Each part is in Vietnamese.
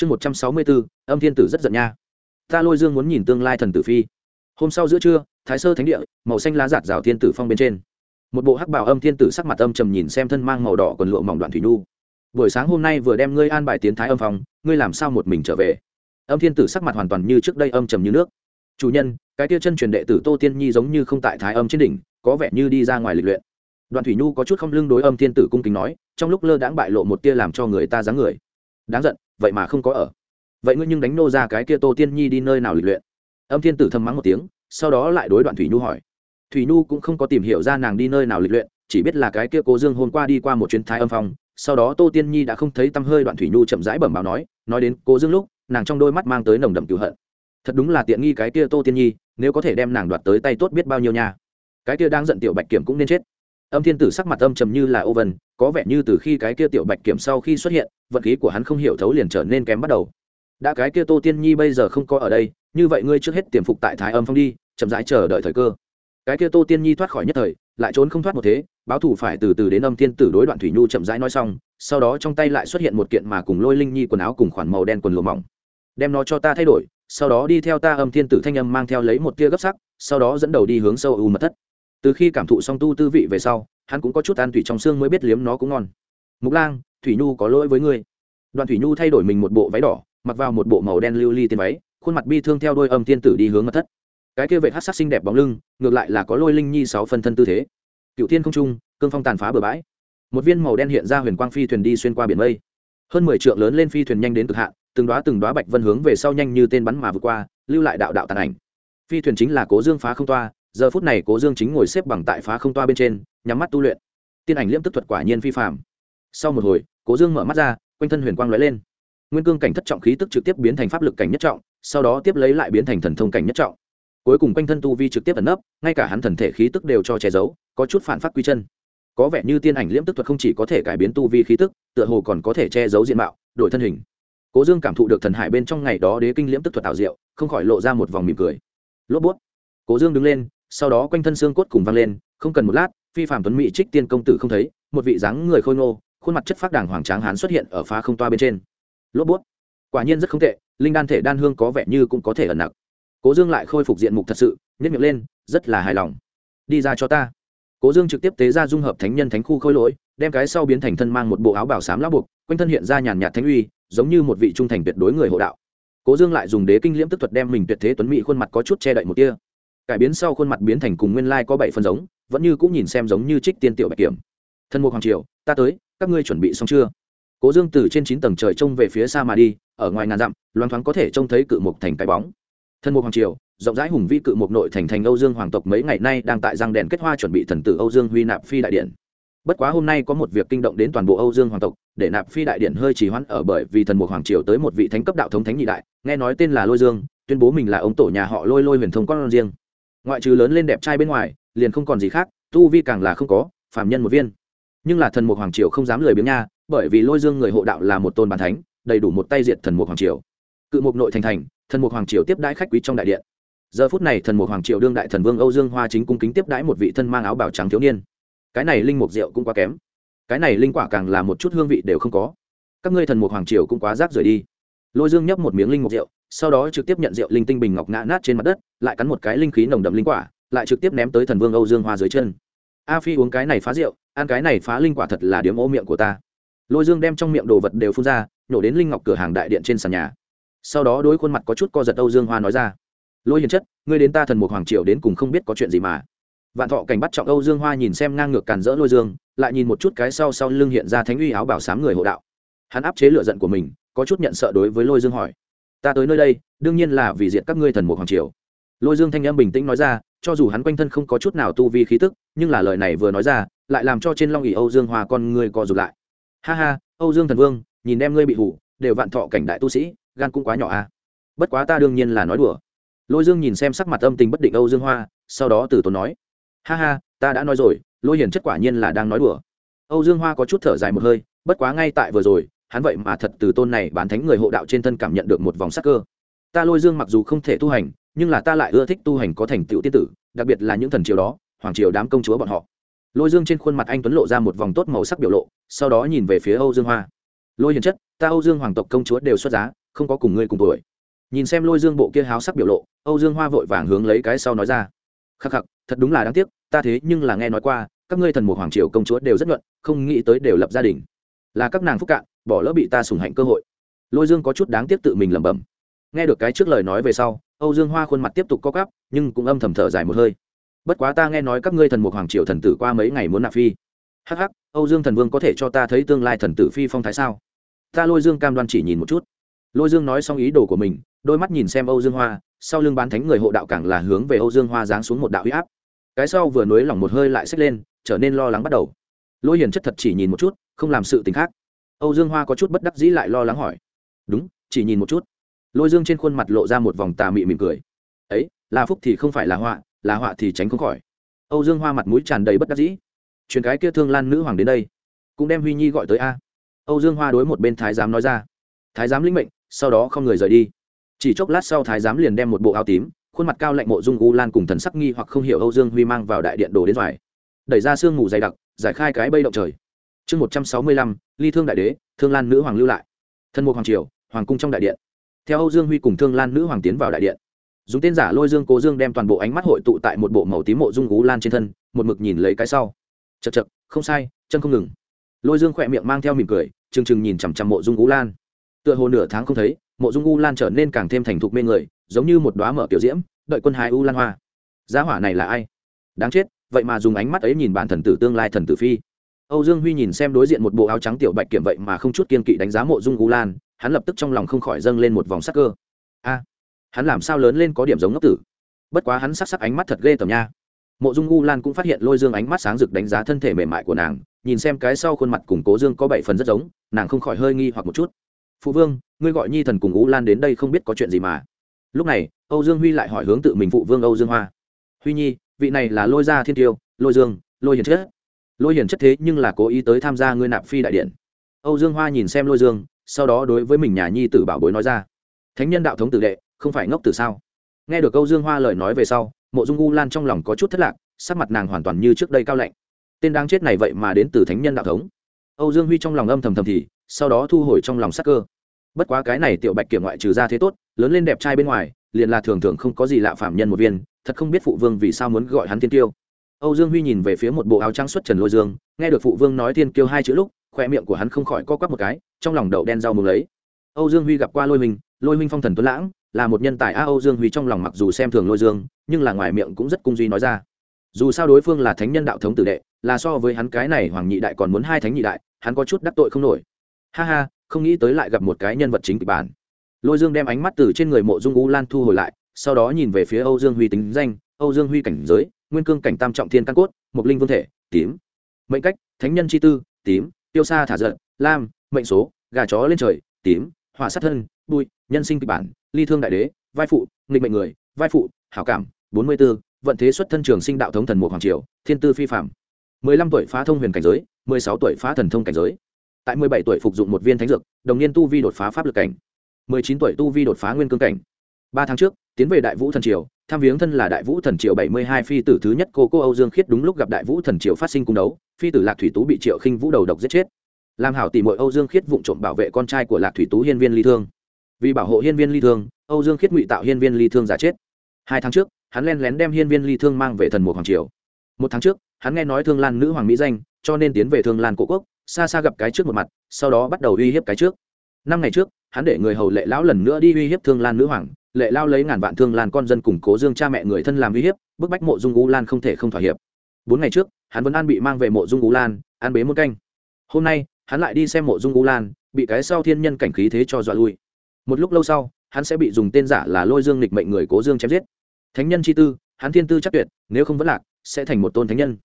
chương một trăm sáu mươi bốn âm thiên tử rất giận nha. Ta lôi dương muốn nhìn tương lai thần tử phi. Hôm sau giữa trưa, thái sơ thánh địa, màu xanh lá giạt rào thiên tử phong bên trên. Một bộ hắc bảo âm thiên tử sắc mặt âm trầm nhìn xem thân mang màu đỏ còn lụa mỏng đoạn thủy nhu. Buổi sáng hôm nay vừa đem ngươi an bài tiến thái âm phòng ngươi làm sao một mình trở về? Âm thiên tử sắc mặt hoàn toàn như trước đây âm trầm như nước. Chủ nhân, cái tia chân truyền đệ tử tô tiên nhi giống như không tại thái âm trên đỉnh, có vẻ như đi ra ngoài lịch luyện. Đoạn thủy nhu có chút không lưng đối âm thiên tử cung kính nói, trong lúc lơ đãng bại lộ một tia làm cho người ta dáng người. Đáng giận vậy mà không có ở. Vậy ngươi nhưng đánh nô ra cái kia tô tiên nhi đi nơi nào lịch luyện? Âm thiên tử thầm mắng một tiếng, sau đó lại đối đoạn thủy nhu hỏi. Thủy nhu cũng không có tìm hiểu ra nàng đi nơi nào lịch luyện, chỉ biết là cái kia cố dương hôm qua đi qua một chuyến thái âm phong, sau đó tô tiên nhi đã không thấy tăm hơi đoạn thủy nhu chậm rãi bẩm báo nói nói đến cố dương lúc, nàng trong đôi mắt mang tới nồng đậm cựu hận. Thật đúng là tiện nghi cái kia tô tiên nhi, nếu có thể đem nàng đoạt tới tay tốt biết bao nhiêu nha. Cái kia đang giận tiểu bạch kiểm cũng nên chết âm thiên tử sắc mặt âm trầm như là ô vân, có vẻ như từ khi cái kia tiểu bạch kiểm sau khi xuất hiện, vận khí của hắn không hiểu thấu liền trở nên kém bắt đầu. Đã cái kia tô tiên nhi bây giờ không có ở đây, như vậy ngươi trước hết tiềm phục tại thái âm phong đi, chậm rãi chờ đợi thời cơ. Cái kia tô tiên nhi thoát khỏi nhất thời, lại trốn không thoát một thế, báo thủ phải từ từ đến âm thiên tử đối đoạn thủy nhu chậm rãi nói xong, sau đó trong tay lại xuất hiện một kiện mà cùng lôi linh nhi quần áo cùng khoản màu đen quần lụa mỏng. Đem nó cho ta thay đổi, sau đó đi theo ta âm thiên tử thanh âm mang theo lấy một tia gấp sắc, sau đó dẫn đầu đi hướng sâu u mật thất từ khi cảm thụ xong tu tư vị về sau, hắn cũng có chút ăn thủy trong xương mới biết liếm nó cũng ngon. Mục lang, thủy nhu có lỗi với ngươi. Đoàn thủy nhu thay đổi mình một bộ váy đỏ, mặc vào một bộ màu đen lưu ly tiên váy, khuôn mặt bi thương theo đôi âm thiên tử đi hướng mật thất. Cái kia vệ hát sắc xinh đẹp bóng lưng, ngược lại là có lôi linh nhi sáu phân thân tư thế. Cựu thiên không trung, cương phong tàn phá bờ bãi. Một viên màu đen hiện ra huyền quang phi thuyền đi xuyên qua biển mây. Hơn mười trượng lớn lên phi thuyền nhanh đến cực hạn, từng đoá từng đoá bạch vân hướng về sau nhanh như tên bắn mà vượt qua, lưu lại đạo đạo tàn ảnh. Phi thuyền chính là cố dương phá không toa giờ phút này cố dương chính ngồi xếp bằng tại phá không toa bên trên, nhắm mắt tu luyện. Tiên ảnh liễm tức thuật quả nhiên phi phạm sau một hồi, cố dương mở mắt ra, quanh thân huyền quang lóe lên. Nguyên cương cảnh thất trọng khí tức trực tiếp biến thành pháp lực cảnh nhất trọng, sau đó tiếp lấy lại biến thành thần thông cảnh nhất trọng. Cuối cùng quanh thân tu vi trực tiếp ẩn nấp, ngay cả hắn thần thể khí tức đều cho che giấu, có chút phản phát quy chân. Có vẻ như tiên ảnh liễm tức thuật không chỉ có thể cải biến tu vi khí tức, tựa hồ còn có thể che giấu diện mạo, đổi thân hình. Cố dương cảm thụ được thần hải bên trong ngày đó đế kinh liễm tức thuật tạo diệu, không khỏi lộ ra một vòng mỉm cười. Lốp bút. Cố dương đứng lên sau đó quanh thân xương cốt cùng văng lên, không cần một lát, phi phạm tuấn mỹ trích tiên công tử không thấy, một vị dáng người khôi ngô, khuôn mặt chất phác đàng hoàng tráng hán xuất hiện ở phá không toa bên trên. Lốp bút. Quả nhiên rất không tệ, linh đan thể đan hương có vẻ như cũng có thể ẩn nặc. Cố dương lại khôi phục diện mục thật sự nhất miệng lên, rất là hài lòng. Đi ra cho ta. Cố dương trực tiếp tế ra dung hợp thánh nhân thánh khu khôi lỗi, đem cái sau biến thành thân mang một bộ áo bảo sám lá buộc, quanh thân hiện ra nhàn nhạt thánh uy, giống như một vị trung thành tuyệt đối người hộ đạo. Cố dương lại dùng đế kinh liễm tức thuật đem mình tuyệt thế tuấn mỹ khuôn mặt có chút che đậy một tia cải biến sau khuôn mặt biến thành cùng nguyên lai có bảy phần giống, vẫn như cũng nhìn xem giống như trích tiên tiểu bạch kiểm. Thân mục hoàng triều, ta tới, các ngươi chuẩn bị xong chưa? Cố dương từ trên chín tầng trời trông về phía xa mà đi, ở ngoài ngàn dặm loan thoáng có thể trông thấy cự mục thành cái bóng. Thân mục hoàng triều, rộng rãi hùng vi cự mục nội thành thành âu dương hoàng tộc mấy ngày nay đang tại răng đèn kết hoa chuẩn bị thần tử âu dương huy nạp phi đại điện. Bất quá hôm nay có một việc kinh động đến toàn bộ âu dương hoàng tộc, để nạp phi đại điện hơi trì hoãn ở bởi vì thần mục hoàng triều tới một vị thánh cấp đạo thống thánh nhị đại, nghe nói tên là lôi dương, tuyên bố mình là ông tổ nhà họ lôi lôi huyền thông con riêng ngoại trừ lớn lên đẹp trai bên ngoài, liền không còn gì khác, tu vi càng là không có, phàm nhân một viên. Nhưng là thần mục hoàng triều không dám lười biếng nha, bởi vì lôi dương người hộ đạo là một tôn bàn thánh, đầy đủ một tay diệt thần mục hoàng triều. Cự mục nội thành thành, thần mục hoàng triều tiếp đãi khách quý trong đại điện. Giờ phút này thần mục hoàng triều đương đại thần vương âu dương hoa chính cung kính tiếp đãi một vị thân mang áo bào trắng thiếu niên. Cái này linh mục rượu cũng quá kém. Cái này linh quả càng là một chút hương vị đều không có. Các ngươi thần mục hoàng triều cũng quá rác rời đi. Lôi dương nhấp một miếng linh mục rượu sau đó trực tiếp nhận rượu linh tinh bình ngọc ngã nát trên mặt đất, lại cắn một cái linh khí nồng đậm linh quả, lại trực tiếp ném tới thần vương âu dương hoa dưới chân. A phi uống cái này phá rượu, ăn cái này phá linh quả thật là điếm ô miệng của ta. Lôi dương đem trong miệng đồ vật đều phun ra, nhổ đến linh ngọc cửa hàng đại điện trên sàn nhà. Sau đó đối khuôn mặt có chút co giật âu dương hoa nói ra, lôi hiền chất, ngươi đến ta thần mục hoàng triều đến cùng không biết có chuyện gì mà. Vạn thọ cảnh bắt trọng âu dương hoa nhìn xem ngang ngược càn rỡ lôi dương, lại nhìn một chút cái sau sau lưng hiện ra thánh uy áo bảo sám người hộ đạo. Hắn áp chế lựa giận của mình, có chút nhận sợ đối với lôi dương hỏi ta tới nơi đây, đương nhiên là vì diện các ngươi thần mục hoàng triều. Lôi dương thanh em bình tĩnh nói ra, cho dù hắn quanh thân không có chút nào tu vi khí tức, nhưng là lời này vừa nói ra, lại làm cho trên long ỉ âu dương hoa con ngươi co rụt lại. Ha ha, âu dương thần vương, nhìn em ngươi bị hủ, đều vạn thọ cảnh đại tu sĩ, gan cũng quá nhỏ à. Bất quá ta đương nhiên là nói đùa. Lôi dương nhìn xem sắc mặt âm tình bất định âu dương hoa, sau đó từ tốn nói, ha ha, ta đã nói rồi, lôi hiền chất quả nhiên là đang nói đùa. Âu dương hoa có chút thở dài một hơi, bất quá ngay tại vừa rồi hắn vậy mà thật từ tôn này bán thánh người hộ đạo trên thân cảm nhận được một vòng sắc cơ. Ta lôi dương mặc dù không thể tu hành, nhưng là ta lại ưa thích tu hành có thành tựu tiên tử, đặc biệt là những thần triều đó, hoàng triều đám công chúa bọn họ. Lôi dương trên khuôn mặt anh tuấn lộ ra một vòng tốt màu sắc biểu lộ, sau đó nhìn về phía âu dương hoa. Lôi hiền chất, ta âu dương hoàng tộc công chúa đều xuất giá, không có cùng ngươi cùng tuổi. Nhìn xem lôi dương bộ kia háo sắc biểu lộ, âu dương hoa vội vàng hướng lấy cái sau nói ra. Khắc khắc, thật đúng là đáng tiếc, ta thế nhưng là nghe nói qua, các ngươi thần một hoàng triều công chúa đều rất nhuận, không nghĩ tới đều lập gia đình. Là các nàng phúc cạn bỏ lỡ bị ta sủng hạnh cơ hội. Lôi dương có chút đáng tiếc tự mình lẩm bẩm. Nghe được cái trước lời nói về sau, âu dương hoa khuôn mặt tiếp tục co cắp nhưng cũng âm thầm thở dài một hơi. Bất quá ta nghe nói các ngươi thần một hoàng triều thần tử qua mấy ngày muốn nạp phi. Hắc hắc, âu dương thần vương có thể cho ta thấy tương lai thần tử phi phong thái sao? Ta lôi dương cam đoan chỉ nhìn một chút. Lôi dương nói xong ý đồ của mình, đôi mắt nhìn xem âu dương hoa, sau lưng bán thánh người hộ đạo càng là hướng về âu dương hoa giáng xuống một đạo huy áp. Cái sau vừa nối lỏng một hơi lại xách lên, trở nên lo lắng bắt đầu. Lôi hiền chất thật chỉ nhìn một chút, không làm sự t ì n h khác âu dương hoa có chút bất đắc dĩ lại lo lắng hỏi. Đúng, chỉ nhìn một chút. Lôi dương trên khuôn mặt lộ ra một vòng tà mị mỉm cười. Ấy là phúc thì không phải là họa là họa thì tránh không khỏi. Âu dương hoa mặt mũi tràn đầy bất đắc dĩ. Truyền cái kia thương lan nữ hoàng đến đây, cũng đem huy nhi gọi tới a. Âu dương hoa đối một bên thái giám nói ra. Thái giám lĩnh mệnh, sau đó không người rời đi. Chỉ chốc lát sau thái giám liền đem một bộ áo tím, khuôn mặt cao lạnh mộ dung u lan cùng thần sắc nghi hoặc không hiểu âu dương huy mang vào đại điện đồ đến ngoài. Đẩy ra sương mù dày đặc, giải khai cái bây động trời chương một trăm sáu mươi lăm, ly thương đại đế, thương lan nữ hoàng lưu lại. Thân mục hoàng triều, hoàng cung trong đại điện. Theo âu dương huy cùng thương lan nữ hoàng tiến vào đại điện. Dùng tên giả lôi dương cố dương đem toàn bộ ánh mắt hội tụ tại một bộ màu tím mộ dung ú lan trên thân, một mực nhìn lấy cái sau. Chật chật không sai, chân không ngừng. Lôi dương khỏe miệng mang theo mỉm cười chừng chừng nhìn chằm chằm mộ dung ú lan. Tựa hồ nửa tháng không thấy, mộ dung u lan trở nên càng thêm thành thục mê người, giống như một đoá mở tiểu diễm, đợi quân hai u lan hoa. Giá hỏa này là ai? Đáng chết, vậy mà dùng ánh mắt ấy nhìn bản thần tử tương lai thần tử phi âu dương huy nhìn xem đối diện một bộ áo trắng tiểu bạch kiểm vậy mà không chút kiên kỵ đánh giá mộ dung u lan, hắn lập tức trong lòng không khỏi dâng lên một vòng sắc cơ. A, hắn làm sao lớn lên có điểm giống ngốc tử? Bất quá hắn sắc sắc ánh mắt thật ghê tởm nha. Mộ dung u lan cũng phát hiện lôi dương ánh mắt sáng rực đánh giá thân thể mềm mại của nàng, nhìn xem cái sau khuôn mặt cùng cố dương có bảy phần rất giống, nàng không khỏi hơi nghi hoặc một chút. Phụ vương, ngươi gọi nhi thần cùng u lan đến đây không biết có chuyện gì mà. Lúc này, âu dương huy lại hỏi hướng tự mình phụ vương âu dương hoa. Huy nhi, vị này là lôi gia thiên tiêu, lôi dương, lôi hiền chất lôi hiền chất thế nhưng là cố ý tới tham gia ngươi nạp phi đại điện. Âu dương hoa nhìn xem lôi dương, sau đó đối với mình nhà nhi tử bảo bối nói ra, thánh nhân đạo thống tử đệ, không phải ngốc từ sao? Nghe được âu dương hoa lời nói về sau, mộ dung u lan trong lòng có chút thất lạc, sắc mặt nàng hoàn toàn như trước đây cao lạnh. Tên đáng chết này vậy mà đến từ thánh nhân đạo thống. Âu dương huy trong lòng âm thầm thầm thì, sau đó thu hồi trong lòng sắc cơ. Bất quá cái này tiểu bạch kiểm ngoại trừ ra thế tốt, lớn lên đẹp trai bên ngoài, liền là thường thường không có gì lạ phạm nhân một viên, thật không biết phụ vương vì sao muốn gọi hắn tiên tiêu âu dương huy nhìn về phía một bộ áo trắng xuất trần lôi dương, nghe được phụ vương nói tiên kiêu hai chữ lúc khoe miệng của hắn không khỏi co quắp một cái, trong lòng đậu đen rau mừng lấy. Âu dương huy gặp qua lôi minh lôi minh phong thần tuấn lãng, là một nhân tài a âu dương huy trong lòng mặc dù xem thường lôi dương, nhưng là ngoài miệng cũng rất cung duy nói ra. Dù sao đối phương là thánh nhân đạo thống tử đệ, là so với hắn cái này hoàng nhị đại còn muốn hai thánh nhị đại, hắn có chút đắc tội không nổi. Ha ha, không nghĩ tới lại gặp một cái nhân vật chính kịch bản. Lôi dương đem ánh mắt từ trên người mộ dung u lan thu hồi lại, sau đó nhìn về phía âu dương huy tính danh, âu dương huy cảnh giới nguyên cương cảnh tam trọng thiên căn cốt mục linh vương thể, tím. Mệnh cách, thánh nhân chi tư, tím. Tiêu sa thả giận, lam, mệnh số, gà chó lên trời, tím. Hỏa sát thân, bụi, nhân sinh kịch bản, ly thương đại đế, vai phụ, nghịch mệnh người, vai phụ, hảo cảm, bốn mươi b ố vận thế xuất thân trường sinh đạo thống thần mục hoàng triều, thiên tư phi phạm mười lăm tuổi phá thông huyền cảnh giới, mười sáu tuổi phá thần thông cảnh giới. Tại mười bảy tuổi phục dụng một viên thánh dược, đồng niên tu vi đột phá pháp lực cảnh. mười chín tuổi tu vi đột phá nguyên cương cảnh. ba tháng trước, tiến về đại vũ thần triều tham viếng thân là đại vũ thần triều bảy mươi hai phi tử thứ nhất, cô cô âu dương khiết đúng lúc gặp đại vũ thần triều phát sinh cung đấu, phi tử lạc thủy tú bị triệu khinh vũ đầu độc giết chết. Làm hảo tỷ mọi âu dương khiết vụng trộm bảo vệ con trai của lạc thủy tú hiên viên ly thương. Vì bảo hộ hiên viên ly thương, âu dương khiết ngụy tạo hiên viên ly thương giả chết. Hai tháng trước, hắn len lén đem hiên viên ly thương mang về thần mục hoàng triều. Một tháng trước, hắn nghe nói thương lan nữ hoàng mỹ danh, cho nên tiến về thương lan cổ quốc, xa xa gặp cái trước một mặt, sau đó bắt đầu uy hiếp cái trước. Năm ngày trước, hắn để người hầu lệ lão lần nữa đi uy hiếp thương lan nữ hoàng lệ lao lấy ngàn vạn thương lan con dân củng cố dương cha mẹ người thân làm uy hiếp, bức bách mộ dung u lan không thể không thỏa hiệp. Bốn ngày trước, hắn vẫn an bị mang về mộ dung u lan, an bế một canh. Hôm nay, hắn lại đi xem mộ dung u lan, bị cái sau thiên nhân cảnh khí thế cho dọa lui. Một lúc lâu sau, hắn sẽ bị dùng tên giả là lôi dương lịch mệnh người cố dương chém giết. Thánh nhân chi tư, hắn thiên tư chắc tuyệt, nếu không vẫn lạc, sẽ thành một tôn thánh nhân.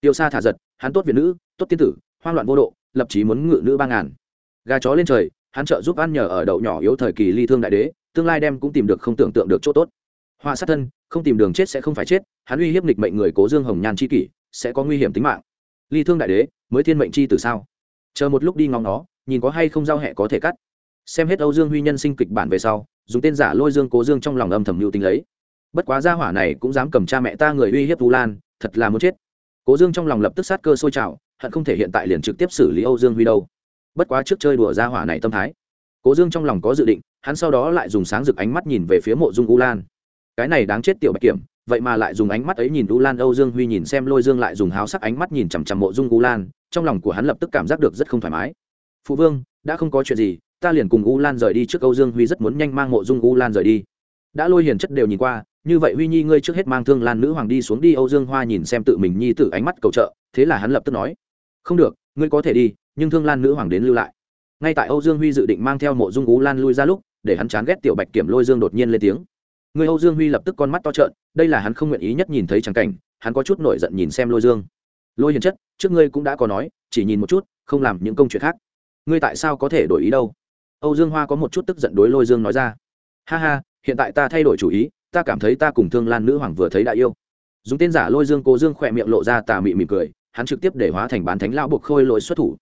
Tiêu xa thả giật, hắn tốt việt nữ, tốt tiên tử, hoang loạn vô độ, lập chí muốn ngự nữ ba ngàn. Gà chó lên trời, hắn trợ giúp ăn nhờ ở đậu nhỏ yếu thời kỳ ly thương đại đế tương lai đem cũng tìm được không tưởng tượng được chỗ tốt. Hoa sát thân, không tìm đường chết sẽ không phải chết, hắn uy hiếp nghịch mệnh người cố dương hồng nhan c h i kỷ, sẽ có nguy hiểm tính mạng. Ly thương đại đế, mới thiên mệnh chi từ sao? Chờ một lúc đi ngóng nó, nhìn có hay không giao hẹ có thể cắt. Xem hết âu dương huy nhân sinh kịch bản về sau, dùng tên giả lôi dương cố dương trong lòng âm thầm mưu tính lấy. Bất quá gia hỏa này cũng dám cầm cha mẹ ta người uy hiếp vu lan, thật là muốn chết. Cố dương trong lòng lập tức sát cơ sôi trào, hận không thể hiện tại liền trực tiếp xử lý âu dương huy đâu. Bất quá trước chơi đùa gia hỏa này tâm thái, cố dương trong lòng có dự định hắn sau đó lại dùng sáng rực ánh mắt nhìn về phía mộ dung u lan. Cái này đáng chết tiểu bạch kiểm, vậy mà lại dùng ánh mắt ấy nhìn u lan, âu dương huy nhìn xem lôi dương lại dùng háo sắc ánh mắt nhìn chằm chằm mộ dung u lan, trong lòng của hắn lập tức cảm giác được rất không thoải mái. Phụ vương, đã không có chuyện gì, ta liền cùng u lan rời đi trước âu dương huy rất muốn nhanh mang mộ dung u lan rời đi. Đã lôi hiền chất đều nhìn qua, như vậy huy nhi ngươi trước hết mang thương lan nữ hoàng đi xuống đi, âu dương hoa nhìn xem tự mình nhi tự ánh mắt cầu trợ, thế là hắn lập tức nói, không được, ngươi có thể đi, nhưng thương lan nữ hoàng đến lưu lại. Ngay tại âu dương huy dự định mang theo mộ dung u lan lui ra lúc để hắn chán ghét tiểu bạch kiểm lôi dương đột nhiên lên tiếng. Người âu dương huy lập tức con mắt to trợn, đây là hắn không nguyện ý nhất nhìn thấy trắng cảnh, hắn có chút nổi giận nhìn xem lôi dương. Lôi hiền chất, trước ngươi cũng đã có nói, chỉ nhìn một chút, không làm những công chuyện khác. Ngươi tại sao có thể đổi ý đâu? Âu dương hoa có một chút tức giận đối lôi dương nói ra. Ha ha, hiện tại ta thay đổi chủ ý, ta cảm thấy ta cùng thương lan nữ hoàng vừa thấy đại yêu. Dùng tên giả lôi dương cố dương khỏe miệng lộ ra tà mị mỉm cười, hắn trực tiếp để hóa thành bán thánh lao buộc khôi lỗi xuất thủ.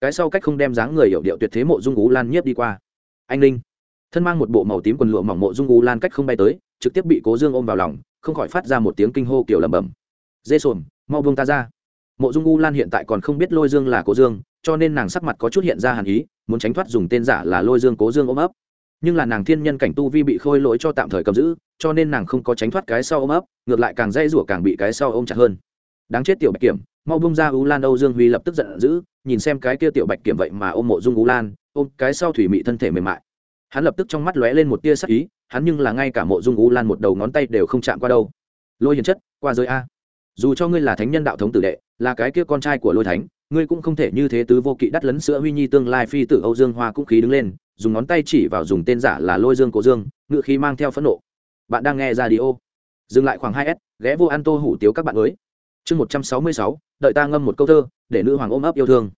Cái sau cách không đem dáng người hiểu điệu tuyệt thế mộ dung ú lan nhiếp đi qua. Anh linh thân mang một bộ màu tím quần lụa mỏng mộ dung u lan cách không bay tới, trực tiếp bị cố dương ôm vào lòng, không khỏi phát ra một tiếng kinh hô kiểu lẩm bẩm. Dê sồn, mau buông ta ra. Mộ dung u lan hiện tại còn không biết lôi dương là cố dương, cho nên nàng sắc mặt có chút hiện ra hàn ý, muốn tránh thoát dùng tên giả là lôi dương cố dương ôm ấp. Nhưng là nàng thiên nhân cảnh tu vi bị khôi lỗi cho tạm thời cầm giữ, cho nên nàng không có tránh thoát cái sau ôm ấp, ngược lại càng dây rủa càng bị cái sau ôm chặt hơn. Đáng chết tiểu bạch kiểm, mau bung ra u lan âu dương huy lập tức giận dữ, nhìn xem cái kia tiểu bạch kiểm vậy mà ôm mộ dung u lan, ôm cái sau thủy mị thân thể mềm mại hắn lập tức trong mắt lóe lên một tia sắc ý, hắn nhưng là ngay cả mộ dung u lan một đầu ngón tay đều không chạm qua đâu. Lôi hiền chất, qua giới a. Dù cho ngươi là thánh nhân đạo thống tử đệ, là cái kia con trai của lôi thánh, ngươi cũng không thể như thế tứ vô kỵ đắt lấn sữa huy nhi tương lai phi tử âu dương hoa cũng khí đứng lên, dùng ngón tay chỉ vào dùng tên giả là lôi dương cố dương ngự khí mang theo phẫn nộ. Bạn đang nghe ra đi ô dừng lại khoảng hai s, ghé vô ăn tô hủ tiếu các bạn mới chương một trăm sáu mươi sáu, đợi ta ngâm một câu thơ, để nữ hoàng ôm ấp yêu thương.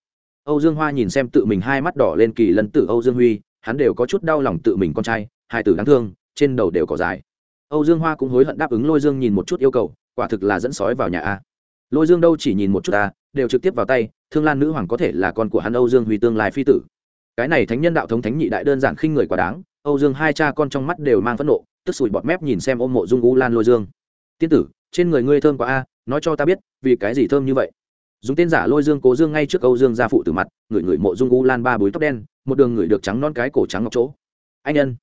Âu dương hoa nhìn xem tự mình hai mắt đỏ lên kỳ lân tử âu dương huy hắn đều có chút đau lòng tự mình con trai, hai tử đáng thương, trên đầu đều có dài. Âu dương hoa cũng hối hận đáp ứng lôi dương nhìn một chút yêu cầu, quả thực là dẫn sói vào nhà a. Lôi dương đâu chỉ nhìn một chút ta đều trực tiếp vào tay, thương lan nữ hoàng có thể là con của hắn âu dương huy tương lai phi tử. Cái này thánh nhân đạo thống thánh nhị đại đơn giản khinh người quá đáng, âu dương hai cha con trong mắt đều mang phẫn nộ, tức sủi bọt mép nhìn xem ôm mộ dung u lan lôi dương. Tiên tử, trên người ngươi thơm quá a, nói cho ta biết, vì cái gì thơm như vậy? Dùng tên giả lôi dương cố dương ngay trước âu dương gia phụ từ mặt người người mộ dung u lan ba búi tóc đen một đường người được trắng non cái cổ trắng ngọc chỗ. Anh nhân.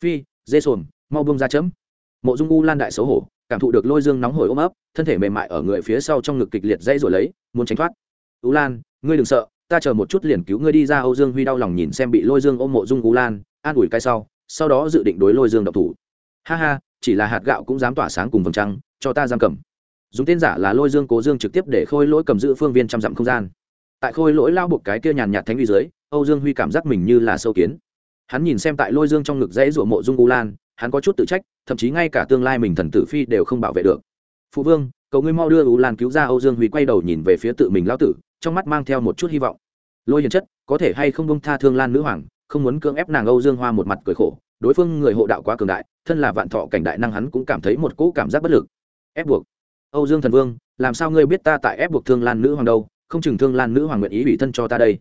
Phi, dê sồn mau bông ra chấm. Mộ dung u lan đại xấu hổ, cảm thụ được lôi dương nóng hổi ôm ấp, thân thể mềm mại ở người phía sau trong ngực kịch liệt dây rồi lấy, muốn tránh thoát. U lan, ngươi đừng sợ, ta chờ một chút liền cứu ngươi đi ra âu dương huy đau lòng nhìn xem bị lôi dương ôm mộ dung u lan, an ủi cái sau sau đó dự định đối lôi dương độc thủ. Ha ha, chỉ là hạt gạo cũng dám tỏa sáng cùng vầng trăng, cho ta giam cầm. Dùng tên giả là lôi dương cố dương trực tiếp để khôi lỗi cầm giữ phương viên trăm dặm không gian. Tại khôi lỗi lao buộc cái kia nhàn nhạt thánh uy dưới âu dương huy cảm giác mình như là sâu kiến. Hắn nhìn xem tại lôi dương trong ngực dãy ruộng mộ dung u lan, hắn có chút tự trách, thậm chí ngay cả tương lai mình thần tử phi đều không bảo vệ được. Phụ vương, cầu ngươi mau đưa u lan cứu ra. Âu dương huy quay đầu nhìn về phía tự mình Lão tử, trong mắt mang theo một chút hy vọng. Lôi hiền chất, có thể hay không bông tha thương lan nữ hoàng, không muốn cưỡng ép nàng âu dương hoa một mặt cười khổ. Đối phương người hộ đạo quá cường đại, thân là vạn thọ cảnh đại năng hắn cũng cảm thấy một cỗ cảm giác bất lực. Ép buộc. Âu dương thần vương, làm sao ngươi biết ta tại ép buộc thương lan nữ hoàng đâu? Không chừng thương lan nữ hoàng nguyện ý ủy thân cho ta đây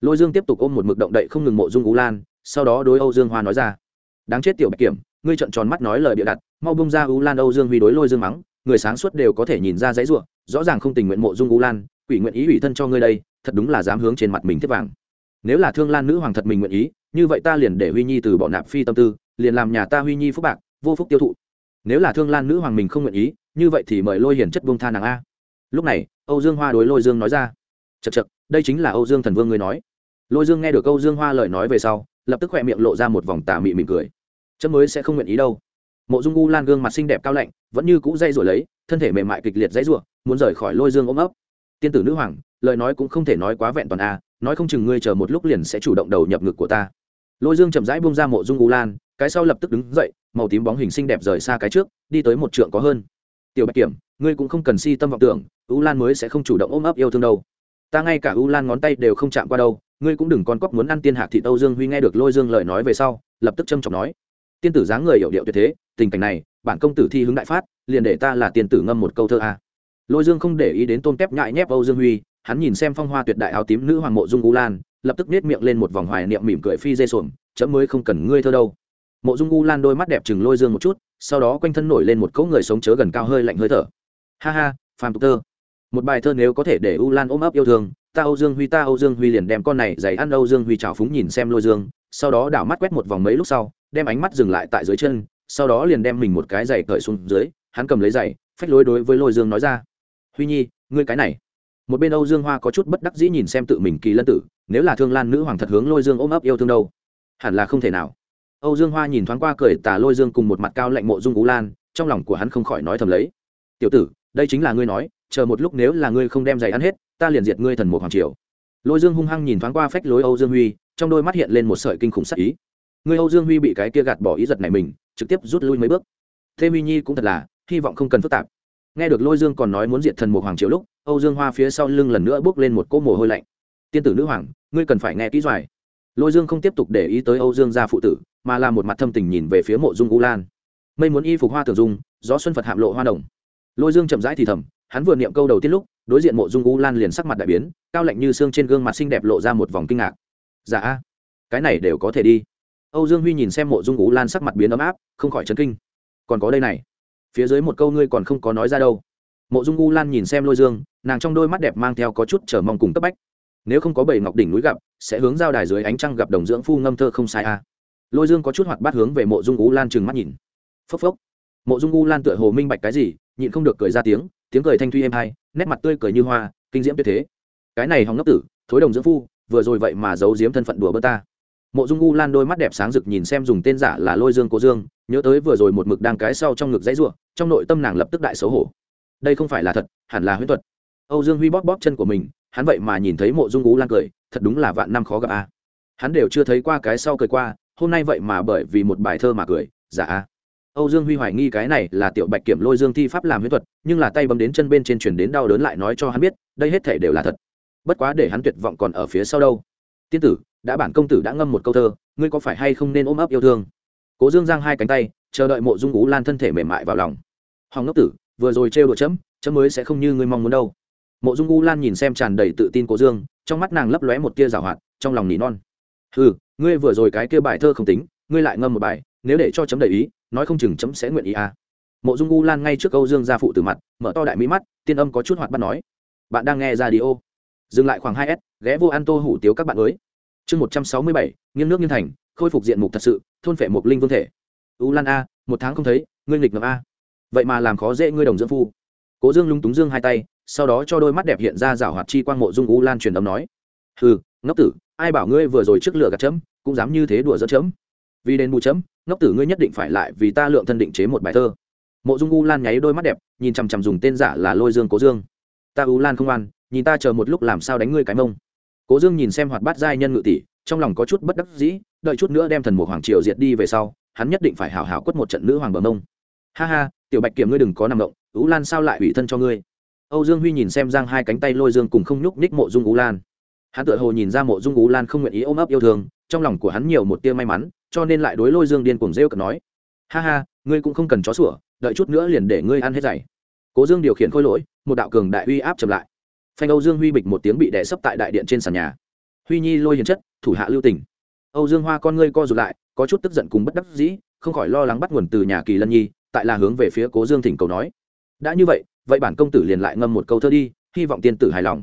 lôi dương tiếp tục ôm một mực động đậy không ngừng mộ dung ú lan, sau đó đối âu dương hoa nói ra, đáng chết tiểu bạch kiểm, ngươi trận tròn mắt nói lời bịa đặt, mau bông ra ú lan âu dương huy đối lôi dương mắng, người sáng suốt đều có thể nhìn ra dãy ruộng, rõ ràng không tình nguyện mộ dung ú lan, quỷ nguyện ý ủy thân cho ngươi đây, thật đúng là dám hướng trên mặt mình thiết vàng. Nếu là thương lan nữ hoàng thật mình nguyện ý, như vậy ta liền để huy nhi từ bỏ nạp phi tâm tư, liền làm nhà ta huy nhi phúc bạc, vô phúc tiêu thụ. Nếu là thương lan nữ hoàng mình không nguyện ý, như vậy thì mời lôi hiển chất buông tha nàng a. Lúc này, âu dương hoa đối lôi dương nói ra chật chật đây chính là âu dương thần vương ngươi nói lôi dương nghe được câu dương hoa lời nói về sau, lập tức khỏe miệng lộ ra một vòng tà mị mỉm cười. Chấm mới sẽ không nguyện ý đâu. Mộ dung u lan gương mặt xinh đẹp cao lạnh, vẫn như cũ dây rồi lấy, thân thể mềm mại kịch liệt dãy rủa, muốn rời khỏi lôi dương ôm ấp. Tiên tử nữ hoàng, lời nói cũng không thể nói quá vẹn toàn a, nói không chừng ngươi chờ một lúc liền sẽ chủ động đầu nhập ngực của ta. Lôi dương chậm rãi bung ra mộ dung u lan, cái sau lập tức đứng dậy, màu tím bóng hình xinh đẹp rời xa cái trước, đi tới một trượng có hơn. Tiểu bạch kiểm, ngươi cũng không cần si tâm vọng tưởng, u lan mới sẽ không chủ động ôm ấp yêu thương đâu. Ta ngay cả u lan ngón tay đều không chạm qua đâu ngươi cũng đừng con cóc muốn ăn tiên hạc thị tâu dương huy nghe được lôi dương lời nói về sau lập tức trâm trọng nói tiên tử dáng người hiểu điệu tuyệt thế tình cảnh này bản công tử thi hướng đại phát liền để ta là tiên tử ngâm một câu thơ a. Lôi dương không để ý đến tôm tép nhại nhép âu dương huy hắn nhìn xem phong hoa tuyệt đại áo tím nữ hoàng mộ dung u lan lập tức nết miệng lên một vòng hoài niệm mỉm cười phi dê xuồng chấm mới không cần ngươi thơ đâu. Mộ dung u lan đôi mắt đẹp chừng lôi dương một chút sau đó quanh thân nổi lên một cỗ người sống chớ gần cao hơi lạnh hơi thở. Ha ha phàm tục thơ, một bài thơ nếu có thể để u lan ôm ấp yêu thương ta âu dương huy, ta âu dương huy liền đem con này giày ăn âu dương huy trào phúng nhìn xem lôi dương, sau đó đảo mắt quét một vòng mấy lúc sau, đem ánh mắt dừng lại tại dưới chân, sau đó liền đem mình một cái giày cởi xuống dưới, hắn cầm lấy giày, phách lối đối với lôi dương nói ra, huy nhi, ngươi cái này. Một bên âu dương hoa có chút bất đắc dĩ nhìn xem tự mình kỳ lân tử, nếu là thương lan nữ hoàng thật hướng lôi dương ôm ấp yêu thương đâu? Hẳn là không thể nào. Âu dương hoa nhìn thoáng qua cười tà lôi dương cùng một mặt cao lạnh mộ dung ú lan, trong lòng của hắn không khỏi nói thầm lấy, tiểu tử, đây chính là ngươi nói, chờ một lúc nếu là ngươi không đem giày ăn hết ta liền diệt ngươi thần mục hoàng triều. Lôi dương hung hăng nhìn thoáng qua phách lối âu dương huy, trong đôi mắt hiện lên một sợi kinh khủng sắc ý. Ngươi âu dương huy bị cái kia gạt bỏ ý giật này mình, trực tiếp rút lui mấy bước. Thế huy nhi cũng thật là, hy vọng không cần phức tạp. Nghe được lôi dương còn nói muốn diệt thần mục hoàng triều lúc, âu dương hoa phía sau lưng lần nữa bước lên một cỗ mồ hôi lạnh. Tiên tử nữ hoàng, ngươi cần phải nghe kỹ doài lôi dương không tiếp tục để ý tới âu dương gia phụ tử, mà là một mặt thâm tình nhìn về phía mộ dung u lan. Mây muốn y phục hoa tưởng dung, gió xuân phật hạm lộ hoa đồng. Lôi dương chậm rãi thì thầm, hắn vừa niệm câu đầu tiên lúc đối diện mộ dung u lan liền sắc mặt đại biến, cao lạnh như xương trên gương mặt xinh đẹp lộ ra một vòng kinh ngạc. Dạ cái này đều có thể đi. Âu dương huy nhìn xem mộ dung u lan sắc mặt biến ấm áp, không khỏi chấn kinh. Còn có đây này, phía dưới một câu ngươi còn không có nói ra đâu. Mộ dung u lan nhìn xem lôi dương, nàng trong đôi mắt đẹp mang theo có chút chờ mong cùng cấp bách. Nếu không có bảy ngọc đỉnh núi gặp, sẽ hướng giao đài dưới ánh trăng gặp đồng dưỡng phu ngâm thơ không sai a. Lôi dương có chút hoạt bát hướng về mộ dung u lan trừng mắt nhìn. Phốc phốc. Mộ dung u lan tựa hồ minh bạch cái gì, nhịn không được cười ra tiếng tiếng cười thanh thuy êm hai, nét mặt tươi cười như hoa, kinh diễm tuyệt thế. Cái này hòng ngốc tử, thối đồng dưỡng phu, vừa rồi vậy mà giấu giếm thân phận đùa bơ ta. Mộ dung u lan đôi mắt đẹp sáng rực nhìn xem dùng tên giả là lôi dương cố dương, nhớ tới vừa rồi một mực đang cái sau trong ngực dãy ruộng trong nội tâm nàng lập tức đại xấu hổ. Đây không phải là thật, hẳn là huyễn thuật. Âu dương huy bóp bóp chân của mình, hắn vậy mà nhìn thấy mộ dung u lan cười, thật đúng là vạn năm khó gặp a. Hắn đều chưa thấy qua cái sau cười qua, hôm nay vậy mà bởi vì một bài thơ mà cười, giả a âu dương huy hoài nghi cái này là tiểu bạch kiểm lôi dương thi pháp làm huyễn thuật nhưng là tay bấm đến chân bên trên truyền đến đau đớn lại nói cho hắn biết đây hết thảy đều là thật. Bất quá để hắn tuyệt vọng còn ở phía sau đâu. Tiên tử đã bản công tử đã ngâm một câu thơ ngươi có phải hay không nên ôm ấp yêu thương? Cố dương giang hai cánh tay chờ đợi mộ dung ú lan thân thể mềm mại vào lòng. Hoàng ngốc tử vừa rồi trêu đùa chấm chấm mới sẽ không như ngươi mong muốn đâu. Mộ dung u lan nhìn xem tràn đầy tự tin cố dương trong mắt nàng lấp lóe một tia giảo hoạt trong lòng nỉ non. Hừ, ngươi vừa rồi cái kia bài thơ không tính ngươi lại ngâm một bài nếu để cho chấm đầy ý nói không chừng chấm sẽ nguyện ý à. mộ dung u lan ngay trước câu dương gia phụ từ mặt, mở to đại mỹ mắt, tiên âm có chút hoạt bắt nói. Bạn đang nghe ra đi ô dừng lại khoảng hai s, ghé vô ăn tô hủ tiếu các bạn mới. Chương một trăm sáu mươi bảy, nghiêng nước nghiêng thành, khôi phục diện mục thật sự, thôn phệ một linh vương thể. U lan a, một tháng không thấy, ngươi nghịch ngầm a. Vậy mà làm khó dễ ngươi đồng dưỡng phu. Cố dương lúng túng dương hai tay, sau đó cho đôi mắt đẹp hiện ra rảo hoạt chi quang mộ dung u lan truyền âm nói. Hừ, ngốc tử, ai bảo ngươi vừa rồi trước lửa gạt chấm, cũng dám như thế đùa dỡ chấm vì đền bù chấm ngốc tử ngươi nhất định phải lại vì ta lượng thân định chế một bài thơ. Mộ dung u lan nháy đôi mắt đẹp nhìn chằm chằm dùng tên giả là lôi dương cố dương. Ta u lan không oan, nhìn ta chờ một lúc làm sao đánh ngươi cái mông. Cố dương nhìn xem hoạt bát giai nhân ngự tỷ trong lòng có chút bất đắc dĩ đợi chút nữa đem thần một hoàng triều diệt đi về sau hắn nhất định phải hảo hảo quất một trận nữ hoàng bờ mông. Ha ha tiểu bạch kiểm ngươi đừng có nằm động u lan sao lại ủy thân cho ngươi? Âu dương huy nhìn xem giang hai cánh tay lôi dương cùng không nhúc ních mộ dung u lan. Hắn tự hồ nhìn ra mộ dung u lan không nguyện ý ôm ấp yêu thương trong lòng của hắn nhiều một tia may mắn cho nên lại đối lôi dương điên cuồng rêu cực nói, ha ha, ngươi cũng không cần chó sủa, đợi chút nữa liền để ngươi ăn hết giày. Cố dương điều khiển khôi lỗi, một đạo cường đại uy áp chậm lại. Phanh âu dương huy bịch một tiếng bị đè sấp tại đại điện trên sàn nhà. Huy nhi lôi hiền chất, thủ hạ lưu tình. Âu dương hoa con ngươi co rụt lại, có chút tức giận cùng bất đắc dĩ, không khỏi lo lắng bắt nguồn từ nhà kỳ lân nhi, tại là hướng về phía cố dương thỉnh cầu nói, đã như vậy vậy bản công tử liền lại ngâm một câu thơ đi, hy vọng tiên tử hài lòng.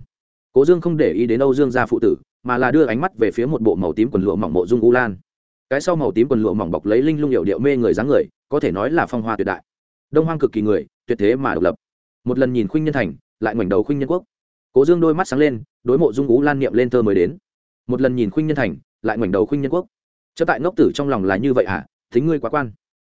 Cố dương không để ý đến âu dương gia phụ tử, mà là đưa ánh mắt về phía một bộ màu tím quần lụa mỏng mộ dung u lan cái sau màu tím quần lụa mỏng bọc lấy linh lung hiệu điệu mê người dáng người, có thể nói là phong hoa tuyệt đại. Đông hoang cực kỳ người, tuyệt thế mà độc lập. Một lần nhìn khuynh nhân thành, lại ngoảnh đầu khuynh nhân quốc. Cố dương đôi mắt sáng lên, đối mộ dung ú lan niệm lên thơ mới đến. Một lần nhìn khuynh nhân thành, lại ngoảnh đầu khuynh nhân quốc. Chớ tại ngốc tử trong lòng là như vậy hả? À? thính ngươi quá quan.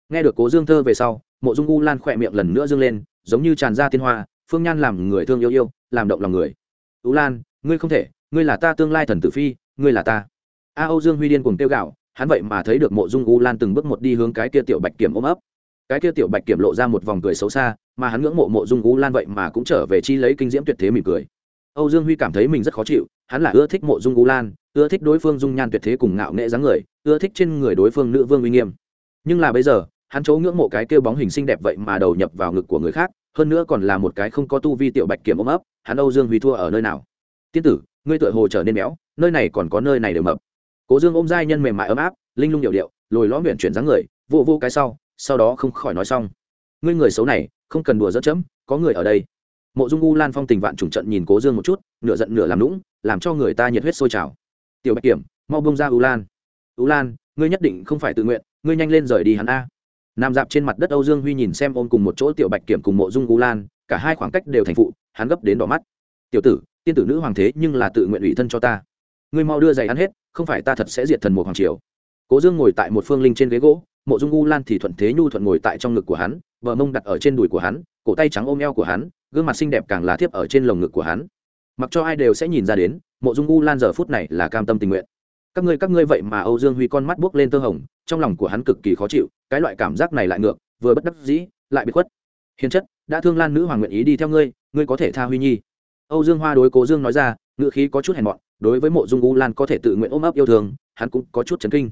Nghe được cố dương thơ về sau, mộ dung u lan khỏe miệng lần nữa dương lên, giống như tràn ra tiên hoa, phương nhan làm người thương yêu yêu, làm động lòng người. U lan, ngươi không thể, ngươi là ta tương lai thần tử phi, ngươi là ta. A âu dương huy điên cùng tiêu gạo hắn vậy mà thấy được mộ dung u lan từng bước một đi hướng cái kia tiểu bạch kiểm ôm ấp. Cái kia tiểu bạch kiểm lộ ra một vòng cười xấu xa, mà hắn ngưỡng mộ mộ dung u lan vậy mà cũng trở về chi lấy kinh diễm tuyệt thế mỉm cười. Âu dương huy cảm thấy mình rất khó chịu, hắn là ưa thích mộ dung u lan, ưa thích đối phương dung nhan tuyệt thế cùng ngạo nghệ dáng người, ưa thích trên người đối phương nữ vương uy nghiêm. Nhưng là bây giờ, hắn chỗ ngưỡng mộ cái kêu bóng hình xinh đẹp vậy mà đầu nhập vào ngực của người khác, hơn nữa còn là một cái không có tu vi tiểu bạch kiểm ôm ấp, hắn âu dương huy thua ở nơi nào? Tiên tử, ngươi tựa hồ trở nên béo, nơi này còn có nơi này đều mập cố dương ôm giai nhân mềm mại ấm áp, linh lung điệu điệu, lồi lõm luyện chuyển dáng người, vô vô cái sau sau đó không khỏi nói xong. Ngươi người xấu này, không cần đùa dỡ chấm, có người ở đây. Mộ dung u lan phong tình vạn trùng trận nhìn cố dương một chút, nửa giận nửa làm lũng làm cho người ta nhiệt huyết sôi trào. Tiểu bạch kiểm, mau bông ra u lan. U lan, ngươi nhất định không phải tự nguyện, ngươi nhanh lên rời đi hắn a. Nằm dạp trên mặt đất âu dương huy nhìn xem ôm cùng một chỗ tiểu bạch kiểm cùng mộ dung u lan, cả hai khoảng cách đều thành phụ, hắn gấp đến đỏ mắt. Tiểu tử, tiên tử nữ hoàng thế nhưng là tự nguyện ủy thân cho ta ngươi mau đưa giày ăn hết, không phải ta thật sẽ diệt thần một hoàng triều. Cố dương ngồi tại một phương linh trên ghế gỗ, mộ dung u lan thì thuận thế nhu thuận ngồi tại trong ngực của hắn vợ mông đặt ở trên đùi của hắn, cổ tay trắng ôm eo của hắn, gương mặt xinh đẹp càng là thiếp ở trên lồng ngực của hắn. Mặc cho ai đều sẽ nhìn ra đến, mộ dung u lan giờ phút này là cam tâm tình nguyện. Các ngươi các ngươi vậy mà âu dương huy con mắt buốc lên tơ hồng, trong lòng của hắn cực kỳ khó chịu, cái loại cảm giác này lại ngược, vừa bất đắc dĩ, lại bị khuất. Hiền chất, đã thương lan nữ hoàng nguyện ý đi theo ngươi ngươi có thể tha huy nhi âu dương hoa đối cố dương nói ra ngựa khí có chút hèn mọn, đối với mộ dung u lan có thể tự nguyện ôm ấp yêu thương, hắn cũng có chút chấn kinh.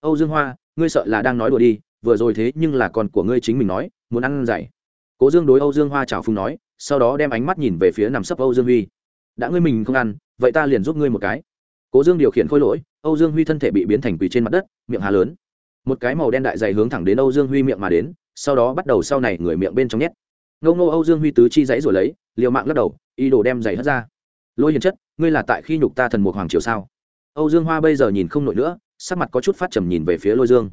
Âu dương hoa, ngươi sợ là đang nói đùa đi, vừa rồi thế nhưng là con của ngươi chính mình nói, muốn ăn dạy cố dương đối âu dương hoa chào phúng nói, sau đó đem ánh mắt nhìn về phía nằm sấp âu dương huy. Đã ngươi mình không ăn, vậy ta liền giúp ngươi một cái. Cố dương điều khiển khôi lỗi, âu dương huy thân thể bị biến thành quỳ trên mặt đất, miệng hà lớn. Một cái màu đen đại dày hướng thẳng đến âu dương huy miệng mà đến, sau đó bắt đầu sau này người miệng bên trong nhét ngâu ngô âu dương huy tứ chi dãy rồi lấy, liều mạng lắc đầu, ý đồ đem giày hất ra. Lôi hiền chất, ngươi là tại khi nhục ta thần một hoàng triều sao? Âu dương hoa bây giờ nhìn không nổi nữa, sắc mặt có chút phát trầm nhìn về phía lôi dương.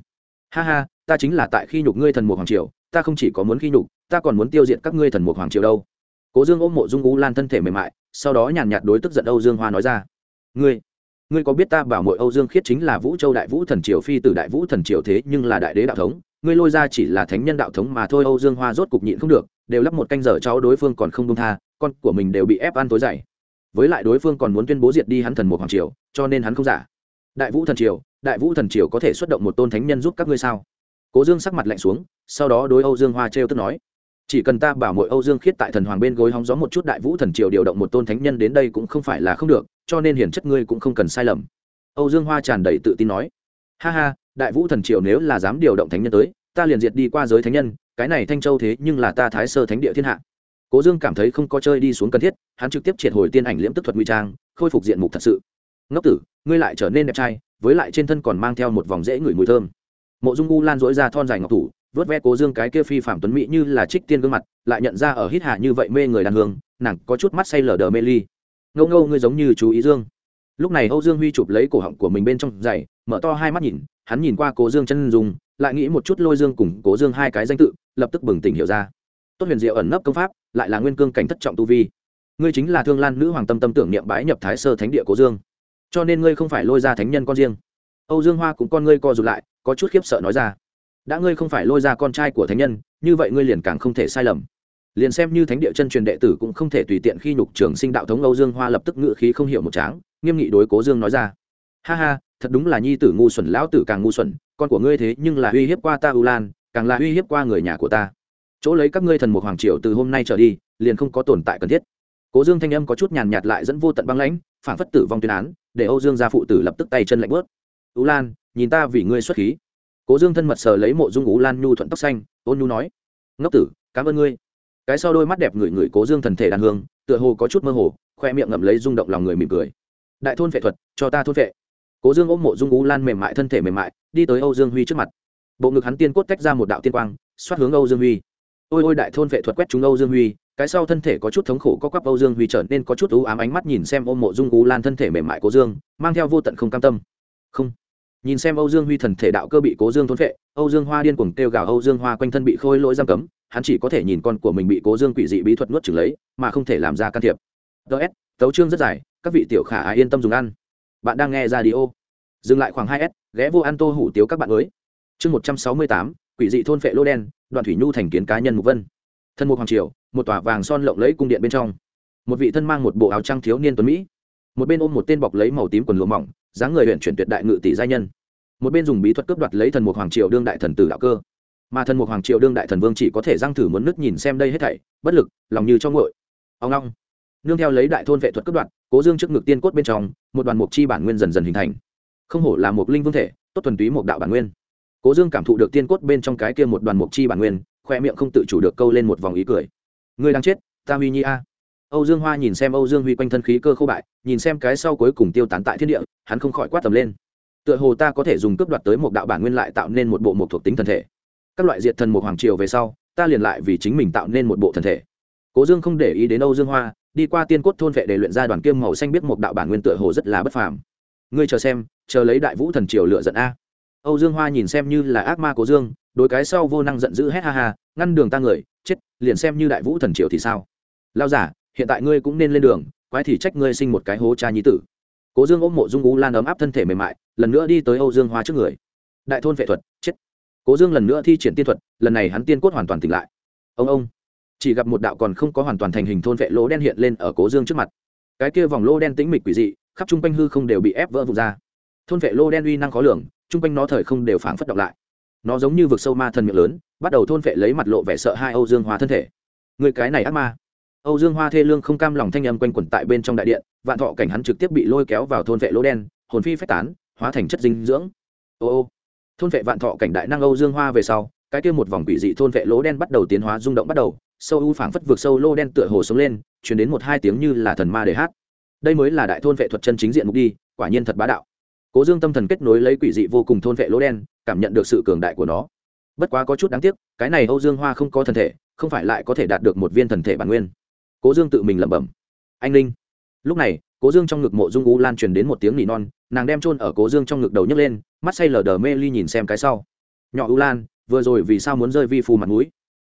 Ha ha, ta chính là tại khi nhục ngươi thần một hoàng triều, ta không chỉ có muốn khi nhục, ta còn muốn tiêu diệt các ngươi thần một hoàng triều đâu. Cố dương ôm mộ dung u lan thân thể mềm mại, sau đó nhàn nhạt đối tức giận âu dương hoa nói ra. Ngươi ngươi có biết ta bảo mội âu dương khiết chính là vũ châu đại vũ thần triều, phi từ đại vũ thần triều thế nhưng là đại đế đạo thống ngươi lôi ra chỉ là thánh nhân đạo thống mà thôi, âu dương hoa rốt cục nhịn không được, đều lắp một canh giờ cháu đối phương còn không đông tha, con của mình đều bị ép ăn tối dày với lại đối phương còn muốn tuyên bố diệt đi hắn thần một hoàng triều, cho nên hắn không giả. Đại vũ thần triều, đại vũ thần triều có thể xuất động một tôn thánh nhân giúp các ngươi sao? Cố dương sắc mặt lạnh xuống, sau đó đối âu dương hoa trêu tức nói, chỉ cần ta bảo mỗi âu dương khiết tại thần hoàng bên gối hóng gió một chút, đại vũ thần triều điều động một tôn thánh nhân đến đây cũng không phải là không được, cho nên hiển chất ngươi cũng không cần sai lầm. Âu dương hoa tràn đầy tự tin nói, ha ha đại vũ thần triều nếu là dám điều động thánh nhân tới, ta liền diệt đi qua giới thánh nhân, cái này thanh châu thế nhưng là ta thái sơ thánh địa thiên hạ. Cố dương cảm thấy không có chơi đi xuống cần thiết, hắn trực tiếp triệt hồi tiên ảnh liễm tức thuật nguy trang, khôi phục diện mục thật sự. Ngốc tử, ngươi lại trở nên đẹp trai, với lại trên thân còn mang theo một vòng rễ ngửi mùi thơm. Mộ dung u lan dỗi ra thon dài ngọc thủ, vớt ve cố dương cái kia phi phạm tuấn mỹ như là trích tiên gương mặt, lại nhận ra ở hít hạ như vậy mê người đàn hương, nàng có chút mắt say lờ đờ mê ly. Ngâu ngâu ngươi giống như chú ý dương. Lúc này âu dương huy chụp lấy cổ họng của mình bên trong giày, mở to hai mắt nhìn hắn nhìn qua cố dương chân dùng lại nghĩ một chút lôi dương cùng cố dương hai cái danh tự, lập tức bừng tỉnh hiểu ra. Tốt huyền diệu ẩn nấp công pháp, lại là nguyên cương cảnh thất trọng tu vi. Ngươi chính là thương lan nữ hoàng tâm tâm tưởng niệm bái nhập thái sơ thánh địa cố dương. Cho nên ngươi không phải lôi ra thánh nhân con riêng. Âu dương hoa cũng con ngươi co rụt lại, có chút khiếp sợ nói ra. Đã ngươi không phải lôi ra con trai của thánh nhân, như vậy ngươi liền càng không thể sai lầm. Liền xem như thánh địa chân truyền đệ tử cũng không thể tùy tiện khi nhục trường sinh đạo thống âu dương hoa lập tức ngự khí không hiểu một tráng, nghiêm nghị đối cố dương nói ra. Ha ha thật đúng là nhi tử ngu xuẩn, lão tử càng ngu xuẩn, con của ngươi thế nhưng là uy hiếp qua ta u lan, càng là uy hiếp qua người nhà của ta. Chỗ lấy các ngươi thần một hoàng triều từ hôm nay trở đi, liền không có tồn tại cần thiết. Cố dương thanh âm có chút nhàn nhạt lại dẫn vô tận băng lãnh, phản phất tử vong tuyên án, để âu dương gia phụ tử lập tức tay chân lạnh bớt u lan, nhìn ta vì ngươi xuất khí. Cố dương thân mật sờ lấy mộ dung u lan nhu thuận tóc xanh, ôn nhu nói, ngốc tử, cảm ơn ngươi. Cái sau đôi mắt đẹp ngửi ngửi cố dương thần thể đàn hương, tựa hồ có chút mơ hồ, khoe miệng ngậm lấy rung động lòng người mỉm cười. Đại thôn vệ thuật, cho ta thôn vệ cố dương ôm mộ dung ú lan mềm mại thân thể mềm mại, đi tới âu dương huy trước mặt. Bộ ngực hắn tiên cốt tách ra một đạo tiên quang, xoát hướng âu dương huy. Ôi ôi, đại thôn vệ thuật quét chúng âu dương huy, cái sau thân thể có chút thống khổ có quắp âu dương huy trở nên có chút ưu ám ánh mắt nhìn xem ôm mộ dung ú lan thân thể mềm mại cố dương, mang theo vô tận không cam tâm. Không. Nhìn xem âu dương huy thần thể đạo cơ bị cố dương thôn vệ, âu dương hoa điên cuồng kêu gào âu dương hoa quanh thân bị khôi lỗi giam cấm, hắn chỉ có thể nhìn con của mình bị cố dương quỷ dị bí thuật nuốt chừng lấy, mà không thể làm ra can thiệp. Ts tấu chương rất dài, các vị tiểu khả ai yên tâm dùng ăn bạn đang nghe ra đi ô dừng lại khoảng hai s, ghé vô ăn tô hủ tiếu các bạn mới. Chương một trăm sáu mươi tám, quỷ dị thôn phệ lô đen, đoạn thủy nhu thành kiến cá nhân mục vân. Thân mục hoàng triều, một tòa vàng son lộng lẫy cung điện bên trong. Một vị thân mang một bộ áo trăng thiếu niên tuấn mỹ. Một bên ôm một tên bọc lấy màu tím quần lụa mỏng, dáng người huyện chuyển tuyệt đại ngự tỷ giai nhân. Một bên dùng bí thuật cướp đoạt lấy thần mục hoàng triều đương đại thần tử đạo cơ. Mà thần mục hoàng triều đương đại thần vương chỉ có thể răng thử muốn nứt nhìn xem đây hết thảy, bất lực, lòng như cho ngội ông long. Nương theo lấy đại thôn vệ thuật cướp đoạt cố dương trước ngực tiên cốt bên trong, một đoàn mục chi bản nguyên dần dần hình thành. Không hổ là một linh vương thể, tốt thuần túy một đạo bản nguyên. Cố dương cảm thụ được tiên cốt bên trong cái kia một đoàn mục chi bản nguyên, khoe miệng không tự chủ được câu lên một vòng ý cười. Ngươi đang chết, ta huy nhi a. Âu dương hoa nhìn xem âu dương huy quanh thân khí cơ khô bại, nhìn xem cái sau cuối cùng tiêu tán tại thiên địa, hắn không khỏi quát tầm lên. Tựa hồ ta có thể dùng cướp đoạt tới một đạo bản nguyên lại tạo nên một bộ một thuộc tính thần thể. Các loại diệt thần một hoàng triều về sau, ta liền lại vì chính mình tạo nên một bộ thần thể. Cố dương không để ý đến âu dương hoa đi qua tiên cốt thôn vệ để luyện ra đoàn kiêm màu xanh biết một đạo bản nguyên tựa hồ rất là bất phàm. Ngươi chờ xem, chờ lấy đại vũ thần triều lựa giận a. Âu dương hoa nhìn xem như là ác ma cố dương đôi cái sau vô năng giận dữ hét ha ha, ngăn đường ta người, chết, liền xem như đại vũ thần triệu thì sao? Lao giả, hiện tại ngươi cũng nên lên đường, quái thì trách ngươi sinh một cái hố cha nhí tử. Cố dương ôm mộ dung ú lan ấm áp thân thể mềm mại, lần nữa đi tới âu dương hoa trước người. Đại thôn vệ thuật, chết. Cố dương lần nữa thi triển tiên thuật, lần này hắn tiên cốt hoàn toàn tỉnh lại. Ông ông chỉ gặp một đạo còn không có hoàn toàn thành hình thôn vệ lỗ đen hiện lên ở cố dương trước mặt. Cái kia vòng lô đen tĩnh mịch quỷ dị, khắp chung quanh hư không đều bị ép vỡ vụt ra. Thôn vệ lô đen uy năng khó lường, chung quanh nó thời không đều phảng phất đọc lại. Nó giống như vực sâu ma thần miệng lớn, bắt đầu thôn vệ lấy mặt lộ vẻ sợ hai âu dương hoa thân thể. Người cái này ác ma. Âu dương hoa thê lương không cam lòng thanh âm quanh quẩn tại bên trong đại điện, vạn thọ cảnh hắn trực tiếp bị lôi kéo vào thôn vệ lỗ đen, hồn phi phách tán, hóa thành chất dinh dưỡng. Ô ô. Thôn vệ vạn thọ cảnh đại năng âu dương hoa về sau cái kia một vòng quỷ dị thôn vệ lỗ đen bắt đầu tiến hóa rung động bắt đầu, sâu u phảng phất vượt sâu lô đen tựa hồ sống lên chuyển đến một hai tiếng như là thần ma để hát. Đây mới là đại thôn vệ thuật chân chính diện mục đi, quả nhiên thật bá đạo. Cố dương tâm thần kết nối lấy quỷ dị vô cùng thôn vệ lỗ đen, cảm nhận được sự cường đại của nó. Bất quá có chút đáng tiếc, cái này âu dương hoa không có thần thể, không phải lại có thể đạt được một viên thần thể bản nguyên. Cố dương tự mình lẩm bẩm. Anh linh. Lúc này, cố dương trong ngực mộ dung u lan truyền đến một tiếng nỉ non, nàng đem trôn ở cố dương trong ngực đầu nhấc lên, mắt say lờ đờ mê ly nhìn xem cái sau. Nhỏ u lan vừa rồi vì sao muốn rơi vi phù mặt mũi?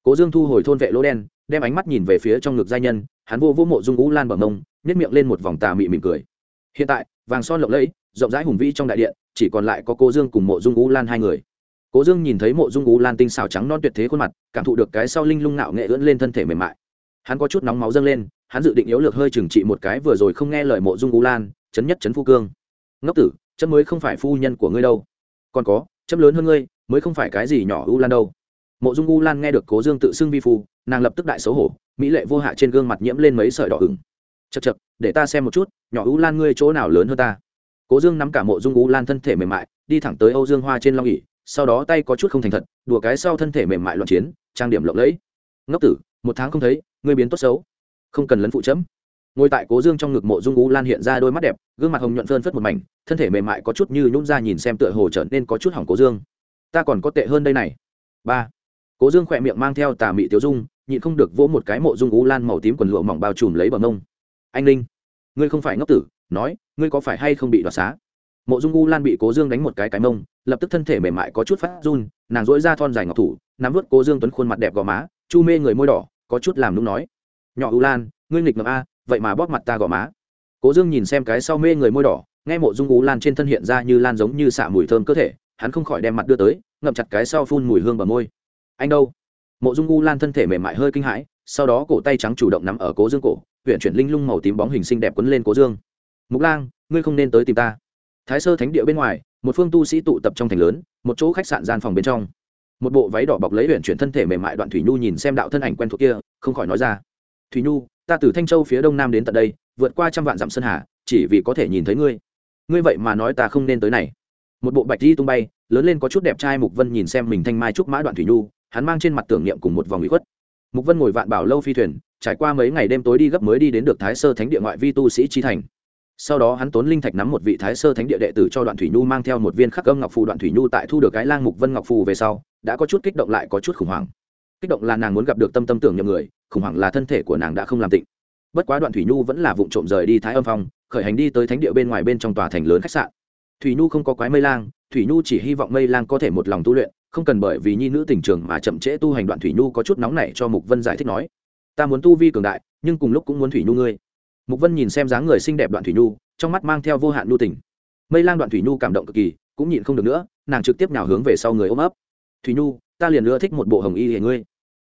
Cố dương thu hồi thôn vệ lỗ đen, đem ánh mắt nhìn về phía trong ngực giai nhân, hắn vô vô mộ dung ú lan bằng mông nhét miệng lên một vòng tà mị mỉm cười. Hiện tại, vàng son lộng lẫy, rộng rãi hùng vĩ trong đại điện, chỉ còn lại có cố dương cùng mộ dung ú lan hai người. Cố dương nhìn thấy mộ dung ú lan tinh xào trắng non tuyệt thế khuôn mặt, cảm thụ được cái sau linh lung nạo nghệ ưỡn lên thân thể mềm mại. Hắn có chút nóng máu dâng lên, hắn dự định yếu lược hơi trừng trị một cái vừa rồi không nghe lời mộ dung ú lan, chấn nhất chấn phu cương. Ngốc tử, chấm mới không phải phu nhân của ngươi đâu. Còn có, chấm lớn hơn ngươi mới không phải cái gì nhỏ u lan đâu. Mộ dung u lan nghe được cố dương tự xưng vi phu, nàng lập tức đại xấu hổ, mỹ lệ vô hạ trên gương mặt nhiễm lên mấy sợi đỏ ửng. Chật chật để ta xem một chút, nhỏ u lan ngươi chỗ nào lớn hơn ta? Cố dương nắm cả mộ dung u lan thân thể mềm mại, đi thẳng tới âu dương hoa trên long ỉ sau đó tay có chút không thành thật, đùa cái sau thân thể mềm mại loạn chiến, trang điểm lộng lẫy. Ngốc tử, một tháng không thấy, ngươi biến tốt xấu. Không cần lấn phụ chấm. Ngồi tại cố dương trong ngực mộ dung u lan hiện ra đôi mắt đẹp, gương mặt hồng nhuận phơn phất một mảnh, thân thể mềm mại có chút như nhún ra nhìn xem tựa hồ trở nên có chút hỏng cố dương ta còn có tệ hơn đây này. Ba. Cố dương khỏe miệng mang theo tà mị tiêu dung, nhịn không được vỗ một cái mộ dung ú lan màu tím quần lụa mỏng bao trùm lấy bờ mông. Anh linh, ngươi không phải ngốc tử, nói, ngươi có phải hay không bị đoạt xá? Mộ dung u lan bị cố dương đánh một cái cái mông, lập tức thân thể mềm mại có chút phát run, nàng dỗi ra thon dài ngọc thủ, nắm vớt cố dương tuấn khuôn mặt đẹp gò má, chu mê người môi đỏ, có chút làm nung nói. Nhỏ u lan, ngươi nghịch ngợm a, vậy mà bóp mặt ta gò má. Cố dương nhìn xem cái sau mê người môi đỏ, nghe mộ dung u lan trên thân hiện ra như lan giống như xạ mùi thơm cơ thể hắn không khỏi đem mặt đưa tới, ngậm chặt cái sau phun mùi hương bờ môi. Anh đâu? Mộ dung u lan thân thể mềm mại hơi kinh hãi, sau đó cổ tay trắng chủ động nắm ở cố dương cổ, huyện chuyển linh lung màu tím bóng hình xinh đẹp quấn lên cố dương. Mục lang, ngươi không nên tới tìm ta. Thái sơ thánh địa bên ngoài, một phương tu sĩ tụ tập trong thành lớn, một chỗ khách sạn gian phòng bên trong. Một bộ váy đỏ bọc lấy huyện chuyển thân thể mềm mại đoạn thủy nhu nhìn xem đạo thân ảnh quen thuộc kia, không khỏi nói ra. Thủy nhu, ta từ thanh châu phía đông nam đến tận đây, vượt qua trăm vạn dặm sơn hà, chỉ vì có thể nhìn thấy ngươi. Ngươi vậy mà nói ta không nên tới này một bộ bạch di tung bay, lớn lên có chút đẹp trai mục vân nhìn xem mình thanh mai trúc mã đoạn thủy nhu, hắn mang trên mặt tưởng niệm cùng một vòng bị khuất. Mục vân ngồi vạn bảo lâu phi thuyền, trải qua mấy ngày đêm tối đi gấp mới đi đến được thái sơ thánh địa ngoại vi tu sĩ trí thành. Sau đó hắn tốn linh thạch nắm một vị thái sơ thánh địa đệ tử cho đoạn thủy nhu mang theo một viên khắc âm ngọc phù. Đoạn thủy nhu tại thu được cái lang mục vân ngọc phù về sau, đã có chút kích động lại có chút khủng hoảng. Kích động là nàng muốn gặp được tâm tâm tưởng nhầm người, khủng hoảng là thân thể của nàng đã không làm tịnh. Bất quá đoạn thủy nhu vẫn là vụ trộm rời đi thái âm phong, khởi hành đi tới thánh địa bên ngoài bên trong tòa thành lớn khách sạn thủy nhu không có quái mây lang, thủy nhu chỉ hy vọng mây lang có thể một lòng tu luyện, không cần bởi vì nhi nữ tình trường mà chậm trễ tu hành đoạn thủy nhu có chút nóng nảy cho mục vân giải thích nói. Ta muốn tu vi cường đại, nhưng cùng lúc cũng muốn thủy nhu ngươi. Mục vân nhìn xem dáng người xinh đẹp đoạn thủy nhu, trong mắt mang theo vô hạn nhu tình. Mây lang đoạn thủy nhu cảm động cực kỳ, cũng nhịn không được nữa, nàng trực tiếp nào hướng về sau người ôm ấp. Thủy nhu, ta liền nữa thích một bộ hồng y hề ngươi.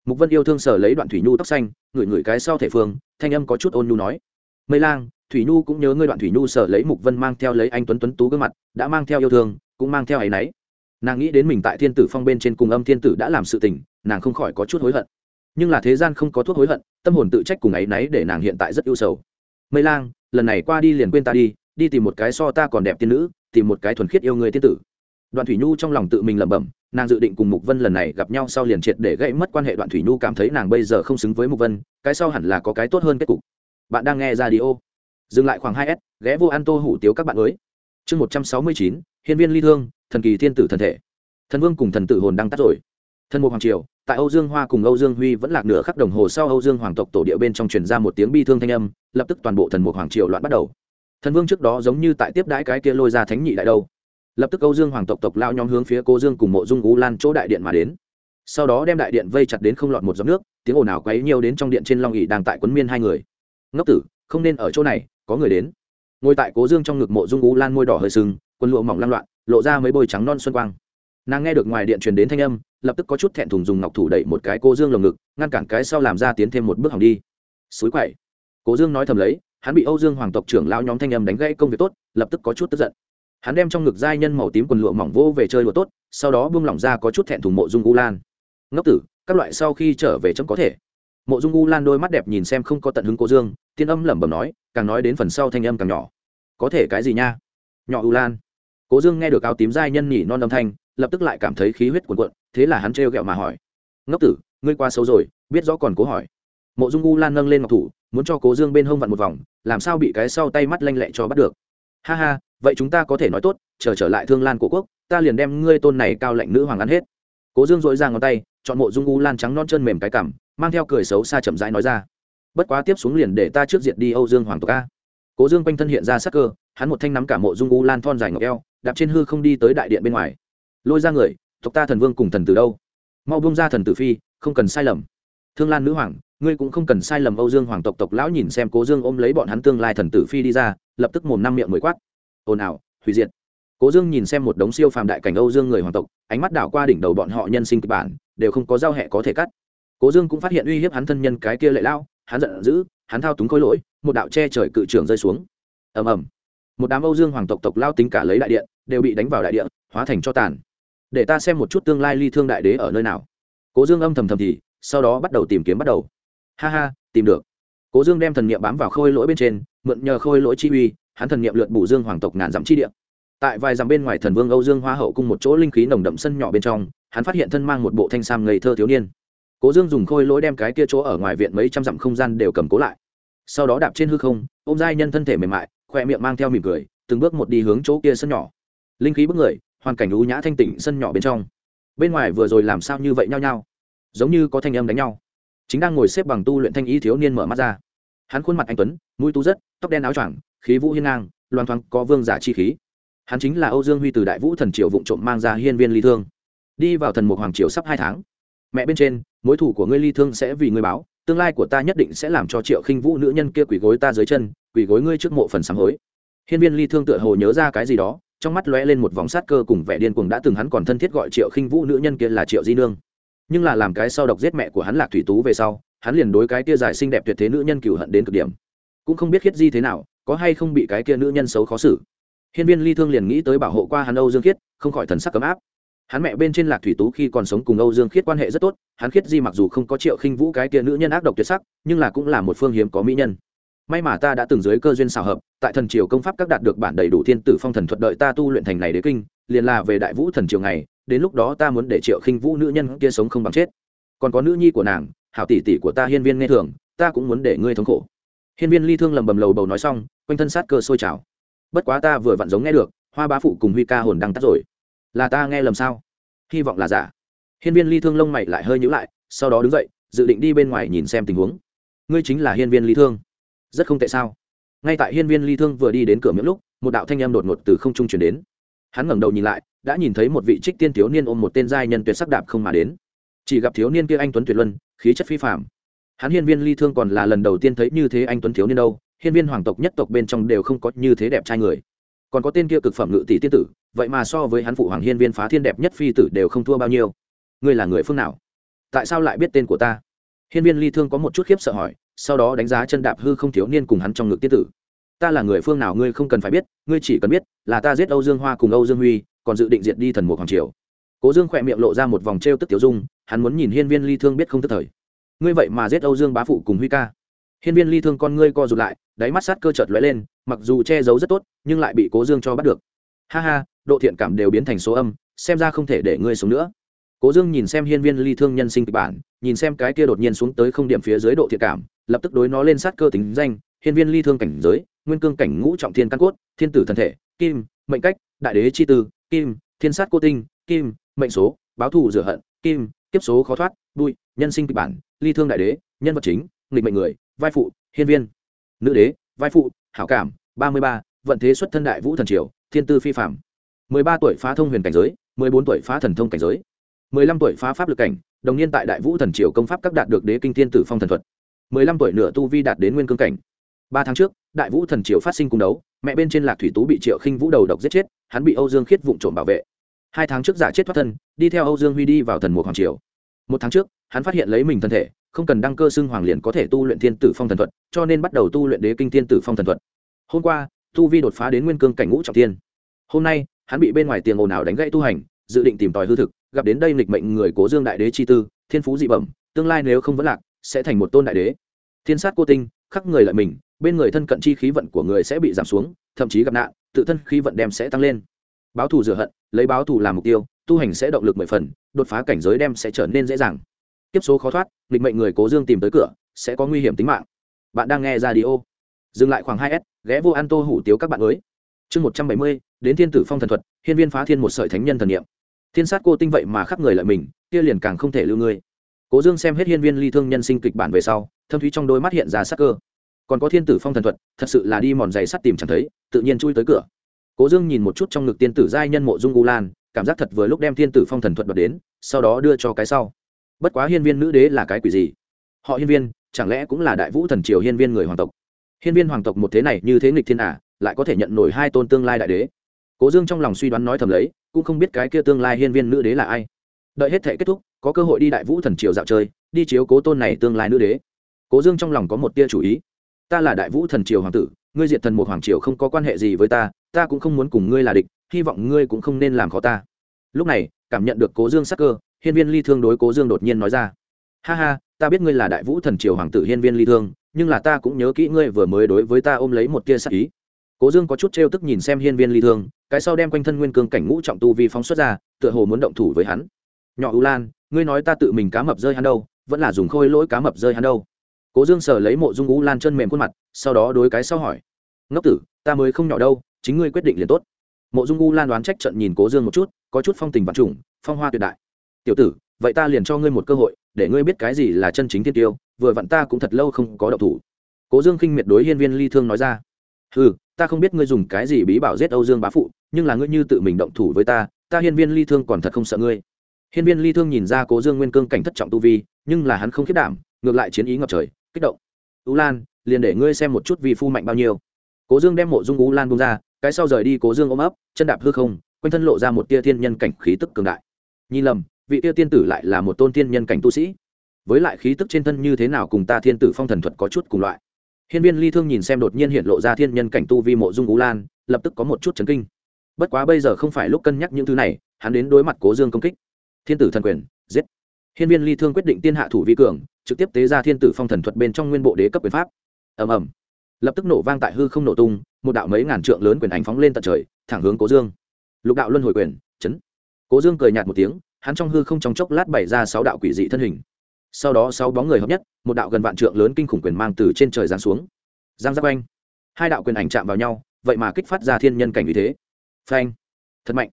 Mục vân yêu thương sở lấy đoạn thủy nhu tóc xanh, ngửi ngửi cái sau thể phương, thanh âm có chút ôn nhu nói. Mây lang thủy nhu cũng nhớ ngươi đoạn thủy nhu sợ lấy mục vân mang theo lấy anh tuấn tuấn tú gương mặt, đã mang theo yêu thương, cũng mang theo áy náy. Nàng nghĩ đến mình tại thiên tử phong bên trên cùng âm thiên tử đã làm sự tình, nàng không khỏi có chút hối hận. Nhưng là thế gian không có thuốc hối hận, tâm hồn tự trách cùng áy náy để nàng hiện tại rất ưu sầu. Mây lang, lần này qua đi liền quên ta đi đi tìm một cái so ta còn đẹp tiên nữ, tìm một cái thuần khiết yêu người tiên tử. Đoạn thủy nhu trong lòng tự mình lẩm bẩm, nàng dự định cùng mục vân lần này gặp nhau sau liền triệt để gãy mất quan hệ. Đoạn thủy nhu cảm thấy nàng bây giờ không xứng với mục vân, cái sau hẳn là có cái tốt hơn kết cục. Bạn đang nghe ra đi ô dừng lại khoảng hai s, ghé vô ăn tô hủ tiếu các bạn mới. Chương một trăm sáu mươi chín hiến viên ly thương, thần kỳ thiên tử thần thể. Thần vương cùng thần tử hồn đang tắt rồi. Thần mục hoàng triều, tại âu dương hoa cùng âu dương huy vẫn lạc nửa khắc đồng hồ sau âu dương hoàng tộc tổ địa bên trong truyền ra một tiếng bi thương thanh âm, lập tức toàn bộ thần mục hoàng triều loạn bắt đầu. Thần vương trước đó giống như tại tiếp đãi cái kia lôi ra thánh nhị đại đâu. Lập tức âu dương hoàng tộc tộc lao nhóm hướng phía cô dương cùng mộ dung ú lan chỗ đại điện mà đến. Sau đó đem đại điện vây chặt đến không lọt một giọt nước, tiếng ồn ào quấy nhiều đến trong điện trên long ỉ đang tại quấn miên hai người. Ngốc tử, không nên ở chỗ này có người đến. Ngồi tại cố dương trong ngực mộ dung u lan môi đỏ hơi sừng, quân lụa mỏng lan loạn lộ ra mấy bôi trắng non xuân quang. Nàng nghe được ngoài điện truyền đến thanh âm lập tức có chút thẹn thùng dùng ngọc thủ đẩy một cái cô dương lồng ngực ngăn cản cái sau làm ra tiến thêm một bước hỏng đi. Xúi quậy cố dương nói thầm lấy hắn bị âu dương hoàng tộc trưởng lao nhóm thanh âm đánh gãy công việc tốt lập tức có chút tức giận. Hắn đem trong ngực giai nhân màu tím quần lụa mỏng vô về chơi lụa tốt sau đó buông lỏng ra có chút thẹn thùng mộ dung u lan. Ngốc tử các loại sau khi trở về chấm có thể. Mộ dung u lan đôi mắt đẹp nhìn xem không có tận hứng cố dương tiên âm lẩm bẩm nói càng nói đến phần sau thanh âm càng nhỏ. Có thể cái gì nha? Nhỏ ưu lan. Cố dương nghe được áo tím giai nhân nhỉ non âm thanh lập tức lại cảm thấy khí huyết cuồn cuộn thế là hắn trêu ghẹo mà hỏi. Ngốc tử ngươi qua xấu rồi biết rõ còn cố hỏi. Mộ dung u lan nâng lên ngọc thủ muốn cho cố dương bên hông vặn một vòng làm sao bị cái sau tay mắt lanh lẹ cho bắt được? Ha ha vậy chúng ta có thể nói tốt chờ trở, trở lại thương lan của quốc ta liền đem ngươi tôn này cao lạnh nữ hoàng ăn hết. Cố dương dội ra ngón tay chọn mộ dung u lan trắng non chân mềm cái cảm mang theo cười xấu xa chậm rãi nói ra bất quá tiếp xuống liền để ta trước diện đi âu dương hoàng tộc a. Cố dương quanh thân hiện ra sắc cơ, hắn một thanh nắm cả mộ dung u lan thon dài ngọc eo, đạp trên hư không đi tới đại điện bên ngoài. Lôi ra người, tộc ta thần vương cùng thần từ đâu? Mau bông ra thần tử phi, không cần sai lầm. Thương lan nữ hoàng, ngươi cũng không cần sai lầm âu dương hoàng tộc tộc lão nhìn xem cố dương ôm lấy bọn hắn tương lai thần tử phi đi ra, lập tức mồm năm miệng mười quát. Ồn ào, hủy diệt. Cố dương nhìn xem một đống siêu phàm đại cảnh âu dương người hoàng tộc, ánh mắt đảo qua đỉnh đầu bọn họ nhân sinh kịch bản, đều không có giao hẹ có thể cắt. Cố dương cũng phát hiện uy hiếp hắn thân nhân cái kia lệ lao hắn giận dữ, hắn thao túng khối lỗi, một đạo che trời cự trưởng rơi xuống. Ầm ầm. Một đám âu dương hoàng tộc tộc lao tính cả lấy đại điện, đều bị đánh vào đại điện hóa thành cho tàn. Để ta xem một chút tương lai ly thương đại đế ở nơi nào. Cố dương âm thầm thầm thì, sau đó bắt đầu tìm kiếm bắt đầu. Ha ha, tìm được. Cố dương đem thần niệm bám vào khôi lỗi bên trên, mượn nhờ khôi lỗi chi uy, hắn thần niệm lượt bù dương hoàng tộc ngàn dặm chi địa. Tại vài dặm bên ngoài thần vương âu dương hoa hậu cung một chỗ linh khí nồng đậm sân nhỏ bên trong, hắn phát hiện thân mang một bộ thanh sam ngây thơ thiếu niên cố dương dùng khôi lỗi đem cái kia chỗ ở ngoài viện mấy trăm dặm không gian đều cầm cố lại. Sau đó đạp trên hư không, ôm giai nhân thân thể mềm mại, khoe miệng mang theo mỉm cười, từng bước một đi hướng chỗ kia sân nhỏ. Linh khí bức người, hoàn cảnh ưu nhã thanh tịnh sân nhỏ bên trong. Bên ngoài vừa rồi làm sao như vậy nhau nhau giống như có thanh âm đánh nhau. Chính đang ngồi xếp bằng tu luyện thanh ý thiếu niên mở mắt ra. Hắn khuôn mặt anh tuấn, mũi tu rất, tóc đen áo choàng, khí vũ hiên ngang, loan thoáng có vương giả chi khí. Hắn chính là âu dương huy từ đại vũ thần triều vụng trộm mang ra hiên viên ly thương. Đi vào thần mục hoàng triều sắp hai tháng mẹ bên trên, mối thủ của ngươi ly thương sẽ vì ngươi báo, tương lai của ta nhất định sẽ làm cho triệu khinh vũ nữ nhân kia quỳ gối ta dưới chân, quỳ gối ngươi trước mộ phần sáng hối. Hiên viên ly thương tựa hồ nhớ ra cái gì đó, trong mắt lóe lên một vòng sát cơ cùng vẻ điên cuồng đã từng hắn còn thân thiết gọi triệu khinh vũ nữ nhân kia là triệu di nương. Nhưng là làm cái sau độc giết mẹ của hắn lạc thủy tú về sau, hắn liền đối cái kia dài xinh đẹp tuyệt thế nữ nhân cựu hận đến cực điểm. Cũng không biết khiết di thế nào, có hay không bị cái kia nữ nhân xấu khó xử. Hiên viên ly thương liền nghĩ tới bảo hộ qua hắn âu dương khiết, không khỏi thần sắc cấm áp hắn mẹ bên trên lạc thủy tú khi còn sống cùng âu dương khiết quan hệ rất tốt, hắn khiết di mặc dù không có triệu khinh vũ cái kia nữ nhân ác độc tuyệt sắc, nhưng là cũng là một phương hiếm có mỹ nhân. May mà ta đã từng dưới cơ duyên xào hợp, tại thần triều công pháp các đạt được bản đầy đủ thiên tử phong thần thuật đợi ta tu luyện thành này đế kinh, liền là về đại vũ thần triều ngày, đến lúc đó ta muốn để triệu khinh vũ nữ nhân kia sống không bằng chết. Còn có nữ nhi của nàng, hảo tỷ tỷ của ta hiên viên nghe thường, ta cũng muốn để ngươi thống khổ. Hiên viên ly thương lầm bầm lầu bầu nói xong, quanh thân sát cơ sôi trào. Bất quá ta vừa vặn giống nghe được, hoa bá phụ cùng huy ca hồn đang tắt rồi là ta nghe lầm sao? Hy vọng là giả. Hiên viên ly thương lông mày lại hơi nhữ lại, sau đó đứng dậy, dự định đi bên ngoài nhìn xem tình huống. Ngươi chính là hiên viên ly thương. Rất không tệ sao? Ngay tại hiên viên ly thương vừa đi đến cửa miệng lúc, một đạo thanh âm đột ngột từ không trung chuyển đến. Hắn ngẩng đầu nhìn lại, đã nhìn thấy một vị trích tiên thiếu niên ôm một tên giai nhân tuyệt sắc đạp không mà đến. Chỉ gặp thiếu niên kia anh tuấn tuyệt luân, khí chất phi phạm hắn hiên viên ly thương còn là lần đầu tiên thấy như thế anh tuấn thiếu niên đâu, hiên viên hoàng tộc nhất tộc bên trong đều không có như thế đẹp trai người còn có tên kia cực phẩm ngự tỷ tiên tử, vậy mà so với hắn phụ hoàng hiên viên phá thiên đẹp nhất phi tử đều không thua bao nhiêu. Ngươi là người phương nào? Tại sao lại biết tên của ta? Hiên viên ly thương có một chút khiếp sợ hỏi, sau đó đánh giá chân đạp hư không thiếu niên cùng hắn trong ngực tiên tử. Ta là người phương nào ngươi không cần phải biết, ngươi chỉ cần biết là ta giết âu dương hoa cùng âu dương huy, còn dự định diệt đi thần mục hoàng triều. Cố dương khỏe miệng lộ ra một vòng t r e o tức tiểu dung, hắn muốn nhìn hiên viên ly thương biết không tức thời. Ngươi vậy mà giết âu dương bá phụ cùng huy ca hiên viên ly thương con ngươi co rụt lại, đáy mắt sát cơ chợt lóe lên, mặc dù che giấu rất tốt, nhưng lại bị cố dương cho bắt được. Ha ha, độ thiện cảm đều biến thành số âm, xem ra không thể để ngươi sống nữa. Cố dương nhìn xem hiên viên ly thương nhân sinh kịch bản, nhìn xem cái kia đột nhiên xuống tới không điểm phía dưới độ thiện cảm, lập tức đối nó lên sát cơ tính danh, hiên viên ly thương cảnh giới, nguyên cương cảnh ngũ trọng thiên căn cốt, thiên tử thần thể, kim, mệnh cách, đại đế chi tư, kim, thiên sát cô tinh, kim, mệnh số, báo thù rửa hận, kim tiếp số khó thoát, bụi, nhân sinh kịch bản, ly thương đại đế, nhân vật chính, nghịch mệnh người vai phụ, hiên viên. Nữ đế, vai phụ, hảo cảm, ba mươi ba, vận thế xuất thân đại vũ thần triều, thiên tư phi phạm mười ba tuổi phá thông huyền cảnh giới, mười bốn tuổi phá thần thông cảnh giới. mười lăm tuổi phá pháp lực cảnh, đồng niên tại đại vũ thần triều công pháp các đạt được đế kinh thiên tử phong thần thuật. mười lăm tuổi nửa tu vi đạt đến nguyên cương cảnh. ba tháng trước, đại vũ thần triều phát sinh cung đấu, mẹ bên trên lạc thủy tú bị triệu khinh vũ đầu độc giết chết, hắn bị âu dương khiết vụng trộm bảo vệ. hai tháng trước giả chết thoát thân, đi theo âu dương huy đi vào thần mục hoàng triều. một tháng trước, hắn phát hiện lấy mình thân thể không cần đăng cơ xưng hoàng liền có thể tu luyện thiên tử phong thần thuật, cho nên bắt đầu tu luyện đế kinh thiên tử phong thần thuật. Hôm qua, tu vi đột phá đến nguyên cương cảnh ngũ trọng tiên hôm nay, hắn bị bên ngoài tiền ồn ào đánh gãy tu hành, dự định tìm tòi hư thực, gặp đến đây lịch mệnh người cố dương đại đế chi tư, thiên phú dị bẩm, tương lai nếu không vẫn lạc, sẽ thành một tôn đại đế. Thiên sát cô tinh, khắc người lợi mình, bên người thân cận chi khí vận của người sẽ bị giảm xuống, thậm chí gặp nạn, tự thân khí vận đem sẽ tăng lên. Báo thù rửa hận, lấy báo thù làm mục tiêu, tu hành sẽ động lực mười phần, đột phá cảnh giới đem sẽ trở nên dễ dàng. Tiếp số khó thoát định mệnh người cố dương tìm tới cửa, sẽ có nguy hiểm tính mạng. Bạn đang nghe ra đi ô dừng lại khoảng hai s, ghé vô an tô hủ tiếu các bạn mới chương một trăm bảy mươi, đến thiên tử phong thần thuật, hiên viên phá thiên một sợi thánh nhân thần niệm. Thiên sát cô tinh vậy mà khắp người lợi mình, kia liền càng không thể lưu ngươi. Cố dương xem hết hiên viên ly thương nhân sinh kịch bản về sau, thâm thúy trong đôi mắt hiện ra sắc cơ. Còn có thiên tử phong thần thuật, thật sự là đi mòn giày sắt tìm chẳng thấy, tự nhiên chui tới cửa. Cố dương nhìn một chút trong ngực tiên tử giai nhân mộ dung u lan, cảm giác thật vừa lúc đem thiên tử phong thần thuật đoạt đến, sau đó đưa cho cái sau bất quá hiên viên nữ đế là cái quỷ gì? Họ hiên viên chẳng lẽ cũng là đại vũ thần triều hiên viên người hoàng tộc? Hiên viên hoàng tộc một thế này như thế nghịch thiên ả à, lại có thể nhận nổi hai tôn tương lai đại đế? Cố dương trong lòng suy đoán nói thầm lấy cũng không biết cái kia tương lai hiên viên nữ đế là ai. Đợi hết thể kết thúc có cơ hội đi đại vũ thần triều dạo chơi đi chiếu cố tôn này tương lai nữ đế. Cố dương trong lòng có một tia chủ ý. Ta là đại vũ thần triều hoàng tử ngươi diệt thần một hoàng triều không có quan hệ gì với ta ta cũng không muốn cùng ngươi là địch hy vọng ngươi cũng không nên làm khó ta. Lúc này cảm nhận được cố dương sắc cơ hiên viên ly thương đối cố dương đột nhiên nói ra. Ha ha, ta biết ngươi là đại vũ thần triều hoàng tử hiên viên ly thương, nhưng là ta cũng nhớ kỹ ngươi vừa mới đối với ta ôm lấy một tia sắc ý. Cố dương có chút trêu tức nhìn xem hiên viên ly thương, cái sau đem quanh thân nguyên cương cảnh ngũ trọng tu vi phóng xuất ra, tựa hồ muốn động thủ với hắn. Nhỏ ưu lan, ngươi nói ta tự mình cá mập rơi hắn đâu, vẫn là dùng khôi lỗi cá mập rơi hắn đâu. Cố dương sờ lấy mộ dung ưu lan chân mềm khuôn mặt, sau đó đối cái sau hỏi. Ngốc tử, ta mới không nhỏ đâu, chính ngươi quyết định liền tốt. Mộ dung u lan đoán trách trận nhìn cố dương một chút, có chút phong tình vạn trùng, phong hoa tuyệt đại tiểu tử, vậy ta liền cho ngươi một cơ hội, để ngươi biết cái gì là chân chính thiên tiêu, vừa vặn ta cũng thật lâu không có độc thủ. Cố dương khinh miệt đối hiên viên ly thương nói ra. Ừ ta không biết ngươi dùng cái gì bí bảo giết âu dương bá phụ, nhưng là ngươi như tự mình động thủ với ta ta hiên viên ly thương còn thật không sợ ngươi. Hiên viên ly thương nhìn ra cố dương nguyên cương cảnh thất trọng tu vi, nhưng là hắn không khiết đảm, ngược lại chiến ý ngập trời, kích động. U lan, liền để ngươi xem một chút vi phu mạnh bao nhiêu. Cố dương đem mộ dung u lan bung ra, cái sau rời đi cố dương ôm ấp, chân đạp hư không, quanh thân lộ ra một tia thiên nhân cảnh khí tức cường đại. Nhìn lầm vị tia tiên tử lại là một tôn tiên nhân cảnh tu sĩ. Với lại khí tức trên thân như thế nào cùng ta thiên tử phong thần thuật có chút cùng loại. Hiên viên ly thương nhìn xem đột nhiên hiện lộ ra thiên nhân cảnh tu vi mộ dung ú lan, lập tức có một chút chấn kinh. Bất quá bây giờ không phải lúc cân nhắc những thứ này, hắn đến đối mặt cố dương công kích. Thiên tử thần quyền, giết. Hiên viên ly thương quyết định tiên hạ thủ vi cường, trực tiếp tế ra thiên tử phong thần thuật bên trong nguyên bộ đế cấp quyền pháp. Ầm ầm. Lập tức nổ vang tại hư không nổ tung, một đạo mấy ngàn trượng lớn quyền ảnh phóng lên tận trời, thẳng hướng cố dương. Lục đạo luân hồi quyền, chấn. Cố dương cười nhạt một tiếng hắn trong hư không trong chốc lát bày ra sáu đạo quỷ dị thân hình. Sau đó sáu bóng người hợp nhất, một đạo gần vạn trượng lớn kinh khủng quyền mang từ trên trời giáng xuống. Giang giáp anh hai đạo quyền ảnh chạm vào nhau, vậy mà kích phát ra thiên nhân cảnh vì thế. Phanh. Thật mạnh.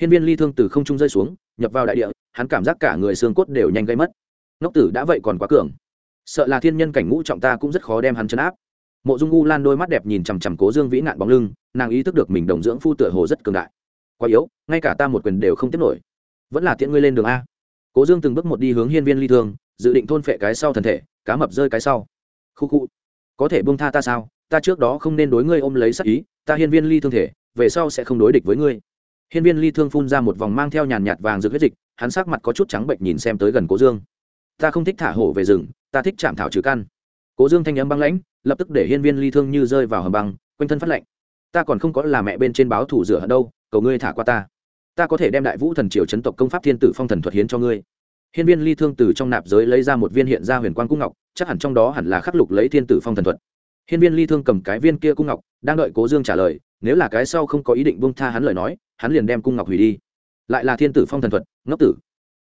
Hiên viên ly thương từ không trung rơi xuống, nhập vào đại địa, hắn cảm giác cả người xương cốt đều nhanh gây mất. Ngốc tử, đã vậy còn quá cường. Sợ là thiên nhân cảnh ngũ trọng ta cũng rất khó đem hắn chấn áp. Mộ dung u lan đôi mắt đẹp nhìn chằm chằm cố dương vĩ nạn bóng lưng, nàng ý thức được mình đồng dưỡng phu tựa hồ rất cường đại. Quá yếu, ngay cả ta một quyền đều không tiếp nổi vẫn là tiện ngươi lên đường a. Cố dương từng bước một đi hướng hiên viên ly thương, dự định thôn phệ cái sau thần thể, cá mập rơi cái sau. Khu khu. Có thể buông tha ta sao? Ta trước đó không nên đối ngươi ôm lấy sắc ý, ta hiên viên ly thương thể, về sau sẽ không đối địch với ngươi. Hiên viên ly thương phun ra một vòng mang theo nhàn nhạt vàng rực huyết dịch, hắn sắc mặt có chút trắng bệnh nhìn xem tới gần cố dương. Ta không thích thả hổ về rừng, ta thích chạm thảo trừ căn. Cố dương thanh âm băng lãnh, lập tức để hiên viên ly thương như rơi vào hầm băng, quanh thân phát lệnh ta còn không có là mẹ bên trên báo thủ rửa ở đâu, cầu ngươi thả qua ta ta có thể đem đại vũ thần triều chấn tộc công pháp thiên tử phong thần thuật hiến cho ngươi. Hiên viên ly thương từ trong nạp giới lấy ra một viên hiện ra huyền quang cung ngọc, chắc hẳn trong đó hẳn là khắc lục lấy thiên tử phong thần thuật. Hiên viên ly thương cầm cái viên kia cung ngọc, đang đợi cố dương trả lời, nếu là cái sau không có ý định bông tha hắn lời nói, hắn liền đem cung ngọc hủy đi. Lại là thiên tử phong thần thuật, ngốc tử.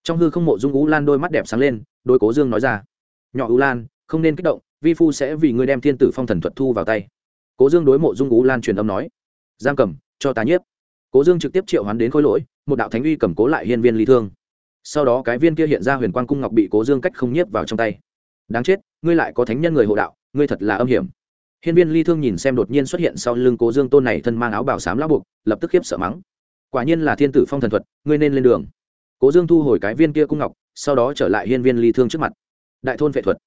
Trong hư không mộ dung ú lan đôi mắt đẹp sáng lên đôi cố dương nói ra. Nhỏ ú lan, không nên kích động, vi phu sẽ vì ngươi đem thiên tử phong thần thuật thu vào tay. Cố dương đối mộ dung ú lan truyền âm nói. Giang cầm, cho ta nhiếp cố dương trực tiếp triệu hoán đến khối lỗi, một đạo thánh uy cầm cố lại hiên viên ly thương. Sau đó cái viên kia hiện ra huyền quang cung ngọc bị cố dương cách không nhiếp vào trong tay. Đáng chết, ngươi lại có thánh nhân người hộ đạo, ngươi thật là âm hiểm. Hiên viên ly thương nhìn xem đột nhiên xuất hiện sau lưng cố dương tôn này thân mang áo bảo sám lão buộc, lập tức khiếp sợ mắng. Quả nhiên là thiên tử phong thần thuật, ngươi nên lên đường. Cố dương thu hồi cái viên kia cung ngọc, sau đó trở lại hiên viên ly thương trước mặt. Đại thôn vệ thuật.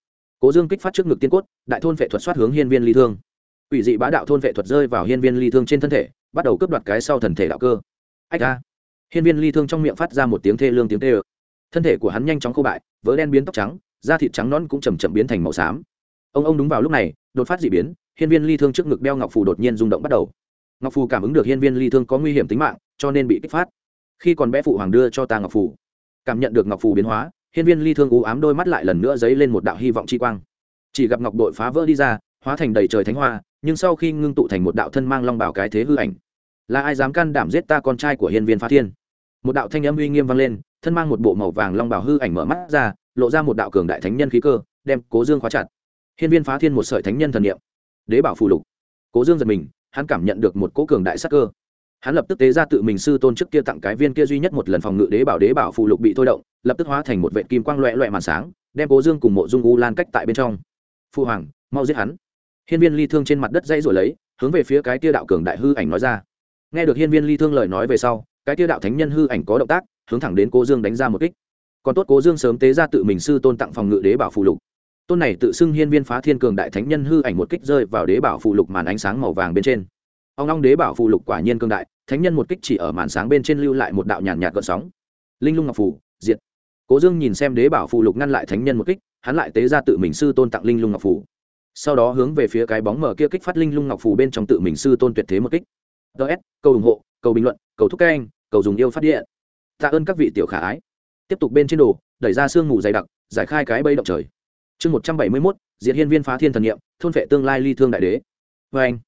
Cố dương kích phát trước ngực tiên cốt, đại thôn vệ thuật xoát hướng hiên viên ly thương. Quỷ dị bá đạo thôn vệ thuật rơi vào hiên viên ly thương trên thân thể, bắt đầu cướp đoạt cái sau thần thể đạo cơ. Ách ra hiên viên ly thương trong miệng phát ra một tiếng thê lương tiếng tê ơ. Thân thể của hắn nhanh chóng khô bại, vỡ đen biến tóc trắng, da thịt trắng nón cũng chầm chậm biến thành màu xám. Ông ông đúng vào lúc này, đột phát d ị biến, hiên viên ly thương trước ngực đeo ngọc phù đột nhiên rung động bắt đầu. Ngọc phù cảm ứng được hiên viên ly thương có nguy hiểm tính mạng, cho nên bị kích phát. Khi còn bé phụ hoàng đưa cho ta ngọc phù. Cảm nhận được ngọc phù biến hóa, hiên viên ly thương u ám đôi mắt lại lần nữa dấy lên một đạo hy vọng chi quang. Chỉ gặp ngọc đội phá vỡ đi ra hóa thành đầy trời thánh hoa, nhưng sau khi ngưng tụ thành một đạo thân mang long bảo cái thế hư ảnh. Là ai dám can đảm giết ta con trai của hiên viên phá thiên? Một đạo thanh âm uy nghiêm vang lên, thân mang một bộ màu vàng long bảo hư ảnh mở mắt ra, lộ ra một đạo cường đại thánh nhân khí cơ, đem cố dương khóa chặt. Hiên viên phá thiên một sợi thánh nhân thần niệm. Đế bảo phù lục. Cố dương giật mình, hắn cảm nhận được một cỗ cường đại sắc cơ. Hắn lập tức tế ra tự mình sư tôn trước kia tặng cái viên kia duy nhất một lần phòng ngự đế bảo đế bảo phù lục bị thôi động, lập tức hóa thành một vệ kim quang loẹ loẹ màn sáng, đem cố dương cùng mộ dung u lan cách tại bên trong. Phu hoàng, mau giết hắn hiên viên ly thương trên mặt đất dãy rồi lấy, hướng về phía cái kia đạo cường đại hư ảnh nói ra. Nghe được hiên viên ly thương lời nói về sau, cái kia đạo thánh nhân hư ảnh có động tác, hướng thẳng đến cố dương đánh ra một kích. Còn tốt cố dương sớm tế ra tự mình sư tôn tặng phòng ngự đế bảo phù lục. Tôn này tự xưng hiên viên phá thiên cường đại thánh nhân hư ảnh một kích rơi vào đế bảo phù lục màn ánh sáng màu vàng bên trên. Ông long đế bảo phù lục quả nhiên cường đại, thánh nhân một kích chỉ ở màn sáng bên trên lưu lại một đạo nhàn nhạt gợn sóng. Linh lung ngọc phù, diệt. Cố dương nhìn xem đế bảo phù lục ngăn lại thánh nhân một kích, hắn lại tế ra tự mình sư tôn tặng linh lung ngọc phù sau đó hướng về phía cái bóng mở kia kích phát linh lung ngọc phù bên trong tự mình sư tôn tuyệt thế một kích. Ts câu ủng hộ, cầu bình luận, cầu thúc các anh cầu dùng yêu phát điện. Tạ ơn các vị tiểu khả ái. Tiếp tục bên trên đồ, đẩy ra sương mù dày đặc, giải khai cái bây động trời. Chương một trăm bảy mươi mốt diện hiên viên phá thiên thần nghiệm thôn vệ tương lai ly thương đại đế. Vê anh,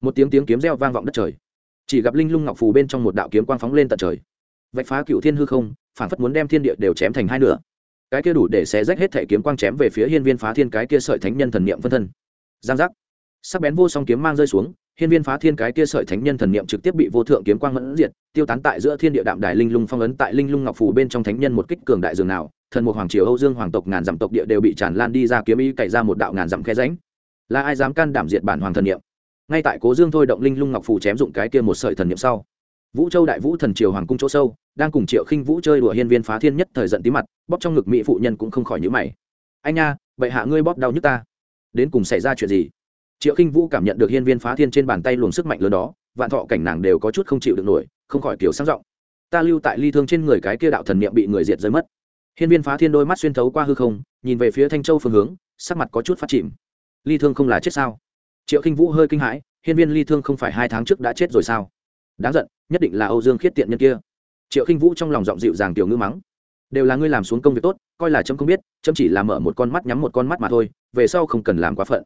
một tiếng tiếng kiếm reo vang vọng đất trời. Chỉ gặp linh lung ngọc phù bên trong một đạo kiếm quang phóng lên tận trời. Vạch phá cựu thiên hư không, phản phất muốn đem thiên địa đều chém thành hai nửa cái kia đủ để xé rách hết thể kiếm quang chém về phía hiên viên phá thiên cái kia sợi thánh nhân thần niệm phân thân. Giang giác. Sắc bén vô song kiếm mang rơi xuống, hiên viên phá thiên cái kia sợi thánh nhân thần niệm trực tiếp bị vô thượng kiếm quang mẫn diệt, tiêu tán tại giữa thiên địa đạm đài linh lung phong ấn tại linh lung ngọc phủ bên trong thánh nhân một kích cường đại dường nào, thần một hoàng triều âu dương hoàng tộc ngàn dặm tộc địa đều bị tràn lan đi ra kiếm ý cày ra một đạo ngàn dặm khe ránh là ai dám can đảm diệt bản hoàng thần niệm? Ngay tại cố dương thôi động linh lung ngọc phủ chém dụng cái kia một sợi thần niệm sau, vũ châu đại vũ thần triều hoàng cung chỗ sâu đang cùng triệu khinh vũ chơi đùa hiên viên phá thiên nhất thời giận tí mặt, bóp trong ngực mỹ phụ nhân cũng không khỏi nhữ mày. Anh nha, vậy hạ ngươi bóp đau nhức ta. Đến cùng xảy ra chuyện gì? Triệu khinh vũ cảm nhận được hiên viên phá thiên trên bàn tay luồng sức mạnh lớn đó, vạn thọ cảnh nàng đều có chút không chịu được nổi, không khỏi kiểu sang giọng. Ta lưu tại ly thương trên người cái kia đạo thần niệm bị người diệt rơi mất. Hiên viên phá thiên đôi mắt xuyên thấu qua hư không, nhìn về phía thanh châu phương hướng, sắc mặt có chút phát chìm. Ly thương không là chết sao? Triệu khinh vũ hơi kinh hãi, hiên viên ly thương không phải hai tháng trước đã chết rồi sao? Đáng giận, nhất định là âu dương khiết tiện nhân kia triệu khinh vũ trong lòng giọng dịu dàng tiểu ngư mắng. Đều là ngươi làm xuống công việc tốt, coi là trâm không biết trâm chỉ là mở một con mắt nhắm một con mắt mà thôi, về sau không cần làm quá phận.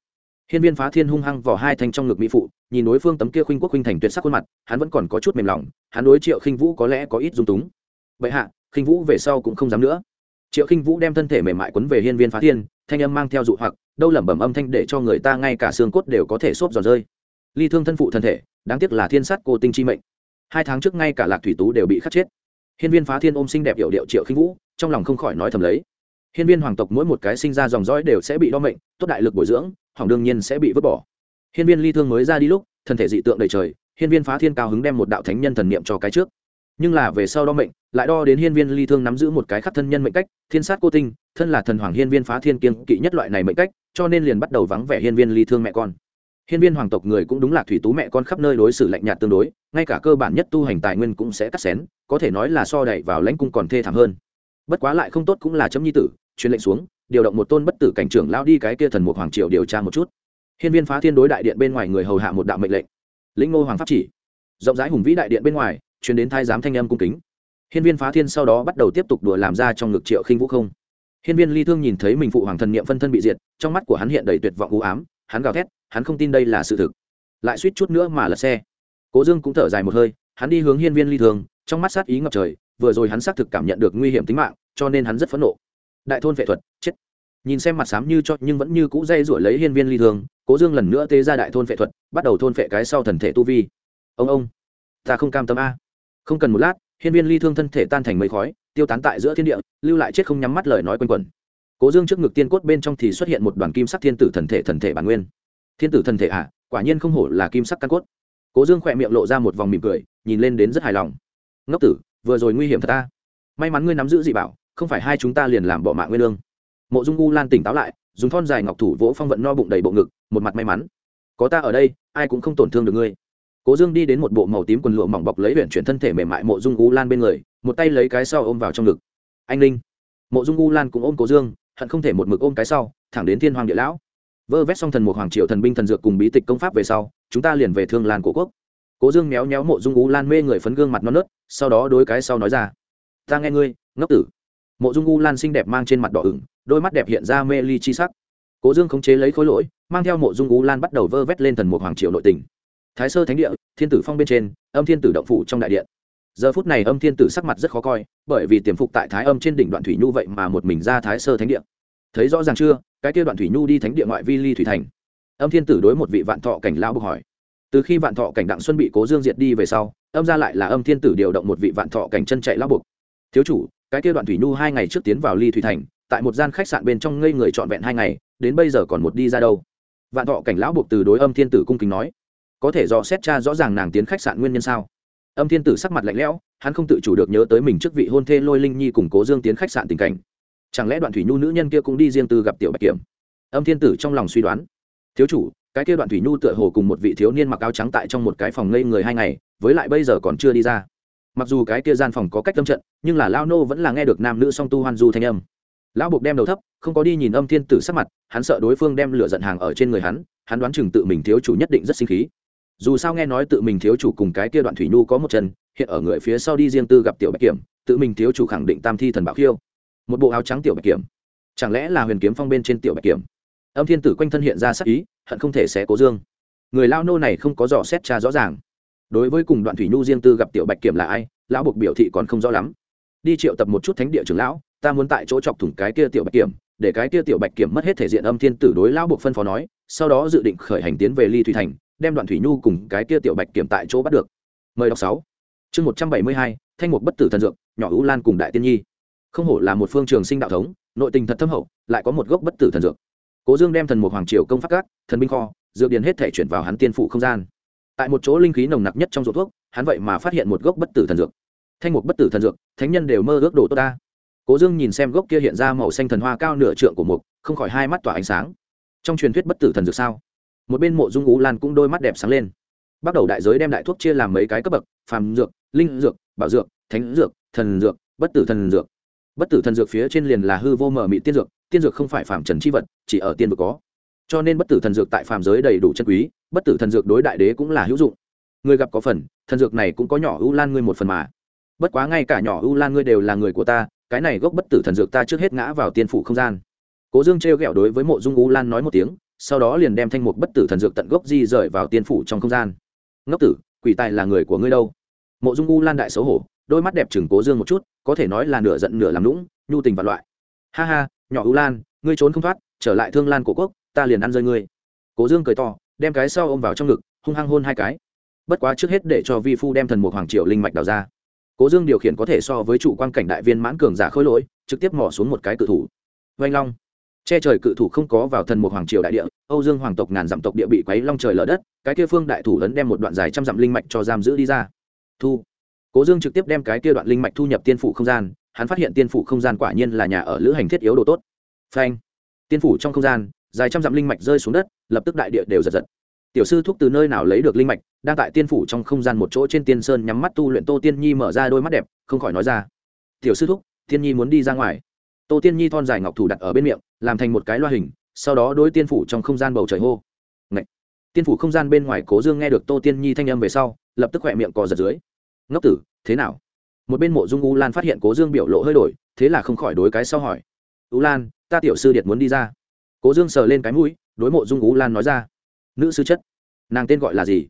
Hiên viên phá thiên hung hăng vỏ hai thanh trong ngực mỹ phụ, nhìn đối phương tấm kia khuynh quốc khuynh thành tuyệt sắc khuôn mặt, hắn vẫn còn có chút mềm lòng, hắn đối triệu khinh vũ có lẽ có ít dung túng. Vậy hạ, khinh vũ về sau cũng không dám nữa. Triệu khinh vũ đem thân thể mềm mại quấn về hiên viên phá thiên, thanh âm mang theo dụ hoặc, đâu lẩm bẩm âm thanh để cho người ta ngay cả xương cốt đều có thể xốp giòn rơi. Ly thương thân phụ thân thể, đáng tiếc là thiên sát cô tinh chi mệnh hai tháng trước ngay cả lạc thủy tú đều bị khắc chết. Hiên viên phá thiên ôm xinh đẹp hiệu điệu triệu khinh vũ, trong lòng không khỏi nói thầm lấy. Hiên viên hoàng tộc mỗi một cái sinh ra dòng dõi đều sẽ bị đo mệnh, tốt đại lực bồi dưỡng, hỏng đương nhiên sẽ bị vứt bỏ. Hiên viên ly thương mới ra đi lúc thân thể dị tượng đầy trời, hiên viên phá thiên cao hứng đem một đạo thánh nhân thần niệm cho cái trước. Nhưng là về sau đo mệnh, lại đo đến hiên viên ly thương nắm giữ một cái khắc thân nhân mệnh cách, thiên sát cô tinh, thân là thần hoàng hiên viên phá thiên kiên kỵ nhất loại này mệnh cách, cho nên liền bắt đầu vắng vẻ hiên viên ly thương mẹ con hiên viên hoàng tộc người cũng đúng là thủy tú mẹ con khắp nơi đối xử lạnh nhạt tương đối, ngay cả cơ bản nhất tu hành tài nguyên cũng sẽ cắt xén, có thể nói là so đẩy vào lãnh cung còn thê thảm hơn. Bất quá lại không tốt cũng là chấm nhi tử, truyền lệnh xuống, điều động một tôn bất tử cảnh trưởng lao đi cái kia thần một hoàng triều điều tra một chút. Hiên viên phá thiên đối đại điện bên ngoài người hầu hạ một đạo mệnh lệnh. Lĩnh ngô hoàng pháp chỉ. Rộng rãi hùng vĩ đại điện bên ngoài, truyền đến thái giám thanh âm cung kính. Hiên viên phá thiên sau đó bắt đầu tiếp tục đùa làm ra trong ngực triệu khinh vũ không. Hiên viên ly thương nhìn thấy mình phụ hoàng thần niệm phân thân bị diệt, trong mắt của hắn hiện đầy tuyệt vọng u ám, hắn gào thét hắn không tin đây là sự thực. Lại suýt chút nữa mà lật xe. Cố dương cũng thở dài một hơi, hắn đi hướng hiên viên ly thương trong mắt sát ý ngập trời, vừa rồi hắn xác thực cảm nhận được nguy hiểm tính mạng, cho nên hắn rất phẫn nộ. Đại thôn vệ thuật, chết. Nhìn xem mặt xám như cho nhưng vẫn như cũ dây rủi lấy hiên viên ly thương cố dương lần nữa tê ra đại thôn vệ thuật, bắt đầu thôn vệ cái sau thần thể tu vi. Ông ông, ta không cam tâm a. Không cần một lát, hiên viên ly thương thân thể tan thành mây khói, tiêu tán tại giữa thiên địa, lưu lại chết không nhắm mắt lời nói quanh quẩn. Cố dương trước ngực tiên cốt bên trong thì xuất hiện một đoàn kim sắc thiên tử thần thể thần thể bản nguyên thiên tử thần thể ạ à, quả nhiên không hổ là kim sắc căn cốt. Cố dương khỏe miệng lộ ra một vòng mỉm cười nhìn lên đến rất hài lòng. Ngốc tử vừa rồi nguy hiểm thật ta. May mắn ngươi nắm giữ dị bảo không phải hai chúng ta liền làm bỏ mạng nguyên lương. Mộ dung u lan tỉnh táo lại dùng thon dài ngọc thủ vỗ phong vận no bụng đầy bộ ngực một mặt may mắn. Có ta ở đây ai cũng không tổn thương được ngươi. Cố dương đi đến một bộ màu tím quần lụa mỏng bọc lấy huyện chuyển thân thể mềm mại mộ dung u lan bên người một tay lấy cái sau ôm vào trong ngực. Anh linh. Mộ dung u lan cũng ôm cố dương hận không thể một mực ôm cái sau thẳng đến thiên hoàng địa lão vơ vét xong thần một hoàng triệu thần binh thần dược cùng bí tịch công pháp về sau, chúng ta liền về thương lan cổ quốc. Cố dương méo méo mộ dung u lan mê người phấn gương mặt non nớt, sau đó đôi cái sau nói ra. Ta nghe ngươi, ngốc tử. Mộ dung u lan xinh đẹp mang trên mặt đỏ ửng, đôi mắt đẹp hiện ra mê ly chi sắc. Cố dương khống chế lấy khối lỗi, mang theo mộ dung u lan bắt đầu vơ vét lên thần một hoàng triệu nội tình. Thái sơ thánh địa, thiên tử phong bên trên, âm thiên tử động phủ trong đại điện. Giờ phút này âm thiên tử sắc mặt rất khó coi, bởi vì tiềm phục tại thái âm trên đỉnh đoạn thủy nhu vậy mà một mình ra thái sơ thánh địa. Thấy rõ ràng chưa? Cái kia đoạn thủy nhu đi thánh địa ngoại vi ly thủy thành. Âm thiên tử đối một vị vạn thọ cảnh lão bục hỏi. Từ khi vạn thọ cảnh đặng xuân bị cố dương diệt đi về sau, âm ra lại là âm thiên tử điều động một vị vạn thọ cảnh chân chạy lão bục thiếu chủ, cái kia đoạn thủy nhu hai ngày trước tiến vào ly thủy thành, tại một gian khách sạn bên trong ngây người trọn vẹn hai ngày, đến bây giờ còn một đi ra đâu? Vạn thọ cảnh lão buộc từ đối âm thiên tử cung kính nói. Có thể do xét cha rõ ràng nàng tiến khách sạn nguyên nhân sao? Âm thiên tử sắc mặt lạnh lẽo, hắn không tự chủ được nhớ tới mình trước vị hôn thê lôi linh nhi cùng cố dương tiến khách sạn tình cảnh chẳng lẽ đoạn thủy nhu nữ nhân kia cũng đi riêng tư gặp tiểu bạch kiểm? Âm thiên tử trong lòng suy đoán. Thiếu chủ, cái kia đoạn thủy nhu tựa hồ cùng một vị thiếu niên mặc áo trắng tại trong một cái phòng ngây người hai ngày, với lại bây giờ còn chưa đi ra. Mặc dù cái kia gian phòng có cách tâm trận, nhưng là lao nô vẫn là nghe được nam nữ song tu hoan du thanh âm. Lão buộc đem đầu thấp, không có đi nhìn âm thiên tử sắc mặt, hắn sợ đối phương đem lửa giận hàng ở trên người hắn hắn đoán chừng tự mình thiếu chủ nhất định rất sinh khí. Dù sao nghe nói tự mình thiếu chủ cùng cái kia đoạn thủy nhu có một chân, hiện ở người phía sau đi riêng tư gặp tiểu bạch kiểm, tự mình thiếu chủ khẳng định tam thi thần bảo khiêu một bộ áo trắng tiểu bạch kiểm. Chẳng lẽ là huyền kiếm phong bên trên tiểu bạch kiểm? Âm thiên tử quanh thân hiện ra sắc ý, hận không thể xé cố dương. Người lao nô này không có dò xét tra rõ ràng. Đối với cùng đoạn thủy nhu riêng tư gặp tiểu bạch kiểm là ai, lão buộc biểu thị còn không rõ lắm. Đi triệu tập một chút thánh địa trưởng lão, ta muốn tại chỗ chọc thủng cái kia tiểu bạch kiểm, để cái kia tiểu bạch kiểm mất hết thể diện âm thiên tử đối lão buộc phân phó nói, sau đó dự định khởi hành tiến về ly thủy thành, đem đoạn thủy nhu cùng cái kia tiểu bạch kiểm tại chỗ bắt được. Mời đọc sáu. Chương một trăm bảy mươi hai, thanh mục bất tử thần dược, nhỏ ưu lan cùng đại tiên nhi không hổ là một phương trường sinh đạo thống, nội tình thật thâm hậu, lại có một gốc bất tử thần dược. Cố dương đem thần mục hoàng triều công pháp các, thần binh kho, dược điền hết thể chuyển vào hắn tiên phụ không gian. Tại một chỗ linh khí nồng nặc nhất trong ruột thuốc, hắn vậy mà phát hiện một gốc bất tử thần dược. Thanh mục bất tử thần dược, thánh nhân đều mơ ước đồ tốt ta. Cố dương nhìn xem gốc kia hiện ra màu xanh thần hoa cao nửa trượng của mục, không khỏi hai mắt tỏa ánh sáng. Trong truyền thuyết bất tử thần dược sao? Một bên mộ dung ú lan cũng đôi mắt đẹp sáng lên. Bắt đầu đại giới đem đại thuốc chia làm mấy cái cấp bậc, phàm dược, linh dược, bảo dược, thánh dược, thần dược, bất tử thần dược bất tử thần dược phía trên liền là hư vô mở mị tiên dược tiên dược không phải phạm trần chi vật, chỉ ở tiên vực có. Cho nên bất tử thần dược tại phàm giới đầy đủ chân quý, bất tử thần dược đối đại đế cũng là hữu dụng. Người gặp có phần, thần dược này cũng có nhỏ ưu lan ngươi một phần mà. Bất quá ngay cả nhỏ ưu lan ngươi đều là người của ta, cái này gốc bất tử thần dược ta trước hết ngã vào tiên phủ không gian. Cố dương trêu ghẹo đối với mộ dung ưu lan nói một tiếng, sau đó liền đem thanh mục bất tử thần dược tận gốc di rời vào tiên phủ trong không gian. Ngốc tử, quỷ tài là người của ngươi đâu? Mộ dung u lan đại xấu hổ đôi mắt đẹp chừng cố dương một chút, có thể nói là nửa giận nửa làm lũng nhu tình và loại. Ha ha, nhỏ u lan, ngươi trốn không thoát, trở lại thương lan cổ quốc, ta liền ăn rơi ngươi. Cố dương cười to, đem cái sau ôm vào trong ngực, hung hăng hôn hai cái. Bất quá trước hết để cho vi phu đem thần một hoàng triệu linh mạch đào ra. Cố dương điều khiển có thể so với chủ quan cảnh đại viên mãn cường giả khôi lỗi, trực tiếp mỏ xuống một cái cự thủ. Vanh long. Che trời cự thủ không có vào thần một hoàng triều đại địa, âu dương hoàng tộc ngàn dặm tộc địa bị quấy long trời lở đất, cái kia phương đại thủ lớn đem một đoạn dài trăm dặm linh mạch cho giam giữ đi ra. Thu cố dương trực tiếp đem cái kia đoạn linh mạch thu nhập tiên phủ không gian, hắn phát hiện tiên phủ không gian quả nhiên là nhà ở lữ hành thiết yếu đồ tốt. Phanh! Tiên phủ trong không gian, dài trăm dặm linh mạch rơi xuống đất, lập tức đại địa đều giật giật. Tiểu sư thúc từ nơi nào lấy được linh mạch, đang tại tiên phủ trong không gian một chỗ trên tiên sơn nhắm mắt tu luyện tô tiên nhi mở ra đôi mắt đẹp, không khỏi nói ra. Tiểu sư thúc, tiên nhi muốn đi ra ngoài. Tô tiên nhi thon dài ngọc thủ đặt ở bên miệng, làm thành một cái loa hình, sau đó đối tiên phủ trong không gian bầu trời hô. Ngậy! tiên phủ không gian bên ngoài cố dương nghe được tô tiên nhi thanh âm về sau, lập tức khỏe miệng cò giật dưới ngốc tử, thế nào? Một bên mộ dung u lan phát hiện cố dương biểu lộ hơi đổi, thế là không khỏi đối cái sau hỏi. U lan, ta tiểu sư điệt muốn đi ra. Cố dương sờ lên cái mũi, đối mộ dung u lan nói ra. Nữ sư chất, nàng tên gọi là gì?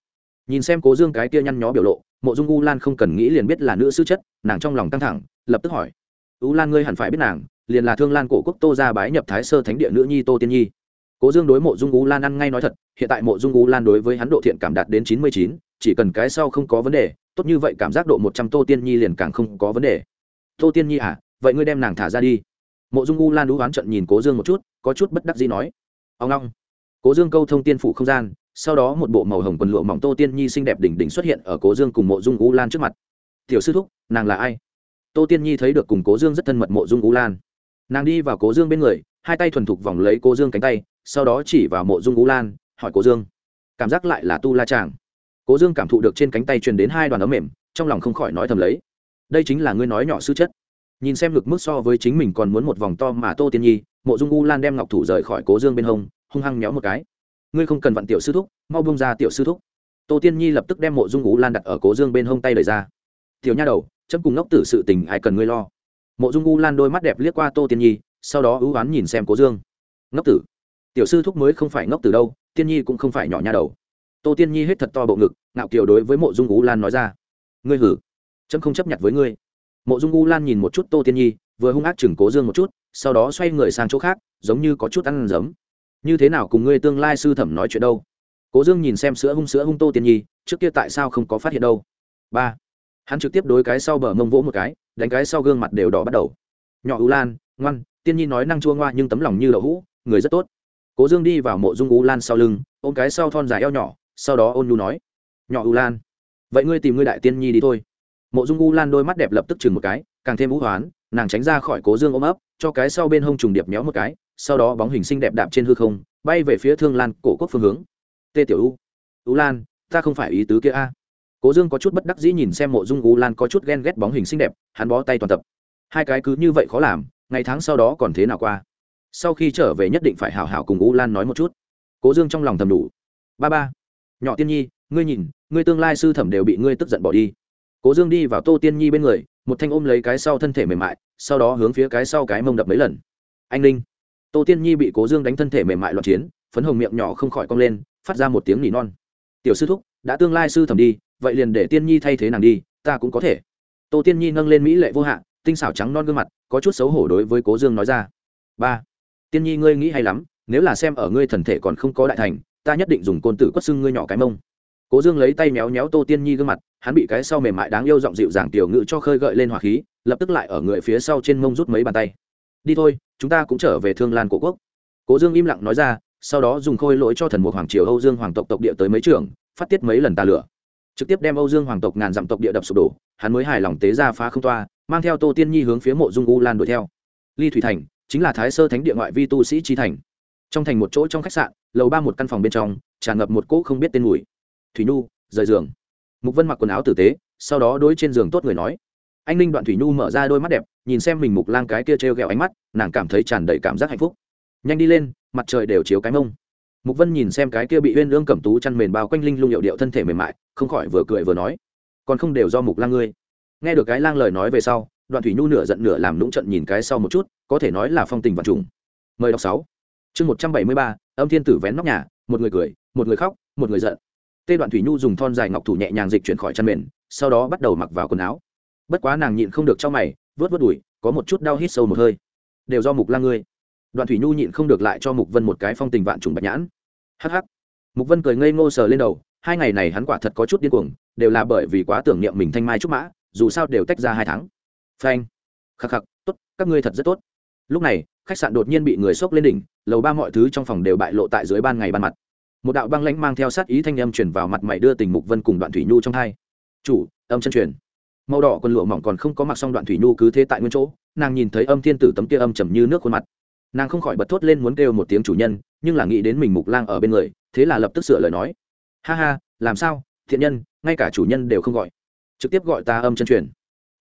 Nhìn xem cố dương cái kia nhăn nhó biểu lộ, mộ dung u lan không cần nghĩ liền biết là nữ sư chất, nàng trong lòng căng thẳng, lập tức hỏi. U lan ngươi hẳn phải biết nàng, liền là thương lan cổ quốc tô ra bái nhập thái sơ thánh địa nữ nhi tô tiên nhi. Cố dương đối mộ dung u lan ăn ngay nói thật, hiện tại mộ dung u lan đối với hắn độ thiện cảm đạt đến chín mươi chín, chỉ cần cái sau không có vấn đề tốt như vậy cảm giác độ một trăm tô tiên nhi liền càng không có vấn đề. Tô tiên nhi à vậy ngươi đem nàng thả ra đi. Mộ dung u lan đũ oán trận nhìn cố dương một chút, có chút bất đắc gì nói. Ông long cố dương câu thông tiên phủ không gian, sau đó một bộ màu hồng quần lụa mỏng tô tiên nhi xinh đẹp đỉnh đỉnh xuất hiện ở cố dương cùng mộ dung u lan trước mặt. Tiểu sư thúc, nàng là ai? Tô tiên nhi thấy được cùng cố dương rất thân mật mộ dung U lan. Nàng đi vào cố dương bên người, hai tay thuần thục vòng lấy cố dương cánh tay, sau đó chỉ vào mộ dung U lan, hỏi cố dương, cảm giác lại là tu la chàng? Cố dương cảm thụ được trên cánh tay truyền đến hai đoàn ấm mềm, trong lòng không khỏi nói thầm lấy. Đây chính là ngươi nói nhỏ sư chất. Nhìn xem ngực mức so với chính mình còn muốn một vòng to mà tô tiên nhi, mộ dung u lan đem ngọc thủ rời khỏi cố dương bên hông, hung hăng méo một cái. Ngươi không cần vặn tiểu sư thúc, mau bông ra tiểu sư thúc. Tô tiên nhi lập tức đem mộ dung u lan đặt ở cố dương bên hông tay lời ra. Tiểu nha đầu, chấm cùng ngốc tử sự tình ai cần ngươi lo? Mộ dung u lan đôi mắt đẹp liếc qua tô tiên nhi, sau đó ưu oán nhìn xem cố dương. Ngốc tử, tiểu sư thúc mới không phải ngốc tử đâu, tiên nhi cũng không phải nhỏ nha đầu tô tiên nhi hết thật to bộ ngực, ngạo kiều đối với mộ dung u lan nói ra. Ngươi hử? Trâm không chấp nhận với ngươi. Mộ dung u lan nhìn một chút tô tiên nhi, vừa hung ác chừng cố dương một chút, sau đó xoay người sang chỗ khác, giống như có chút ăn giấm. Như thế nào cùng ngươi tương lai sư thẩm nói chuyện đâu? Cố dương nhìn xem sữa hung sữa hung tô tiên nhi, trước kia tại sao không có phát hiện đâu? Ba. Hắn trực tiếp đối cái sau bờ mông vỗ một cái, đánh cái sau gương mặt đều đỏ bắt đầu. Nhỏ u lan, ngoan, tiên nhi nói năng chua ngoa nhưng tấm lòng như đậu hũ, người rất tốt. Cố dương đi vào mộ dung u lan sau lưng, ôm cái sau thon dài eo nhỏ sau đó ôn nhu nói, nhỏ u lan, vậy ngươi tìm ngươi đại tiên nhi đi thôi. Mộ dung u lan đôi mắt đẹp lập tức chừng một cái, càng thêm vũ hoán, nàng tránh ra khỏi cố dương ôm ấp, cho cái sau bên hông trùng điệp méo một cái, sau đó bóng hình xinh đẹp đạp trên hư không, bay về phía thương lan cổ quốc phương hướng. Tê tiểu u u lan, ta không phải ý tứ kia a. Cố dương có chút bất đắc dĩ nhìn xem mộ dung u lan có chút ghen ghét bóng hình xinh đẹp, hắn bó tay toàn tập. Hai cái cứ như vậy khó làm, ngày tháng sau đó còn thế nào qua? Sau khi trở về nhất định phải hảo hảo cùng u lan nói một chút. Cố dương trong lòng thầm đủ. Ba ba nhỏ tiên nhi, ngươi nhìn, ngươi tương lai sư thẩm đều bị ngươi tức giận bỏ đi. Cố dương đi vào tô tiên nhi bên người, một thanh ôm lấy cái sau thân thể mềm mại, sau đó hướng phía cái sau cái mông đập mấy lần. Anh linh. Tô tiên nhi bị cố dương đánh thân thể mềm mại loạn chiến, phấn hồng miệng nhỏ không khỏi cong lên, phát ra một tiếng nỉ non. Tiểu sư thúc, đã tương lai sư thẩm đi, vậy liền để tiên nhi thay thế nàng đi, ta cũng có thể. Tô tiên nhi nâng lên mỹ lệ vô hạn tinh xảo trắng non gương mặt, có chút xấu hổ đối với cố dương nói ra. Ba, tiên nhi ngươi nghĩ hay lắm, nếu là xem ở ngươi thần thể còn không có đại thành ta nhất định dùng côn tử quất xưng ngươi nhỏ cái mông. Cố dương lấy tay méo méo tô tiên nhi gương mặt, hắn bị cái sau mềm mại đáng yêu giọng dịu dàng tiểu ngự cho khơi gợi lên hỏa khí, lập tức lại ở người phía sau trên mông rút mấy bàn tay. Đi thôi, chúng ta cũng trở về thương lan cổ quốc. Cố dương im lặng nói ra, sau đó dùng khôi lỗi cho thần mục hoàng triều âu dương hoàng tộc tộc địa tới mấy trường, phát tiết mấy lần tà lửa. Trực tiếp đem âu dương hoàng tộc ngàn dặm tộc địa đập sụp đổ, hắn mới hài lòng tế ra phá không toa, mang theo tô tiên nhi hướng phía mộ dung u lan đuổi theo. Ly thủy thành chính là thái sơ thánh địa ngoại vi tu sĩ chi thành. Trong thành một chỗ trong khách sạn lầu ba một căn phòng bên trong, tràn ngập một cỗ không biết tên mùi. Thủy nhu, rời giường. Mục vân mặc quần áo tử tế, sau đó đối trên giường tốt người nói. Anh ninh đoạn thủy nhu mở ra đôi mắt đẹp, nhìn xem mình mục lang cái kia trêu ghẹo ánh mắt, nàng cảm thấy tràn đầy cảm giác hạnh phúc. Nhanh đi lên, mặt trời đều chiếu cái mông. Mục vân nhìn xem cái kia bị uyên ương cẩm tú chăn mền bao quanh linh lung hiệu điệu thân thể mềm mại, không khỏi vừa cười vừa nói. Còn không đều do mục lang ngươi. Nghe được cái lang lời nói về sau, đoạn thủy nhu nửa giận nửa làm lũng trận nhìn cái sau một chút, có thể nói là phong tình vật trùng. Mời đọc sáu. Chương một trăm bảy mươi ba âm thiên tử vén nóc nhà, một người cười, một người khóc, một người giận. Tê đoạn thủy nhu dùng thon dài ngọc thủ nhẹ nhàng dịch chuyển khỏi chăn mền, sau đó bắt đầu mặc vào quần áo. Bất quá nàng nhịn không được trong mày, vớt vớt đùi, có một chút đau hít sâu một hơi. Đều do mục la ngươi. Đoạn thủy nhu nhịn không được lại cho mục vân một cái phong tình vạn trùng bạch nhãn. Hắc hắc. Mục vân cười ngây ngô sờ lên đầu, hai ngày này hắn quả thật có chút điên cuồng, đều là bởi vì quá tưởng niệm mình thanh mai trúc mã, dù sao đều tách ra hai tháng. Phanh. Khắc khắc, tốt, các ngươi thật rất tốt lúc này, khách sạn đột nhiên bị người xốc lên đỉnh, lầu ba mọi thứ trong phòng đều bại lộ tại dưới ban ngày ban mặt. Một đạo băng lãnh mang theo sát ý thanh âm truyền vào mặt mày đưa tình mục vân cùng đoạn thủy nhu trong hai chủ, âm chân truyền. Màu đỏ quần lụa mỏng còn không có mặc xong đoạn thủy nhu cứ thế tại nguyên chỗ, nàng nhìn thấy âm thiên tử tấm kia âm trầm như nước khuôn mặt. Nàng không khỏi bật thốt lên muốn kêu một tiếng chủ nhân, nhưng là nghĩ đến mình mục lang ở bên người, thế là lập tức sửa lời nói. Ha ha, làm sao? Thiện nhân, ngay cả chủ nhân đều không gọi. Trực tiếp gọi ta âm chân truyền.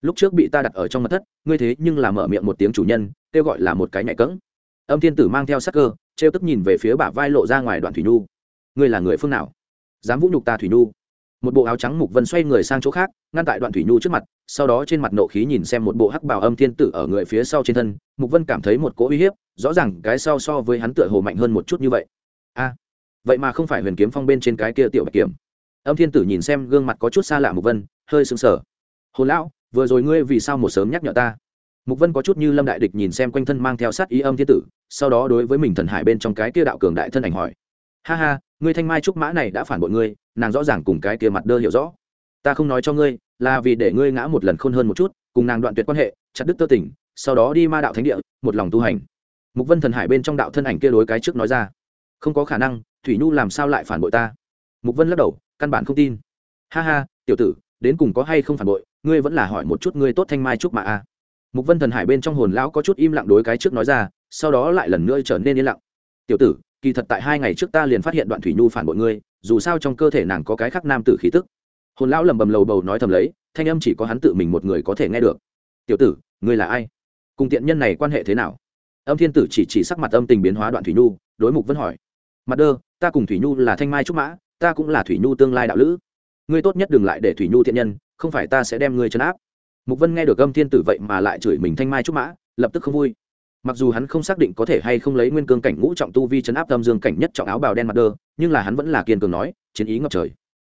Lúc trước bị ta đặt ở trong mặt thất, ngươi thế nhưng là mở miệng một tiếng chủ nhân kêu gọi là một cái nhạy cẫng âm thiên tử mang theo sắc cơ, trêu tức nhìn về phía bả vai lộ ra ngoài đoạn thủy nhu. Ngươi là người phương nào? Dám vũ nhục ta thủy nhu? Một bộ áo trắng mục vân xoay người sang chỗ khác, ngăn tại đoạn thủy nhu trước mặt, sau đó trên mặt nộ khí nhìn xem một bộ hắc bào âm thiên tử ở người phía sau trên thân, mục vân cảm thấy một cỗ uy hiếp, rõ ràng cái sau so với hắn tựa hồ mạnh hơn một chút như vậy. A, vậy mà không phải huyền kiếm phong bên trên cái kia tiểu bạch kiểm. Âm thiên tử nhìn xem gương mặt có chút xa lạ mục vân, hơi sững sờ. Hồn lão, vừa rồi ngươi vì sao một sớm nhắc nhở ta? Mục vân có chút như lâm đại địch nhìn xem quanh thân mang theo sát ý âm thiên tử, sau đó đối với mình thần hải bên trong cái kia đạo cường đại thân ảnh hỏi. Ha ha, ngươi thanh mai trúc mã này đã phản bội ngươi, nàng rõ ràng cùng cái kia mặt đơ hiểu rõ. Ta không nói cho ngươi, là vì để ngươi ngã một lần khôn hơn một chút, cùng nàng đoạn tuyệt quan hệ, chặt đứt tơ tỉnh sau đó đi ma đạo thánh địa, một lòng tu hành. Mục vân thần hải bên trong đạo thân ảnh kia đối cái trước nói ra. Không có khả năng, thủy nhu làm sao lại phản bội ta? Mục vân lắc đầu, căn bản không tin. Ha ha, tiểu tử, đến cùng có hay không phản bội, ngươi vẫn là hỏi một chút ngươi tốt thanh mai trúc mã a mục vân thần hải bên trong hồn lão có chút im lặng đối cái trước nói ra, sau đó lại lần nữa trở nên yên lặng. Tiểu tử, kỳ thật tại hai ngày trước ta liền phát hiện đoạn thủy nhu phản bội ngươi, dù sao trong cơ thể nàng có cái khác nam tử khí tức. Hồn lão lầm bầm lầu bầu nói thầm lấy, thanh âm chỉ có hắn tự mình một người có thể nghe được. Tiểu tử, ngươi là ai? Cùng tiện nhân này quan hệ thế nào? Âm thiên tử chỉ chỉ sắc mặt âm tình biến hóa đoạn thủy nhu, đối mục vân hỏi. Mặt đơ, ta cùng thủy nhu là thanh mai trúc mã, ta cũng là thủy nhu tương lai đạo lữ. Ngươi tốt nhất đừng lại để thủy nhu thiện nhân, không phải ta sẽ đem ngươi chấn áp mục vân nghe được âm thiên tử vậy mà lại chửi mình thanh mai trúc mã, lập tức không vui. Mặc dù hắn không xác định có thể hay không lấy nguyên cương cảnh ngũ trọng tu vi chấn áp âm dương cảnh nhất trọng áo bào đen mặt đơ, nhưng là hắn vẫn là kiên cường nói, chiến ý ngập trời.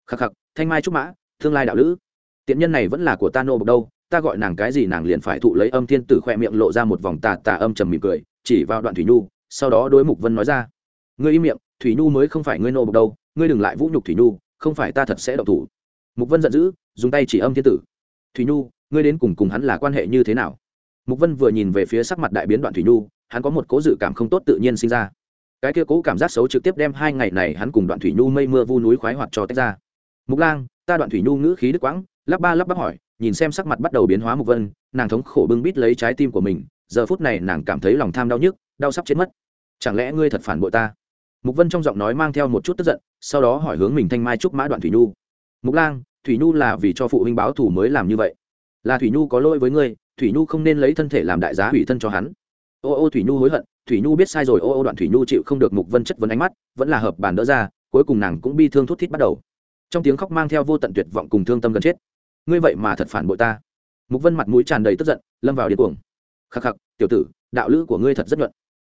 Khắc khắc, thanh mai trúc mã, tương lai đạo lữ. Tiện nhân này vẫn là của ta nô bộc đâu, ta gọi nàng cái gì nàng liền phải thụ lấy âm thiên tử khoe miệng lộ ra một vòng tà tà âm trầm mỉm cười, chỉ vào đoạn thủy nhu, sau đó đối mục vân nói ra. Ngươi im miệng, thủy nhu mới không phải ngươi nô bộc đâu, ngươi đừng lại vũ nhục thủy nhu, không phải ta thật sẽ động thủ. Mục vân giận dữ, dùng tay chỉ âm thiên tử. Thủy nhu ngươi đến cùng cùng hắn là quan hệ như thế nào? Mục vân vừa nhìn về phía sắc mặt đại biến đoạn thủy nhu, hắn có một cố dự cảm không tốt tự nhiên sinh ra. Cái kia cố cảm giác xấu trực tiếp đem hai ngày này hắn cùng đoạn thủy nhu mây mưa vu núi khoái hoạt cho tách ra. Mục lang, ta đoạn thủy nhu ngữ khí đức quãng, lắp ba lắp bắp hỏi, nhìn xem sắc mặt bắt đầu biến hóa mục vân, nàng thống khổ bưng bít lấy trái tim của mình, giờ phút này nàng cảm thấy lòng tham đau nhức, đau sắp chết mất. Chẳng lẽ ngươi thật phản bội ta? Mục vân trong giọng nói mang theo một chút tức giận, sau đó hỏi hướng mình thanh mai trúc mã đoạn thủy nhu. Mục lang, thủy nhu là vì cho phụ huynh báo thù mới làm như vậy là thủy nhu có lỗi với ngươi, thủy nhu không nên lấy thân thể làm đại giá hủy thân cho hắn. Ô ô thủy nhu hối hận, thủy nhu biết sai rồi, ô ô đoạn thủy nhu chịu không được mục vân chất vấn ánh mắt, vẫn là hợp bàn đỡ ra, cuối cùng nàng cũng bi thương thút thít bắt đầu. Trong tiếng khóc mang theo vô tận tuyệt vọng cùng thương tâm gần chết. Ngươi vậy mà thật phản bội ta. Mục vân mặt mũi tràn đầy tức giận, lâm vào điên cuồng. Khắc khắc, tiểu tử, đạo lữ của ngươi thật rất nhuận.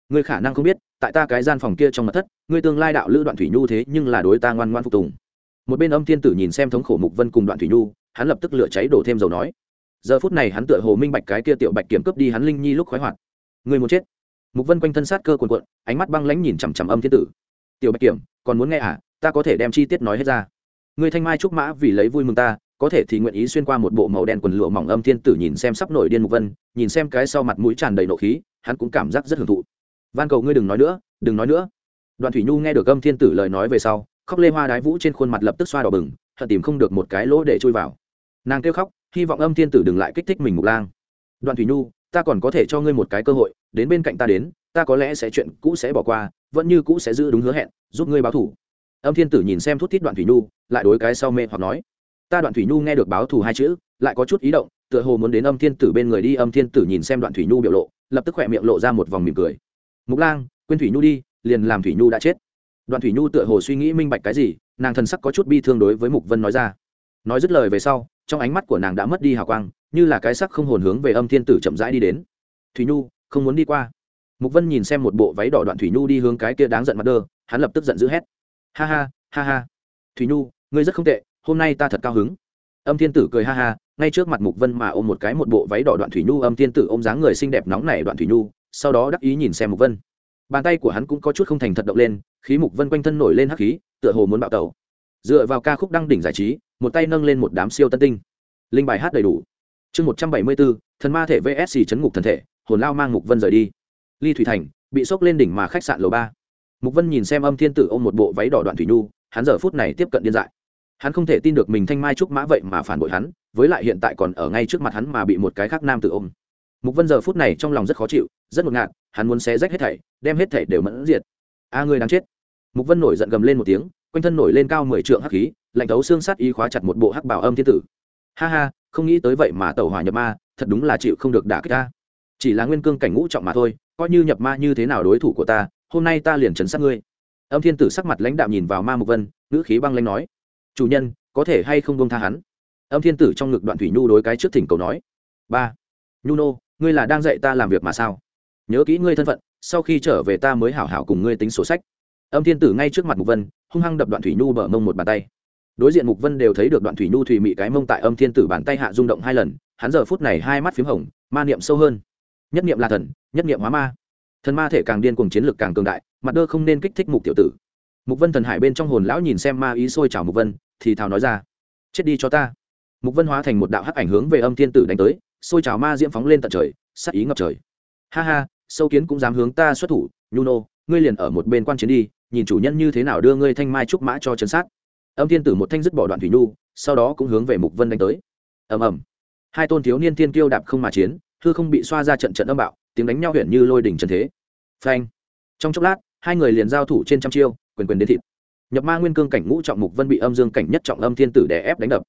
Ngươi khả năng không biết, tại ta cái gian phòng kia trong mặt thất, ngươi tương lai đạo lữ đoạn thủy nhu thế nhưng là đối ta ngoan ngoan phục tùng. Một bên âm thiên tử nhìn xem thống khổ mục vân cùng đoạn thủy nhu, hắn lập tức lửa cháy đổ thêm dầu nói giờ phút này hắn tựa hồ minh bạch cái kia tiểu bạch kiểm cướp đi hắn linh nhi lúc khoái hoạt. Người muốn chết. Mục vân quanh thân sát cơ cuồn cuộn, ánh mắt băng lãnh nhìn chằm chằm âm thiên tử. Tiểu bạch kiểm, còn muốn nghe à? Ta có thể đem chi tiết nói hết ra. Người thanh mai trúc mã vì lấy vui mừng ta, có thể thì nguyện ý xuyên qua một bộ màu đen quần lụa mỏng âm thiên tử nhìn xem sắp nổi điên mục vân, nhìn xem cái sau mặt mũi tràn đầy nộ khí, hắn cũng cảm giác rất hưởng thụ. Van cầu ngươi đừng nói nữa, đừng nói nữa. Đoàn thủy nhu nghe được âm thiên tử lời nói về sau, khóc lê hoa đái vũ trên khuôn mặt lập tức xoa đỏ bừng, hận tìm không được một cái lỗ để chui vào. Nàng kêu khóc hy vọng âm thiên tử đừng lại kích thích mình mục lang. Đoàn thủy nhu, ta còn có thể cho ngươi một cái cơ hội, đến bên cạnh ta đến, ta có lẽ sẽ chuyện cũ sẽ bỏ qua, vẫn như cũ sẽ giữ đúng hứa hẹn, giúp ngươi báo thủ âm thiên tử nhìn xem thút thít đoạn thủy nhu, lại đối cái sau mê hoặc nói. Ta đoạn thủy nhu nghe được báo thù hai chữ, lại có chút ý động, tựa hồ muốn đến âm thiên tử bên người đi, âm thiên tử nhìn xem đoạn thủy nhu biểu lộ, lập tức khỏe miệng lộ ra một vòng mỉm cười. Mục lang, quên thủy nhu đi, liền làm thủy nhu đã chết. Đoạn thủy nhu tựa hồ suy nghĩ minh bạch cái gì, nàng thần sắc có chút bi thương đối với mục vân nói ra. Nói dứt lời về sau trong ánh mắt của nàng đã mất đi hào quang, như là cái sắc không hồn hướng về âm thiên tử chậm rãi đi đến. Thủy nhu, không muốn đi qua. Mục vân nhìn xem một bộ váy đỏ đoạn thủy nhu đi hướng cái kia đáng giận mặt đơ, hắn lập tức giận dữ hét. Ha ha ha ha. Thủy nhu, ngươi rất không tệ, hôm nay ta thật cao hứng. Âm thiên tử cười ha ha, ngay trước mặt mục vân mà ôm một cái một bộ váy đỏ đoạn thủy nhu, âm thiên tử ôm dáng người xinh đẹp nóng này đoạn thủy nhu, sau đó đắc ý nhìn xem mục vân. Bàn tay của hắn cũng có chút không thành thật động lên, khí mục vân quanh thân nổi lên hắc khí, tựa hồ muốn bạo tẩu. Dựa vào ca khúc đăng đỉnh giải trí một tay nâng lên một đám siêu tân tinh. Linh bài hát đầy đủ. Chương một trăm bảy mươi bốn, thần ma thể vsc chấn ngục thần thể, hồn lao mang mục vân rời đi. Ly thủy thành, bị sốc lên đỉnh mà khách sạn lầu ba. Mục vân nhìn xem âm thiên tử ôm một bộ váy đỏ đoạn thủy nhu, hắn giờ phút này tiếp cận điên dại. Hắn không thể tin được mình thanh mai trúc mã vậy mà phản bội hắn, với lại hiện tại còn ở ngay trước mặt hắn mà bị một cái khác nam tử ôm. Mục vân giờ phút này trong lòng rất khó chịu, rất ngột ngạt, hắn muốn xé rách hết thảy, đem hết thảy đều mẫn diệt. A, ngươi đáng chết. Mục vân nổi giận gầm lên một tiếng, quanh thân nổi lên cao mười trượng hắc khí lạnh thấu xương sát y khóa chặt một bộ hắc bảo âm thiên tử. Ha ha, không nghĩ tới vậy mà tẩu hỏa nhập ma, thật đúng là chịu không được đả kích ta. Chỉ là nguyên cương cảnh ngũ trọng mà thôi, coi như nhập ma như thế nào đối thủ của ta, hôm nay ta liền chấn sát ngươi. Âm thiên tử sắc mặt lãnh đạo nhìn vào ma mục vân, ngữ khí băng lãnh nói, chủ nhân, có thể hay không bông tha hắn? Âm thiên tử trong ngực đoạn thủy nhu đối cái trước thỉnh cầu nói, ba nhu nô ngươi là đang dạy ta làm việc mà sao? Nhớ kỹ ngươi thân phận, sau khi trở về ta mới hảo hảo cùng ngươi tính sổ sách. Âm thiên tử ngay trước mặt mục vân, hung hăng đập đoạn thủy nhu bở mông một bàn tay đối diện mục vân đều thấy được đoạn thủy nhu thủy mị cái mông tại âm thiên tử bàn tay hạ rung động hai lần, hắn giờ phút này hai mắt p h í m hồng, ma niệm sâu hơn. Nhất niệm là thần, nhất niệm hóa ma. Thần ma thể càng điên cùng chiến lược càng cường đại, mặt đơ không nên kích thích mục tiểu tử. Mục vân thần hải bên trong hồn lão nhìn xem ma ý sôi chảo mục vân, thì thào nói ra, chết đi cho ta. Mục vân hóa thành một đạo hắc ảnh hướng về âm thiên tử đánh tới, sôi chảo ma diễm phóng lên tận trời sắc ý ngập trời. Ha ha, sâu kiến cũng dám hướng ta xuất thủ, nhu nô, ngươi liền ở một bên quan chiến đi, nhìn chủ nhân như thế nào đưa ngươi thanh mai trúc mã cho chân sát âm thiên tử một thanh dứt bỏ đoạn thủy nhu, sau đó cũng hướng về mục vân đánh tới. Ầm ầm. Hai tôn thiếu niên thiên kiêu đạp không mà chiến, hư không bị xoa ra trận trận âm bạo, tiếng đánh nhau huyện như lôi đỉnh trần thế. Phanh. Trong chốc lát, hai người liền giao thủ trên trăm chiêu, quyền quyền đến thịt. Nhập ma nguyên cương cảnh ngũ trọng mục vân bị âm dương cảnh nhất trọng âm thiên tử đè ép đánh đập.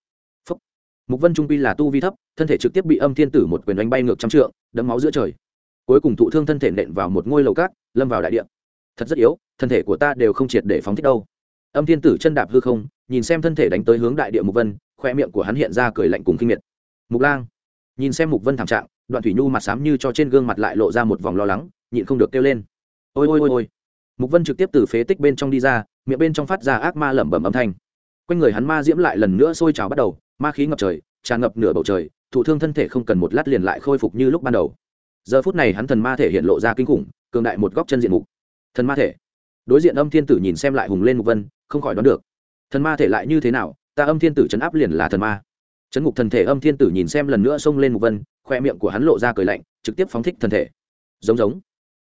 Phúc. mục vân trung pi là tu vi thấp, thân thể trực tiếp bị âm thiên tử một quyền đánh bay ngược trăm trượng, đấm máu giữa trời. Cuối cùng thụ thương thân thể nện vào một ngôi lầu cát, lâm vào đại địa. Thật rất yếu, thân thể của ta đều không triệt để phóng thích đâu. Âm thiên tử chân đạp hư không nhìn xem thân thể đánh tới hướng đại địa mục vân, khoe miệng của hắn hiện ra cười lạnh cùng kinh miệt. Mục lang, nhìn xem mục vân thảm trạng, đoạn thủy nhu mặt xám như cho trên gương mặt lại lộ ra một vòng lo lắng, nhịn không được kêu lên. Ôi ôi ôi ôi. Mục vân trực tiếp từ phế tích bên trong đi ra, miệng bên trong phát ra ác ma lẩm bẩm âm thanh. Quanh người hắn ma diễm lại lần nữa sôi trào bắt đầu, ma khí ngập trời, tràn ngập nửa bầu trời, thụ thương thân thể không cần một lát liền lại khôi phục như lúc ban đầu. Giờ phút này hắn thần ma thể hiện lộ ra kinh khủng, cường đại một góc chân diện mục. Thần ma thể. Đối diện âm thiên tử nhìn xem lại hùng lên mục vân, không khỏi đoán được thần ma thể lại như thế nào, ta âm thiên tử chấn áp liền là thần ma. Chấn ngục thần thể âm thiên tử nhìn xem lần nữa xông lên mục vân, khoe miệng của hắn lộ ra cười lạnh, trực tiếp phóng thích thần thể. Giống giống.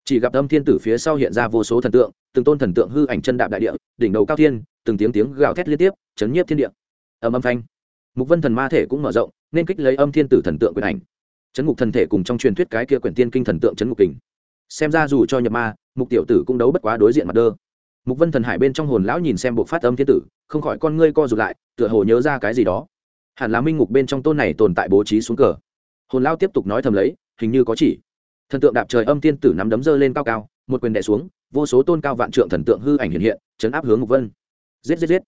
Chỉ gặp âm thiên tử phía sau hiện ra vô số thần tượng, từng tôn thần tượng hư ảnh chân đạp đại địa, đỉnh đầu cao thiên, từng tiếng tiếng gào thét liên tiếp, chấn nhiếp thiên địa. Âm âm thanh. Mục vân thần ma thể cũng mở rộng, nên kích lấy âm thiên tử thần tượng quyền ảnh. Chấn ngục thần thể cùng trong truyền thuyết cái kia quyển tiên kinh thần tượng chấn ngục kình. Xem ra dù cho nhập ma, mục tiểu tử cũng đấu bất quá đối diện mặt đơ mục vân thần hải bên trong hồn lão nhìn xem buộc phát âm thiên tử, không khỏi con ngươi co rụt lại, tựa hồ nhớ ra cái gì đó. Hẳn là minh ngục bên trong tôn này tồn tại bố trí xuống cờ. Hồn lão tiếp tục nói thầm lấy, hình như có chỉ. Thần tượng đạp trời âm thiên tử nắm đấm dơ lên cao cao, một quyền đè xuống, vô số tôn cao vạn trượng thần tượng hư ảnh hiện hiện, chấn áp hướng mục vân. Giết giết giết.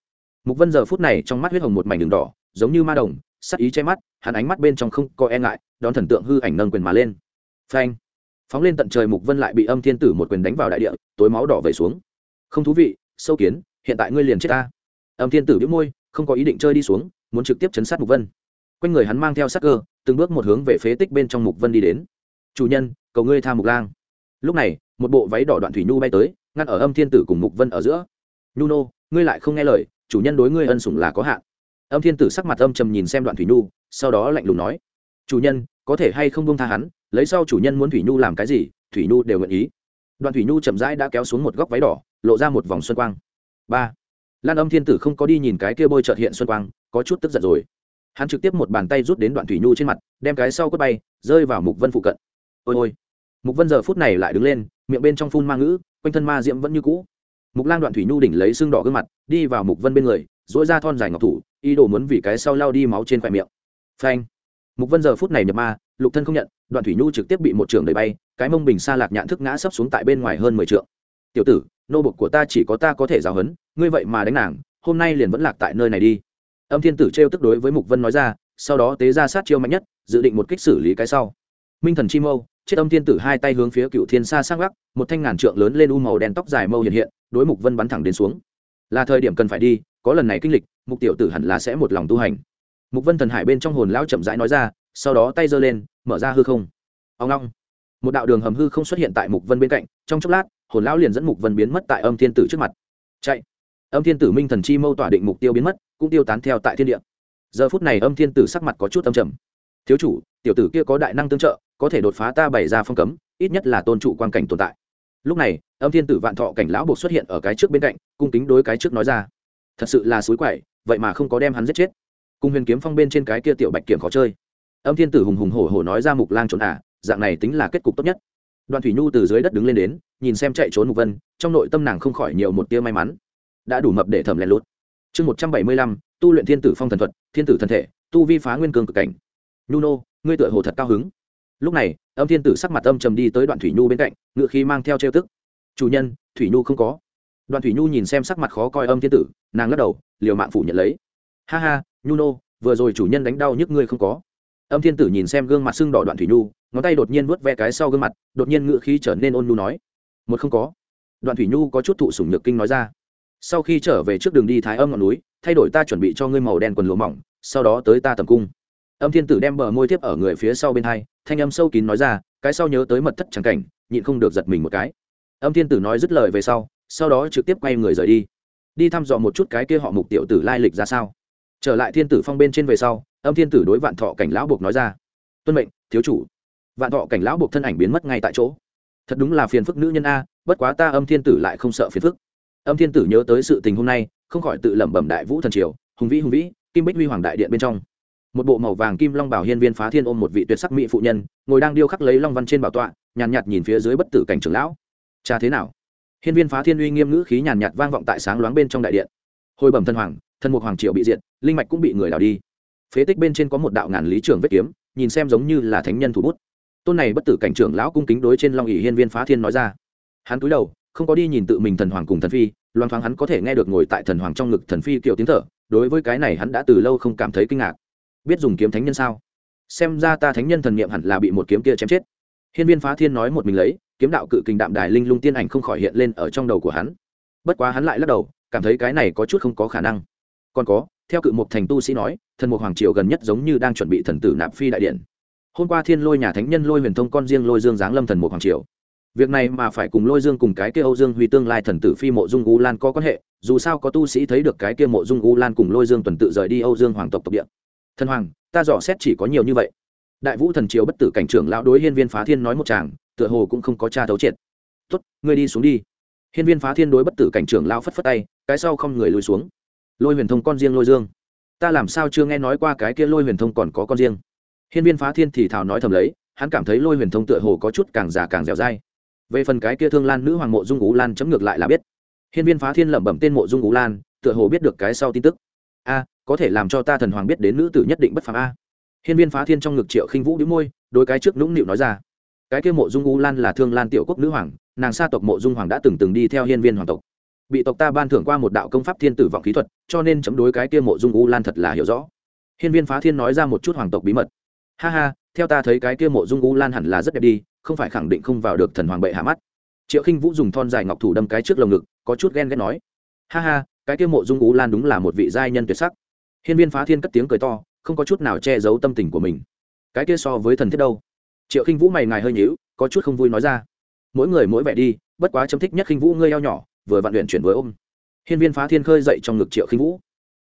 Mục vân giờ phút này trong mắt huyết hồng một mảnh đường đỏ, giống như ma đồng, sắc ý che mắt, hắn ánh mắt bên trong không có e ngại, đón thần tượng hư ảnh nâng quyền mà lên. Phanh. Phóng lên tận trời mục vân lại bị âm thiên tử một quyền đánh vào đại địa, tối máu đỏ về xuống không thú vị, sâu kiến, hiện tại ngươi liền chết ta. Âm thiên tử biếu môi, không có ý định chơi đi xuống, muốn trực tiếp chấn sát mục vân. Quanh người hắn mang theo sắc cơ, từng bước một hướng về phế tích bên trong mục vân đi đến. Chủ nhân, cầu ngươi tha mục lang. Lúc này, một bộ váy đỏ đoạn thủy nhu bay tới, ngăn ở âm thiên tử cùng mục vân ở giữa. Nhu nô ngươi lại không nghe lời, chủ nhân đối ngươi ân sủng là có hạn. Âm thiên tử sắc mặt âm trầm nhìn xem đoạn thủy nhu, sau đó lạnh lùng nói, chủ nhân, có thể hay không buông tha hắn, lấy sau chủ nhân muốn thủy nhu làm cái gì, thủy nhu đều nguyện ý. Đoàn thủy nhu chậm rãi đã kéo xuống một góc váy đỏ, lộ ra một vòng xuân quang. Ba. Lan âm thiên tử không có đi nhìn cái kia bôi trợt hiện xuân quang, có chút tức giận rồi. Hắn trực tiếp một bàn tay rút đến đoạn thủy nhu trên mặt, đem cái sau quất bay, rơi vào mục vân phụ cận. Ôi ôi. Mục vân giờ phút này lại đứng lên, miệng bên trong phun ma ngữ, quanh thân ma diễm vẫn như cũ. Mục lang đoạn thủy nhu đỉnh lấy xương đỏ gương mặt, đi vào mục vân bên người dỗi ra thon dài ngọc thủ, ý đồ muốn vì cái sau lao đi máu trên khoe miệng. Phanh. Mục vân giờ phút này nhập ma lục thân không nhận, đoạn thủy nhu trực tiếp bị một trường đẩy bay, cái mông bình xa lạc nhạn thức ngã sấp xuống tại bên ngoài hơn mười trượng. Tiểu tử, nô bộc của ta chỉ có ta có thể giáo hấn ngươi vậy mà đánh nàng, hôm nay liền vẫn lạc tại nơi này đi. Âm thiên tử trêu tức đối với mục vân nói ra, sau đó tế ra sát chiêu mạnh nhất, dự định một kích xử lý cái sau. Minh thần chi mâu, chết âm thiên tử hai tay hướng phía cựu thiên xa sang gác, một thanh ngàn trượng lớn lên u màu đen tóc dài mâu hiện hiện, đối mục vân bắn thẳng đến xuống. Là thời điểm cần phải đi, có lần này kinh lịch, mục tiểu tử hẳn là sẽ một lòng tu hành. Mục vân thần hải bên trong hồn lão chậm rãi nói ra sau đó tay giơ lên, mở ra hư không. Ông long. Một đạo đường hầm hư không xuất hiện tại mục vân bên cạnh, trong chốc lát, hồn lão liền dẫn mục vân biến mất tại âm thiên tử trước mặt. Chạy. Âm thiên tử minh thần chi mâu tỏa định mục tiêu biến mất, cũng tiêu tán theo tại thiên địa. Giờ phút này âm thiên tử sắc mặt có chút âm trầm. Thiếu chủ, tiểu tử kia có đại năng tương trợ, có thể đột phá ta bày ra phong cấm, ít nhất là tôn trụ quan cảnh tồn tại. Lúc này, âm thiên tử vạn thọ cảnh lão buộc xuất hiện ở cái trước bên cạnh, cung kính đối cái trước nói ra. Thật sự là suối quậy, vậy mà không có đem hắn giết chết. Cùng huyền kiếm phong bên trên cái kia tiểu bạch kiểm khó chơi âm thiên tử hùng hùng hổ hổ nói ra mục lang trốn ả à, dạng này tính là kết cục tốt nhất. Đoàn thủy nhu từ dưới đất đứng lên đến nhìn xem chạy trốn mục vân trong nội tâm nàng không khỏi nhiều một tia may mắn. Đã đủ mập để thẩm lén lút. Chương một trăm bảy mươi lăm tu luyện thiên tử phong thần thuật thiên tử thần thể tu vi phá nguyên cường cực cảnh. Nhu nô ngươi tựa hồ thật cao hứng. Lúc này âm thiên tử sắc mặt âm trầm đi tới đoạn thủy nhu bên cạnh ngựa khí mang theo trêu tức. Chủ nhân thủy nhu không có. Đoạn thủy nhu nhìn xem sắc mặt khó coi âm thiên tử nàng lắc đầu liều mạng phủ nhận lấy. Ha ha nhu nô vừa rồi chủ nhân đánh đau nhức ngươi không có âm thiên tử nhìn xem gương mặt sưng đỏ đoạn thủy nhu, ngón tay đột nhiên vuốt ve cái sau gương mặt, đột nhiên ngựa khí trở nên ôn nhu nói, một không có. Đoạn thủy nhu có chút thụ sủng nhược kinh nói ra, sau khi trở về trước đường đi thái âm ngọn núi, thay đổi ta chuẩn bị cho ngươi màu đen quần lụa mỏng, sau đó tới ta tầm cung. Âm thiên tử đem bờ môi tiếp ở người phía sau bên hai, thanh âm sâu kín nói ra, cái sau nhớ tới mật thất trắng cảnh, nhịn không được giật mình một cái. Âm thiên tử nói dứt lời về sau sau đó trực tiếp quay người rời đi. Đi thăm dò một chút cái kia họ mục tiểu tử lai lịch ra sao. Trở lại thiên tử phong bên trên về sau âm thiên tử đối vạn thọ cảnh lão buộc nói ra. Tuân mệnh thiếu chủ. Vạn thọ cảnh lão buộc thân ảnh biến mất ngay tại chỗ. Thật đúng là phiền phức nữ nhân a bất quá ta âm thiên tử lại không sợ phiền phức. Âm thiên tử nhớ tới sự tình hôm nay không khỏi tự lẩm bẩm đại vũ thần triều hùng vĩ hùng vĩ kim bích huy hoàng đại điện bên trong. Một bộ màu vàng kim long bảo hiên viên phá thiên ôm một vị tuyệt sắc mỹ phụ nhân ngồi đang điêu khắc lấy long văn trên bảo tọa nhàn nhạt, nhạt nhìn phía dưới bất tử cảnh trưởng lão. Cha thế nào? Hiên viên phá thiên uy nghiêm ngữ khí nhàn nhạt vang vọng tại sáng loáng bên trong đại điện. Hồi bẩm thân hoàng thân mục hoàng triều bị diệt linh mạch cũng bị người đào đi phế tích bên trên có một đạo ngàn lý trưởng vết kiếm, nhìn xem giống như là thánh nhân thủ bút. Tôn này bất tử cảnh trưởng lão cung kính đối trên long ỉ hiên viên phá thiên nói ra. Hắn cúi đầu, không có đi nhìn tự mình thần hoàng cùng thần phi, loan thoáng hắn có thể nghe được ngồi tại thần hoàng trong ngực thần phi kiểu tiếng thở, đối với cái này hắn đã từ lâu không cảm thấy kinh ngạc. Biết dùng kiếm thánh nhân sao? Xem ra ta thánh nhân thần niệm hẳn là bị một kiếm kia chém chết. Hiên viên phá thiên nói một mình lấy, kiếm đạo cự kình đạm đài linh lung tiên ảnh không khỏi hiện lên ở trong đầu của hắn. Bất quá hắn lại lắc đầu, cảm thấy cái này có chút không có khả năng. Còn có theo cự mục thành tu sĩ nói, thần mục hoàng triều gần nhất giống như đang chuẩn bị thần tử nạp phi đại điện. Hôm qua thiên lôi nhà thánh nhân lôi huyền thông con riêng lôi dương giáng lâm thần mục hoàng triều. Việc này mà phải cùng lôi dương cùng cái kia âu dương huy tương lai thần tử phi mộ dung u lan có quan hệ, dù sao có tu sĩ thấy được cái kia mộ dung u lan cùng lôi dương tuần tự rời đi âu dương hoàng tộc tộc địa. Thần hoàng, ta dò xét chỉ có nhiều như vậy. Đại vũ thần triều bất tử cảnh trưởng lão đối hiên viên phá thiên nói một chàng tựa hồ cũng không có cha thấu triệt. Tốt, ngươi đi xuống đi. Hiên viên phá thiên đối bất tử cảnh trưởng lão phất phất tay, cái sau không người lùi xuống lôi huyền thông con riêng lôi dương. Ta làm sao chưa nghe nói qua cái kia lôi huyền thông còn có con riêng? Hiên viên phá thiên thì thảo nói thầm lấy, hắn cảm thấy lôi huyền thông tựa hồ có chút càng già càng dẻo dai. Về phần cái kia thương lan nữ hoàng mộ dung ú lan chấm ngược lại là biết. Hiên viên phá thiên lẩm bẩm tên mộ dung ú lan, tựa hồ biết được cái sau tin tức. A, có thể làm cho ta thần hoàng biết đến nữ tử nhất định bất phàm a. Hiên viên phá thiên trong ngực triệu khinh vũ đĩu môi đôi cái trước nũng nịu nói ra. Cái kia mộ dung ú lan là thương lan tiểu quốc nữ hoàng, nàng sa tộc mộ dung hoàng đã từng từng đi theo hiên viên hoàng tộc bị tộc ta ban thưởng qua một đạo công pháp thiên tử vọng khí thuật, cho nên chấm đối cái kia mộ dung u lan thật là hiểu rõ. Hiên viên phá thiên nói ra một chút hoàng tộc bí mật. Ha ha, theo ta thấy cái kia mộ dung u lan hẳn là rất đẹp đi, không phải khẳng định không vào được thần hoàng bệ hạ mắt. Triệu khinh vũ dùng thon dài ngọc thủ đâm cái trước lồng ngực, có chút ghen ghét nói. Ha ha, cái kia mộ dung u lan đúng là một vị giai nhân tuyệt sắc. Hiên viên phá thiên cất tiếng cười to, không có chút nào che giấu tâm tình của mình. Cái kia so với thần thiết đâu? Triệu khinh vũ mày ngài hơi nhíu, có chút không vui nói ra. Mỗi người mỗi vẻ đi, bất quá chấm thích nhất khinh vũ, ngươi eo nhỏ vừa vạn luyện chuyển với ôm. Hiên viên phá thiên khơi dậy trong ngực triệu khinh vũ.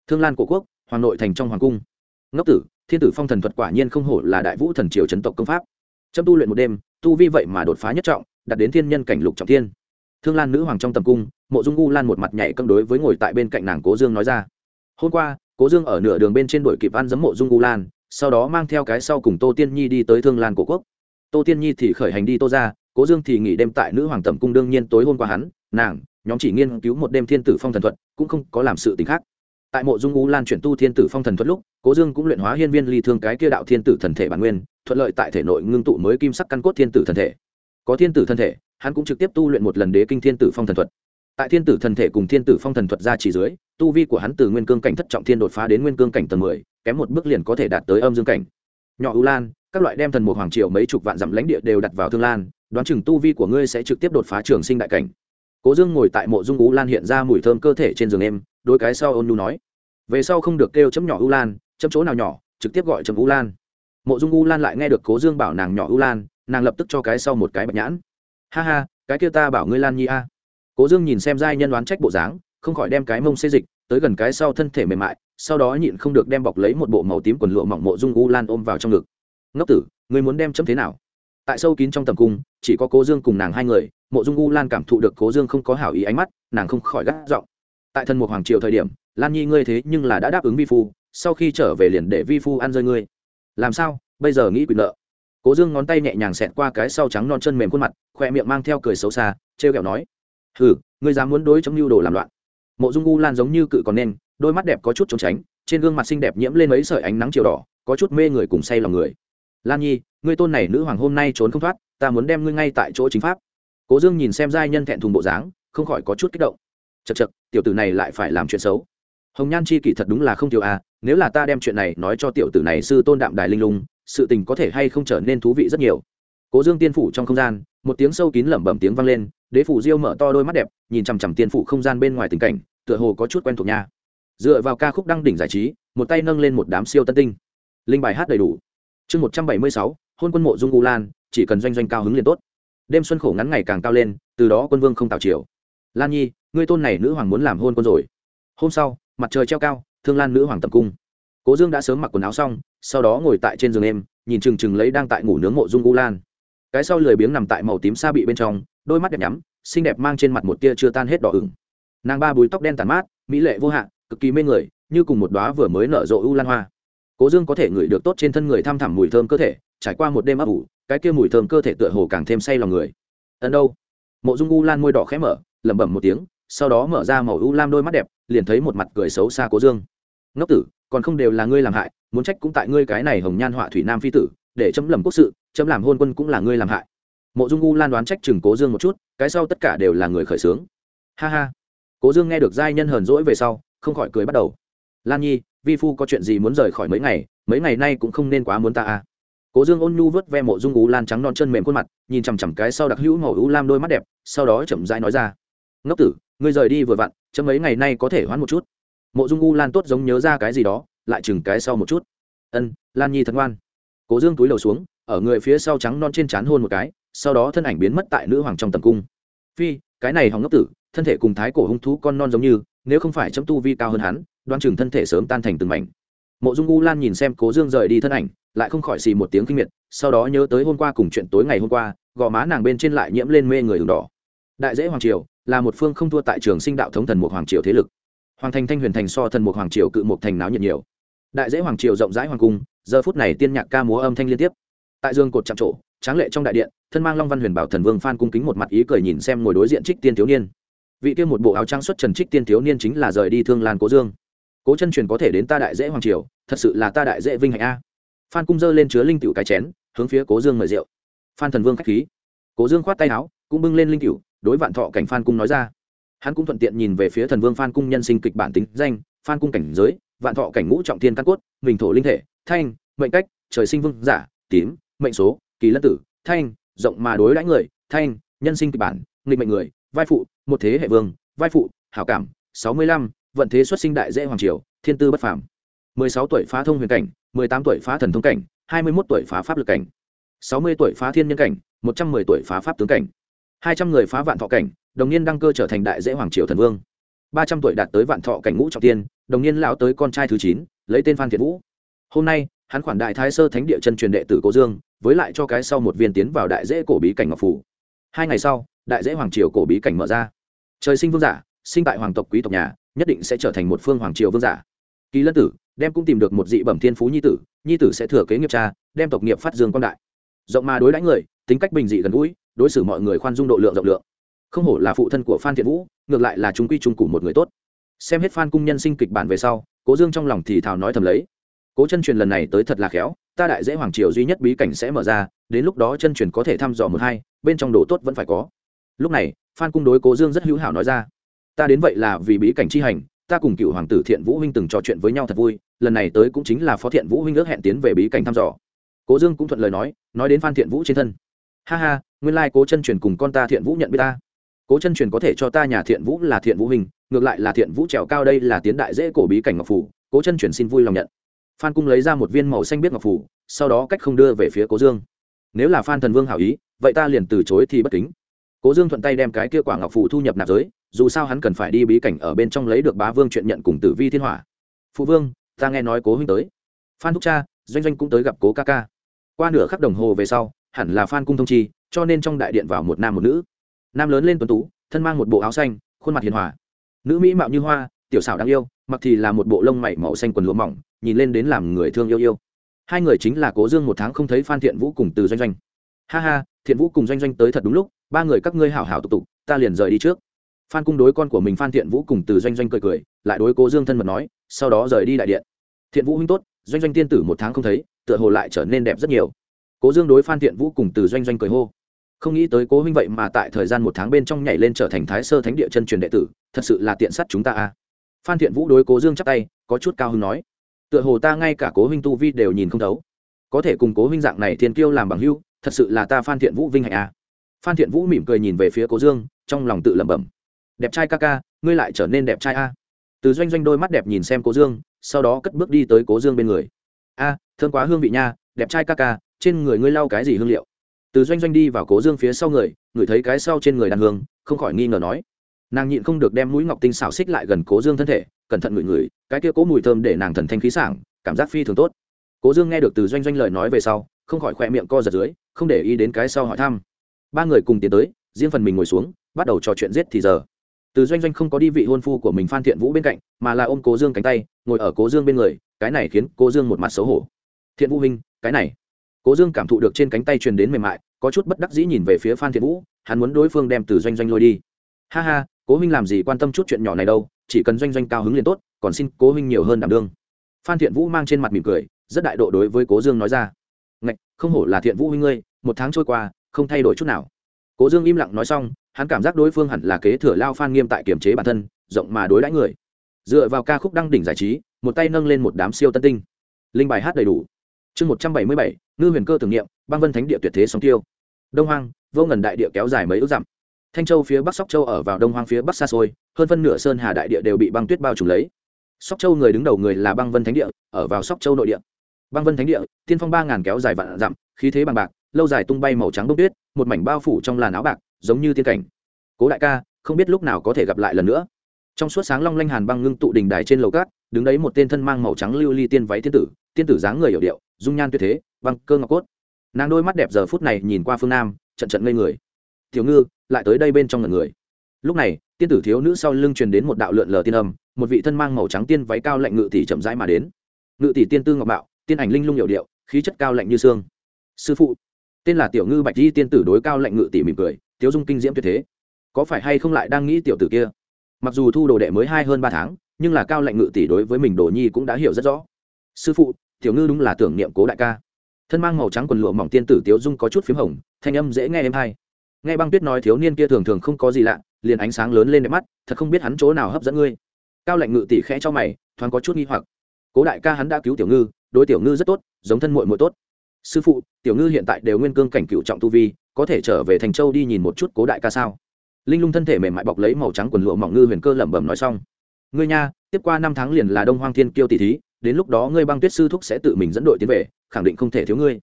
Thương lan của quốc, hoàng nội thành trong hoàng cung. Ngốc tử, thiên tử phong thần thuật quả nhiên không hổ là đại vũ thần triều chấn tộc công pháp. Chấm tu luyện một đêm, tu vi vậy mà đột phá nhất trọng đặt đến thiên nhân cảnh lục trọng thiên. Thương lan nữ hoàng trong tầm cung, mộ dung u lan một mặt nhảy cân đối với ngồi tại bên cạnh nàng cố dương nói ra. Hôm qua, cố dương ở nửa đường bên trên đuổi kịp ăn giấm mộ dung u lan, sau đó mang theo cái sau cùng tô tiên nhi đi tới thương lan cổ quốc. Tô tiên nhi thì khởi hành đi tô ra cố dương thì nghỉ đêm tại nữ hoàng tầm cung đương nhiên tối hôm qua hắn, nàng nhóm chỉ nghiên cứu một đêm thiên tử phong thần thuật, cũng không có làm sự t khác. Tại mộ dung u lan chuyển tu thiên tử phong thần thuật lúc, cố dương cũng luyện hóa hiên viên ly thương cái kia đạo thiên tử thần thể bản nguyên, thuận lợi tại thể nội ngưng tụ mới kim sắc căn cốt thiên tử thần thể. Có thiên tử thân thể, hắn cũng trực tiếp tu luyện một lần đế kinh thiên tử phong thần thuật. Tại thiên tử thần thể cùng thiên tử phong thần thuật ra chỉ dưới, tu vi của hắn từ nguyên cương cảnh thất trọng thiên đột phá đến nguyên cương cảnh tầng mười, kém một bước liền có thể đạt tới âm dương cảnh. Nhỏ u lan, các loại đem thần một hoàng triều mấy chục vạn dặm lãnh địa đều đặt vào thương lan, đoán chừng tu vi của ngươi sẽ trực tiếp đột phá trường sinh đại cảnh cố dương ngồi tại mộ dung u lan hiện ra mùi thơm cơ thể trên giường em đôi cái sau ôn nu nói. Về sau không được kêu chấm nhỏ u lan, chấm chỗ nào nhỏ, trực tiếp gọi chấm u lan. Mộ dung u lan lại nghe được cố dương bảo nàng nhỏ u lan, nàng lập tức cho cái sau một cái bạch nhãn. Ha ha, cái kia ta bảo ngươi lan nhi a. Cố dương nhìn xem giai nhân đoán trách bộ dáng, không khỏi đem cái mông xê dịch, tới gần cái sau thân thể mềm mại, sau đó nhịn không được đem bọc lấy một bộ màu tím quần lụa mỏng mộ dung u lan ôm vào trong ngực. Ngốc tử, ngươi muốn đem chấm thế nào? Tại sâu kín trong tầm cung, chỉ có cố dương cùng nàng hai người mộ dung u lan cảm thụ được cố dương không có hảo ý ánh mắt, nàng không khỏi gắt giọng. Tại thân một hoàng triều thời điểm, lan nhi ngươi thế nhưng là đã đáp ứng vi phu, sau khi trở về liền để vi phu ăn rơi ngươi. Làm sao? Bây giờ nghĩ quyền nợ. Cố dương ngón tay nhẹ nhàng xẹt qua cái sau trắng non chân mềm khuôn mặt, khoe miệng mang theo cười xấu xa, trêu r kẹo nói. Hừ, ngươi dám muốn đối chống lưu đồ làm loạn. Mộ dung u lan giống như cự còn nên, đôi mắt đẹp có chút trốn tránh, trên gương mặt xinh đẹp nhiễm lên mấy sợi ánh nắng chiều đỏ, có chút mê người cùng say lòng người. Lan nhi, ngươi tôn này nữ hoàng hôm nay trốn không thoát, ta muốn đem ngươi ngay tại chỗ chính pháp cố dương nhìn xem giai nhân thẹn thùng bộ dáng, không khỏi có chút kích động. Chật chật tiểu tử này lại phải làm chuyện xấu. Hồng nhan chi kỷ thật đúng là không thiếu à nếu là ta đem chuyện này nói cho tiểu tử này sư tôn đạm đài linh lung, sự tình có thể hay không trở nên thú vị rất nhiều. Cố dương tiên phủ trong không gian, một tiếng sâu kín lẩm bẩm tiếng vang lên, đế phủ diêu mở to đôi mắt đẹp, nhìn chằm chằm tiên phủ không gian bên ngoài tình cảnh, tựa hồ có chút quen thuộc nha. Dựa vào ca khúc đăng đỉnh giải trí, một tay nâng lên một đám siêu tân tinh. Linh bài hát đầy đủ. Chương một trăm bảy mươi sáu, hôn quân mộ dung u lan, chỉ cần doanh doanh cao hứng liền tốt đêm xuân khổ ngắn ngày càng cao lên, từ đó quân vương không tạo chiều lan nhi, ngươi tôn này nữ hoàng muốn làm hôn quân rồi. Hôm sau, mặt trời treo cao, thương lan nữ hoàng tập cung. Cố dương đã sớm mặc quần áo xong, sau đó ngồi tại trên giường em nhìn chừng chừng lấy đang tại ngủ nướng mộ dung u lan. Cái sau lười biếng nằm tại màu tím xa bị bên trong, đôi mắt đẹp nhắm, xinh đẹp mang trên mặt một tia chưa tan hết đỏ ửng. Nàng ba búi tóc đen tàn mát, mỹ lệ vô hạn, cực kỳ mê người, như cùng một đoá vừa mới nở rộ u lan hoa. Cố dương có thể ngửi được tốt trên thân người thăm thẳm mùi thơm cơ thể, trải qua một đêm ấp ủ cái kia mùi thơm cơ thể tựa hồ càng thêm say lòng người. Ẩn đâu? Mộ dung u lan môi đỏ khẽ mở, lẩm bẩm một tiếng, sau đó mở ra màu u lam đôi mắt đẹp, liền thấy một mặt cười xấu xa cố dương. Ngốc tử, còn không đều là ngươi làm hại, muốn trách cũng tại ngươi cái này hồng nhan họa thủy nam phi tử, để chấm lầm quốc sự, chấm làm hôn quân cũng là ngươi làm hại. Mộ dung u lan đoán trách chừng cố dương một chút, cái sau tất cả đều là người khởi xướng ha ha. Cố dương nghe được giai nhân hờn rỗi về sau, không khỏi cười bắt đầu. Lan nhi, vi phu có chuyện gì muốn rời khỏi mấy ngày mấy ngày nay cũng không nên quá muốn ta à cố dương ôn nhu vớt ve mộ dung u lan trắng non chân mềm khuôn mặt, nhìn chằm chằm cái sau đặc hữu màu ú lam đôi mắt đẹp, sau đó chậm rãi nói ra. Ngốc tử, ngươi rời đi vừa vặn, chấm mấy ngày nay có thể hoãn một chút. Mộ dung u lan tốt giống nhớ ra cái gì đó, lại chừng cái sau một chút. Ân, lan nhi thật ngoan. Cố dương túi đầu xuống, ở người phía sau trắng non trên trán hôn một cái, sau đó thân ảnh biến mất tại nữ hoàng trong tầm cung. Phi, cái này hòng ngốc tử, thân thể cùng thái cổ hung thú con non giống như, nếu không phải chấm tu vi cao hơn hắn, đoan chừng thân thể sớm tan thành từng mảnh. Mộ dung u lan nhìn xem cố dương rời đi thân ảnh lại không khỏi xì một tiếng kinh miệt, sau đó nhớ tới hôm qua cùng chuyện tối ngày hôm qua, gò má nàng bên trên lại nhiễm lên mê người đường đỏ. Đại dễ hoàng triều là một phương không thua tại trường sinh đạo thống thần một hoàng triều thế lực. Hoàng thành thanh huyền thành so thần một hoàng triều cự một thành náo nhiệt nhiều. Đại dễ hoàng triều rộng rãi hoàng cung, giờ phút này tiên nhạc ca múa âm thanh liên tiếp. Tại dương cột chạm trổ, tráng lệ trong đại điện, thân mang long văn huyền bảo thần vương phan cung kính một mặt ý cười nhìn xem ngồi đối diện trích tiên thiếu niên. Vị kia một bộ áo trang xuất trần trích tiên thiếu niên chính là rời đi thương lan cố dương. Cố chân truyền có thể đến ta đại dễ hoàng triều, thật sự là ta đại dễ vinh hạnh a phan cung dơ lên chứa linh tiểu cái chén, hướng phía cố dương mời rượu. Phan thần vương k h á c h khí. Cố dương khoát tay áo, cũng bưng lên linh tiểu. đối vạn thọ cảnh phan cung nói ra. Hắn cũng thuận tiện nhìn về phía thần vương phan cung nhân sinh kịch bản tính danh, phan cung cảnh giới, vạn thọ cảnh ngũ trọng thiên căn cốt, mình thổ linh thể, thanh, mệnh cách, trời sinh vương giả, tím, mệnh số, kỳ lân tử, thanh, rộng mà đối đãi người, thanh, nhân sinh kịch bản, nghịch mệnh người, vai phụ, một thế hệ vương, vai phụ, hảo cảm, sáu mươi lăm, vận thế xuất sinh đại dễ hoàng triều, thiên tư bất phàm. mười sáu tuổi phá thông huyền cảnh tám tuổi phá thần thông cảnh, hai mươi mốt tuổi phá pháp lực cảnh, sáu mươi tuổi phá thiên nhân cảnh, một trăm mười tuổi phá pháp tướng cảnh, hai trăm người phá vạn thọ cảnh, đồng niên đăng cơ trở thành đại dễ hoàng triều thần vương. ba trăm tuổi đạt tới vạn thọ cảnh ngũ trọng tiên, đồng niên lão tới con trai thứ chín, lấy tên phan thiện vũ. Hôm nay, hắn khoản đại thái sơ thánh địa chân truyền đệ tử cố dương, với lại cho cái sau một viên tiến vào đại dễ cổ bí cảnh ngọc phủ. Hai ngày sau, đại dễ hoàng triều cổ bí cảnh mở ra. Trời sinh vương giả, sinh tại hoàng tộc quý tộc nhà, nhất định sẽ trở thành một phương hoàng triều vương giả kỳ lân tử, đem cũng tìm được một dị bẩm thiên phú nhi tử nhi tử sẽ thừa kế nghiệp cha, đem tộc nghiệp phát dương quan đại. Rộng mà đối đãi người, tính cách bình dị gần gũi, đối xử mọi người khoan dung độ lượng rộng lượng. Không hổ là phụ thân của phan thiện vũ, ngược lại là chúng quy trung cụ một người tốt. Xem hết phan cung nhân sinh kịch bản về sau, cố dương trong lòng thì thào nói thầm lấy. Cố chân truyền lần này tới thật là khéo, ta đại dễ hoàng triều duy nhất bí cảnh sẽ mở ra, đến lúc đó chân truyền có thể thăm dò một hai, bên trong đồ tốt vẫn phải có. Lúc này, phan cung đối cố dương rất hữu hảo nói ra. Ta đến vậy là vì bí cảnh chi hành ta cùng cựu hoàng tử thiện vũ huynh từng trò chuyện với nhau thật vui, lần này tới cũng chính là phó thiện vũ huynh ước hẹn tiến về bí cảnh thăm dò. Cố dương cũng thuận lời nói nói đến phan thiện vũ trên thân. Ha ha, nguyên lai、like、cố chân truyền cùng con ta thiện vũ nhận biết ta. Cố chân truyền có thể cho ta nhà thiện vũ là thiện vũ huynh, ngược lại là thiện vũ trèo cao đây là tiến đại dễ cổ bí cảnh ngọc phủ, cố chân truyền xin vui lòng nhận. Phan cung lấy ra một viên màu xanh biết ngọc phủ, sau đó cách không đưa về phía cố dương. Nếu là phan thần vương hảo ý, vậy ta liền từ chối thì bất kính. Cố dương thuận tay đem cái kia quả ngọc phủ thu nhập nạp giới dù sao hắn cần phải đi bí cảnh ở bên trong lấy được bá vương chuyện nhận cùng tử vi thiên hỏa. Phụ vương, ta nghe nói cố huynh tới. Phan thúc cha, doanh doanh cũng tới gặp cố ca ca. Qua nửa khắc đồng hồ về sau, hẳn là phan cung thông chi, cho nên trong đại điện vào một nam một nữ. Nam lớn lên tuấn tú, thân mang một bộ áo xanh, khuôn mặt hiền hòa. Nữ mỹ mạo như hoa, tiểu xảo đáng yêu, mặc thì là một bộ lông mảy màu xanh quần lúa mỏng, nhìn lên đến làm người thương yêu yêu. Hai người chính là cố dương một tháng không thấy phan thiện vũ cùng từ doanh doanh. Ha ha, thiện vũ cùng doanh doanh tới thật đúng lúc, ba người các ngươi hảo hảo tục tục, ta liền rời đi trước phan cung đối con của mình phan thiện vũ cùng từ doanh doanh cười cười, lại đối cố dương thân mật nói, sau đó rời đi đại điện. Thiện vũ huynh tốt, doanh doanh tiên tử một tháng không thấy, tựa hồ lại trở nên đẹp rất nhiều. Cố dương đối phan thiện vũ cùng từ doanh doanh cười hô. Không nghĩ tới cố huynh vậy mà tại thời gian một tháng bên trong nhảy lên trở thành thái sơ thánh địa chân truyền đệ tử, thật sự là tiện sắt chúng ta a. Phan thiện vũ đối cố dương chắp tay, có chút cao hứng nói. Tựa hồ ta ngay cả cố huynh tu vi đều nhìn không thấu. Có thể cùng cố huynh dạng này thiên kiêu làm bằng hưu thật sự là ta phan thiện vũ vinh hạnh a. Phan thiện vũ mỉm cười nhìn về phía cố dương, trong lòng tự lẩm bẩm đẹp trai ca ca ngươi lại trở nên đẹp trai a. Từ doanh doanh đôi mắt đẹp nhìn xem cố dương sau đó cất bước đi tới cố dương bên người. A à, m quá hương vị nha đẹp trai ca ca trên người ngươi lau cái gì hương liệu? Từ doanh doanh đi vào cố dương phía sau người ngửi thấy cái sau trên người đàn hương không khỏi nghi ngờ nói. Nàng nhịn không được đem mũi ngọc tinh xảo xích lại gần cố dương thân thể cẩn thận ngửi ngửi cái kia cố mùi thơm để nàng thần thanh khí sảng cảm giác phi thường tốt. Cố dương nghe được từ doanh doanh lời nói về sau không khỏi khoe miệng co giật dưới không để ý đến cái sau hỏi thăm. Ba người cùng tiến tới riêng phần mình ngồi xuống bắt đầu trò chuyện giết thì giờ từ doanh doanh không có đi vị hôn phu của mình phan thiện vũ bên cạnh, mà là ôm cố dương cánh tay, ngồi ở cố dương bên người, cái này khiến cố dương một mặt xấu hổ. Thiện vũ huynh, cái này. Cố dương cảm thụ được trên cánh tay truyền đến mềm mại, có chút bất đắc dĩ nhìn về phía phan thiện vũ, hắn muốn đối phương đem từ doanh doanh lôi đi. Ha ha, cố huynh làm gì quan tâm chút chuyện nhỏ này đâu, chỉ cần doanh doanh cao hứng liền tốt, còn xin cố huynh nhiều hơn đảm đương. Phan thiện vũ mang trên mặt mỉm cười, rất đại độ đối với cố dương nói ra. Ngạch, không hổ là thiện vũ huynh ngươi, một tháng trôi qua, không thay đổi chút nào cố dương im lặng nói xong, hắn cảm giác đối phương hẳn là kế thừa lao phan nghiêm tại kiềm chế bản thân, rộng mà đối đãi người. Dựa vào ca khúc đăng đỉnh giải trí, một tay nâng lên một đám siêu tân tinh. Linh bài hát đầy đủ. Chương một trăm bảy mươi bảy, ngư huyền cơ tưởng niệm, băng vân thánh địa tuyệt thế sóng tiêu. Đông hoang, vô ngần đại địa kéo dài mấy ước dặm. Thanh châu phía bắc sóc châu ở vào đông hoang phía bắc xa xôi, hơn phân nửa sơn hà đại địa đều bị băng tuyết bao trùm lấy. Sóc châu người đứng đầu người là băng vân thánh địa, ở vào sóc châu nội địa. Băng vân thánh địa, tiên phong ba ngàn kéo dài vạn dặm, khí thế bằng bạc lâu dài tung bay màu trắng bông tuyết, một mảnh bao phủ trong làn áo bạc, giống như tiên cảnh. Cố đại ca, không biết lúc nào có thể gặp lại lần nữa. Trong suốt sáng long lanh hàn băng ngưng tụ đình đài trên lầu cát đứng đấy một tên thân mang màu trắng lưu ly tiên váy tiên tử tiên tử dáng người hiểu điệu, dung nhan tuyệt thế, băng cơ ngọc cốt. Nàng đôi mắt đẹp giờ phút này nhìn qua phương nam, trận trận ngây người. Thiếu ngư, lại tới đây bên trong ngần người. Lúc này, tiên tử thiếu nữ sau lưng truyền đến một đạo lượn lờ tiên âm, một vị thân mang màu trắng tiên váy cao lạnh ngự tỷ chậm rãi mà đến. Ngự tỷ tiên tư ngọc bạo tiên ảnh linh lung hiệu điệu, khí chất cao lạnh như xương. Sư phụ tên là tiểu ngư bạch di tiên tử đối cao lạnh ngự tỷ mỉm cười, tiếu dung kinh diễm tuyệt thế. Có phải hay không lại đang nghĩ tiểu tử kia? Mặc dù thu đồ đệ mới hai hơn ba tháng, nhưng là cao lạnh ngự tỷ đối với mình đồ nhi cũng đã hiểu rất rõ. Sư phụ, tiểu ngư đúng là tưởng niệm cố đại ca. Thân mang màu trắng quần lụa mỏng tiên tử tiếu dung có chút p h í m hồng, thanh âm dễ nghe em hay. Nghe băng tuyết nói thiếu niên kia thường thường không có gì lạ, liền ánh sáng lớn lên đẹp mắt, thật không biết hắn chỗ nào hấp dẫn ngươi. Cao lạnh ngự tỷ khẽ cho mày, thoáng có chút nghi hoặc. Cố đại ca hắn đã cứu tiểu ngư, đối tiểu ngư rất tốt, giống thân muội muội tốt sư phụ, tiểu ngư hiện tại đều nguyên cương cảnh cựu trọng tu vi, có thể trở về thành châu đi nhìn một chút cố đại ca sao? Linh lung thân thể mềm mại bọc lấy màu trắng quần lụa mỏng ngư huyền cơ lẩm bẩm nói xong. Ngươi nha, tiếp qua năm tháng liền là đông hoang thiên kiêu tỷ thí, đến lúc đó ngươi băng tuyết sư thúc sẽ tự mình dẫn đội tiến về, khẳng định không thể thiếu ngươi.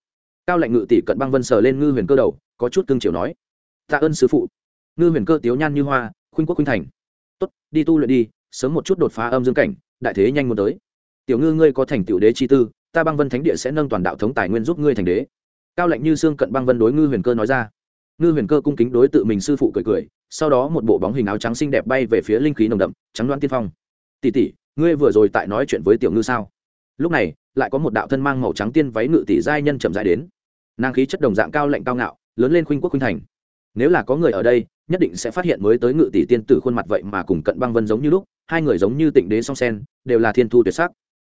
Cao lạnh ngự tỷ cận băng vân sờ lên ngư huyền cơ đầu, có chút cương chiều nói. Tạ ơn sư phụ. Ngư huyền cơ tiếu nhan như hoa, khuynh quốc khuynh thành. Tốt, đi tu luyện đi, sớm một chút đột phá âm dương cảnh, đại thế nhanh muốn tới. Tiểu ngư ngươi có thành tiểu đế chi tư ta băng vân thánh địa sẽ nâng toàn đạo thống tài nguyên giúp ngươi thành đế. Cao lệnh như xương cận băng vân đối ngư huyền cơ nói ra. Ngư huyền cơ cung kính đối tự mình sư phụ cười cười, sau đó một bộ bóng hình áo trắng xinh đẹp bay về phía linh khí nồng đậm, trắng đoan tiên phong. Tỷ tỷ, ngươi vừa rồi tại nói chuyện với tiểu ngư sao? Lúc này, lại có một đạo thân mang màu trắng tiên váy ngự tỷ giai nhân chậm dài đến. Nàng khí chất đồng dạng cao lạnh cao ngạo, lớn lên khuynh quốc khuynh thành. Nếu là có người ở đây, nhất định sẽ phát hiện mới tới ngự tỷ tiên tử khuôn mặt vậy mà cùng cận băng vân giống như lúc, hai người giống như tịnh đế song sen, đều là thiên thu tuyệt sắc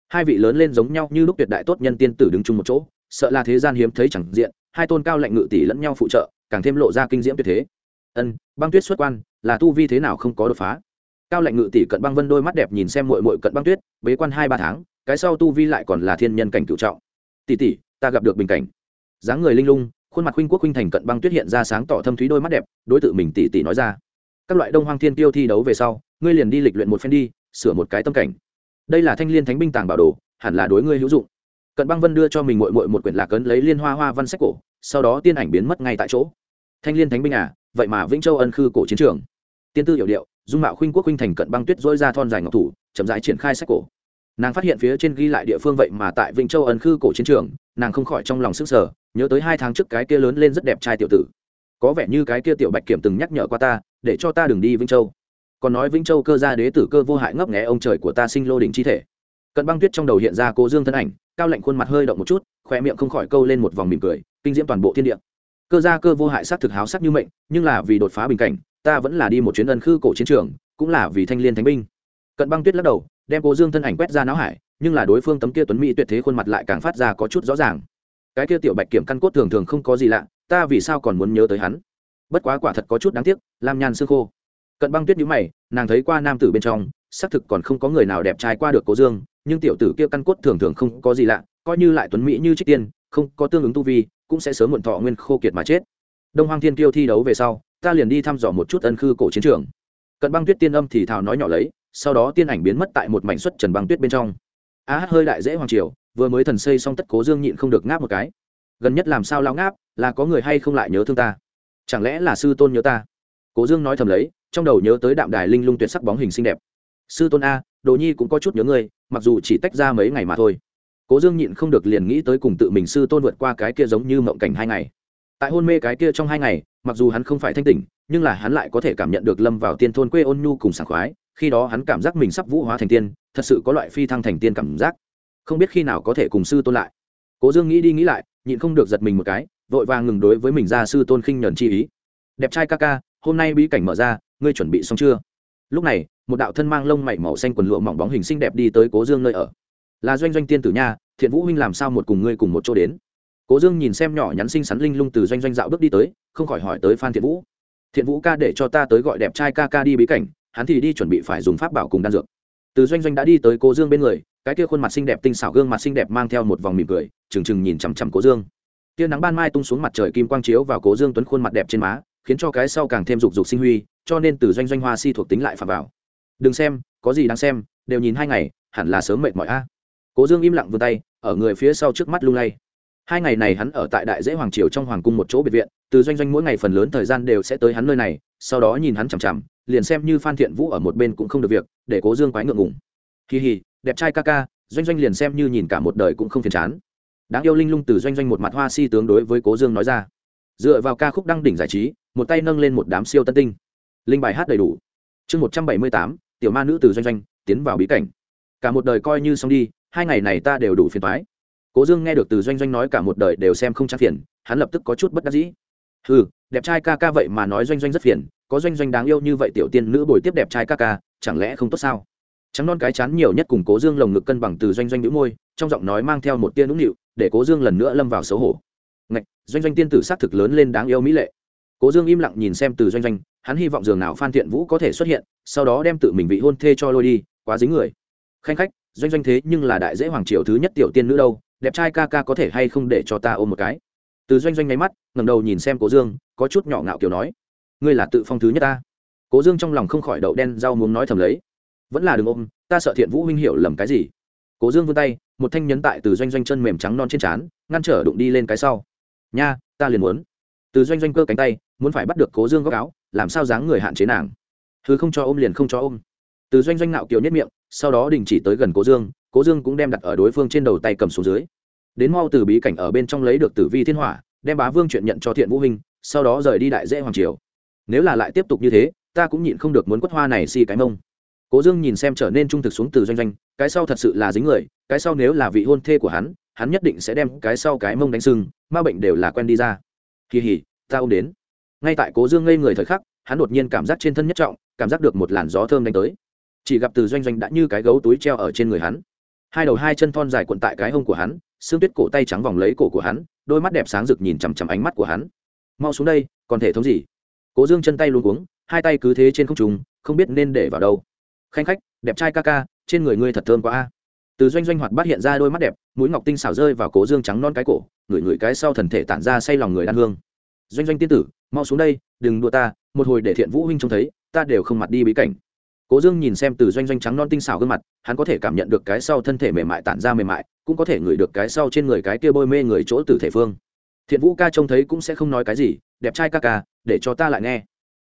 hai vị lớn lên giống nhau như lúc tuyệt đại tốt nhân tiên tử đứng chung một chỗ, sợ là thế gian hiếm thấy chẳng diện, hai tôn cao lạnh ngự tỷ lẫn nhau phụ trợ, càng thêm lộ ra kinh diễm tuyệt thế. Ân, băng tuyết xuất quan, là tu vi thế nào không có đột phá. Cao lạnh ngự tỷ cận băng vân đôi mắt đẹp nhìn xem mội mội cận băng tuyết, bế quan hai ba tháng, cái sau tu vi lại còn là thiên nhân cảnh cựu trọng. Tỷ tỷ, ta gặp được bình cảnh. Dáng người linh lung, khuôn mặt huynh quốc huynh thành cận băng tuyết hiện ra sáng tỏ thâm thúy đôi mắt đẹp, đối tượng mình tỷ tỷ nói ra. Các loại đông hoang thiên tiêu thi đấu về sau, ngươi liền đi lịch luyện một phen đi, sửa một cái tâm cảnh đây là thanh liên thánh binh tàng bảo đồ, hẳn là đối ngươi hữu dụng. Cận băng vân đưa cho mình mội mội một quyển lạc ấn lấy liên hoa hoa văn sách cổ, sau đó tiên ảnh biến mất ngay tại chỗ. Thanh liên thánh binh à vậy mà vĩnh châu ân khư cổ chiến trường. Tiên tư hiểu điệu, dung mạo khuynh quốc khuynh thành cận băng tuyết dỗi ra thon dài ngọc thủ, chậm rãi triển khai sách cổ. Nàng phát hiện phía trên ghi lại địa phương vậy mà tại vĩnh châu ân khư cổ chiến trường, nàng không khỏi trong lòng sức sở nhớ tới hai tháng trước cái kia lớn lên rất đẹp trai tiểu tử. Có vẻ như cái kia tiểu bạch kiểm từng nhắc nhở qua ta, để cho ta đừng đi vĩnh châu còn nói vĩnh châu cơ gia đế tử cơ vô hại ngấp nghé ông trời của ta sinh lô đỉnh chi thể. Cận băng tuyết trong đầu hiện ra cố dương thân ảnh, cao lạnh khuôn mặt hơi động một chút khoe miệng không khỏi câu lên một vòng mỉm cười, kinh diễm toàn bộ thiên địa. Cơ gia cơ vô hại s thực háo sắc như mệnh, nhưng là vì đột phá bình cảnh, ta vẫn là đi một chuyến ân khư cổ chiến trường, cũng là vì thanh liên thánh binh. Cận băng tuyết lắc đầu, đem cố dương thân ảnh quét ra não hải, nhưng là đối phương tấm kia tuấn mỹ tuyệt thế khuôn mặt lại càng phát ra có chút rõ ràng. Cái kia tiểu bạch kiểm căn cốt thường thường không có gì lạ, ta vì sao còn muốn nhớ tới hắn? Bất quá quả thật có chút đáng tiếc, lam nhan xương khô cận băng tuyết nhíu mày, nàng thấy qua nam tử bên trong, xác thực còn không có người nào đẹp trai qua được cố dương, nhưng tiểu tử kia căn cốt thường thường không có gì lạ, coi như lại tuấn mỹ như trích tiên, không có tương ứng tu vi, cũng sẽ sớm muộn thọ nguyên khô kiệt mà chết. Đông hoang thiên kiêu thi đấu về sau, ta liền đi thăm dò một chút ân khư cổ chiến trường. Cận băng tuyết tiên âm thì thào nói nhỏ lấy, sau đó tiên ảnh biến mất tại một mảnh xuất trần băng tuyết bên trong. A hát hơi đại dễ hoàng triều, vừa mới thần xây xong tất cố dương nhịn không được ngáp một cái. Gần nhất làm sao lao ngáp, là có người hay không lại nhớ thương ta? Chẳng lẽ là sư tôn nhớ ta? Cố dương nói thầm lấy trong đầu nhớ tới đạm đài linh lung tuyệt sắc bóng hình xinh đẹp. Sư tôn a, đồ nhi cũng có chút nhớ ngươi, mặc dù chỉ tách ra mấy ngày mà thôi. Cố dương nhịn không được liền nghĩ tới cùng tự mình sư tôn vượt qua cái kia giống như mộng cảnh hai ngày. Tại hôn mê cái kia trong hai ngày, mặc dù hắn không phải thanh tỉnh, nhưng là hắn lại có thể cảm nhận được lâm vào tiên thôn quê ôn nhu cùng sảng khoái, khi đó hắn cảm giác mình sắp vũ hóa thành tiên, thật sự có loại phi thăng thành tiên cảm giác. Không biết khi nào có thể cùng sư tôn lại. Cố dương nghĩ đi nghĩ lại, nhịn không được giật mình một cái, vội vàng ngừng đối với mình ra sư tôn khinh nhuần chi ý. Đẹp trai ca ca, hôm nay bí cảnh mở ra ngươi chuẩn bị xong chưa? Lúc này, một đạo thân mang lông mảy màu xanh quần lụa mỏng bóng hình xinh đẹp đi tới cố dương nơi ở. Là doanh doanh tiên tử nha, thiện vũ huynh làm sao một cùng ngươi cùng một chỗ đến? Cố dương nhìn xem nhỏ nhắn xinh xắn linh lung từ doanh doanh dạo bước đi tới, không khỏi hỏi tới phan thiện vũ. Thiện vũ ca để cho ta tới gọi đẹp trai ca ca đi bí cảnh, hắn thì đi chuẩn bị phải dùng pháp bảo cùng đan dược. Từ doanh doanh đã đi tới cố dương bên người, cái kia khuôn mặt xinh đẹp tinh xảo gương mặt xinh đẹp mang theo một vòng mỉm cười, trừng trừng nhìn chằm chằm cố dương. Tia nắng ban mai tung xuống mặt trời kim quang chiếu vào cố dương tuấn khuôn mặt đẹp trên má khiến cho cái sau càng thêm dục dục sinh huy, cho nên từ doanh doanh hoa si thuộc tính lại phạm vào. Đừng xem, có gì đáng xem, đều nhìn hai ngày, hẳn là sớm mệt mỏi a. Cố dương im lặng vươn tay, ở người phía sau trước mắt lung lay. Hai ngày này hắn ở tại đại dễ hoàng triều trong hoàng cung một chỗ biệt viện, từ doanh doanh mỗi ngày phần lớn thời gian đều sẽ tới hắn nơi này, sau đó nhìn hắn chằm chằm, liền xem như phan thiện vũ ở một bên cũng không được việc, để cố dương quái ngượng ngùng. Kỳ hì đẹp trai ca ca, doanh doanh liền xem như nhìn cả một đời cũng không phiền chán. Đáng yêu linh lung từ doanh doanh một mặt hoa si tướng đối với cố dương nói ra dựa vào ca khúc đăng đỉnh giải trí, một tay nâng lên một đám siêu tân tinh. Linh bài hát đầy đủ. Chương một trăm bảy mươi tám, tiểu ma nữ từ doanh doanh, tiến vào bí cảnh. Cả một đời coi như xong đi, hai ngày này ta đều đủ phiền thoái cố dương nghe được từ doanh doanh nói cả một đời đều xem không trang phiền, hắn lập tức có chút bất đắc dĩ. Ừ đẹp trai ca ca vậy mà nói doanh doanh rất phiền, có doanh doanh đáng yêu như vậy tiểu tiên nữ bồi tiếp đẹp trai ca ca, chẳng lẽ không tốt sao? Trắng non cái chán nhiều nhất cùng cố dương lồng ngực cân bằng từ doanh doanh nữ môi, trong giọng nói mang theo một tia nũng nịu, để cố dương lần nữa lâm vào xấu hổ doanh doanh tiên tử s á c thực lớn lên đáng yêu mỹ lệ. Cố dương im lặng nhìn xem từ doanh doanh, hắn hy vọng dường nào phan thiện vũ có thể xuất hiện, sau đó đem tự mình vị hôn thê cho lôi đi, quá dính người. Khanh khách, doanh doanh thế nhưng là đại dễ hoàng triều thứ nhất tiểu tiên nữ đâu, đẹp trai ca ca có thể hay không để cho ta ôm một cái? Từ doanh doanh nháy mắt ngầm đầu nhìn xem cố dương, có chút nhỏ ngạo kiểu nói. Ngươi là tự phong thứ nhất ta. Cố dương trong lòng không khỏi đậu đen rau muốn nói thầm lấy. Vẫn là đừng ôm, ta sợ thiện vũ huynh hiểu lầm cái gì. Cố dương vươn tay, một thanh nhấn tại từ doanh doanh chân mềm trắng non trên trán, ngăn trở đụng đi lên cái sau nha, ta liền muốn. Từ doanh doanh cơ cánh tay, muốn phải bắt được cố dương góc áo, làm sao dáng người hạn chế nàng? Thứ không cho ôm liền không cho ôm. Từ doanh doanh nạo kiều nhất miệng, sau đó đình chỉ tới gần cố dương cố dương cũng đem đặt ở đối phương trên đầu tay cầm xuống dưới. Đến mau từ bí cảnh ở bên trong lấy được tử vi thiên hỏa, đem bá vương chuyện nhận cho thiện vũ huynh sau đó rời đi đại dễ hoàng triều. Nếu là lại tiếp tục như thế, ta cũng nhịn không được muốn quất hoa này si cái mông. Cố dương nhìn xem trở nên trung thực xuống từ doanh doanh, cái sau thật sự là dính người, cái sau nếu là vị hôn thê của hắn hắn nhất định sẽ đem cái sau cái mông đánh sưng, ma bệnh đều là quen đi ra. Kỳ hỉ, ta ôm đến. Ngay tại cố dương ngây người thời khắc, hắn đột nhiên cảm giác trên thân nhất trọng, cảm giác được một làn gió thơm đánh tới. Chỉ gặp từ doanh doanh đã như cái gấu túi treo ở trên người hắn. Hai đầu hai chân thon dài cuộn tại cái hông của hắn, xương tuyết cổ tay trắng vòng lấy cổ của hắn, đôi mắt đẹp sáng rực nhìn chằm chằm ánh mắt của hắn. Mau xuống đây, còn thể thống gì? Cố dương chân tay luôn cuống, hai tay cứ thế trên không trùng không biết nên để vào đâu. Khanh khách, đẹp trai ca ca, trên người ngươi thật thơm quá a từ doanh doanh hoạt bát hiện ra đôi mắt đẹp, mũi ngọc tinh xảo rơi vào cố dương trắng non cái cổ, ngửi ngửi cái sau thần thể tản ra say lòng người đan hương. Doanh doanh tiên tử, mau xuống đây, đừng đùa ta, một hồi để thiện vũ huynh trông thấy, ta đều không mặt đi bí cảnh. Cố dương nhìn xem từ doanh doanh trắng non tinh xảo gương mặt, hắn có thể cảm nhận được cái sau thân thể mềm mại tản ra mềm mại, cũng có thể ngửi được cái sau trên người cái kia bôi mê người chỗ từ thể phương. Thiện vũ ca trông thấy cũng sẽ không nói cái gì, đẹp trai ca ca, để cho ta lại nghe.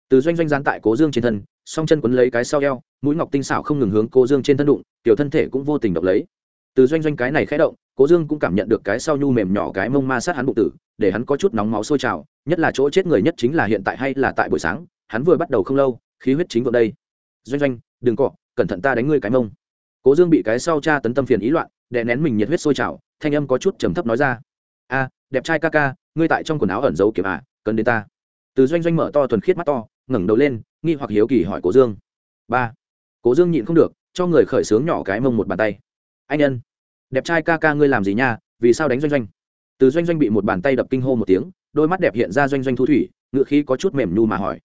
Từ doanh doanh gián tại cố dương trên thân song chân quấn lấy cái sau eo, mũi ngọc tinh xảo không ngừng hướng cô dương trên thân đụng, tiểu thân thể cũng vô tình động lấy. Từ doanh doanh cái này khẽ động, cố dương cũng cảm nhận được cái sau nhu mềm nhỏ cái mông ma sát hắn bụng tử, để hắn có chút nóng máu sôi trào, nhất là chỗ chết người nhất chính là hiện tại hay là tại buổi sáng, hắn vừa bắt đầu không lâu, khí huyết chính vượng đây. Doanh doanh, đừng cọ, cẩn thận ta đánh ngươi cái mông. Cố dương bị cái sau cha tấn tâm phiền ý loạn, đè nén mình nhiệt huyết sôi trào, thanh âm có chút trầm thấp nói ra. A, đẹp trai ca ca, ngươi tại trong quần áo ẩn giấu kiểu à cần đến ta. Từ doanh doanh mở to thuần khiết mắt to ngẩng đầu lên, nghi hoặc hiếu kỳ hỏi cố dương. Ba. Cố dương nhịn không được, cho người khởi sướng nhỏ cái mông một bàn tay. Anh nhân, đẹp trai ca ca ngươi làm gì nha, vì sao đánh doanh doanh? Từ doanh doanh bị một bàn tay đập kinh hô một tiếng, đôi mắt đẹp hiện ra doanh doanh thu thủy ngựa khí có chút mềm nhu mà hỏi.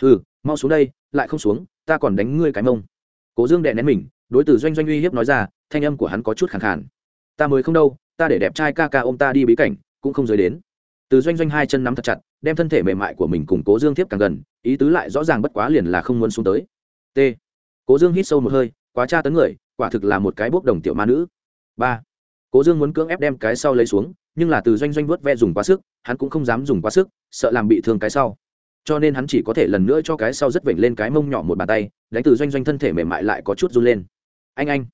Ừ mau xuống đây, lại không xuống, ta còn đánh ngươi cái mông. Cố dương đè nén mình, đối từ doanh doanh uy hiếp nói ra, thanh âm của hắn có chút khẳng khàn. Ta mới không đâu, ta để đẹp trai ca ca ôm ta đi bí cảnh, cũng không rời đến. Từ doanh doanh hai chân nắm thật chặt, đem thân thể mềm mại của mình cùng cố dương tiếp càng gần ý tứ lại rõ ràng bất quá liền là không muốn xuống tới. T. Cố dương hít sâu một hơi, quá tra tấn người, quả thực là một cái bốc đồng tiểu ma nữ. Ba. Cố dương muốn cưỡng ép đem cái sau lấy xuống, nhưng là từ doanh doanh vớt ve dùng quá sức, hắn cũng không dám dùng quá sức, sợ làm bị thương cái sau. Cho nên hắn chỉ có thể lần nữa cho cái sau rất vểnh lên cái mông nhỏ một bàn tay, đánh từ doanh doanh thân thể mềm mại lại có chút run lên. Anh anh.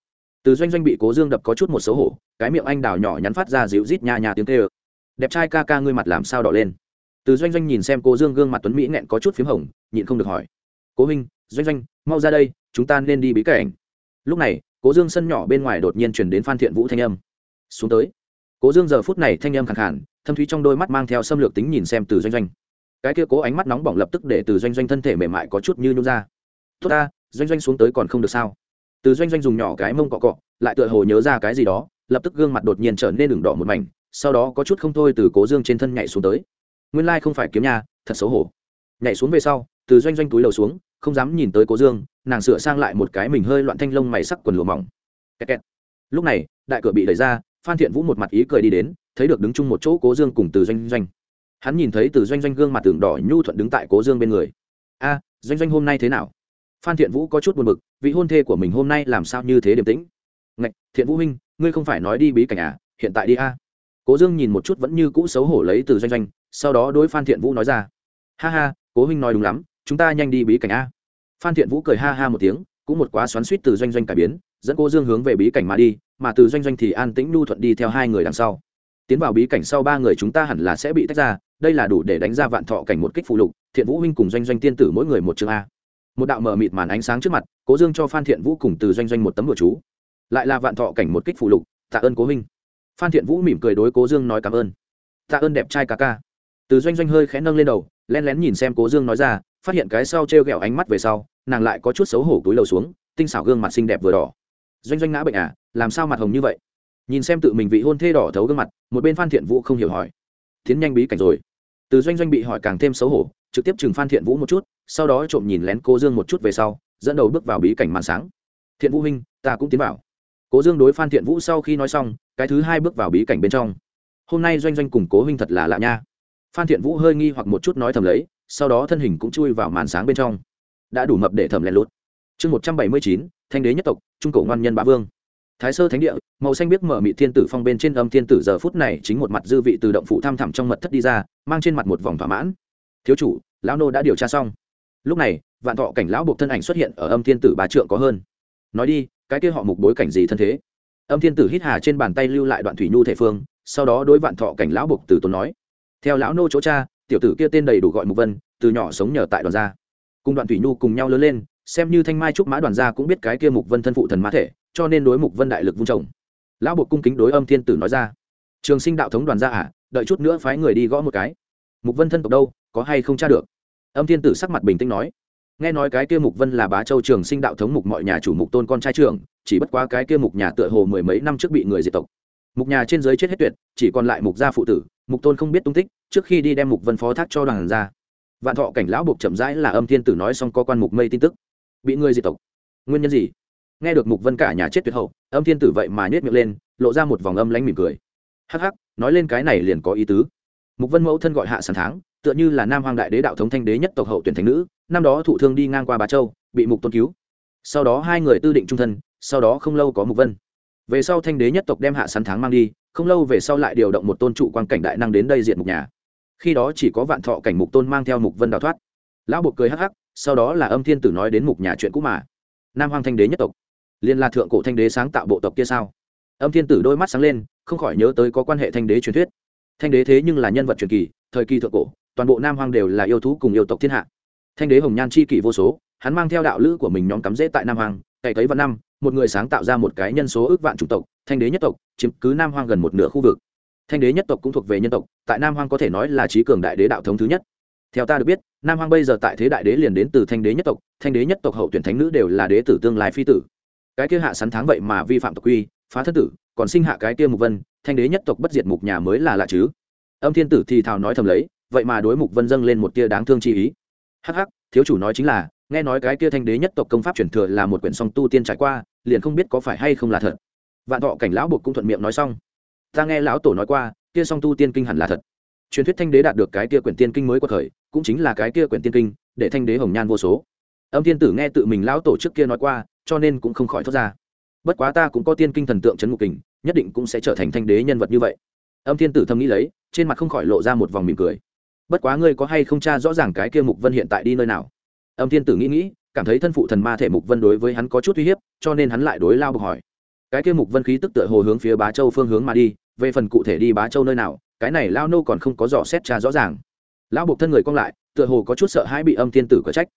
Từ doanh doanh bị cố dương đập có chút một xấu hổ, cái miệng anh đào nhỏ nhắn phát ra dịu rít nha nhà tiếng kê ơ đẹp trai ca ca ngươi mặt làm sao đỏ lên từ doanh doanh nhìn xem cô dương gương mặt tuấn mỹ nghẹn có chút p h í m hồng, nhịn không được hỏi. Cố huynh, doanh doanh, mau ra đây, chúng ta nên đi bí cảnh. Lúc này, cố dương sân nhỏ bên ngoài đột nhiên chuyển đến phan thiện vũ thanh âm. Xuống tới. Cố dương giờ phút này thanh âm khẳng khản thâm thúy trong đôi mắt mang theo xâm lược tính nhìn xem từ doanh doanh. Cái kia cố ánh mắt nóng bỏng lập tức để từ doanh doanh thân thể mềm mại có chút như nhung ra. Tốt ta, doanh doanh xuống tới còn không được sao? Từ doanh doanh dùng nhỏ cái mông cọ cọ, lại tựa hồ nhớ ra cái gì đó, lập tức gương mặt đột nhiên trở nên đường đỏ một mảnh, sau đó có chút không thôi từ cố dương trên thân nhảy xuống tới nguyên lai không phải kiếm nhà thật xấu hổ. Nhảy xuống về sau, từ doanh doanh túi lầu xuống, không dám nhìn tới cố dương, nàng sửa sang lại một cái mình hơi loạn thanh lông mày sắc quần lùa mỏng. Kẹt kẹt. lúc này, đại cửa bị đẩy ra, phan thiện vũ một mặt ý cười đi đến, thấy được đứng chung một chỗ cố dương cùng từ doanh doanh. Hắn nhìn thấy từ doanh doanh gương mặt tường đỏ nhu thuận đứng tại cố dương bên người. A, doanh doanh hôm nay thế nào? Phan thiện vũ có chút buồn b ự c vị hôn thê của mình hôm nay làm sao như thế điềm tĩnh? Ngạch, thiện vũ huynh, ngươi không phải nói đi bí cảnh à hiện tại đi a. Cố dương nhìn một chút vẫn như cũ xấu hổ lấy từ doanh doanh sau đó đối phan thiện vũ nói ra ha ha cố huynh nói đúng lắm chúng ta nhanh đi bí cảnh a phan thiện vũ cười ha ha một tiếng cũng một quá xoắn suýt từ doanh doanh cải biến dẫn cô dương hướng về bí cảnh mà đi mà từ doanh doanh thì an tĩnh nhu thuận đi theo hai người đằng sau tiến vào bí cảnh sau ba người chúng ta hẳn là sẽ bị tách ra đây là đủ để đánh ra vạn thọ cảnh một kích phụ lục thiện vũ huynh cùng doanh doanh tiên tử mỗi người một chương a một đạo mờ mịt màn ánh sáng trước mặt cố dương cho phan thiện vũ cùng từ doanh doanh một tấm bừa chú lại là vạn thọ cảnh một kích phụ lục tạ ơn cố huynh phan thiện vũ mỉm cười đối cố dương nói cảm ơn tạ ơn đẹp trai ca ca từ doanh doanh hơi khẽ nâng lên đầu len lén nhìn xem cố dương nói ra, phát hiện cái sau t r e o g ẹ o ánh mắt về sau, nàng lại có chút xấu hổ túi lầu xuống, tinh xảo gương mặt xinh đẹp vừa đỏ. Doanh doanh ngã bệnh à làm sao mặt hồng như vậy? Nhìn xem tự mình vị hôn thê đỏ thấu gương mặt, một bên phan thiện vũ không hiểu hỏi. Tiến nhanh bí cảnh rồi. Từ doanh doanh bị hỏi càng thêm xấu hổ, trực tiếp chừng phan thiện vũ một chút, sau đó trộm nhìn lén cô dương một chút về sau, dẫn đầu bước vào bí cảnh màn sáng. Thiện vũ huynh, ta cũng tiến vào. Cố dương đối phan thiện vũ sau khi nói xong, cái thứ hai bước vào bí cảnh bên trong. Hôm nay doanh doanh cùng cố huynh thật là lạ nha phan thiện vũ hơi nghi hoặc một chút nói thầm lấy, sau đó thân hình cũng chui vào màn sáng bên trong. Đã đủ mập để thầm lén lút chương một trăm bảy mươi chín thanh đế nhất tộc, trung cổ ngoan nhân bá vương. Thái sơ thánh địa, màu xanh biếc mở mị thiên tử phong bên trên âm thiên tử giờ phút này chính một mặt dư vị từ động phụ tham thẳm trong mật thất đi ra, mang trên mặt một vòng thỏa mãn. Thiếu chủ, lão nô đã điều tra xong. Lúc này, vạn thọ cảnh lão buộc thân ảnh xuất hiện ở âm thiên tử bà trượng có hơn. Nói đi, cái kia họ mục bối cảnh gì thân thế? Âm thiên tử hít hà trên bàn tay lưu lại đoạn thủy nhu thể phương, sau đó đối vạn thọ cảnh lão buộc từ tốn nói theo lão nô chỗ cha, tiểu tử kia tên đầy đủ gọi mục vân, từ nhỏ sống nhờ tại đoàn gia. Cùng đoạn thủy nhu cùng nhau lớn lên, xem như thanh mai trúc mã đoàn gia cũng biết cái kia mục vân thân phụ thần mã thể, cho nên đối mục vân đại lực vung trồng. Lão buộc cung kính đối âm thiên tử nói ra, trường sinh đạo thống đoàn gia à đợi chút nữa phái người đi gõ một cái. Mục vân thân tộc đâu, có hay không tra được? Âm thiên tử sắc mặt bình tĩnh nói, nghe nói cái kia mục vân là bá châu trường sinh đạo thống mục mọi nhà chủ mục tôn con trai trường chỉ bất quá cái kia mục nhà tựa hồ mười mấy năm trước bị người diệt tộc. Mục nhà trên giới chết hết tuyệt, chỉ còn lại mục gia phụ tử mục tôn không biết tung tích, trước khi đi đem mục vân phó thác cho đoàn ra. Vạn thọ cảnh lão buộc chậm rãi là âm thiên tử nói xong có quan mục mây tin tức. Bị người diệt tộc. Nguyên nhân gì? Nghe được mục vân cả nhà chết tuyệt hậu, âm thiên tử vậy mà nhét miệng lên, lộ ra một vòng âm lánh mỉm cười. Hắc hắc, nói lên cái này liền có ý tứ. Mục vân mẫu thân gọi hạ sàn tháng, tựa như là nam hoàng đại đế đạo thống thanh đế nhất tộc hậu tuyển thánh nữ, năm đó thụ thương đi ngang qua bà châu, bị mục tôn cứu. Sau đó hai người tư định trung thân, sau đó không lâu có mục vân về sau thanh đế nhất tộc đem hạ sắn tháng mang đi, không lâu về sau lại điều động một tôn trụ quan cảnh đại năng đến đây diện mục nhà. Khi đó chỉ có vạn thọ cảnh mục tôn mang theo mục vân đào thoát. Lão buộc cười hắc hắc, sau đó là âm thiên tử nói đến mục nhà chuyện cũ mà. Nam hoàng thanh đế nhất tộc. Liên là thượng cổ thanh đế sáng tạo bộ tộc kia sao? Âm thiên tử đôi mắt sáng lên, không khỏi nhớ tới có quan hệ thanh đế truyền thuyết. Thanh đế thế nhưng là nhân vật truyền kỳ, thời kỳ thượng cổ, toàn bộ nam hoàng đều là yêu thú cùng yêu tộc thiên hạ. Thanh đế hồng nhan chi kỷ vô số, hắn mang theo đạo lữ của mình nhóm cắm rễ tại nam hoàng cày cấy văn năm một người sáng tạo ra một cái nhân số ước vạn chủng tộc, thanh đế nhất tộc, chiếm cứ nam hoang gần một nửa khu vực. Thanh đế nhất tộc cũng thuộc về nhân tộc, tại nam hoang có thể nói là trí cường đại đế đạo thống thứ nhất. Theo ta được biết, nam hoang bây giờ tại thế đại đế liền đến từ thanh đế nhất tộc, thanh đế nhất tộc hậu tuyển thánh nữ đều là đế tử tương lai phi tử. Cái kia hạ sắn tháng vậy mà vi phạm tộc quy, phá thân tử, còn sinh hạ cái kia mục vân, thanh đế nhất tộc bất diệt mục nhà mới là lạ chứ. Âm thiên tử thì thào nói thầm lấy, vậy mà đối mục vân dâng lên một tia đáng thương chi ý. Hắc hắc, thiếu chủ nói chính là nghe nói cái kia thanh đế nhất tộc công pháp truyền thừa là một quyển song tu tiên trải qua, liền không biết có phải hay không là thật. Vạn thọ cảnh lão buộc cũng thuận miệng nói xong. Ta nghe lão tổ nói qua, kia song tu tiên kinh hẳn là thật. Truyền thuyết thanh đế đạt được cái kia quyển tiên kinh mới của thời cũng chính là cái kia quyển tiên kinh, để thanh đế hồng nhan vô số. Âm thiên tử nghe tự mình lão tổ trước kia nói qua, cho nên cũng không khỏi thoát ra. Bất quá ta cũng có tiên kinh thần tượng trấn ngục kình, nhất định cũng sẽ trở thành thanh đế nhân vật như vậy. Âm thiên tử thầm nghĩ lấy, trên mặt không khỏi lộ ra một vòng mỉm cười. Bất quá ngươi có hay không tra rõ ràng cái kia mục vân hiện tại đi nơi nào? Âm thiên tử nghĩ nghĩ, cảm thấy thân phụ thần ma thể mục vân đối với hắn có chút uy hiếp, cho nên hắn lại đối lao bộc hỏi. Cái kia mục vân khí tức tựa hồ hướng phía bá châu phương hướng mà đi, về phần cụ thể đi bá châu nơi nào, cái này lao nô còn không có dò xét trà rõ ràng. Lão buộc thân người cong lại, tựa hồ có chút sợ hãi bị âm thiên tử có trách.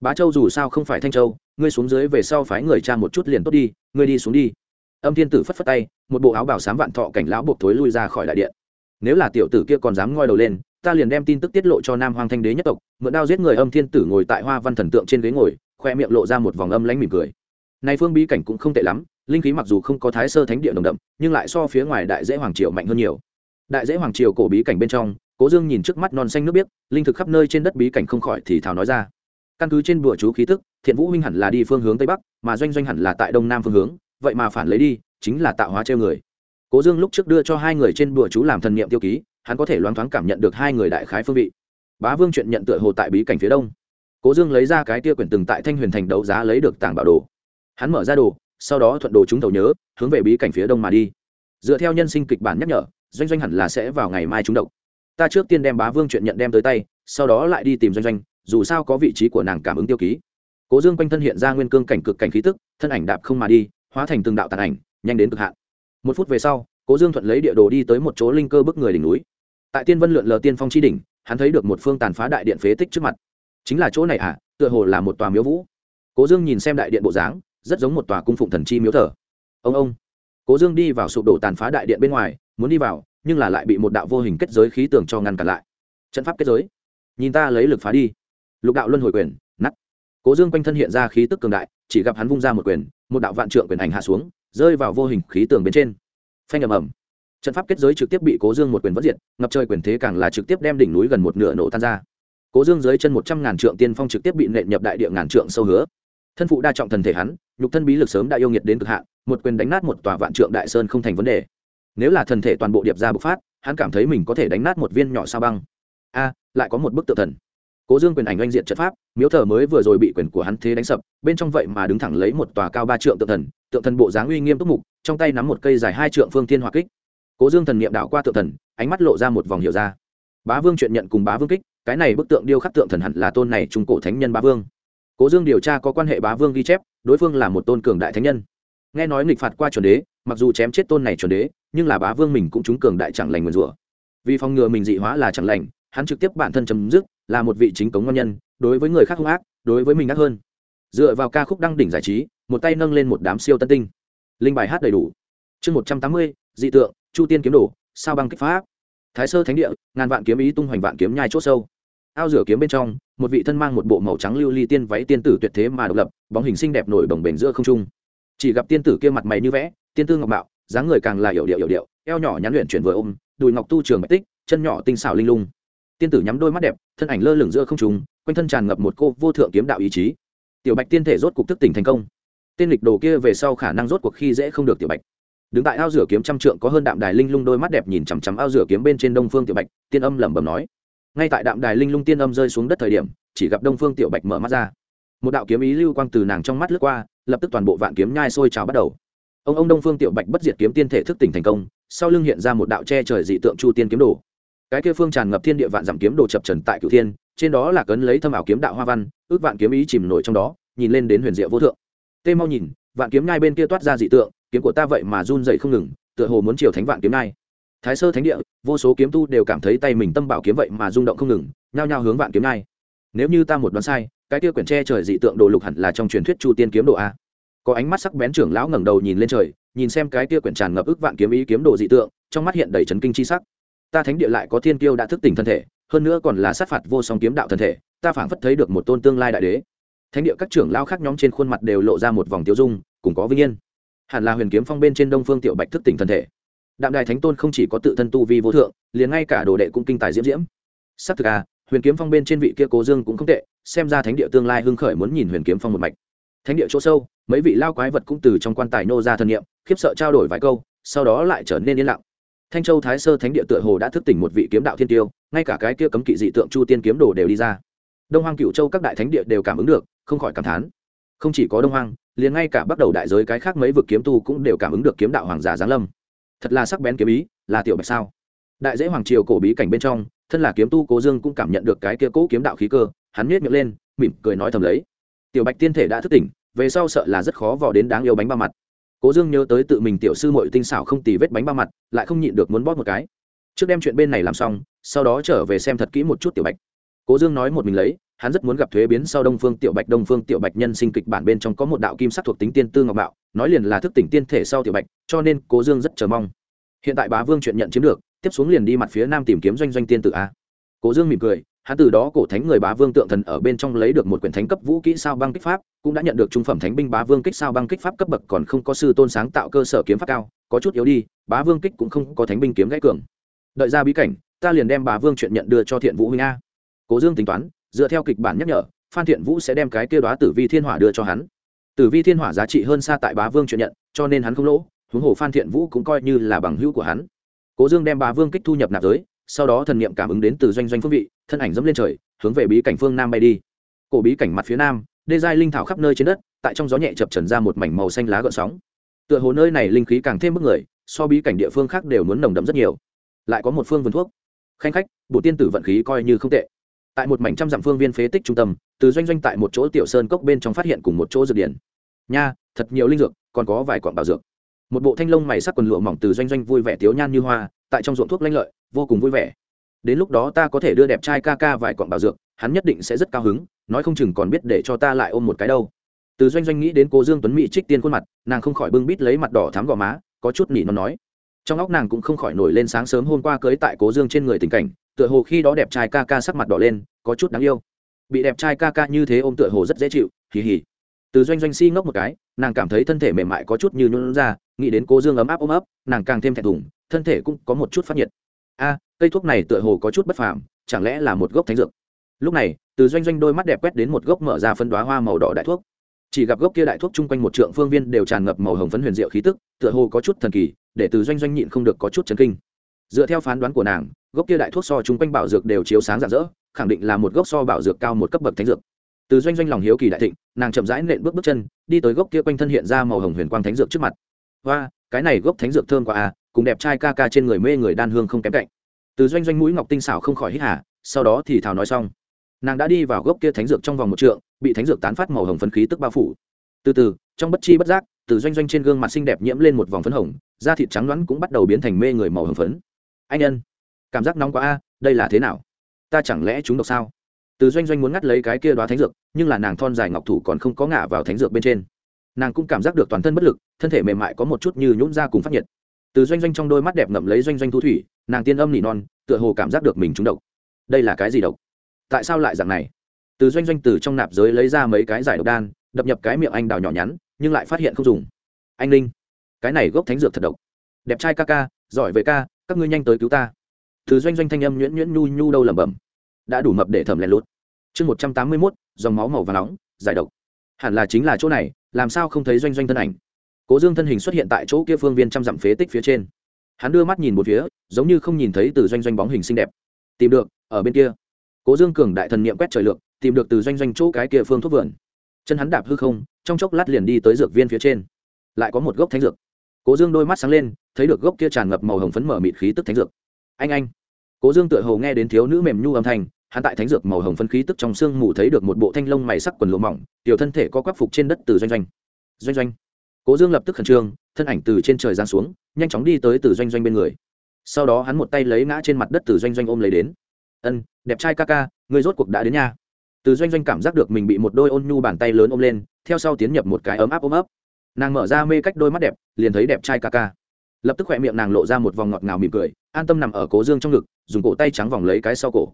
Bá châu dù sao không phải thanh châu, ngươi xuống dưới về sau phái người cha một chút liền tốt đi, ngươi đi xuống đi. Âm thiên tử phất phất tay, một bộ áo bảo sám vạn thọ cảnh lão buộc thối lui ra khỏi đại điện. Nếu là tiểu tử kia còn dám ngoi đầu lên ta liền đem tin tức tiết lộ cho nam hoàng thanh đế nhất tộc, mượn đao giết người âm thiên tử ngồi tại hoa văn thần tượng trên ghế ngồi, khoe miệng lộ ra một vòng âm lánh mỉm cười. Này phương bí cảnh cũng không tệ lắm, linh khí mặc dù không có thái sơ thánh địa đồng đậm, nhưng lại so phía ngoài đại dễ hoàng triều mạnh hơn nhiều. Đại dễ hoàng triều cổ bí cảnh bên trong, cố dương nhìn trước mắt non xanh nước biếc, linh thực khắp nơi trên đất bí cảnh không khỏi thì thào nói ra. Căn cứ trên bùa chú khí tức, thiện vũ huynh hẳn là đi phương hướng tây bắc, mà doanh doanh hẳn là tại đông nam phương hướng, vậy mà phản lấy đi, chính là tạo hóa treo người. Cố dương lúc trước đưa cho hai người trên bùa chú làm thần niệm tiêu ký hắn có thể loáng thoáng cảm nhận được hai người đại khái phương vị. Bá vương chuyện nhận tựa hồ tại bí cảnh phía đông. Cố dương lấy ra cái tia quyển từng tại thanh huyền thành đấu giá lấy được tảng bảo đồ. Hắn mở ra đồ, sau đó thuận đồ chúng tàu nhớ, hướng về bí cảnh phía đông mà đi. Dựa theo nhân sinh kịch bản nhắc nhở, doanh doanh hẳn là sẽ vào ngày mai chúng độc. Ta trước tiên đem bá vương chuyện nhận đem tới tay, sau đó lại đi tìm doanh doanh, dù sao có vị trí của nàng cảm ứng tiêu ký. Cố dương quanh thân hiện ra nguyên cương cảnh cực cảnh khí tức, thân ảnh đạp không mà đi, hóa thành từng đạo tàn ảnh, nhanh đến cực hạn. Một phút về sau cố dương thuận lấy địa đồ đi tới một chỗ linh cơ bức người đỉnh núi. Tại tiên vân lượn lờ tiên phong chi đỉnh hắn thấy được một phương tàn phá đại điện phế tích trước mặt. Chính là chỗ này ạ à, tựa hồ là một tòa miếu vũ. Cố dương nhìn xem đại điện bộ dáng rất giống một tòa cung phụng thần chi miếu thờ. Ông ông. Cố dương đi vào sụp đổ tàn phá đại điện bên ngoài muốn đi vào nhưng là lại bị một đạo vô hình kết giới khí tường cho ngăn cản lại. Trận pháp kết giới. Nhìn ta lấy lực phá đi. Lục đạo luân hồi quyền nắt cố dương quanh thân hiện ra khí tức cường đại chỉ gặp hắn vung ra một quyền một đạo vạn trượng quyền ảnh hạ xuống rơi vào vô hình khí tường bên trên phanh ầm ầm. Trận pháp kết giới trực tiếp bị cố dương một quyền vất diệt, ngập trời quyền thế càng là trực tiếp đem đỉnh núi gần một nửa nổ tan ra. Cố dương dưới chân một trăm ngàn trượng tiên phong trực tiếp bị nện nhập đại địa ngàn trượng sâu hứa. Thân phụ đa trọng thần thể hắn, nhục thân bí lực sớm đã yêu nghiệt đến cực hạn, một quyền đánh nát một tòa vạn trượng đại sơn không thành vấn đề. Nếu là thần thể toàn bộ điệp ra bộc phát, hắn cảm thấy mình có thể đánh nát một viên nhỏ sao băng. A, lại có một bức tự thần. Cố dương quyền ảnh oanh diện trận pháp, miếu thờ mới vừa rồi bị quyền của hắn thế đánh sập, bên trong vậy mà đứng thẳng lấy một tòa cao ba trượng tượng thần tượng thần bộ dáng uy nghiêm túc mục trong tay nắm một cây dài hai trượng phương thiên hỏa kích. Cố dương thần niệm đảo qua tượng thần, ánh mắt lộ ra một vòng hiểu ra. Bá vương chuyện nhận cùng bá vương kích, cái này bức tượng điêu khắc tượng thần hẳn là tôn này trung cổ thánh nhân bá vương. Cố dương điều tra có quan hệ bá vương ghi chép, đối phương là một tôn cường đại thánh nhân. Nghe nói nghịch phạt qua chuẩn đế, mặc dù chém chết tôn này chuẩn đế, nhưng là bá vương mình cũng trúng cường đại chẳng lành nguyền rủa. Vì phòng ngừa mình dị hóa là chẳng lành, hắn trực tiếp bản thân chấm dứt, là một vị chính cống ngon nhân, đối với người khác hung ác, đối với mình ác hơn. Dựa vào ca khúc đăng đỉnh giải trí, một tay nâng lên một đám siêu tân tinh linh bài hát đầy đủ. Chương một trăm tám mươi, dị tượng, chu tiên kiếm đồ, sao băng kích pháp. Thái sơ thánh địa, ngàn vạn kiếm ý tung hoành vạn kiếm nhai c h ỗ sâu. Ao rửa kiếm bên trong, một vị thân mang một bộ màu trắng lưu ly tiên váy tiên tử tuyệt thế mà độc lập, bóng hình xinh đẹp nổi bồng bềnh giữa không trung. Chỉ gặp tiên tử kia mặt mày như vẽ, tiên tư ngọc mạo, dáng người càng là yểu điệu yểu điệu, eo nhỏ nhắn luyện chuyển vừa ôm, đùi ngọc tu trường bạch tích, chân nhỏ tinh xảo linh lung. Tiên tử nhắm đôi mắt đẹp, thân ảnh lơ lửng giữa không trung, quanh thân tràn ngập một cô vô thượng kiếm đạo ý chí. Tiểu bạch tiên thể rốt cục thức tỉnh thành công tên lịch đồ kia về sau khả năng rốt cuộc khi dễ không được tiểu bạch. Đứng tại ao rửa kiếm trăm trượng có hơn đạm đài linh lung đôi mắt đẹp nhìn chằm chằm ao rửa kiếm bên trên đông phương tiểu bạch, tiên âm lẩm bẩm nói. Ngay tại đạm đài linh lung tiên âm rơi xuống đất thời điểm, chỉ gặp đông phương tiểu bạch mở mắt ra. Một đạo kiếm ý lưu quang từ nàng trong mắt lướt qua, lập tức toàn bộ vạn kiếm nhai sôi trào bắt đầu. Ông ông đông phương tiểu bạch bất diệt kiếm tiên thể thức tỉnh thành công, sau lưng hiện ra một đạo che trời dị tượng chu tiên kiếm đồ. Cái kia phương tràn ngập thiên địa vạn giảm kiếm đồ chập trần tại cửu thiên, trên đó là cấn lấy thâm ảo kiếm đạo hoa văn, ước vạn kiếm ý chìm nổi trong đó, nhìn lên đến huyền diệu vô thượng tê mau nhìn, vạn kiếm nhai bên kia toát ra dị tượng, kiếm của ta vậy mà run dậy không ngừng, tựa hồ muốn chiều thánh vạn kiếm nhai thái sơ thánh địa, vô số kiếm tu đều cảm thấy tay mình tâm bảo kiếm vậy mà rung động không ngừng, nhao nhao hướng vạn kiếm nhai nếu như ta một đoán sai, cái kia quyển tre trời dị tượng đồ lục hẳn là trong truyền thuyết chu tiên kiếm đồ a. Có ánh mắt sắc bén trưởng lão ngẩng đầu nhìn lên trời, nhìn xem cái kia quyển tràn ngập ức vạn kiếm ý kiếm đồ dị tượng, trong mắt hiện đầy trấn kinh chi sắc. Ta thánh địa lại có thiên kiêu đã thức tỉnh thân thể, hơn nữa còn là sát phạt vô song kiếm đạo thân thể, ta phảng phất thấy được một tôn tương lai đại đế thánh địa các trưởng lao khác nhóm trên khuôn mặt đều lộ ra một vòng tiêu dung, cùng có vinh yên. Hẳn là huyền kiếm phong bên trên đông phương tiểu bạch thức tỉnh thân thể. Đạm đài thánh tôn không chỉ có tự thân tu vi vô thượng, liền ngay cả đồ đệ cũng kinh tài diễm diễm. S ắ c thực à huyền kiếm phong bên trên vị kia cố dương cũng không tệ, xem ra thánh địa tương lai hưng khởi muốn nhìn huyền kiếm phong một mạch. Thánh địa chỗ sâu, mấy vị lao quái vật cũng từ trong quan tài nô ra thân nhiệm khiếp sợ trao đổi vài câu, sau đó lại trở nên yên lặng. Thanh châu thái sơ thánh địa tựa hồ đã thức tỉnh một vị kiếm đạo thiên tiêu, ngay cả cái kia cấm kỵ dị tượng chu tiên kiếm đồ đều đi ra. Đông hoang cựu châu các đại thánh địa đều cảm ứng được không khỏi cảm thán. Không chỉ có đông hoang, liền ngay cả bắt đầu đại giới cái khác mấy vực kiếm tu cũng đều cảm ứng được kiếm đạo hoàng giả giáng lâm. Thật là sắc bén kiếm ý, là tiểu bạch sao? Đại dễ hoàng triều cổ bí cảnh bên trong, thân là kiếm tu cố dương cũng cảm nhận được cái kia cố kiếm đạo khí cơ, hắn nhếch miệng lên, mỉm cười nói thầm lấy. Tiểu bạch tiên thể đã thức tỉnh, về sau sợ là rất khó vò đến đáng yêu bánh ba mặt. Cố dương nhớ tới tự mình tiểu sư mội tinh xảo không tì vết bánh ba mặt, lại không nhịn được muốn bóp một cái. Trước đem chuyện bên này làm xong, sau đó trở về xem thật kỹ một chút tiểu bạch. Cố dương nói một mình lấy hắn rất muốn gặp thuế biến sau đông phương tiểu bạch. Đông phương tiểu bạch nhân sinh kịch bản bên trong có một đạo kim sắc thuộc tính tiên tư ngọc bạo nói liền là thức tỉnh tiên thể sau tiểu bạch, cho nên cố dương rất chờ mong. Hiện tại bá vương chuyện nhận chiếm được, tiếp xuống liền đi mặt phía nam tìm kiếm doanh doanh tiên tự a. Cố dương mỉm cười, hắn từ đó cổ thánh người bá vương tượng thần ở bên trong lấy được một quyển thánh cấp vũ kỹ sao băng kích pháp, cũng đã nhận được trung phẩm thánh binh bá vương kích sao băng kích pháp cấp bậc còn không có sư tôn sáng tạo cơ sở kiếm pháp cao, có chút yếu đi, bá vương kích cũng không có thánh binh kiếm gãy cường. Đợi ra bí cảnh, ta liền đem bá vương chuyện nhận đưa cho thiện vũ huynh a. Cố dương tính toán dựa theo kịch bản nhắc nhở, phan thiện vũ sẽ đem cái kia đoá tử vi thiên hỏa đưa cho hắn. Tử vi thiên hỏa giá trị hơn xa tại bá vương chuyện nhận, cho nên hắn không lỗ, huống hồ phan thiện vũ cũng coi như là bằng hữu của hắn. Cố dương đem bá vương kích thu nhập nạp giới, sau đó thần niệm cảm ứng đến từ doanh doanh phương vị, thân ảnh dẫm lên trời, hướng về bí cảnh phương nam bay đi. Cổ bí cảnh mặt phía nam, đê giai linh thảo khắp nơi trên đất, tại trong gió nhẹ chập trần ra một mảnh màu xanh lá gợn sóng. Tựa hồ nơi này linh khí càng thêm bức người, so bí cảnh địa phương khác đều muốn nồng đậm rất nhiều. Lại có một phương vườn thuốc. Khanh khách bộ tiên tử vận khí coi như không tệ tại một mảnh trăm dặm phương viên phế tích trung tâm, từ doanh doanh tại một chỗ tiểu sơn cốc bên trong phát hiện cùng một chỗ dược điển nha, thật nhiều linh dược, còn có vài quặng bảo dược. Một bộ thanh lông mày sắc quần lụa mỏng từ doanh doanh vui vẻ tiếu nhan như hoa, tại trong ruộng thuốc lanh lợi, vô cùng vui vẻ. Đến lúc đó ta có thể đưa đẹp trai ca ca vài quặng bảo dược, hắn nhất định sẽ rất cao hứng, nói không chừng còn biết để cho ta lại ôm một cái đâu. Từ doanh doanh nghĩ đến cô dương tuấn mỹ trích tiên khuôn mặt, nàng không khỏi bưng bít lấy mặt đỏ thắm gò má, có chút nỉ nó nói trong óc nàng cũng không khỏi nổi lên sáng sớm hôm qua cưới tại cố dương trên người tình cảnh, tựa hồ khi đó đẹp trai ca ca sắc mặt đỏ lên, có chút đáng yêu. Bị đẹp trai ca ca như thế ôm tựa hồ rất dễ chịu, hì hì. Từ doanh doanh si ngốc một cái, nàng cảm thấy thân thể mềm mại có chút như nhuận ra, nghĩ đến cố dương ấm áp ôm ấp, nàng càng thêm thẹn thùng, thân thể cũng có một chút phát nhiệt. A, cây thuốc này tựa hồ có chút bất phàm, chẳng lẽ là một gốc thánh dược? Lúc này, từ doanh doanh đôi mắt đẹp quét đến một gốc mở ra phân đoá hoa màu đỏ đại thuốc chỉ gặp gốc kia đại thuốc chung quanh một trượng phương viên đều tràn ngập màu hồng phấn huyền diệu khí tức, tựa hồ có chút thần kỳ, để từ doanh doanh nhịn không được có chút chấn kinh. Dựa theo phán đoán của nàng, gốc kia đại thuốc so chung quanh bảo dược đều chiếu sáng rạng rỡ, khẳng định là một gốc so bảo dược cao một cấp bậc thánh dược. Từ doanh doanh lòng hiếu kỳ đại thịnh, nàng chậm rãi nện bước bước chân, đi tới gốc kia quanh thân hiện ra màu hồng huyền quang thánh dược trước mặt. Và cái này gốc thánh dược thơm quá à cùng đẹp trai ca ca trên người mê người đan hương không kém cạnh. Từ doanh doanh mũi ngọc tinh xảo không khỏi hít hà, sau đó thì thảo nói xong nàng đã đi vào gốc kia thánh dược trong vòng một trượng, bị thánh dược tán phát màu hồng phấn khí tức bao phủ. Từ từ, trong bất chi bất giác, từ doanh doanh trên gương mặt xinh đẹp nhiễm lên một vòng phấn hồng, da thịt trắng loãng cũng bắt đầu biến thành mê người màu hồng phấn. Anh nhân cảm giác nóng quá a, đây là thế nào? Ta chẳng lẽ chúng độc sao? Từ doanh doanh muốn ngắt lấy cái kia đoá thánh dược, nhưng là nàng thon dài ngọc thủ còn không có ngả vào thánh dược bên trên. Nàng cũng cảm giác được toàn thân bất lực, thân thể mềm mại có một chút như nhún ra cùng phát nhiệt. Từ doanh doanh trong đôi mắt đẹp ngậm lấy doanh doanh thu thủy, nàng tiên âm nỉ non, tựa hồ cảm giác được mình trúng độc. Đây là cái gì độc? Tại sao lại dạng này? Từ doanh doanh từ trong nạp giới lấy ra mấy cái giải độc đan, đập nhập cái miệng anh đào nhỏ nhắn, nhưng lại phát hiện không dùng. Anh linh, cái này gốc thánh dược thật độc. Đẹp trai ca ca, giỏi về ca, các ngươi nhanh tới cứu ta. Từ doanh doanh thanh âm nhuyễn nhuyễn nhu nhu đâu lẩm bẩm. Đã đủ mập để thẩm lén lút. Chương một trăm tám mươi mốt, dòng máu màu và nóng, giải độc. Hẳn là chính là chỗ này, làm sao không thấy doanh doanh thân ảnh? Cố dương thân hình xuất hiện tại chỗ kia phương viên trăm dặm phế tích phía trên. Hắn đưa mắt nhìn một phía, giống như không nhìn thấy từ doanh doanh bóng hình xinh đẹp. Tìm được, ở bên kia cố dương cường đại thần niệm quét trời lượng tìm được từ doanh doanh chỗ cái kia phương thuốc vườn. Chân hắn đạp hư không, trong chốc lát liền đi tới dược viên phía trên. Lại có một gốc thánh dược. Cố dương đôi mắt sáng lên, thấy được gốc kia tràn ngập màu hồng phấn mở mịt khí tức thánh dược. Anh anh. Cố dương tựa hồ nghe đến thiếu nữ mềm nhu âm thanh, hắn tại thánh dược màu hồng phấn khí tức trong sương mù thấy được một bộ thanh lông mày sắc quần lụa mỏng, tiểu thân thể có quắc phục trên đất từ doanh doanh. Doanh doanh. Cố dương lập tức khẩn trương, thân ảnh từ trên trời giáng xuống, nhanh chóng đi tới từ doanh doanh bên người. Sau đó hắn một tay lấy ngã trên mặt đất từ doanh doanh ôm lấy đến ân, đẹp trai ca ca người rốt cuộc đã đến nhà. Từ doanh doanh cảm giác được mình bị một đôi ôn nhu bàn tay lớn ôm lên, theo sau tiến nhập một cái ấm áp ôm ấp. Nàng mở ra mê cách đôi mắt đẹp, liền thấy đẹp trai ca ca. Lập tức khỏe miệng nàng lộ ra một vòng ngọt ngào mỉm cười, an tâm nằm ở cố dương trong ngực, dùng cổ tay trắng vòng lấy cái sau cổ.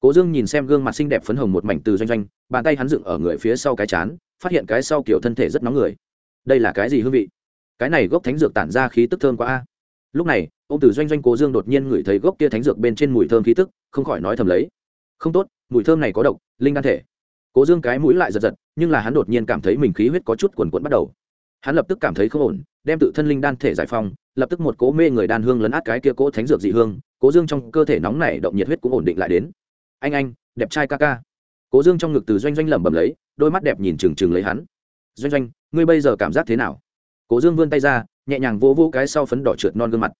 Cố dương nhìn xem gương mặt xinh đẹp phấn hồng một mảnh từ doanh doanh, bàn tay hắn dựng ở người phía sau cái chán, phát hiện cái sau kiểu thân thể rất nóng người. Đây là cái gì hương vị? Cái này gốc thánh dược tản ra khí tức thơm quá a lúc này, ông tử doanh doanh cố dương đột nhiên ngửi thấy gốc kia thánh dược bên trên mùi thơm khí tức, không khỏi nói thầm lấy. Không tốt, mùi thơm này có độc, linh đan thể. Cố dương cái mũi lại giật giật, nhưng là hắn đột nhiên cảm thấy mình khí huyết có chút quần quẫn bắt đầu. Hắn lập tức cảm thấy không ổn, đem tự thân linh đan thể giải phong lập tức một cố mê người đan hương lấn át cái kia cố thánh dược dị hương, cố dương trong cơ thể nóng này động nhiệt huyết cũng ổn định lại đến. Anh anh, đẹp trai ca ca. Cố dương trong ngực từ doanh doanh lẩm bẩm lấy, đôi mắt đẹp nhìn trừng trừng lấy hắn. Doanh doanh, ngươi bây giờ cảm giác thế nào? Cố dương vươn tay ra nhẹ nhàng vỗ vỗ cái sau phấn đỏ trượt non gương mặt.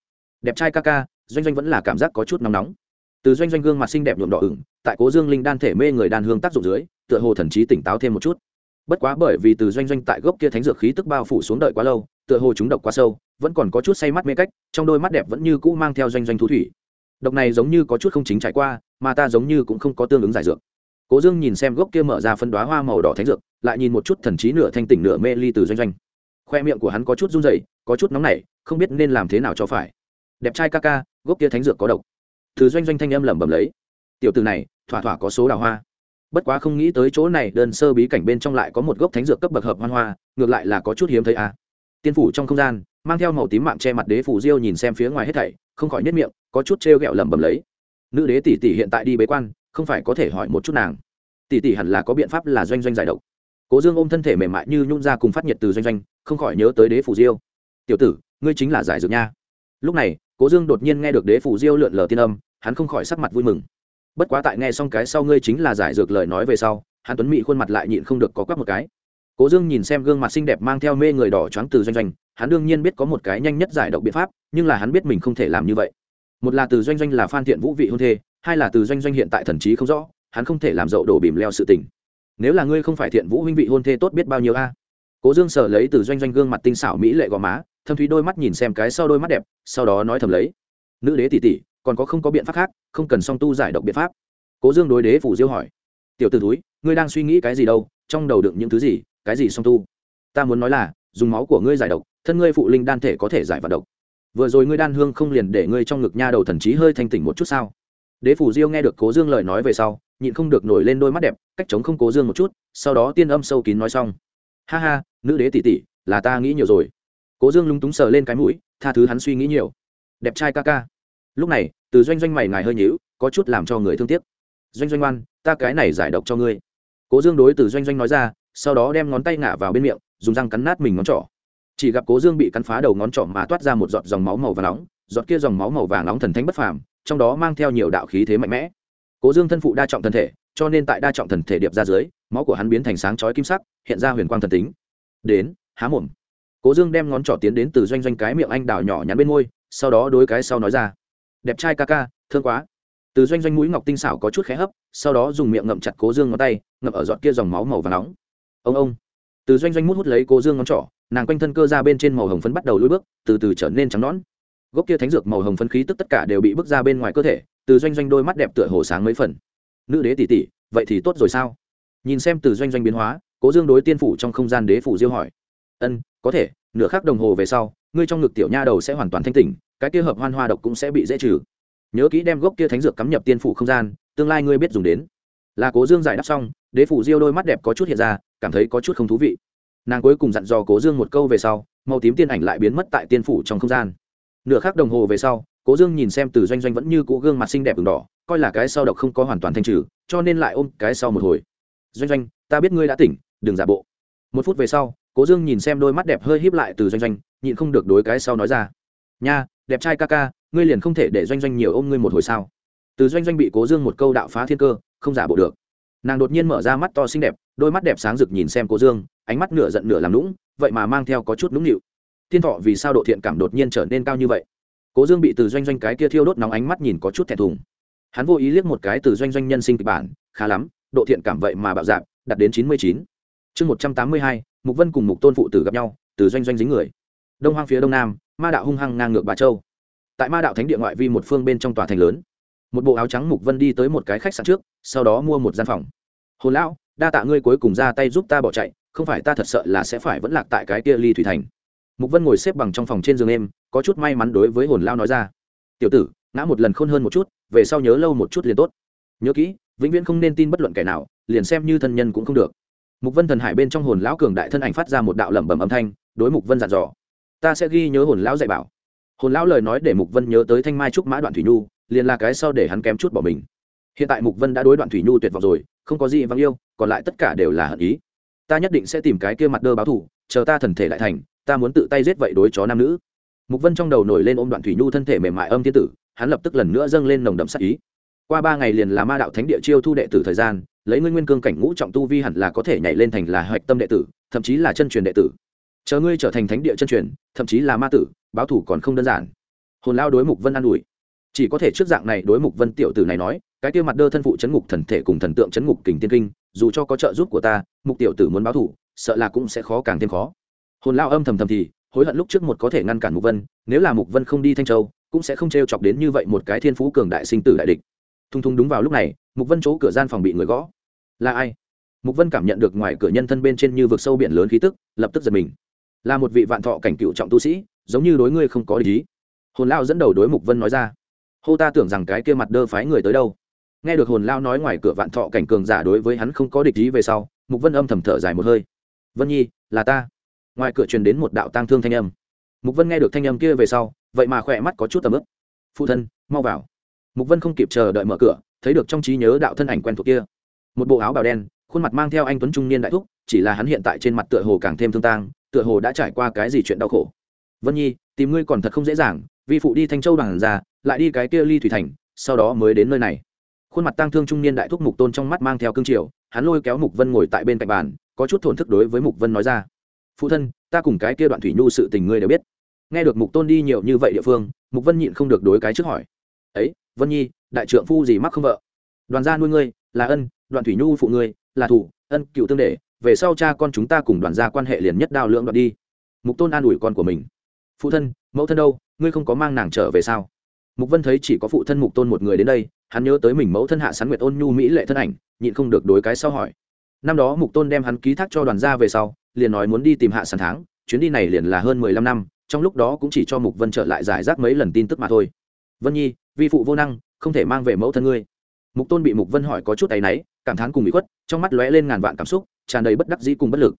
Đẹp trai ca ca, doanh doanh vẫn là cảm giác có chút nóng nóng. Từ doanh doanh gương mặt xinh đẹp nhuộm đỏ ửng, tại cố dương linh đan thể mê người đan hương tác dụng dưới, tựa hồ thần trí tỉnh táo thêm một chút. Bất quá bởi vì từ doanh doanh tại gốc kia thánh dược khí tức bao phủ xuống đợi quá lâu, tựa hồ chúng độc quá sâu, vẫn còn có chút say mắt mê cách, trong đôi mắt đẹp vẫn như cũ mang theo doanh doanh thú thủy. Độc này giống như có chút không chính trải qua, mà ta giống như cũng không có tương ứng giải dược. Cố dương nhìn xem gốc kia mở ra phân đoá hoa màu đỏ thánh dược, lại nhìn một chút thần trí nửa thanh tỉnh nửa mê ly từ doanh doanh khoe miệng của hắn có chút run rẩy, có chút nóng nảy, không biết nên làm thế nào cho phải. Đẹp trai ca ca, gốc kia thánh dược có độc. Thứ doanh doanh thanh âm lẩm bẩm lấy. Tiểu từ này, thỏa thỏa có số đào hoa. Bất quá không nghĩ tới chỗ này, đơn sơ bí cảnh bên trong lại có một gốc thánh dược cấp bậc hợp hoan hoa, ngược lại là có chút hiếm thấy à. tiên phủ trong không gian, mang theo màu tím mạng che mặt đế phủ diêu nhìn xem phía ngoài hết thảy, không khỏi nhất miệng, có chút trêu ghẹo lẩm bẩm lấy. Nữ đế tỷ tỷ hiện tại đi bế quan, không phải có thể hỏi một chút nàng. Tỷ tỷ hẳn là có biện pháp là doanh doanh giải độc cố dương ôm thân thể mềm mại như nhung ra cùng phát nhiệt từ doanh doanh, không khỏi nhớ tới đế phủ diêu. Tiểu tử, ngươi chính là giải dược nha. Lúc này, cố dương đột nhiên nghe được đế phủ diêu lượn lờ tiên âm, hắn không khỏi sắc mặt vui mừng. Bất quá tại nghe xong cái sau ngươi chính là giải dược lời nói về sau, hắn tuấn mỹ khuôn mặt lại nhịn không được có quắc một cái. Cố dương nhìn xem gương mặt xinh đẹp mang theo mê người đỏ choáng từ doanh doanh, hắn đương nhiên biết có một cái nhanh nhất giải độc biện pháp, nhưng là hắn biết mình không thể làm như vậy. Một là từ doanh doanh là phan thiện vũ vị hôn thê, hai là từ doanh doanh hiện tại thần trí không rõ, hắn không thể làm dậu đổ bìm leo sự tình nếu là ngươi không phải thiện vũ huynh vị hôn thê tốt biết bao nhiêu a? Cố dương sở lấy từ doanh doanh gương mặt tinh xảo mỹ lệ gò má, thâm thúy đôi mắt nhìn xem cái sau đôi mắt đẹp, sau đó nói thầm lấy. Nữ đế tỷ tỷ, còn có không có biện pháp khác, không cần song tu giải độc biện pháp. Cố dương đối đế phủ diêu hỏi. Tiểu t ử túi ngươi đang suy nghĩ cái gì đâu? Trong đầu đựng những thứ gì? Cái gì song tu? Ta muốn nói là, dùng máu của ngươi giải độc, thân ngươi phụ linh đan thể có thể giải vận độc. Vừa rồi ngươi đan hương không liền để ngươi trong ngực nha đầu thần trí hơi thanh tỉnh một chút sao? Đế phủ diêu nghe được cố dương lời nói về sau nhịn không được nổi lên đôi mắt đẹp, cách chống không cố dương một chút, sau đó tiên âm sâu kín nói xong. Ha ha, nữ đế tỷ tỷ, là ta nghĩ nhiều rồi. Cố dương lúng túng sờ lên cái mũi, tha thứ hắn suy nghĩ nhiều. Đẹp trai ca ca. Lúc này, từ doanh doanh mày ngài hơi nhíu, có chút làm cho người thương tiếc. Doanh doanh oan ta cái này giải độc cho ngươi. Cố dương đối từ doanh doanh nói ra, sau đó đem ngón tay ngả vào bên miệng, dùng răng cắn nát mình ngón trỏ. Chỉ gặp cố dương bị cắn phá đầu ngón trỏ mà toát ra một giọt dòng máu màu vàng nóng, giọt kia dòng máu màu vàng nóng thần thánh bất phàm, trong đó mang theo nhiều đạo khí thế mạnh mẽ cố dương thân phụ đa trọng thần thể, cho nên tại đa trọng thần thể điệp ra dưới, máu của hắn biến thành sáng chói kim sắc, hiện ra huyền quang thần tính. Đến, há mồm. Cố dương đem ngón trỏ tiến đến từ doanh doanh cái miệng anh đào nhỏ nhắn bên môi, sau đó đối cái sau nói ra. Đẹp trai ca ca, thương quá. Từ doanh doanh mũi ngọc tinh xảo có chút khé hấp, sau đó dùng miệng ngậm chặt cố dương ngón tay, ngậm ở giọt kia dòng máu màu và nóng. Ông ông. Từ doanh doanh mút hút lấy cố dương ngón trỏ, nàng quanh thân cơ ra bên trên màu hồng phấn bắt đầu lưỡi bước, từ từ trở nên trắng nón gốc kia thánh dược màu hồng phấn khí tức tất cả đều bị bước ra bên ngoài cơ thể từ doanh doanh đôi mắt đẹp tựa hồ sáng mấy phần. Nữ đế tỷ tỷ, vậy thì tốt rồi sao? Nhìn xem từ doanh doanh biến hóa, cố dương đối tiên phủ trong không gian đế phủ diêu hỏi. Ân, có thể, nửa khắc đồng hồ về sau, ngươi trong ngực tiểu nha đầu sẽ hoàn toàn thanh tỉnh, cái kia hợp hoan hoa độc cũng sẽ bị dễ trừ. Nhớ kỹ đem gốc kia thánh dược cắm nhập tiên phủ không gian, tương lai ngươi biết dùng đến. Là cố dương giải đáp xong, đế phủ diêu đôi mắt đẹp có chút hiện ra, cảm thấy có chút không thú vị. Nàng cuối cùng dặn dò cố dương một câu về sau, màu tím tiên ảnh lại biến mất tại tiên phủ trong không gian. Nửa khắc đồng hồ về sau cố dương nhìn xem từ doanh doanh vẫn như cũ gương mặt xinh đẹp v đỏ, coi là cái sau độc không có hoàn toàn thanh trừ, cho nên lại ôm cái sau một hồi. Doanh doanh, ta biết ngươi đã tỉnh, đừng giả bộ. Một phút về sau, cố dương nhìn xem đôi mắt đẹp hơi híp lại từ doanh doanh, nhịn không được đối cái sau nói ra. Nha, đẹp trai ca ca, ngươi liền không thể để doanh doanh nhiều ôm ngươi một hồi sao? Từ doanh doanh bị cố dương một câu đạo phá thiên cơ, không giả bộ được. Nàng đột nhiên mở ra mắt to xinh đẹp, đôi mắt đẹp sáng rực nhìn xem cố dương, ánh mắt nửa giận nửa làm lũng vậy mà mang theo có chút lũng nịu. Thiên thọ vì sao độ thiện cảm đột nhiên trở nên cao như vậy? Cố dương bị từ doanh doanh cái kia thiêu đốt nóng ánh mắt nhìn có chút thẹn thùng. Hắn vô ý liếc một cái từ doanh doanh nhân sinh kịch bản, khá lắm, độ thiện cảm vậy mà bạo dạp đạt đến chín mươi chín. Chương một trăm tám mươi hai, mục vân cùng mục tôn phụ tử gặp nhau, từ doanh doanh dính người. Đông hoang phía đông nam, ma đạo hung hăng ngang ngược bà châu. Tại ma đạo thánh địa ngoại vi một phương bên trong tòa thành lớn, một bộ áo trắng mục vân đi tới một cái khách sạn trước, sau đó mua một gian phòng. Hồn lão, đa tạ ngươi cuối cùng ra tay giúp ta bỏ chạy, không phải ta thật sợ là sẽ phải vẫn lạc tại cái kia ly thủy thành mục vân ngồi xếp bằng trong phòng trên giường em có chút may mắn đối với hồn lao nói ra. Tiểu tử, ngã một lần khôn hơn một chút, về sau nhớ lâu một chút liền tốt. Nhớ kỹ, vĩnh viễn không nên tin bất luận kẻ nào, liền xem như thân nhân cũng không được. Mục vân thần hải bên trong hồn lão cường đại thân ảnh phát ra một đạo lẩm bẩm âm thanh, đối mục vân dặn dò. Ta sẽ ghi nhớ hồn lão dạy bảo. Hồn lão lời nói để mục vân nhớ tới thanh mai trúc mã đoạn thủy nhu, liền là cái sau để hắn kém chút bỏ mình. Hiện tại mục vân đã đối đoạn thủy nhu tuyệt vọng rồi, không có gì vắng yêu, còn lại tất cả đều là hận ý. Ta nhất định sẽ tìm cái kia mặt đơ báo thủ, chờ ta thần thể lại thành ta muốn tự tay giết vậy đối chó nam nữ. Mục vân trong đầu nổi lên ôm đoạn thủy nhu thân thể mềm mại âm thiên tử, hắn lập tức lần nữa dâng lên nồng đậm sắc ý. Qua ba ngày liền là ma đạo thánh địa chiêu thu đệ tử thời gian, lấy ngươi nguyên cương cảnh ngũ trọng tu vi hẳn là có thể nhảy lên thành là hoạch tâm đệ tử, thậm chí là chân truyền đệ tử. Chờ ngươi trở thành thánh địa chân truyền, thậm chí là ma tử, báo thủ còn không đơn giản. Hồn lao đối mục vân an ủi. Chỉ có thể trước dạng này đối mục vân tiểu tử này nói, cái tiêu mặt đơ thân phụ chấn ngục thần thể cùng thần tượng chấn ngục kình tiên kinh, dù cho có trợ giúp của ta, mục tiểu tử muốn báo thủ, sợ là cũng sẽ khó càng thêm khó hồn lao âm thầm thầm thì, hối hận lúc trước một có thể ngăn cản mục vân, nếu là mục vân không đi thanh châu, cũng sẽ không t chọc đến như vậy một cái thiên phú cường đại sinh tử đại địch. Thung thung đúng vào lúc này, mục vân chỗ cửa gian phòng bị người gõ. Là ai? Mục vân cảm nhận được ngoài cửa nhân thân bên trên như vực sâu biển lớn khí tức, lập tức giật mình. Là một vị vạn thọ cảnh cựu trọng tu sĩ, giống như đối ngươi không có lý hồn lao dẫn đầu đối mục vân nói ra. Hô ta tưởng rằng cái kia mặt đơ phái người tới đâu. Nghe được hồn lao nói ngoài cửa vạn thọ cảnh cường giả đối với hắn không có địch ý về sau, mục vân âm thầm thở dài một hơi. Vân nhi, là ta ngoài cửa truyền đến một đạo tang thương thanh âm. Mục vân nghe được thanh âm kia về sau, vậy mà khỏe mắt có chút tầm ướp phụ thân, mau vào. Mục vân không kịp chờ đợi mở cửa, thấy được trong trí nhớ đạo thân ảnh quen thuộc kia. Một bộ áo bào đen, khuôn mặt mang theo anh tuấn trung niên đại thúc, chỉ là hắn hiện tại trên mặt tựa hồ càng thêm thương tang, tựa hồ đã trải qua cái gì chuyện đau khổ. Vân nhi, tìm ngươi còn thật không dễ dàng, vi phụ đi thanh châu bằng ra, lại đi cái kia ly thủy thành, sau đó mới đến nơi này. Khuôn mặt tang thương trung niên đại thúc mục tôn trong mắt mang theo cương triều, hắn lôi kéo mục vân ngồi tại bên cạnh bàn, có chút thổn thức đối với mục vân nói ra phụ thân, ta cùng cái kia đoạn thủy nhu sự tình ngươi đều biết. Nghe được mục tôn đi nhiều như vậy địa phương, mục vân nhịn không được đối cái trước hỏi. Ấy, vân nhi, đại trượng phu gì mắc không vợ? Đoàn gia nuôi ngươi, là ân, đoạn thủy nhu phụ ngươi, là thủ, ân, cựu tương đệ, về sau cha con chúng ta cùng đoàn gia quan hệ liền nhất đao lưỡng đoạn đi. Mục tôn an ủi con của mình. Phụ thân, mẫu thân đâu, ngươi không có mang nàng trở về sao? Mục vân thấy chỉ có phụ thân mục tôn một người đến đây, hắn nhớ tới mình mẫu thân hạ sán nguyệt ôn nhu mỹ lệ thân ảnh, nhịn không được đối cái sau hỏi. Năm đó mục tôn đem hắn ký thác cho đoàn gia về sau liền nói muốn đi tìm hạ sàn tháng, chuyến đi này liền là hơn mười lăm năm, trong lúc đó cũng chỉ cho mục vân trở lại giải rác mấy lần tin tức mà thôi. Vân nhi, vi phụ vô năng, không thể mang về mẫu thân ngươi. Mục tôn bị mục vân hỏi có chút tay náy, cảm thán cùng bị khuất, trong mắt lóe lên ngàn vạn cảm xúc, tràn đầy bất đắc dĩ cùng bất lực.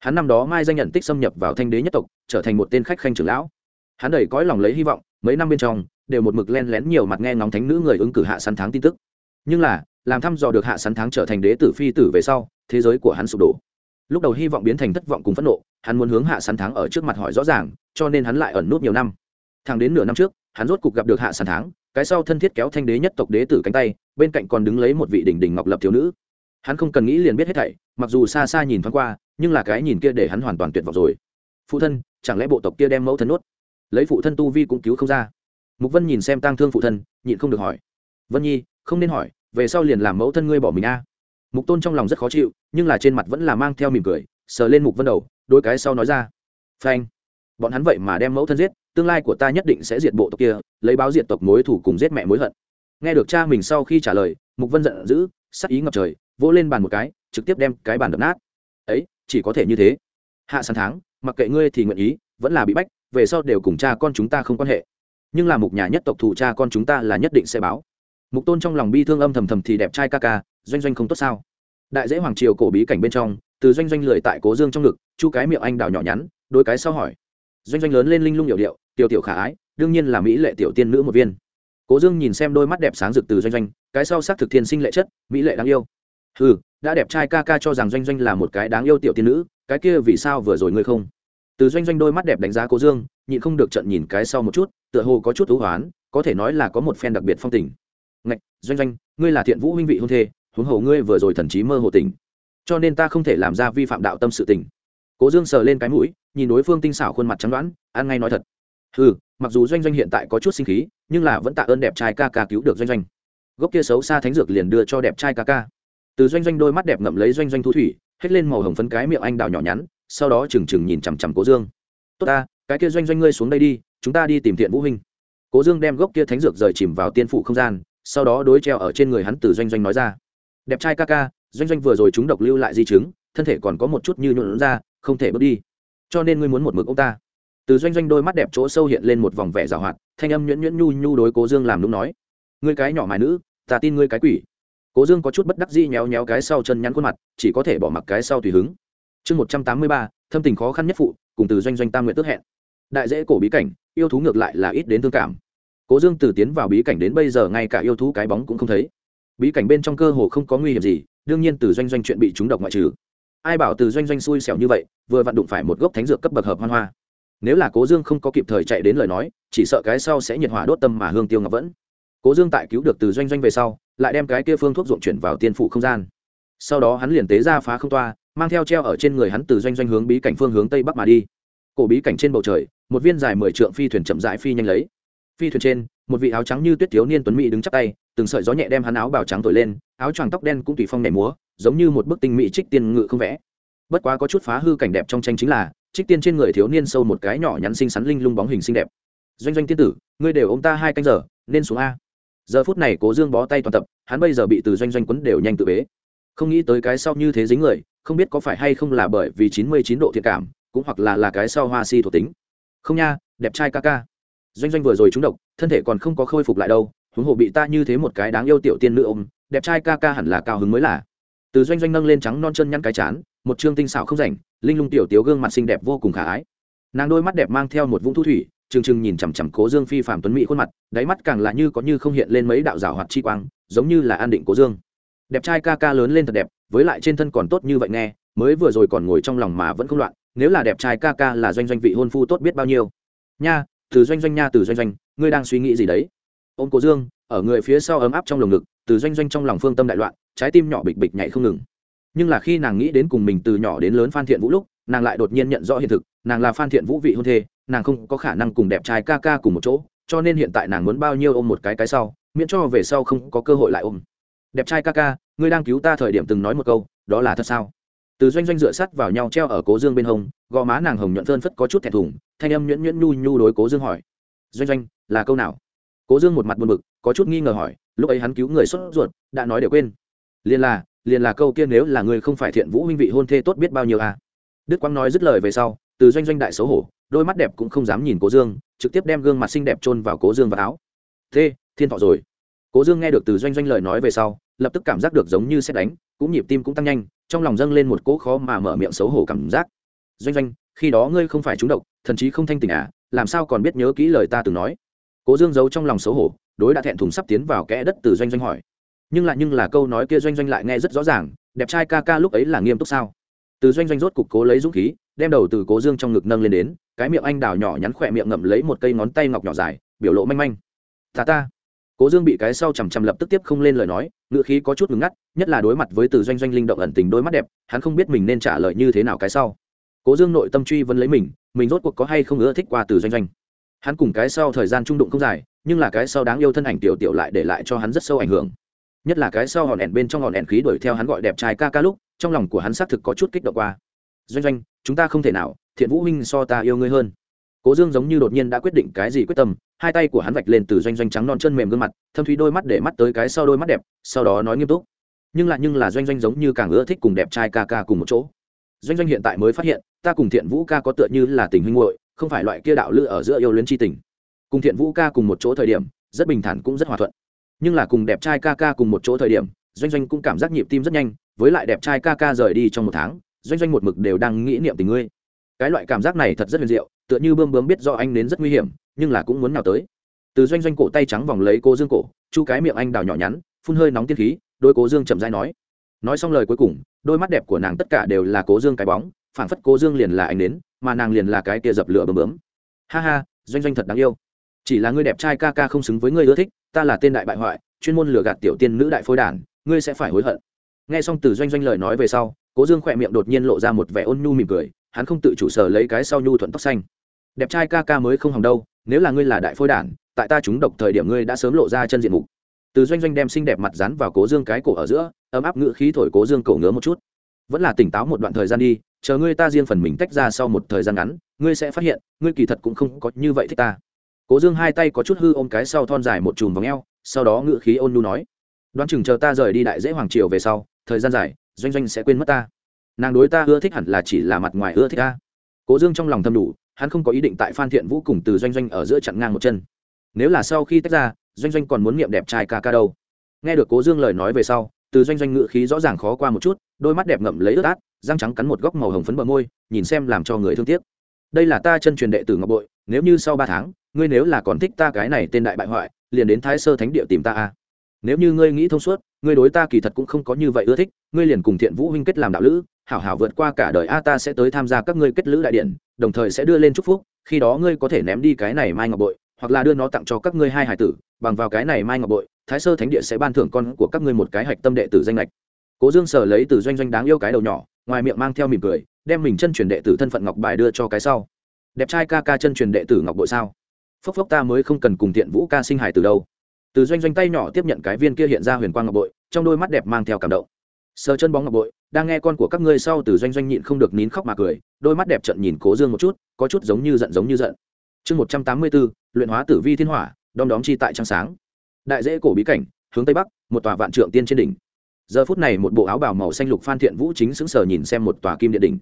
Hắn năm đó mai danh nhận tích xâm nhập vào thanh đế nhất tộc, trở thành một tên khách khanh trưởng lão. Hắn đầy cõi lòng lấy hy vọng, mấy năm bên trong, đều một mực len lén nhiều mặt nghe ngóng thánh nữ người ứng cử hạ sắn tháng tin tức. Nhưng là, làm thăm dò được hạ sắn tháng trở thành đế tử phi tử về sau, thế giới của hắn sụp đổ lúc đầu hy vọng biến thành thất vọng cùng phẫn nộ hắn muốn hướng hạ Sàn Thắng ở trước mặt hỏi rõ ràng cho nên hắn lại ẩn nút nhiều năm. Thẳng đến nửa năm trước hắn rốt cục gặp được hạ Sàn Thắng, cái sau thân thiết kéo thanh đế nhất tộc đế tử cánh tay bên cạnh còn đứng lấy một vị đỉnh đỉnh ngọc lập thiếu nữ. Hắn không cần nghĩ liền biết hết thảy mặc dù xa xa nhìn thoáng qua nhưng là cái nhìn kia để hắn hoàn toàn tuyệt vọng rồi. Phụ thân chẳng lẽ bộ tộc kia đem mẫu thân nuốt? Lấy phụ thân tu vi cũng cứu không ra. Mục vân nhìn xem tang thương phụ thân nhịn không được hỏi. Vân nhi không nên hỏi về sau liền làm mẫu thân ngươi bỏ mình a mục tôn trong lòng rất khó chịu, nhưng là trên mặt vẫn là mang theo mỉm cười, sờ lên mục vân đầu, đôi cái sau nói ra. Phanh. Bọn hắn vậy mà đem mẫu thân giết, tương lai của ta nhất định sẽ diệt bộ tộc kia, lấy báo diệt tộc mối thủ cùng giết mẹ mối hận. Nghe được cha mình sau khi trả lời, mục vân giận dữ, sắc ý ngập trời, vỗ lên bàn một cái, trực tiếp đem cái bàn đập nát. Ấy, chỉ có thể như thế. Hạ sàn tháng mặc kệ ngươi thì nguyện ý, vẫn là bị bách, về sau đều cùng cha con chúng ta không quan hệ. Nhưng là mục nhà nhất tộc thủ cha con chúng ta là nhất định sẽ báo. Mục tôn trong lòng bi thương âm thầm thầm thì đẹp trai ca ca doanh doanh không tốt sao? Đại dễ hoàng triều cổ bí cảnh bên trong, từ doanh doanh lười tại cố dương trong ngực, chu cái miệng anh đào nhỏ nhắn, đôi cái sau hỏi. Doanh doanh lớn lên linh lung hiệu điệu, tiểu tiểu khả ái, đương nhiên là mỹ lệ tiểu tiên nữ một viên. Cố dương nhìn xem đôi mắt đẹp sáng rực từ doanh doanh, cái sau sắc thực thiên sinh lệ chất, mỹ lệ đáng yêu. Ừ đã đẹp trai ca ca cho rằng doanh doanh là một cái đáng yêu tiểu tiên nữ, cái kia vì sao vừa rồi ngươi không? Từ doanh doanh đôi mắt đẹp đánh giá cố dương, nhịn không được trận nhìn cái sau một chút, tựa hồ có chút thú hoán, có thể nói là có một phen đặc biệt phong tình. Ngạch, doanh doanh, ngươi là thiện vũ huynh vị hôn thê huống hồ ngươi vừa rồi thần trí mơ hồ tỉnh, cho nên ta không thể làm ra vi phạm đạo tâm sự tình. Cố dương sờ lên cái mũi nhìn đối phương tinh xảo khuôn mặt trắng đoán ăn ngay nói thật. Ừ mặc dù doanh doanh hiện tại có chút sinh khí nhưng là vẫn tạ ơn đẹp trai ca ca cứu được doanh doanh. Gốc kia xấu xa thánh dược liền đưa cho đẹp trai ca ca. Từ doanh doanh đôi mắt đẹp ngậm lấy doanh doanh thu thủy hết lên màu hồng phấn cái miệng anh đào nhỏ nhắn sau đó trừng trừng nhìn chằm chằm cố dương. Tốt ta cái kia doanh doanh ngươi xuống đây đi chúng ta đi tìm thiện vũ huynh. Cố dương đem gốc kia thánh dược rời chìm vào tiên phụ không gian sau đó đối treo ở trên người hắn từ doanh doanh nói ra đẹp trai ca ca, doanh doanh vừa rồi chúng độc lưu lại di chứng, thân thể còn có một chút như nhuộn ra, không thể bước đi. Cho nên ngươi muốn một mực ông ta. Từ doanh doanh đôi mắt đẹp chỗ sâu hiện lên một vòng vẻ g à o hoạt, thanh âm nhuyễn nhuyễn nhu nhu đối cố dương làm đúng nói. Ngươi cái nhỏ mài nữ, ta tin ngươi cái quỷ. Cố dương có chút bất đắc dĩ nhéo nhéo cái sau chân nhắn khuôn mặt, chỉ có thể bỏ mặc cái sau tùy hứng. Chương một trăm tám mươi ba, thâm tình khó khăn nhất phụ, cùng từ doanh doanh tam nguyện tước hẹn. Đại dễ cổ bí cảnh, yêu thú ngược lại là ít đến thương cảm. Cố dương từ tiến vào bí cảnh đến bây giờ ngay cả yêu thú cái bóng cũng không thấy bí cảnh bên trong cơ hồ không có nguy hiểm gì, đương nhiên từ doanh doanh chuyện bị trúng độc ngoại trừ. Ai bảo từ doanh doanh xui xẻo như vậy, vừa vặn đụng phải một gốc thánh dược cấp bậc hợp hoan hoa. Nếu là cố dương không có kịp thời chạy đến lời nói, chỉ sợ cái sau sẽ nhiệt hỏa đốt tâm mà hương tiêu ngọc vẫn. Cố dương tại cứu được từ doanh doanh về sau, lại đem cái kia phương thuốc ruộng chuyển vào tiên phụ không gian. Sau đó hắn liền tế ra phá không toa, mang theo treo ở trên người hắn từ doanh doanh hướng bí cảnh phương hướng tây bắc mà đi. Cổ bí cảnh trên bầu trời, một viên dài mười trượng phi thuyền chậm rãi phi nhanh lấy phi thuyền trên, một vị áo trắng như tuyết thiếu niên tuấn mỹ đứng chắp tay, từng sợi gió nhẹ đem hắn áo bào trắng thổi lên, áo choàng tóc đen cũng tùy phong nhảy múa, giống như một bức tinh mỹ trích tiên ngự không vẽ. Bất quá có chút phá hư cảnh đẹp trong tranh chính là, trích tiên trên người thiếu niên sâu một cái nhỏ nhắn xinh xắn linh lung bóng hình xinh đẹp. Doanh doanh tiên tử, ngươi đều ô m ta hai canh giờ, nên xuống a. Giờ phút này cố dương bó tay toàn tập, hắn bây giờ bị từ doanh doanh quấn đều nhanh tự bế. Không nghĩ tới cái sau như thế dính người, không biết có phải hay không là bởi vì chín mươi chín độ thiệt cảm, cũng hoặc là là cái sau hoa si thuộc tính. Không nha, đẹp trai ca ca doanh doanh vừa rồi trúng độc, thân thể còn không có khôi phục lại đâu, huống hồ bị ta như thế một cái đáng yêu tiểu tiên nữ ôm, đẹp trai ca ca hẳn là cao hứng mới là. Từ doanh doanh nâng lên trắng non chân nhăn cái chán, một chương tinh xảo không rảnh, linh lung tiểu tiếu gương mặt xinh đẹp vô cùng khả ái. Nàng đôi mắt đẹp mang theo một vũng thu thủy, trừng trừng nhìn chằm chằm cố dương phi phạm tuấn mỹ khuôn mặt, đáy mắt càng là như có như không hiện lên mấy đạo rào hoạt chi quang, giống như là an định cố dương. Đẹp trai ca ca lớn lên thật đẹp, với lại trên thân còn tốt như vậy nghe, mới vừa rồi còn ngồi trong lòng mà vẫn không loạn, nếu là đẹp trai ca ca là doanh doanh vị hôn phu tốt biết bao nhiêu. Nha từ doanh doanh nha, từ doanh doanh, ngươi đang suy nghĩ gì đấy? Ôm cố dương, ở người phía sau ấm áp trong lồng ngực, từ doanh doanh trong lòng phương tâm đại loạn, trái tim nhỏ bịch bịch nhảy không ngừng. Nhưng là khi nàng nghĩ đến cùng mình từ nhỏ đến lớn phan thiện vũ lúc, nàng lại đột nhiên nhận rõ hiện thực, nàng là phan thiện vũ vị hôn thê, nàng không có khả năng cùng đẹp trai ca ca cùng một chỗ, cho nên hiện tại nàng muốn bao nhiêu ôm một cái cái sau, miễn cho về sau không có cơ hội lại ôm. Đẹp trai ca ca, ngươi đang cứu ta thời điểm từng nói một câu, đó là thật sao? Từ doanh doanh dựa sắt vào nhau treo ở cố dương bên hông, gò má nàng hồng nhuận phơn phất có chút thẹn thùng, thanh âm nhuyễn nhuyễn nhu nhu đối cố dương hỏi. Doanh doanh, là câu nào? Cố dương một mặt buồn bực, có chút nghi ngờ hỏi, lúc ấy hắn cứu người sốt ruột, đã nói để quên. Liền là liền là câu kia nếu là người không phải thiện vũ huynh vị hôn thê tốt biết bao nhiêu à? Đức quang nói dứt lời về sau, từ doanh doanh đại xấu hổ, đôi mắt đẹp cũng không dám nhìn cố dương, trực tiếp đem gương mặt xinh đẹp chôn vào cố dương và áo. Thế thiên thọ rồi. Cố dương nghe được từ doanh doanh lời nói về sau, lập tức cảm giác được giống như xét đánh, cũng nhịp tim cũng tăng nhanh trong lòng dâng lên một cỗ khó mà mở miệng xấu hổ cảm giác. Doanh doanh, khi đó ngươi không phải trúng độc, thần chí không thanh tình à làm sao còn biết nhớ kỹ lời ta từng nói? Cố dương giấu trong lòng xấu hổ, đối đã thẹn thùng sắp tiến vào kẽ đất từ doanh doanh hỏi. Nhưng lại nhưng là câu nói kia doanh doanh lại nghe rất rõ ràng, đẹp trai ca ca lúc ấy là nghiêm túc sao? Từ doanh doanh rốt cục cố lấy dũng khí, đem đầu từ cố dương trong ngực nâng lên đến, cái miệng anh đào nhỏ nhắn khỏe miệng ngậm lấy một cây ngón tay ngọc nhỏ dài, biểu lộ manh manh. Ta ta cố dương bị cái sau chằm chằm lập tức tiếp không lên lời nói ngựa khí có chút ngừng ngắt, nhất là đối mặt với từ doanh doanh linh động ẩn tình đôi mắt đẹp, hắn không biết mình nên trả lời như thế nào cái sau. Cố dương nội tâm truy vấn lấy mình mình rốt cuộc có hay không ưa thích qua từ doanh doanh. Hắn cùng cái sau thời gian trung đụng không dài, nhưng là cái sau đáng yêu thân ảnh tiểu tiểu lại để lại cho hắn rất sâu ảnh hưởng. Nhất là cái sau hòn ẻn bên trong hòn ẻn khí đuổi theo hắn gọi đẹp trai ca ca lúc, trong lòng của hắn xác thực có chút kích động qua. Doanh doanh, chúng ta không thể nào, thiện vũ huynh so ta yêu ngươi hơn cố dương giống như đột nhiên đã quyết định cái gì quyết tâm, hai tay của hắn vạch lên từ doanh doanh trắng non chân mềm gương mặt, thâm thúy đôi mắt để mắt tới cái sau đôi mắt đẹp, sau đó nói nghiêm túc. Nhưng lại nhưng là doanh doanh giống như càng ưa thích cùng đẹp trai ca ca cùng một chỗ. Doanh doanh hiện tại mới phát hiện, ta cùng thiện vũ ca có tựa như là tình huynh hội không phải loại kia đạo lữ ở giữa yêu luyến tri tình. Cùng thiện vũ ca cùng một chỗ thời điểm, rất bình thản cũng rất hòa thuận. Nhưng là cùng đẹp trai ca ca cùng một chỗ thời điểm, doanh doanh cũng cảm giác nhịp tim rất nhanh, với lại đẹp trai ca ca rời đi trong một tháng, doanh doanh một mực đều đang nghĩ niệm tình ngươi cái loại cảm giác này thật rất huyền diệu, tựa như bơm bướm biết do anh đến rất nguy hiểm, nhưng là cũng muốn nào tới. Từ doanh doanh cổ tay trắng vòng lấy cô dương cổ, chu cái miệng anh đào nhỏ nhắn, phun hơi nóng tiên khí, đôi cố dương chậm dai nói. Nói xong lời cuối cùng, đôi mắt đẹp của nàng tất cả đều là cố dương cái bóng, phảng phất cố dương liền là anh đến, mà nàng liền là cái kia dập lửa bơm bướm. Ha ha, doanh doanh thật đáng yêu. Chỉ là ngươi đẹp trai ca ca không xứng với ngươi ưa thích, ta là tên đại bại hoại, chuyên môn lừa gạt tiểu tiên nữ đại phôi đản, ngươi sẽ phải hối hận. Nghe xong từ doanh doanh lời nói về sau cố dương khỏe miệng đột nhiên lộ ra một vẻ ôn nhu mỉm cười hắn không tự chủ sở lấy cái sau nhu thuận tóc xanh. Đẹp trai ca ca mới không hòng đâu, nếu là ngươi là đại phôi đản, tại ta chúng độc thời điểm ngươi đã sớm lộ ra chân diện mục. Từ doanh doanh đem xinh đẹp mặt rắn vào cố dương cái cổ ở giữa, ấm áp ngự khí thổi cố dương cổ ngứa một chút. Vẫn là tỉnh táo một đoạn thời gian đi, chờ ngươi ta riêng phần mình tách ra sau một thời gian ngắn, ngươi sẽ phát hiện, ngươi kỳ thật cũng không có như vậy thích ta. Cố dương hai tay có chút hư ôm cái sau thon dài một chùm vòng eo, sau đó ngự khí ôn nhu nói, đoán chừng chờ ta rời đi đại dễ hoàng triều về sau, thời gian dài, doanh doanh sẽ quên mất ta nàng đối ta ưa thích hẳn là chỉ là mặt ngoài ưa thích ta. Cố dương trong lòng thâm đủ, hắn không có ý định tại phan thiện vũ cùng từ doanh doanh ở giữa chặn ngang một chân. Nếu là sau khi tách ra, doanh doanh còn muốn nghiệm đẹp trai ca ca đâu? Nghe được cố dương lời nói về sau, từ doanh doanh ngự khí rõ ràng khó qua một chút, đôi mắt đẹp ngậm lấy ướt át, răng trắng cắn một góc màu hồng phấn bờ môi, nhìn xem làm cho người thương tiếc. Đây là ta chân truyền đệ tử ngọc bội, nếu như sau ba tháng, ngươi nếu là còn thích ta cái này tên đại bại hoại, liền đến thái sơ thánh địa tìm ta a. Nếu như ngươi nghĩ thông suốt, ngươi đối ta kỳ thật cũng không có như vậy ưa thích, ngươi liền cùng thiện vũ huynh kết làm đạo lữ hảo hảo vượt qua cả đời, a, ta sẽ tới tham gia các ngươi kết lữ đại điện, đồng thời sẽ đưa lên chúc phúc, khi đó ngươi có thể ném đi cái này mai ngọc bội, hoặc là đưa nó tặng cho các ngươi hai hải tử, bằng vào cái này mai ngọc bội, thái sơ thánh địa sẽ ban thưởng con của các ngươi một cái hạch tâm đệ tử danh lệch cố dương sở lấy từ doanh doanh đáng yêu cái đầu nhỏ, ngoài miệng mang theo mỉm cười, đem mình chân truyền đệ tử thân phận ngọc bài đưa cho cái sau. Đẹp trai ca ca chân truyền đệ tử ngọc bội sao? Phốc phốc ta mới không cần cùng tiện vũ ca sinh hải từ đâu. Từ doanh doanh tay nhỏ tiếp nhận cái viên kia hiện ra huyền quang ngọc bội, trong đôi mắt đẹp mang theo cảm động. Sờ chân bóng ngọc bội đang nghe con của các ngươi sau từ doanh doanh nhịn không được nín khóc mà cười, đôi mắt đẹp trận nhìn cố dương một chút, có chút giống như giận giống như giận. Chương một trăm tám mươi bốn, luyện hóa tử vi thiên hỏa, đom đóm chi tại trăng sáng. Đại dễ cổ bí cảnh, hướng tây bắc, một tòa vạn trượng tiên trên đỉnh. Giờ phút này một bộ áo bào màu xanh lục phan thiện vũ chính sững sờ nhìn xem một tòa kim điện đỉnh.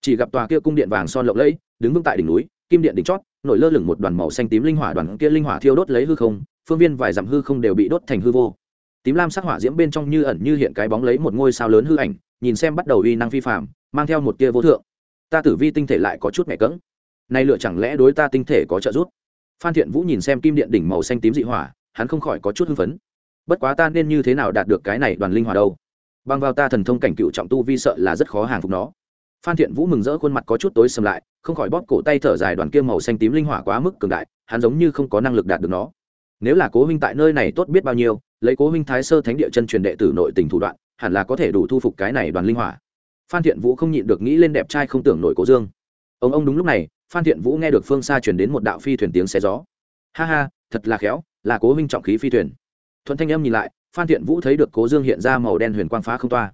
Chỉ gặp tòa kia cung điện vàng son lộng lẫy, đứng vững tại đỉnh núi, kim điện đỉnh chót, nổi lơ lửng một đoàn màu xanh tím linh hỏa đoàn kia linh hỏa thiêu đốt lấy hư không, phương viên vài dặm hư không đều bị đốt thành hư vô. Tím lam sắc hỏa diễm bên trong như ẩn như hiện cái bóng lấy một ngôi sao lớn hư ảnh nhìn xem bắt đầu uy năng phi phạm mang theo một tia vô thượng. Ta tử vi tinh thể lại có chút mẹ cỡng nay lựa chẳng lẽ đối ta tinh thể có trợ giúp? Phan thiện vũ nhìn xem kim điện đỉnh màu xanh tím dị hỏa, hắn không khỏi có chút hưng phấn. Bất quá ta nên như thế nào đạt được cái này đoàn linh hỏa đâu? Bằng vào ta thần thông cảnh cựu trọng tu vi sợ là rất khó hàng phục nó. Phan thiện vũ mừng rỡ khuôn mặt có chút tối sầm lại, không khỏi bóp cổ tay thở dài đoàn kia màu xanh tím linh hỏa quá mức cường đại, hắn giống như không có năng lực đạt được nó. Nếu là cố huynh tại nơi này tốt biết bao nhiêu, lấy cố huynh thái sơ thánh địa chân truyền đệ tử nội tình thủ đoạn hẳn là có thể đủ thu phục cái này đoàn linh hỏa. Phan thiện vũ không nhịn được nghĩ lên đẹp trai không tưởng nổi cố dương. Ông ông đúng lúc này, phan thiện vũ nghe được phương xa chuyển đến một đạo phi thuyền tiếng xé gió. Ha ha, thật là khéo, là cố huynh trọng khí phi thuyền. Thuận thanh em nhìn lại, phan thiện vũ thấy được cố dương hiện ra màu đen huyền quang phá không toa.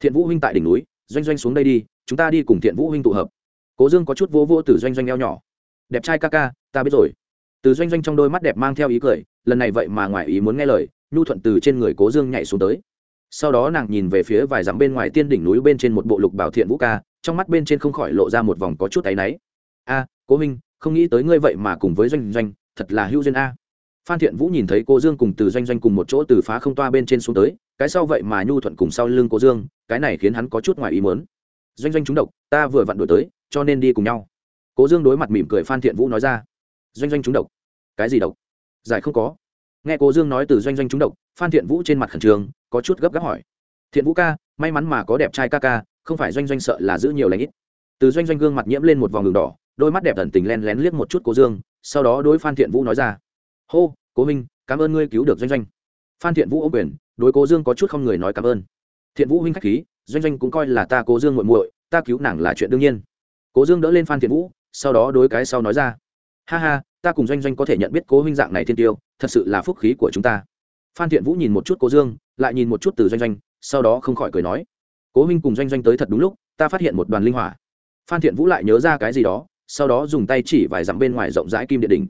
Thiện vũ huynh tại đỉnh núi, doanh doanh xuống đây đi, chúng ta đi cùng thiện vũ huynh tụ hợp. Cố dương có chút vô vô từ doanh doanh eo nhỏ. Đẹp trai ca ca, ta biết rồi. Từ doanh doanh trong đôi mắt đẹp mang theo ý cười, lần này vậy mà ngoài ý muốn nghe lời, nhu thuận từ trên người cố dương nhảy xuống tới sau đó nàng nhìn về phía vài dặm bên ngoài tiên đỉnh núi bên trên một bộ lục bảo thiện vũ ca, trong mắt bên trên không khỏi lộ ra một vòng có chút áy náy. A, cố minh không nghĩ tới ngươi vậy mà cùng với doanh doanh, thật là hữu duyên a. Phan thiện vũ nhìn thấy cô dương cùng từ doanh doanh cùng một chỗ từ phá không toa bên trên xuống tới, cái sau vậy mà nhu thuận cùng sau lưng cô dương, cái này khiến hắn có chút ngoài ý muốn. Doanh doanh trúng độc, ta vừa vặn đổi tới, cho nên đi cùng nhau. Cố dương đối mặt mỉm cười phan thiện vũ nói ra. Doanh doanh trúng độc. Cái gì độc? Giải không có. Nghe cố dương nói từ doanh doanh trúng độc, phan thiện vũ trên mặt khẩn trương có chút gấp gáp hỏi. Thiện vũ ca, may mắn mà có đẹp trai ca ca, không phải doanh doanh sợ là giữ nhiều lãnh ít. Từ doanh doanh gương mặt nhiễm lên một vòng đường đỏ, đôi mắt đẹp thần tình len lén liếc một chút cố dương, sau đó đối phan thiện vũ nói ra. Hô, cố minh, cảm ơn ngươi cứu được doanh doanh. Phan thiện vũ ô quyền, đối cố dương có chút không người nói cảm ơn. Thiện vũ huynh k h á c h khí, doanh doanh cũng coi là ta cố dương muội muội, ta cứu nàng là chuyện đương nhiên. Cố dương đỡ lên phan thiện vũ, sau đó đối cái sau nói ra. Ha ha, ta cùng doanh doanh có thể nhận biết cố huynh dạng này thiên tiêu, thật sự là phúc khí của chúng ta phan thiện vũ nhìn một chút cố dương lại nhìn một chút từ doanh doanh sau đó không khỏi cười nói cố huynh cùng doanh doanh tới thật đúng lúc ta phát hiện một đoàn linh hỏa. Phan thiện vũ lại nhớ ra cái gì đó sau đó dùng tay chỉ vài dặm bên ngoài rộng rãi kim điện đỉnh.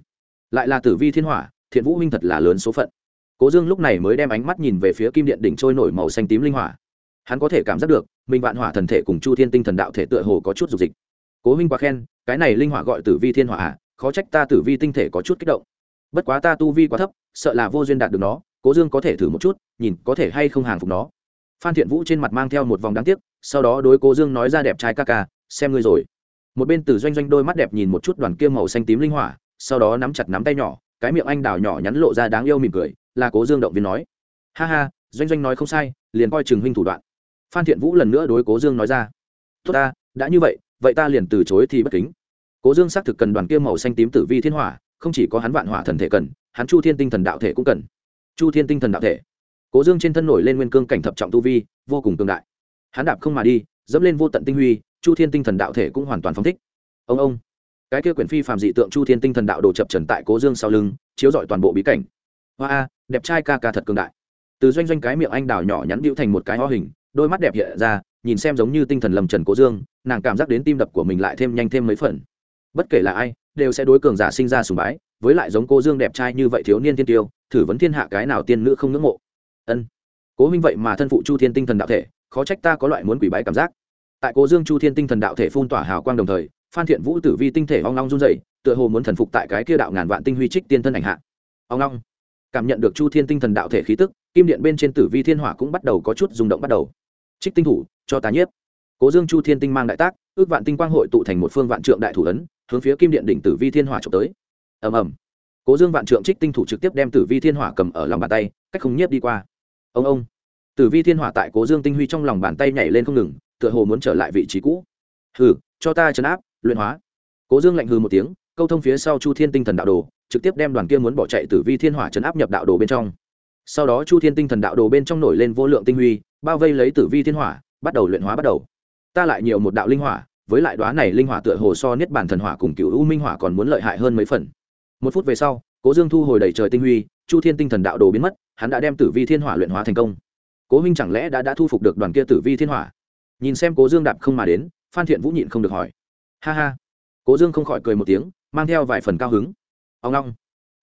Lại là tử vi thiên hỏa thiện vũ huynh thật là lớn số phận. Cố dương lúc này mới đem ánh mắt nhìn về phía kim điện đỉnh trôi nổi màu xanh tím linh hỏa. Hắn có thể cảm giác được mình vạn hỏa thần thể cùng chu thiên tinh thần đạo thể tựa hồ có chút dục dịch. Cố huynh quá khen cái này linh hỏa gọi tử vi thiên hỏa à, khó trách ta tử vi tinh thể có chút kích động. Bất quá ta tu vi quá thấp sợ là vô duyên đạt được nó cố dương có thể thử một chút, nhìn có thể hay không hàng phục nó. Phan thiện vũ trên mặt mang theo một vòng đáng tiếc, sau đó đối cố dương nói ra đẹp trai ca ca, xem ngươi rồi. Một bên từ doanh doanh đôi mắt đẹp nhìn một chút đoàn kia màu xanh tím linh hỏa, sau đó nắm chặt nắm tay nhỏ, cái miệng anh đào nhỏ nhắn lộ ra đáng yêu mỉm cười, là cố dương động viên nói. Ha ha, doanh doanh nói không sai, liền coi chừng huynh thủ đoạn. Phan thiện vũ lần nữa đối cố dương nói ra. Tốt ta, đã như vậy vậy ta liền từ chối thì bất kính. Cố dương xác thực cần đoàn kia màu xanh tím tử vi thiên hỏa, không chỉ có hắn vạn hỏa thần thể cần, hắn chu thiên tinh thần đạo thể cũng cần chu thiên tinh thần đạo thể. Cố dương trên thân nổi lên nguyên cương cảnh thập trọng tu vi, vô cùng tương đại. Hắn đạp không mà đi, dẫm lên vô tận tinh huy, chu thiên tinh thần đạo thể cũng hoàn toàn phóng thích. Ông ông. Cái kia quyển phi Phạm dị tượng chu thiên tinh thần đạo đồ chập trần tại cố dương sau lưng, chiếu rọi toàn bộ bí cảnh. Hoa a, đẹp trai ca ca thật cường đại. Từ doanh doanh cái miệng anh đào nhỏ nhắn điệu thành một cái ho hình, đôi mắt đẹp hiện ra, nhìn xem giống như tinh thần lầm trần cố dương, nàng cảm giác đến tim đập của mình lại thêm nhanh thêm mấy phần. Bất kể là ai, đều sẽ đối cường giả sinh ra sùng bái với lại giống cô dương đẹp trai như vậy thiếu niên thiên tiêu, thử vấn thiên hạ cái nào tiên nữ không ngưỡng mộ? Ân. Cố minh vậy mà thân phụ chu thiên tinh thần đạo thể, khó trách ta có loại muốn quỷ bái cảm giác. Tại cố dương chu thiên tinh thần đạo thể phun tỏa hào quang đồng thời, phan thiện vũ tử vi tinh thể ong long run dậy tựa hồ muốn thần phục tại cái kia đạo ngàn vạn tinh huy trích tiên thân ảnh hạ. Ong long cảm nhận được chu thiên tinh thần đạo thể khí tức, kim điện bên trên tử vi thiên hỏa cũng bắt đầu có chút rung động bắt đầu. Trích tinh thủ, cho tá nhiếp. Cố dương chu thiên tinh mang đại tác, ước vạn tinh quang hội tụ thành một phương vạn trượng đại thủ ấn, hướng phía kim điện đỉnh tử vi thiên hỏa trộm tới ầm ầm. Cố dương vạn trượng trích tinh thủ trực tiếp đem tử vi thiên hỏa cầm ở lòng bàn tay, cách không nhiếp đi qua. Ông ông. Tử vi thiên hỏa tại cố dương tinh huy trong lòng bàn tay nhảy lên không ngừng, tựa hồ muốn trở lại vị trí cũ. Hừ, cho ta chấn áp, luyện hóa. Cố dương lạnh hừ một tiếng, câu thông phía sau chu thiên tinh thần đạo đồ, trực tiếp đem đoàn kia muốn bỏ chạy tử vi thiên hỏa chấn áp nhập đạo đồ bên trong. Sau đó chu thiên tinh thần đạo đồ bên trong nổi lên vô lượng tinh huy, bao vây lấy tử vi thiên hỏa, bắt đầu luyện hóa bắt đầu. Ta lại nhiều một đạo linh hỏa, với lại đoá này linh hỏa tựa hồ so niết bản thần hỏa cùng cựu u minh hỏa còn muốn lợi hại hơn mấy phần một phút về sau, cố dương thu hồi đầy trời tinh huy, chu thiên tinh thần đạo đồ biến mất, hắn đã đem tử vi thiên hỏa luyện hóa thành công. Cố minh chẳng lẽ đã đã thu phục được đoàn kia tử vi thiên hỏa? Nhìn xem cố dương đạp không mà đến, phan thiện vũ nhịn không được hỏi. Ha ha. Cố dương không khỏi cười một tiếng, mang theo vài phần cao hứng. Ông long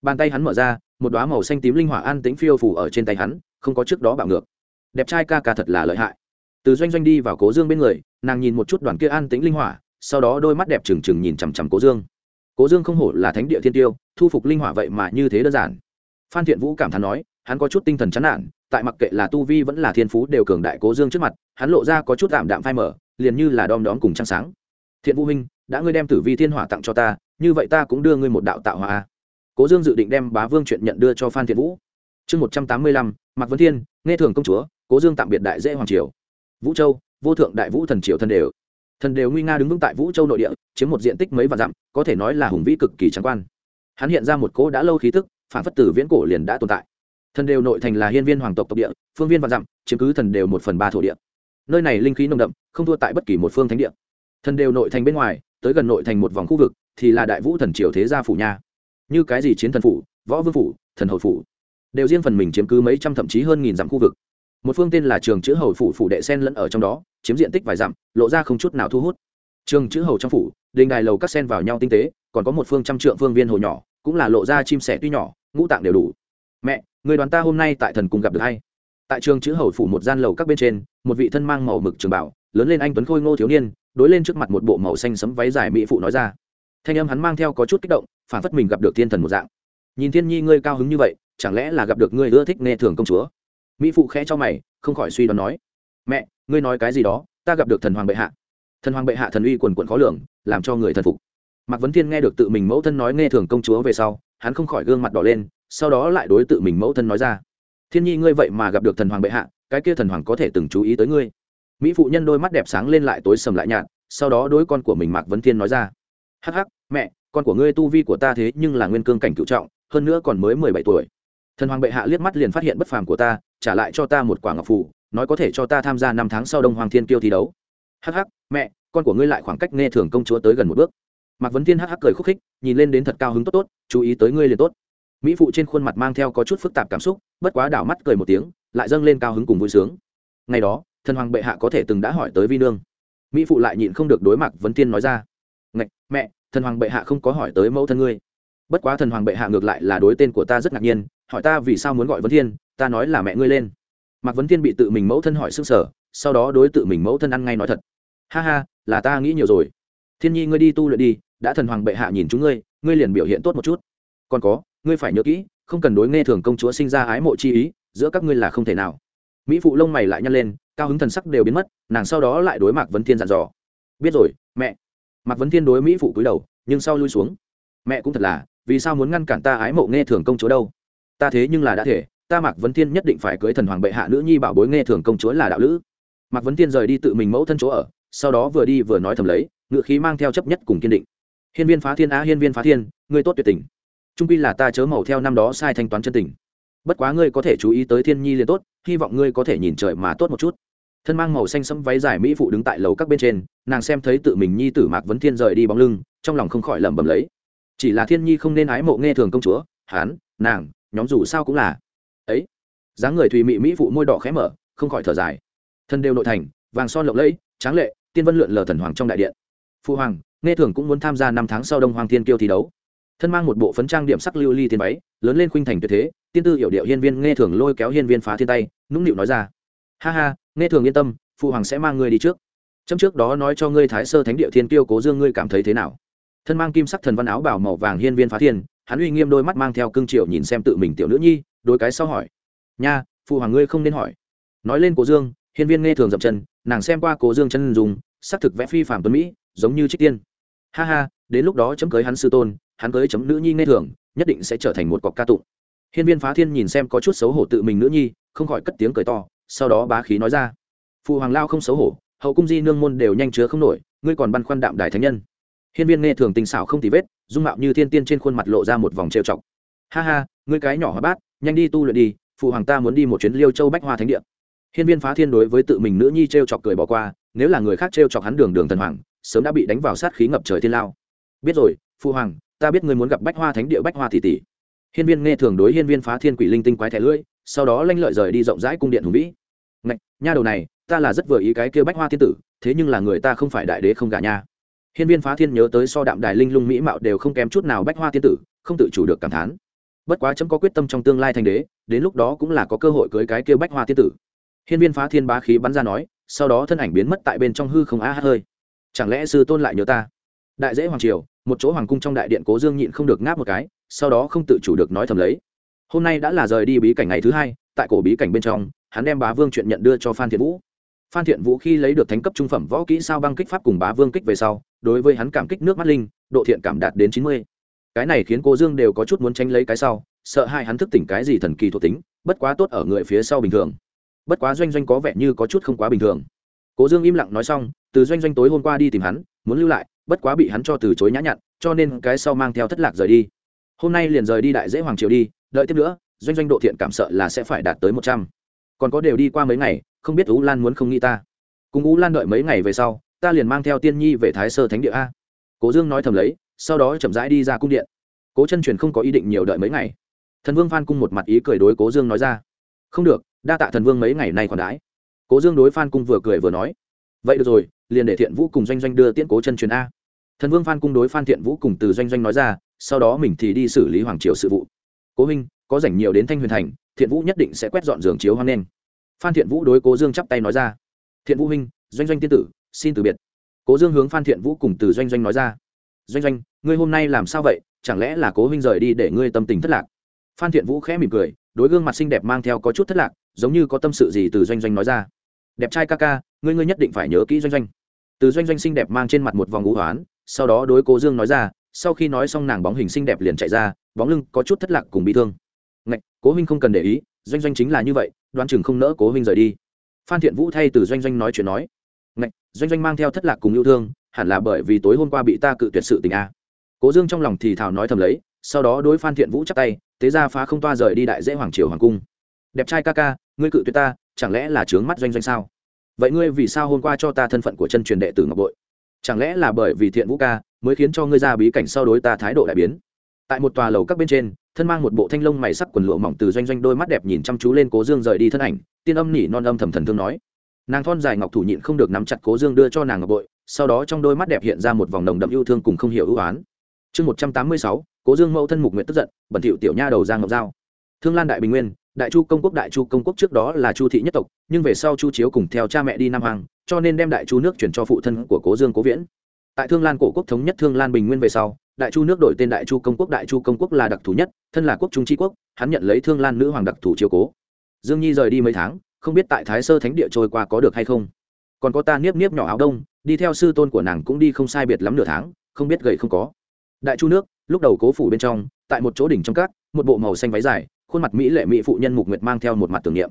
bàn tay hắn mở ra, một đoá màu xanh tím linh hỏa an tính phiêu phủ ở trên tay hắn, không có trước đó bạo ngược. Đẹp trai ca ca thật là lợi hại. Từ doanh doanh đi vào cố dương bên người, nàng nhìn một chút đoàn kia an tĩnh linh hỏa, sau đó đôi mắt đẹp trừng trừng nhìn chằm chằm cố dương cố dương không hổ là thánh địa thiên tiêu, thu phục linh hỏa vậy mà như thế đơn giản. Phan thiện vũ cảm thán nói, hắn có chút tinh thần chán nản, tại mặc kệ là tu vi vẫn là thiên phú đều cường đại cố dương trước mặt, hắn lộ ra có chút tạm đạm phai mở liền như là đom đóm cùng trăng sáng. Thiện vũ huynh, đã ngươi đem tử vi thiên hỏa tặng cho ta, như vậy ta cũng đưa ngươi một đạo tạo hòa cố dương dự định đem bá vương chuyện nhận đưa cho phan thiện vũ. Chương một trăm tám mươi lăm, mạc vấn thiên, nghe thường công chúa, cố dương tạm biệt đại dễ hoàng triều. Vũ châu, vô thượng đại vũ thần triều thần đều thần đều nguy nga đứng vững tại vũ châu nội địa, chiếm một diện tích mấy vạn dặm, có thể nói là hùng vĩ cực kỳ trắng quan. Hắn hiện ra một cỗ đã lâu khí tức, phản phất tử viễn cổ liền đã tồn tại. Thần đều nội thành là hiên viên hoàng tộc tộc địa, phương viên vạn dặm, chiếm cứ thần đều một phần ba thổ địa. Nơi này linh khí nồng đậm, không thua tại bất kỳ một phương thánh địa. Thần đều nội thành bên ngoài, tới gần nội thành một vòng khu vực, thì là đại vũ thần triều thế gia phủ nha. Như cái gì chiến thần phủ, võ vương phủ, thần hậu phủ, đều riêng phần mình chiếm cứ mấy trăm thậm chí hơn nghìn dặm khu vực một phương tên là trường chữ hầu phủ phủ đệ sen lẫn ở trong đó, chiếm diện tích vài dặm, lộ ra không chút nào thu hút. Trường chữ hầu trong phủ, đình đài lầu các sen vào nhau tinh tế, còn có một phương trăm trượng phương viên hồ nhỏ, cũng là lộ ra chim sẻ tuy nhỏ, ngũ tạng đều đủ. Mẹ, người đoàn ta hôm nay tại thần cùng gặp được hay tại trường chữ hầu phủ một gian lầu các bên trên, một vị thân mang màu mực trường bảo, lớn lên anh tuấn khôi ngô thiếu niên, đối lên trước mặt một bộ màu xanh sấm váy dài mỹ phụ nói ra. Thanh âm hắn mang theo có chút kích động, phản phất mình gặp được thiên thần một dạng. Nhìn thiên nhi ngươi cao hứng như vậy, chẳng lẽ là gặp được ngươi ưa thích nghe thường công chúa? Mỹ phụ khẽ cho mày, không khỏi suy đoán nói, mẹ, ngươi nói cái gì đó, ta gặp được thần hoàng bệ hạ. Thần hoàng bệ hạ thần uy quần quận khó lường, làm cho người thần phục. Mạc vấn thiên nghe được tự mình mẫu thân nói nghe thường công chúa về sau, hắn không khỏi gương mặt đỏ lên, sau đó lại đối tự mình mẫu thân nói ra, thiên nhi ngươi vậy mà gặp được thần hoàng bệ hạ, cái kia thần hoàng có thể từng chú ý tới ngươi. Mỹ phụ nhân đôi mắt đẹp sáng lên lại tối sầm lại nhạt, sau đó đối con của mình mạc vấn thiên nói ra, hắc hắc, mẹ, con của ngươi tu vi của ta thế nhưng là nguyên cương cảnh cựu trọng, hơn nữa còn mới mười bảy tuổi. Thần hoàng bệ hạ liếc mắt liền phát hiện bất phàm của ta trả lại cho ta một quả ngọc phủ nói có thể cho ta tham gia năm tháng sau đông hoàng thiên kiêu thi đấu. Hắc hắc, mẹ, con của ngươi lại khoảng cách nghe thường công chúa tới gần một bước. Mạc vấn thiên hắc hắc cười khúc khích, nhìn lên đến thật cao hứng tốt tốt, chú ý tới ngươi liền tốt. Mỹ phụ trên khuôn mặt mang theo có chút phức tạp cảm xúc, bất quá đảo mắt cười một tiếng, lại dâng lên cao hứng cùng vui sướng. Ngày đó, thần hoàng bệ hạ có thể từng đã hỏi tới vi nương. Mỹ phụ lại nhịn không được đối mặt vấn thiên nói ra. Ngạch, mẹ, thần hoàng bệ hạ không có hỏi tới mẫu thân ngươi. Bất quá thần hoàng bệ hạ ngược lại là đối tên của ta rất ngạc nhiên, hỏi ta vì sao muốn gọi vấn thiên ta nói là mẹ ngươi lên. Mạc vấn thiên bị tự mình mẫu thân hỏi s ư n g sở sau đó đối tự mình mẫu thân ăn ngay nói thật. Ha ha, là ta nghĩ nhiều rồi. Thiên nhi ngươi đi tu luyện đi, đã thần hoàng bệ hạ nhìn chúng ngươi ngươi liền biểu hiện tốt một chút. Còn có, ngươi phải nhớ kỹ, không cần đối nghe thường công chúa sinh ra ái mộ chi ý, giữa các ngươi là không thể nào. Mỹ phụ lông mày lại nhăn lên, cao hứng thần sắc đều biến mất, nàng sau đó lại đối mạc vấn thiên dặn dò. Biết rồi, mẹ. Mạc vấn thiên đối mỹ phụ cúi đầu, nhưng sau lui xuống. Mẹ cũng thật là, vì sao muốn ngăn cản ta ái mộ nghe thường công chúa đâu? Ta thế nhưng là đã thể ta mạc vấn thiên nhất định phải cưới thần hoàng bệ hạ nữ nhi bảo bối nghe thường công chúa là đạo lữ. mạc vấn thiên rời đi tự mình mẫu thân chỗ ở, sau đó vừa đi vừa nói thầm lấy, ngựa khí mang theo chấp nhất cùng kiên định. Hiên viên phá thiên á, hiên viên phá thiên, ngươi tốt tuyệt tình. Trung pi là ta chớ màu theo năm đó sai thanh toán chân tình. Bất quá ngươi có thể chú ý tới thiên nhi liền tốt, hy vọng ngươi có thể nhìn trời mà tốt một chút. Thân mang màu xanh sẫm váy dài mỹ phụ đứng tại lầu các bên trên, nàng xem thấy tự mình nhi tử mạc vấn thiên rời đi bóng lưng, trong lòng không khỏi lẩm bẩm lấy. Chỉ là thiên nhi không nên ái mộ nghe thường công chúa, hán, nàng, nhóm dù sao cũng là dáng người thùy mị mỹ phụ môi đỏ khẽ mở, không khỏi thở dài. Thân đều nội thành, vàng son lộng lẫy, tráng lệ, tiên vân lượn lờ thần hoàng trong đại điện. Phụ hoàng, nghe thường cũng muốn tham gia năm tháng sau đông hoàng thiên kiêu thi đấu. Thân mang một bộ phấn trang điểm sắc lưu ly thiên váy, lớn lên khuynh thành tuyệt thế, tiên tư hiểu điệu hiên viên nghe thường lôi kéo hiên viên phá thiên tay, nũng nịu nói ra. Ha ha, nghe thường yên tâm, phụ hoàng sẽ mang ngươi đi trước. Trong trước đó nói cho ngươi thái sơ thánh địa thiên kiêu cố dương ngươi cảm thấy thế nào? Thân mang kim sắc thần văn áo bảo màu vàng hiên viên phá thiên, hắn uy nghiêm đôi mắt mang theo cương triệu nhìn xem tự mình tiểu nữ nhi đôi cái sau hỏi nha, phụ hoàng ngươi không nên hỏi. Nói lên cố dương, hiên viên nghe thường dậm chân, nàng xem qua cố dương chân dùng xác thực vẽ phi phạm tuấn mỹ, giống như trích tiên. Ha ha, đến lúc đó chấm cưới hắn sư tôn, hắn cưới chấm nữ nhi nghe thường, nhất định sẽ trở thành một cọc ca tụng. Hiên viên phá thiên nhìn xem có chút xấu hổ tự mình nữ nhi, không khỏi cất tiếng cười to, sau đó bá khí nói ra. Phụ hoàng lao không xấu hổ, hậu cung di nương môn đều nhanh chứa không nổi, ngươi còn băn khoăn đạm đài thánh nhân. Hiên viên nghe thường tình xảo không tì vết, dung mạo như thiên tiên trên khuôn mặt lộ ra một vòng trêu chọc. Ha ha, ngươi cái nhỏ hóa bát, nhanh đi tu luyện đi phụ hoàng ta muốn đi một chuyến liêu châu bách hoa thánh địa. Hiên viên phá thiên đối với tự mình nữ nhi trêu chọc cười bỏ qua, nếu là người khác trêu chọc hắn đường đường thần hoàng, sớm đã bị đánh vào sát khí ngập trời thiên lao. Biết rồi, phụ hoàng, ta biết ngươi muốn gặp bách hoa thánh địa bách hoa tỷ tỷ. Hiên viên nghe thường đối hiên viên phá thiên quỷ linh tinh quái thẻ lưỡi, sau đó lanh lợi rời đi rộng rãi cung điện hùng vĩ. Ngạch, nha đầu này, ta là rất vừa ý cái kia bách hoa thiên tử, thế nhưng là người ta không phải đại đế không gả nha. Hiên viên phá thiên nhớ tới so đạm đài linh lung mỹ mạo đều không kém chút nào bách hoa thiên tử, không tự chủ được cảm thán bất quá chấm có quyết tâm trong tương lai thành đế, đến lúc đó cũng là có cơ hội cưới cái kia bách hoa tiên tử. Hiên viên phá thiên bá khí bắn ra nói, sau đó thân ảnh biến mất tại bên trong hư không a hát hơi. Chẳng lẽ sư tôn lại nhớ ta? Đại dễ hoàng triều, một chỗ hoàng cung trong đại điện cố dương nhịn không được ngáp một cái, sau đó không tự chủ được nói thầm lấy. Hôm nay đã là rời đi bí cảnh ngày thứ hai, tại cổ bí cảnh bên trong, hắn đem bá vương chuyện nhận đưa cho phan thiện vũ. Phan thiện vũ khi lấy được thánh cấp trung phẩm võ kỹ sao băng kích pháp cùng bá vương kích về sau, đối với hắn cảm kích nước mắt linh, độ thiện cảm đạt đến chín mươi cái này khiến cô dương đều có chút muốn tranh lấy cái sau, sợ hai hắn thức tỉnh cái gì thần kỳ thuộc tính, bất quá tốt ở người phía sau bình thường. Bất quá doanh doanh có vẻ như có chút không quá bình thường. Cố dương im lặng nói xong, từ doanh doanh tối hôm qua đi tìm hắn, muốn lưu lại, bất quá bị hắn cho từ chối nhã nhặn, cho nên cái sau mang theo thất lạc rời đi. Hôm nay liền rời đi đại dễ hoàng triều đi, đợi tiếp nữa, doanh doanh độ thiện cảm sợ là sẽ phải đạt tới một trăm. Còn có đều đi qua mấy ngày, không biết ú lan muốn không nghĩ ta. Cùng ú lan đợi mấy ngày về sau, ta liền mang theo tiên nhi về thái sơ thánh địa a. Cố dương nói thầm lấy sau đó chậm rãi đi ra cung điện. Cố chân truyền không có ý định nhiều đợi mấy ngày. Thần vương phan cung một mặt ý cười đối cố dương nói ra. Không được, đa tạ thần vương mấy ngày nay còn đãi. Cố dương đối phan cung vừa cười vừa nói. Vậy được rồi, liền để thiện vũ cùng doanh doanh đưa tiễn cố chân truyền a. Thần vương phan cung đối phan thiện vũ cùng từ doanh doanh nói ra, sau đó mình thì đi xử lý hoàng triều sự vụ. Cố huynh, có rảnh nhiều đến thanh huyền thành, thiện vũ nhất định sẽ quét dọn giường chiếu hoang lên phan thiện vũ đối cố dương chắp tay nói ra. Thiện vũ huynh, doanh doanh tiên tử, xin từ biệt. Cố dương hướng phan thiện vũ cùng từ doanh doanh nói ra doanh doanh, ngươi hôm nay làm sao vậy? Chẳng lẽ là cố huynh rời đi để ngươi tâm tình thất lạc? Phan thiện vũ khẽ mỉm cười, đối gương mặt xinh đẹp mang theo có chút thất lạc, giống như có tâm sự gì từ doanh doanh nói ra. Đẹp trai ca ca, ngươi ngươi nhất định phải nhớ kỹ doanh doanh. Từ doanh doanh xinh đẹp mang trên mặt một vòng ngũ hoán, sau đó đối cố dương nói ra, sau khi nói xong nàng bóng hình xinh đẹp liền chạy ra, bóng lưng có chút thất lạc cùng bị thương. Ngạch, cố huynh không cần để ý, doanh doanh chính là như vậy, đoán chừng không nỡ cố huynh rời đi. Phan thiện vũ thay từ doanh doanh nói chuyện nói. Ngạch, doanh doanh mang theo thất lạc cùng yêu thương hẳn là bởi vì tối hôm qua bị ta cự tuyệt sự tình a. Cố dương trong lòng thì thào nói thầm lấy, sau đó đối phan thiện vũ chắc tay tế ra phá không toa rời đi đại dễ hoàng triều hoàng cung. Đẹp trai ca ca, ngươi cự tuyệt ta, chẳng lẽ là trướng mắt doanh doanh sao? Vậy ngươi vì sao hôm qua cho ta thân phận của chân truyền đệ tử ngọc bội? Chẳng lẽ là bởi vì thiện vũ ca mới khiến cho ngươi ra bí cảnh sau đối ta thái độ đại biến? Tại một tòa lầu các bên trên, thân mang một bộ thanh lông mày sắc quần lụa mỏng từ doanh doanh đôi mắt đẹp nhìn chăm chú lên cố dương rời đi thân ảnh, tiên âm nỉ non âm thầm thần thương nói nàng thon dài ngọc thủ nhịn không được nắm chặt cố dương đưa cho nàng ngọc bội, sau đó trong đôi mắt đẹp hiện ra một vòng nồng đậm yêu thương cùng không hiểu ưu oán chương một trăm tám mươi sáu, cố dương mẫu thân mục nguyện tức giận, bẩn thiệu tiểu nha đầu giang ngọc giao thương lan đại bình nguyên, đại chu công quốc, đại chu công quốc trước đó là chu thị nhất tộc, nhưng về sau chu chiếu cùng theo cha mẹ đi nam hoàng, cho nên đem đại chu nước chuyển cho phụ thân của cố dương cố viễn. Tại thương lan cổ quốc thống nhất thương lan bình nguyên về sau, đại chu nước đổi tên đại chu công quốc, đại chu công quốc là đặc thù nhất, thân là quốc trung tri quốc, hắn nhận lấy thương lan nữ hoàng đặc thù chiếu cố. Dương nhi rời đi mấy tháng không biết tại thái sơ thánh địa trôi qua có được hay không. Còn có ta niếp niếp nhỏ áo đông đi theo sư tôn của nàng cũng đi không sai biệt lắm nửa tháng không biết gầy không có. Đại chu nước lúc đầu cố phủ bên trong tại một chỗ đỉnh trong cát, một bộ màu xanh váy dài khuôn mặt mỹ lệ mỹ phụ nhân mục nguyệt mang theo một mặt tưởng niệm.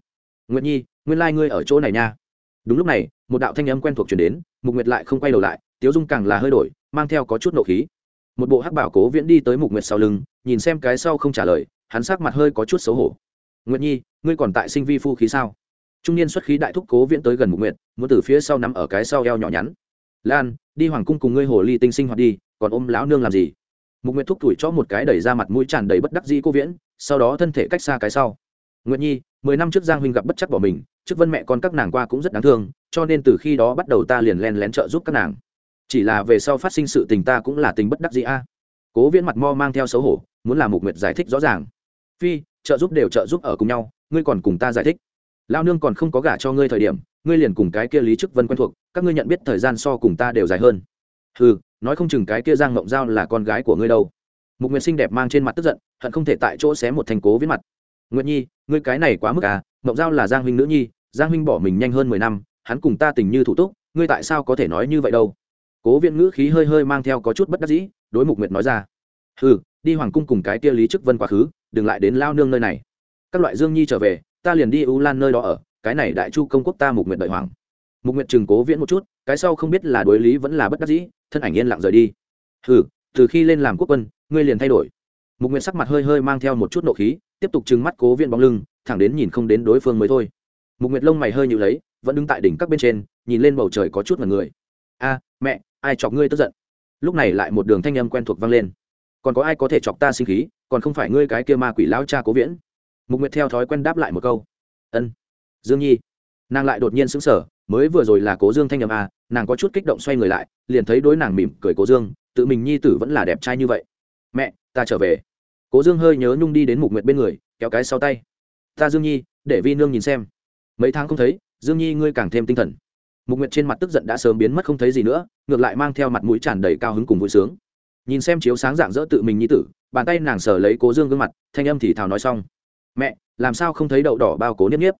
Nguyệt nhi nguyên lai、like、ngươi ở chỗ này nha. Đúng lúc này một đạo thanh âm quen thuộc chuyển đến mục nguyệt lại không quay đầu lại tiếu dung càng là hơi đổi mang theo có chút nộ khí. Một bộ hắc bảo cố viễn đi tới mục nguyệt sau lưng nhìn xem cái sau không trả lời hắn sắc mặt hơi có chút xấu hổ. Nguyệt nhi ngươi còn tại sinh vi phu khí sao? Trung niên xuất khí đại thúc cố viễn tới gần mục nguyệt, muốn từ phía sau nắm ở cái sau eo nhỏ nhắn. Lan, đi hoàng cung cùng ngươi hồ ly tinh sinh hoạt đi, còn ôm lão nương làm gì? Mục nguyệt thúc tuổi cho một cái đẩy ra mặt mũi tràn đầy bất đắc dĩ cô viễn, sau đó thân thể cách xa cái sau. Nguyệt nhi, mười năm trước giang huynh gặp bất chắc bỏ mình, trước vân mẹ con các nàng qua cũng rất đáng thương, cho nên từ khi đó bắt đầu ta liền len lén trợ giúp các nàng. Chỉ là về sau phát sinh sự tình ta cũng là tình bất đắc dĩ a. Cố viễn mặt mo mang theo xấu hổ, muốn làm mục nguyệt giải thích rõ ràng. Phi, trợ giúp đều trợ giúp ở cùng nhau, ngươi còn cùng ta giải thích lao nương còn không có gả cho ngươi thời điểm, ngươi liền cùng cái kia lý chức vân quen thuộc, các ngươi nhận biết thời gian so cùng ta đều dài hơn. Ừ nói không chừng cái kia giang mộng giao là con gái của ngươi đâu. Mục nguyệt xinh đẹp mang trên mặt tức giận, hận không thể tại chỗ xé một thành cố viết mặt. Nguyệt nhi, ngươi cái này quá mức à mộng giao là giang huynh nữ nhi, giang huynh bỏ mình nhanh hơn mười năm, hắn cùng ta tình như thủ túc, ngươi tại sao có thể nói như vậy đâu? Cố viện ngữ khí hơi hơi mang theo có chút bất đắc dĩ, đối mục nguyệt nói ra. Ừ đi hoàng cung cùng cái kia lý chức vân quá khứ, đừng lại đến lao nương nơi này. Các loại dương nhi trở về ta liền đi u lan nơi đó ở, cái này đại chu công quốc ta mục nguyện đợi hoàng mục nguyện chừng cố viễn một chút, cái sau không biết là đối lý vẫn là bất đắc dĩ, thân ảnh yên lặng rời đi. Ừ từ khi lên làm quốc quân, ngươi liền thay đổi. Mục nguyện sắc mặt hơi hơi mang theo một chút nộ khí, tiếp tục trừng mắt cố viễn bóng lưng, thẳng đến nhìn không đến đối phương mới thôi. Mục nguyệt lông mày hơi nhịu lấy, vẫn đứng tại đỉnh các bên trên, nhìn lên bầu trời có chút mật người. A, mẹ, ai chọc ngươi tức giận? Lúc này lại một đường thanh âm quen thuộc vang lên. Còn có ai có thể chọc ta sinh khí, còn không phải ngươi cái kia ma quỷ lão cha cố viễn? Mục nguyệt theo thói quen đáp lại một câu. Ân, dương nhi. Nàng lại đột nhiên sững sờ, mới vừa rồi là cố dương thanh âm a nàng có chút kích động xoay người lại, liền thấy đối nàng mỉm cười cố dương, tự mình nhi tử vẫn là đẹp trai như vậy. Mẹ, ta trở về. Cố dương hơi nhớ nhung đi đến mục nguyệt bên người, kéo cái sau tay. Ta dương nhi, để vi nương nhìn xem. Mấy tháng không thấy, dương nhi ngươi càng thêm tinh thần. Mục nguyệt trên mặt tức giận đã sớm biến mất không thấy gì nữa, ngược lại mang theo mặt mũi tràn đầy cao hứng cùng vui sướng. Nhìn xem chiếu sáng dạng dỡ tự mình nhi tử, bàn tay nàng sờ lấy cố dương gương mặt, thanh âm thì thào nói xong mẹ, làm sao không thấy đậu đỏ bao cố niếp niếp?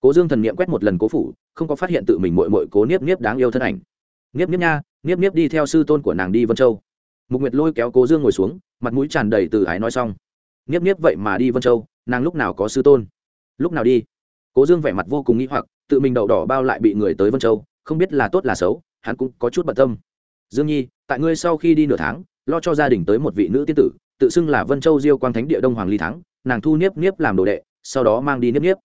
Cố dương thần n i ệ m quét một lần cố phủ, không có phát hiện tự mình mội mội cố niếp niếp đáng yêu thân ảnh. Niếp niếp nha, niếp niếp đi theo sư tôn của nàng đi vân châu. Mục nguyệt lôi kéo cố dương ngồi xuống, mặt mũi tràn đầy từ ái nói xong. Niếp niếp vậy mà đi vân châu, nàng lúc nào có sư tôn? Lúc nào đi? Cố dương vẻ mặt vô cùng nghĩ hoặc, tự mình đậu đỏ bao lại bị người tới vân châu, không biết là tốt là xấu, hắn cũng có chút bận tâm. Dương nhi, tại ngươi sau khi đi nửa tháng, lo cho gia đình tới một vị nữ tiên tử, tự xưng là vân châu diêu quang thánh địa đông hoàng ly thắng nàng thu niếp niếp làm đồ đệ, sau đó mang đi niếp niếp.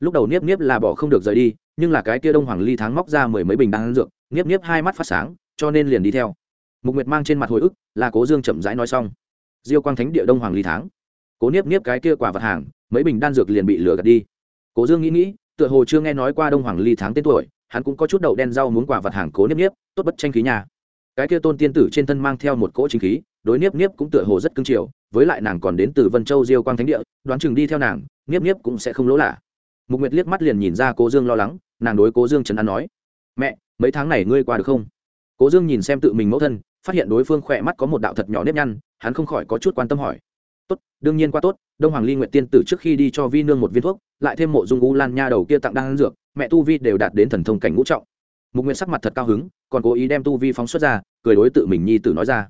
Lúc đầu niếp niếp là bỏ không được rời đi, nhưng là cái kia đông hoàng ly thắng móc ra mười mấy bình đan dược, niếp niếp hai mắt phát sáng, cho nên liền đi theo. Mục nguyệt mang trên mặt hồi ức, là cố dương chậm rãi nói xong. Diêu quang thánh địa đông hoàng ly thắng. Cố niếp niếp cái kia quả vật hàng, mấy bình đan dược liền bị lừa gạt đi. Cố dương nghĩ nghĩ, tựa hồ chưa nghe nói qua đông hoàng ly tháng tên tuổi, hắn cũng có chút đậu đen rau muốn quả vật hàng cố niếp niếp, tốt bất tranh khí nhà cái kia tôn tiên tử trên thân mang theo một cỗ chính khí đối niếp niếp cũng tựa hồ rất cưng chiều, với lại nàng còn đến từ vân châu diêu quang thánh địa, đoán chừng đi theo nàng, niếp niếp cũng sẽ không lỗ lạ. Mục nguyệt liếc mắt liền nhìn ra cố dương lo lắng, nàng đối cố dương trấn an nói, mẹ, mấy tháng này ngươi qua được không? Cố dương nhìn xem tự mình mẫu thân, phát hiện đối phương khỏe mắt có một đạo thật nhỏ nếp nhăn, hắn không khỏi có chút quan tâm hỏi, tốt, đương nhiên qua tốt, đông hoàng ly nguyện tiên tử trước khi đi cho vi nương một viên thuốc, lại thêm mộ dung u lan nha đầu kia tặng đan dược, mẹ tu vi đều đạt đến thần thông cảnh ngũ trọng. Mục nguyện sắc mặt thật cao hứng, còn cố ý đem tu vi phóng xuất ra, cười đối tự mình nhi tử nói ra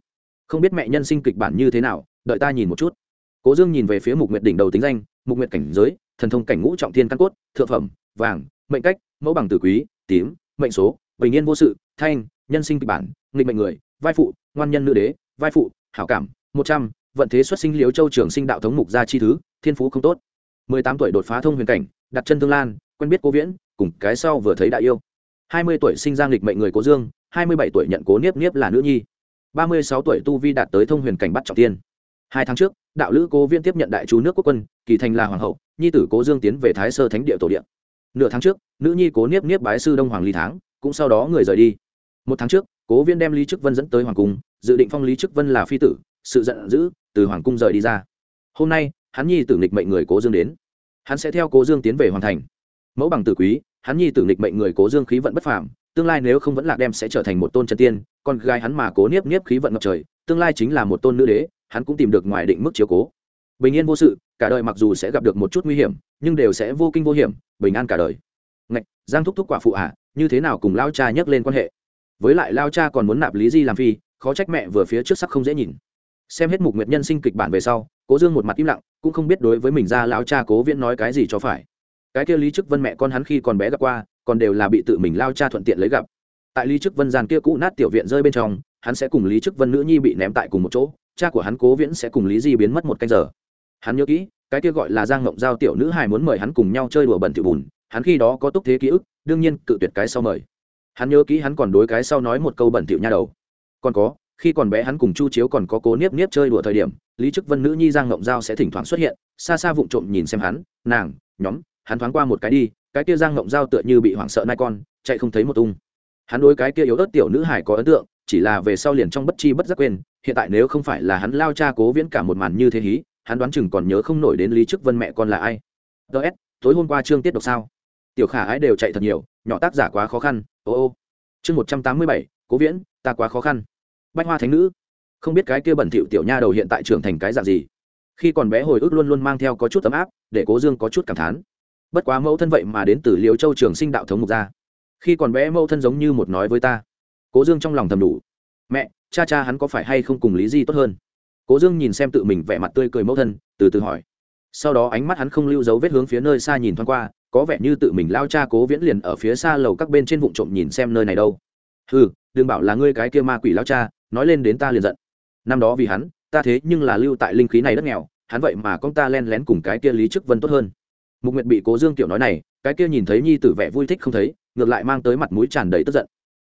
không biết mẹ nhân sinh kịch bản như thế nào, đợi ta nhìn một chút. Cố dương nhìn về phía mục Nguyệt đỉnh đầu tính danh, mục Nguyệt cảnh giới, thần thông cảnh ngũ trọng thiên căn cốt, thượng phẩm, vàng, mệnh cách, mẫu bằng tử quý, tím, mệnh số, bình yên vô sự, thanh, nhân sinh kịch bản, nghịch mệnh người, vai phụ, ngoan nhân nữ đế, vai phụ, hảo cảm, một trăm, vận thế xuất sinh liếu châu trường sinh đạo thống mục gia chi thứ, thiên phú không tốt. Mười tám tuổi đột phá thông huyền cảnh, đặt chân thương lan, quen biết cố viễn, cùng cái sau vừa thấy đại yêu. Hai mươi tuổi sinh ra nghịch mệnh người cố dương, hai mươi bảy tuổi nhận cố niếp niếp là nữ nhi ba mươi sáu tuổi tu vi đạt tới thông huyền cảnh bắt trọng tiên. Hai tháng trước, đạo lữ cố viên tiếp nhận đại chú nước quốc quân, kỳ thành là hoàng hậu, nhi tử cố dương tiến về thái sơ thánh địa tổ điện. Nửa tháng trước, nữ nhi cố niếp niếp bái sư đông hoàng ly tháng cũng sau đó người rời đi. Một tháng trước, cố viên đem lý chức vân dẫn tới hoàng cung, dự định phong lý chức vân là phi tử, sự giận dữ từ hoàng cung rời đi ra. Hôm nay, hắn nhi tử nghịch mệnh người cố dương đến. Hắn sẽ theo cố dương tiến về hoàn thành. Mẫu bằng tử quý, hắn nhi tử nghịch mệnh người cố dương khí vận bất phàm tương lai nếu không vẫn lạc đem sẽ trở thành một tôn chân tiên con gái hắn mà cố niếp niếp khí vận ngập trời tương lai chính là một tôn nữ đế hắn cũng tìm được ngoài định mức chiếu cố. Bình yên vô sự cả đời mặc dù sẽ gặp được một chút nguy hiểm nhưng đều sẽ vô kinh vô hiểm bình an cả đời. Ngạch giang thúc thúc quả phụ ạ à, như thế nào cùng lao cha nhắc lên quan hệ? Với lại lao cha còn muốn nạp lý di làm phi khó trách mẹ vừa phía trước sắc không dễ nhìn. Xem hết mục nguyệt nhân sinh kịch bản về sau cố dương một mặt im lặng cũng không biết đối với mình ra lão cha cố viễn nói cái gì cho phải. Cái kia lý chức vân mẹ con hắn khi còn bé gặp qua còn đều là bị tự mình lao cha thuận tiện lấy gặp. Tại lý chức vân gian kia cũ nát tiểu viện rơi bên trong, hắn sẽ cùng lý chức vân nữ nhi bị ném tại cùng một chỗ, cha của hắn cố viễn sẽ cùng lý di biến mất một canh giờ. Hắn nhớ kỹ, cái kia gọi là giang ngộng giao tiểu nữ hài muốn mời hắn cùng nhau chơi đùa bẩn tiểu bùn, hắn khi đó có túc thế ký ức, đương nhiên cự tuyệt cái sau mời. Hắn nhớ kỹ hắn còn đối cái sau nói một câu bẩn tiểu nha đầu. Còn có, khi còn bé hắn cùng chu chiếu còn có cố niếp niếp chơi đùa thời điểm, lý chức vân nữ nhi giang ngộng giao sẽ thỉnh thoảng xuất hiện, xa xa vụng trộm nhìn xem hắn, nàng, nhóm hắn thoáng qua một cái đi, cái kia giang ngộng giao tựa như bị hoảng sợ nai con, chạy không thấy một tung. Hắn đối cái kia yếu ớt tiểu nữ hải có ấn tượng, chỉ là về sau liền trong bất chi bất giác quên, hiện tại nếu không phải là hắn lao cha cố viễn cả một màn như thế hí, hắn đoán chừng còn nhớ không nổi đến lý chức vân mẹ con là ai. Ts tối hôm qua trương tiết độc sao? Tiểu khả ái đều chạy thật nhiều, nhỏ tác giả quá khó khăn, ô ô. Chương một trăm tám mươi bảy, cố viễn, ta quá khó khăn. Bách hoa thánh nữ. Không biết cái kia bẩn thỉu tiểu nha đầu hiện tại trưởng thành cái dạng gì. Khi còn bé hồi ức luôn luôn mang theo có chút ấm áp, để cố dương có chút cảm thán bất quá mẫu thân vậy mà đến từ liêu châu trường sinh đạo thống mục gia. Khi còn bé mẫu thân giống như một nói với ta, cố dương trong lòng thầm đủ. Mẹ, cha cha hắn có phải hay không cùng lý di tốt hơn? Cố dương nhìn xem tự mình vẻ mặt tươi cười mẫu thân, từ từ hỏi. Sau đó ánh mắt hắn không lưu dấu vết hướng phía nơi xa nhìn thoáng qua, có vẻ như tự mình lao cha cố viễn liền ở phía xa lầu các bên trên vụ trộm nhìn xem nơi này đâu. Ừ đừng bảo là ngươi cái kia ma quỷ lao cha, nói lên đến ta liền giận. Năm đó vì hắn, ta thế nhưng là lưu tại linh khí này đất nghèo, hắn vậy mà con ta len lén cùng cái kia lý chức vân tốt hơn mục nguyệt bị cố dương tiểu nói này, cái kia nhìn thấy nhi tử vẻ vui thích không thấy, ngược lại mang tới mặt mũi tràn đầy tức giận.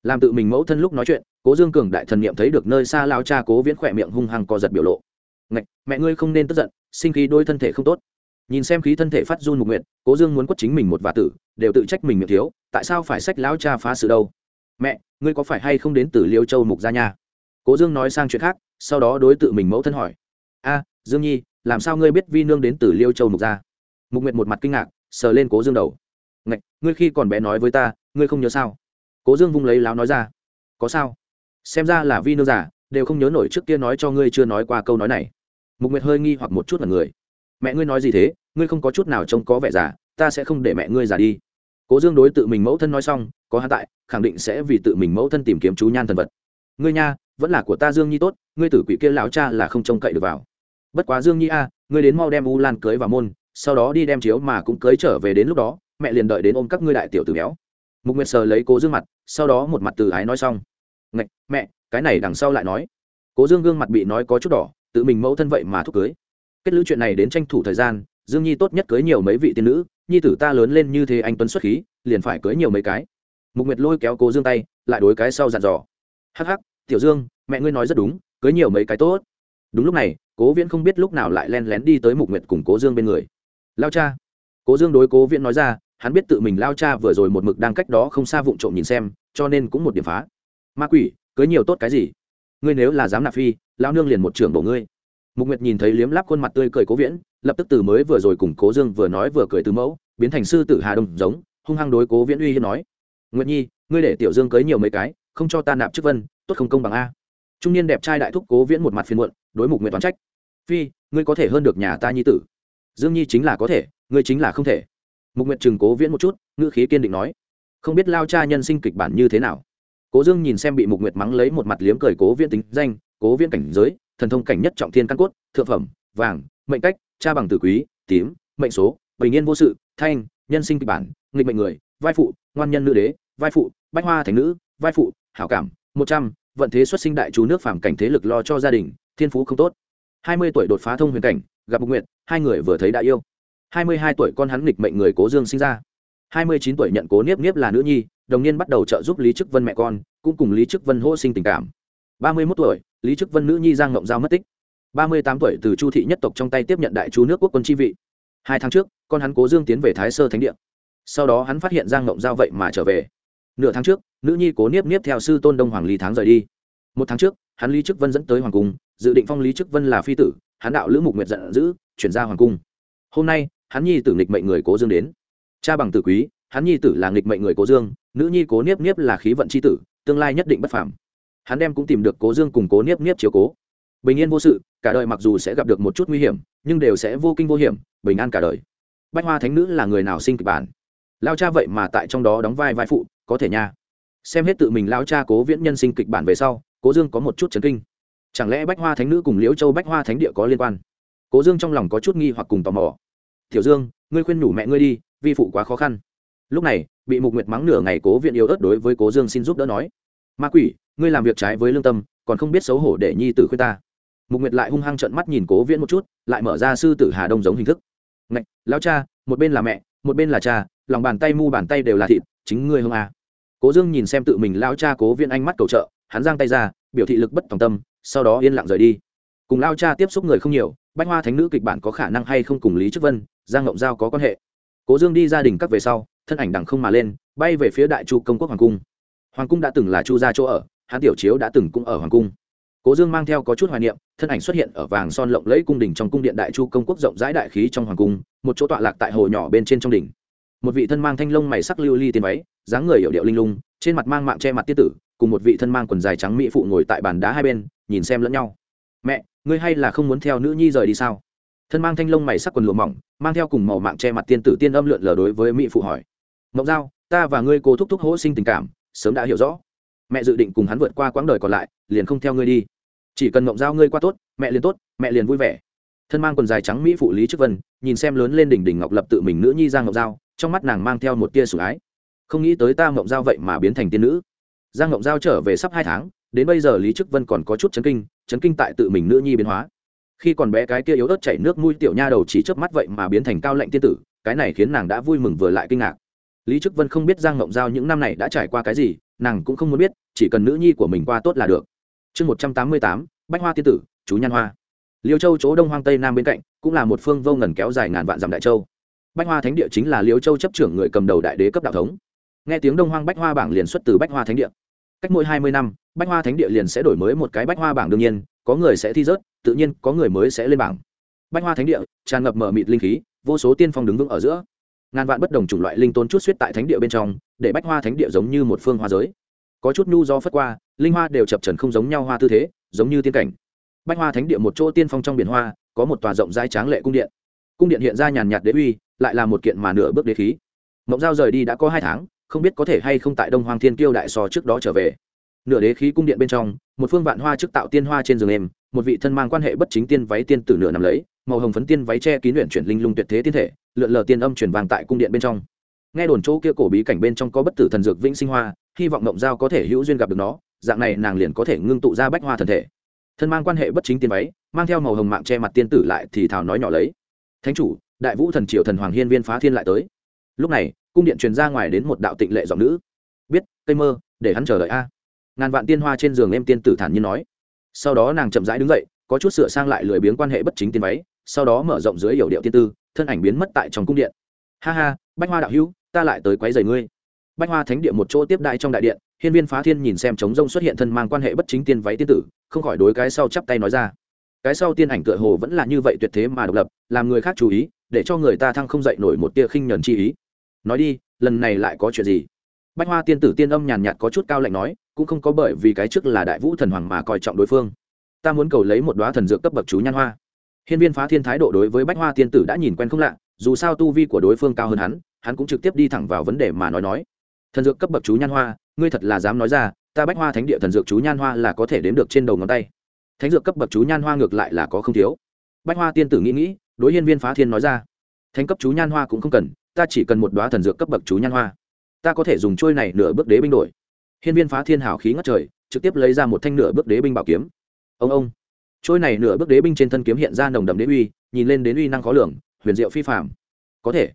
Làm tự mình mẫu thân lúc nói chuyện, cố dương cường đại thần niệm thấy được nơi xa lao cha cố viễn khỏe miệng hung hăng co giật biểu lộ. Ngạch, mẹ ngươi không nên tức giận, sinh khí đôi thân thể không tốt. Nhìn xem khí thân thể phát run mục nguyện cố dương muốn quất chính mình một vả tử, đều tự trách mình miệng thiếu, tại sao phải sách lão cha phá sự đâu? Mẹ, ngươi có phải hay không đến từ liêu châu mục gia nha? Cố dương nói sang chuyện khác, sau đó đối tự mình mẫu thân hỏi. A, dương nhi, làm sao ngươi biết vi nương đến từ liêu châu mục gia? Mục nguyệt một mặt kinh ngạc, sờ lên cố dương đầu. Ngạch, ngươi khi còn bé nói với ta, ngươi không nhớ sao? Cố dương vung lấy láo nói ra. Có sao? Xem ra là vi nương giả đều không nhớ nổi trước kia nói cho ngươi chưa nói qua câu nói này. Mục nguyệt hơi nghi hoặc một chút là người. Mẹ ngươi nói gì thế? Ngươi không có chút nào trông có vẻ giả ta sẽ không để mẹ ngươi giả đi. Cố dương đối tự mình mẫu thân nói xong, có hạ tại, khẳng định sẽ vì tự mình mẫu thân tìm kiếm chú nhan thần vật. Ngươi nha, vẫn là của ta dương nhi tốt, ngươi tử quỷ kia lão cha là không trông cậy được vào. Bất quá dương nhi a, ngươi đến mau đem u lan cưới vào môn sau đó đi đem chiếu mà cũng cưới trở về đến lúc đó, mẹ liền đợi đến ôm các ngươi đại tiểu tử béo. Mục nguyệt sờ lấy cố dương mặt, sau đó một mặt từ ái nói xong. Ngạch, mẹ, cái này đằng sau lại nói. Cố dương gương mặt bị nói có chút đỏ, tự mình mẫu thân vậy mà thúc cưới. Kết lữ chuyện này đến tranh thủ thời gian, dương nhi tốt nhất cưới nhiều mấy vị tiên nữ, nhi tử ta lớn lên như thế anh tuấn xuất khí, liền phải cưới nhiều mấy cái. Mục nguyệt lôi kéo cố dương tay, lại đối cái sau dặn dò. Hắc hắc, tiểu dương, mẹ ngươi nói rất đúng, cưới nhiều mấy cái tốt. Đúng lúc này, cố viễn không biết lúc nào lại len lén đi tới mục nguyệt cùng cố dương bên người lao cha. Cố dương đối cố viễn nói ra, hắn biết tự mình lao cha vừa rồi một mực đang cách đó không xa vụng trộm nhìn xem, cho nên cũng một điểm phá. Ma quỷ, cưới nhiều tốt cái gì? Ngươi nếu là dám nạp phi, lao nương liền một trưởng bổ ngươi. Mục nguyệt nhìn thấy liếm lắp khuôn mặt tươi cười cố viễn, lập tức từ mới vừa rồi cùng cố dương vừa nói vừa cười từ mẫu, biến thành sư tử hà đông giống, hung hăng đối cố viễn uy hiếp nói. Nguyệt nhi, ngươi để tiểu dương cưới nhiều mấy cái, không cho ta nạp chức vân, tốt không công bằng a. Trung niên đẹp trai đại thúc cố viễn một mặt phiền muộn, đối mục nguyệt toán trách. Phi, ngươi có thể hơn được nhà ta nhi tử dương nhi chính là có thể, ngươi chính là không thể. Mục nguyệt trừng cố viễn một chút, ngữ khí kiên định nói. Không biết lao cha nhân sinh kịch bản như thế nào? Cố dương nhìn xem bị mục nguyệt mắng lấy một mặt liếm cười cố viễn tính danh, cố viễn cảnh giới, thần thông cảnh nhất trọng thiên căn cốt, thượng phẩm, vàng, mệnh cách, cha bằng tử quý, tím, mệnh số, bình yên vô sự, thanh, nhân sinh kịch bản, nghịch mệnh người, vai phụ, ngoan nhân nữ đế, vai phụ, bách hoa thành nữ, vai phụ, hảo cảm, một trăm, vận thế xuất sinh đại chú nước phàm cảnh thế lực lo cho gia đình, thiên phú không tốt. Hai mươi tuổi đột phá thông huyền cảnh gặp mục nguyện hai người vừa thấy đã yêu. Hai mươi hai tuổi con hắn nghịch mệnh người cố dương sinh ra. Hai mươi chín tuổi nhận cố niếp niếp là nữ nhi, đồng niên bắt đầu trợ giúp lý chức vân mẹ con, cũng cùng lý chức vân hô sinh tình cảm. Ba mươi mốt tuổi, lý chức vân nữ nhi giang ngộng giao mất tích. Ba mươi tám tuổi từ chu thị nhất tộc trong tay tiếp nhận đại chu nước quốc quân chi vị. Hai tháng trước, con hắn cố dương tiến về thái sơ thánh địa. Sau đó hắn phát hiện giang ngộng giao vậy mà trở về. Nửa tháng trước, nữ nhi cố niếp niếp theo sư tôn đông hoàng lý tháng rời đi. Một tháng trước, hắn lý chức vân dẫn tới hoàng cung, dự định phong lý chức vân là phi tử hắn đạo lữ mục nguyệt giận dữ, chuyển ra hoàng cung. Hôm nay hắn nhi tử nghịch mệnh người cố dương đến. Cha bằng tử quý hắn nhi tử là nghịch mệnh người cố dương, nữ nhi cố niếp niếp là khí vận c h i tử, tương lai nhất định bất phảm hắn đem cũng tìm được cố dương cùng cố niếp niếp chiếu cố. Bình yên vô sự, cả đời mặc dù sẽ gặp được một chút nguy hiểm, nhưng đều sẽ vô kinh vô hiểm, bình an cả đời. Bách hoa thánh nữ là người nào sinh kịch bản? Lao cha vậy mà tại trong đó đóng vai vai phụ, có thể nha. Xem hết tự mình lao cha cố viễn nhân sinh kịch bản về sau, cố dương có một chút chấn kinh chẳng lẽ bách hoa thánh nữ cùng liễu châu bách hoa thánh địa có liên quan? Cố dương trong lòng có chút nghi hoặc cùng tò mò. Tiểu dương, ngươi khuyên nhủ mẹ ngươi đi, vi phụ quá khó khăn. Lúc này, bị mục nguyệt mắng nửa ngày cố viện yếu ớt đối với cố dương xin giúp đỡ nói, ma quỷ, ngươi làm việc trái với lương tâm, còn không biết xấu hổ để nhi tử khuyên ta. Mục nguyệt lại hung hăng trợn mắt nhìn cố viễn một chút, lại mở ra sư tử hà đông giống hình thức. Ngạch lao cha, một bên là mẹ, một bên là cha, lòng bàn tay mu bàn tay đều là thịt, chính ngươi hông à. cố dương nhìn xem tự mình lao cha cố viễn ánh mắt cầu trợ, hắn giang tay ra, biểu thị lực bất tòng tâm sau đó yên lặng rời đi. Cùng lao cha tiếp xúc người không nhiều, bách hoa thánh nữ kịch bản có khả năng hay không cùng lý chức vân, giang ngộng giao có quan hệ. Cố dương đi gia đình các về sau, thân ảnh đằng không mà lên, bay về phía đại chu công quốc hoàng cung. Hoàng cung đã từng là chu gia chỗ ở, hán tiểu chiếu đã từng cũng ở hoàng cung. Cố dương mang theo có chút hoài niệm, thân ảnh xuất hiện ở vàng son lộng lẫy cung đình trong cung điện đại chu công quốc rộng rãi đại khí trong hoàng cung, một chỗ tọa lạc tại hồ nhỏ bên trên trong đỉnh. Một vị thân mang thanh lông mày sắc lưu ly tiền váy, dáng người hiệu điệu linh lung, trên mặt mang mạng che mặt tiết tử, cùng một vị thân mang quần dài trắng mỹ phụ ngồi tại bàn đá hai bên nhìn xem lẫn nhau. Mẹ, ngươi hay là không muốn theo nữ nhi rời đi sao? Thân mang thanh lông mày sắc quần lụa mỏng, mang theo cùng màu mạng che mặt tiên tử tiên âm lượn lờ đối với mỹ phụ hỏi. Mộng giao, ta và ngươi cố thúc thúc hỗ sinh tình cảm, sớm đã hiểu rõ. Mẹ dự định cùng hắn vượt qua quãng đời còn lại, liền không theo ngươi đi. Chỉ cần mộng giao ngươi qua tốt, mẹ liền tốt, mẹ liền vui vẻ. Thân mang quần dài trắng mỹ phụ lý trước vân, nhìn xem lớn lên đỉnh đỉnh ngọc lập tự mình nữ nhi giang ngọc giao, trong mắt nàng mang theo một tia sủng ái. Không nghĩ tới ta Ngọc giao vậy mà biến thành tiên nữ. Giang ngọc giao trở về sắp hai tháng đến bây giờ lý chức vân còn có chút chấn kinh chấn kinh tại tự mình nữ nhi biến hóa. Khi còn bé cái kia yếu ớt chảy nước mũi tiểu nha đầu chỉ chớp mắt vậy mà biến thành cao lệnh tiên tử, cái này khiến nàng đã vui mừng vừa lại kinh ngạc. Lý chức vân không biết giang ngộng giao những năm này đã trải qua cái gì, nàng cũng không muốn biết, chỉ cần nữ nhi của mình qua tốt là được. Chương một trăm tám mươi tám, bách hoa tiên tử, chú nhan hoa. Liêu châu chỗ đông hoang tây nam bên cạnh, cũng là một phương vô ngần kéo dài ngàn vạn dặm đại châu. Bách hoa thánh địa chính là liêu châu chấp trưởng người cầm đầu đại đế cấp đạo thống. Nghe tiếng đông hoang bách hoa bảng liền xuất từ bách hoa thánh địa cách mỗi hai mươi năm, bách hoa thánh địa liền sẽ đổi mới một cái bách hoa bảng đương nhiên, có người sẽ thi rớt, tự nhiên có người mới sẽ lên bảng. Bách hoa thánh địa tràn ngập mở mịt linh khí, vô số tiên phong đứng vững ở giữa. Ngàn vạn bất đồng chủng loại linh tôn chút suýt tại thánh địa bên trong, để bách hoa thánh địa giống như một phương hoa giới. Có chút nhu do phất qua, linh hoa đều chập trần không giống nhau hoa tư thế, giống như tiên cảnh. Bách hoa thánh địa một chỗ tiên phong trong biển hoa, có một tòa rộng rãi tráng lệ cung điện. Cung điện hiện ra nhàn nhạt đế uy, lại là một kiện mà nửa bước đế khí. Mộng giao rời đi đã có hai tháng không biết có thể hay không tại đông hoàng thiên kiêu đại so trước đó trở về. Nửa đế khí cung điện bên trong, một phương vạn hoa trước tạo tiên hoa trên giường em một vị thân mang quan hệ bất chính tiên váy tiên tử nửa nằm lấy, màu hồng phấn tiên váy che kín luyện chuyển linh lung tuyệt thế tiên thể, lượn lờ tiên âm chuyển vàng tại cung điện bên trong. Nghe đồn chỗ kia cổ bí cảnh bên trong có bất tử thần dược vĩnh sinh hoa, hy vọng mộng giao có thể hữu duyên gặp được nó, dạng này nàng liền có thể ngưng tụ ra bách hoa thần thể. Thân mang quan hệ bất chính tiên váy, mang theo màu hồng mạng che mặt tiên tử lại thì thảo nói nhỏ lấy. Thánh chủ, đại vũ thần triều thần hoàng hiên viên phá thiên lại tới. Lúc này cung điện truyền ra ngoài đến một đạo tịnh lệ giọng nữ. Biết, cây mơ, để hắn chờ đợi a. Ngàn vạn tiên hoa trên giường em tiên tử thản nhiên nói. Sau đó nàng chậm rãi đứng dậy, có chút sửa sang lại lười biếng quan hệ bất chính tiên váy, sau đó mở rộng dưới hiểu điệu tiên tư, thân ảnh biến mất tại trong cung điện. Ha ha, bách hoa đạo hữu, ta lại tới quấy rầy ngươi. Bách hoa thánh địa một chỗ tiếp đại trong đại điện, hiên viên phá thiên nhìn xem trống rông xuất hiện thân mang quan hệ bất chính tiên váy tiên tử, không khỏi đối cái sau chắp tay nói ra. Cái sau tiên ảnh tựa hồ vẫn là như vậy tuyệt thế mà độc lập, làm người khác chú ý, để cho người ta thăng không dậy nổi một tia khinh nhẫn chi ý nói đi, lần này lại có chuyện gì? Bách hoa tiên tử tiên âm nhàn nhạt có chút cao lạnh nói, cũng không có bởi vì cái trước là đại vũ thần hoàng mà coi trọng đối phương. Ta muốn cầu lấy một đoá thần dược cấp bậc chú nhan hoa. Hiên viên phá thiên thái độ đối với bách hoa tiên tử đã nhìn quen không lạ, dù sao tu vi của đối phương cao hơn hắn hắn cũng trực tiếp đi thẳng vào vấn đề mà nói nói. Thần dược cấp bậc chú nhan hoa, ngươi thật là dám nói ra, ta bách hoa thánh địa thần dược chú nhan hoa là có thể đếm được trên đầu ngón tay. Thánh dược cấp bậc chú nhan hoa ngược lại là có không thiếu. Bách hoa tiên tử nghĩ nghĩ, đối hiên viên phá thiên nói ra, thánh cấp chú nhan hoa cũng không cần ta chỉ cần một đoá thần dược cấp bậc chú nhan hoa, ta có thể dùng trôi này nửa bước đế binh đổi. Hiên viên phá thiên hảo khí ngất trời, trực tiếp lấy ra một thanh nửa bước đế binh bảo kiếm. Ông ông, trôi này nửa bước đế binh trên thân kiếm hiện ra nồng đậm đế uy, nhìn lên đến uy năng khó lường, huyền diệu phi phạm có thể,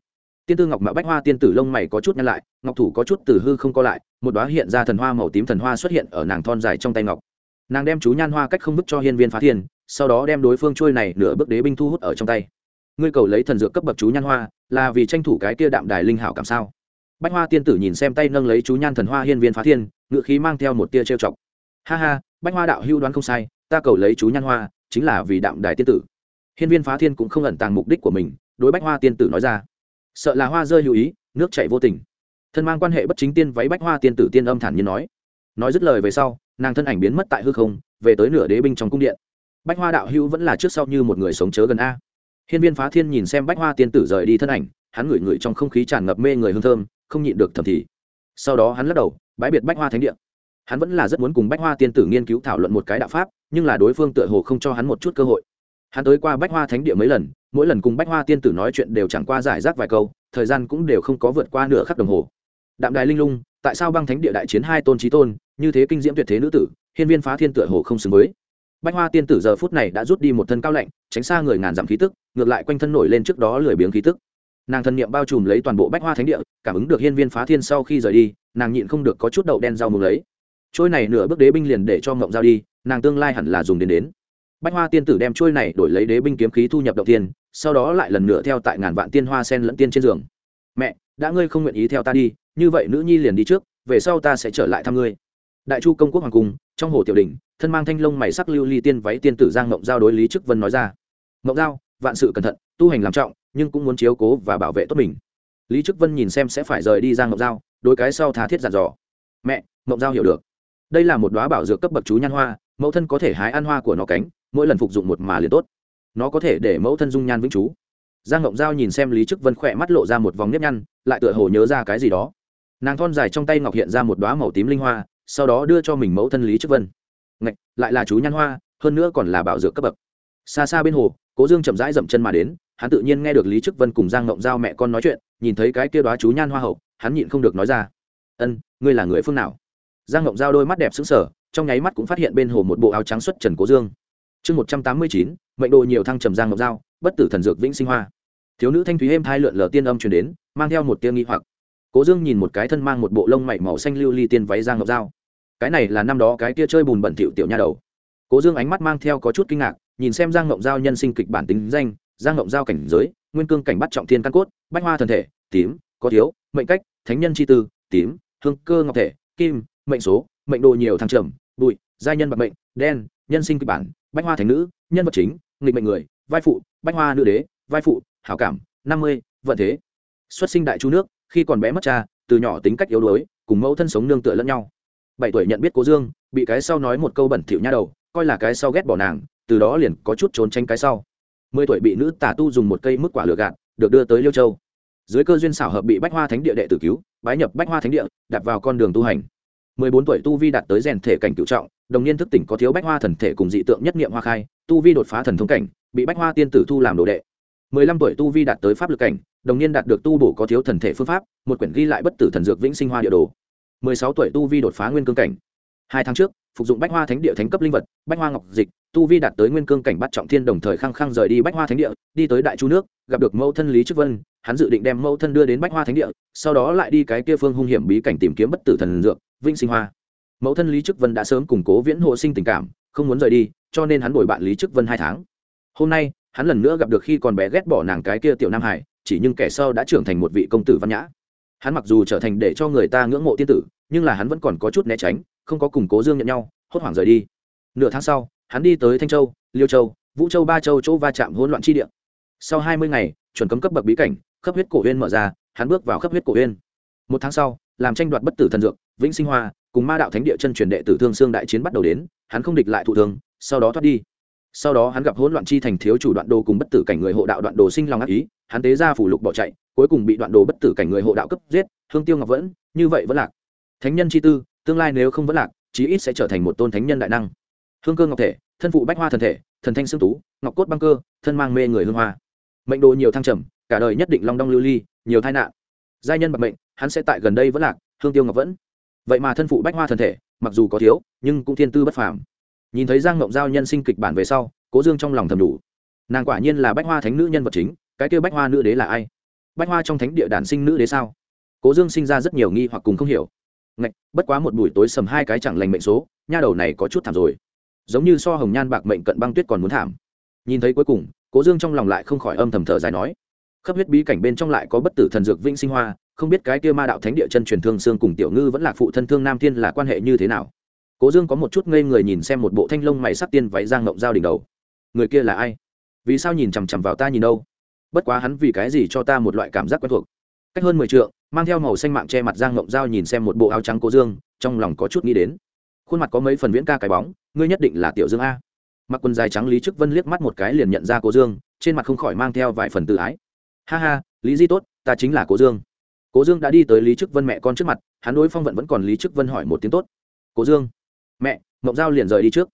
tiên tư ngọc mạ bách hoa tiên tử lông mày có chút nhăn lại, ngọc thủ có chút từ hư không co lại, một đoá hiện ra thần hoa màu tím thần hoa xuất hiện ở nàng thon dài trong tay ngọc. Nàng đem chú nhan hoa cách không bức cho hiên viên phá thiên, sau đó đem đối phương trôi này nửa bước đế binh thu hút ở trong tay. Ngươi cầu lấy thần dược cấp bậc chú nhan hoa là vì tranh thủ cái kia đạm đài linh hảo cảm sao? Bách hoa tiên tử nhìn xem tay nâng lấy chú nhan thần hoa hiên viên phá thiên ngự khí mang theo một tia trêu chọc. Ha ha, bách hoa đạo hưu đoán không sai, ta cầu lấy chú nhan hoa, chính là vì đạm đài tiên tử. Hiên viên phá thiên cũng không ẩn tàng mục đích của mình, đối bách hoa tiên tử nói ra. Sợ là hoa rơi hữu ý, nước chảy vô tình. Thân mang quan hệ bất chính tiên váy bách hoa tiên tử tiên âm thản nhiên nói. Nói dứt lời về sau, nàng thân ảnh biến mất tại hư không, về tới nửa đế binh trong cung điện. Bách hoa đạo hữu vẫn là trước sau như một người sống chớ gần a hiên viên phá thiên nhìn xem bách hoa tiên tử rời đi thân ảnh, hắn ngửi ngửi trong không khí tràn ngập mê người hương thơm, không nhịn được thầm thì. Sau đó hắn lắc đầu bãi biệt bách hoa thánh địa. Hắn vẫn là rất muốn cùng bách hoa tiên tử nghiên cứu thảo luận một cái đạo pháp, nhưng là đối phương tựa hồ không cho hắn một chút cơ hội. Hắn tới qua bách hoa thánh địa mấy lần, mỗi lần cùng bách hoa tiên tử nói chuyện đều chẳng qua giải rác vài câu, thời gian cũng đều không có vượt qua nửa khắc đồng hồ. Đạm đài linh lung, tại sao băng thánh địa đại chiến hai tôn trí tôn, như thế kinh diễm tuyệt thế nữ tử, hiên viên phá thiên tựa hồ không xứng với bách hoa tiên tử giờ phút này đã rút đi một thân cao lạnh, tránh xa người ngàn dặm khí tức, ngược lại quanh thân nổi lên trước đó lười biếng khí tức. Nàng thân nhiệm bao trùm lấy toàn bộ bách hoa thánh địa, cảm ứng được hiên viên phá thiên sau khi rời đi, nàng nhịn không được có chút đậu đen rau mừng lấy. Trôi này nửa bước đế binh liền để cho ngộng giao đi, nàng tương lai hẳn là dùng đến đến. Bách hoa tiên tử đem trôi này đổi lấy đế binh kiếm khí thu nhập đầu tiên sau đó lại lần nữa theo tại ngàn vạn tiên hoa sen lẫn tiên trên giường. Mẹ, đã ngươi không nguyện ý theo ta đi, như vậy nữ nhi liền đi trước, về sau ta sẽ trở lại thăm ngươi. Đại chu công quốc hoàng cung trong hồ tiểu đình, thân mang thanh long mày sắc lưu ly tiên váy tiên tử giang mộng giao đối lý chức vân nói ra. Mộng giao, vạn sự cẩn thận, tu hành làm trọng, nhưng cũng muốn chiếu cố và bảo vệ tốt mình. Lý chức vân nhìn xem sẽ phải rời đi giang mộng giao đôi cái sau thá thiết dặn dò. Mẹ mộng giao hiểu được. Đây là một đoá bảo dược cấp bậc chú nhan hoa, mẫu thân có thể hái ăn hoa của nó cánh, mỗi lần phục dụng một mà liền tốt. Nó có thể để mẫu thân dung nhan vĩnh chú giang ngộng giao nhìn xem lý chức vân khỏe mắt lộ ra một vòng nếp nhăn, lại tựa hồ nhớ ra cái gì đó. Nàng thon dài trong tay ngọc hiện ra một đoá màu tím linh hoa sau đó đưa cho mình mẫu thân lý chức vân Ngạch, lại là chú nhan hoa hơn nữa còn là bảo dược cấp bậc. Xa xa bên hồ cố dương chậm rãi dậm chân mà đến hắn tự nhiên nghe được lý chức vân cùng giang ngộng giao mẹ con nói chuyện nhìn thấy cái kia đoá chú nhan hoa hậu hắn nhịn không được nói ra. Ân ngươi là người phương nào? Giang ngộng giao đôi mắt đẹp xứng sở trong nháy mắt cũng phát hiện bên hồ một bộ áo trắng xuất trần cố dương. Chương một trăm tám mươi chín mệnh đồ nhiều thăng trầm giang ngộng giao bất tử thần dược vĩnh sinh hoa. Thiếu nữ thanh thúy êm thai lượn lờ tiên âm truyền đến mang theo một tia nghi hoặc. Cố dương nhìn một cái thân mang một bộ lông mảy màu xanh lưu ly tiên váy giang ngọc giao cái này là năm đó cái kia chơi bùn bẩn thỉu tiểu nha đầu. Cố dương ánh mắt mang theo có chút kinh ngạc, nhìn xem giang ngộng giao nhân sinh kịch bản tính danh, giang ngộng giao cảnh giới, nguyên cương cảnh bắt trọng thiên căn cốt, bách hoa thần thể, tím, có thiếu, mệnh cách, thánh nhân chi tư, tím, hương cơ ngọc thể, kim, mệnh số, mệnh đồ nhiều thăng trầm, bụi, giai nhân bạc mệnh, đen, nhân sinh kịch bản, bách hoa thành nữ, nhân vật chính, nghịch mệnh người, vai phụ, bách hoa nữ đế, vai phụ, hảo cảm, năm mươi, vận thế. Xuất sinh đại chu nước, khi còn bé mất cha, từ nhỏ tính cách yếu đuối, cùng mẫu thân sống nương tựa lẫn nhau bảy tuổi nhận biết cố dương, bị cái sau nói một câu bẩn thỉu nha đầu, coi là cái sau ghét bỏ nàng, từ đó liền có chút trốn tránh cái sau. Mười tuổi bị nữ tà tu dùng một cây mức quả lửa gạt, được đưa tới liêu châu. Dưới cơ duyên xảo hợp bị bách hoa thánh địa đệ tử cứu, bái nhập bách hoa thánh địa, đặt vào con đường tu hành. Mười bốn tuổi tu vi đạt tới rèn thể cảnh cựu trọng, đồng niên thức tỉnh có thiếu bách hoa thần thể cùng dị tượng nhất nghiệm hoa khai, tu vi đột phá thần thông cảnh, bị bách hoa tiên tử thu làm đồ đệ. Mười lăm tuổi tu vi đạt tới pháp lực cảnh, đồng niên đạt được tu bổ có thiếu thần thể phương pháp, một quyển ghi lại bất tử thần dược vĩnh sinh hoa địa đồ sáu tuổi tu vi đột phá nguyên cương cảnh. Hai tháng trước, phục dụng bách hoa thánh địa thánh cấp linh vật, bách hoa ngọc dịch, tu vi đạt tới nguyên cương cảnh bắt trọng thiên đồng thời khăng khăng rời đi bách hoa thánh địa, đi tới đại chu nước, gặp được mẫu thân lý trức vân, hắn dự định đem mẫu thân đưa đến bách hoa thánh địa, sau đó lại đi cái kia phương hung hiểm bí cảnh tìm kiếm bất tử thần dược, vĩnh sinh hoa. Mẫu thân lý trức vân đã sớm củng cố viễn hộ sinh tình cảm, không muốn rời đi, cho nên hắn đổi bạn lý trức vân hai tháng. Hôm nay, hắn lần nữa gặp được khi còn bé ghét bỏ nàng cái kia tiểu nam hải, chỉ nhưng kẻ sau đã trưởng thành một vị công tử văn nhã hắn mặc dù trở thành để cho người ta ngưỡng mộ tiên tử, nhưng là hắn vẫn còn có chút né tránh, không có cùng cố dương nhận nhau, hốt hoảng rời đi. Nửa tháng sau, hắn đi tới thanh châu, liêu châu, vũ châu, ba châu chỗ va chạm hỗn loạn chi địa. Sau hai mươi ngày, chuẩn cấm cấp bậc bí cảnh, khắp huyết cổ huyên mở ra, hắn bước vào khắp huyết cổ huyên một tháng sau, làm tranh đoạt bất tử thần dược, vĩnh sinh hoa, cùng ma đạo thánh địa chân truyền đệ tử thương xương đại chiến bắt đầu đến, hắn không địch lại thụ thương, sau đó thoát đi. Sau đó hắn gặp hỗn loạn chi thành thiếu chủ đoạn đồ cùng bất tử cảnh người hộ đạo đoạn đồ sinh lòng ác ý hắn tế ra phủ lục bỏ chạy, cuối cùng bị đoạn đồ bất tử cảnh người hộ đạo cấp giết, hương tiêu ngọc vẫn, như vậy vẫn lạc. Thánh nhân chi tư, tương lai nếu không vẫn lạc, chí ít sẽ trở thành một tôn thánh nhân đại năng. Hương cơ ngọc thể, thân phụ bách hoa thần thể, thần thanh xương tú, ngọc cốt băng cơ, thân mang mê người hương hoa. Mệnh đồ nhiều thăng trầm, cả đời nhất định long đong lưu ly, nhiều tai nạn. Giai nhân bạc mệnh, hắn sẽ tại gần đây vẫn lạc, hương tiêu ngọc vẫn. Vậy mà thân phụ bách hoa thần thể, mặc dù có thiếu, nhưng cũng thiên tư bất phàm. Nhìn thấy giang ngộng giao nhân sinh kịch bản về sau, cố dương trong lòng thầm đủ. Nàng quả nhiên là bách hoa thánh nữ nhân vật chính cái kêu bách hoa nữ đế là ai? Bách hoa trong thánh địa đản sinh nữ đế sao? Cố dương sinh ra rất nhiều nghi hoặc cùng không hiểu. Ngạch, bất quá một buổi tối sầm hai cái chẳng lành mệnh số, nha đầu này có chút thảm rồi. Giống như so hồng nhan bạc mệnh cận băng tuyết còn muốn thảm. Nhìn thấy cuối cùng, cố dương trong lòng lại không khỏi âm thầm thở dài nói, khắp huyết bí cảnh bên trong lại có bất tử thần dược vĩnh sinh hoa, không biết cái kia ma đạo thánh địa chân truyền thương xương cùng tiểu ngư vẫn là phụ thân thương nam thiên là quan hệ như thế nào? Cố dương có một chút ngây người nhìn xem một bộ thanh lông mày sắc tiên váy giang ngộng giao đỉnh đầu. Người kia là ai? Vì sao nhìn chằm chằm vào ta nhìn đâu? Bất quá hắn vì cái gì cho ta một loại cảm giác quen thuộc? Cách hơn mười t mang theo màu xanh mạng che mặt giang ngộng giao nhìn xem một bộ áo trắng cố dương, trong lòng có chút nghĩ đến. Khuôn mặt có mấy phần viễn ca cái bóng, ngươi nhất định là tiểu dương a. Mặc quần dài trắng lý trức vân liếc mắt một cái liền nhận ra cố dương, trên mặt không khỏi mang theo vài phần tự ái. Ha ha, lý di tốt, ta chính là cố dương. Cố dương đã đi tới lý trức vân mẹ con trước mặt, hắn đối phong vận vẫn còn lý trức vân hỏi một tiếng tốt. Cố dương. Mẹ, ngộng giao liền rời đi trước.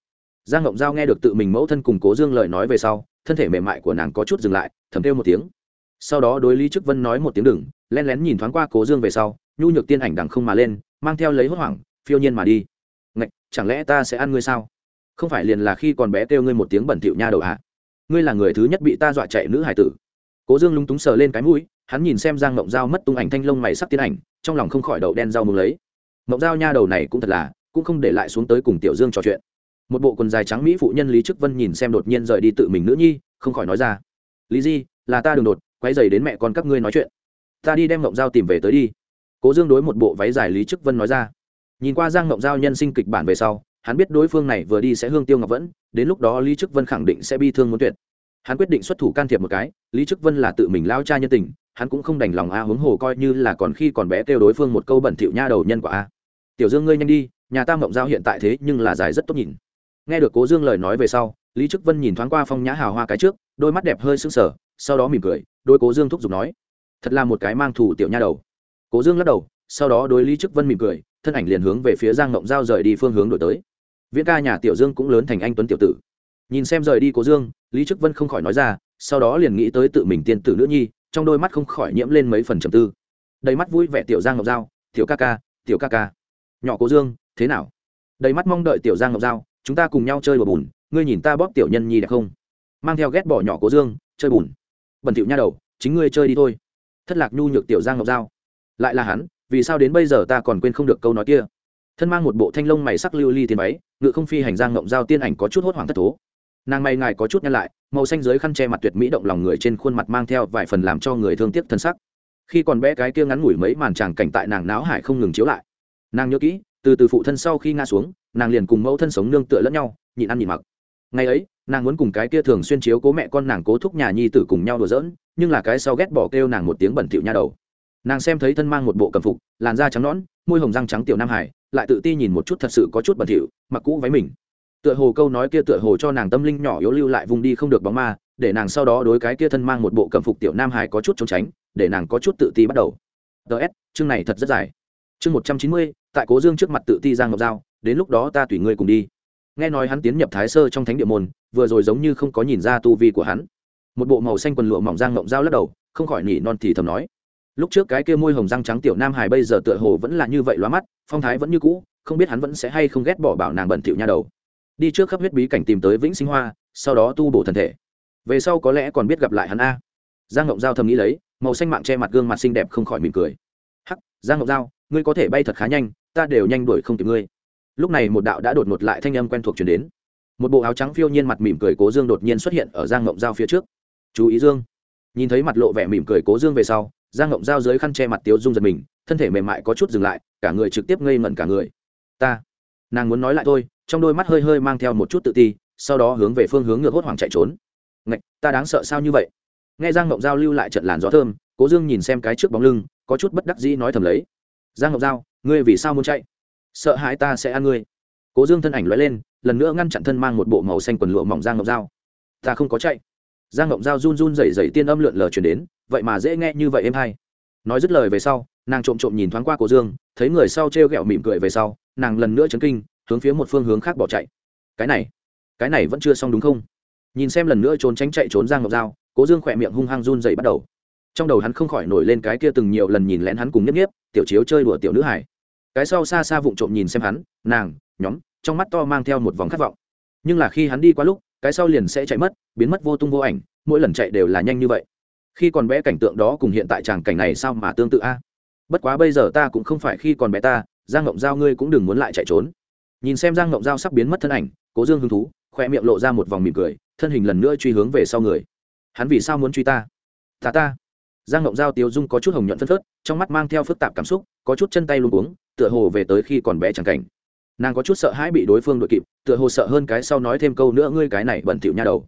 Giang ngộng giao nghe được tự mình mẫu thân cùng cố dương lời nói về sau thân thể mềm mại của nàng có chút dừng lại, thầm kêu một tiếng. Sau đó đối lý trức vân nói một tiếng đừng len lén nhìn thoáng qua cố dương về sau, nhu nhược tiên ảnh đằng không mà lên, mang theo lấy hốt hoảng, phiêu nhiên mà đi. Ngạch, chẳng lẽ ta sẽ ăn ngươi sao? Không phải liền là khi còn bé kêu ngươi một tiếng bẩn thịu nha đầu hạ ngươi là người thứ nhất bị ta dọa chạy nữ hải tử. Cố dương lúng túng sờ lên cái mũi, hắn nhìn xem giang mộng dao mất tung ảnh thanh lông mày sắc tiên ảnh, trong lòng không khỏi đậu đen rau mừng lấy. Mộng dao nha đầu này cũng thật là, cũng không để lại xuống tới cùng tiểu dương trò chuyện một bộ quần dài trắng mỹ phụ nhân lý trức vân nhìn xem đột nhiên rời đi tự mình nữ nhi, không khỏi nói ra. Lý di, là ta đường đột quay dày đến mẹ con các ngươi nói chuyện. Ta đi đem ngộng dao tìm về tới đi. Cố dương đối một bộ váy dài lý trức vân nói ra. Nhìn qua giang ngộng giao nhân sinh kịch bản về sau, hắn biết đối phương này vừa đi sẽ hương tiêu ngọc vẫn, đến lúc đó lý trức vân khẳng định sẽ bi thương muốn tuyệt. Hắn quyết định xuất thủ can thiệp một cái, lý trức vân là tự mình lao cha nhân tình, hắn cũng không đành lòng a, huống hồ coi như là còn khi còn bé kêu đối phương một câu bẩn thỉu nha đầu nhân của a. Tiểu dương ngươi nhanh đi, nhà ta mộng giao hiện tại thế nhưng là dài rất tốt nhìn nghe được cố dương lời nói về sau, lý trức vân nhìn thoáng qua phong nhã hào hoa cái trước, đôi mắt đẹp hơi sưng sờ, sau đó mỉm cười đôi cố dương thúc giục nói, thật là một cái mang thủ tiểu nha đầu. Cố dương lắc đầu, sau đó đối lý trức vân mỉm cười, thân ảnh liền hướng về phía giang ngộng giao rời đi phương hướng đổi tới. Viễn ca nhà tiểu dương cũng lớn thành anh tuấn tiểu tử. Nhìn xem rời đi cố dương, lý trức vân không khỏi nói ra, sau đó liền nghĩ tới tự mình tiên tử nữ nhi, trong đôi mắt không khỏi nhiễm lên mấy phần trầm tư. Đầy mắt vui vẻ tiểu giang ngọc giao, tiểu ca ca, tiểu ca ca. Nhỏ cố dương, thế nào? Đầy mắt mong đợi tiểu giang ngọc giao chúng ta cùng nhau chơi bờ bùn ngươi nhìn ta bóp tiểu nhân nhi đẹp không? Mang theo ghét bỏ nhỏ cố dương chơi bùn. Bẩn tiểu nha đầu chính ngươi chơi đi thôi. Thất lạc nhu nhược tiểu giang ngọc dao, lại là hắn vì sao đến bây giờ ta còn quên không được câu nói kia? Thân mang một bộ thanh lông mày sắc lưu ly tiền váy ngự không phi hành giang ngộng giao tiên ảnh có chút hốt hoảng thất thố. Nàng mày ngài có chút nhăn lại màu xanh dưới khăn che mặt tuyệt mỹ động lòng người trên khuôn mặt mang theo vài phần làm cho người thương tiếc thân sắc. Khi còn bé cái kia ngắn ngủi mấy màn tràng cảnh tại nàng náo hải không ngừng chiếu lại. Nàng nhớ kỹ từ từ phụ thân sau khi ngã xuống, nàng liền cùng mẫu thân sống nương tựa lẫn nhau, nhịn ăn nhịn mặc. Ngày ấy, nàng muốn cùng cái kia thường xuyên chiếu cố mẹ con nàng cố thúc nhà nhi tử cùng nhau đùa giỡn, nhưng là cái sau ghét bỏ kêu nàng một tiếng bẩn thỉu nha đầu. Nàng xem thấy thân mang một bộ cầm phục, làn da trắng nõn, môi hồng răng trắng tiểu nam hải, lại tự ti nhìn một chút thật sự có chút bẩn thỉu, mặc cũ váy mình. Tựa hồ câu nói kia tựa hồ cho nàng tâm linh nhỏ yếu lưu lại vùng đi không được bóng ma, để nàng sau đó đối cái kia thân mang một bộ cầm phục tiểu nam hải có chút trốn tránh, để nàng có chút tự ti bắt đầu. Ts chương này thật rất dài. Chương một trăm chín mươi tại cố dương trước mặt tự ti giang ngọc giao, đến lúc đó ta tùy ngươi cùng đi. Nghe nói hắn tiến nhập thái sơ trong thánh địa môn, vừa rồi giống như không có nhìn ra tu vi của hắn. Một bộ màu xanh quần lụa mỏng giang ngọc giao lắc đầu, không khỏi nỉ non thì thầm nói. Lúc trước cái kia môi hồng răng trắng tiểu nam hải bây giờ tựa hồ vẫn là như vậy loa mắt, phong thái vẫn như cũ, không biết hắn vẫn sẽ hay không ghét bỏ bảo nàng bẩn thỉu nha đầu. Đi trước khắp huyết bí cảnh tìm tới vĩnh sinh hoa, sau đó tu bổ thân thể. Về sau có lẽ còn biết gặp lại hắn a. Giang ngộng giao thầm nghĩ lấy, màu xanh mạng che mặt gương mặt xinh đẹp không khỏi mỉm cười. Hắc, giang ngộng giao, ngươi có thể bay thật khá nhanh ta đều nhanh đuổi không kịp ngươi. Lúc này một đạo đã đột ngột lại thanh âm quen thuộc chuyển đến. Một bộ áo trắng phiêu nhiên mặt mỉm cười cố dương đột nhiên xuất hiện ở giang ngộng giao phía trước. Chú ý dương. Nhìn thấy mặt lộ vẻ mỉm cười cố dương về sau, giang ngộng giao dưới khăn che mặt tiếu dung giật mình, thân thể mềm mại có chút dừng lại, cả người trực tiếp ngây ngẩn cả người. Ta, nàng muốn nói lại thôi. Trong đôi mắt hơi hơi mang theo một chút tự ti, sau đó hướng về phương hướng ngược hốt hoảng chạy trốn. Ngạch, ta đáng sợ sao như vậy? Nghe giang ngộng giao lưu lại trận làn gió thơm, cố dương nhìn xem cái trước bóng lưng, có chút bất đắc dĩ nói thầm lấy. Giang ngộng giao ngươi vì sao muốn chạy? Sợ hãi ta sẽ ăn ngươi. Cố dương thân ảnh l lên, lần nữa ngăn chặn thân mang một bộ màu xanh quần lụa mỏng giang ngọc dao ta không có chạy. Giang ngọc dao run run rẩy rẩy tiên âm lượn lờ chuyển đến, vậy mà dễ nghe như vậy em hay. Nói dứt lời về sau, nàng trộm trộm nhìn thoáng qua cố dương, thấy người sau t r e o g ẹ o mỉm cười về sau, nàng lần nữa chấn kinh, hướng phía một phương hướng khác bỏ chạy. Cái này cái này vẫn chưa xong đúng không? Nhìn xem lần nữa trốn tránh chạy trốn giang ngọc dao cố dương khỏe miệng hung hăng run dậy bắt đầu. Trong đầu hắn không khỏi nổi lên cái kia từng nhiều lần nhìn lén hắn cùng nhấp nhiếp, tiểu chiếu chơi đùa tiểu nữ hải cái sau xa xa vụng trộm nhìn xem hắn, nàng, nhóm, trong mắt to mang theo một vòng khát vọng. Nhưng là khi hắn đi qua lúc, cái sau liền sẽ chạy mất, biến mất vô tung vô ảnh, mỗi lần chạy đều là nhanh như vậy. Khi còn bé cảnh tượng đó cùng hiện tại tràng cảnh này sao mà tương tự a? Bất quá bây giờ ta cũng không phải khi còn bé ta, giang ngộng giao ngươi cũng đừng muốn lại chạy trốn. Nhìn xem giang ngộng giao sắp biến mất thân ảnh, cố dương hứng thú, khoe miệng lộ ra một vòng mỉm cười, thân hình lần nữa truy hướng về sau người. Hắn vì sao muốn truy ta? Ta ta. Giang ngộng giao tiêu dung có chút hồng nhuận phân phớt, trong mắt mang theo phức tạp cảm xúc, có chút chân tay luôn uống tựa hồ về tới khi còn bé chẳng cảnh. Nàng có chút sợ hãi bị đối phương đội kịp, tựa hồ sợ hơn cái sau nói thêm câu nữa ngươi cái này bẩn thỉu nha đầu.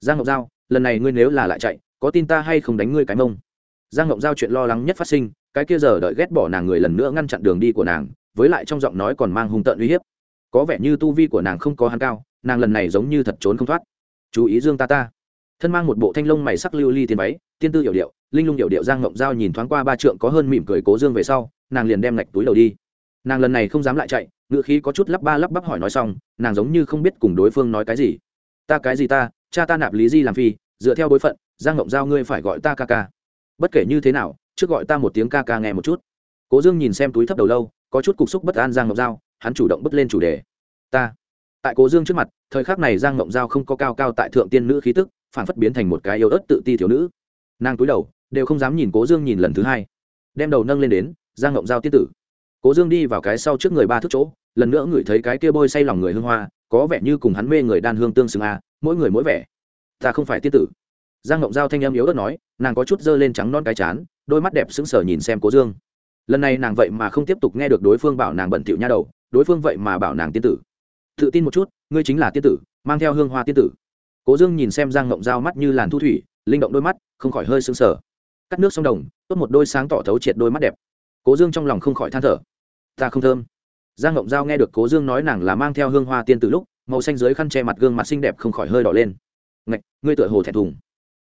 Giang ngọc giao, lần này ngươi nếu là lại chạy, có tin ta hay không đánh ngươi cái mông? Giang ngọc giao chuyện lo lắng nhất phát sinh, cái kia giờ đợi ghét bỏ nàng người lần nữa ngăn chặn đường đi của nàng, với lại trong giọng nói còn mang hung tợn uy hiếp. Có vẻ như tu vi của nàng không có hắn cao, nàng lần này giống như thật trốn không thoát. Chú ý dương ta ta thân mang một bộ thanh lông mày sắc lưu ly tiền váy, tiên tư hiểu điệu, linh lung hiểu điệu giang ngộng giao nhìn thoáng qua ba trượng có hơn mỉm cười cố dương về sau, nàng liền đem ngạch túi đầu đi nàng lần này không dám lại chạy, ngựa khí có chút lắp ba lắp bắp hỏi nói xong, nàng giống như không biết cùng đối phương nói cái gì. Ta cái gì ta, cha ta nạp lý di làm phi, dựa theo bối phận, giang ngộng giao ngươi phải gọi ta ca ca. Bất kể như thế nào, trước gọi ta một tiếng ca ca nghe một chút. Cố dương nhìn xem túi thấp đầu lâu, có chút cục xúc bất an giang ngộng giao, hắn chủ động bước lên chủ đề. Ta. Tại cố dương trước mặt, thời khắc này giang ngộng giao không có cao cao tại thượng tiên nữ khí tức phản phất biến thành một cái yếu ớt tự ti thiếu nữ. Nàng túi đầu, đều không dám nhìn cố dương nhìn lần thứ hai. Đem đầu nâng lên đến, giang ngộng giao tiết tử cố dương đi vào cái sau trước người ba thước chỗ lần nữa ngửi thấy cái kia bôi say lòng người hương hoa có vẻ như cùng hắn mê người đan hương tương xứng à, mỗi người mỗi vẻ. Ta không phải tiết tử. Giang ngộng giao thanh âm yếu ớt nói nàng có chút dơ lên trắng non cái chán đôi mắt đẹp sững sờ nhìn xem cố dương. Lần này nàng vậy mà không tiếp tục nghe được đối phương bảo nàng bẩn thỉu nha đầu đối phương vậy mà bảo nàng tiên tử. Tự tin một chút ngươi chính là tiên tử mang theo hương hoa tiên tử. Cố dương nhìn xem giang ngộng dao mắt như làn thu thủy linh động đôi mắt không khỏi hơi sưng sờ. Cắt nước sông đồng tốt một đôi sáng tỏ thấu triệt đôi mắt đẹp cố dương trong lòng không khỏi than thở. Ta không thơm. Giang ngộng Giao nghe được cố dương nói nàng là mang theo hương hoa tiên từ lúc, màu xanh dưới khăn che mặt gương mặt xinh đẹp không khỏi hơi đỏ lên. Ngạch, ngươi tựa hồ thẹn thùng.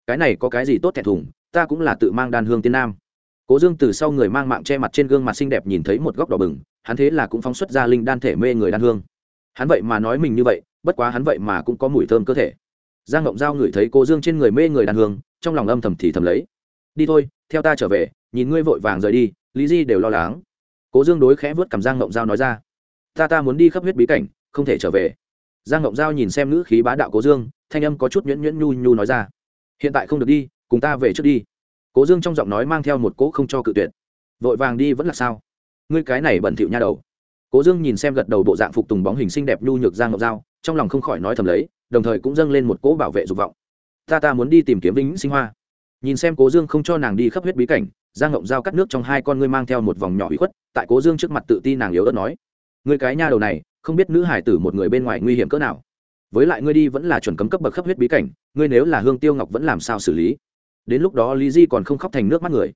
Cái này có cái gì tốt thẹn thùng, ta cũng là tự mang đàn hương tiên nam. Cố dương từ sau người mang mạng che mặt trên gương mặt xinh đẹp nhìn thấy một góc đỏ bừng, hắn thế là cũng phóng xuất ra linh đan thể mê người đan hương. Hắn vậy mà nói mình như vậy, bất quá hắn vậy mà cũng có mùi thơm cơ thể. Giang ngộng giao ngửi thấy cô dương trên người mê người đàn hương, trong lòng âm thầm thì thầm lấy. Đi thôi, theo ta trở về, nhìn ngươi vội vàng rời đi lý di đều lo lắng. Cố dương đối khẽ vớt cầm giang ngộng giao nói ra, ta ta muốn đi khắp huyết bí cảnh, không thể trở về. Giang ngộng giao nhìn xem ngữ khí bá đạo cố dương, thanh âm có chút nhuyễn nhuyễn nhu nhu nói ra, hiện tại không được đi, cùng ta về trước đi. Cố dương trong giọng nói mang theo một cỗ không cho cự tuyệt, vội vàng đi vẫn là sao? Ngươi cái này bẩn thỉu nha đầu. Cố dương nhìn xem gật đầu bộ dạng phục tùng bóng hình xinh đẹp nhu nhược giang ngọc dao trong lòng không khỏi nói thầm lấy, đồng thời cũng dâng lên một cỗ bảo vệ dục vọng. Ta ta muốn đi tìm kiếm vĩnh sinh hoa. Nhìn xem cố dương không cho nàng đi khắp huyết bí cảnh giang ngộng dao cắt nước trong hai con ngươi mang theo một vòng nhỏ ủy khuất, tại cố dương trước mặt tự ti nàng yếu ớt nói, ngươi cái nha đầu này, không biết nữ hải tử một người bên ngoài nguy hiểm cỡ nào. Với lại ngươi đi vẫn là chuẩn cấm cấp bậc khắp huyết bí cảnh, ngươi nếu là hương tiêu ngọc vẫn làm sao xử lý? Đến lúc đó lý di còn không khóc thành nước mắt người.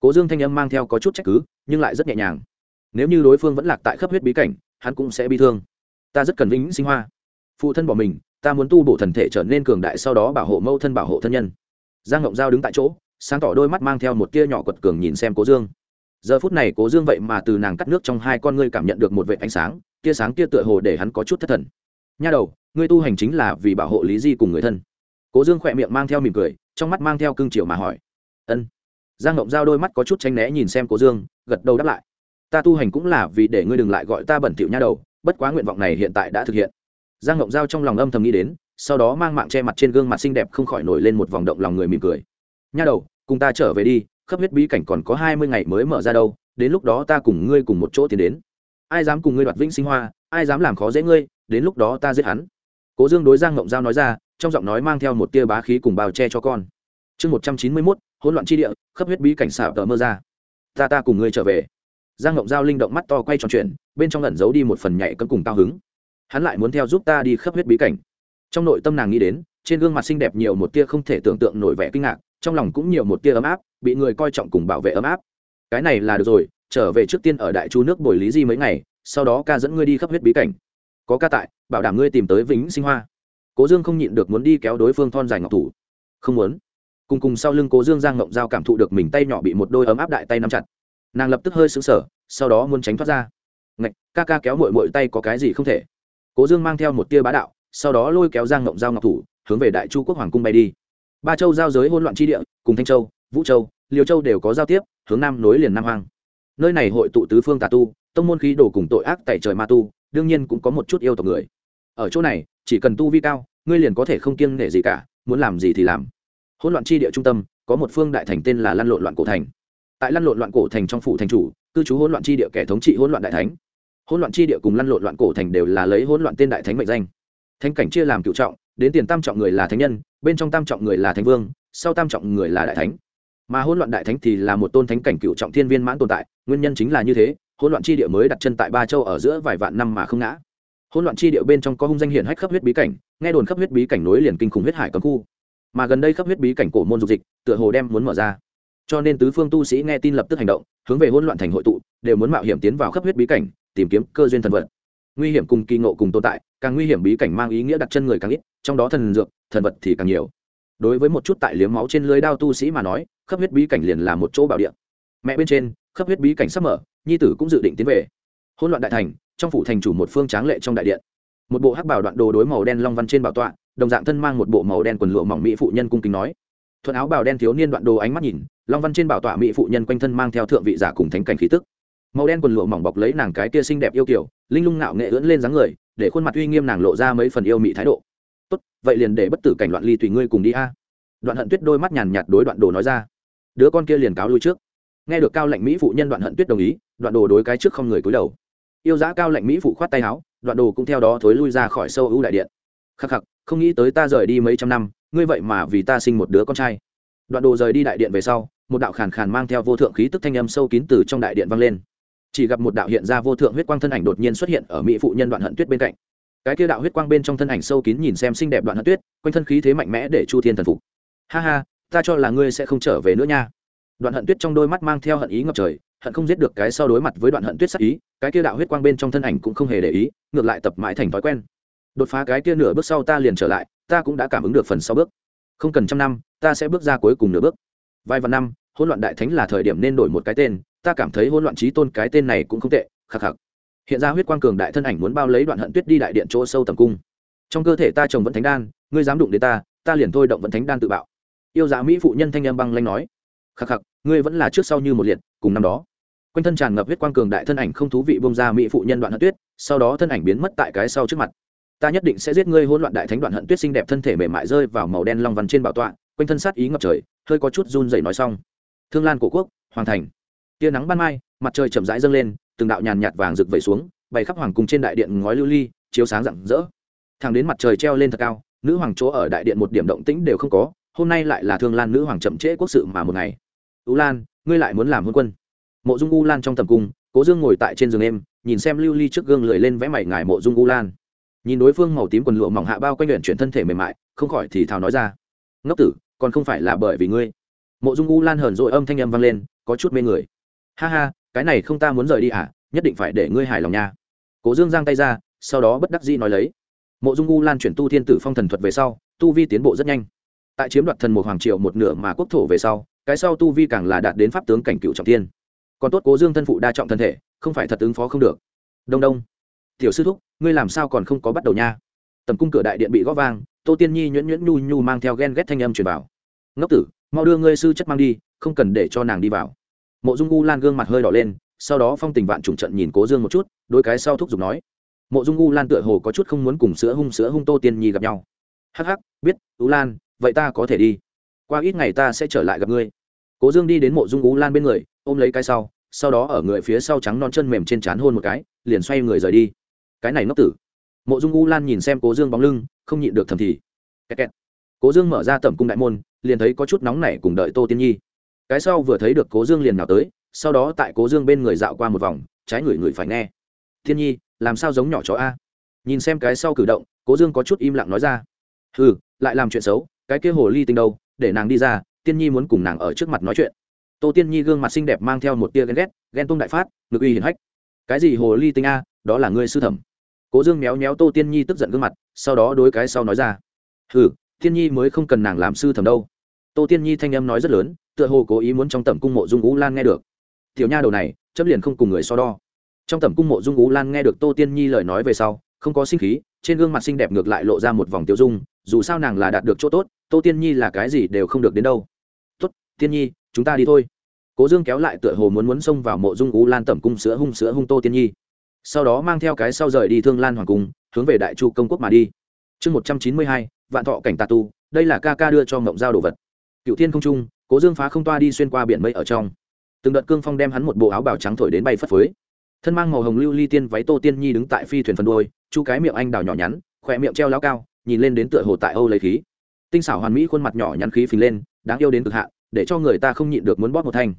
Cố dương thanh âm mang theo có chút trách cứ, nhưng lại rất nhẹ nhàng. Nếu như đối phương vẫn lạc tại khắp huyết bí cảnh, hắn cũng sẽ bị thương. Ta rất cần vĩnh sinh hoa. Phụ thân bỏ mình, ta muốn tu bổ thần thể trở nên cường đại sau đó bảo hộ mâu thân bảo hộ thân nhân. Giang ngộng giao đứng tại chỗ sáng tỏ đôi mắt mang theo một tia nhỏ quật cường nhìn xem cố dương. Giờ phút này cố dương vậy mà từ nàng cắt nước trong hai con ngươi cảm nhận được một vệ ánh sáng, tia sáng tia tựa hồ để hắn có chút thất thần. Nha đầu, ngươi tu hành chính là vì bảo hộ lý di cùng người thân. Cố dương khỏe miệng mang theo mỉm cười, trong mắt mang theo cưng chiều mà hỏi. Ân. Giang ngộng giao đôi mắt có chút tranh né nhìn xem cố dương, gật đầu đáp lại. Ta tu hành cũng là vì để ngươi đừng lại gọi ta bẩn thỉu nha đầu, bất quá nguyện vọng này hiện tại đã thực hiện. Giang ngộng giao trong lòng âm thầm nghĩ đến, sau đó mang mạng che mặt trên gương mặt xinh đẹp không khỏi nổi lên một vòng động lòng người mỉm cười. Nha đầu cùng ta trở về đi khắp huyết bí cảnh còn có hai mươi ngày mới mở ra đâu, đến lúc đó ta cùng ngươi cùng một chỗ tiến đến. Ai dám cùng ngươi đoạt vĩnh sinh hoa, ai dám làm khó dễ ngươi, đến lúc đó ta giết hắn. Cố dương đối giang ngộng giao nói ra, trong giọng nói mang theo một tia bá khí cùng bao che cho con. Chương một trăm chín mươi mốt, hỗn loạn tri địa khắp huyết bí cảnh xảo tờ mơ ra. Ta ta cùng ngươi trở về. Giang ngộng giao linh động mắt to quay tròn chuyện, bên trong lẩn giấu đi một phần nhạy cấm cùng cao hứng. Hắn lại muốn theo giúp ta đi khắp huyết bí cảnh. Trong nội tâm nàng nghĩ đến, trên gương mặt xinh đẹp nhiều một tia không thể tưởng tượng nổi vẻ kinh ngạc trong lòng cũng nhiều một tia ấm áp, bị người coi trọng cùng bảo vệ ấm áp. Cái này là được rồi, trở về trước tiên ở đại chu nước bồi lý di mấy ngày, sau đó ca dẫn ngươi đi khắp huyết bí cảnh. Có ca tại, bảo đảm ngươi tìm tới vĩnh sinh hoa. Cố dương không nhịn được muốn đi kéo đối phương thon dài ngọc thủ. Không muốn. Cùng cùng sau lưng cố dương giang ngộng giao cảm thụ được mình tay nhỏ bị một đôi ấm áp đại tay nắm chặt. Nàng lập tức hơi xứng sở sau đó muốn tránh thoát ra. Ngạch, ca ca kéo mội mội tay có cái gì không thể? Cố dương mang theo một tia bá đạo, sau đó lôi kéo giang ngộng giao ngọc thủ, hướng về đại chu quốc hoàng cung bay đi ba châu giao giới hỗn loạn tri địa, cùng thanh châu, vũ châu, liêu châu đều có giao tiếp, hướng nam nối liền nam Hoang. nơi này hội tụ tứ phương tà tu, tông môn khí đồ cùng tội ác tại trời ma tu, đương nhiên cũng có một chút yêu tộc người. Ở chỗ này, chỉ cần tu vi cao, ngươi liền có thể không kiêng nể gì cả, muốn làm gì thì làm. Hỗn loạn tri địa trung tâm, có một phương đại thành tên là lăn lộn loạn cổ thành. Tại lăn lộn loạn cổ thành trong phủ thành chủ, cư trú hỗn loạn tri địa kẻ thống trị hỗn loạn đại thánh. Hỗn loạn tri địa cùng lăn lộn loạn cổ thành đều là lấy hỗn loạn tên đại thánh mệnh danh. Thánh cảnh chia làm cựu trọng đến tiền tam trọng người là thánh nhân, bên trong tam trọng người là thánh vương, sau tam trọng người là đại thánh. Mà hỗn loạn đại thánh thì là một tôn thánh cảnh cựu trọng thiên viên mãn tồn tại, nguyên nhân chính là như thế, hỗn loạn tri địa mới đặt chân tại ba châu ở giữa vài vạn năm mà không ngã. Hỗn loạn tri địa bên trong có hung danh hiển hách khắp huyết bí cảnh, nghe đồn khắp huyết bí cảnh nối liền kinh khủng huyết hải cấm khu. Mà gần đây khắp huyết bí cảnh cổ môn dục dịch, tựa hồ đem muốn mở ra. Cho nên tứ phương tu sĩ nghe tin lập tức hành động, hướng về hỗn loạn thành hội tụ, đều muốn mạo hiểm tiến vào khắp huyết bí cảnh, tìm kiếm cơ duyên thần vật nguy hiểm cùng kỳ ngộ cùng tồn tại, càng nguy hiểm bí cảnh mang ý nghĩa đặt chân người càng ít, trong đó thần dược, thần vật thì càng nhiều. Đối với một chút tại liếm máu trên lưới đao tu sĩ mà nói khắp huyết bí cảnh liền là một chỗ bảo địa. Mẹ bên trên khắp huyết bí cảnh sắp mở, nhi tử cũng dự định tiến về. Hỗn loạn đại thành, trong phủ thành chủ một phương tráng lệ trong đại điện. Một bộ hắc bảo đoạn đồ đối màu đen long văn trên bảo tọa, đồng dạng thân mang một bộ màu đen quần lụa mỏng mỹ phụ nhân cung kính nói. Thuận áo bào đen thiếu niên đoạn đồ ánh mắt nhìn, long văn trên bảo tọa mỹ phụ nhân quanh thân mang theo thượng vị giả cùng thánh cảnh khí tức màu đen quần lụa mỏng bọc lấy nàng cái kia xinh đẹp yêu kiểu, linh lung ngạo nghệ ưỡn lên dáng người, để khuôn mặt uy nghiêm nàng lộ ra mấy phần yêu mị thái độ. Tốt, vậy liền để bất tử cảnh loạn ly tùy ngươi cùng đi a. Đoạn hận tuyết đôi mắt nhàn nhạt đối đoạn đồ nói ra. Đứa con kia liền cáo lui trước. Nghe được cao lệnh mỹ phụ nhân đoạn hận tuyết đồng ý, đoạn đồ đối cái trước không người cúi đầu. Yêu giá cao lệnh mỹ phụ khoát tay áo, đoạn đồ cũng theo đó thối lui ra khỏi sâu ưu đại điện. Khắc khắc, không nghĩ tới ta rời đi mấy trăm năm, ngươi vậy mà vì ta sinh một đứa con trai. Đoạn đồ rời đi đại điện về sau, một đạo khàn khàn mang theo vô thượng khí tức thanh âm sâu kín từ trong đại điện vang lên chỉ gặp một đạo hiện ra vô thượng huyết quang thân ảnh đột nhiên xuất hiện ở mỹ phụ nhân đoạn hận tuyết bên cạnh. Cái kia đạo huyết quang bên trong thân ảnh sâu kín nhìn xem xinh đẹp đoạn hận tuyết, quanh thân khí thế mạnh mẽ để chu thiên thần phục. Ha ha, ta cho là ngươi sẽ không trở về nữa nha. Đoạn hận tuyết trong đôi mắt mang theo hận ý ngập trời, hận không giết được cái sau đối mặt với đoạn hận tuyết sắc ý, cái kia đạo huyết quang bên trong thân ảnh cũng không hề để ý, ngược lại tập mãi thành thói quen. Đột phá cái kia nửa bước sau ta liền trở lại, ta cũng đã cảm ứng được phần sau bước. Không cần trăm năm, ta sẽ bước ra cuối cùng nửa bước. Vài vạn năm, hỗn loạn đại thánh là thời điểm nên đổi một cái tên ta cảm thấy hỗn loạn trí tôn cái tên này cũng không tệ, khắc khắc. Hiện ra huyết quang cường đại thân ảnh muốn bao lấy đoạn hận tuyết đi đại điện chỗ sâu tầm cung. Trong cơ thể ta trồng vẫn thánh đan, ngươi dám đụng đến ta ta liền thôi động vẫn thánh đan tự bạo. Yêu dạ mỹ phụ nhân thanh em băng lanh nói, khắc khắc, ngươi vẫn là trước sau như một liệt, cùng năm đó. Quanh thân tràn ngập huyết quang cường đại thân ảnh không thú vị bông ra mỹ phụ nhân đoạn hận tuyết, sau đó thân ảnh biến mất tại cái sau trước mặt. Ta nhất định sẽ giết ngươi hỗn loạn đại thánh đoạn hận tuyết xinh đẹp thân thể mềm mại rơi vào màu đen long văn trên bảo tọa, quanh thân sát ý ngập trời, hơi có chút run rẩy nói xong. Thương lan cổ quốc hoàng thành tia nắng ban mai, mặt trời chậm rãi dâng lên, từng đạo nhàn nhạt vàng rực vẩy xuống bày khắp hoàng cung trên đại điện ngói lưu ly, chiếu sáng rạng rỡ. Thẳng đến mặt trời treo lên thật cao, nữ hoàng chỗ ở đại điện một điểm động tĩnh đều không có, hôm nay lại là thương lan nữ hoàng chậm trễ quốc sự mà một ngày. U lan, ngươi lại muốn làm hôn quân. Mộ dung u lan trong tầm cung, cố dương ngồi tại trên giường em nhìn xem lưu ly trước gương lười lên vẽ mày ngài mộ dung u lan. Nhìn đối phương màu tím quần lụa mỏng hạ bao quanh luyện chuyển thân thể mềm mại, không khỏi thì thào nói ra. Ngốc tử, còn không phải là bởi vì ngươi. Mộ dung u lan hờn dội âm thanh âm vang lên, có chút mê người ha ha, cái này không ta muốn rời đi à nhất định phải để ngươi hài lòng nha. Cố dương giang tay ra, sau đó bất đắc dĩ nói lấy. Mộ dung u lan chuyển tu thiên tử phong thần thuật về sau, tu vi tiến bộ rất nhanh. Tại chiếm đoạt thần một hoàng triệu một nửa mà quốc thổ về sau, cái sau tu vi càng là đạt đến pháp tướng cảnh cựu trọng thiên. Còn tốt cố dương thân phụ đa trọng thân thể, không phải thật ứng phó không được. Đông đông. Tiểu sư thúc, ngươi làm sao còn không có bắt đầu nha? Tầm cung cửa đại điện bị góp vang, tô tiên nhi nhuyễn nhuyễn nhu nhu mang theo ghen ghét thanh âm truyền vào. Ngốc tử, mau đưa ngươi sư chất mang đi, không cần để cho nàng đi vào mộ dung u lan gương mặt hơi đỏ lên, sau đó phong tình vạn trùng trận nhìn cố dương một chút, đôi cái sau thúc giục nói, mộ dung u lan tựa hồ có chút không muốn cùng sữa hung sữa hung tô tiên nhi gặp nhau. Hắc hắc, biết, u lan, vậy ta có thể đi. Qua ít ngày ta sẽ trở lại gặp ngươi. Cố dương đi đến mộ dung u lan bên người, ôm lấy cái sau sau đó ở người phía sau trắng non chân mềm trên trán hôn một cái, liền xoay người rời đi. Cái này ngốc tử. Mộ dung u lan nhìn xem cố dương bóng lưng, không nhịn được thầm thì. Kẹt kẹt. cố dương mở ra tẩm cung đại môn, liền thấy có chút nóng nảy cùng đợi tô tiên nhi cái sau vừa thấy được cố dương liền nào tới, sau đó tại cố dương bên người dạo qua một vòng, trái người người phải nghe. Thiên nhi, làm sao giống nhỏ chó a? Nhìn xem cái sau cử động, cố dương có chút im lặng nói ra. Ừ lại làm chuyện xấu, cái kia hồ ly tinh đâu, để nàng đi ra tiên nhi muốn cùng nàng ở trước mặt nói chuyện. Tô tiên nhi gương mặt xinh đẹp mang theo một tia ghen ghét, ghen tung đại phát, ngực uy hiển hách. Cái gì hồ ly tinh a, đó là ngươi sư thẩm. Cố dương méo méo tô tiên nhi tức giận gương mặt, sau đó đối cái sau nói ra. Ừ tiên nhi mới không cần nàng làm sư thẩm đâu. Tô tiên nhi thanh âm nói rất lớn tựa hồ cố ý muốn trong tẩm cung mộ dung ú lan nghe được. Tiểu nha đầu này chấp liền không cùng người so đo. Trong tẩm cung mộ dung ú lan nghe được tô tiên nhi lời nói về sau, không có sinh khí, trên gương mặt xinh đẹp ngược lại lộ ra một vòng tiêu dung, dù sao nàng là đạt được chỗ tốt, tô tiên nhi là cái gì đều không được đến đâu. Tốt, tiên nhi, chúng ta đi thôi. Cố dương kéo lại tựa hồ muốn muốn xông vào mộ dung ú lan tẩm cung sữa hung sữa hung tô tiên nhi. Sau đó mang theo cái sau rời đi thương lan hoàng cung, hướng về đại chu công quốc mà đi. Chương một trăm chín mươi hai, vạn thọ cảnh tà tu, đây là ca ca đưa cho mộng giao đồ vật. Cựu thiên không trung cố dương phá không toa đi xuyên qua biển mây ở trong. Từng đợt cương phong đem hắn một bộ áo bào trắng thổi đến bay phất phới. Thân mang màu hồng lưu ly tiên váy tô tiên nhi đứng tại phi thuyền phân đôi chu cái miệng anh đào nhỏ nhắn, khỏe miệng treo lao cao, nhìn lên đến tựa hồ tại âu lấy khí. Tinh xảo hoàn mỹ khuôn mặt nhỏ nhắn khí phình lên, đáng yêu đến cực hạn, để cho người ta không nhịn được muốn bóp một thanh.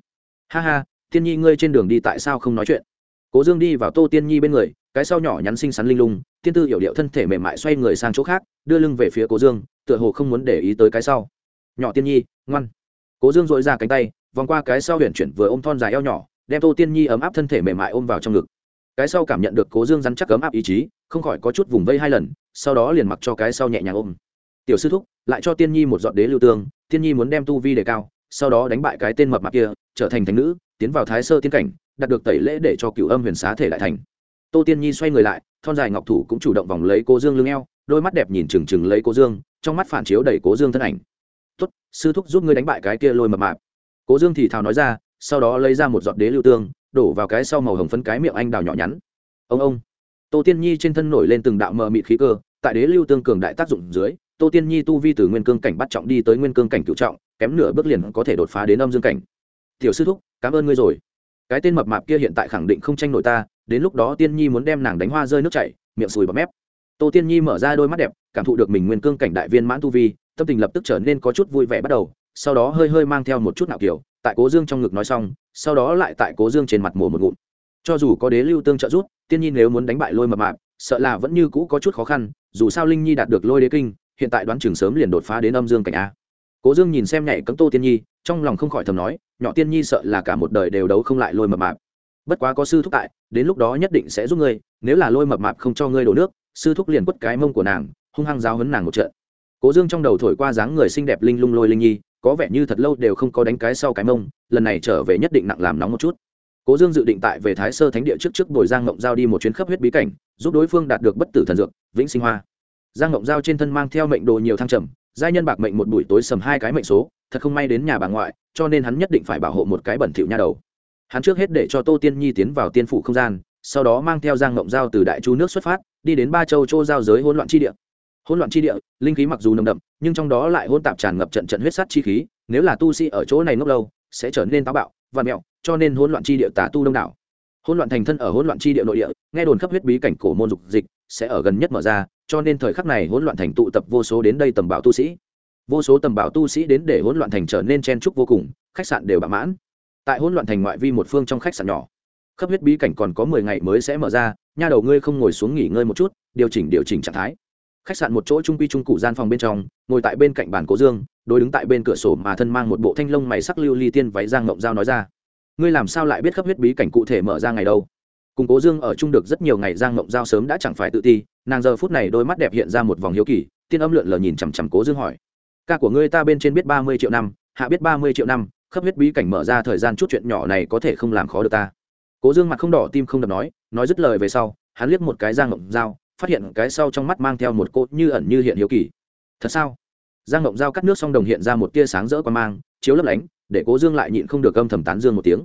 Ha ha, tiên nhi ngươi trên đường đi tại sao không nói chuyện? Cố dương đi vào tô tiên nhi bên người, cái sau nhỏ nhắn xinh xắn linh lung tiên tư hiểu điệu thân thể mềm mại xoay người sang chỗ khác, đưa lưng về phía cố dương, tựa hồ không muốn để ý tới cái sau. Nhỏ tiên nhi, ngoan cố dương dội ra cánh tay, vòng qua cái sau huyện chuyển vừa ôm thon dài eo nhỏ, đem tô tiên nhi ấm áp thân thể mềm mại ôm vào trong ngực. Cái sau cảm nhận được cố dương rắn chắc ấm áp ý chí, không khỏi có chút vùng vây hai lần, sau đó liền mặc cho cái sau nhẹ nhàng ôm. Tiểu sư thúc, lại cho tiên nhi một dọn đế lưu tương, tiên nhi muốn đem tu vi đề cao, sau đó đánh bại cái tên mập mạp kia, trở thành thành nữ, tiến vào thái sơ tiên cảnh, đạt được tẩy lễ để cho cựu âm huyền xá thể lại thành. Tô tiên nhi xoay người lại, thon dài ngọc thủ cũng chủ động vòng lấy cố dương lưng eo, đôi mắt đẹp nhìn trừng trừng lấy cố dương, trong mắt phản chiếu đẩy cố dương thân ảnh tốt, sư thúc giúp ngươi đánh bại cái kia lôi mập mạp. Cố dương thì thào nói ra, sau đó lấy ra một giọt đế lưu tương, đổ vào cái sau màu hồng phấn cái miệng anh đào nhỏ nhắn. Ông ông. Tô tiên nhi trên thân nổi lên từng đạo mờ mịt khí cơ, tại đế lưu tương cường đại tác dụng dưới, tô tiên nhi tu vi từ nguyên cương cảnh bắt trọng đi tới nguyên cương cảnh cựu trọng, kém nửa bước liền có thể đột phá đến âm dương cảnh. Tiểu sư thúc, cảm ơn ngươi rồi. Cái tên mập mạp kia hiện tại khẳng định không tranh nổi ta, đến lúc đó tiên nhi muốn đem nàng đánh hoa rơi nước chảy, miệng sùi bọt mép. Tô tiên nhi mở ra đôi mắt đẹp, cảm thụ được mình nguyên cương cảnh đại viên mãn tu vi tâm tình lập tức trở nên có chút vui vẻ bắt đầu, sau đó hơi hơi mang theo một chút nạo kiểu, tại cố dương trong ngực nói xong, sau đó lại tại cố dương trên mặt mổ một ngụm. Cho dù có đế lưu tương trợ giúp, tiên nhi nếu muốn đánh bại lôi mập mạp, sợ là vẫn như cũ có chút khó khăn, dù sao linh nhi đạt được lôi đế kinh, hiện tại đoán chừng sớm liền đột phá đến âm dương cảnh a. Cố dương nhìn xem nhảy cấm tô tiên nhi, trong lòng không khỏi thầm nói, nhỏ tiên nhi sợ là cả một đời đều đấu không lại lôi mập mạp. Bất quá có sư thúc tại, đến lúc đó nhất định sẽ giúp ngươi, nếu là lôi mập mạp không cho ngươi đổ nước, sư thúc liền quất cái mông của nàng, hung hăng giáo hấn nàng một trận cố dương trong đầu thổi qua dáng người xinh đẹp linh lung lôi linh nhi, có vẻ như thật lâu đều không có đánh cái sau cái mông, lần này trở về nhất định nặng làm nóng một chút. Cố dương dự định tại về thái sơ thánh địa trước trước bồi giang ngộng giao đi một chuyến khắp huyết bí cảnh, giúp đối phương đạt được bất tử thần dược, vĩnh sinh hoa. Giang ngộng giao trên thân mang theo mệnh đồ nhiều thăng trầm, giai nhân bạc mệnh một buổi tối sầm hai cái mệnh số, thật không may đến nhà bà ngoại, cho nên hắn nhất định phải bảo hộ một cái bẩn thỉu nha đầu. Hắn trước hết để cho tô tiên nhi tiến vào tiên phủ không gian, sau đó mang theo giang ngộng giao từ đại chu nước xuất phát, đi đến ba châu châu giao giới hỗn loạn chi địa hỗn loạn chi địa, linh khí mặc dù nồng đậm, nhưng trong đó lại hỗn tạp tràn ngập trận trận huyết sát chi khí, nếu là tu sĩ ở chỗ này ngốc lâu, sẽ trở nên táo bạo và mẹo, cho nên hỗn loạn chi địa tà tu đông đảo. Hỗn loạn thành thân ở hỗn loạn chi địa nội địa, nghe đồn khắp huyết bí cảnh cổ môn dục dịch sẽ ở gần nhất mở ra, cho nên thời khắc này hỗn loạn thành tụ tập vô số đến đây tầm bảo tu sĩ. Vô số tầm bảo tu sĩ đến để hỗn loạn thành trở nên chen trúc vô cùng, khách sạn đều bạ mãn. Tại hỗn loạn thành ngoại vi một phương trong khách sạn nhỏ, khắp huyết bí cảnh còn có mười ngày mới sẽ mở ra, nha đầu ngươi không ngồi xuống nghỉ ngơi một chút, điều chỉnh điều chỉnh trạng thái khách sạn một chỗ trung quy trung cụ gian phòng bên trong, ngồi tại bên cạnh bàn cố dương, đối đứng tại bên cửa sổ mà thân mang một bộ thanh lông mày sắc lưu ly tiên váy giang ngộng giao nói ra, ngươi làm sao lại biết khắp huyết bí cảnh cụ thể mở ra ngày đâu cùng cố dương ở chung được rất nhiều ngày, giang mộng giao sớm đã chẳng phải tự ti, nàng giờ phút này đôi mắt đẹp hiện ra một vòng hiếu kỳ, tiên âm lượn lờ nhìn chằm chằm cố dương hỏi, ca của ngươi ta bên trên biết ba mươi triệu năm, hạ biết ba mươi triệu năm, khắp huyết bí cảnh mở ra thời gian chút chuyện nhỏ này có thể không làm khó được ta cố dương mặt không đỏ, tim không đập nói nói dứt lời về sau, hắn liếc một cái giang mộng giao phát hiện cái sau trong mắt mang theo một cốt như ẩn như hiện hiếu kỳ. Thật sao? Giang ngộng dao cắt nước xong đồng hiện ra một tia sáng rỡ qua mang, chiếu lấp lánh, để cố dương lại nhịn không được âm thầm tán dương một tiếng.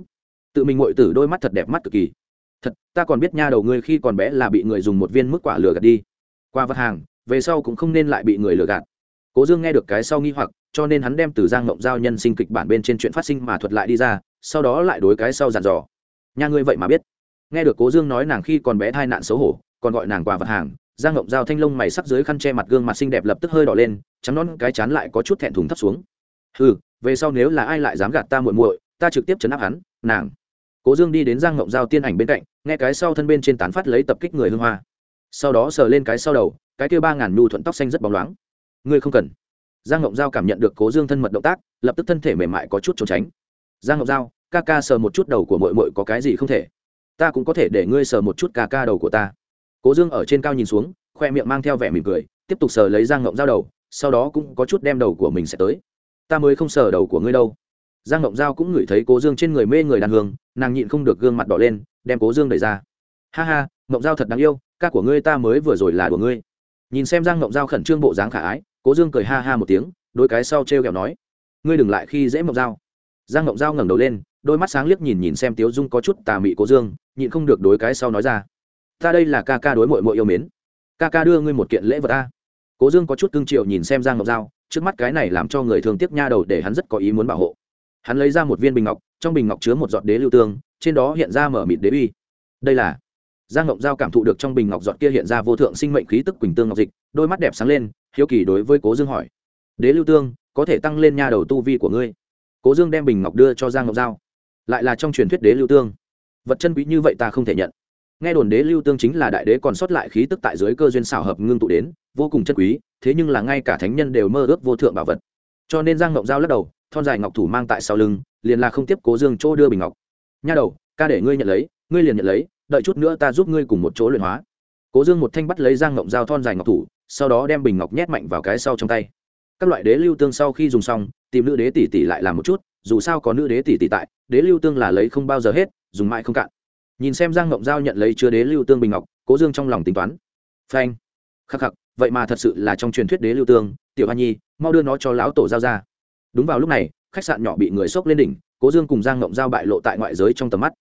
Tự mình ngội tử đôi mắt thật đẹp mắt cực kỳ. Thật, ta còn biết nha đầu ngươi khi còn bé là bị người dùng một viên mức quả lừa gạt đi. Qua vật hàng, về sau cũng không nên lại bị người lừa gạt. Cố dương nghe được cái sau nghi hoặc, cho nên hắn đem từ giang ngộng giao nhân sinh kịch bản bên trên chuyện phát sinh mà thuật lại đi ra, sau đó lại đối cái sau dàn dò. Nha ngươi vậy mà biết. Nghe được cố dương nói nàng khi còn bé thai nạn xấu hổ còn gọi nàng quà vật hàng giang ngộng dao thanh lông mày sắc dưới khăn che mặt gương mặt xinh đẹp lập tức hơi đỏ lên trắng non cái chán lại có chút thẹn thùng thấp xuống. Ừ về sau nếu là ai lại dám gạt ta muội muội ta trực tiếp chấn áp hắn nàng. Cố dương đi đến giang ngộng dao tiên ảnh bên cạnh nghe cái sau thân bên trên tán phát lấy tập kích người hương hoa. Sau đó sờ lên cái sau đầu cái kia ba ngàn nhu thuận tóc xanh rất bóng loáng. Ngươi không cần. Giang ngộng dao cảm nhận được cố dương thân mật động tác lập tức thân thể mềm mại có chút trốn tránh. Giang ngộng Giao, ca ca sờ một chút đầu của mội mội có cái gì không thể? Ta cũng có thể để ngươi sờ một chút ca ca đầu của ta cố dương ở trên cao nhìn xuống, khoe miệng mang theo vẻ mỉm cười, tiếp tục sờ lấy giang ngộng dao đầu, sau đó cũng có chút đem đầu của mình sẽ tới. Ta mới không sờ đầu của ngươi đâu. Giang ngộng dao cũng ngửi thấy cố dương trên người mê người đàn hương, nàng nhịn không được gương mặt đỏ lên, đem cố dương đẩy ra. Ha ha, ngộng dao thật đáng yêu, ca của ngươi ta mới vừa rồi là của ngươi. Nhìn xem giang ngộng dao khẩn trương bộ dáng khả ái, cố dương cười ha ha một tiếng, đôi cái sau t r e o kẹo nói, ngươi đừng lại khi dễ ngộng dao giang ngộng dao ngẩng đầu lên, đôi mắt sáng liếc nhìn nhìn xem tiếu dung có chút tà mị cố dương, nhịn không được đối cái sau nói ra ta đây là ca ca đối mội mội yêu mến. Ca ca đưa ngươi một kiện lễ vật ta cố dương có chút cưng triệu nhìn xem giang ngọc dao trước mắt cái này làm cho người thường tiếc nha đầu để hắn rất có ý muốn bảo hộ. Hắn lấy ra một viên bình ngọc, trong bình ngọc chứa một giọt đế lưu tương, trên đó hiện ra mở mịt đế uy. Đây là giang ngọc giao cảm thụ được trong bình ngọc giọt kia hiện ra vô thượng sinh mệnh khí tức quỳnh tương ngọc dịch, đôi mắt đẹp sáng lên, hiếu kỳ đối với cố dương hỏi. Đế lưu tương, có thể tăng lên nha đầu tu vi của ngươi. Cố dương đem bình ngọc đưa cho giang ngọc giao. Lại là trong truyền thuyết đế lưu tương. Vật chân quý như vậy ta không thể nhận nghe đồn đế lưu tương chính là đại đế còn sót lại khí tức tại dưới cơ duyên xảo hợp ngưng tụ đến, vô cùng chân quý, thế nhưng là ngay cả thánh nhân đều mơ ước vô thượng bảo vật. Cho nên giang ngọc giao lắc đầu, thon dài ngọc thủ mang tại sau lưng, liền là không tiếp cố dương chỗ đưa bình ngọc. Nha đầu, ca để ngươi nhận lấy, ngươi liền nhận lấy, đợi chút nữa ta giúp ngươi cùng một chỗ luyện hóa. Cố dương một thanh bắt lấy giang ngọc giao thon dài ngọc thủ, sau đó đem bình ngọc nhét mạnh vào cái sau trong tay. Các loại đế lưu tương sau khi dùng xong, tìm nữ đế tỷ tỷ lại làm một chút, dù sao có nữ đế tỷ tỷ tại, đế lưu tương là lấy không bao giờ hết, dùng mãi không cạn nhìn xem giang ngộng giao nhận lấy chứa đế lưu tương bình ngọc, cố dương trong lòng tính toán. Phanh. Khắc khắc, vậy mà thật sự là trong truyền thuyết đế lưu tương, tiểu hoa nhi, mau đưa nó cho lão tổ giao ra. Đúng vào lúc này, khách sạn nhỏ bị người xốc lên đỉnh, cố dương cùng giang ngộng giao bại lộ tại ngoại giới trong tầm mắt.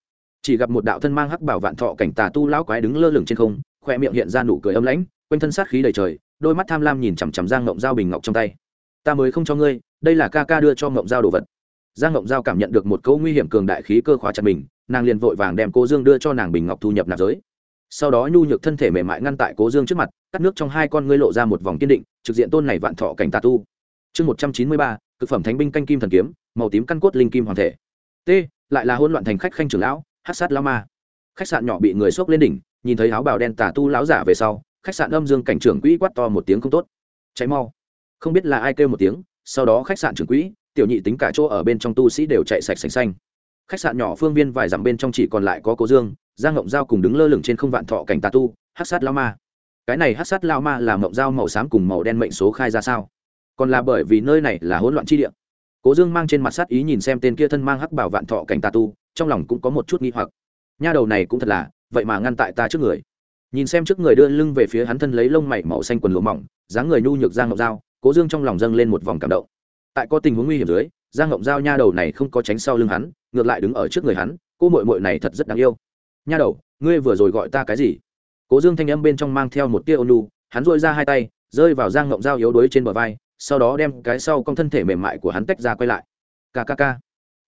Chỉ gặp một đạo thân mang hắc bảo vạn thọ cảnh tà tu lão quái đứng lơ lửng trên không, khoe miệng hiện ra nụ cười âm lãnh, quanh thân sát khí đầy trời, đôi mắt tham lam nhìn chằm chằm giang ngộng giao bình ngọc trong tay. Ta mới không cho ngươi, đây là ca ca đưa cho ngộng giao đồ vật. Giang ngộng giao cảm nhận được một câu nguy hiểm cường đại khí cơ khóa chặt mình nàng liền vội vàng đem cố dương đưa cho nàng bình ngọc thu nhập nạp giới. Sau đó nhu nhược thân thể mềm mại ngăn tại cố dương trước mặt, cắt nước trong hai con ngươi lộ ra một vòng kiên định, trực diện tôn này vạn thọ cảnh tà tu. Chương một trăm chín mươi ba, cực phẩm thánh binh canh kim thần kiếm, màu tím căn cốt linh kim hoàng thể. T, lại là hôn loạn thành khách khanh trưởng lão, hát sát lao ma. Khách sạn nhỏ bị người xốc lên đỉnh, nhìn thấy áo bào đen tà tu lão giả về sau, khách sạn âm dương cảnh trưởng quỹ quát to một tiếng không tốt. Cháy mau. Không biết là ai kêu một tiếng, sau đó khách sạn trưởng quỹ, tiểu nhị tính cả chỗ ở bên trong tu sĩ đều chạy sạch sành xanh khách sạn nhỏ phương viên vài dặm bên trong chỉ còn lại có cố dương, giang ngộng giao cùng đứng lơ lửng trên không vạn thọ cảnh tà tu hát sát lao ma. Cái này hát sát lao ma là ngộng dao màu xám cùng màu đen mệnh số khai ra sao? Còn là bởi vì nơi này là hỗn loạn chi địa. Cố dương mang trên mặt sát ý nhìn xem tên kia thân mang hắc bảo vạn thọ cảnh tà tu, trong lòng cũng có một chút nghi hoặc. Nha đầu này cũng thật là, vậy mà ngăn tại ta trước người. Nhìn xem trước người đưa lưng về phía hắn thân lấy lông mảy màu xanh quần lụa mỏng, dáng người nhu nhược giang ngọc dao cố dương trong lòng dâng lên một vòng cảm động. Tại có tình huống nguy hiểm dưới giang ngộng giao nha đầu này không có tránh sau lưng hắn, ngược lại đứng ở trước người hắn, cô mội mội này thật rất đáng yêu. Nha đầu, ngươi vừa rồi gọi ta cái gì? Cố dương thanh âm bên trong mang theo một tia ônu hắn dội ra hai tay, rơi vào giang ngộng giao yếu đuối trên bờ vai, sau đó đem cái sau con thân thể mềm mại của hắn tách ra quay lại. Kkk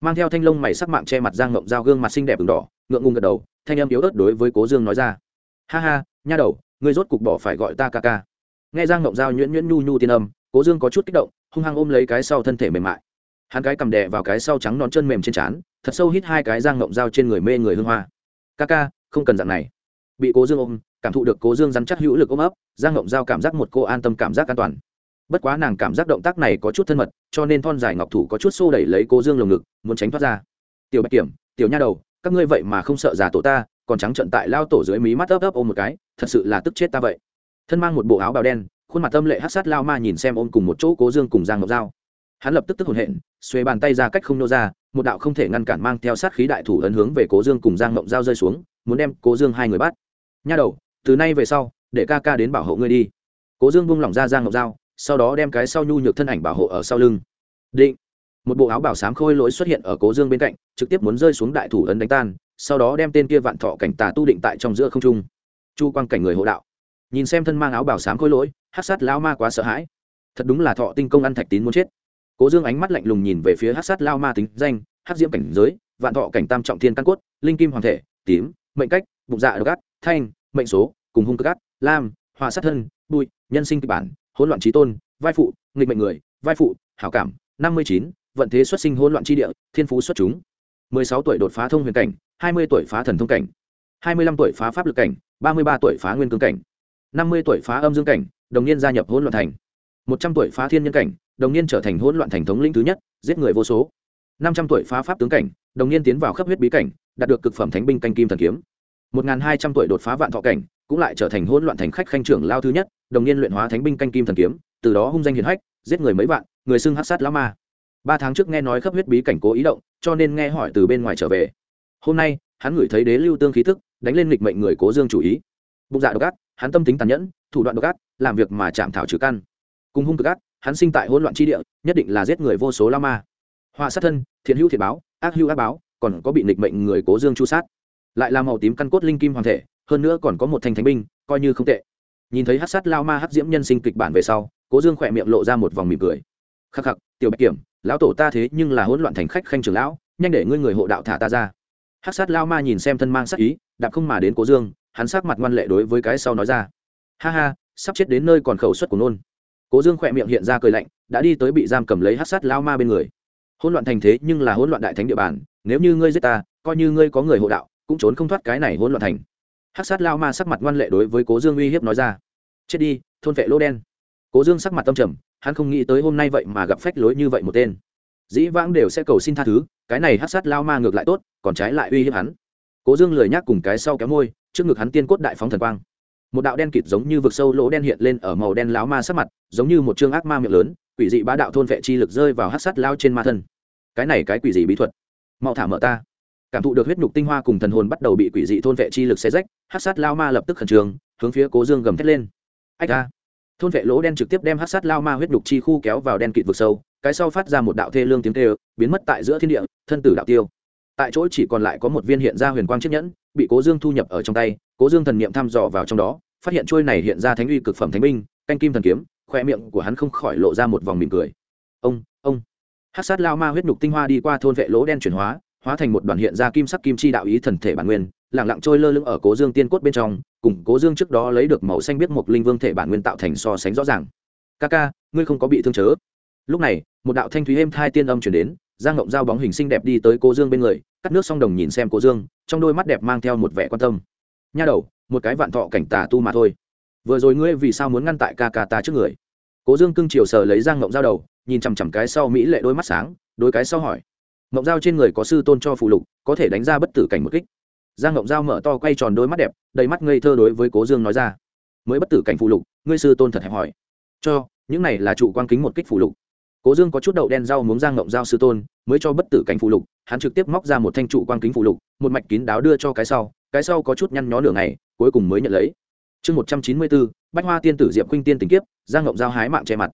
mang theo thanh lông mày sắc mạng che mặt giang ngộng giao gương mặt xinh đẹp v đỏ, ngượng ngùng gật đầu, thanh âm yếu ớt đối với cố dương nói ra. Ha ha, nha đầu, ngươi rốt cục bỏ phải gọi ta kkk nghe giang ngộng giao nhuyễn nhuyễn nhu nhu tiên âm, cố dương có chút kích động, hung hăng ôm lấy cái sau thân thể mềm mại hắn cái cầm đè vào cái sau trắng non chân mềm trên trán, thật sâu hít hai cái giang ngộng dao trên người mê người hương hoa. Ca ca, không cần dạng này. Bị cố dương ôm, cảm thụ được cố dương dắn chắc hữu lực ôm ấp, giang ngộng dao cảm giác một cô an tâm cảm giác an toàn. Bất quá nàng cảm giác động tác này có chút thân mật, cho nên thon dài ngọc thủ có chút xô đẩy lấy cố dương lồng ngực, muốn tránh thoát ra. Tiểu bạch kiểm, tiểu nha đầu, các ngươi vậy mà không sợ già tổ ta, còn trắng trận tại lao tổ dưới mí mắt ấp ấp ôm một cái, thật sự là tức chết ta vậy. Thân mang một bộ áo bào đen, khuôn mặt tâm lệ hát sát lao ma nhìn xem ôm cùng một chỗ cố dương cùng giang ngọc dao hắn lập tức tức hồn hện xuê bàn tay ra cách không nô ra, một đạo không thể ngăn cản mang theo sát khí đại thủ ấn hướng về cố dương cùng giang ngọc dao rơi xuống, muốn đem cố dương hai người bắt. Nha đầu, từ nay về sau, để ca ca đến bảo hộ ngươi đi. Cố dương buông lỏng ra giang ngọc dao sau đó đem cái sau nhu nhược thân ảnh bảo hộ ở sau lưng. Định. Một bộ áo bảo sám khôi lỗi xuất hiện ở cố dương bên cạnh, trực tiếp muốn rơi xuống đại thủ ấn đánh tan, sau đó đem tên kia vạn thọ cảnh tà tu định tại trong giữa không trung. Chu quang cảnh người hộ đạo. Nhìn xem thân mang áo bảo sám khôi lỗi hát sát lao ma quá sợ hãi. Thật đúng là thọ tinh công ăn thạch tín muốn chết cố dương ánh mắt lạnh lùng nhìn về phía hát sát lao ma tính danh hát diễm cảnh giới, vạn thọ cảnh tam trọng thiên căn cốt, linh kim hoàng thể, tím, mệnh cách, bụng dạ độc ác, thanh, mệnh số, cùng hung cực ác, lam hòa sát thân, bụi, nhân sinh kịch bản, hỗn loạn trí tôn, vai phụ, nghịch mệnh người, vai phụ, hảo cảm, năm mươi chín, vận thế xuất sinh hỗn loạn tri địa, thiên phú xuất chúng. mười sáu tuổi đột phá thông huyền cảnh, hai mươi tuổi phá thần thông cảnh, hai mươi lăm tuổi phá pháp lực cảnh, ba mươi ba tuổi phá nguyên cương cảnh, năm mươi tuổi phá âm dương cảnh, đồng niên gia nhập hỗn loạn thành một trăm tuổi phá thiên nhân cảnh, đồng niên trở thành hỗn loạn thành thống lĩnh thứ nhất, giết người vô số. năm trăm tuổi phá pháp tướng cảnh, đồng niên tiến vào khắp huyết bí cảnh, đạt được cực phẩm thánh binh canh kim thần kiếm. một hai trăm tuổi đột phá vạn thọ cảnh, cũng lại trở thành hỗn loạn thành khách khanh trưởng lao thứ nhất, đồng niên luyện hóa thánh binh canh kim thần kiếm, từ đó hung danh hiển hách, giết người mấy vạn, người xưng hắc sát lão ma. ba tháng trước nghe nói khắp huyết bí cảnh cố ý động, cho nên nghe hỏi từ bên ngoài trở về. Hôm nay, hắn ngửi thấy đế lưu tương khí tức đánh lên nghịch mệnh người cố dương chủ ý. Bụng dạ độc ác, hắn tâm tính tàn nhẫn, thủ đoạn độc ác, làm việc mà chạm thảo trừ căn cùng hung cực ác, hắn sinh tại hỗn loạn tri địa, nhất định là giết người vô số la ma. Họa sát thân, thiện hữu thiệt báo, ác hữu ác báo, còn có bị nịch mệnh người cố dương chu sát. Lại là màu tím căn cốt linh kim hoàng thể, hơn nữa còn có một thanh thánh binh, coi như không tệ. Nhìn thấy hát sát lao ma hát diễm nhân sinh kịch bản về sau, cố dương khỏe miệng lộ ra một vòng mỉm cười. Khắc khắc, tiểu bạch kiểm, lão tổ ta thế nhưng là hỗn loạn thành khách khanh trường lão, nhanh để ngươi người hộ đạo thả ta ra. Hát sát lao ma nhìn xem thân mang sát ý, đạp không mà đến cố dương, hắn sát mặt ngoan lệ đối với cái sau nói ra. Ha ha, sắp chết đến nơi còn khẩu suất của nôn cố dương khỏe miệng hiện ra cười lạnh, đã đi tới bị giam cầm lấy hát sát lao ma bên người. Hỗn loạn thành thế nhưng là hỗn loạn đại thánh địa bàn, nếu như ngươi giết ta, coi như ngươi có người hộ đạo, cũng trốn không thoát cái này hỗn loạn thành. Hát sát lao ma sắc mặt ngoan lệ đối với cố dương uy hiếp nói ra. Chết đi, thôn vệ lỗ đen. Cố dương sắc mặt tâm trầm, hắn không nghĩ tới hôm nay vậy mà gặp phách lối như vậy một tên. Dĩ vãng đều sẽ cầu xin tha thứ, cái này hát sát lao ma ngược lại tốt, còn trái lại uy hiếp hắn. Cố dương lười nhác cùng cái sau kéo môi, trước ngực hắn tiên cốt đại phóng thần quang một đạo đen kịt giống như vực sâu lỗ đen hiện lên ở màu đen láo ma sắc mặt, giống như một chương ác ma miệng lớn, quỷ dị bá đạo thôn vệ chi lực rơi vào hát sắt lao trên ma thân. Cái này cái quỷ dị bí thuật, mau thả mở ta. Cảm thụ được huyết nhục tinh hoa cùng thần hồn bắt đầu bị quỷ dị thôn vệ chi lực xe rách hát sát lao ma lập tức khẩn trương, hướng phía cố dương gầm thét lên. Ách ta thôn vệ lỗ đen trực tiếp đem hát sát lao ma huyết nhục chi khu kéo vào đen kịt vực sâu, cái sau phát ra một đạo thê lương tiếng tê biến mất tại giữa thiên địa, thân tử đạo tiêu tại chỗ chỉ còn lại có một viên hiện ra huyền quang chiếc nhẫn, bị cố dương thu nhập ở trong tay, cố dương thần niệm thăm dò vào trong đó, phát hiện trôi này hiện ra thánh uy cực phẩm thánh binh, canh kim thần kiếm, khoe miệng của hắn không khỏi lộ ra một vòng mỉm cười. Ông ông. Hát sát lao ma huyết nhục tinh hoa đi qua thôn vệ lỗ đen chuyển hóa hóa thành một đoàn hiện ra kim sắc kim chi đạo ý thần thể bản nguyên lẳng lặng trôi lơ lửng ở cố dương tiên cốt bên trong, cùng cố dương trước đó lấy được màu xanh biết một linh vương thể bản nguyên tạo thành so sánh rõ ràng. Ca ca, ngươi không có bị thương chớ. Lúc này, một đạo thanh thúy êm thai tiên âm chuyển đến giang ngộng giao bóng hình xinh đẹp đi tới cô dương bên người, cắt nước song đồng nhìn xem cô dương, trong đôi mắt đẹp mang theo một vẻ quan tâm. Nha đầu, một cái vạn thọ cảnh tà tu mà thôi. Vừa rồi ngươi vì sao muốn ngăn tại ca ca ta trước người? Cố dương cưng chiều sờ lấy giang ngộng giao đầu, nhìn chằm chằm cái sau mỹ lệ đôi mắt sáng đôi cái sau hỏi. Ngộng giao trên người có sư tôn cho phụ lục, có thể đánh ra bất tử cảnh một kích. Giang ngộng giao mở to quay tròn đôi mắt đẹp, đầy mắt ngây thơ đối với cố dương nói ra. Mới bất tử cảnh phụ lục, ngươi sư tôn thật hẹp hỏi. Cho, những này là trụ quan kính một kích phụ lục cố dương có chút đậu đen rau muốn giang ngộng giao sư tôn, mới cho bất tử cảnh phụ lục, hắn trực tiếp móc ra một thanh trụ quang kính phụ lục, một mạch kín đáo đưa cho cái sau cái sau có chút nhăn nhó nửa ngày, cuối cùng mới nhận lấy. Chương một trăm chín mươi bốn, bách hoa tiên tử diệp khuynh tiên tình kiếp, giang ngộng giao hái mạng che mặt.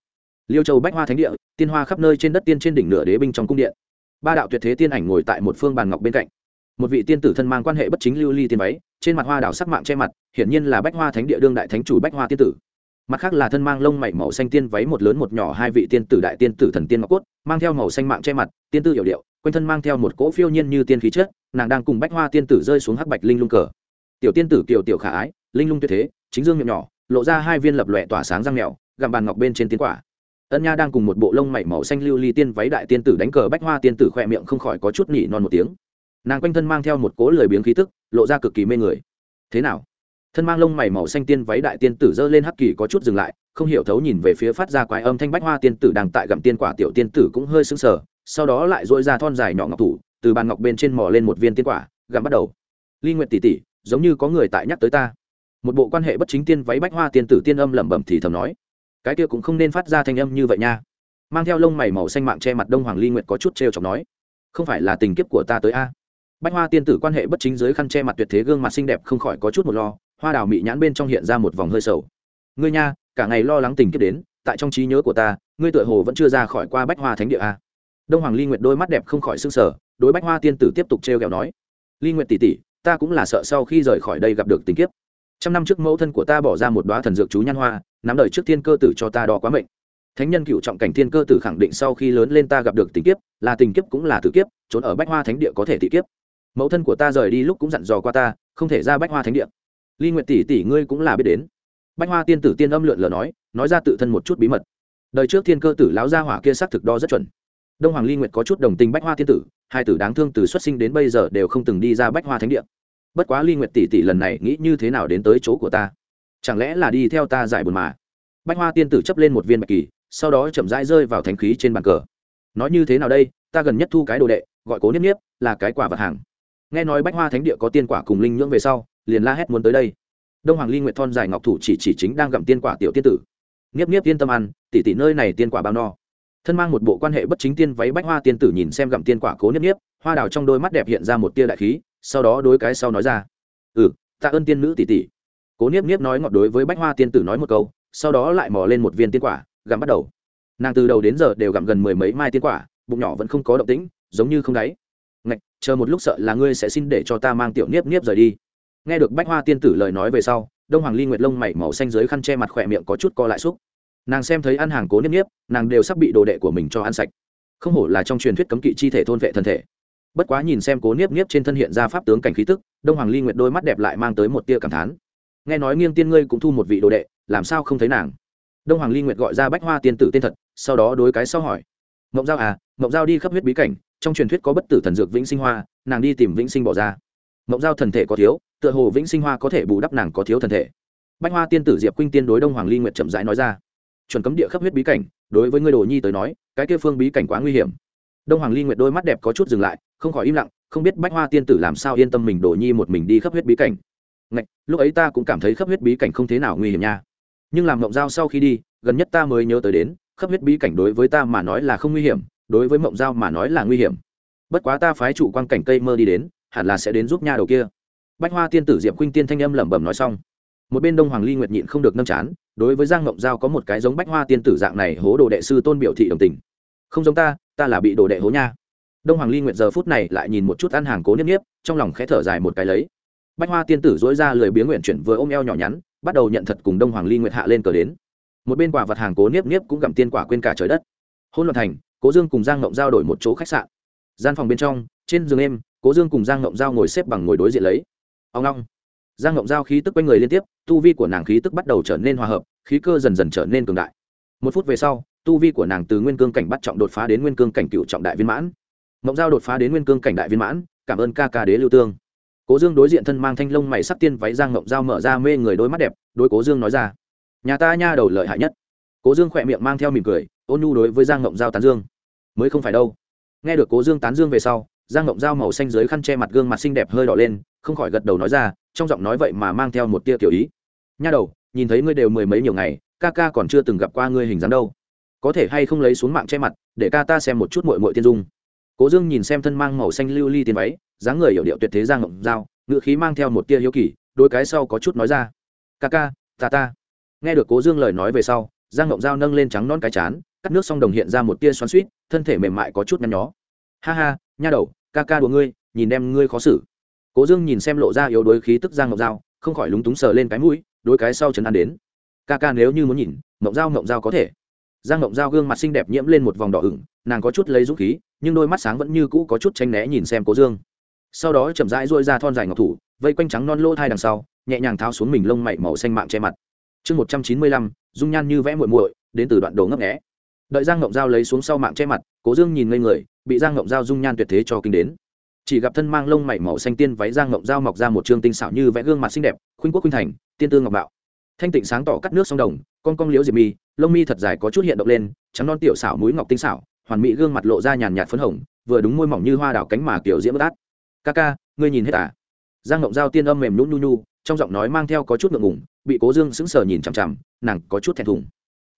Liêu châu bách hoa thánh địa, tiên hoa khắp nơi trên đất tiên trên đỉnh nửa đế binh trong cung điện. Ba đạo tuyệt thế tiên ảnh ngồi tại một phương bàn ngọc bên cạnh. Một vị tiên tử thân mang quan hệ bất chính lưu ly tiên váy, trên mặt hoa đảo sắc mạng che mặt, hiển nhiên là bách hoa thánh địa đương đại thánh chủ bách hoa tiên tử mặt khác là thân mang lông mảy màu xanh tiên váy một lớn một nhỏ hai vị tiên tử đại tiên tử thần tiên ngọc cốt, mang theo màu xanh mạng che mặt, tiên tử hiểu điệu, quanh thân mang theo một cỗ phiêu nhiên như tiên khí chất, nàng đang cùng bách hoa tiên tử rơi xuống hắc bạch linh lung cờ. Tiểu tiên tử kiều tiểu khả ái, linh lung tuyệt thế, chính dương miệng nhỏ, lộ ra hai viên lập lòe tỏa sáng răng mèo, gặm bàn ngọc bên trên tiên quả. Ân nha đang cùng một bộ lông mảy màu xanh lưu ly tiên váy đại tiên tử đánh cờ bách hoa tiên tử khỏe miệng không khỏi có chút nỉ non một tiếng. Nàng quanh thân mang theo một cỗ lười biếng khí tức, lộ ra cực kỳ mê người. Thế nào? Thân mang lông mày màu xanh tiên váy đại tiên tử giơ lên hắc kỳ có chút dừng lại, không hiểu thấu nhìn về phía phát ra quái âm thanh bách hoa tiên tử đang tại gặm tiên quả tiểu tiên tử cũng hơi sững sờ, sau đó lại dội ra thon dài nhỏ ngọc thủ, từ bàn ngọc bên trên mò lên một viên tiên quả, gặm bắt đầu. Ly nguyệt tỷ tỷ, giống như có người tại nhắc tới ta. Một bộ quan hệ bất chính tiên váy bách hoa tiên tử tiên âm lẩm bẩm thì thầm nói. Cái kia cũng không nên phát ra thanh âm như vậy nha. Mang theo lông mày màu xanh mạng che mặt đông hoàng ly nguyệt có chút trêu chọc nói. Không phải là tình kiếp của ta tới a. Bách hoa tiên tử quan hệ bất chính dưới khăn che mặt tuyệt thế gương mặt xinh đẹp không khỏi có chút một lo hoa đào mị nhãn bên trong hiện ra một vòng hơi sầu. Ngươi nha, cả ngày lo lắng tình kiếp đến, tại trong trí nhớ của ta, ngươi tựa hồ vẫn chưa ra khỏi qua bách hoa thánh địa a. Đông hoàng ly nguyệt đôi mắt đẹp không khỏi s ư n g sở đối bách hoa tiên tử tiếp tục t r e o kẹo nói. Ly nguyệt tỷ tỷ, ta cũng là sợ sau khi rời khỏi đây gặp được tình kiếp. Trăm năm trước mẫu thân của ta bỏ ra một đoá thần dược chú nhan hoa, nắm đời trước thiên cơ tử cho ta đo quá mệnh. Thánh nhân cựu trọng cảnh thiên cơ tử khẳng định sau khi lớn lên ta gặp được tình kiếp, là tình kiếp cũng là tử kiếp, trốn ở bách hoa thánh địa có thể thị kiếp. Mẫu thân của ta rời đi lúc cũng dặn dò qua ta, không thể ra bách hoa thánh địa ly nguyệt tỷ tỷ ngươi cũng là biết đến. Bách hoa tiên tử tiên âm lượn lờ nói nói ra tự thân một chút bí mật. Đời trước thiên cơ tử lão gia hỏa kia xác thực đo rất chuẩn. Đông hoàng ly nguyệt có chút đồng tình bách hoa tiên tử, hai tử đáng thương từ xuất sinh đến bây giờ đều không từng đi ra bách hoa thánh địa. Bất quá ly nguyệt tỷ tỷ lần này nghĩ như thế nào đến tới chỗ của ta? Chẳng lẽ là đi theo ta giải buồn mà? Bách hoa tiên tử chấp lên một viên bạch kỳ, sau đó chậm rãi rơi vào thánh khí trên bàn cờ. Nói như thế nào đây? Ta gần nhất thu cái đồ đệ, gọi cố niếp niếp, là cái quả vật hàng. Nghe nói bách hoa thánh địa có tiên quả cùng linh nhưỡng về sau liền la hét muốn tới đây. Đông hoàng ly nguyệt thon dài ngọc thủ chỉ chỉ chính đang gặm tiên quả tiểu tiên tử. Nghiếp nghiếp yên tâm ăn, tỉ tỉ nơi này tiên quả bao no. Thân mang một bộ quan hệ bất chính tiên váy bách hoa tiên tử nhìn xem gặm tiên quả cố niếp niếp hoa đào trong đôi mắt đẹp hiện ra một tia đại khí, sau đó đối cái sau nói ra. Ừ tạ ơn tiên nữ tỷ tỷ cố niếp niếp nói ngọt đối với bách hoa tiên tử nói một câu, sau đó lại mò lên một viên tiên quả, gặm bắt đầu. Nàng từ đầu đến giờ đều gặm gần mười mấy mai tiên quả, bụng nhỏ vẫn không có động tĩnh, giống như không đáy. Ngạch, chờ một lúc sợ là ngươi sẽ xin để cho ta mang tiểu niếp niếp rời đi nghe được bách hoa tiên tử lời nói về sau, đông hoàng ly nguyệt lông mảy màu xanh dưới khăn che mặt khỏe miệng có chút co lại xúc. Nàng xem thấy ăn hàng cố niếp niếp nàng đều sắp bị đồ đệ của mình cho ăn sạch. Không hổ là trong truyền thuyết cấm kỵ chi thể thôn vệ thân thể. Bất quá nhìn xem cố niếp niếp trên thân hiện ra pháp tướng cảnh khí tức, đông hoàng ly nguyệt đôi mắt đẹp lại mang tới một tia cảm thán. Nghe nói nghiêng tiên ngươi cũng thu một vị đồ đệ, làm sao không thấy nàng? Đông hoàng ly nguyệt gọi ra bách hoa tiên tử tên thật, sau đó đối cái sau hỏi. Mộng giao à mộng giao đi khắp huyết bí cảnh, trong truyền thuyết có bất tử thần dược vĩnh sinh hoa, nàng đi tìm vĩnh sinh bỏ ra mộng giao thần thể có thiếu tựa hồ vĩnh sinh hoa có thể bù đắp nàng có thiếu thần thể. Bách hoa tiên tử diệp khuynh tiên đối đông hoàng ly nguyệt chậm rãi nói ra. Chuẩn cấm địa khắp huyết bí cảnh đối với ngươi đồ nhi tới nói cái kia phương bí cảnh quá nguy hiểm. Đông hoàng ly nguyệt đôi mắt đẹp có chút dừng lại không khỏi im lặng không biết bách hoa tiên tử làm sao yên tâm mình đồ nhi một mình đi khắp huyết bí cảnh. Ngạch, lúc ấy ta cũng cảm thấy khắp huyết bí cảnh không thế nào nguy hiểm nha. Nhưng làm mộng giao sau khi đi gần nhất ta mới nhớ tới đến khắp huyết bí cảnh đối với ta mà nói là không nguy hiểm đối với mộng giao mà nói là nguy hiểm. Bất quá ta phái trụ quan cảnh cây mơ đi đến hẳn là sẽ đến giúp nha đầu kia. Bách hoa tiên tử diệp khuynh tiên thanh âm lẩm bẩm nói xong, một bên đông hoàng ly nguyệt nhịn không được nâm chán, đối với giang ngộng giao có một cái giống bách hoa tiên tử dạng này hố đồ đệ sư tôn biểu thị đồng tình. Không giống ta ta là bị đồ đệ hố nha. Đông hoàng ly nguyệt giờ phút này lại nhìn một chút ăn hàng cố niếp niếp, trong lòng khẽ thở dài một cái lấy. Bách hoa tiên tử dối ra lười biếng nguyện chuyển vừa ôm eo nhỏ nhắn, bắt đầu nhận thật cùng đông hoàng ly nguyệt hạ lên cờ đến. Một bên quả vật hàng cố niếp niếp cũng gặm tiên quả quên cả trời đất. Hôn luận thành, cố dương cùng giang ngộng giao đổi một chỗ khách sạn. Gian phòng bên trong, trên giường em cố dương cùng giang ngộng giao ngồi xếp bằng ngồi đối diện lấy. Ông long giang ngộng giao khí tức quanh người liên tiếp, tu vi của nàng khí tức bắt đầu trở nên hòa hợp, khí cơ dần dần trở nên cường đại. Một phút về sau, tu vi của nàng từ nguyên cương cảnh bắt trọng đột phá đến nguyên cương cảnh cựu trọng đại viên mãn. Ngộng giao đột phá đến nguyên cương cảnh đại viên mãn, cảm ơn ca ca đế lưu tương. Cố dương đối diện thân mang thanh lông mày sắc tiên váy, giang ngộng giao mở ra mê người đôi mắt đẹp, đối cố dương nói ra, nhà ta nha đầu lợi hại nhất. Cố dương khỏe miệng mang theo mỉm cười, ôn nhu đối với giang ngộng giao tán dương, mới không phải đâu. Nghe được cố dương tán dương về sau giang ngộng dao màu xanh dưới khăn che mặt gương mặt xinh đẹp hơi đỏ lên không khỏi gật đầu nói ra trong giọng nói vậy mà mang theo một tia kiểu ý. Nha đầu nhìn thấy ngươi đều mười mấy nhiều ngày ca ca còn chưa từng gặp qua ngươi hình dáng đâu. Có thể hay không lấy xuống mạng che mặt để ca ta xem một chút mội mội tiên dung. Cố dương nhìn xem thân mang màu xanh lưu ly tiền váy dáng người hiểu điệu tuyệt thế giang ngộng dao, ngự khí mang theo một tia hiếu kỳ đôi cái sau có chút nói ra. Ca ca ta ta. Nghe được cố dương lời nói về sau giang ngộng dao nâng lên trắng non cái chán cắt nước xong đồng hiện ra một tia xoắn suýt thân thể mềm mại có chút nhăn nhó. Ha ha nha đầu ca ca đùa ngươi, nhìn đem ngươi khó xử. Cố dương nhìn xem lộ ra yếu đuối khí tức giang ngọc dao không khỏi lúng túng sờ lên cái mũi đôi cái sau chấn an đến. Ca ca nếu như muốn nhìn ngọc dao ngọc dao có thể. Giang ngọc dao gương mặt xinh đẹp nhiễm lên một vòng đỏ ửng, nàng có chút lấy dũng khí, nhưng đôi mắt sáng vẫn như cũ có chút tranh né nhìn xem cố dương. Sau đó chậm rãi dôi ra thon dài ngọc thủ, vây quanh trắng non lỗ thai đằng sau, nhẹ nhàng tháo xuống mình lông mảy màu xanh mạng che mặt. Chương một trăm chín mươi lăm, dung nhan như vẽ muội muội, đến từ đoạn đồ ngấp nghẽ đợi giang ngộng dao lấy xuống sau mạng che mặt cố dương nhìn ngây người bị giang ngộng dao dung nhan tuyệt thế cho kinh đến chỉ gặp thân mang lông mảy màu xanh tiên váy giang ngộng dao mọc ra một trương tinh xảo như vẽ gương mặt xinh đẹp khuynh quốc khuynh thành tiên tương ngọc bạo thanh tịnh sáng tỏ cắt nước sông đồng con cong liễu diệp mi lông mi thật dài có chút hiện động lên trắng non tiểu xảo mũi ngọc tinh xảo hoàn mỹ gương mặt lộ ra nhàn nhạt phấn hồng vừa đúng môi mỏng như hoa đảo cánh mà kiểu diễm bất át ca ca ngươi nhìn hết à giang ngộng giao tiên âm mềm nhún nhu nhu trong giọng nói mang theo có chút ngượng ngùng bị cố dương sững sờ nhìn chằm chằm nàng có chút thẹn thùng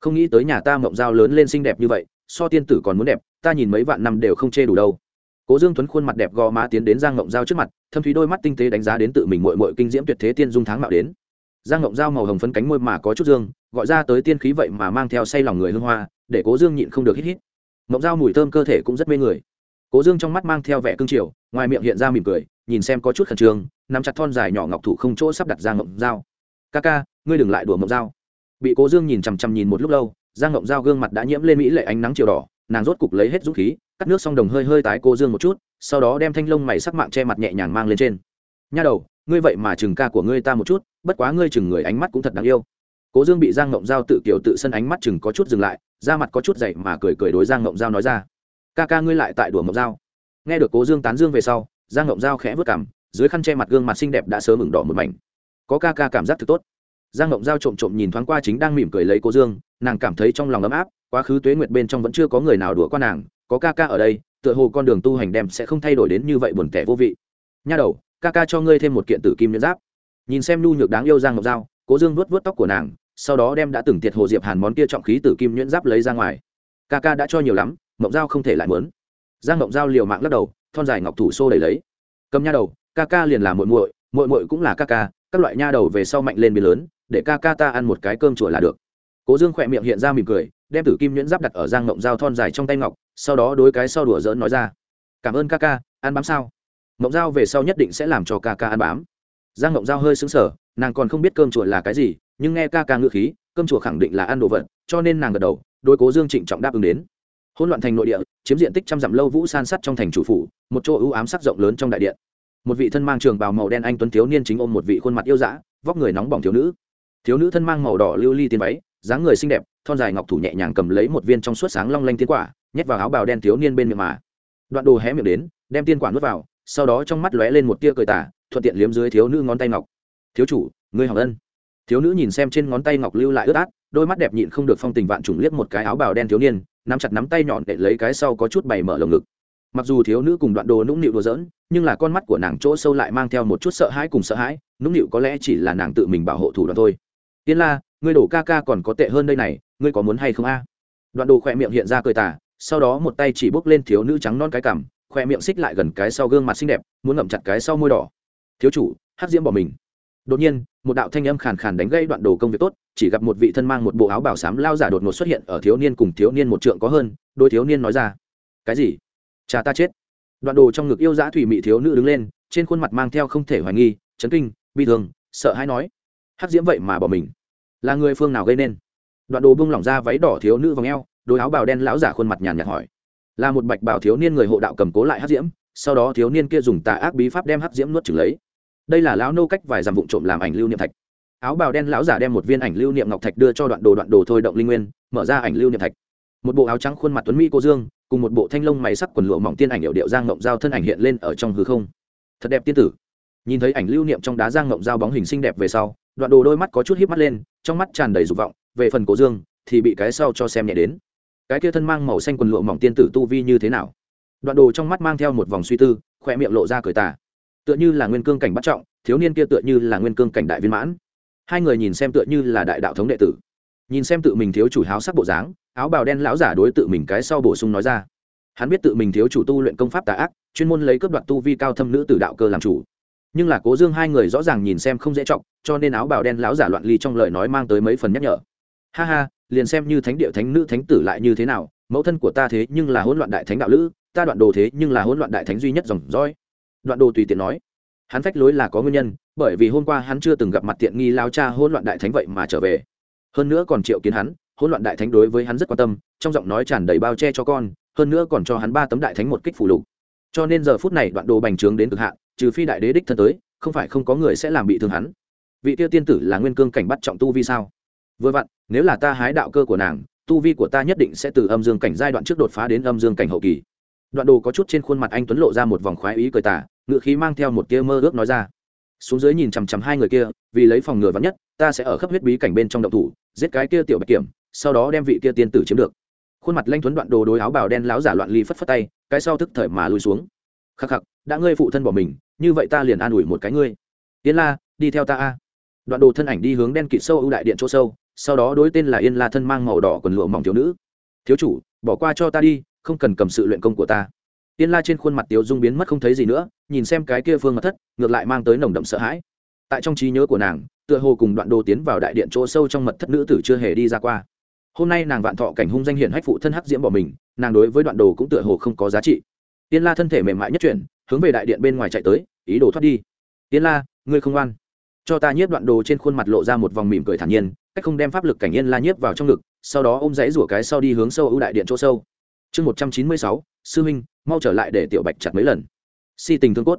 không nghĩ tới nhà ta mộng giao lớn lên xinh đẹp như vậy, so tiên tử còn muốn đẹp, ta nhìn mấy vạn năm đều không chê đủ đâu. Cố dương tuấn khuôn mặt đẹp gò má tiến đến giang ngộng giao trước mặt, thâm thúy đôi mắt tinh tế đánh giá đến tự mình mội mội kinh diễm tuyệt thế tiên dung tháng mạo đến. Giang ngộng giao màu hồng phấn cánh môi mà có chút dương, gọi ra tới tiên khí vậy mà mang theo say lòng người hương hoa, để cố dương nhịn không được hít hít. Mộng giao mùi thơm cơ thể cũng rất mê người. Cố dương trong mắt mang theo vẻ cương triều, ngoài miệng hiện ra mỉm cười, nhìn xem có chút khẩn trương, nắm chặt thon dài nhỏ ngọc thủ không chỗ sắp đặt giang ngộng giao. Ca ca, ngươi đừng lại đùa mộng giao bị cố dương nhìn chằm chằm nhìn một lúc lâu giang ngộng giao gương mặt đã nhiễm lên mỹ lệ ánh nắng chiều đỏ nàng rốt cục lấy hết dũng khí cắt nước xong đồng hơi hơi tái cô dương một chút sau đó đem thanh lông mày sắc mạng che mặt nhẹ nhàng mang lên trên nha đầu ngươi vậy mà chừng ca của ngươi ta một chút bất quá ngươi chừng người ánh mắt cũng thật đáng yêu cố dương bị giang ngộng giao tự kiểu tự sân ánh mắt chừng có chút dừng lại da mặt có chút dậy mà cười cười đối giang ngộng giao nói ra ca ca ngươi lại tại đùa ngộng giao nghe được cố dương tán dương về sau giang ngộng giao khẽ vớt cảm dưới khăn che mặt gương mặt xinh đẹp đã sớm ửng đỏ một mảnh có ca ca cảm giác thật tốt giang ngộng giao trộm trộm nhìn thoáng qua chính đang mỉm cười lấy cố dương, nàng cảm thấy trong lòng ấm áp, quá khứ tuế nguyệt bên trong vẫn chưa có người nào đùa qua nàng, có ca ca ở đây, tựa hồ con đường tu hành đem sẽ không thay đổi đến như vậy buồn tẻ vô vị. Nha đầu, ca ca cho ngươi thêm một kiện tử kim nhẫn giáp. Nhìn xem nhu nhược đáng yêu giang ngọc dao cố dương vuốt vuốt tóc của nàng, sau đó đem đã từng tiệt hồ diệp hàn món kia trọng khí tử kim nhẫn giáp lấy ra ngoài. Ca ca đã cho nhiều lắm, mộng dao không thể lại muốn. giang mộng dao liều mạng lắc đầu, thon dài ngọc thủ xô đẩy lấy. Cầm nha đầu, ca ca liền là muội muội muội muội cũng là ca ca, các loại nha đầu về sau mạnh lên biến lớn để ca ca ta ăn một cái cơm chùa là được. Cố dương khỏe miệng hiện ra mỉm cười, đem tử kim nhuyễn giáp đặt ở giang mộng dao thon dài trong tay ngọc, sau đó đối cái sau đùa dỡn nói ra. Cảm ơn ca ca, ăn bám sao? Mộng dao về sau nhất định sẽ làm cho ca ca ăn bám. Giang mộng dao hơi xứng sở nàng còn không biết cơm chùa là cái gì, nhưng nghe ca ca ngự khí, cơm chùa khẳng định là ăn đồ vật, cho nên nàng gật đầu đôi cố dương trịnh trọng đáp ứng đến. Hỗn loạn thành nội địa, chiếm diện tích trăm dặm lâu vũ san sắt trong thành chủ phủ, một chỗ ưu ám sắc rộng lớn trong đại điện. Một vị thân mang trường bào màu đen anh tuấn thiếu niên chính ôm một vị khuôn mặt yêu dã, vóc người nóng bỏng thiếu nữ thiếu nữ thân mang màu đỏ lưu ly tiên váy, dáng người xinh đẹp, thon dài ngọc thủ nhẹ nhàng cầm lấy một viên trong suốt sáng long lanh tiên quả, nhét vào áo bào đen thiếu niên bên miệng mà. Đoạn đồ hé miệng đến, đem tiên quả nuốt vào, sau đó trong mắt lóe lên một tia cười tả thuận tiện liếm dưới thiếu nữ ngón tay ngọc. Thiếu chủ, ngươi hỏng ân. Thiếu nữ nhìn xem trên ngón tay ngọc lưu lại ướt át, đôi mắt đẹp nhịn không được phong tình vạn trùng liếc một cái áo bào đen thiếu niên, nắm chặt nắm tay nhọn để lấy cái sau có chút bày mở lồng ngực. Mặc dù thiếu nữ cùng đoạn đồ nũng nịu đùa giỡn, nhưng là con mắt của nàng chỗ sâu lại mang theo một chút sợ hãi cùng sợ hãi, nũng nịu có lẽ chỉ là nàng tự mình bảo hộ thủ đoạn thôi tiên la, ngươi đổ ca ca còn có tệ hơn đây này, ngươi có muốn hay không a? Đoạn đồ khỏe miệng hiện ra cười tả sau đó một tay chỉ bốc lên thiếu nữ trắng non cái cằm, khỏe miệng xích lại gần cái sau gương mặt xinh đẹp, muốn ngậm chặt cái sau môi đỏ. Thiếu chủ, hát diễm bỏ mình. Đột nhiên, một đạo thanh âm khàn khàn đánh gây đoạn đồ công việc tốt, chỉ gặp một vị thân mang một bộ áo bảo xám lao giả đột ngột xuất hiện ở thiếu niên cùng thiếu niên một trượng có hơn, đôi thiếu niên nói ra. Cái gì? Cha ta chết. Đoạn đồ trong ngực yêu dã thủy mị thiếu nữ đứng lên, trên khuôn mặt mang theo không thể hoài nghi, chấn kinh, bi thương, sợ hãi nói hắc diễm vậy mà bỏ mình. Là người phương nào gây nên? Đoạn đồ bung lỏng ra váy đỏ thiếu nữ vòng eo, đôi áo bào đen lão giả khuôn mặt nhàn nhạt hỏi. Là một bạch bào thiếu niên người hộ đạo cầm cố lại hắc diễm, sau đó thiếu niên kia dùng tà ác bí pháp đem hắc diễm nuốt chừng lấy. Đây là lão nô cách vài dặm vụn trộm làm ảnh lưu niệm thạch. Áo bào đen lão giả đem một viên ảnh lưu niệm ngọc thạch đưa cho đoạn đồ đoạn đồ thôi động linh nguyên, mở ra ảnh lưu niệm thạch. Một bộ áo trắng khuôn mặt tuấn mỹ cô dương, cùng một bộ thanh long mày sắc quần lụa mỏng tiên ảnh hiệu điệu giang ngộng giao thân ảnh hiện lên ở trong hư không. Thật đẹp tiên tử nhìn thấy ảnh lưu niệm trong đá giang ngộng dao bóng hình xinh đẹp về sau, đoạn đồ đôi mắt có chút hiếp mắt lên, trong mắt tràn đầy dục vọng, về phần cổ dương, thì bị cái sau cho xem nhẹ đến. Cái kia thân mang màu xanh quần lụa mỏng tiên tử tu vi như thế nào? Đoạn đồ trong mắt mang theo một vòng suy tư khoe miệng lộ ra cười tà. Tựa như là nguyên cương cảnh bắt trọng, thiếu niên kia tựa như là nguyên cương cảnh đại viên mãn. Hai người nhìn xem tựa như là đại đạo thống đệ tử. Nhìn xem tự mình thiếu chủ háo sắc bộ dáng, áo bào đen lão giả đối tự mình cái sau bổ sung nói ra. Hắn biết tự mình thiếu chủ tu luyện công pháp tà ác, chuyên môn lấy cướp đoạt tu vi cao thâm nữ từ đạo cơ làm chủ nhưng là cố dương hai người rõ ràng nhìn xem không dễ trọng cho nên áo bào đen láo giả loạn ly trong lời nói mang tới mấy phần nhắc nhở. Ha ha, liền xem như thánh địa thánh nữ thánh tử lại như thế nào, mẫu thân của ta thế nhưng là hỗn loạn đại thánh đạo lữ, ta đoạn đồ thế nhưng là hỗn loạn đại thánh duy nhất dòng dõi. Đoạn đồ tùy tiện nói. Hắn phách lối là có nguyên nhân, bởi vì hôm qua hắn chưa từng gặp mặt tiện nghi lao cha hỗn loạn đại thánh vậy mà trở về. Hơn nữa còn triệu kiến hắn, hỗn loạn đại thánh đối với hắn rất quan tâm, trong giọng nói tràn đầy bao che cho con, hơn nữa còn cho hắn ba tấm đại thánh một kích phủ lục. Cho nên giờ phút này đoạn đồ bành trướng đến cực hạn trừ phi đại đế đích thân tới, không phải không có người sẽ làm bị thương hắn. Vị tiêu tiên tử là nguyên cương cảnh bắt trọng tu vi sao? Vừa vặn, nếu là ta hái đạo cơ của nàng, tu vi của ta nhất định sẽ từ âm dương cảnh giai đoạn trước đột phá đến âm dương cảnh hậu kỳ. Đoạn đồ có chút trên khuôn mặt anh tuấn lộ ra một vòng khoái ý cười tả ngự khí mang theo một tia mơ ước nói ra. Xuống dưới nhìn chằm chằm hai người kia, vì lấy phòng ngừa vắn nhất, ta sẽ ở khắp huyết bí cảnh bên trong động thủ, giết cái kia tiểu bạch kiểm, sau đó đem vị kia tiên tử chiếm được. Khuôn mặt lanh tuấn đoạn đồ đối áo bào đen láo giả loạn ly phất phất tay, cái sau tức thời mà lùi xuống. Khắc khắc, đã ngươi phụ thân bỏ mình như vậy ta liền an ủi một cái ngươi. Yên la, đi theo ta a. Đoạn đồ thân ảnh đi hướng đen kịt sâu ưu đại điện chỗ sâu, sau đó đối tên là yên la thân mang màu đỏ quần lụa mỏng thiếu nữ. Thiếu chủ, bỏ qua cho ta đi, không cần cầm sự luyện công của ta. Yên la trên khuôn mặt tiếu dung biến mất không thấy gì nữa, nhìn xem cái kia phương mặt thất, ngược lại mang tới nồng đậm sợ hãi. Tại trong trí nhớ của nàng, tựa hồ cùng đoạn đồ tiến vào đại điện chỗ sâu trong mật thất nữ tử chưa hề đi ra qua. Hôm nay nàng vạn thọ cảnh hung danh hiển hách phụ thân hắc diễm bỏ mình, nàng đối với đoạn đồ cũng tựa hồ không có giá trị. Yên la thân thể mềm mại nhất chuyển hướng về đại điện bên ngoài chạy tới, ý đồ thoát đi. Yên la, ngươi không ngoan. Cho ta nhiếp đoạn đồ trên khuôn mặt lộ ra một vòng mỉm cười thản nhiên, cách không đem pháp lực cảnh yên la nhiếp vào trong ngực, sau đó ôm dãy rủa cái sau đi hướng sâu ưu đại điện chỗ sâu. Chương một trăm chín mươi sáu, sư huynh, mau trở lại để tiểu bạch chặt mấy lần. Si tình thương cốt.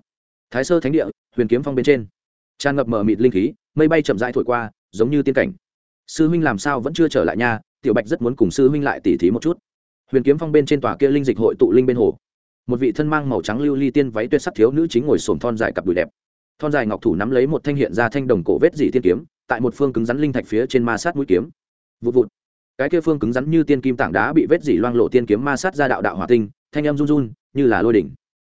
Thái sơ thánh địa, huyền kiếm phong bên trên. Tràn ngập mở mịt linh khí, mây bay chậm rãi thổi qua, giống như tiên cảnh. Sư huynh làm sao vẫn chưa trở lại nhà tiểu bạch rất muốn cùng sư huynh lại tỉ thí một chút. Huyền kiếm phong bên trên tòa kia linh dịch hội tụ linh bên hồ một vị thân mang màu trắng lưu ly tiên váy tuyệt sắc thiếu nữ chính ngồi sồn thon dài cặp đùi đẹp. Thon dài ngọc thủ nắm lấy một thanh hiện ra thanh đồng cổ vết dị tiên kiếm, tại một phương cứng rắn linh thạch phía trên ma sát mũi kiếm. Vụt vụt. Cái kia phương cứng rắn như tiên kim tảng đá bị vết dị loang lộ tiên kiếm ma sát ra đạo đạo hỏa tinh, thanh âm run run, như là lôi đỉnh.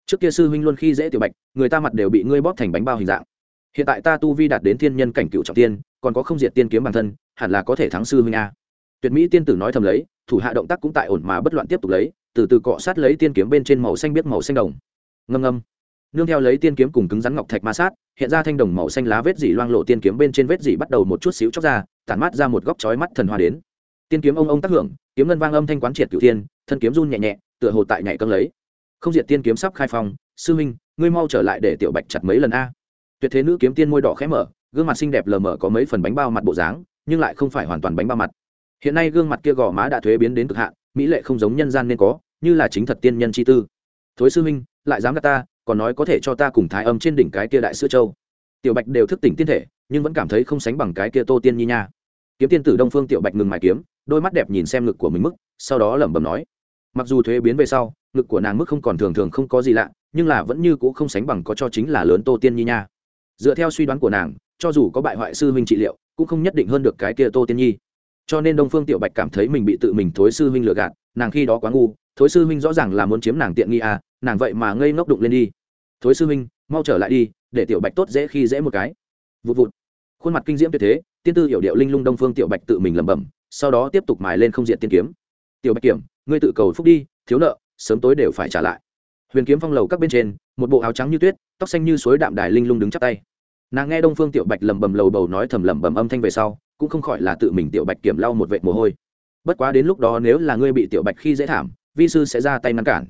Trước kia sư huynh luôn khi dễ tiểu bạch, người ta mặt đều bị ngươi bóp thành bánh bao hình dạng. Hiện tại ta tu vi đạt đến thiên nhân cảnh cựu trọng tiên, còn có không diệt tiên kiếm bản thân, hẳn là có thể thắng sư huynh a. Tuyệt mỹ tiên tử nói thầm lấy, thủ hạ động tác cũng tại ổn mà bất loạn tiếp tục lấy từ từ cọ sát lấy tiên kiếm bên trên màu xanh biết màu xanh đồng. Ngâm ngâm. Nương theo lấy tiên kiếm cùng cứng rắn ngọc thạch ma sát, hiện ra thanh đồng màu xanh lá vết dỉ loang lộ tiên kiếm bên trên vết dỉ bắt đầu một chút xíu chóc ra, tản mát ra một góc chói mắt thần hoa đến. Tiên kiếm ông ông tác hưởng, kiếm ngân vang âm thanh quán triệt cửu thiên, thân kiếm run nhẹ nhẹ, tựa hồ tại nhảy cân lấy. Không diệt tiên kiếm sắp khai phong, sư huynh, ngươi mau trở lại để tiểu bạch chặt mấy lần a. Tuyệt thế nữ kiếm tiên môi đỏ khẽ mở, gương mặt xinh đẹp lờ mờ có mấy phần bánh bao mặt bộ dáng, nhưng lại không phải hoàn toàn bánh bao mặt. Hiện nay gương mặt kia gò má đã thuế biến đến cực hạn mỹ lệ không giống nhân gian nên có, như là chính thật tiên nhân chi tư. Thối sư huynh, lại dám gạt ta, còn nói có thể cho ta cùng thái âm trên đỉnh cái kia đại sữa châu. Tiểu bạch đều thức tỉnh tiên thể, nhưng vẫn cảm thấy không sánh bằng cái kia tô tiên nhi nha. Kiếm tiên tử đông phương tiểu bạch ngừng mài kiếm, đôi mắt đẹp nhìn xem ngực của mình mức, sau đó lẩm bẩm nói, mặc dù thuế biến về sau, ngực của nàng mức không còn thường thường không có gì lạ, nhưng là vẫn như c ũ không sánh bằng có cho chính là lớn tô tiên nhi nha. Dựa theo suy đoán của nàng, cho dù có bại hoại sư huynh trị liệu, cũng không nhất định hơn được cái kia tô tiên nhi cho nên đông phương tiểu bạch cảm thấy mình bị tự mình thối sư huynh lừa gạt, nàng khi đó quá ngu, thối sư huynh rõ ràng là muốn chiếm nàng tiện nghi à nàng vậy mà ngây ngốc đụng lên đi. Thối sư huynh, mau trở lại đi, để tiểu bạch tốt dễ khi dễ một cái. Vụt vụt. Khuôn mặt kinh diễm tuyệt thế, tiên tư hiểu điệu linh lung đông phương tiểu bạch tự mình lẩm bẩm, sau đó tiếp tục mài lên không diện tiên kiếm. Tiểu bạch kiểm, ngươi tự cầu phúc đi, thiếu nợ, sớm tối đều phải trả lại. Huyền kiếm phong lầu các bên trên, một bộ áo trắng như tuyết, tóc xanh như suối đạm đài linh lung đứng chắp tay nàng nghe đông phương tiểu bạch lẩm bẩm lầu bầu nói thầm lẩm bẩm âm thanh về sau, cũng không khỏi là tự mình tiểu bạch kiểm lau một vệt mồ hôi. Bất quá đến lúc đó nếu là ngươi bị tiểu bạch khi dễ thảm, vi sư sẽ ra tay ngăn cản.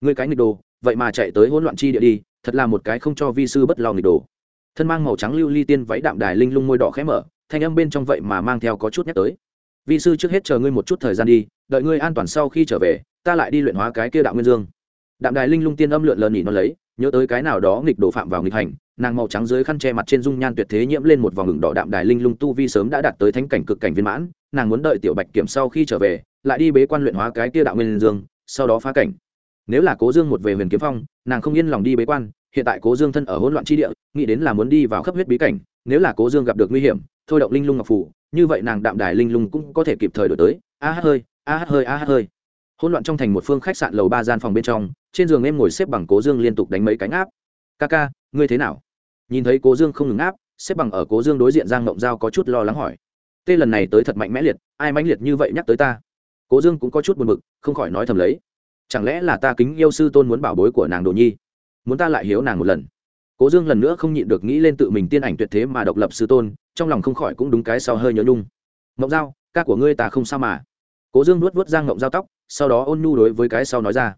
Ngươi cái nghịch đồ, vậy mà chạy tới hỗn loạn chi địa đi, thật là một cái không cho vi sư bất lo nghịch đồ. Thân mang màu trắng lưu ly tiên váy đạm đài linh lung môi đỏ khẽ mở, thanh âm bên trong vậy mà mang theo có chút nhắc tới. Vi sư trước hết chờ ngươi một chút thời gian đi, đợi ngươi an toàn sau khi trở về, ta lại đi luyện hóa cái kia đạo nguyên dương. Đạm đài linh lung tiên âm lượn lờ nhỉ nó lấy, nhớ tới cái nào đó nghịch đồ phạm vào nghịch hành nàng màu trắng dưới khăn che mặt trên dung nhan tuyệt thế nhiễm lên một vòng ngừng đỏ đạm đài linh lung tu vi sớm đã đạt tới thánh cảnh cực cảnh viên mãn, nàng muốn đợi tiểu bạch kiểm sau khi trở về, lại đi bế quan luyện hóa cái kia đạo nguyên dương, sau đó phá cảnh. Nếu là cố dương một về huyền kiếm phong, nàng không yên lòng đi bế quan, hiện tại cố dương thân ở hỗn loạn chi địa, nghĩ đến là muốn đi vào khắp huyết bí cảnh, nếu là cố dương gặp được nguy hiểm, thôi động linh lung ngọc phủ, như vậy nàng đạm đài linh lung cũng có thể kịp thời đổi tới. A hát hơi, a hát hơi, a hát hơi. Hỗn loạn trong thành một phương khách sạn lầu ba gian phòng bên trong, trên giường em ngồi xếp bằng cố dương liên tục đánh mấy cánh áp. Ca ca, ngươi thế nào? Nhìn thấy cố dương không ngừng áp xếp bằng ở cố dương đối diện giang mộng giao có chút lo lắng hỏi. Tê lần này tới thật mạnh mẽ liệt, ai mãnh liệt như vậy nhắc tới ta? Cố dương cũng có chút buồn b ự c không khỏi nói thầm lấy. Chẳng lẽ là ta kính yêu sư tôn muốn bảo bối của nàng đồ nhi? Muốn ta lại hiếu nàng một lần. Cố dương lần nữa không nhịn được nghĩ lên tự mình tiên ảnh tuyệt thế mà độc lập sư tôn, trong lòng không khỏi cũng đúng cái sau hơi nhớ nhung. Mộng giao, ca của ngươi ta không sao mà. Cố dương nuốt vớt giang mộng giao tóc, sau đó ôn nhu đối với cái sau nói ra.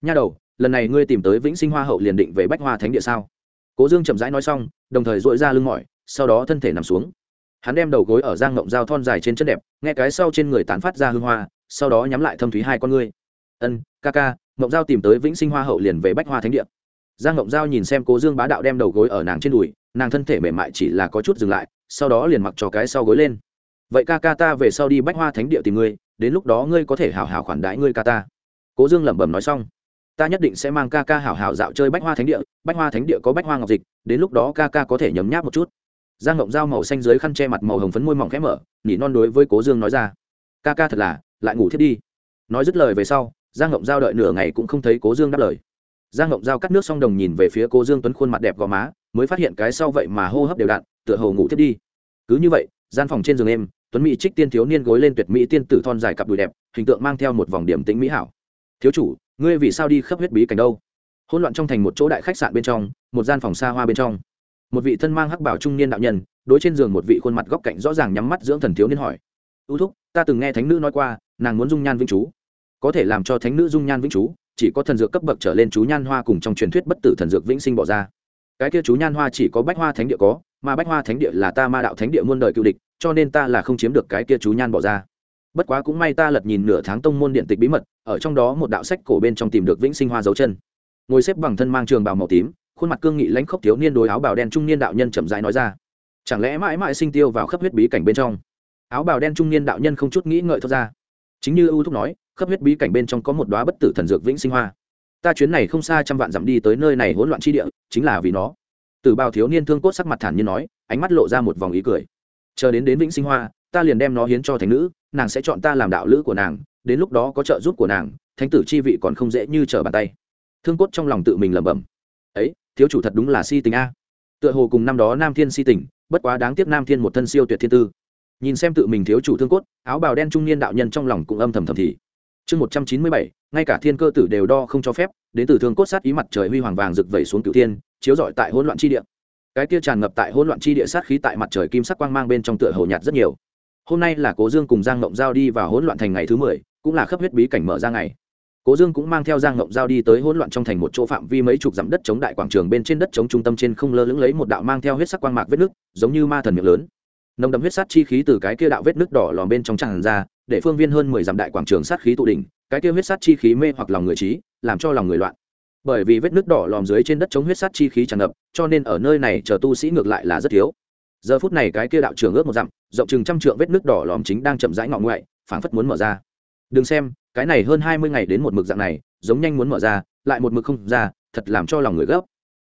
Nha đầu, lần này ngươi tìm tới vĩnh sinh hoa hậu liền định về bách hoa thánh địa sao? Cố dương chậm rãi nói xong, đồng thời dội ra lưng mỏi, sau đó thân thể nằm xuống. Hắn đem đầu gối ở giang ngộng dao thon dài trên chân đẹp, nghe cái sau trên người tán phát ra hương hoa, sau đó nhắm lại thâm thúy hai con ngươi. Ân, ca ca, ngộng dao tìm tới vĩnh sinh hoa hậu liền về bách hoa thánh địa. Giang ngộng dao nhìn xem cố dương bá đạo đem đầu gối ở nàng trên đùi, nàng thân thể mềm mại chỉ là có chút dừng lại, sau đó liền mặc cho cái sau gối lên. Vậy ca ca ta về sau đi bách hoa thánh địa tìm ngươi, đến lúc đó ngươi có thể hào hào khoản đãi ngươi ca ta. Cố dương lẩm bẩm nói xong ta nhất định sẽ mang ca ca hảo hảo dạo chơi bách hoa thánh địa, bách hoa thánh địa có bách hoa ngọc dịch, đến lúc đó ca ca có thể nhấm nháp một chút. Giang ngộng dao màu xanh dưới khăn che mặt màu hồng phấn môi mỏng khẽ mở, nỉ non đối với cố dương nói ra. Ca ca thật là, lại ngủ thiết đi. Nói dứt lời về sau, giang ngộng giao đợi nửa ngày cũng không thấy cố dương đáp lời. Giang ngộng giao cắt nước xong đồng nhìn về phía cố dương tuấn khuôn mặt đẹp gò má, mới phát hiện cái sau vậy mà hô hấp đều đặn, tựa hồ ngủ thiết đi. Cứ như vậy, gian phòng trên giường em tuấn mỹ trích tiên thiếu niên gối lên tuyệt mỹ tiên tử thon dài cặp đùi đẹp, hình tượng mang theo một vòng điểm tĩnh mỹ hảo. Thiếu chủ ngươi vì sao đi khắp huyết bí cảnh đâu? Hỗn loạn trong thành một chỗ đại khách sạn bên trong, một gian phòng xa hoa bên trong. Một vị thân mang hắc bảo trung niên đạo nhân, đối trên giường một vị khuôn mặt góc cạnh rõ ràng nhắm mắt dưỡng thần thiếu niên hỏi. Ưu thúc, ta từng nghe thánh nữ nói qua, nàng muốn dung nhan vĩnh chú. Có thể làm cho thánh nữ dung nhan vĩnh chú, chỉ có thần dược cấp bậc trở lên chú nhan hoa cùng trong truyền thuyết bất tử thần dược vĩnh sinh bỏ ra. Cái kia chú nhan hoa chỉ có bách hoa thánh địa có, mà bách hoa thánh địa là ta ma đạo thánh địa muôn đời cựu địch, cho nên ta là không chiếm được cái kia chú nhan bỏ ra bất quá cũng may ta lật nhìn nửa tháng tông môn điện tịch bí mật, ở trong đó một đạo sách cổ bên trong tìm được vĩnh sinh hoa dấu chân. Ngồi xếp bằng thân mang trường bào màu tím, khuôn mặt cương nghị lãnh khốc thiếu niên đối áo bào đen trung niên đạo nhân chậm rãi nói ra. Chẳng lẽ mãi mãi sinh tiêu vào khắp huyết bí cảnh bên trong? Áo bào đen trung niên đạo nhân không chút nghĩ ngợi thoát ra. Chính như ưu thúc nói khắp huyết bí cảnh bên trong có một đoá bất tử thần dược vĩnh sinh hoa. Ta chuyến này không xa trăm vạn dặm đi tới nơi này hỗn loạn chi địa, chính là vì nó. Từ bao thiếu niên thương cốt sắc mặt thản nhiên nói, ánh mắt lộ ra một vòng ý cười. Chờ đến đến vĩnh sinh hoa ta liền đem nó hiến cho thánh nữ, nàng sẽ chọn ta làm đạo lữ của nàng, đến lúc đó có trợ giúp của nàng, thánh tử chi vị còn không dễ như trở bàn tay. Thương cốt trong lòng tự mình lẩm bẩm. Ấy, thiếu chủ thật đúng là si tình a. Tựa hồ cùng năm đó nam thiên si tình, bất quá đáng tiếc nam thiên một thân siêu tuyệt thiên tư. Nhìn xem tự mình thiếu chủ thương cốt, áo bào đen trung niên đạo nhân trong lòng cũng âm thầm thầm thì. Chương một trăm chín mươi bảy, ngay cả thiên cơ tử đều đo không cho phép, đến từ thương cốt sát ý mặt trời huy hoàng vàng rực vẩy xuống cửu thiên, chiếu rọi tại hỗn loạn chi địa. Cái kia tràn ngập tại hỗn loạn chi địa sát khí tại mặt trời kim sắc quang mang bên trong tựa hồ nhạt rất nhiều hôm nay là cố dương cùng giang ngộng giao đi vào hỗn loạn thành ngày thứ mười, cũng là khắp huyết bí cảnh mở ra ngày. cố dương cũng mang theo giang ngộng giao đi tới hỗn loạn trong thành một chỗ phạm vi mấy chục dặm đất chống đại quảng trường bên trên đất chống trung tâm trên không lơ lửng lấy một đạo mang theo huyết sắc quang mạc vết nước, giống như ma thần miệng lớn. nồng đậm huyết sát chi khí từ cái kia đạo vết nước đỏ lòm bên trong tràn ra, để phương viên hơn mười dặm đại quảng trường sát khí tụ đỉnh, cái kia huyết sát chi khí mê hoặc lòng người trí, làm cho lòng người loạn. bởi vì vết nước đỏ lòm dưới trên đất chống huyết sát chi khí tràn ngập, cho nên ở nơi này chờ tu sĩ ngược lại là rất thiếu. giờ phút này cái kia đạo trường ước một dặm rộng chừng trăm trượng vết nước đỏ lòm chính đang chậm rãi ngọ ngoại, phảng phất muốn mở ra. Đừng xem, cái này hơn hai mươi ngày đến một mực dạng này, giống nhanh muốn mở ra, lại một mực không ra, thật làm cho lòng người gấp.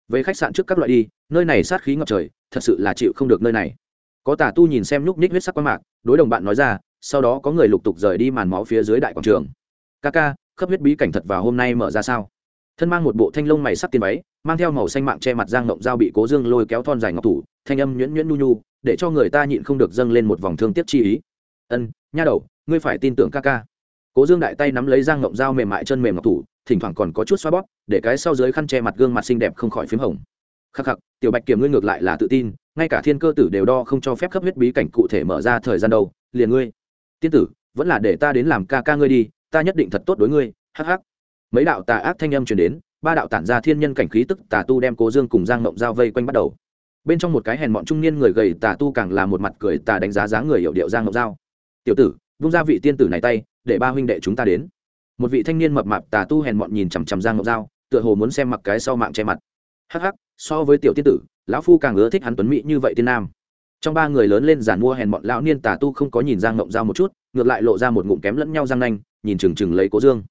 Về khách sạn trước các loại đi, nơi này sát khí ngập trời, thật sự là chịu không được nơi này. Có tà tu nhìn xem nhúc nhích huyết sắc qua mạc, đối đồng bạn nói ra, sau đó có người lục tục rời đi màn máu phía dưới đại quảng trường. Ca ca khắp huyết bí cảnh thật vào hôm nay mở ra sao? Thân mang một bộ thanh lông mày sắc tiền váy mang theo màu xanh mạng che mặt giang ngộng dao bị cố dương lôi kéo thon dài ngọc thủ, thanh âm nhuyễn nhuyễn nhu nhu, để cho người ta nhịn không được dâng lên một vòng thương tiếc chi ý. Ân, nha đầu, ngươi phải tin tưởng ca ca. Cố dương đại tay nắm lấy giang ngộng dao mềm mại chân mềm ngọc thủ, thỉnh thoảng còn có chút xoa bóp, để cái sau dưới khăn che mặt gương mặt xinh đẹp không khỏi p h í m hồng. Khắc khắc, tiểu bạch kiểm ngươi ngược lại là tự tin, ngay cả thiên cơ tử đều đo không cho phép khắp huyết bí cảnh cụ thể mở ra thời gian đâu, liền ngươi. Tiên tử, vẫn là để ta đến làm ca ca ngươi đi, ta nhất định thật tốt đối ngươi. Hắc hắc. Mấy đạo tà ác thanh âm truyền đến ba đạo tản ra thiên nhân cảnh khí tức, tà tu đem cố dương cùng giang mộng giao vây quanh bắt đầu. Bên trong một cái hèn mọn trung niên người gầy, tà tu càng là một mặt cười, tà đánh giá dáng người hiệu điệu giang mộng giao. Tiểu tử, vung ra vị tiên tử này tay, để ba huynh đệ chúng ta đến. Một vị thanh niên mập mạp, tà tu hèn mọn nhìn chằm chằm giang mộng giao, tựa hồ muốn xem mặc cái sau mạng che mặt. Hắc hắc, so với tiểu tiên tử, lão phu càng ưa thích hắn tuấn mỹ như vậy tiên nam. Trong ba người lớn lên giản mua hèn mọn lão niên, tà tu không có nhìn giang mộng giao một chút, ngược lại lộ ra một ngụm kém lẫn nhau răng nanh, nhìn chừng chừng lấy cố dương.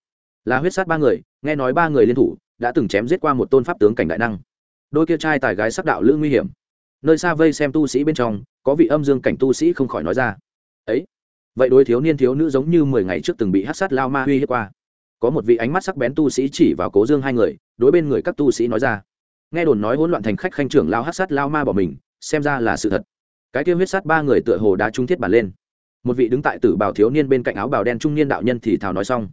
Là huyết sát ba người, nghe nói ba người liên thủ đã từng chém giết qua một tôn pháp tướng cảnh đại năng. Đôi kia trai tài gái sắc đạo lữ nguy hiểm. Nơi xa vây xem tu sĩ bên trong, có vị âm dương cảnh tu sĩ không khỏi nói ra. Ấy, vậy đối thiếu niên thiếu nữ giống như mười ngày trước từng bị hát sát lao ma uy hiếp qua. Có một vị ánh mắt sắc bén tu sĩ chỉ vào cố dương hai người, đối bên người các tu sĩ nói ra. Nghe đồn nói hỗn loạn thành khách khanh trưởng lao hát sát lao ma bỏ mình, xem ra là sự thật. Cái kia huyết sát ba người tựa hồ đã trung thiết bản lên. Một vị đứng tại tử bào thiếu niên bên cạnh áo bào đen trung niên đạo nhân thì thào nói xong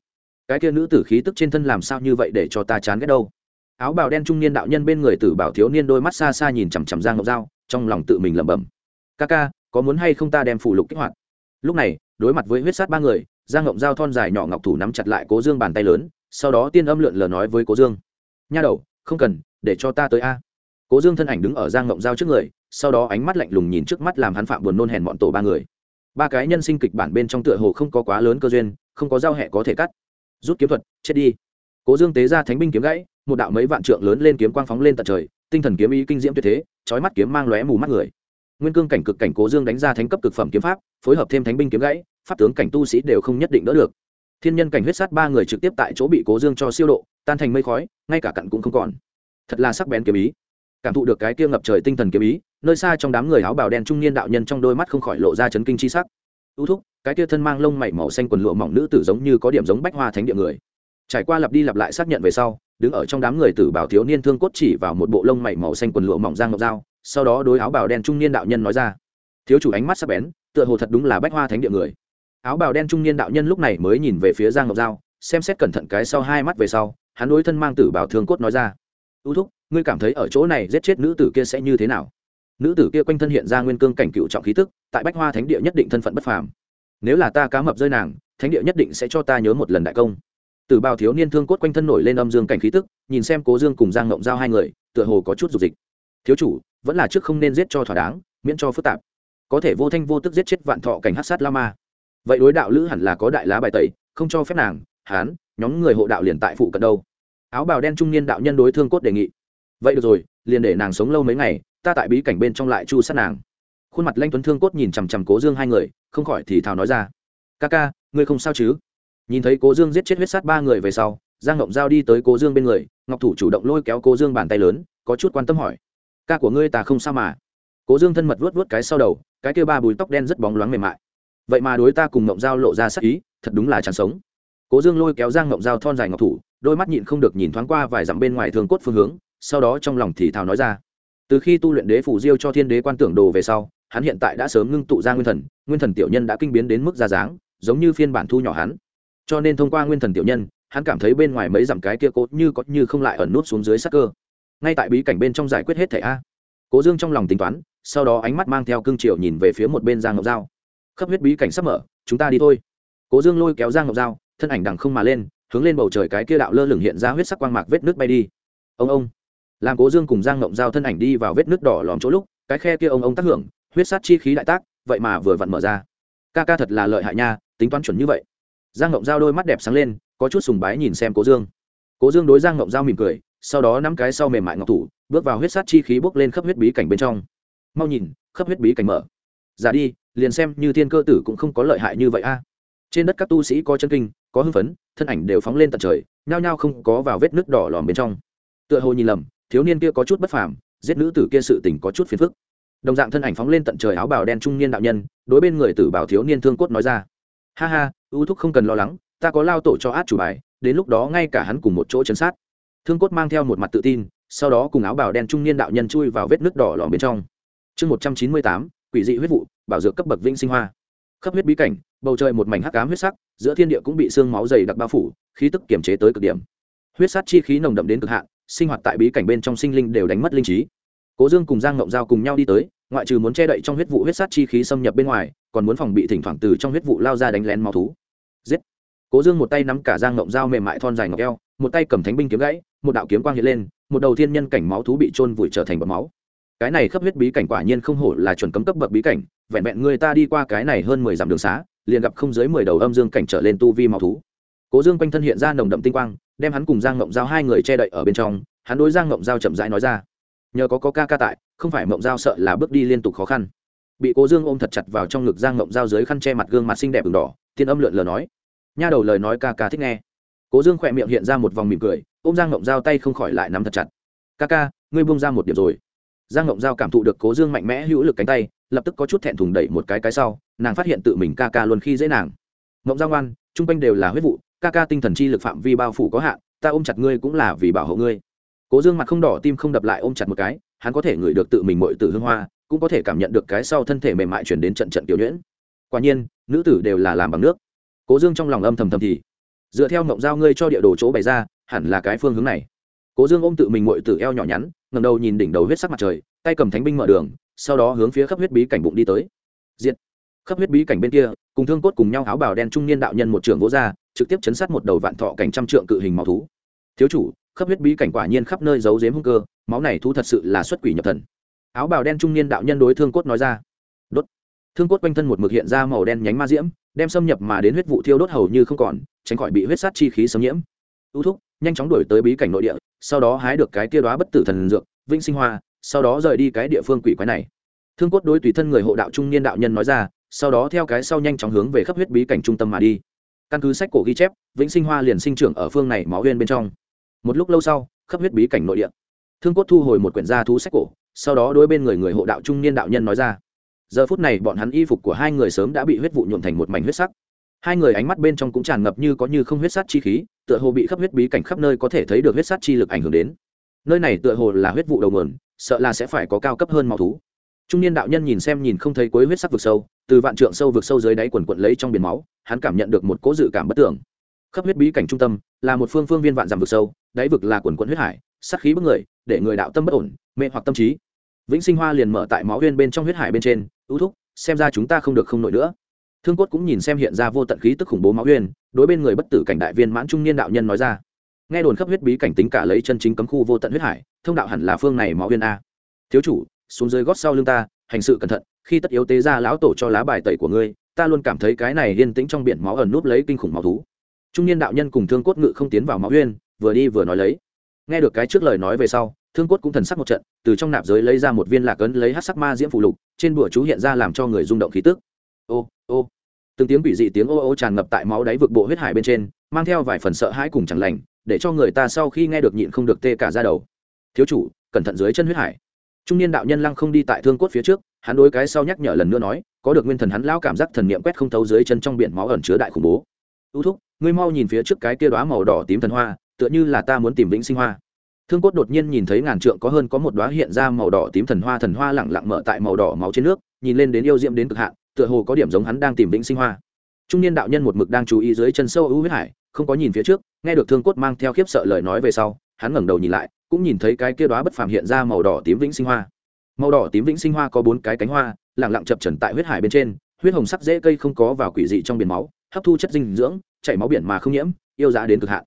cái kia nữ tử khí tức trên thân làm sao như vậy để cho ta chán ghét đâu? Áo bào đen trung niên đạo nhân bên người tử bảo thiếu niên đôi mắt xa xa nhìn chằm chằm giang ngọc dao trong lòng tự mình lẩm bẩm. Ca ca, có muốn hay không ta đem phủ lục kích hoạt? Lúc này, đối mặt với huyết sát ba người, giang ngọc dao thon dài nhỏ ngọc thủ nắm chặt lại cố dương bàn tay lớn, sau đó tiên âm lượn lờ nói với cố dương, nha đầu, không cần, để cho ta tới a. Cố dương thân ảnh đứng ở giang ngọc dao trước người, sau đó ánh mắt lạnh lùng nhìn trước mắt làm hắn phạm buồn nôn hèn bọn tổ ba người. Ba cái nhân sinh kịch bản bên trong tựa hồ không có quá lớn cơ duyên, không có giao hẹ có thể cắt rút kiếm thuật, chết đi. Cố dương tế ra thánh binh kiếm gãy, một đạo mấy vạn trượng lớn lên kiếm quang phóng lên tận trời, tinh thần kiếm ý kinh diễm tuyệt thế trói mắt kiếm mang lóe mù mắt người. Nguyên cương cảnh cực cảnh cố dương đánh ra thánh cấp cực phẩm kiếm pháp, phối hợp thêm thánh binh kiếm gãy, pháp tướng cảnh tu sĩ đều không nhất định đỡ được. Thiên nhân cảnh huyết sát ba người trực tiếp tại chỗ bị cố dương cho siêu độ, tan thành mây khói, ngay cả cặn cũng không còn. Thật là sắc bén kiếm ý. Cảm thụ được cái kia ngập trời tinh thần kiếm ý, nơi xa trong đám người áo bào đen trung niên đạo nhân trong đôi mắt không khỏi lộ ra chấn kinh chi sắc. Ưu thúc cái kia thân mang lông mảy màu xanh quần lụa mỏng nữ tử giống như có điểm giống bách hoa thánh địa người. Trải qua lặp đi lặp lại xác nhận về sau, đứng ở trong đám người tử bảo thiếu niên thương cốt chỉ vào một bộ lông mảy màu xanh quần lụa mỏng giang ngọc dao, sau đó đối áo bào đen trung niên đạo nhân nói ra, thiếu chủ ánh mắt sắc bén, tựa hồ thật đúng là bách hoa thánh địa người. Áo bào đen trung niên đạo nhân lúc này mới nhìn về phía giang ngọc dao, xem xét cẩn thận cái sau hai mắt về sau, hắn đối thân mang tử bảo thương cốt nói ra ưu thúc, ngươi cảm thấy ở chỗ này giết chết nữ tử kia sẽ như thế nào? Nữ tử kia quanh thân hiện ra nguyên cương cảnh cựu trọng khí tức, tại bách hoa thánh địa nhất định thân phận bất phàm nếu là ta cá mập rơi nàng, thánh địa nhất định sẽ cho ta nhớ một lần đại công. Từ bào thiếu niên thương cốt quanh thân nổi lên âm dương cảnh khí tức, nhìn xem cố dương cùng giang ngộng giao hai người, tựa hồ có chút dục dịch. Thiếu chủ, vẫn là trước không nên giết cho thỏa đáng, miễn cho phức tạp. Có thể vô thanh vô tức giết chết vạn thọ cảnh hát sát la ma. Vậy đối đạo lữ hẳn là có đại lá bài tẩy, không cho phép nàng, hán, nhóm người hộ đạo liền tại phụ cận đâu. Áo bào đen trung niên đạo nhân đối thương cốt đề nghị. Vậy được rồi, liền để nàng sống lâu mấy ngày, ta tại bí cảnh bên trong lại chu sát nàng khuôn mặt lanh tuấn thương cốt nhìn chằm chằm cố dương hai người, không khỏi thì thào nói ra. Ca ca, ngươi không sao chứ? Nhìn thấy cố dương giết chết huyết sát ba người về sau, giang ngộng giao đi tới cố dương bên người, ngọc thủ chủ động lôi kéo cố dương bàn tay lớn, có chút quan tâm hỏi. Ca của ngươi ta không sao mà. Cố dương thân mật vuốt vuốt cái sau đầu, cái kia ba bùi tóc đen rất bóng loáng mềm mại. Vậy mà đối ta cùng ngộng giao lộ ra sắc ý, thật đúng là chẳng sống. Cố dương lôi kéo giang ngộng giao thon dài ngọc thủ, đôi mắt nhịn không được nhìn thoáng qua vài dặm bên ngoài thường cốt phương hướng, sau đó trong lòng thì thào nói ra. Từ khi tu luyện đế phủ diêu cho thiên đế quan tưởng đồ về sau hắn hiện tại đã sớm ngưng tụ ra nguyên thần nguyên thần tiểu nhân đã kinh biến đến mức ra dáng, giống như phiên bản thu nhỏ hắn. Cho nên thông qua nguyên thần tiểu nhân, hắn cảm thấy bên ngoài mấy dặm cái kia cố như có như không lại ẩn nút xuống dưới sắc cơ. Ngay tại bí cảnh bên trong giải quyết hết thẻ a. Cố dương trong lòng tính toán, sau đó ánh mắt mang theo cương triều nhìn về phía một bên giang ngọc dao khắp huyết bí cảnh sắp mở, chúng ta đi thôi. Cố dương lôi kéo giang ngọc dao thân ảnh đằng không mà lên, hướng lên bầu trời cái kia đạo lơ lửng hiện ra huyết sắc quang mạc vết nước bay đi. Ông ông. Làm cố dương cùng giang ngộng giao thân ảnh đi vào vết nước đỏ lòm chỗ lúc, cái khe kia ông ông tác hưởng huyết sát chi khí đại tác, vậy mà vừa vặn mở ra. Ca ca thật là lợi hại nha, tính toán chuẩn như vậy. Giang ngộng giao đôi mắt đẹp sáng lên, có chút sùng bái nhìn xem cố dương. Cố dương đối giang ngộng giao mỉm cười, sau đó nắm cái sau mềm mại ngọc thủ, bước vào huyết sát chi khí bốc lên khắp huyết bí cảnh bên trong. Mau nhìn, khắp huyết bí cảnh mở. Giả đi, liền xem như thiên cơ tử cũng không có lợi hại như vậy a. Trên đất các tu sĩ có chân kinh, có hưng phấn, thân ảnh đều phóng lên tận trời, nhao nhao không có vào vết nước đỏ lòm bên trong. Tựa hồ nhìn lầm, thiếu niên kia có chút bất phàm, giết nữ tử kia sự tình có chút phiền phức đồng dạng thân ảnh phóng lên tận trời áo bào đen trung niên đạo nhân, đối bên người tử bảo thiếu niên thương cốt nói ra. Ha ha, ưu thúc không cần lo lắng, ta có lao tổ cho át chủ bài, đến lúc đó ngay cả hắn cùng một chỗ chấn sát. Thương cốt mang theo một mặt tự tin, sau đó cùng áo bào đen trung niên đạo nhân chui vào vết nước đỏ lỏm bên trong. Chương một trăm chín mươi tám, quỷ dị huyết vụ, bảo dược cấp bậc vĩnh sinh hoa. Khắp huyết bí cảnh, bầu trời một mảnh hắc ám huyết sắc, giữa thiên địa cũng bị sương máu dày đặc bao phủ, khí tức kiềm chế tới cực điểm. Huyết sát chi khí nồng đậm đến cực hạn, sinh hoạt tại bí cảnh bên trong sinh linh đều đánh mất linh trí cố dương cùng giang ngộng giao cùng nhau đi tới, ngoại trừ muốn che đậy trong huyết vụ huyết sát chi khí xâm nhập bên ngoài, còn muốn phòng bị thỉnh thoảng từ trong huyết vụ lao ra đánh lén máu thú. Giết! Cố dương một tay nắm cả giang ngộng dao mềm mại thon dài ngọc eo, một tay cầm thánh binh kiếm gãy, một đạo kiếm quang hiện lên, một đầu thiên nhân cảnh máu thú bị trôn vùi trở thành bọt máu. Cái này khắp huyết bí cảnh quả nhiên không hổ là chuẩn cấm cấp bậc bí cảnh, vẹn vẹn người ta đi qua cái này hơn mười dặm đường xá, liền gặp không dưới mười đầu âm dương cảnh trở lên tu vi máu thú. Cố dương quanh thân hiện ra nồng đậm tinh quang, đem hắn cùng giang ngộng giao hai người che đậy ở bên trong, hắn đối giang ngộng giao chậm rãi nói ra nhờ có có ca ca tại, không phải mộng dao sợ là bước đi liên tục khó khăn. Bị cố dương ôm thật chặt vào trong ngực giang ngộng dao dưới khăn che mặt gương mặt xinh đẹp v đỏ, tiên âm lượn lờ nói. Nha đầu lời nói ca ca thích nghe. Cố dương khỏe miệng hiện ra một vòng mỉm cười, ôm giang ngộng dao tay không khỏi lại nắm thật chặt. Ca ca, ngươi buông ra một điểm rồi. Giang ngộng giao cảm thụ được cố dương mạnh mẽ hữu lực cánh tay, lập tức có chút thẹn thùng đẩy một cái cái sau, nàng phát hiện tự mình ca ca luôn khi dễ nàng. Ngộng giao ngoan, chung quanh đều là huyết vụ, ca ca tinh thần chi lực phạm vi bao phủ có hạn, ta ôm chặt ngươi cũng là vì bảo hộ ngươi cố dương mặt không đỏ, tim không đập lại ôm chặt một cái, hắn có thể ngửi được tự mình mội tử hương hoa, cũng có thể cảm nhận được cái sau thân thể mềm mại chuyển đến trận trận tiểu nhuyễn. Quả nhiên, nữ tử đều là làm bằng nước. Cố dương trong lòng âm thầm thầm thì, dựa theo mộng giao ngươi cho địa đồ chỗ bày ra, hẳn là cái phương hướng này. Cố dương ôm tự mình mội tử eo nhỏ nhắn ngầm đầu nhìn đỉnh đầu huyết sắc mặt trời, tay cầm thánh binh mở đường, sau đó hướng phía khắp huyết bí cảnh bụng đi tới. Diện khắp huyết bí cảnh bên kia, cùng thương cốt cùng nhau áo bào đen trung niên đạo nhân một trường vỗ ra, trực tiếp chấn sát một đầu vạn thọ cảnh trăm trượng cự hình máu thú. Thiếu chủ khắp huyết bí cảnh quả nhiên khắp nơi giấu giếm hung cơ, máu này thú thật sự là xuất quỷ nhập thần. Áo bào đen trung niên đạo nhân đối thương cốt nói ra. Đốt. Thương cốt quanh thân một mực hiện ra màu đen nhánh ma diễm, đem xâm nhập mà đến huyết vụ thiêu đốt hầu như không còn, tránh khỏi bị huyết sát chi khí xâm nhiễm. Ưu thúc, nhanh chóng đuổi tới bí cảnh nội địa, sau đó hái được cái tia đoá bất tử thần dược, vĩnh sinh hoa, sau đó rời đi cái địa phương quỷ quái này. Thương cốt đối tùy thân người hộ đạo trung niên đạo nhân nói ra, sau đó theo cái sau nhanh chóng hướng về khắp huyết bí cảnh trung tâm mà đi. Căn cứ sách cổ ghi chép, vĩnh sinh hoa liền sinh trưởng ở phương này máu huyên bên trong một lúc lâu sau, khắp huyết bí cảnh nội địa. Thương cốt thu hồi một quyển gia thú sách cổ, sau đó đối bên người người hộ đạo trung niên đạo nhân nói ra. Giờ phút này bọn hắn y phục của hai người sớm đã bị huyết vụ nhuộm thành một mảnh huyết sắc. Hai người ánh mắt bên trong cũng tràn ngập như có như không huyết sát chi khí, tựa hồ bị khắp huyết bí cảnh khắp nơi có thể thấy được huyết sát chi lực ảnh hưởng đến. Nơi này tựa hồ là huyết vụ đầu mườn sợ là sẽ phải có cao cấp hơn máu thú. Trung niên đạo nhân nhìn xem nhìn không thấy cuối huyết sắc vực sâu, từ vạn trượng sâu vực sâu dưới đáy quần quận lấy trong biển máu, hắn cảm nhận được một cố dự cảm bất tưởng khắp huyết bí cảnh trung tâm là một phương phương viên vạn dặm vực sâu đáy vực là quần quần huyết hải sắc khí bức người, để người đạo tâm bất ổn, mê hoặc tâm trí. Vĩnh sinh hoa liền mở tại máu huyên bên trong huyết hải bên trên, ưu thúc, xem ra chúng ta không được không nổi nữa. Thương cốt cũng nhìn xem hiện ra vô tận khí tức khủng bố máu huyên, đối bên người bất tử cảnh đại viên mãn trung niên đạo nhân nói ra. Nghe đồn khắp huyết bí cảnh tính cả lấy chân chính cấm khu vô tận huyết hải, thông đạo hẳn là phương này máu huyên a. Thiếu chủ, xuống dưới gót sau lưng ta, hành sự cẩn thận, khi tất yếu tế ra lão tổ cho lá bài tẩy của ngươi, ta luôn cảm thấy cái này yên tĩnh trong biển máu ẩn núp lấy kinh khủng máu thú. Trung niên đạo nhân cùng thương cốt ngự không tiến vào máu huyên vừa đi vừa nói lấy. Nghe được cái trước lời nói về sau, thương cốt cũng thần sắc một trận, từ trong nạp giới lấy ra một viên lạc ấn lấy hát sắc ma diễm phụ lục, trên bụa chú hiện ra làm cho người rung động khí tức. Ô ô. Từng tiếng quỷ dị tiếng ô ô tràn ngập tại máu đáy vực bộ huyết hải bên trên, mang theo vài phần sợ hãi cùng chẳng lành, để cho người ta sau khi nghe được nhịn không được tê cả ra đầu. Thiếu chủ, cẩn thận dưới chân huyết hải. Trung niên đạo nhân lăng không đi tại thương cốt phía trước, hắn đối cái sau nhắc nhở lần nữa nói, có được nguyên thần hắn lão cảm giác thần niệm quét không thấu dưới chân trong biển máu ẩn chứa đại khủng bố. Ưu thúc, ngươi mau nhìn phía trước cái kia đóa màu đỏ tím thần hoa tựa như là ta muốn tìm vĩnh sinh hoa. Thương cốt đột nhiên nhìn thấy ngàn trượng có hơn có một đoá hiện ra màu đỏ tím thần hoa thần hoa lẳng lặng mở tại màu đỏ máu trên nước, nhìn lên đến yêu diễm đến cực hạn, tựa hồ có điểm giống hắn đang tìm vĩnh sinh hoa. Trung niên đạo nhân một mực đang chú ý dưới chân sâu ưu huyết hải, không có nhìn phía trước, nghe được thương cốt mang theo khiếp sợ lời nói về sau, hắn ngẩng đầu nhìn lại, cũng nhìn thấy cái kia đoá bất phàm hiện ra màu đỏ tím vĩnh sinh hoa. Màu đỏ tím vĩnh sinh hoa có bốn cái cánh hoa lẳng lặng chập trần tại huyết hải bên trên, huyết hồng sắc dễ cây không có vào quỷ dị trong biển máu, hấp thu chất dinh dưỡng, chảy máu biển mà không nhiễm, yêu giá đến cực hạn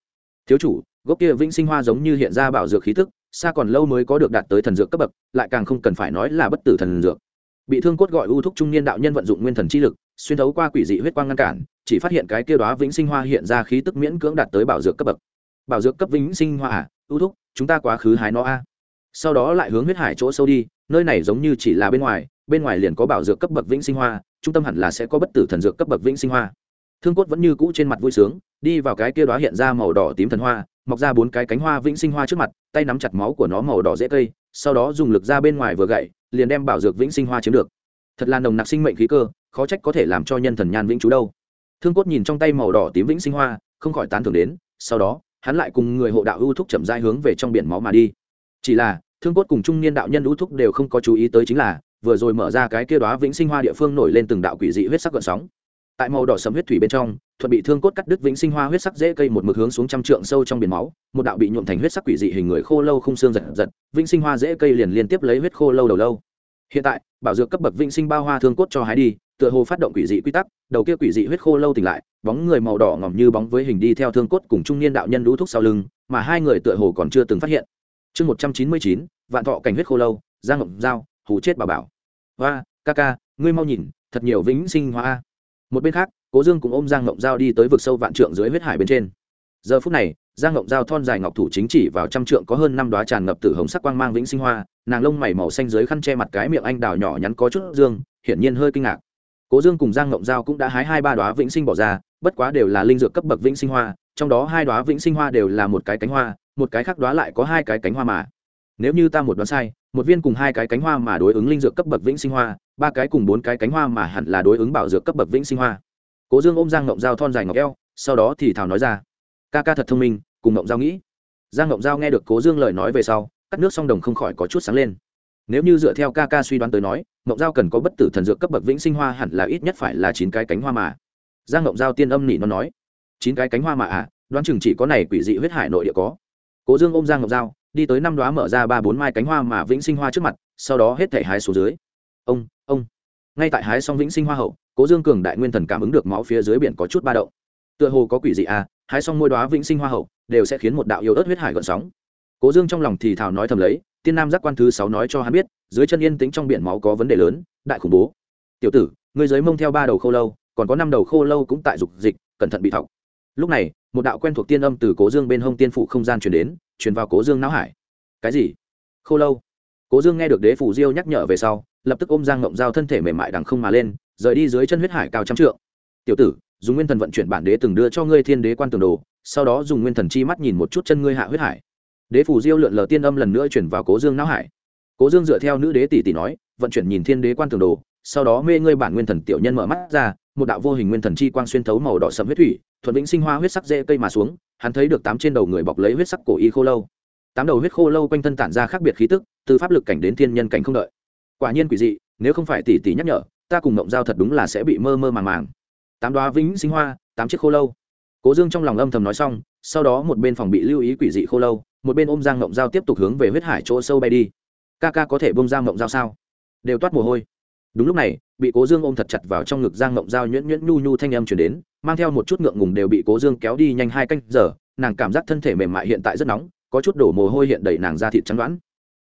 thiếu chủ, gốc kia vĩnh sinh hoa giống như hiện ra bảo dược khí tức, xa còn lâu mới có được đạt tới thần dược cấp bậc, lại càng không cần phải nói là bất tử thần dược. Bị thương cốt gọi ưu thúc trung niên đạo nhân vận dụng nguyên thần chi lực, xuyên thấu qua quỷ dị huyết quang ngăn cản, chỉ phát hiện cái kia đó vĩnh sinh hoa hiện ra khí tức miễn cưỡng đạt tới bảo dược cấp bậc. Bảo dược cấp vĩnh sinh hoa à ưu thúc, chúng ta quá khứ hái nó a. Sau đó lại hướng huyết hải chỗ sâu đi, nơi này giống như chỉ là bên ngoài bên ngoài liền có bảo dược cấp bậc vĩnh sinh hoa, trung tâm hẳn là sẽ có bất tử thần dược cấp bậc vĩnh sinh hoa thương cốt vẫn như cũ trên mặt vui sướng, đi vào cái kia đó hiện ra màu đỏ tím thần hoa, mọc ra bốn cái cánh hoa vĩnh sinh hoa trước mặt, tay nắm chặt máu của nó màu đỏ dễ cây, sau đó dùng lực ra bên ngoài vừa gậy, liền đem bảo dược vĩnh sinh hoa chiếm được. Thật là nồng nặc sinh mệnh khí cơ, khó trách có thể làm cho nhân thần nhan vĩnh chú đâu. Thương cốt nhìn trong tay màu đỏ tím vĩnh sinh hoa, không khỏi tán thưởng đến, sau đó, hắn lại cùng người hộ đạo ưu thúc chậm dai hướng về trong biển máu mà đi. Chỉ là, thương cốt cùng trung niên đạo nhân ưu thúc đều không có chú ý tới chính là, vừa rồi mở ra cái kia đó vĩnh sinh hoa địa phương nổi lên từng đạo quỷ dị huyết sắc gợn sóng tại màu đỏ sầm huyết thủy bên trong thuận bị thương cốt cắt đứt vĩnh sinh hoa huyết sắc dễ cây một mực hướng xuống trăm trượng sâu trong biển máu, một đạo bị nhuộm thành huyết sắc quỷ dị hình người khô lâu không xương giật giật, vĩnh sinh hoa dễ cây liền liên tiếp lấy huyết khô lâu đầu lâu. Hiện tại, bảo dược cấp bậc vĩnh sinh bao hoa thương cốt cho hái đi, tựa hồ phát động quỷ dị quy tắc, đầu kia quỷ dị huyết khô lâu tỉnh lại, bóng người màu đỏ ngỏm như bóng với hình đi theo thương cốt cùng trung niên đạo nhân lũ thúc sau lưng, mà hai người tựa hồ còn chưa từng phát hiện. Chương một trăm chín mươi chín, vạn thọ cảnh huyết khô lâu, giang ngộng dao hù chết bà bảo. Hoa, ca ca, ngươi mau nhìn, thật nhiều vĩnh sinh hoa một bên khác, cố dương cũng ôm giang ngộng dao đi tới vực sâu vạn trượng dưới huyết hải bên trên. Giờ phút này, giang ngộng dao thon dài ngọc thủ chính chỉ vào trăm trượng có hơn năm đoá tràn ngập tử hồng sắc quang mang vĩnh sinh hoa, nàng lông mày màu xanh dưới khăn che mặt cái miệng anh đào nhỏ nhắn có chút dương, hiển nhiên hơi kinh ngạc. Cố dương cùng giang ngộng giao cũng đã hái hai ba đoá vĩnh sinh bỏ ra, bất quá đều là linh dược cấp bậc vĩnh sinh hoa, trong đó hai đoá vĩnh sinh hoa đều là một cái cánh hoa, một cái khác đoá lại có hai cái cánh hoa mà. Nếu như ta một đoán sai, một viên cùng hai cái cánh hoa mà đối ứng linh dược cấp bậc vĩnh sinh hoa ba cái cùng bốn cái cánh hoa mà hẳn là đối ứng bảo dược cấp bậc vĩnh sinh hoa. Cố dương ôm giang ngộng giao thon dài ngọc eo, sau đó thì thảo nói ra, ca ca thật thông minh, cùng ngộng giao nghĩ. Giang ngộng giao nghe được cố dương lời nói về sau, cắt nước song đồng không khỏi có chút sáng lên. Nếu như dựa theo ca ca suy đoán tới nói ngộng giao cần có bất tử thần dược cấp bậc vĩnh sinh hoa hẳn là ít nhất phải là chín cái cánh hoa mà. Giang ngộng giao tiên âm nỉ nó nói, chín cái cánh hoa mà à đoán chừng chỉ có này quỷ dị huyết hải nội địa có. Cố dương ôm giang ngộng giao, đi tới năm đoá mở ra ba bốn mai cánh hoa mà vĩnh sinh hoa trước mặt, sau đó hết thể hái xuống dưới ông ông. Ngay tại hái xong vĩnh sinh hoa hậu, cố dương cường đại nguyên thần cảm ứng được máu phía dưới biển có chút ba động. Tựa hồ có quỷ dị à hái xong môi đoá vĩnh sinh hoa hậu, đều sẽ khiến một đạo yêu ớt huyết hải gợn sóng. Cố dương trong lòng thì thào nói thầm lấy, tiên nam giác quan thứ sáu nói cho hắn biết, dưới chân yên tĩnh trong biển máu có vấn đề lớn, đại khủng bố. Tiểu tử người dưới mông theo ba đầu khô lâu, còn có năm đầu khô lâu cũng tại dục dịch, cẩn thận bị thọc. Lúc này, một đạo quen thuộc tiên âm từ cố dương bên hông tiên phụ không gian truyền đến, truyền vào cố dương não hải. Cái gì? Khô lâu. Cố dương nghe được đế phủ diêu nhắc nhở về sau lập tức ôm giang ngộng giao thân thể mềm mại đằng không mà lên, rời đi dưới chân huyết hải cao trăm trượng. Tiểu tử, dùng nguyên thần vận chuyển bản đế từng đưa cho ngươi thiên đế quan tường đồ, sau đó dùng nguyên thần chi mắt nhìn một chút chân ngươi hạ huyết hải. Đế phủ diêu lượn lờ tiên âm lần nữa chuyển vào cố dương não hải. Cố dương dựa theo nữ đế tỷ tỷ nói, vận chuyển nhìn thiên đế quan tường đồ, sau đó mê ngươi bản nguyên thần tiểu nhân mở mắt ra, một đạo vô hình nguyên thần chi quang xuyên thấu màu đỏ sẫm huyết thủy, thuận vĩnh sinh hoa huyết sắc dễ cây mà xuống, hắn thấy được tám trên đầu người bọc lấy huyết sắc cổ y khô lâu. Tám đầu huyết khô lâu quanh thân tản ra khác biệt khí tức, từ pháp lực cảnh đến thiên nhân cảnh không đợi quả nhiên quỷ dị, nếu không phải tỷ tỷ nhắc nhở, ta cùng mộng giao thật đúng là sẽ bị mơ mơ màng màng. Tám đoá vĩnh sinh hoa, tám chiếc khô lâu. Cố dương trong lòng âm thầm nói xong, sau đó một bên phòng bị lưu ý quỷ dị khô lâu, một bên ôm giang mộng giao tiếp tục hướng về huyết hải chỗ sâu bay đi. Ca ca có thể bông giang mộng giao sao? Đều toát mồ hôi. Đúng lúc này, bị cố dương ôm thật chặt vào trong ngực giang mộng giao nhuyễn nhuyễn nhu nhu thanh âm chuyển đến, mang theo một chút ngượng ngùng đều bị cố dương kéo đi nhanh hai canh giờ, nàng cảm giác thân thể mềm mại hiện tại rất nóng, có chút đổ mồ hôi hiện đẩy nàng ra thịt trắng đoán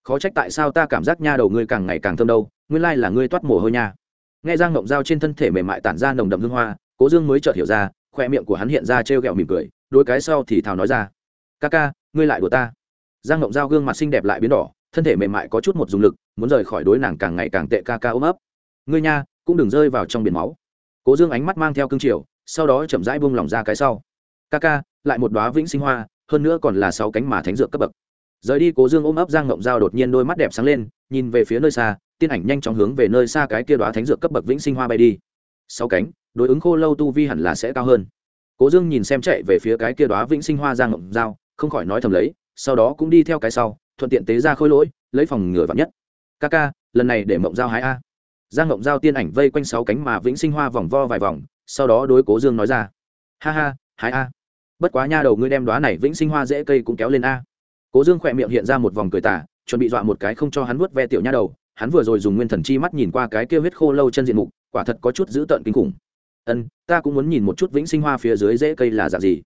khó trách tại sao ta cảm giác nha đầu ngươi càng ngày càng thơm đâu, nguyên lai là ngươi toát mồ hôi nha. Nghe giang ngộng dao trên thân thể mềm mại tản ra nồng đậm hương hoa, cố dương mới chợt hiểu ra, khoe miệng của hắn hiện ra t r e o g ẹ o mỉm cười đôi cái sau thì thào nói ra, ca ca, ngươi lại đùa ta. Giang ngộng dao gương mặt xinh đẹp lại biến đỏ, thân thể mềm mại có chút một dùng lực, muốn rời khỏi đối nàng càng ngày càng tệ ca ca ôm ấp. Ngươi nha, cũng đừng rơi vào trong biển máu. Cố dương ánh mắt mang theo cương triều, sau đó chậm rãi buông lỏng ra cái sau. Ca ca, lại một đoá vĩnh sinh hoa, hơn nữa còn là sáu cánh mà thánh dược cấp bậc rời đi cố dương ôm ấp giang ngộng giao đột nhiên đôi mắt đẹp sáng lên, nhìn về phía nơi xa, tiên ảnh nhanh chóng hướng về nơi xa cái kia đoá thánh dược cấp bậc vĩnh sinh hoa bay đi. Sáu cánh, đối ứng khô lâu tu vi hẳn là sẽ cao hơn. Cố dương nhìn xem chạy về phía cái kia đoá vĩnh sinh hoa giang ngộng giao, không khỏi nói thầm lấy, sau đó cũng đi theo cái sau, thuận tiện tế ra khôi lỗi, lấy phòng ngừa vặn nhất. Ca ca, lần này để mộng giao hái a. Giang ngộng giao tiên ảnh vây quanh sáu cánh mà vĩnh sinh hoa vòng vo vài vòng, sau đó đối cố dương nói ra. Ha ha, hái a. Bất quá nha đầu ngươi đem đoá này vĩnh sinh hoa dễ cây cũng kéo lên a cố dương khỏe miệng hiện ra một vòng cười tả chuẩn bị dọa một cái không cho hắn vuốt ve tiểu nha đầu, hắn vừa rồi dùng nguyên thần chi mắt nhìn qua cái kia huyết khô lâu chân diện mục, quả thật có chút dữ tợn kinh khủng. Ân, ta cũng muốn nhìn một chút vĩnh sinh hoa phía dưới rễ cây là dạng gì.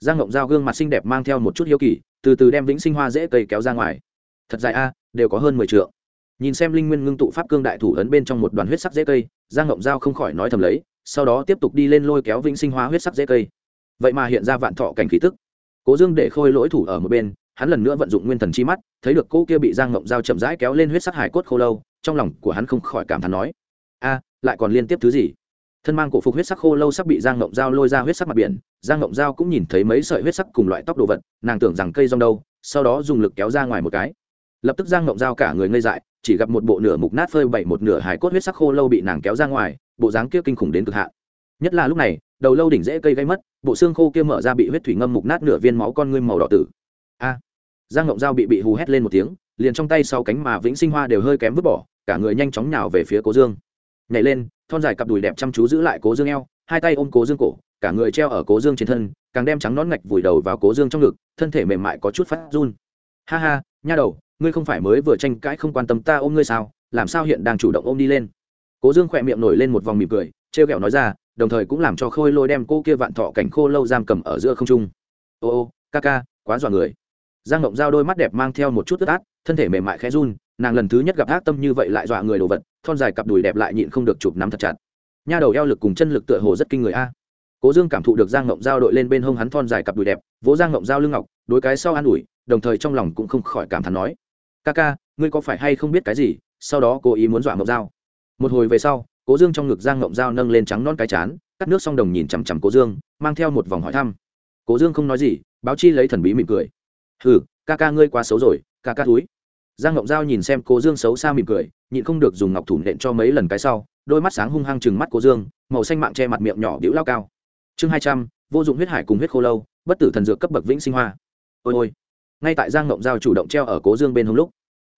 Giang ngộng giao gương mặt xinh đẹp mang theo một chút hiếu kỳ, từ từ đem vĩnh sinh hoa rễ cây kéo ra ngoài. Thật dài a, đều có hơn mười t nhìn xem linh nguyên ngưng tụ pháp cương đại thủ ấn bên trong một đoàn huyết sắc rễ cây, giang ngộng giao không khỏi nói thầm lấy, sau đó tiếp tục đi lên lôi kéo vĩnh sinh hoa huyết sắc rễ cây. Vậy mà hiện ra vạn thọ cảnh khí tức. Cố dương để khôi lỗi thủ ở một bên hắn lần nữa vận dụng nguyên thần chi mắt, thấy được cô kia bị giang ngộng dao chậm rãi kéo lên huyết sắc hải cốt khô lâu, trong lòng của hắn không khỏi cảm thán nói, a, lại còn liên tiếp thứ gì? Thân mang cổ phục huyết sắc khô lâu sắp bị giang ngộng dao lôi ra huyết sắc mặt biển, giang ngộng dao cũng nhìn thấy mấy sợi huyết sắc cùng loại tóc đồ vật, nàng tưởng rằng cây rong đâu, sau đó dùng lực kéo ra ngoài một cái. Lập tức giang ngộng dao cả người ngây dại, chỉ gặp một bộ nửa mục nát phơi bảy một nửa hải cốt huyết sắc khô lâu bị nàng kéo ra ngoài, bộ dáng kia kinh khủng đến cực hạn. Nhất là lúc này, đầu lâu đỉnh dễ cây gây mất, bộ xương khô kia mở ra bị huyết thủy ngâm mục nát nửa viên máu con ngươi màu đỏ tử giang ngộng dao bị bị hù hét lên một tiếng, liền trong tay sau cánh mà vĩnh sinh hoa đều hơi kém vứt bỏ, cả người nhanh chóng nhào về phía cố dương. Nhảy lên, thon dài cặp đùi đẹp chăm chú giữ lại cố dương eo, hai tay ôm cố dương cổ, cả người treo ở cố dương trên thân, càng đem trắng nón ngạch vùi đầu vào cố dương trong ngực, thân thể mềm mại có chút phát run. Ha ha, nha đầu, ngươi không phải mới vừa tranh cãi không quan tâm ta ôm ngươi sao? Làm sao hiện đang chủ động ôm đi lên? Cố dương khỏe miệng nổi lên một vòng mỉm cười, trêu ghẹo nói ra, đồng thời cũng làm cho khôi lôi đem cô kia vạn thọ cảnh khô lâu giam cầm ở giữa không trung. Ô ô, ca ca, quá dọa người giang ngộng giao đôi mắt đẹp mang theo một chút tức át, thân thể mềm mại khẽ run, nàng lần thứ nhất gặp ác tâm như vậy lại dọa người đồ vật, thon dài cặp đùi đẹp lại nhịn không được chụp nắm thật chặt. Nha đầu eo lực cùng chân lực tựa hồ rất kinh người a. Cố dương cảm thụ được giang ngộng giao đội lên bên hông hắn thon dài cặp đùi đẹp, vỗ giang ngộng giao lưng ngọc đôi cái sau an ủi, đồng thời trong lòng cũng không khỏi cảm thán nói, ca ca, ngươi có phải hay không biết cái gì, sau đó cố ý muốn dọa ngộng giao? Một hồi về sau, cố dương trong ngực giang ngộng giao nâng lên trắng non cái chán, cắt nước xong đồng nhìn chằm chằm cố dương, mang theo một vòng hỏi thăm. Cố dương không nói gì, báo chi lấy thần bí mỉm cười hừ, ca ca ngươi quá xấu rồi, ca ca túi giang ngộng giao nhìn xem cố dương xấu xa mỉm cười, nhịn không được dùng ngọc thủ nện cho mấy lần cái sau, đôi mắt sáng hung hăng chừng mắt cố dương, màu xanh mạng che mặt miệng nhỏ đĩu lao cao. Chương hai trăm, vô dụng huyết hải cùng huyết khô lâu, bất tử thần dược cấp bậc vĩnh sinh hoa. Ôi ôi. Ngay tại giang ngộng giao chủ động treo ở cố dương bên hông lúc,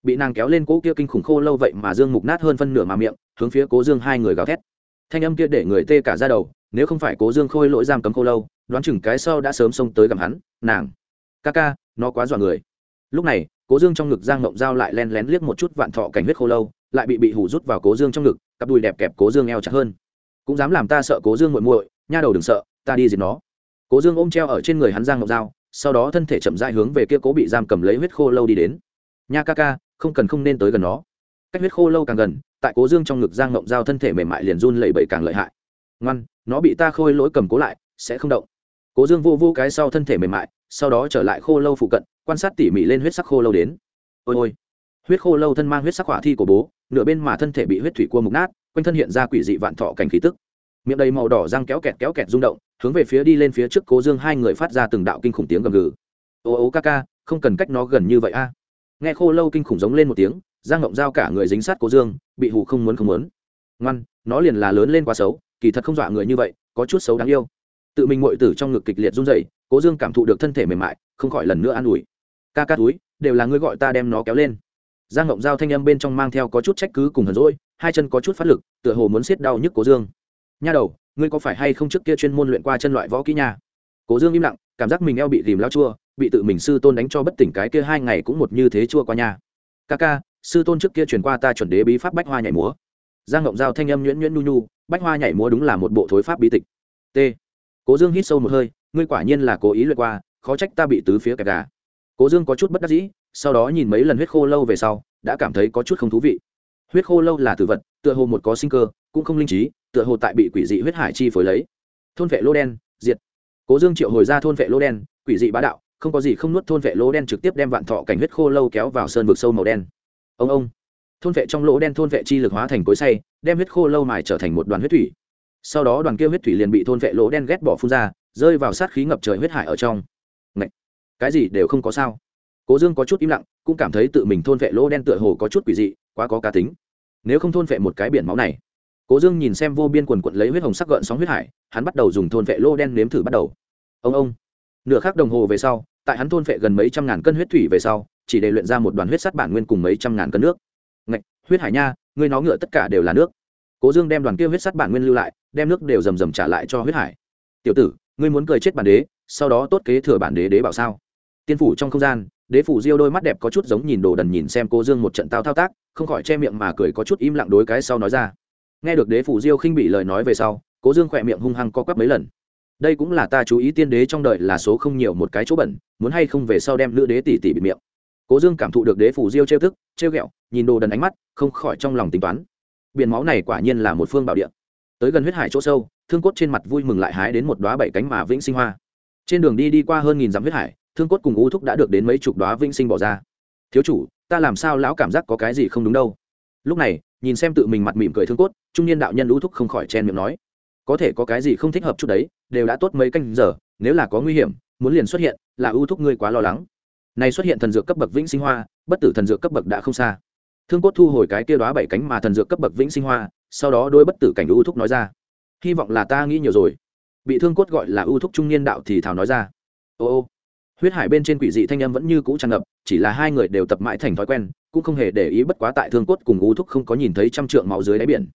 bị nàng kéo lên cố kia kinh khủng khô lâu vậy mà dương mục nát hơn phân nửa mà miệng, hướng phía cố dương hai người gào thét. Thanh âm kia để người tê cả ra đầu, nếu không phải cố dương khôi lỗi giam cấm khô lâu, đoán chừng cái sau đã sớm xông tới gặm hắn, nàng. Ca ca nó quá dọa người. Lúc này, cố dương trong ngực giang ngộng dao lại len lén liếc một chút vạn thọ cảnh huyết khô lâu, lại bị bị hủ rút vào cố dương trong ngực, cặp đùi đẹp kẹp cố dương eo chặt hơn. Cũng dám làm ta sợ cố dương muội muội, nha đầu đừng sợ, ta đi diệt nó. Cố dương ôm treo ở trên người hắn giang ngộng dao sau đó thân thể chậm dại hướng về kia cố bị giam cầm lấy huyết khô lâu đi đến. Nha ca ca, không cần không nên tới gần nó. Cách huyết khô lâu càng gần, tại cố dương trong ngực giang ngộng dao thân thể mềm mại liền run lẩy bẩy càng lợi hại. Ngoan, nó bị ta khôi lỗi cầm cố lại, sẽ không động cố dương vô vô cái sau thân thể mềm mại, sau đó trở lại khô lâu phụ cận, quan sát tỉ mỉ lên huyết sắc khô lâu đến. Ôi ôi, huyết khô lâu thân mang huyết sắc hỏa thi của bố, nửa bên mà thân thể bị huyết thủy cua mục nát, quanh thân hiện ra quỷ dị vạn thọ cảnh khí tức. Miệng đầy màu đỏ răng kéo kẹt kéo kẹt rung động, hướng về phía đi lên phía trước cố dương hai người phát ra từng đạo kinh khủng tiếng gầm gừ. Ô ô ca ca, không cần cách nó gần như vậy a. Nghe khô lâu kinh khủng giống lên một tiếng, giang ngộng giao cả người dính sát cố dương, bị hù không muốn không muốn. Ngoan, nó liền là lớn lên quá xấu, kỳ thật không dọa người như vậy, có chút xấu đáng yêu tự mình mội tử trong ngực kịch liệt run rẩy, cố dương cảm thụ được thân thể mềm mại, không khỏi lần nữa an ủi. Ca ca túi, đều là ngươi gọi ta đem nó kéo lên. Giang ngộng giao thanh âm bên trong mang theo có chút trách cứ cùng hờn rỗi hai chân có chút phát lực, tựa hồ muốn xiết đau nhức cố dương. Nha đầu, ngươi có phải hay không trước kia chuyên môn luyện qua chân loại võ kỹ nha? Cố dương im lặng, cảm giác mình eo bị tìm lao chua, bị tự mình sư tôn đánh cho bất tỉnh cái kia hai ngày cũng một như thế chua qua nha. Ca ca, sư tôn trước kia truyền qua ta chuẩn đế bí pháp bách hoa nhảy múa. Giang ngộng giao thanh âm nhuyễn nhuyễn nu nu bách hoa nhảy múa đúng là một bộ thối pháp bí tịch. T cố dương hít sâu một hơi, ngươi quả nhiên là cố ý lượt qua, khó trách ta bị tứ phía kẹp gà. Cố dương có chút bất đắc dĩ, sau đó nhìn mấy lần huyết khô lâu về sau, đã cảm thấy có chút không thú vị. Huyết khô lâu là tử vật, tựa hồ một có sinh cơ, cũng không linh trí, tựa hồ tại bị quỷ dị huyết hải chi phối lấy. Thôn vệ lô đen, diệt. Cố dương triệu hồi ra thôn vệ lô đen, quỷ dị bá đạo, không có gì không nuốt thôn vệ lô đen trực tiếp đem vạn thọ cảnh huyết khô lâu kéo vào sơn vực sâu màu đen. Ông ông. Thôn vệ trong lỗ đen thôn vệ chi lực hóa thành cối say đem huyết khô lâu mài trở thành một đoàn huyết thủy sau đó đoàn kia huyết thủy liền bị thôn vệ lỗ đen ghét bỏ phun ra rơi vào sát khí ngập trời huyết hải ở trong. Ngậy! cái gì đều không có sao. Cố dương có chút im lặng cũng cảm thấy tự mình thôn vệ lỗ đen tựa hồ có chút quỷ dị quá có cá tính. Nếu không thôn vệ một cái biển máu này cố dương nhìn xem vô biên quần quận lấy huyết hồng sắc gợn sóng huyết hải hắn bắt đầu dùng thôn vệ lỗ đen nếm thử bắt đầu. Ông ông! Nửa khắc đồng hồ về sau tại hắn thôn vệ gần mấy trăm ngàn cân huyết thủy về sau chỉ để luyện ra một đoàn huyết sắt bản nguyên cùng mấy trăm ngàn cân nước. Ngạch, huyết hải nha ngươi nó ngựa tất cả đều là nước cố dương đem đoàn kia huyết sắt bản nguyên lưu lại, đem nước đều rầm rầm trả lại cho huyết hải. Tiểu tử, ngươi muốn cười chết bản đế, sau đó tốt kế thừa bản đế đế bảo sao? Tiên phủ trong không gian, đế phủ diêu đôi mắt đẹp có chút giống nhìn đồ đần nhìn xem cô dương một trận tao thao tác, không khỏi che miệng mà cười có chút im lặng đối cái sau nói ra. Nghe được đế phủ diêu khinh bị lời nói về sau, cố dương khỏe miệng hung hăng co quắp mấy lần. Đây cũng là ta chú ý tiên đế trong đời là số không nhiều một cái chỗ bẩn, muốn hay không về sau đem nữ đế tỷ tỷ bị miệng. Cố dương cảm thụ được đế phủ diêu trêu thức trêu ghẹo, nhìn đồ đần ánh mắt, không khỏi trong lòng tính toán biển máu này quả nhiên là một phương bảo địa. Tới gần huyết hải chỗ sâu, thương cốt trên mặt vui mừng lại hái đến một đoá bảy cánh mà vĩnh sinh hoa. Trên đường đi đi qua hơn nghìn dặm huyết hải, thương cốt cùng u thúc đã được đến mấy chục đoá vĩnh sinh bỏ ra. Thiếu chủ, ta làm sao lão cảm giác có cái gì không đúng đâu? Lúc này, nhìn xem tự mình mặt mỉm cười thương cốt, trung niên đạo nhân u thúc không khỏi chen miệng nói, có thể có cái gì không thích hợp chút đấy, đều đã tốt mấy canh giờ, nếu là có nguy hiểm, muốn liền xuất hiện, là u thúc ngươi quá lo lắng. Này xuất hiện thần dược cấp bậc vĩnh sinh hoa, bất tử thần dược cấp bậc đã không xa thương cốt thu hồi cái kia đoá bảy cánh mà thần dược cấp bậc vĩnh sinh hoa, sau đó đôi bất tử cảnh u thúc nói ra, hy vọng là ta nghĩ nhiều rồi. Bị thương cốt gọi là u thúc trung niên đạo thì thảo nói ra, ô ô, huyết hải bên trên quỷ dị thanh âm vẫn như cũ tràn ngập, chỉ là hai người đều tập mãi thành thói quen, cũng không hề để ý bất quá tại thương cốt cùng u thúc không có nhìn thấy trăm trượng máu dưới đáy biển.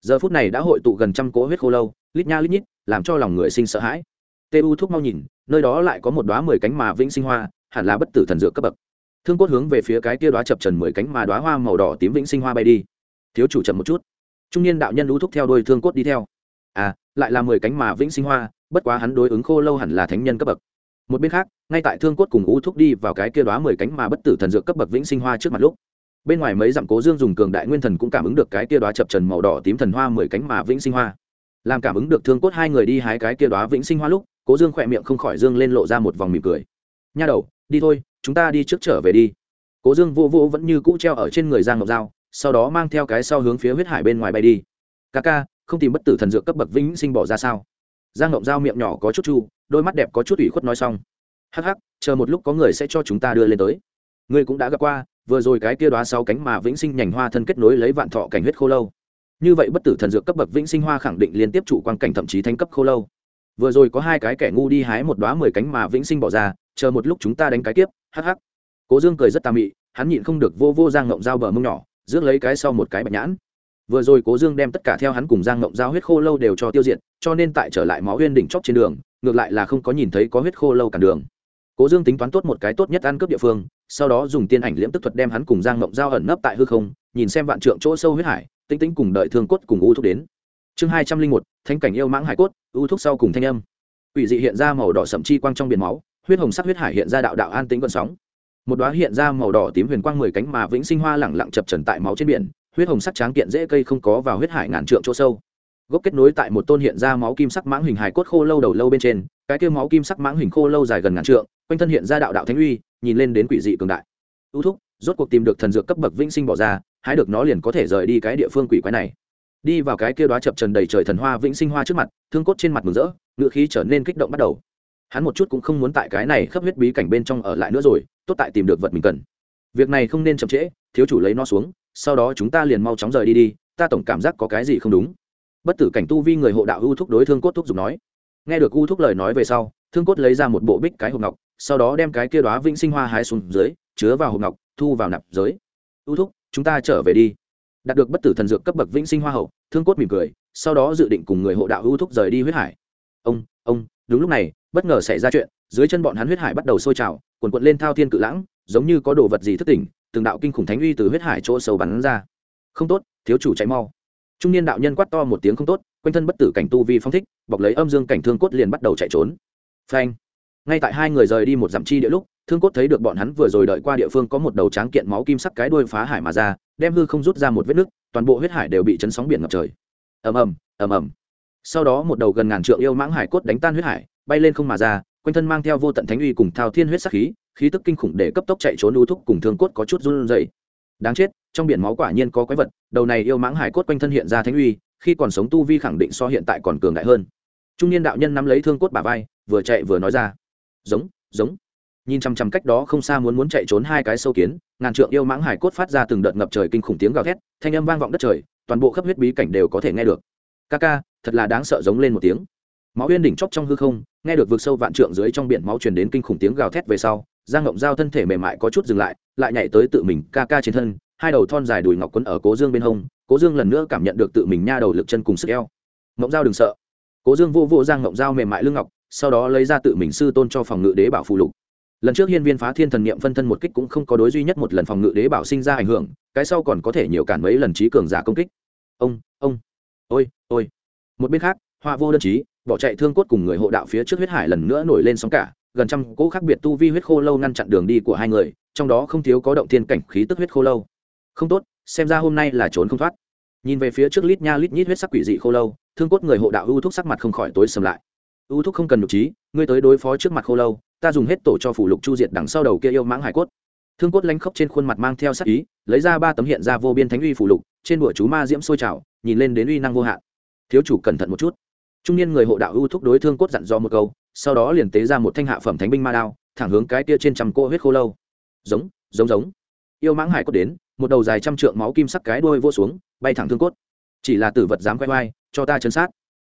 Giờ phút này đã hội tụ gần trăm cỗ huyết khô lâu, lít nha lít nhít, làm cho lòng người sinh sợ hãi. Tê u thúc mau nhìn, nơi đó lại có một đoá mười cánh mà vĩnh sinh hoa, hẳn là bất tử thần dược cấp bậc thương cốt hướng về phía cái kia đoá chập trần mười cánh mà đoá hoa màu đỏ tím vĩnh sinh hoa bay đi. Thiếu chủ chậm một chút. Trung niên đạo nhân lũ thúc theo đôi thương cốt đi theo. À lại là mười cánh mà vĩnh sinh hoa, bất quá hắn đối ứng khô lâu hẳn là thánh nhân cấp bậc. Một bên khác, ngay tại thương cốt cùng u thúc đi vào cái kia đoá mười cánh mà bất tử thần dược cấp bậc vĩnh sinh hoa trước mặt lúc. Bên ngoài mấy dặm cố dương dùng cường đại nguyên thần cũng cảm ứng được cái kia đoá chập trần màu đỏ tím thần hoa mười cánh mà vĩnh sinh hoa. Làm cảm ứng được thương cốt hai người đi hái cái kia đoá vĩnh sinh hoa lúc, cố dương khỏe miệng không khỏi dương lên lộ ra một vòng mỉm cười. Nha đầu đi thôi, chúng ta đi trước trở về đi. Cố dương vô vô vẫn như cũ treo ở trên người giang ngọc dao sau đó mang theo cái sau hướng phía huyết hải bên ngoài bay đi. Ca ca, không tìm bất tử thần dược cấp bậc vĩnh sinh bỏ ra sao? Giang ngọc dao miệng nhỏ có chút chu, đôi mắt đẹp có chút ủy khuất nói xong. Hắc hắc, chờ một lúc có người sẽ cho chúng ta đưa lên tới. Ngươi cũng đã gặp qua, vừa rồi cái kia đoá sáu cánh mà vĩnh sinh nhành hoa thân kết nối lấy vạn thọ cảnh huyết khô lâu. Như vậy bất tử thần dược cấp bậc vĩnh sinh hoa khẳng định liên tiếp trụ quan cảnh thậm chí thánh cấp khô lâu. Vừa rồi có hai cái kẻ ngu đi hái một đoá mười cánh mà vĩnh sinh bỏ ra chờ một lúc chúng ta đánh cái tiếp hắc hắc. Cố dương cười rất tà mị, hắn nhịn không được vô vô giang ngộng dao bờ mông nhỏ, rước lấy cái sau một cái bạch nhãn. Vừa rồi cố dương đem tất cả theo hắn cùng giang ngộng dao huyết khô lâu đều cho tiêu diệt, cho nên tại trở lại máu huyên đỉnh chót trên đường, ngược lại là không có nhìn thấy có huyết khô lâu cản đường. Cố dương tính toán tốt một cái tốt nhất ăn cướp địa phương, sau đó dùng tiên ảnh liễm tức thuật đem hắn cùng giang ngộng dao ẩn nấp tại hư không, nhìn xem vạn trượng chỗ sâu huyết hải tinh tĩnh cùng đợi thương cốt cùng u thúc đến. Chương hai trăm linh một thanh cảnh yêu mãng hải cốt, u thúc sau cùng thanh âm. Quỷ dị hiện ra màu đỏ sậm chi quang trong biển máu huyết hồng sắc huyết hải hiện ra đạo đạo an tĩnh vận sóng. Một đóa hiện ra màu đỏ tím huyền quang mười cánh mà vĩnh sinh hoa lẳng lặng chập trần tại máu trên biển, huyết hồng sắc tráng kiện dễ cây không có vào huyết hải ngàn trượng chỗ sâu. Gốc kết nối tại một tôn hiện ra máu kim sắc mãng hình hài cốt khô lâu đầu lâu bên trên, cái kia máu kim sắc mãng hình khô lâu dài gần ngàn trượng, quanh thân hiện ra đạo đạo thánh uy, nhìn lên đến quỷ dị cường đại. Ưu thúc, rốt cuộc tìm được thần dược cấp bậc vĩnh sinh bỏ ra, hái được nó liền có thể rời đi cái địa phương quỷ quái này. Đi vào cái kia đóa chập trần đầy trời thần hoa vĩnh sinh hoa trước mặt, thương cốt trên mặt mừng rỡ ngựa khí trở nên kích động bắt đầu hắn một chút cũng không muốn tại cái này khắp huyết bí cảnh bên trong ở lại nữa rồi, tốt tại tìm được vật mình cần. Việc này không nên chậm trễ, thiếu chủ lấy nó xuống, sau đó chúng ta liền mau chóng rời đi đi, ta tổng cảm giác có cái gì không đúng. Bất tử cảnh tu vi người hộ đạo ưu thúc đối thương cốt thúc giục nói. Nghe được ưu thúc lời nói về sau, thương cốt lấy ra một bộ bích cái hộp ngọc, sau đó đem cái kia đoá vĩnh sinh hoa hái xuống dưới, chứa vào hộp ngọc, thu vào nạp giới. Ưu thúc, chúng ta trở về đi. Đạt được bất tử thần dược cấp bậc vĩnh sinh hoa hậu, thương cốt mỉm cười, sau đó dự định cùng người hộ đạo ưu thúc rời đi huyết hải. Ông ông, đúng lúc này bất ngờ xảy ra chuyện, dưới chân bọn hắn huyết hải bắt đầu sôi trào, cuồn cuộn lên thao thiên cự lãng, giống như có đồ vật gì thức tỉnh từng đạo kinh khủng thánh uy từ huyết hải chỗ sâu bắn ra. Không tốt, thiếu chủ chạy mau. Trung niên đạo nhân quát to một tiếng không tốt, quanh thân bất tử cảnh tu vi phong thích, bọc lấy âm dương cảnh thương cốt liền bắt đầu chạy trốn. Phanh. Ngay tại hai người rời đi một dặm chi địa lúc, thương cốt thấy được bọn hắn vừa rồi đợi qua địa phương có một đầu tráng kiện máu kim sắc cái đuôi phá hải mà ra, đem hư không rút ra một vết nứt, toàn bộ huyết hải đều bị chấn sóng biển ngập trời. Ầm ầm ầm ầm. Sau đó một đầu gần ngàn trượng yêu mãng hải cốt đánh tan huyết hải bay lên không mà ra, quanh thân mang theo vô tận thánh uy cùng thao thiên huyết sắc khí khí tức kinh khủng để cấp tốc chạy trốn u thúc cùng thương cốt có chút run rẩy. Đáng chết, trong biển máu quả nhiên có quái vật, đầu này yêu mãng hải cốt quanh thân hiện ra thánh uy, khi còn sống tu vi khẳng định so hiện tại còn cường đại hơn. Trung niên đạo nhân nắm lấy thương cốt bà vai, vừa chạy vừa nói ra. Giống giống. Nhìn chằm chằm cách đó không xa muốn muốn chạy trốn hai cái sâu kiến, ngàn trượng yêu mãng hải cốt phát ra từng đợt ngập trời kinh khủng tiếng gào thét, thanh âm vang vọng đất trời, toàn bộ khắp huyết bí cảnh đều có thể nghe được. Ca ca, thật là đáng sợ giống lên một tiếng. Máu uyên đỉnh chóc trong hư không nghe được vực sâu vạn trượng dưới trong biển máu truyền đến kinh khủng tiếng gào thét về sau, giang ngộng giao thân thể mềm mại có chút dừng lại lại nhảy tới tự mình ca ca trên thân, hai đầu thon dài đùi ngọc quấn ở cố dương bên hông, cố dương lần nữa cảm nhận được tự mình nha đầu lực chân cùng sức eo. Ngộng giao đừng sợ. Cố dương vô vô giang ngộng giao mềm mại lưng ngọc, sau đó lấy ra tự mình sư tôn cho phòng ngự đế bảo phù lục. Lần trước hiên viên phá thiên thần niệm phân thân một kích cũng không có đối duy nhất một lần phòng ngự đế bảo sinh ra ảnh hưởng, cái sau còn có thể nhiều cản mấy lần trí cường giả công kích. Ông ông, ôi ôi. Một bên khác, hoa vô đơn trí bỏ chạy thương cốt cùng người hộ đạo phía trước huyết hải lần nữa nổi lên sóng cả, gần trăm cỗ khác biệt tu vi huyết khô lâu ngăn chặn đường đi của hai người, trong đó không thiếu có động thiên cảnh khí tức huyết khô lâu. Không tốt, xem ra hôm nay là trốn không thoát. Nhìn về phía trước lít nha lít nhít huyết sắc quỷ dị khô lâu, thương cốt người hộ đạo ưu thúc sắc mặt không khỏi tối sầm lại. Ưu thúc không cần nhục trí, ngươi tới đối phó trước mặt khô lâu, ta dùng hết tổ cho phủ lục chu diệt đằng sau đầu kia yêu mãng hải cốt. Thương cốt lánh khóc trên khuôn mặt mang theo sắc ý, lấy ra ba tấm hiện ra vô biên thánh uy phủ lục, trên bụa chú ma diễm sôi trào, nhìn lên đến uy năng vô hạn. Thiếu chủ cẩn thận một chút trung niên người hộ đạo ưu thúc đối thương cốt dặn dò một câu, sau đó liền tế ra một thanh hạ phẩm thánh binh ma đao, thẳng hướng cái tia trên trăm cô huyết khô lâu. Giống giống giống. Yêu mãng hải cốt đến, một đầu dài trăm trượng máu kim sắc cái đuôi vô xuống, bay thẳng thương cốt. Chỉ là tử vật dám quay vai, cho ta chân sát.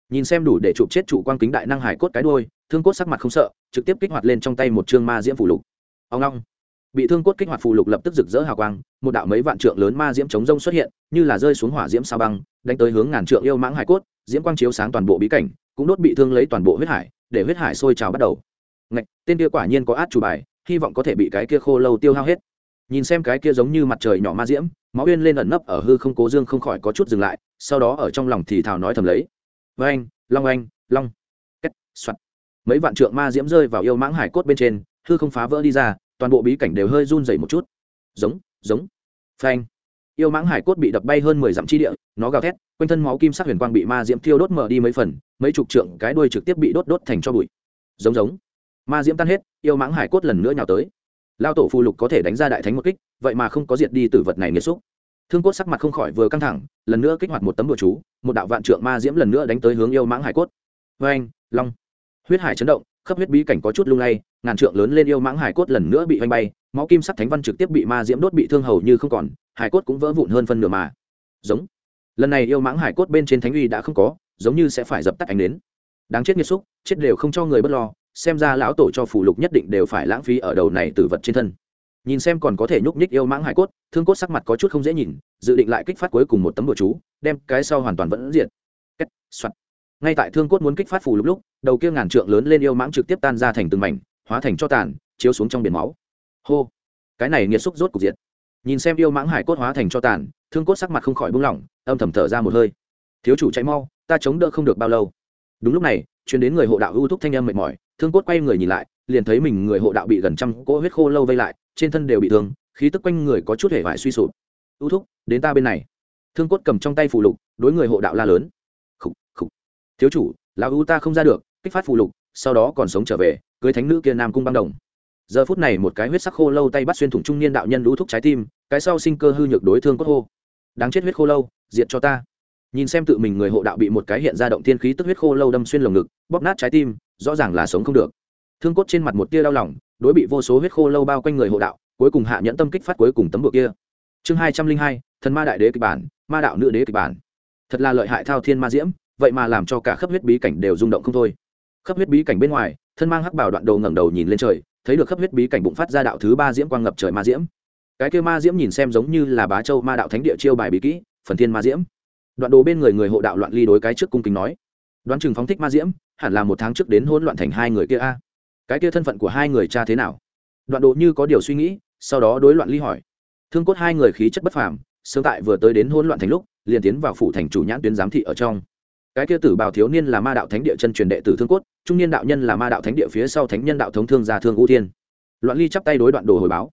Nhìn xem đủ để chụp chết chủ quan kính đại năng hải cốt cái đuôi, thương cốt sắc mặt không sợ, trực tiếp kích hoạt lên trong tay một chương ma diễm phủ lục. Ông long. Bị thương cốt kích hoạt phù lục lập tức rực rỡ hào quang, một đạo mấy vạn trượng lớn ma diễm chống rông xuất hiện, như là rơi xuống hỏa diễm sao băng, đánh tới hướng ngàn trượng yêu mãng hải cốt diễm quang chiếu sáng toàn bộ bí cảnh, cũng đốt bị thương lấy toàn bộ huyết hải, để huyết hải sôi trào bắt đầu. Ngạch, tên kia quả nhiên có át chủ bài, hy vọng có thể bị cái kia khô lâu tiêu hao hết. Nhìn xem cái kia giống như mặt trời nhỏ ma diễm, máu uyên lên ẩn nấp ở hư không cố dương không khỏi có chút dừng lại, sau đó ở trong lòng thì thào nói thầm lấy. Với anh long anh long. Cách soạt. Mấy vạn trượng ma diễm rơi vào yêu mãng hải cốt bên trên, hư không phá vỡ đi ra, toàn bộ bí cảnh đều hơi run dày một chút. Giống giống. Phanh yêu mãng hải cốt bị đập bay hơn mười dặm chi địa, nó gào thét, quanh thân máu kim sắc huyền quang bị ma diễm thiêu đốt mở đi mấy phần, mấy chục trượng cái đuôi trực tiếp bị đốt đốt thành cho bụi. Giống giống. Ma diễm tan hết, yêu mãng hải cốt lần nữa nhào tới. Lao tổ phù lục có thể đánh ra đại thánh một kích, vậy mà không có diệt đi tử vật này nghiệt xúc. Thương cốt sắc mặt không khỏi vừa căng thẳng, lần nữa kích hoạt một tấm bùa chú, một đạo vạn trượng ma diễm lần nữa đánh tới hướng yêu mãng hải cốt. Vê anh long. Huyết hải chấn động, khắp huyết bí cảnh có chút lung lay, ngàn trượng lớn lên yêu mãng hải cốt lần nữa bị oanh bay, máu kim sắc thánh văn trực tiếp bị ma diễm đốt bị thương hầu như không còn hải cốt cũng vỡ vụn hơn phân nửa mà. Giống. Lần này yêu mãng hải cốt bên trên thánh uy đã không có giống như sẽ phải dập tắt ánh đến đáng chết nghiệt xúc chết đều không cho người bất lo xem ra lão tổ cho phủ lục nhất định đều phải lãng phí ở đầu này từ vật trên thân. Nhìn xem còn có thể nhúc nhích yêu mãng hải cốt thương cốt sắc mặt có chút không dễ nhìn dự định lại kích phát cuối cùng một tấm bừa chú đem cái sau hoàn toàn vẫn diệt. Kết, soạt. ngay tại thương cốt muốn kích phát phủ lục lúc đầu kia ngàn trượng lớn lên yêu mãng trực tiếp tan ra thành từng mảnh hóa thành cho tàn chiếu xuống trong biển máu. Hô. Cái này nghiệt xúc rốt cục diệt nhìn xem yêu mãng hải cốt hóa thành cho tàn thương cốt sắc mặt không khỏi buông lỏng âm thầm thở ra một hơi. Thiếu chủ chạy mau ta chống đỡ không được bao lâu. Đúng lúc này chuyến đến người hộ đạo ưu thúc thanh âm mệt mỏi thương cốt quay người nhìn lại liền thấy mình người hộ đạo bị gần trăm cỗ huyết khô lâu vây lại trên thân đều bị thương khí tức quanh người có chút hể vải suy sụp. Ưu thúc đến ta bên này. Thương cốt cầm trong tay phù lục đối người hộ đạo la lớn. Khủ, khủ. thiếu chủ là ưu ta không ra được kích phát phù lục sau đó còn sống trở về cưới thánh nữ kia nam cung băng đồng. Giờ phút này một cái huyết sắc khô lâu tay bắt xuyên thủng trung niên đạo nhân lũ thúc trái tim cái sau sinh cơ hư nhược đối thương cốt hô. Đáng chết huyết khô lâu, diệt cho ta. Nhìn xem tự mình người hộ đạo bị một cái hiện ra động thiên khí tức huyết khô lâu đâm xuyên lồng ngực, bóp nát trái tim, rõ ràng là sống không được. Thương cốt trên mặt một tia đau lòng, đối bị vô số huyết khô lâu bao quanh người hộ đạo, cuối cùng hạ nhẫn tâm kích phát cuối cùng tấm bụa kia. Chương hai trăm linh hai, thần ma đại đế kịch bản, ma đạo nữ đế kịch bản. Thật là lợi hại thao thiên ma diễm, vậy mà làm cho cả khắp huyết bí cảnh đều rung động không thôi. Khắp huyết bí cảnh bên ngoài, thân mang hắc bảo đoạn đầu ngẩng đầu nhìn lên trời, thấy được khắp huyết bí cảnh bụng phát ra đạo thứ ba diễm quang ngập trời ma diễm cái kia ma diễm nhìn xem giống như là bá châu ma đạo thánh địa chiêu bài bí kỹ, phần thiên ma diễm. Đoạn đồ bên người người hộ đạo loạn ly đối cái trước cung kính nói, đoán chừng phóng thích ma diễm, hẳn là một tháng trước đến hỗn loạn thành hai người kia a. Cái kia thân phận của hai người cha thế nào? Đoạn đồ như có điều suy nghĩ, sau đó đối loạn ly hỏi, thương cốt hai người khí chất bất phàm, sớm tại vừa tới đến hỗn loạn thành lúc, liền tiến vào phủ thành chủ nhãn tuyến giám thị ở trong. Cái kia tử bào thiếu niên là ma đạo thánh địa chân truyền đệ tử thương cốt, trung niên đạo nhân là ma đạo thánh địa phía sau thánh nhân đạo thống thương gia thương ưu thiên. Loạn ly chắp tay đối đoạn đồ hồi báo,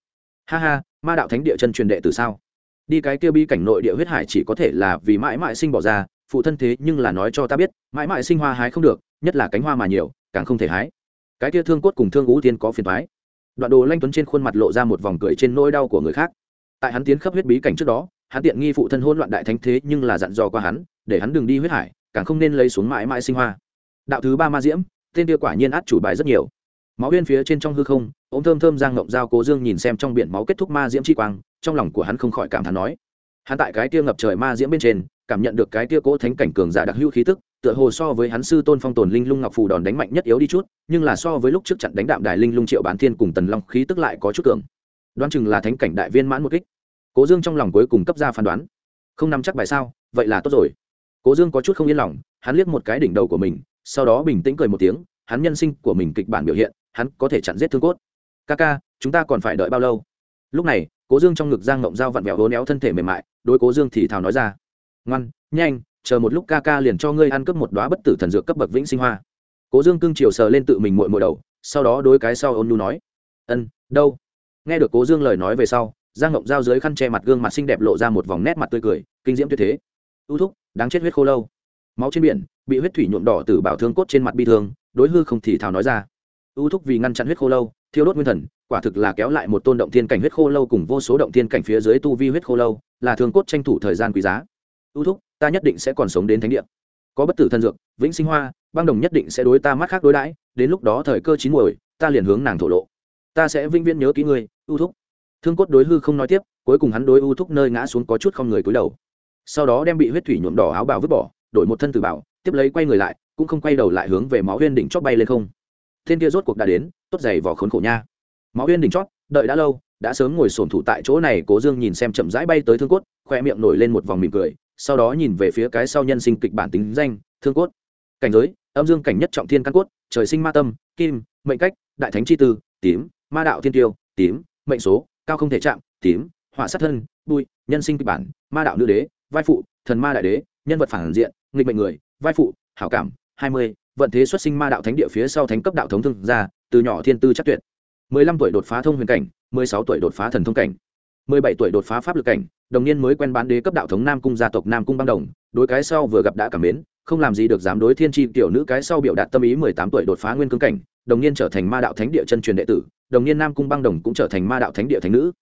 ha ha ma đạo thánh địa chân truyền đệ từ sao? Đi cái kia bi cảnh nội địa huyết hải chỉ có thể là vì mãi mãi sinh bỏ ra, phụ thân thế nhưng là nói cho ta biết, mãi mãi sinh hoa hái không được, nhất là cánh hoa mà nhiều, càng không thể hái. Cái kia thương cốt cùng thương ngũ thiên có phiền thoái đoạn đồ lanh tuấn trên khuôn mặt lộ ra một vòng cười trên nỗi đau của người khác. Tại hắn tiến khắp huyết bí cảnh trước đó, hắn tiện nghi phụ thân hôn loạn đại thánh thế nhưng là dặn dò qua hắn, để hắn đừng đi huyết hải, càng không nên lấy xuống mãi mãi sinh hoa. Đạo thứ ba ma diễm, tên kia quả nhiên át chủ bài rất nhiều máu bên phía trên trong hư không ống thơm thơm giang ngộng dao cố dương nhìn xem trong biển máu kết thúc ma diễm chi quang, trong lòng của hắn không khỏi cảm thán nói. Hắn tại cái kia ngập trời ma diễm bên trên, cảm nhận được cái kia cỗ thánh cảnh cường giả đặc hữu khí tức, tựa hồ so với hắn sư tôn phong tồn linh lung ngọc phù đòn đánh mạnh nhất yếu đi chút, nhưng là so với lúc trước trận đánh đạm đài linh lung triệu bán thiên cùng tần long khí tức lại có chút cường. Đoán chừng là thánh cảnh đại viên mãn một kích. Cố dương trong lòng cuối cùng cấp ra phán đoán. Không nắm chắc bài sao, vậy là tốt rồi. Cố dương có chút không yên lòng, hắn liếc một cái đỉnh đầu của mình, sau đó bình tĩnh cười một tiếng, hắn nhân sinh của mình kịch bản biểu hiện hắn có thể chặn giết thương cốt. Ca ca, chúng ta còn phải đợi bao lâu? Lúc này, cố dương trong ngực giang ngộng dao vặn vẹo hố néo thân thể mềm mại, đối cố dương thì thào nói ra. Ngoan, nhanh, chờ một lúc ca ca liền cho ngươi ăn cướp một đoá bất tử thần dược cấp bậc vĩnh sinh hoa. Cố dương cưng chiều sờ lên tự mình mội mội đầu, sau đó đôi cái sau ôn nhu nói. Ân, đâu? Nghe được cố dương lời nói về sau, giang ngộng dao dưới khăn che mặt gương mặt xinh đẹp lộ ra một vòng nét mặt tươi cười, kinh diễm tuyệt thế. Ưu thúc, đáng chết huyết khô lâu. Máu trên biển, bị huyết thủy nhuộm đỏ từ bảo thương cốt trên mặt bi thương, đối hư không thì thào nói ra ưu thúc vì ngăn chặn huyết khô lâu, thiêu đốt nguyên thần, quả thực là kéo lại một tôn động thiên cảnh huyết khô lâu cùng vô số động thiên cảnh phía dưới tu vi huyết khô lâu, là thương cốt tranh thủ thời gian quý giá. Ưu thúc, ta nhất định sẽ còn sống đến thánh địa. Có bất tử thân dược, vĩnh sinh hoa, băng đồng nhất định sẽ đối ta mắt khác đối đãi, đến lúc đó thời cơ chín muồi, ta liền hướng nàng thổ lộ. Ta sẽ vĩnh viễn nhớ kỹ ngươi ưu thúc. Thương cốt đối hư không nói tiếp, cuối cùng hắn đối ưu thúc nơi ngã xuống có chút không người cúi đầu. Sau đó đem bị huyết thủy nhuộm đỏ áo bào vứt bỏ, đổi một thân từ bảo, tiếp lấy quay người lại, cũng không quay đầu lại hướng về máu huyên đỉnh chót bay lên không thiên kia rốt cuộc đã đến, tốt giày vỏ khốn khổ nha. Máu huyên đỉnh chót, đợi đã lâu, đã sớm ngồi sổn thủ tại chỗ này, cố dương nhìn xem chậm rãi bay tới thương cốt, khoe miệng nổi lên một vòng mỉm cười, sau đó nhìn về phía cái sau nhân sinh kịch bản tính danh, thương cốt. Cảnh giới, âm dương cảnh nhất trọng thiên căn cốt, trời sinh ma tâm, kim, mệnh cách, đại thánh chi tư, tím, ma đạo thiên tiêu, tím, mệnh số, cao không thể chạm, tím hỏa sát thân, bụi, nhân sinh kịch bản, ma đạo nữ đế, vai phụ, thần ma đại đế, nhân vật phản diện, nghịch mệnh người, vai phụ, hảo cảm, hai mươi vận thế xuất sinh ma đạo thánh địa phía sau thánh cấp đạo thống thương gia, từ nhỏ thiên tư chắc tuyệt. mười lăm tuổi đột phá thông huyền cảnh, mười sáu tuổi đột phá thần thông cảnh, mười bảy tuổi đột phá pháp lực cảnh, đồng niên mới quen bán đế cấp đạo thống nam cung gia tộc nam cung băng đồng, đối cái sau vừa gặp đã cảm mến, không làm gì được dám đối thiên tri tiểu nữ cái sau biểu đạt tâm ý mười tám tuổi đột phá nguyên cương cảnh, đồng niên trở thành ma đạo thánh địa chân truyền đệ tử, đồng niên nam cung băng đồng cũng trở thành ma đạo thánh địa thánh nữ.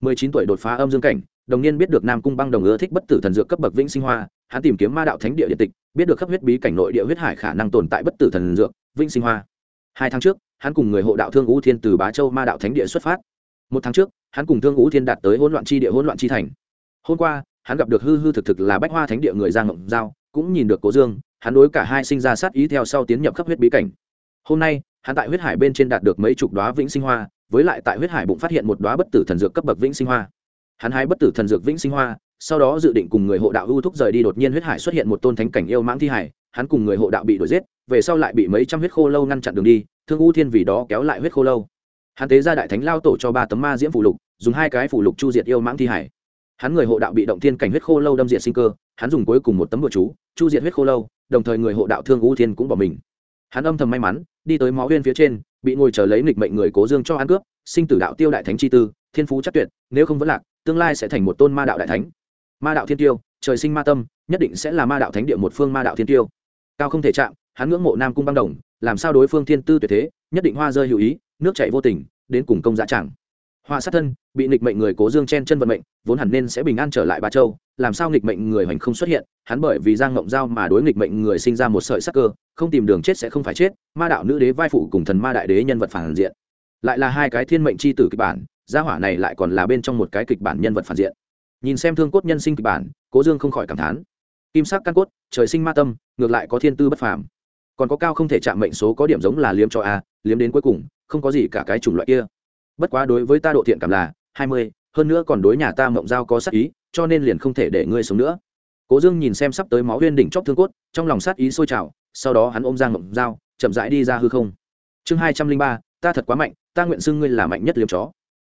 mười chín tuổi đột phá âm dương cảnh đồng niên biết được nam cung băng đồng ưa thích bất tử thần dược cấp bậc vĩnh sinh hoa, hắn tìm kiếm ma đạo thánh địa điện tịch, biết được khắp huyết bí cảnh nội địa huyết hải khả năng tồn tại bất tử thần dược, vĩnh sinh hoa. Hai tháng trước, hắn cùng người hộ đạo thương ú thiên từ bá châu ma đạo thánh địa xuất phát. Một tháng trước, hắn cùng thương ú thiên đạt tới hỗn loạn chi địa hỗn loạn chi thành. Hôm qua, hắn gặp được hư hư thực thực là bách hoa thánh địa người giang ngộng giao, cũng nhìn được cố dương, hắn đối cả hai sinh ra sát ý theo sau tiến nhập khắp huyết bí cảnh. Hôm nay, hắn tại huyết hải bên trên đạt được mấy chục đoá vĩnh sinh hoa, với lại tại huyết hải bụng phát hiện một đoá bất tử thần dược cấp bậc vĩnh sinh hoa hắn hái bất tử thần dược vĩnh sinh hoa, sau đó dự định cùng người hộ đạo ưu thúc rời đi, đột nhiên huyết hải xuất hiện một tôn thánh cảnh yêu mãng thi hải, hắn cùng người hộ đạo bị đuổi giết, về sau lại bị mấy trăm huyết khô lâu ngăn chặn đường đi, thương u thiên vì đó kéo lại huyết khô lâu. Hắn tế ra đại thánh lao tổ cho ba tấm ma diễm phủ lục, dùng hai cái phủ lục chu diệt yêu mãng thi hải. Hắn người hộ đạo bị động thiên cảnh huyết khô lâu đâm diệt sinh cơ, hắn dùng cuối cùng một tấm bừa chú, chu diệt huyết khô lâu, đồng thời người hộ đạo thương u thiên cũng bỏ mình. Hắn âm thầm may mắn, đi tới máu huyên phía trên, bị ngồi chờ lấy nghịch mệnh người cố dương cho ăn cướp, sinh tử đạo tiêu đại thánh chi tư, thiên phú chắc tuyệt, nếu không vẫn lạc tương lai sẽ thành một tôn ma đạo đại thánh. Ma đạo thiên tiêu, trời sinh ma tâm, nhất định sẽ là ma đạo thánh địa một phương ma đạo thiên tiêu. Cao không thể chạm, hắn ngưỡng mộ nam cung băng đồng, làm sao đối phương thiên tư tuyệt thế, nhất định hoa rơi hữu ý, nước chảy vô tình, đến cùng công dạ chẳng. Hoa sát thân, bị nghịch mệnh người cố dương chen chân vận mệnh, vốn hẳn nên sẽ bình an trở lại ba châu, làm sao nghịch mệnh người hoành không xuất hiện, hắn bởi vì giang ngộng giao mà đối nghịch mệnh người sinh ra một sợi sắc cơ, không tìm đường chết sẽ không phải chết, ma đạo nữ đế vai phụ cùng thần ma đại đế nhân vật phản diện. Lại là hai cái thiên mệnh c h i tử kịch bản gia hỏa này lại còn là bên trong một cái kịch bản nhân vật phản diện. Nhìn xem thương cốt nhân sinh kịch bản, cố dương không khỏi cảm thán. Kim sắc căn cốt, trời sinh ma tâm, ngược lại có thiên tư bất phàm. Còn có cao không thể chạm mệnh số có điểm giống là liếm cho a, liếm đến cuối cùng, không có gì cả cái chủng loại kia. Bất quá đối với ta độ thiện cảm là hai mươi, hơn nữa còn đối nhà ta mộng giao có sát ý, cho nên liền không thể để ngươi sống nữa. Cố dương nhìn xem sắp tới máu huyên đỉnh chóp thương cốt, trong lòng sát ý sôi trào, sau đó hắn ôm giang mộng giao, chậm rãi đi ra hư không. Chương hai trăm linh ba, ta thật quá mạnh, ta nguyện xưng ngươi là mạnh nhất liếm chó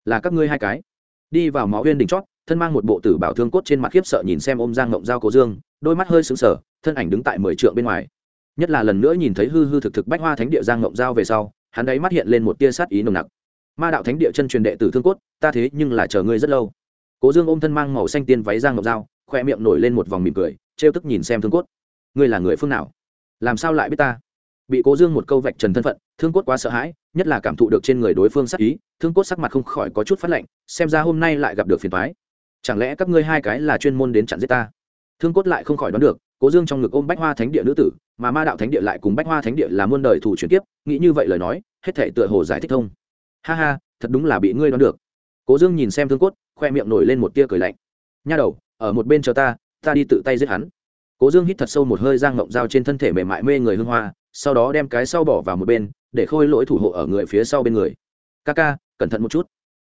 là các ngươi hai cái. Đi vào máu huyên đỉnh chót, thân mang một bộ tử bảo thương cốt trên mặt khiếp sợ nhìn xem ôm giang ngộng giao cố dương, đôi mắt hơi sững sờ, thân ảnh đứng tại mười trượng bên ngoài. Nhất là lần nữa nhìn thấy hư hư thực thực bách hoa thánh địa giang ngộng giao về sau, hắn ấy mắt hiện lên một tia sát ý nồng nặc. Ma đạo thánh địa chân truyền đệ tử thương cốt, ta thế nhưng là chờ ngươi rất lâu. Cố dương ôm thân mang màu xanh tiên váy giang ngộng giao khoe miệng nổi lên một vòng mỉm cười, trêu tức nhìn xem thương cốt. Ngươi là người phương nào? Làm sao lại biết ta? Bị cố dương một câu vạch trần thân phận, thương cốt quá sợ hãi, nhất là cảm thụ được trên người đối phương sắc ý, thương cốt sắc mặt không khỏi có chút phát lạnh, xem ra hôm nay lại gặp được phiền thoái chẳng lẽ các ngươi hai cái là chuyên môn đến chặn giết ta? Thương cốt lại không khỏi đoán được, cố dương trong ngực ôm bách hoa thánh địa nữ tử, mà ma đạo thánh địa lại cùng bách hoa thánh địa là muôn đời thủ chuyển tiếp nghĩ như vậy lời nói, hết thể tựa hồ giải thích thông. Ha ha, thật đúng là bị ngươi đoán được. Cố dương nhìn xem thương cốt, khoe miệng nổi lên một tia cười lạnh. Nha đầu, ở một bên chờ ta ta đi tự tay giết hắn cố dương hít thật sâu một hơi, giang ngộng dao trên thân thể mềm mại mê người hương hoa, sau đó đem cái sau bỏ vào một bên, để khôi lỗi thủ hộ ở người phía sau bên người. Ca ca, cẩn thận một chút.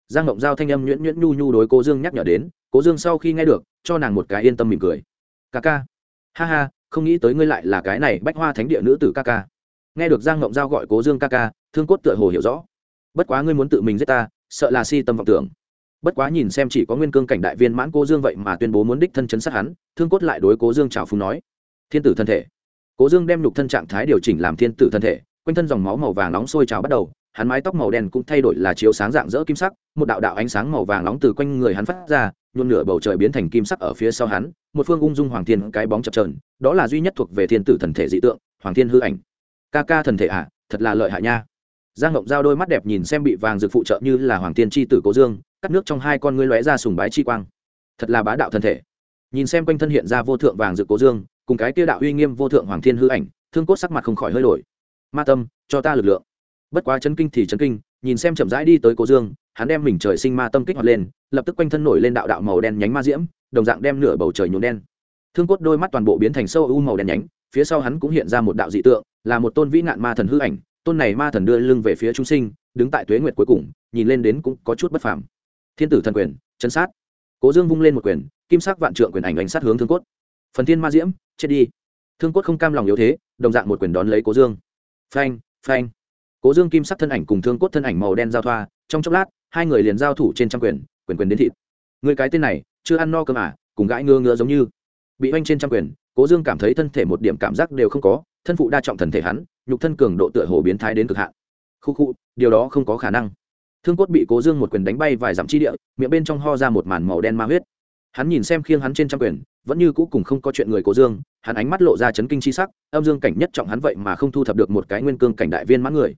Giang ngộng dao thanh âm nhuyễn nhuyễn nhu nhu đối cố dương nhắc nhở đến, cố dương sau khi nghe được, cho nàng một cái yên tâm mỉm cười. Ca ca. Ha ha, không nghĩ tới ngươi lại là cái này bách hoa thánh địa nữ tử ca ca. Nghe được giang ngộng giao gọi cố dương ca ca, thương cốt tựa hồ hiểu rõ. Bất quá ngươi muốn tự mình giết ta, sợ là si tâm vọng tưởng bất quá nhìn xem chỉ có nguyên cương cảnh đại viên mãn cố dương vậy mà tuyên bố muốn đích thân chấn sát hắn thương cốt lại đối cố dương trào phúng nói thiên tử thân thể. Cố dương đem lục thân trạng thái điều chỉnh làm thiên tử thân thể quanh thân dòng máu màu vàng nóng sôi trào bắt đầu hắn mái tóc màu đen cũng thay đổi là chiếu sáng dạng dỡ kim sắc một đạo đạo ánh sáng màu vàng nóng từ quanh người hắn phát ra nhuộn nửa bầu trời biến thành kim sắc ở phía sau hắn một phương ung dung hoàng thiên cái bóng chập trờn đó là duy nhất thuộc về thiên tử thần thể dị tượng hoàng thiên hư ảnh. Ca ca thần thể ạ à, thật là lợi hại nha. Giang ngộng giao đôi mắt đẹp nhìn xem bị vàng rực phụ trợ như là hoàng tiên tri tử cố dương cắt nước trong hai con ngươi lóe ra sùng bái chi quang. Thật là bá đạo thân thể. Nhìn xem quanh thân hiện ra vô thượng vàng rực cố dương, cùng cái kia đạo uy nghiêm vô thượng hoàng thiên hư ảnh, thương cốt sắc mặt không khỏi hơi đổi. Ma tâm, cho ta lực lượng. Bất quá chấn kinh thì chấn kinh, nhìn xem chậm rãi đi tới cố dương, hắn đem mình trời sinh ma tâm kích hoạt lên, lập tức quanh thân nổi lên đạo đạo màu đen nhánh ma diễm, đồng dạng đem nửa bầu trời nhuộm đen. Thương cốt đôi mắt toàn bộ biến thành sâu u màu đen nhánh, phía sau hắn cũng hiện ra một đạo dị tượng, là một tôn vĩ nạn ma thần hư ảnh, tôn này ma thần đưa lưng về phía chúng sinh, đứng tại tuế nguyệt cuối cùng, nhìn lên đến cũng có chút bất phàm thiên tử thần quyền chân sát. Cố dương vung lên một quyền, kim sắc vạn trượng quyền ảnh đánh sát hướng thương cốt. Phần thiên ma diễm, chết đi. Thương cốt không cam lòng yếu thế, đồng dạng một quyền đón lấy cố dương. Phanh phanh. Cố dương kim sắc thân ảnh cùng thương cốt thân ảnh màu đen giao thoa, trong chốc lát, hai người liền giao thủ trên trăm quyền quyền quyền đến thịt. Người cái tên này, chưa ăn no cơm à cùng gãi ngơ ngơ giống như. Bị oanh trên trăm quyền, cố dương cảm thấy thân thể một điểm cảm giác đều không có, thân phụ đa trọng thần thể hắn, nhục thân cường độ tựa hồ biến thái đến cực hạn. Khu khu, điều đó không có khả năng thương cốt bị cố dương một quyền đánh bay vài dặm chi địa, miệng bên trong ho ra một màn màu đen ma huyết. Hắn nhìn xem khiêng hắn trên trăm quyền, vẫn như cũ cùng không có chuyện người cố dương, hắn ánh mắt lộ ra chấn kinh chi sắc, âm dương cảnh nhất trọng hắn vậy mà không thu thập được một cái nguyên cương cảnh đại viên mãn người.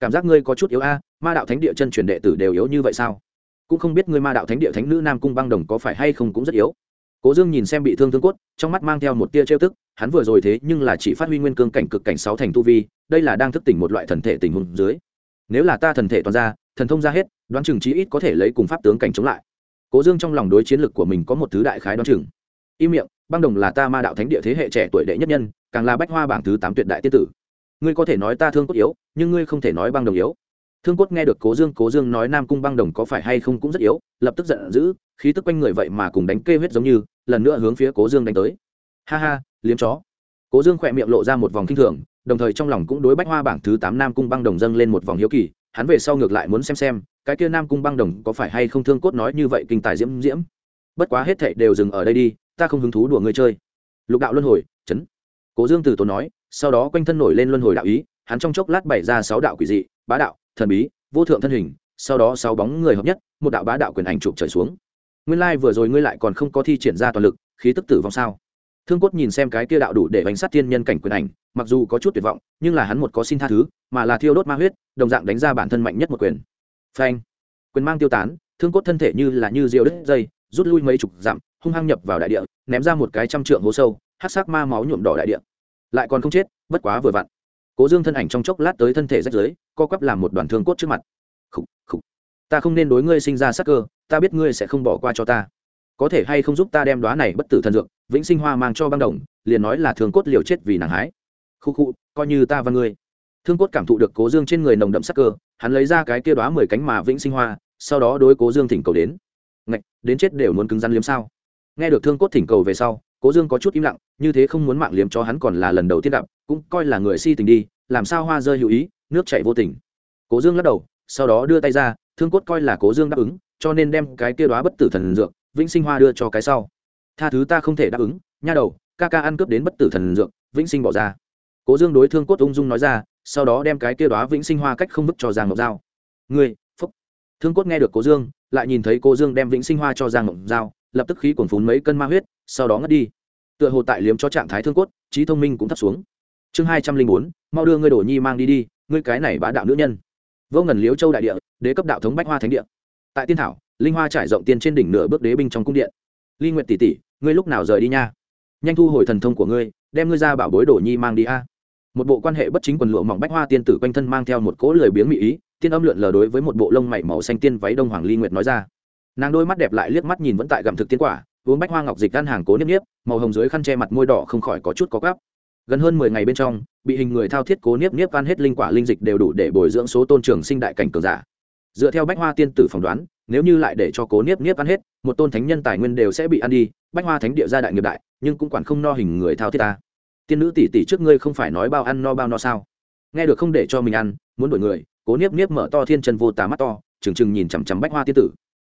Cảm giác ngươi có chút yếu a, ma đạo thánh địa chân truyền đệ tử đều yếu như vậy sao? Cũng không biết ngươi ma đạo thánh địa thánh nữ nam cung băng đồng có phải hay không cũng rất yếu. Cố dương nhìn xem bị thương thương cốt, trong mắt mang theo một tia trêu tức, hắn vừa rồi thế nhưng là chỉ phát huy nguyên cương cảnh cực cảnh sáu thành tu vi, đây là đang thức tỉnh một loại thần thể tình huống dưới. Nếu là ta thần thể toàn ra thần thông ra hết, đoán chừng chí ít có thể lấy cùng pháp tướng cảnh chống lại. Cố dương trong lòng đối chiến lược của mình có một thứ đại khái đoán chừng. Im miệng, băng đồng là ta ma đạo thánh địa thế hệ trẻ tuổi đệ nhất nhân, càng là bách hoa bảng thứ tám tuyệt đại tiết tử. Ngươi có thể nói ta thương cốt yếu, nhưng ngươi không thể nói băng đồng yếu. Thương cốt nghe được cố dương cố dương nói nam cung băng đồng có phải hay không cũng rất yếu, lập tức giận dữ, khí tức quanh người vậy mà cùng đánh kê huyết giống như, lần nữa hướng phía cố dương đánh tới. Ha ha, liếm chó. Cố dương khỏe miệng lộ ra một vòng kinh thường, đồng thời trong lòng cũng đối bách hoa bảng thứ tám nam cung băng đồng dâng lên một vòng hiếu kỳ hắn về sau ngược lại muốn xem xem, cái kia nam cung băng đồng có phải hay không thương cốt nói như vậy kinh tài diễm diễm. Bất quá hết thệ đều dừng ở đây đi, ta không hứng thú đùa ngươi chơi. Lục đạo luân hồi, chấn. Cố dương từ tốn nói, sau đó quanh thân nổi lên luân hồi đạo ý, hắn trong chốc lát bày ra sáu đạo quỷ dị, bá đạo, thần bí, vô thượng thân hình, sau đó sáu bóng người hợp nhất, một đạo bá đạo quyền ảnh chụp trời xuống. Nguyên lai、like、vừa rồi ngươi lại còn không có thi triển ra toàn lực, khí tức tử vong sao? Thương cốt nhìn xem cái kia đạo đủ để bánh sát thiên nhân cảnh quyền ảnh mặc dù có chút tuyệt vọng nhưng là hắn một có xin tha thứ mà là thiêu đốt ma huyết đồng dạng đánh ra bản thân mạnh nhất một quyền. Phanh! Quyền mang tiêu tán thương cốt thân thể như là như rượu đứt dây rút lui mấy chục dặm hung hăng nhập vào đại địa ném ra một cái trăm trượng hố sâu hát sắc ma máu nhuộm đỏ đại địa. Lại còn không chết bất quá vừa vặn. Cố dương thân ảnh trong chốc lát tới thân thể rách giới co quắp làm một đoàn thương cốt trước mặt. Khủ, khủ. ta không nên đối ngươi sinh ra sắc cơ ta biết ngươi sẽ không bỏ qua cho ta có thể hay không giúp ta đem đoá này bất tử thần dược, vĩnh sinh hoa mang cho băng đồng, liền nói là thương cốt liều chết vì nàng hái. Khu khu, coi như ta và ngươi. Thương cốt cảm thụ được cố dương trên người nồng đậm sắc cơ, hắn lấy ra cái kia đoá mười cánh mà vĩnh sinh hoa, sau đó đối cố dương thỉnh cầu đến. Ngạch, đến chết đều muốn cứng rắn liếm sao? Nghe được thương cốt thỉnh cầu về sau, cố dương có chút im lặng, như thế không muốn mạng liếm cho hắn còn là lần đầu tiên gặp, cũng coi là người si tình đi, làm sao hoa rơi hữu ý, nước chảy vô tình. Cố dương lắc đầu, sau đó đưa tay ra, thương cốt coi là cố dương đáp ứng, cho nên đem cái kia đoá bất tử thần dược vĩnh sinh hoa đưa cho cái sau. Tha thứ ta không thể đáp ứng, nha đầu, ca ca ăn cướp đến bất tử thần dược, vĩnh sinh bỏ ra. Cố dương đối thương cốt ung dung nói ra, sau đó đem cái kia đó vĩnh sinh hoa cách không vứt cho giang ngọc giao. Ngươi, phúc. Thương cốt nghe được cố dương, lại nhìn thấy cố dương đem vĩnh sinh hoa cho giang ngọc giao, lập tức khí cuồn phún mấy cân ma huyết, sau đó ngất đi. Tựa hồ tại liếm cho trạng thái thương cốt, trí thông minh cũng thấp xuống. Chương hai trăm linh bốn, mau đưa ngươi đổ nhi mang đi đi, ngươi cái này bá đạo nữ nhân. Vô ngần liếu châu đại địa, đế cấp đạo thống bách hoa thánh địa. Tại tiên thảo linh hoa trải rộng tiên trên đỉnh nửa bước đế binh trong cung điện. Ly nguyện tỷ tỷ, ngươi lúc nào rời đi nha? Nhanh thu hồi thần thông của ngươi, đem ngươi ra bảo bối đồ nhi mang đi a. Một bộ quan hệ bất chính quần lụa mỏng bách hoa tiên tử quanh thân mang theo một cỗ lười biếng mỹ ý, tiên âm lượn lờ đối với một bộ lông mảy màu xanh tiên váy đông hoàng ly nguyệt nói ra. Nàng đôi mắt đẹp lại liếc mắt nhìn vẫn tại gặm thực tiên quả, uống bách hoa ngọc dịch gan hàng cố niếp niếp, màu hồng dưới khăn che mặt môi đỏ không khỏi có chút có gắp. Gần hơn mười ngày bên trong, bị hình người thao thiết cố niếp niếp ăn hết linh quả linh dịch đều đủ để bồi dưỡng số tôn trường sinh đại cảnh cường giả. Dựa theo bách hoa tiên tử phỏng đoán nếu như lại để cho cố niếp niếp ăn hết, một tôn thánh nhân tài nguyên đều sẽ bị ăn đi, bách hoa thánh địa gia đại nghiệp đại, nhưng cũng quản không no hình người thao thiết ta. Tiên nữ tỷ tỷ trước ngươi không phải nói bao ăn no bao no sao? Nghe được không để cho mình ăn, muốn đổi người, cố niếp niếp mở to thiên chân vô tà mắt to, trừng trừng nhìn chằm chằm bách hoa tiên tử.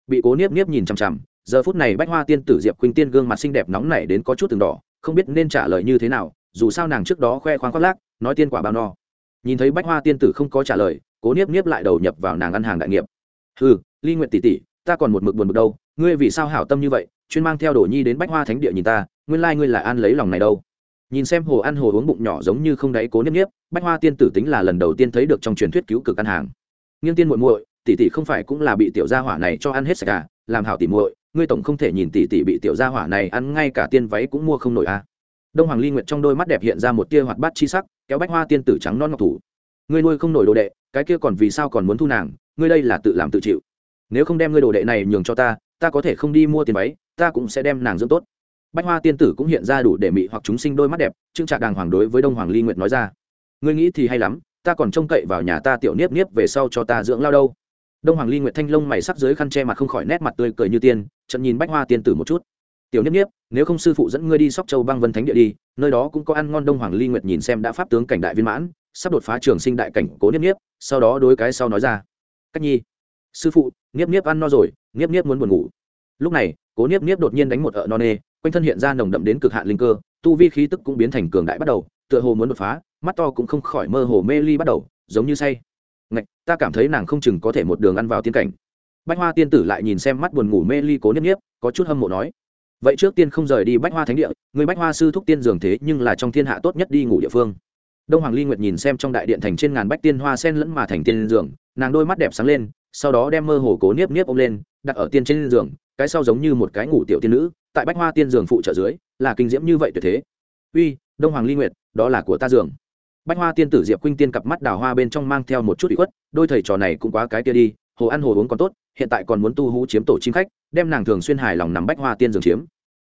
Bị cố niếp niếp nhìn chằm chằm, giờ phút này bách hoa tiên tử diệp khuynh tiên gương mặt xinh đẹp nóng nảy đến có chút từng đỏ, không biết nên trả lời như thế nào, dù sao nàng trước đó khoe khoang khoác lác, nói tiên quả bao no. Nhìn thấy bách hoa tiên tử không có trả lời, cố niếp niếp lại đầu nhập vào nàng ăn hàng đại nghiệp. Ừ ly nguyện tỷ tỷ, ta còn một mực buồn bực đâu, ngươi vì sao hảo tâm như vậy, chuyên mang theo đồ nhi đến bách hoa thánh địa nhìn ta, nguyên lai ngươi là an lấy lòng này đâu. Nhìn xem hồ ăn hồ uống bụng nhỏ giống như không đáy cố nếp nếp. bách hoa tiên tử tính là lần đầu tiên thấy được trong truyền thuyết cứu cực ăn hàng. Nghiêng tiên muội muội, tỷ tỷ không phải cũng là bị tiểu gia hỏa này cho ăn hết sạch à? Làm hảo tỷ muội, ngươi tổng không thể nhìn tỷ tỷ bị tiểu gia hỏa này ăn ngay cả tiên váy cũng mua không nổi à? Đông hoàng ly nguyệt trong đôi mắt đẹp hiện ra một tia hoạt bát chi sắc, kéo bách hoa tiên tử trắng non ngọc thủ. Ngươi nuôi không nổi đồ đệ, cái kia còn vì sao còn muốn thu nàng? Ngươi đây là tự làm tự chịu nếu không đem ngươi đồ đệ này nhường cho ta ta có thể không đi mua tiền váy, ta cũng sẽ đem nàng dưỡng tốt. Bách hoa tiên tử cũng hiện ra đủ để mị hoặc chúng sinh đôi mắt đẹp trưng trạc đàng hoàng đối với đông hoàng ly nguyệt nói ra. Ngươi nghĩ thì hay lắm, ta còn trông cậy vào nhà ta tiểu niếp niếp về sau cho ta dưỡng lao đâu. Đông hoàng ly nguyệt thanh lông mày sắc dưới khăn che mặt không khỏi nét mặt tươi cười như tiên trận nhìn bách hoa tiên tử một chút. Tiểu niếp niếp, nếu không sư phụ dẫn ngươi đi sóc châu băng vân thánh địa đi, nơi đó cũng có ăn ngon đông hoàng ly nguyệt nhìn xem đã pháp tướng cảnh đại viên mãn, sắp đột phá trường sinh đại cảnh cố niếp niếp, sau đó đối cái sau nói ra. Cách nhi sư phụ nghiếp nghiếp ăn no rồi nghiếp nghiếp muốn buồn ngủ. Lúc này, cố nghiếp nghiếp đột nhiên đánh một ợ no nê, quanh thân hiện ra nồng đậm đến cực hạn linh cơ, tu vi khí tức cũng biến thành cường đại bắt đầu, tựa hồ muốn đột phá, mắt to cũng không khỏi mơ hồ mê ly bắt đầu, giống như say. Ngạch, ta cảm thấy nàng không chừng có thể một đường ăn vào tiên cảnh. Bách hoa tiên tử lại nhìn xem mắt buồn ngủ mê ly cố niếp niếp, có chút hâm mộ nói. Vậy trước tiên không rời đi bách hoa thánh địa, người bách hoa sư thúc tiên dường thế nhưng là trong thiên hạ tốt nhất đi ngủ địa phương. Đông hoàng ly nguyệt nhìn xem trong đại điện thành trên ngàn bách tiên hoa sen lẫn mà thành tiên giường nàng đôi mắt đẹp sáng lên sau đó đem mơ hồ cố niếp niếp ôm lên, đặt ở tiên trên giường, cái sau giống như một cái ngủ tiểu tiên nữ, tại bách hoa tiên giường phụ trợ dưới, là kinh diễm như vậy tuyệt thế. Uy, đông hoàng ly nguyệt, đó là của ta giường. Bách hoa tiên tử diệp khuynh tiên cặp mắt đào hoa bên trong mang theo một chút bị khuất, đôi thầy trò này cũng quá cái kia đi, hồ ăn hồ uống còn tốt, hiện tại còn muốn tu hú chiếm tổ chim khách, đem nàng thường xuyên hài lòng nằm bách hoa tiên giường chiếm.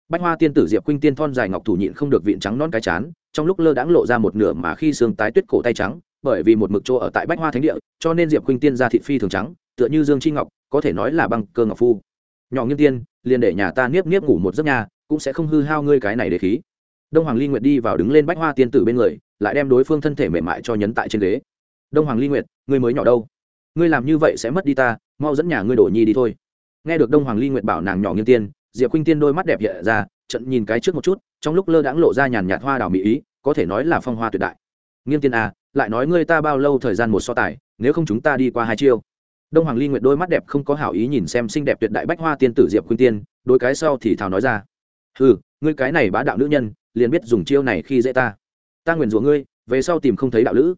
Bách hoa tiên tử diệp khuynh tiên thon dài ngọc thủ nhịn không được vịn trắng non cái chán, trong lúc lơ đãng lộ ra một nửa mà khi xương tái tuyết cổ tay trắng, bởi vì một mực chỗ ở tại bách hoa thánh địa, cho nên diệp khuynh tiên ra thị phi thường trắng tựa như dương chi ngọc, có thể nói là băng cơ ngọc phu. Nhỏ nghiêm tiên, liền để nhà ta niếp niếp ngủ một giấc nhà cũng sẽ không hư hao ngươi cái này để khí. Đông hoàng ly nguyệt đi vào đứng lên bách hoa tiên tử bên người, lại đem đối phương thân thể mềm mại cho nhấn tại trên ghế. Đông hoàng ly nguyệt, ngươi mới nhỏ đâu? Ngươi làm như vậy sẽ mất đi ta, mau dẫn nhà ngươi đổ nhi đi thôi. Nghe được đông hoàng ly nguyệt bảo nàng nhỏ nghiêm tiên, diệp khuynh tiên đôi mắt đẹp hiện ra, trận nhìn cái trước một chút, trong lúc lơ đãng lộ ra nhàn nhạt hoa đào mỹ ý, có thể nói là phong hoa tuyệt đại. Nghiêm tiên à lại nói ngươi ta bao lâu thời gian một so tài, nếu không chúng ta đi qua hai chiêu? Đông hoàng ly nguyệt đôi mắt đẹp không có hảo ý nhìn xem xinh đẹp tuyệt đại bách hoa tiên tử diệp khuynh tiên, đôi cái sau thì thào nói ra. Ừ ngươi cái này bá đạo nữ nhân, liền biết dùng chiêu này khi dễ ta. Ta nguyền rủa ngươi, về sau tìm không thấy đạo lữ.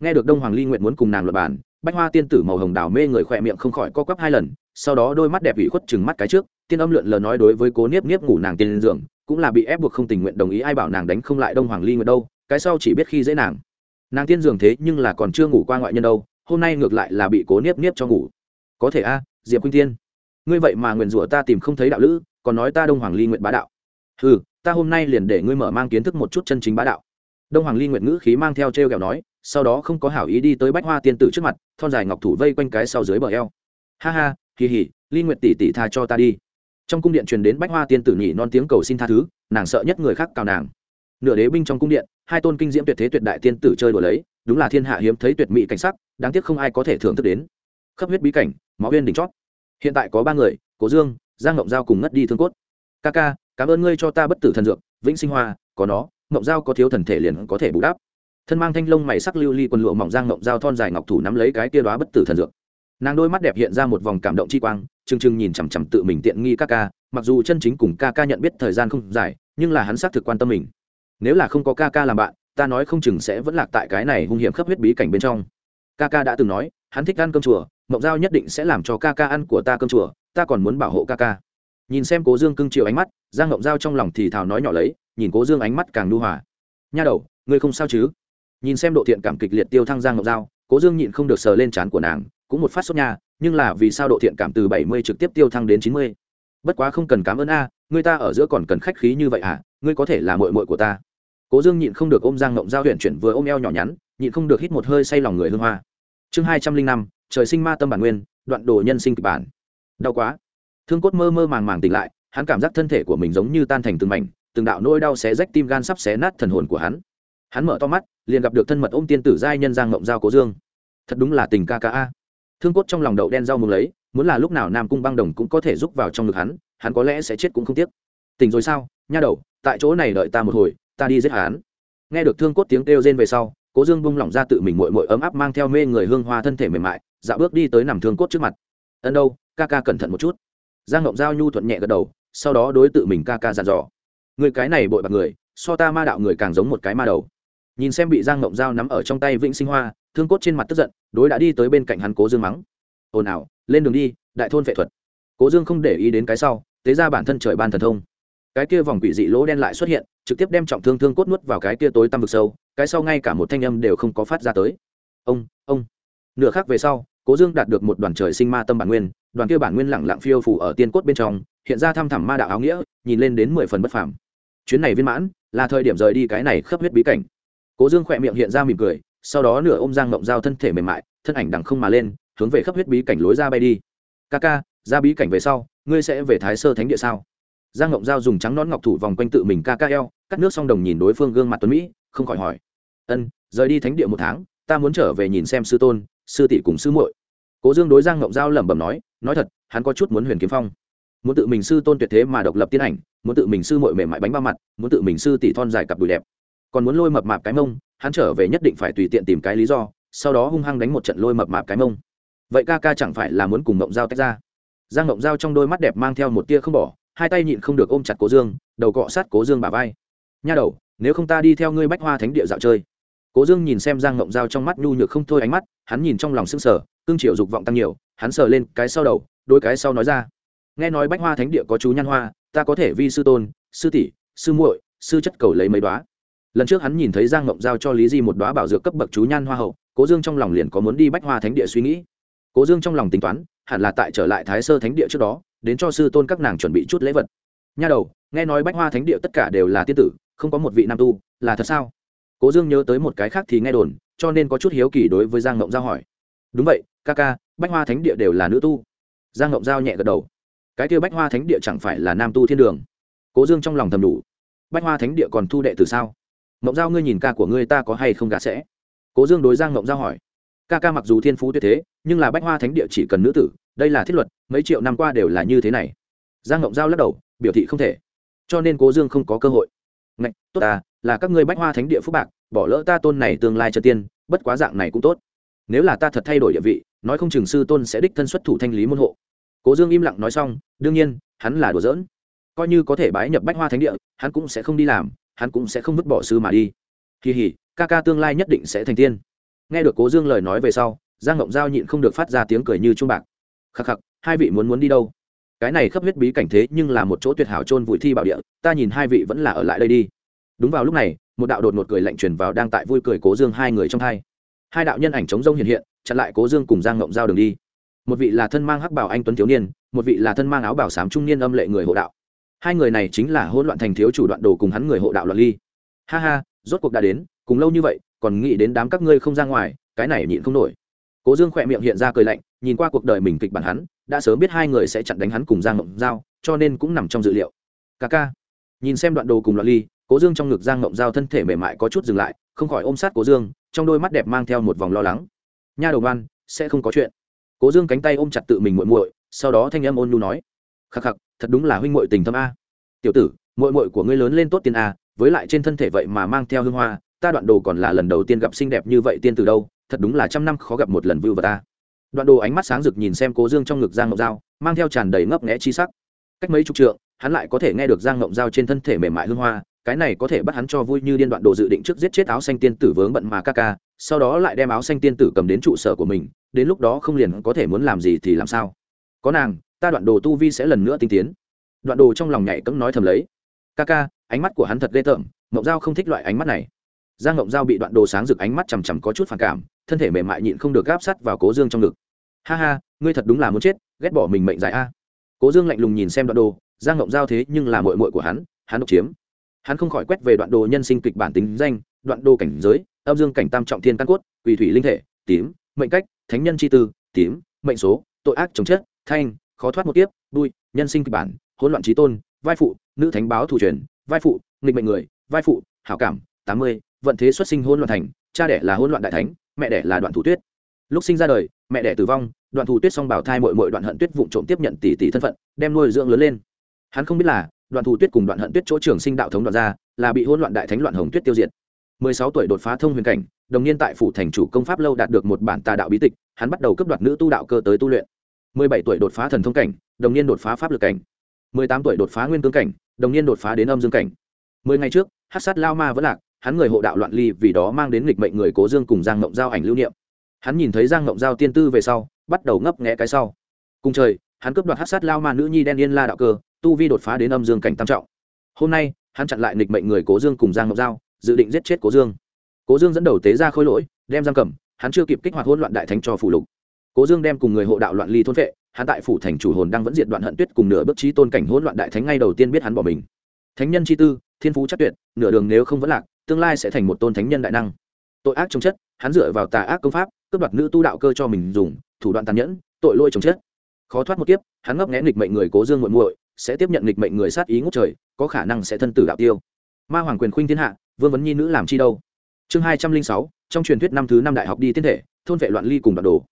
Nghe được đông hoàng ly nguyệt muốn cùng nàng luật bản bách hoa tiên tử màu hồng đào mê người khỏe miệng không khỏi co quắp hai lần, sau đó đôi mắt đẹp ủy khuất chừng mắt cái trước, tiên âm lượn lờ nói đối với cố niếp niếp ngủ nàng tiên giường, cũng là bị ép buộc không tình nguyện đồng ý ai bảo nàng đánh không lại đông hoàng ly nguyệt đâu, cái sau chỉ biết khi dễ nàng. Nàng tiên giường thế nhưng là còn chưa ngủ qua ngoại nhân đâu hôm nay ngược lại là bị cố niếp niếp cho ngủ. Có thể a, diệp quynh tiên ngươi vậy mà nguyền rủa ta tìm không thấy đạo lữ, còn nói ta đông hoàng ly nguyện bá đạo. Ừ ta hôm nay liền để ngươi mở mang kiến thức một chút chân chính bá đạo. Đông hoàng ly nguyện ngữ khí mang theo t r e o kẹo nói, sau đó không có hảo ý đi tới bách hoa tiên tử trước mặt, thon dài ngọc thủ vây quanh cái sau dưới bờ eo. Ha ha, kỳ hỉ, ly nguyện tỷ tỷ tha cho ta đi. Trong cung điện truyền đến bách hoa tiên tử nhị non tiếng cầu xin tha thứ, nàng sợ nhất người khác cào nàng. Nửa đế binh trong cung điện, hai tôn kinh diễm tuyệt thế tuyệt đại tiên tử chơi đùa lấy đúng là thiên hạ hiếm thấy tuyệt mỹ cảnh sắc, đáng tiếc không ai có thể thưởng thức đến. Khắp huyết bí cảnh, máu huyên đỉnh chót. Hiện tại có ba người, cố dương, giang ngộng giao cùng ngất đi thương cốt. Ca ca, cảm ơn ngươi cho ta bất tử thần dược, vĩnh sinh hoa, có nó ngộng giao có thiếu thần thể liền có thể bù đắp. Thân mang thanh lông mày sắc lưu ly quần lụa mỏng giang ngộng giao thon dài ngọc thủ nắm lấy cái kia đoá bất tử thần dược. Nàng đôi mắt đẹp hiện ra một vòng cảm động chi quang, trừng trừng nhìn chằm chằm tự mình tiện nghi ca ca, mặc dù chân chính cùng ca ca nhận biết thời gian không dài, nhưng là hắn xác thực quan tâm mình. Nếu là không có ca ca làm bạn ta nói không chừng sẽ vẫn lạc tại cái này hung hiểm khắp huyết bí cảnh bên trong. Ca ca đã từng nói hắn thích ăn cơm chùa mộng giao nhất định sẽ làm cho ca ca ăn của ta cơm chùa ta còn muốn bảo hộ ca ca nhìn xem cố dương cưng chiều ánh mắt giang mộng giao trong lòng thì thào nói nhỏ lấy nhìn cố dương ánh mắt càng nu hòa. Nha đầu ngươi không sao chứ? Nhìn xem độ thiện cảm kịch liệt tiêu thăng giang mộng giao cố dương nhịn không được sờ lên trán của nàng cũng một phát sốt nha nhưng là vì sao độ thiện cảm từ bảy mươi trực tiếp tiêu thăng đến chín mươi? Bất quá không cần cảm ơn a à, người ta ở giữa còn cần khách khí như vậy à ngươi có thể là mội mội của ta cố dương nhịn không được ôm giang ngộng giao huyện chuyển vừa ôm eo nhỏ nhắn, nhịn không được hít một hơi say lòng người hương hoa. Chương hai trăm linh năm, trời sinh ma tâm bản nguyên, đoạn đồ nhân sinh kịch bản. Đau quá. Thương cốt mơ mơ màng màng tỉnh lại, hắn cảm giác thân thể của mình giống như tan thành từng mảnh, từng đạo nỗi đau xé rách tim gan sắp xé nát thần hồn của hắn. Hắn mở to mắt, liền gặp được thân mật ôm tiên tử giai nhân giang ngộng giao cố dương. Thật đúng là tình ca ca a. Thương cốt trong lòng đậu đen rau mừng lấy, muốn là lúc nào nam cung băng đồng cũng có thể giúp vào trong ngực hắn hắn có lẽ sẽ chết cũng không tiếc. Tỉnh rồi sao? Nha đầu, tại chỗ này đợi ta một hồi ta đi giết hắn. Nghe được thương cốt tiếng kêu rên về sau, cố dương bung lỏng ra tự mình mội mội ấm áp mang theo mê người hương hoa thân thể mềm mại dạo bước đi tới nằm thương cốt trước mặt. Ân đâu, ca ca cẩn thận một chút. Giang ngộng giao nhu thuận nhẹ gật đầu, sau đó đối tự mình ca ca dặn dò. Người cái này bội bạc người, so ta ma đạo người càng giống một cái ma đầu. Nhìn xem bị giang ngộng giao nắm ở trong tay vĩnh sinh hoa, thương cốt trên mặt tức giận, đối đã đi tới bên cạnh hắn cố dương mắng. Ồn ào, lên đường đi, đại thôn phệ thuật. Cố dương không để ý đến cái sau, tế ra bản thân trời ban thần thông cái kia vòng quỷ dị lỗ đen lại xuất hiện, trực tiếp đem trọng thương thương cốt nuốt vào cái kia tối tăm vực sâu, cái sau ngay cả một thanh âm đều không có phát ra tới. Ông ông. Nửa khác về sau, cố dương đạt được một đoàn trời sinh ma tâm bản nguyên, đoàn kia bản nguyên lẳng lặng phiêu phủ ở tiên cốt bên trong, hiện ra thăm thẳm ma đạo áo nghĩa, nhìn lên đến mười phần bất phàm. Chuyến này viên mãn, là thời điểm rời đi cái này khắp huyết bí cảnh. Cố dương khỏe miệng hiện ra mỉm cười, sau đó nửa ôm giang mộng dao thân thể mềm mại, thân ảnh đằng không mà lên, hướng về khắp huyết bí cảnh lối ra bay đi. Ca ca, ra bí cảnh về sau, ngươi sẽ về thái sơ thánh địa sao? Giang ngộng giao dùng trắng nón ngọc thủ vòng quanh tự mình ca ca eo, cắt nước xong đồng nhìn đối phương gương mặt tuấn mỹ, không khỏi hỏi. Ân, rời đi thánh địa một tháng, ta muốn trở về nhìn xem sư tôn, sư tỷ cùng sư muội. Cố dương đối giang ngộng giao lẩm bẩm nói nói thật, hắn có chút muốn huyền kiếm phong. Muốn tự mình sư tôn tuyệt thế mà độc lập tiến ảnh, muốn tự mình sư muội mềm mại bánh ba mặt, muốn tự mình sư tỷ thon dài cặp đùi đẹp. Còn muốn lôi mập mạp cái mông, hắn trở về nhất định phải tùy tiện tìm cái lý do, sau đó hung hăng đánh một trận lôi mập mạp cái mông. Vậy ca ca chẳng phải là muốn cùng mộng giao tách ra? Giang mộng giao trong đôi mắt đẹp mang theo một tia không bỏ hai tay nhịn không được ôm chặt cố dương, đầu cọ sát cố dương bà vai. Nha đầu, nếu không ta đi theo ngươi bách hoa thánh địa dạo chơi. Cố dương nhìn xem giang ngộng dao trong mắt nhu nhược không thôi ánh mắt, hắn nhìn trong lòng s ư n g sở cương triệu dục vọng tăng nhiều, hắn sờ lên cái sau đầu, đôi cái sau nói ra. Nghe nói bách hoa thánh địa có chú nhan hoa, ta có thể vi sư tôn, sư tỷ, sư muội, sư chất cầu lấy mấy đoá lần trước hắn nhìn thấy giang ngộng giao cho lý di một đoá bảo dược cấp bậc chú nhan hoa hậu, cố dương trong lòng liền có muốn đi bách hoa thánh địa suy nghĩ. Cố dương trong lòng tính toán hẳn là tại trở lại thái sơ thánh địa trước đó, đến cho sư tôn các nàng chuẩn bị chút lễ vật. Nha đầu, nghe nói bách hoa thánh địa tất cả đều là tiên tử, không có một vị nam tu, là thật sao? Cố dương nhớ tới một cái khác thì nghe đồn, cho nên có chút hiếu kỳ đối với giang ngộng giao hỏi. Đúng vậy, ca ca, bách hoa thánh địa đều là nữ tu. Giang ngộng giao nhẹ gật đầu. Cái kia bách hoa thánh địa chẳng phải là nam tu thiên đường. Cố dương trong lòng thầm đủ. Bách hoa thánh địa còn thu đệ từ sao? Ngộng giao, ngươi nhìn ca của ngươi ta có hay không gã sẽ? Cố dương đối giang ngộng giao hỏi ca ca mặc dù thiên phú tuyệt thế, nhưng là bách hoa thánh địa chỉ cần nữ tử, đây là thiết luật, mấy triệu năm qua đều là như thế này. Giang ngộng giao lắc đầu, biểu thị không thể. Cho nên cố dương không có cơ hội. Ngạch, tốt ta, là các ngươi bách hoa thánh địa phúc bạc, bỏ lỡ ta tôn này tương lai cho tiên, bất quá dạng này cũng tốt. Nếu là ta thật thay đổi địa vị, nói không chừng sư tôn sẽ đích thân xuất thủ thanh lý môn hộ. Cố dương im lặng nói xong, đương nhiên, hắn là đùa giỡn. Coi như có thể bái nhập bách hoa thánh địa, hắn cũng sẽ không đi làm, hắn cũng sẽ không vứt bỏ sư mà đi. Kỳ hỉ, ca ca tương lai nhất định sẽ thành tiên nghe được cố dương lời nói về sau, giang ngộng giao nhịn không được phát ra tiếng cười như trung bạc. Khắc khắc, hai vị muốn muốn đi đâu? Cái này khắp huyết bí cảnh thế nhưng là một chỗ tuyệt hảo trôn vùi thi bảo địa, ta nhìn hai vị vẫn là ở lại đây đi. Đúng vào lúc này, một đạo đột một cười lạnh truyền vào đang tại vui cười cố dương hai người trong hai. Hai đạo nhân ảnh chống rông hiện hiện, chặn lại cố dương cùng giang ngộng giao đường đi. Một vị là thân mang hắc bảo anh tuấn thiếu niên, một vị là thân mang áo bảo sám trung niên âm lệ người hộ đạo. Hai người này chính là hỗn loạn thành thiếu chủ đoạn đồ cùng hắn người hộ đạo loạn ly. Ha ha, rốt cuộc đã đến, cùng lâu như vậy còn nghĩ đến đám các ngươi không ra ngoài, cái này nhịn không nổi. Cố dương khỏe miệng hiện ra cười lạnh, nhìn qua cuộc đời mình kịch bản hắn, đã sớm biết hai người sẽ chặn đánh hắn cùng giang ngộng giao, cho nên cũng nằm trong dự liệu. Ca ca. Nhìn xem đoạn đồ cùng loạn ly, cố dương trong ngực giang ngộng giao thân thể mềm mại có chút dừng lại, không khỏi ôm sát cố dương, trong đôi mắt đẹp mang theo một vòng lo lắng. Nha đầu ngoan, sẽ không có chuyện. Cố dương cánh tay ôm chặt tự mình muội muội, sau đó thanh âm ôn nhu nói. Khắc khắc, thật đúng là huynh muội tình thâm a. Tiểu tử, muội muội của ngươi lớn lên tốt tiền a, với lại trên thân thể vậy mà mang theo hương hoa ta đoạn đồ còn là lần đầu tiên gặp xinh đẹp như vậy tiên từ đâu, thật đúng là trăm năm khó gặp một lần vưu vật ta. Đoạn đồ ánh mắt sáng rực nhìn xem cố dương trong ngực giang ngọc dao mang theo tràn đầy ngấp nghẽ chi sắc. Cách mấy chục trượng, hắn lại có thể nghe được giang ngộng dao trên thân thể mềm mại hương hoa, cái này có thể bắt hắn cho vui như điên đoạn đồ dự định trước giết chết áo xanh tiên tử vướng bận mà ca ca, sau đó lại đem áo xanh tiên tử cầm đến trụ sở của mình, đến lúc đó không liền có thể muốn làm gì thì làm sao. Có nàng, ta đoạn đồ tu vi sẽ lần nữa tinh tiến. Đoạn đồ trong lòng nhảy cấm nói thầm lấy. Ca ca, ánh mắt của hắn thật ghê tởm mộng dao không thích loại ánh mắt này giang Ngộng Giao bị đoạn đồ sáng rực ánh mắt chằm chằm có chút phản cảm, thân thể mềm mại nhịn không được gáp sắt vào cố dương trong ngực. Ha ha, ngươi thật đúng là muốn chết, ghét bỏ mình mệnh dài a. Cố dương lạnh lùng nhìn xem đoạn đồ, giang ngộng giao thế nhưng là mội mội của hắn hắn độc chiếm. Hắn không khỏi quét về đoạn đồ nhân sinh kịch bản tính danh, đoạn đồ cảnh giới, âm dương cảnh tam trọng thiên căn cốt quỳ thủy linh thể, tím, mệnh cách, thánh nhân chi tư, tím, mệnh số, tội ác chồng chết, thanh, khó thoát một tiếp đuôi nhân sinh kịch bản, hỗn loạn trí tôn, vai phụ, nữ thánh báo thủ truyền, vai phụ, nghịch mệnh người, vai phụ, hảo cảm, tám mươi vận thế xuất sinh hỗn loạn thành, cha đẻ là hỗn loạn đại thánh, mẹ đẻ là đoạn thủ tuyết. Lúc sinh ra đời, mẹ đẻ tử vong, đoạn thủ tuyết song bảo thai mội mội đoạn hận tuyết vụng trộm tiếp nhận tỷ tỷ thân phận, đem nuôi dưỡng lớn lên. Hắn không biết là, đoạn thủ tuyết cùng đoạn hận tuyết chỗ trường sinh đạo thống đoạn ra, là bị hỗn loạn đại thánh loạn hồng tuyết tiêu diệt. Mười sáu tuổi đột phá thông huyền cảnh, đồng niên tại phủ thành chủ công pháp lâu đạt được một bản tà đạo bí tịch, hắn bắt đầu cấp đoạt nữ tu đạo cơ tới tu luyện. Mười bảy tuổi đột phá thần thông cảnh, đồng niên đột phá pháp lực cảnh. Mười tám tuổi đột phá nguyên cương cảnh, đồng niên đột phá đến âm dương cảnh. Mười ngày trước hát sát lao ma vẫn lạc hắn người hộ đạo loạn ly vì đó mang đến nghịch mệnh người cố dương cùng giang ngộng giao ảnh lưu niệm. Hắn nhìn thấy giang ngộng giao tiên tư về sau, bắt đầu ngấp nghẽ cái sau. Cùng trời, hắn cướp đoạt hát sát lao ma nữ nhi đen yên la đạo cơ, tu vi đột phá đến âm dương cảnh tam trọng. Hôm nay, hắn chặn lại nghịch mệnh người cố dương cùng giang ngộng giao, dự định giết chết cố dương. Cố dương dẫn đầu tế ra khôi lỗi, đem giam cầm, hắn chưa kịp kích hoạt hỗn loạn đại thánh cho phủ lục. Cố dương đem cùng người hộ đạo loạn ly thôn vệ hắn tại phủ thành chủ hồn đang vẫn diệt đoạn hận tuyết cùng nửa bước trí tôn cảnh hỗn loạn đại thánh ngay đầu tiên biết hắn bỏ mình. Thánh nhân chi tư, thiên phú chắc tuyệt, nửa đường nếu không vẫn lạc tương lai sẽ thành một tôn thánh nhân đại năng. Tội ác chống chất, hắn dựa vào tà ác công pháp, cướp đoạt nữ tu đạo cơ cho mình dùng, thủ đoạn tàn nhẫn, tội lôi chống chất. Khó thoát một kiếp, hắn ngấp nghẽ nghịch mệnh người cố dương muội muội, sẽ tiếp nhận nghịch mệnh người sát ý ngút trời, có khả năng sẽ thân tử đạo tiêu. Ma hoàng quyền khuynh thiên hạ, vương vấn nhi nữ làm chi đâu. Chương hai trăm linh sáu, trong truyền thuyết năm thứ năm đại học đi tiên thể, thôn vệ loạn ly cùng đoạn đồ.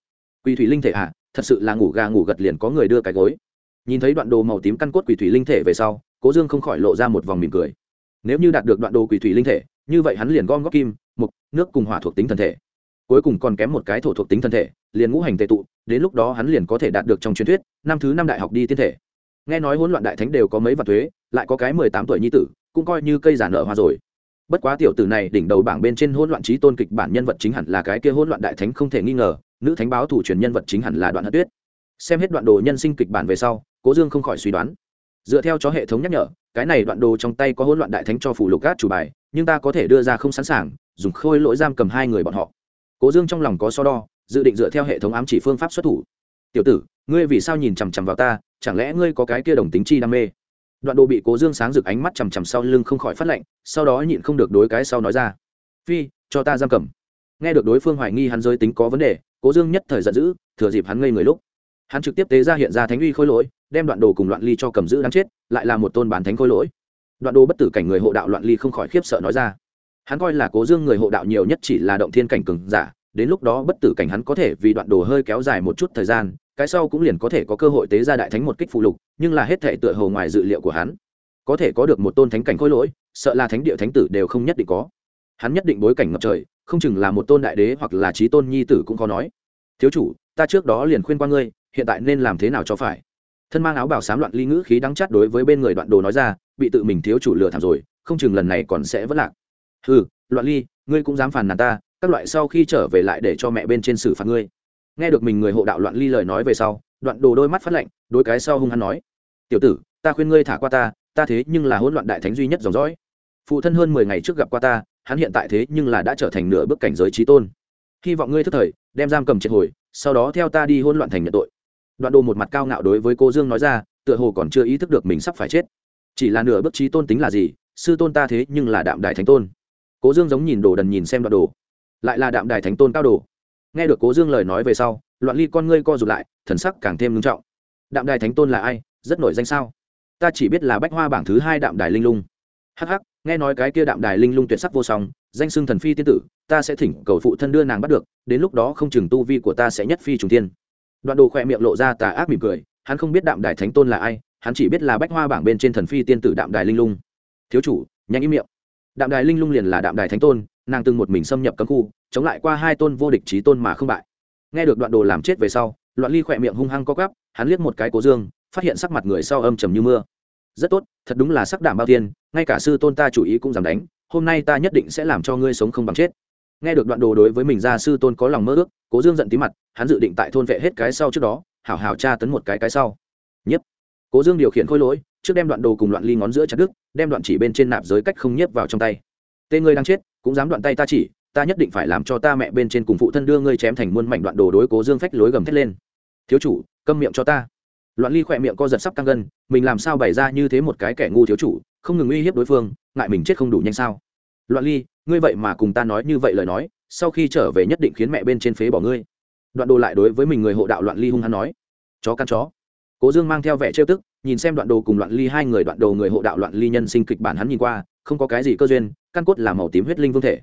Quỳ thủy linh thể à thật sự là ngủ gà ngủ gật liền có người đưa cái gối. Nhìn thấy đoạn đồ màu tím căn cốt quỳ thủy linh thể về sau, cố dương không khỏi lộ ra một vòng mỉm cười. Nếu như đạt được đoạn đồ quỳ thủy linh thể như vậy hắn liền gom góp kim, mục, nước cùng hỏa thuộc tính thân thể. Cuối cùng còn kém một cái thổ thuộc tính thân thể, liền ngũ hành tệ tụ, đến lúc đó hắn liền có thể đạt được trong truyền thuyết, năm thứ năm đại học đi tiên thể. Nghe nói hỗn loạn đại thánh đều có mấy vạn thuế, lại có cái mười tám tuổi nhi tử, cũng coi như cây giả nợ hoa rồi. Bất quá tiểu tử này đỉnh đầu bảng bên trên hỗn loạn trí tôn kịch bản nhân vật chính hẳn là cái kia hỗn loạn đại thánh không thể nghi ngờ, nữ thánh báo thủ truyền nhân vật chính hẳn là đoạn hận tuyết. Xem hết đoạn đồ nhân sinh kịch bản về sau, cố dương không khỏi suy đoán dựa theo cho hệ thống nhắc nhở, cái này đoạn đồ trong tay có hỗn loạn đại thánh cho phủ lục cát chủ bài, nhưng ta có thể đưa ra không sẵn sàng, dùng khôi lỗi giam cầm hai người bọn họ. Cố dương trong lòng có so đo, dự định dựa theo hệ thống ám chỉ phương pháp xuất thủ. Tiểu tử, ngươi vì sao nhìn chằm chằm vào ta, chẳng lẽ ngươi có cái kia đồng tính chi đam mê? Đoạn đồ bị cố dương sáng rực ánh mắt chằm chằm sau lưng không khỏi phát lệnh sau đó nhịn không được đối cái sau nói ra. Phi, cho ta giam cầm. Nghe được đối phương hoài nghi hắn giới tính có vấn đề, cố dương nhất thời giận dữ, thừa dịp hắn ngây người lúc hắn trực tiếp tế ra hiện ra thánh uy khôi lỗi, đem đoạn đồ cùng loạn ly cho cầm giữ đáng chết, lại là một tôn bản thánh khôi lỗi. Đoạn đồ bất tử cảnh người hộ đạo loạn ly không khỏi khiếp sợ nói ra. Hắn coi là cố dương người hộ đạo nhiều nhất chỉ là động thiên cảnh cường giả, đến lúc đó bất tử cảnh hắn có thể vì đoạn đồ hơi kéo dài một chút thời gian, cái sau cũng liền có thể có cơ hội tế ra đại thánh một kích phụ lục, nhưng là hết thể tựa hồ ngoài dự liệu của hắn. Có thể có được một tôn thánh cảnh khôi lỗi, sợ là thánh địa thánh tử đều không nhất định có. Hắn nhất định bối cảnh ngập trời, không chừng là một tôn đại đế hoặc là trí tôn nhi tử cũng có nói. Thiếu chủ, ta trước đó liền khuyên qua ngươi hiện tại nên làm thế nào cho phải? Thân mang áo bảo sám loạn ly ngữ khí đắng chát đối với bên người đoạn đồ nói ra, bị tự mình thiếu chủ lừa thảm rồi, không chừng lần này còn sẽ vất lạc. Ừ loạn ly, ngươi cũng dám phàn nàn ta, các loại sau khi trở về lại để cho mẹ bên trên xử phạt ngươi. Nghe được mình người hộ đạo loạn ly lời nói về sau, đoạn đồ đôi mắt phát lạnh đôi cái sau hung hăng nói, tiểu tử, ta khuyên ngươi thả qua ta ta thế nhưng là hỗn loạn đại thánh duy nhất dòng dõi. Phụ thân hơn mười ngày trước gặp qua ta, hắn hiện tại thế nhưng là đã trở thành nửa bước cảnh giới trí tôn. Hy vọng ngươi thức thời, đem giam cầm triệt hồi, sau đó theo ta đi hỗn loạn thành nhận tội đoạn đồ một mặt cao ngạo đối với cô dương nói ra, tựa hồ còn chưa ý thức được mình sắp phải chết. Chỉ là nửa bức trí tôn tính là gì? Sư tôn ta thế nhưng là đạm đài thánh tôn. Cố dương giống nhìn đồ đần nhìn xem đoạn đồ lại là đạm đài thánh tôn cao đồ. Nghe được cố dương lời nói về sau, loạn ly con ngươi co rụt lại, thần sắc càng thêm ngưng trọng. Đạm đài thánh tôn là ai? Rất nổi danh sao? Ta chỉ biết là bách hoa bảng thứ hai đạm đài linh lung. Hh nghe nói cái kia đạm đài linh lung tuyệt sắc vô song, danh xưng thần phi tiên tử, ta sẽ thỉnh cầu phụ thân đưa nàng bắt được, đến lúc đó không chừng tu vi của ta sẽ nhất phi trùng tiên đoạn đồ khỏe miệng lộ ra tà ác mỉm cười, hắn không biết đạm đài thánh tôn là ai, hắn chỉ biết là bách hoa bảng bên trên thần phi tiên tử đạm đài linh lung. Thiếu chủ, nhanh ý miệng. Đạm đài linh lung liền là đạm đài thánh tôn, nàng từng một mình xâm nhập cấm khu, chống lại qua hai tôn vô địch trí tôn mà không bại. Nghe được đoạn đồ làm chết về sau, loạn ly khỏe miệng hung hăng co gắp hắn liếc một cái cố dương, phát hiện sắc mặt người sau âm trầm như mưa. Rất tốt, thật đúng là sắc đảm bao tiên, ngay cả sư tôn ta chủ ý cũng dám đánh, hôm nay ta nhất định sẽ làm cho ngươi sống không bằng chết nghe được đoạn đồ đối với mình ra sư tôn có lòng mơ ước, cố dương giận tí mặt, hắn dự định tại thôn vệ hết cái sau trước đó, hảo hảo tra tấn một cái cái sau. Nhất cố dương điều khiển khôi lỗi, trước đem đoạn đồ cùng loạn ly ngón giữa chặt đứt, đem đoạn chỉ bên trên nạp giới cách không nhiếp vào trong tay. Tên ngươi đang chết, cũng dám đoạn tay ta chỉ, ta nhất định phải làm cho ta mẹ bên trên cùng phụ thân đưa ngươi chém thành muôn mảnh đoạn đồ đối cố dương phách lối gầm thét lên. Thiếu chủ, câm miệng cho ta. Loạn ly khỏe miệng co giật sắp căng gân, mình làm sao bày ra như thế một cái kẻ ngu thiếu chủ, không ngừng uy hiếp đối phương, ngại mình chết không đủ nhanh sao. Loạn ly ngươi vậy mà cùng ta nói như vậy lời nói, sau khi trở về nhất định khiến mẹ bên trên phế bỏ ngươi. Đoạn đồ lại đối với mình người hộ đạo loạn ly hung hăng nói. Chó căn chó. Cố dương mang theo vẻ trêu tức, nhìn xem đoạn đồ cùng loạn ly hai người, đoạn đồ người hộ đạo loạn ly nhân sinh kịch bản hắn nhìn qua, không có cái gì cơ duyên, căn cốt là màu tím huyết linh vương thể.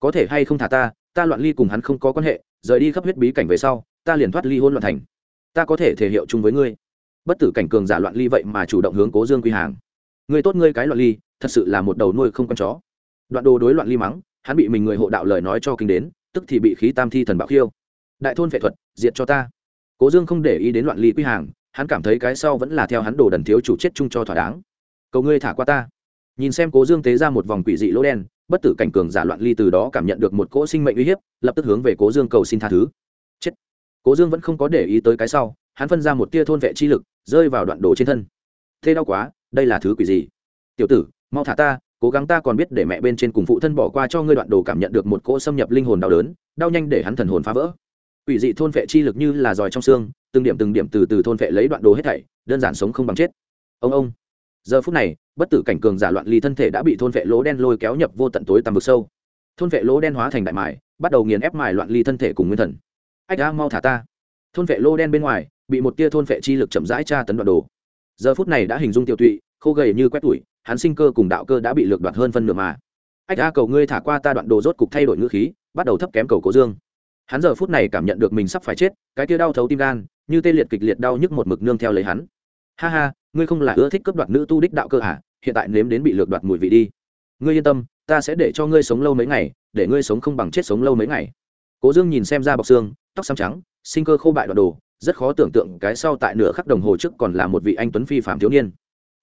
Có thể hay không thả ta ta loạn ly cùng hắn không có quan hệ, rời đi khắp huyết bí cảnh về sau, ta liền thoát ly hôn loạn thành. Ta có thể thể hiệu chung với ngươi. Bất tử cảnh cường giả loạn ly vậy mà chủ động hướng cố dương quy hàng. Người tốt ngươi cái loạn ly, thật sự là một đầu nuôi không con chó đoạn đồ đối loạn ly mắng, hắn bị mình người hộ đạo lời nói cho kinh đến, tức thì bị khí tam thi thần bạo khiêu. Đại thôn vệ thuật, diệt cho ta. Cố dương không để ý đến loạn ly quy hàng, hắn cảm thấy cái sau vẫn là theo hắn đồ đần thiếu chủ chết chung cho thỏa đáng. Cầu ngươi thả qua ta. Nhìn xem cố dương tế ra một vòng quỷ dị lỗ đen, bất tử cảnh cường giả loạn ly từ đó cảm nhận được một cỗ sinh mệnh uy hiếp, lập tức hướng về cố dương cầu xin tha thứ. Chết. Cố dương vẫn không có để ý tới cái sau, hắn phân ra một tia thôn vệ chi lực, rơi vào đoạn đồ trên thân. Thế đau quá, đây là thứ quỷ gì? Tiểu tử, mau thả ta cố gắng ta còn biết để mẹ bên trên cùng phụ thân bỏ qua cho ngươi đoạn đồ cảm nhận được một cỗ xâm nhập linh hồn đau đớn, đau nhanh để hắn thần hồn phá vỡ. Quỷ dị thôn vệ chi lực như là giỏi trong xương, từng điểm từng điểm từ từ thôn vệ lấy đoạn đồ hết thảy, đơn giản sống không bằng chết. Ông ông. Giờ phút này, bất tử cảnh cường giả loạn ly thân thể đã bị thôn vệ lỗ đen lôi kéo nhập vô tận tối tầm vực sâu. Thôn vệ lỗ đen hóa thành đại mài, bắt đầu nghiền ép mài loạn ly thân thể cùng nguyên thần. Ách đã mau thả ta. Thôn vệ lỗ đen bên ngoài, bị một tia thôn vệ chi lực chậm rãi tra tấn đoạn đồ. Giờ phút này đã hình dung tiêu tụy, khô gầy như quét tuổi hắn sinh cơ cùng đạo cơ đã bị lược đoạt hơn phân nửa mà. Ách, a, cầu ngươi thả qua ta đoạn đồ rốt cục thay đổi ngữ khí, bắt đầu thấp kém cầu cố dương. Hắn giờ phút này cảm nhận được mình sắp phải chết, cái kia đau thấu tim gan, như tê liệt kịch liệt đau nhức một mực nương theo lấy hắn. Ha ha, ngươi không là ưa thích cướp đoạt nữ tu đích đạo cơ à? Hiện tại nếm đến bị lược đoạt mùi vị đi. Ngươi yên tâm, ta sẽ để cho ngươi sống lâu mấy ngày, để ngươi sống không bằng chết sống lâu mấy ngày. Cố dương nhìn xem ra bọc xương, tóc xám trắng, sinh cơ khô bại đoạn đồ, rất khó tưởng tượng cái sau tại nửa khắc đồng hồ trước còn là một vị anh tuấn phi phạm thiếu niên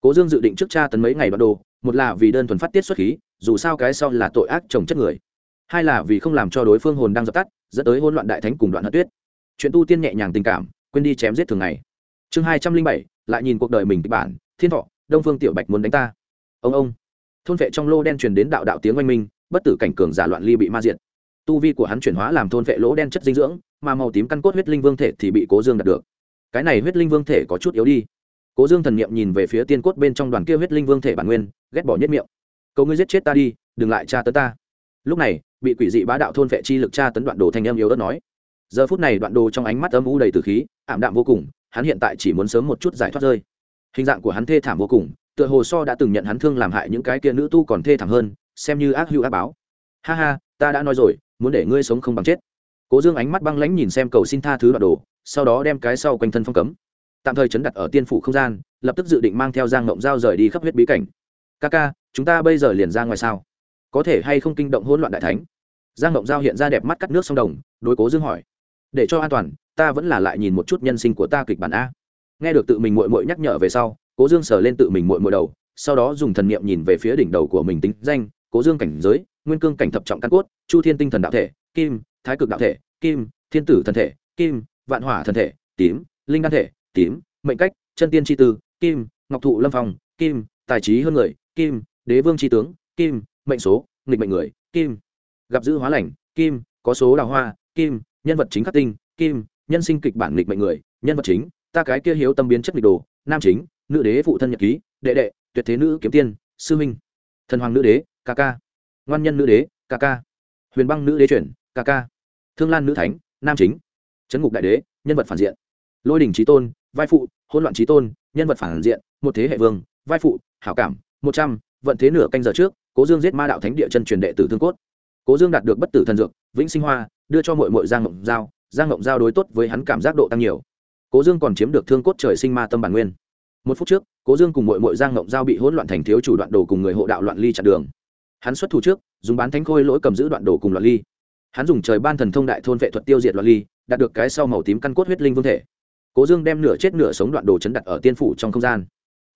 cố dương dự định trước cha tấn mấy ngày đoạn đồ, một là vì đơn thuần phát tiết xuất khí, dù sao cái sau là tội ác trồng chất người. Hai là vì không làm cho đối phương hồn đang dập tắt, dẫn tới hỗn loạn đại thánh cùng đoạn hận tuyết. Chuyện tu tiên nhẹ nhàng tình cảm, quên đi chém giết thường ngày. Chương hai trăm linh bảy, lại nhìn cuộc đời mình kịch bản, thiên thọ, đông phương tiểu bạch muốn đánh ta. Ông ông. Thôn vệ trong lô đen truyền đến đạo đạo tiếng oanh minh, bất tử cảnh cường giả loạn ly bị ma diệt. Tu vi của hắn chuyển hóa làm thôn vệ lỗ đen chất dinh dưỡng, mà màu tím căn cốt huyết linh vương thể thì bị cố dương đạt được. Cái này huyết linh vương thể có chút yếu đi cố dương thần n i ệ m nhìn về phía tiên cốt bên trong đoàn kia huyết linh vương thể bản nguyên, ghét bỏ nhất miệng. Cầu ngươi giết chết ta đi, đừng lại tra tấn ta. Lúc này, bị quỷ dị bá đạo thôn vệ chi lực tra tấn đoạn đồ thanh em yếu đất nói. Giờ phút này đoạn đồ trong ánh mắt âm u đầy từ khí, ảm đạm vô cùng, hắn hiện tại chỉ muốn sớm một chút giải thoát rơi. Hình dạng của hắn thê thảm vô cùng, tựa hồ so đã từng nhận hắn thương làm hại những cái kia nữ tu còn thê thảm hơn, xem như ác hữu ác báo. Ha ha, ta đã nói rồi, muốn để ngươi sống không bằng chết. Cố dương ánh mắt băng lãnh nhìn xem cầu xin tha thứ đoạn đồ, sau đó đem cái sau quanh thân phong cấm tạm thời chấn đặt ở tiên phủ không gian, lập tức dự định mang theo giang mộng Giao rời đi khắp huyết bí cảnh. Ca ca, chúng ta bây giờ liền ra ngoài sao? Có thể hay không kinh động hỗn loạn đại thánh? Giang mộng Giao hiện ra đẹp mắt cắt nước sông đồng, đối cố dương hỏi. Để cho an toàn, ta vẫn là lại nhìn một chút nhân sinh của ta kịch bản a. Nghe được tự mình mội mội nhắc nhở về sau, cố dương sờ lên tự mình mội mội đầu, sau đó dùng thần niệm nhìn về phía đỉnh đầu của mình tính danh, cố dương cảnh giới, nguyên cương cảnh thập trọng căn cốt, chu thiên tinh thần đạo thể, kim, thái cực đạo thể, kim, thiên tử thần thể, kim, vạn hỏa thần thể, tím, linh đan thể tím, mệnh cách, chân tiên tri tư, kim, ngọc thụ lâm phong, kim, tài trí hơn người, kim, đế vương tri tướng, kim, mệnh số, nghịch mệnh người, kim. Gặp dữ hóa lành, kim, có số đào hoa, kim, nhân vật chính khắc tinh, kim, nhân sinh kịch bản nghịch mệnh người, nhân vật chính, ta cái kia hiếu tâm biến chất nghịch đồ, nam chính, nữ đế phụ thân nhật ký, đệ đệ, tuyệt thế nữ kiếm tiên, sư minh thần hoàng nữ đế, ca ca. Ngoan nhân nữ đế, ca ca. Huyền băng nữ đế chuyển, ca ca. Thương lan nữ thánh, nam chính. Trấn ngục đại đế, nhân vật phản diện lôi đình trí tôn, vai phụ, hỗn loạn trí tôn, nhân vật phản diện, một thế hệ vương, vai phụ, hảo cảm, một trăm, vận thế nửa canh giờ trước, cố dương giết ma đạo thánh địa chân truyền đệ tử thương cốt. Cố dương đạt được bất tử thần dược, vĩnh sinh hoa, đưa cho mội mội giang ngộng giao, giang ngộng giao đối tốt với hắn cảm giác độ tăng nhiều. Cố dương còn chiếm được thương cốt trời sinh ma tâm bản nguyên. Một phút trước, cố dương cùng mội mội giang ngộng giao bị hỗn loạn thành thiếu chủ đoạn đồ cùng người hộ đạo loạn ly chặn đường. Hắn xuất thủ trước, dùng bán thánh khôi lỗi cầm giữ đoạn đồ cùng loạn ly. Hắn dùng trời ban thần thông đại thôn vệ thuật tiêu diệt loạn ly, đạt được cái sau màu tím căn cốt huyết linh vương thể cố dương đem nửa chết nửa sống đoạn đồ chấn đặt ở tiên phủ trong không gian.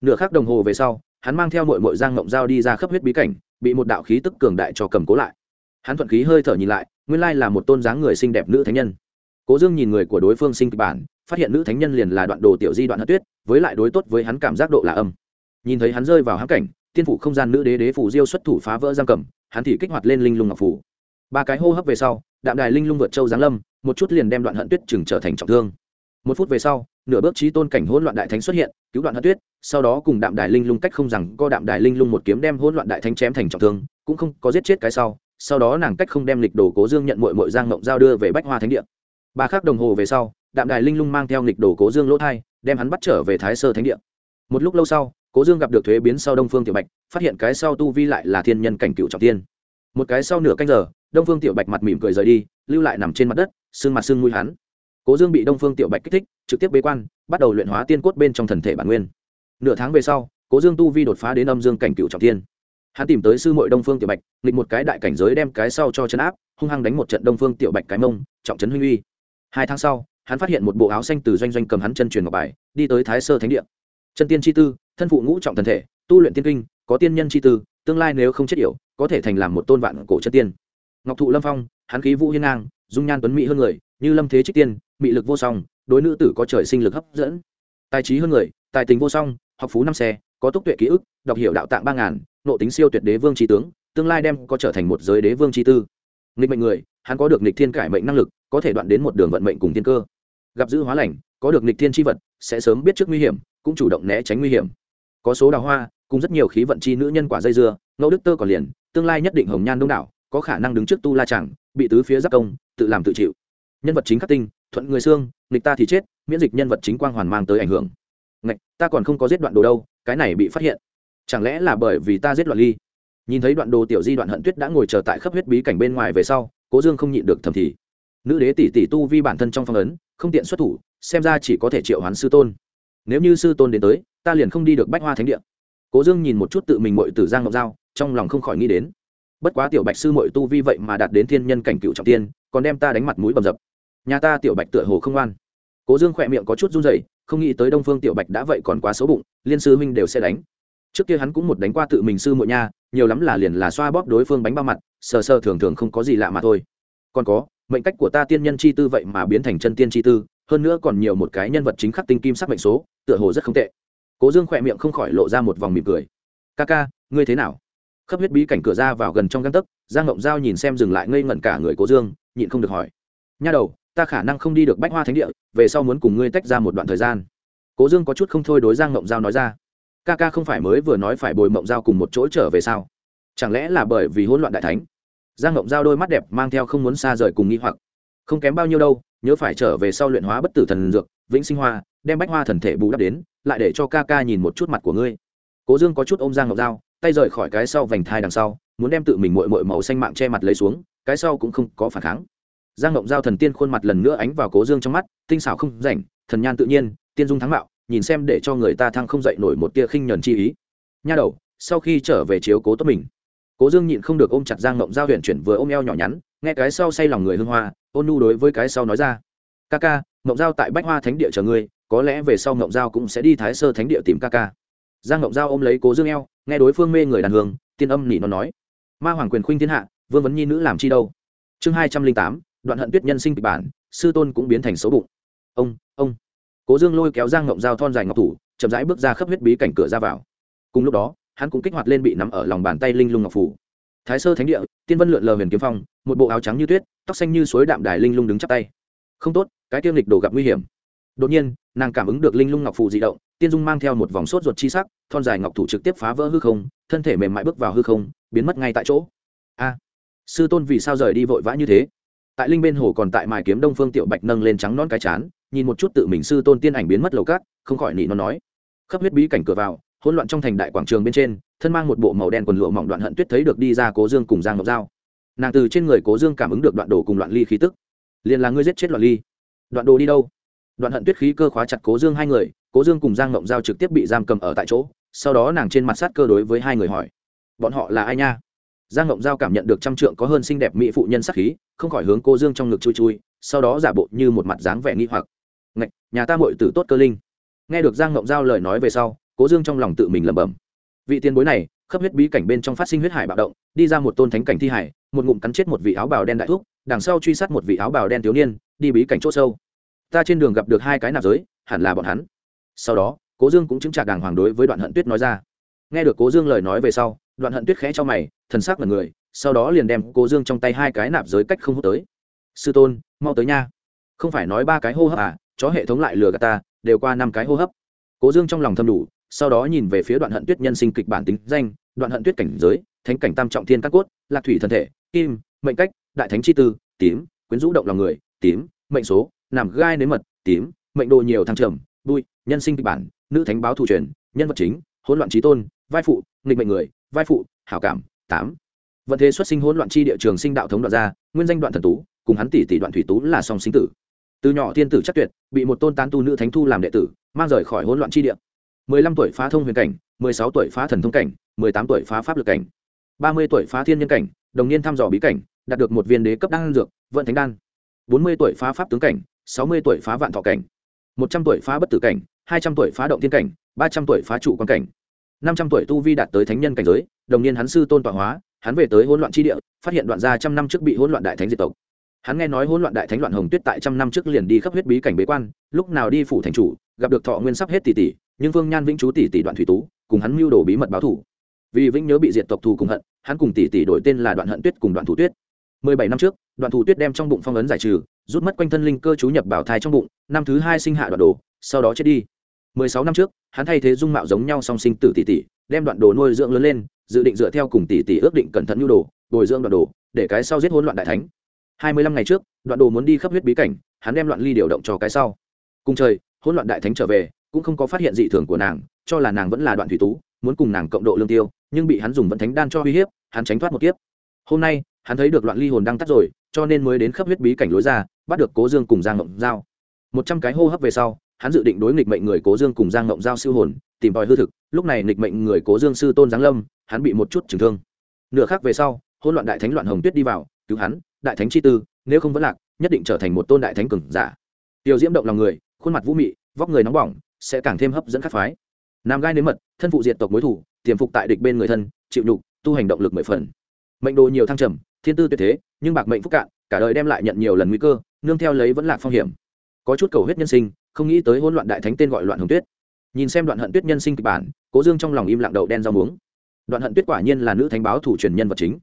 Nửa khắc đồng hồ về sau, hắn mang theo mội mội giang ngộng dao đi ra khắp huyết bí cảnh, bị một đạo khí tức cường đại cho cầm cố lại. Hắn thuận khí hơi thở nhìn lại, nguyên lai là một tôn dáng người xinh đẹp nữ thánh nhân. Cố dương nhìn người của đối phương sinh kịch bản, phát hiện nữ thánh nhân liền là đoạn đồ tiểu di đoạn hất tuyết, với lại đối tốt với hắn cảm giác độ là âm. Nhìn thấy hắn rơi vào hãm cảnh, tiên phủ không gian nữ đế đế phủ diêu xuất thủ phá vỡ giam cầm, hắn thì kích hoạt lên linh lung ngọc phủ. Ba cái hô hấp về sau, đạm đài linh lung vượt châu giáng lâm, một chút liền đem đoạn hận tuyết chừng trở thành trọng thương một phút về sau, nửa bước trí tôn cảnh hỗn loạn đại thánh xuất hiện, cứu đoạn hận tuyết, sau đó cùng đạm đài linh lung cách không rằng, co đạm đài linh lung một kiếm đem hỗn loạn đại thánh chém thành trọng thương, cũng không có giết chết cái sau sau đó nàng cách không đem lịch đồ cố dương nhận mội mội giang mộng giao đưa về bách hoa thánh địa. Ba khắc đồng hồ về sau, đạm đài linh lung mang theo lịch đồ cố dương lỗ thai, đem hắn bắt trở về thái sơ thánh địa. Một lúc lâu sau, cố dương gặp được thuế biến sau đông phương tiểu bạch, phát hiện cái sau tu vi lại là thiên nhân cảnh cựu trọng tiên. Một cái sau nửa canh giờ, đông phương tiểu bạch mặt mỉm cười rời đi, lưu lại nằm trên mặt đất xương mặt xương mũi hắn cố dương bị đông phương tiểu bạch kích thích, trực tiếp bế quan, bắt đầu luyện hóa tiên cốt bên trong thần thể bản nguyên. Nửa tháng về sau, cố dương tu vi đột phá đến âm dương cảnh cựu trọng tiên hắn tìm tới sư mội đông phương tiểu bạch, nghịch một cái đại cảnh giới đem cái sau cho chấn áp, hung hăng đánh một trận đông phương tiểu bạch cái mông, trọng trấn huynh uy. Hai tháng sau, hắn phát hiện một bộ áo xanh từ doanh doanh cầm hắn chân truyền ngọc bài, đi tới thái sơ thánh địa. Chân tiên chi tư, thân phụ ngũ trọng thần thể, tu luyện tiên kinh, có tiên nhân chi tư, tương lai nếu không chết yểu, có thể thành làm một tôn vạn cổ chân tiên. Ngọc thụ lâm phong, hắn khí vũ hiên ngang, dung nhan tuấn mỹ hơn người, như lâm thế trích tiên mị lực vô song, đối nữ tử có trời sinh lực hấp dẫn. Tài trí hơn người, tài tình vô song, học phú năm xe, có túc tuệ ký ức, đọc hiểu đạo tạng ba ngàn, nộ tính siêu tuyệt đế vương trí tướng, tương lai đem có trở thành một giới đế vương trí tư. Nghịch mệnh người, hắn có được nghịch thiên cải mệnh năng lực, có thể đoạn đến một đường vận mệnh cùng thiên cơ. Gặp dữ hóa lành, có được nghịch thiên tri vật, sẽ sớm biết trước nguy hiểm, cũng chủ động né tránh nguy hiểm. Có số đào hoa, cùng rất nhiều khí vận chi nữ nhân quả dây dưa ngẫu đức tơ còn liền, tương lai nhất định hồng nhan đông đảo, có khả năng đứng trước tu la chẳng bị tứ phía giáp công, tự làm tự chịu. Nhân vật chính khắc tinh thuận người xương, nghịch ta thì chết, miễn dịch nhân vật chính quang hoàn mang tới ảnh hưởng. Ngạch, ta còn không có giết đoạn đồ đâu, cái này bị phát hiện. Chẳng lẽ là bởi vì ta giết đoạn ly? Nhìn thấy đoạn đồ tiểu di đoạn hận tuyết đã ngồi chờ tại khắp huyết bí cảnh bên ngoài về sau, cố dương không nhịn được thầm thì. Nữ đế tỷ tỷ tu vi bản thân trong phong ấn, không tiện xuất thủ, xem ra chỉ có thể triệu hoán sư tôn. Nếu như sư tôn đến tới, ta liền không đi được bách hoa thánh địa. Cố dương nhìn một chút tự mình mội tử giang ngọc giao, trong lòng không khỏi nghĩ đến. Bất quá tiểu bạch sư mội tu vi vậy mà đạt đến thiên nhân cảnh cựu trọng tiên, còn đem ta đánh mặt mũi bầm dập nhà ta tiểu bạch tựa hồ không ngoan. Cố dương khỏe miệng có chút run dậy không nghĩ tới đông phương tiểu bạch đã vậy còn quá xấu bụng, liên sư huynh đều sẽ đánh. Trước kia hắn cũng một đánh qua tự mình sư muội nha, nhiều lắm là liền là xoa bóp đối phương bánh bao mặt, sờ sờ thường thường không có gì lạ mà thôi. Còn có, mệnh cách của ta tiên nhân chi tư vậy mà biến thành chân tiên chi tư, hơn nữa còn nhiều một cái nhân vật chính khắc tinh kim sắc mệnh số, tựa hồ rất không tệ. Cố dương khỏe miệng không khỏi lộ ra một vòng mỉm cười. Ca ca, ngươi thế nào? Khắp huyết bí cảnh cửa ra vào gần trong găng tấc, giang ngộng giao nhìn xem dừng lại ngây ngẩn cả người cố dương, nhịn không được hỏi. Nha đầu ta khả năng không đi được bách hoa thánh địa, về sau muốn cùng ngươi tách ra một đoạn thời gian. Cố dương có chút không thôi đối giang mộng giao nói ra. Ca ca không phải mới vừa nói phải bồi mộng giao cùng một chỗ trở về sao? Chẳng lẽ là bởi vì hỗn loạn đại thánh? Giang mộng giao đôi mắt đẹp mang theo không muốn xa rời cùng nghi hoặc. Không kém bao nhiêu đâu, nhớ phải trở về sau luyện hóa bất tử thần dược, vĩnh sinh hoa, đem bách hoa thần thể bù đắp đến, lại để cho ca ca nhìn một chút mặt của ngươi. Cố dương có chút ôm giang ngọc dao tay rời khỏi cái sau vành thai đằng sau, muốn đem tự mình mội mội màu xanh mạng che mặt lấy xuống, cái sau cũng không có phản kháng giang Ngộng giao thần tiên khuôn mặt lần nữa ánh vào cố dương trong mắt, tinh xảo không rảnh, thần nhan tự nhiên, tiên dung thắng mạo, nhìn xem để cho người ta thăng không dậy nổi một tia khinh nhờn chi ý. Nha đầu, sau khi trở về chiếu cố tốt mình. Cố dương nhịn không được ôm chặt giang ngộng giao huyện chuyển vừa ôm eo nhỏ nhắn, nghe cái sau say lòng người hương hoa, ôn nu đối với cái sau nói ra. Ca ca, ngộng giao tại bách hoa thánh địa chờ ngươi, có lẽ về sau ngộng giao cũng sẽ đi thái sơ thánh địa tìm ca ca. Giang ngộng giao ôm lấy cố dương eo, nghe đối phương mê người đàn hương, tiên âm nỉ nó nói. Ma hoàng quyền khuynh thiên hạ, vương vấn nhi nữ làm chi đâu? Chương hai trăm linh tám đoạn hận tuyết nhân sinh kịch bản, sư tôn cũng biến thành xấu bụng. Ông ông. Cố dương lôi kéo giang ngộng dao thon dài ngọc thủ, chậm rãi bước ra khắp huyết bí cảnh cửa ra vào. Cùng lúc đó, hắn cũng kích hoạt lên bị nắm ở lòng bàn tay linh lung ngọc phủ. Thái sơ thánh địa, tiên vân lượn lờ huyền kiếm phong, một bộ áo trắng như tuyết, tóc xanh như suối đạm đài linh lung đứng chắp tay. Không tốt, cái tiêm lịch đồ gặp nguy hiểm. Đột nhiên, nàng cảm ứng được linh lung ngọc phủ di động, tiên dung mang theo một vòng sốt ruột chi sắc, thon dài ngọc thủ trực tiếp phá vỡ hư không, thân thể mềm mại bước vào hư không, biến mất ngay tại chỗ. A, sư tôn vì sao rời đi vội vã như thế? Tại linh bên hồ còn tại mài kiếm đông phương tiểu bạch nâng lên trắng non cái chán, nhìn một chút tự mình sư tôn tiên ảnh biến mất lầu cát, không khỏi nị nó nói. Khắp huyết bí cảnh cửa vào, hỗn loạn trong thành đại quảng trường bên trên, thân mang một bộ màu đen quần lụa mỏng đoạn hận tuyết thấy được đi ra cố dương cùng giang ngọc dao nàng từ trên người cố dương cảm ứng được đoạn đồ cùng loạn ly khí tức. Liền là ngươi giết chết loạn ly. Đoạn đồ đi đâu? Đoạn hận tuyết khí cơ khóa chặt cố dương hai người, cố dương cùng giang ngọc dao trực tiếp bị giam cầm ở tại chỗ, sau đó nàng trên mặt sát cơ đối với hai người hỏi. Bọn họ là ai nha? Giang ngộng giao cảm nhận được trăm trượng có hơn xinh đẹp mỹ phụ nhân sắc khí, không khỏi hướng cô dương trong ngực chui chui, sau đó giả bộ như một mặt dáng vẻ nghi hoặc. Ngạch, nhà ta mội tử tốt cơ linh. Nghe được giang ngộng giao lời nói về sau cố dương trong lòng tự mình lẩm bẩm. Vị tiền bối này khắp huyết bí cảnh bên trong phát sinh huyết hải bạo động, đi ra một tôn thánh cảnh thi hải, một ngụm cắn chết một vị áo bào đen đại thuốc đằng sau truy sát một vị áo bào đen thiếu niên, đi bí cảnh c h ỗ sâu. Ta trên đường gặp được hai cái nạp giới, hẳn là bọn hắn. Sau đó cố dương cũng chứng trả đàng hoàng đối với đoạn hận tuyết nói ra. Nghe được cố dương lời nói về sau, đoạn hận tuyết khẽ cho mày thần sắc là người, sau đó liền đem cô dương trong tay hai cái nạp giới cách không hút tới. Sư tôn, mau tới nha. Không phải nói ba cái hô hấp à chó hệ thống lại lừa gạt ta, đều qua năm cái hô hấp. Cố dương trong lòng thâm đủ, sau đó nhìn về phía đoạn hận tuyết nhân sinh kịch bản tính danh, đoạn hận tuyết cảnh giới, thánh cảnh tam trọng thiên các cốt, lạc thủy thân thể, kim, mệnh cách, đại thánh chi tư, tím, quyến rũ động lòng người, tím, mệnh số, nằm gai nếm mật, tím, mệnh đồ nhiều thăng trầm, bụi, nhân sinh kịch bản, nữ thánh báo thủ truyền, nhân vật chính, hỗn loạn trí tôn, vai phụ, nghịch mệnh người, vai phụ, hảo cảm tám. Vận thế xuất sinh hỗn loạn chi địa trường sinh đạo thống đoạn ra, nguyên danh đoạn thần tú, cùng hắn tỷ tỷ đoạn thủy tú là song sinh tử. Từ nhỏ thiên tử chắc tuyệt, bị một tôn tán tu nữ thánh thu làm đệ tử, mang rời khỏi hỗn loạn chi địa. Mười lăm tuổi phá thông huyền cảnh, mười sáu tuổi phá thần thông cảnh, mười tám tuổi phá pháp lực cảnh. Ba mươi tuổi phá thiên nhân cảnh, đồng niên thăm dò bí cảnh, đạt được một viên đế cấp đan dược, vận thánh đan. Bốn mươi tuổi phá pháp tướng cảnh, sáu mươi tuổi phá vạn thọ cảnh. Một trăm tuổi phá bất tử cảnh, hai trăm tuổi phá động thiên cảnh, ba trăm tuổi phá trụ quan cảnh năm trăm tuổi tu vi đạt tới thánh nhân cảnh giới, đồng niên hắn sư tôn tọa hóa, hắn về tới hỗn loạn tri địa, phát hiện đoạn gia trăm năm trước bị hỗn loạn đại thánh diệt tộc. Hắn nghe nói hỗn loạn đại thánh loạn hồng tuyết tại trăm năm trước liền đi khắp huyết bí cảnh bế quan, lúc nào đi phủ thành chủ, gặp được thọ nguyên sắp hết tỷ tỷ, nhưng vương nhan vĩnh chú tỷ tỷ đoạn thủy tú, cùng hắn mưu đồ bí mật báo thủ vì vĩnh nhớ bị diệt tộc thù cùng hận, hắn cùng tỷ tỷ đổi tên là đoạn hận tuyết cùng đoạn thủ tuyết. Mười bảy năm trước, đoạn thủ tuyết đem trong bụng phong ấn giải trừ, rút mất quanh thân linh cơ chú nhập bảo thai trong bụng, năm thứ hai sinh hạ đoạn đồ, sau đó chết đi mười sáu năm trước, hắn thay thế dung mạo giống nhau song sinh tử tỷ tỷ, đem đoạn đồ nuôi dưỡng lớn lên, dự định dựa theo cùng tỷ tỷ ước định cẩn thận nhu đồ, bồi dưỡng đoạn đồ, để cái sau giết hỗn loạn đại thánh. Hai mươi lăm ngày trước, đoạn đồ muốn đi khắp huyết bí cảnh, hắn đem loạn ly điều động cho cái sau. Cùng trời, hỗn loạn đại thánh trở về, cũng không có phát hiện dị thường của nàng, cho là nàng vẫn là đoạn thủy tú, muốn cùng nàng cộng độ lương tiêu, nhưng bị hắn dùng vận thánh đan cho uy hiếp, hắn tránh thoát một kiếp. Hôm nay, hắn thấy được loạn ly hồn đang tắt rồi, cho nên mới đến khắp huyết bí cảnh lối ra, bắt được cố dương cùng giang ngộng giao. Một trăm cái hô hấp về sau hắn dự định đối nghịch mệnh người cố dương cùng giang ngộng giao siêu hồn, tìm tòi hư thực. Lúc này nghịch mệnh người cố dương sư tôn giáng lâm, hắn bị một chút trừng thương. Nửa khác về sau hôn loạn đại thánh loạn hồng tuyết đi vào, cứu hắn, đại thánh chi tư, nếu không vẫn lạc, nhất định trở thành một tôn đại thánh cường giả. Tiêu diễm động lòng người, khuôn mặt vũ mị, vóc người nóng bỏng, sẽ càng thêm hấp dẫn các phái. Nam gai nếm mật, thân phụ diệt tộc mối thủ, tiềm phục tại địch bên người thân, chịu nhục, tu hành động lực mười phần. Mệnh đồ nhiều thăng trầm, thiên tư tuyệt thế, nhưng bạc mệnh phúc cạn, cả đời đem lại nhận nhiều lần nguy cơ, nương theo lấy vẫn lạc phong hiểm. Có chút cầu huyết nhân sinh không nghĩ tới hỗn loạn đại thánh tên gọi loạn hồng tuyết. Nhìn xem đoạn hận tuyết nhân sinh kịch bản, cố dương trong lòng im lặng đậu đen rau muống. Đoạn hận tuyết quả nhiên là nữ thánh báo thủ truyền nhân vật chính.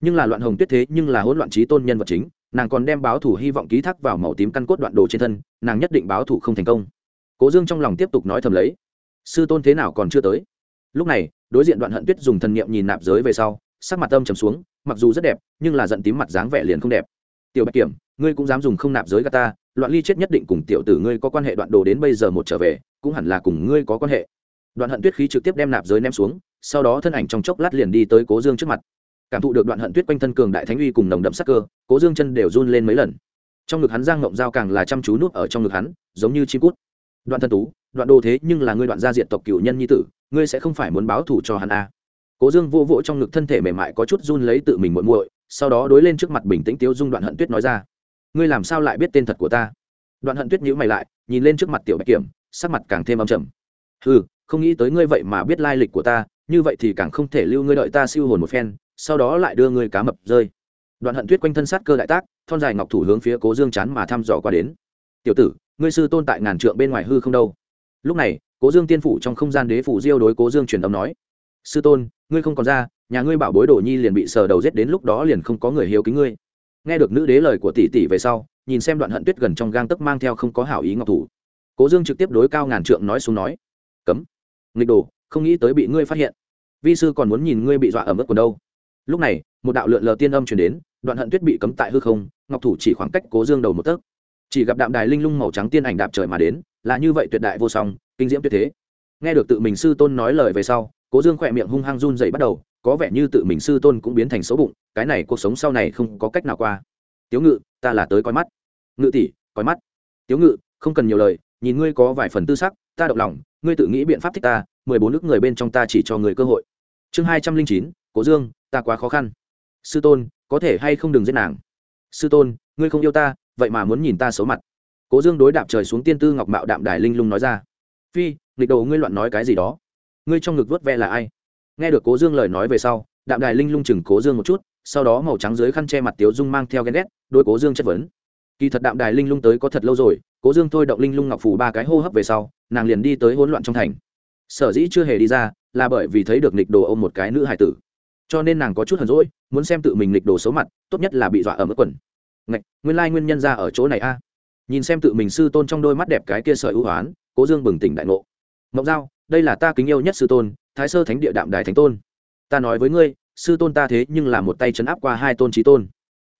Nhưng là loạn hồng tuyết thế nhưng là hỗn loạn trí tôn nhân vật chính, nàng còn đem báo thủ hy vọng ký thác vào màu tím căn cốt đoạn đồ trên thân, nàng nhất định báo thủ không thành công. Cố dương trong lòng tiếp tục nói thầm lấy. Sư tôn thế nào còn chưa tới? Lúc này, đối diện đoạn hận tuyết dùng thần niệm nhìn nạp giới về sau, sắc mặt âm trầm xuống, mặc dù rất đẹp, nhưng là giận tím mặt dáng vẻ liền không đẹp. Tiểu bạch kiểm ngươi cũng dám dùng không nạp giới gà ta, loạn ly chết nhất định cùng tiểu tử ngươi có quan hệ, đoạn đồ đến bây giờ một trở về, cũng hẳn là cùng ngươi có quan hệ. Đoạn hận tuyết khí trực tiếp đem nạp giới ném xuống, sau đó thân ảnh trong chốc lát liền đi tới cố dương trước mặt. Cảm thụ được đoạn hận tuyết quanh thân cường đại thánh uy cùng nồng đậm sắc cơ, cố dương chân đều run lên mấy lần. Trong ngực hắn giang ngộng dao càng là chăm chú nút ở trong ngực hắn, giống như chim cút. Đoạn thân tú, đoạn đồ thế nhưng là ngươi đoạn gia diện tộc cựu nhân nhi tử, ngươi sẽ không phải muốn báo thù cho hắn a à. cố dương vô vỗ trong ngực thân thể mềm mại có chút run lấy tự mình muội muội, sau đó đối lên trước mặt bình tĩnh tiêu dung đoạn hận tuyết nói ra ngươi làm sao lại biết tên thật của ta? Đoạn hận tuyết nhữ mày lại, nhìn lên trước mặt tiểu bạch kiểm, sắc mặt càng thêm âm trầm. Ừ không nghĩ tới ngươi vậy mà biết lai lịch của ta, như vậy thì càng không thể lưu ngươi đợi ta siêu hồn một phen, sau đó lại đưa ngươi cá mập rơi. Đoạn hận tuyết quanh thân sát cơ đại tác, thon dài ngọc thủ hướng phía cố dương chán mà thăm dò qua đến. Tiểu tử, ngươi sư tôn tại ngàn trượng bên ngoài hư không đâu? Lúc này, cố dương tiên phủ trong không gian đế phủ diêu đối cố dương truyền âm nói, sư tôn, ngươi không còn ra, nhà ngươi bảo bối đồ nhi liền bị sờ đầu giết đến lúc đó liền không có người hiếu kính ngươi nghe được nữ đế lời của tỷ tỷ về sau, nhìn xem đoạn hận tuyết gần trong gang tấc mang theo không có hảo ý ngọc thủ. Cố dương trực tiếp đối cao ngàn trượng nói xuống nói, cấm, nghịch đồ, không nghĩ tới bị ngươi phát hiện. Vi sư còn muốn nhìn ngươi bị dọa ở mức còn đâu. Lúc này, một đạo lượn lờ tiên âm chuyển đến, đoạn hận tuyết bị cấm tại hư không, ngọc thủ chỉ khoảng cách cố dương đầu một tấc. Chỉ gặp đạm đài linh lung màu trắng tiên ảnh đạp trời mà đến, là như vậy tuyệt đại vô song, kinh diễm tuyệt thế. Nghe được tự mình sư tôn nói lời về sau, cố dương khỏe miệng hung hăng run dậy bắt đầu có vẻ như tự mình sư tôn cũng biến thành xấu bụng, cái này cuộc sống sau này không có cách nào qua. Tiếu ngự, ta là tới coi mắt. Ngự tỷ, coi mắt. Tiếu ngự, không cần nhiều lời, nhìn ngươi có vài phần tư sắc, ta động lòng, ngươi tự nghĩ biện pháp thích ta, mười bốn nước người bên trong ta chỉ cho người cơ hội. Chương hai trăm linh chín cố dương, ta quá khó khăn. Sư tôn, có thể hay không đừng giết nàng? Sư tôn, ngươi không yêu ta, vậy mà muốn nhìn ta xấu mặt. Cố dương đối đạp trời xuống tiên tư ngọc mạo đạm đài linh lung nói ra. Phi, nghịch đồ ngươi loạn nói cái gì đó? Ngươi trong ngực vớt ve là ai? Nghe được cố dương lời nói về sau, đạm đài linh lung chừng cố dương một chút, sau đó màu trắng dưới khăn che mặt tiếu dung mang theo ghen ghét đôi cố dương chất vấn. Kỳ thật đạm đài linh lung tới có thật lâu rồi, cố dương thôi động linh lung ngọc phủ ba cái hô hấp về sau, nàng liền đi tới hỗn loạn trong thành. Sở dĩ chưa hề đi ra, là bởi vì thấy được nịch đồ ôm một cái nữ hải tử. Cho nên nàng có chút hờn rỗi muốn xem tự mình nịch đồ xấu mặt, tốt nhất là bị dọa ở mức quần. Ngạch, nguyên lai nguyên nhân ra ở chỗ này a. Nhìn xem tự mình sư tôn trong đôi mắt đẹp cái kia sợi ưu hoán, cố dương bừng tỉnh đại ngộ. Mộng giao, đây là ta kính yêu nhất sư tôn thái sơ thánh địa đạm đài thánh tôn. Ta nói với ngươi, sư tôn ta thế nhưng là một tay chấn áp qua hai tôn trí tôn.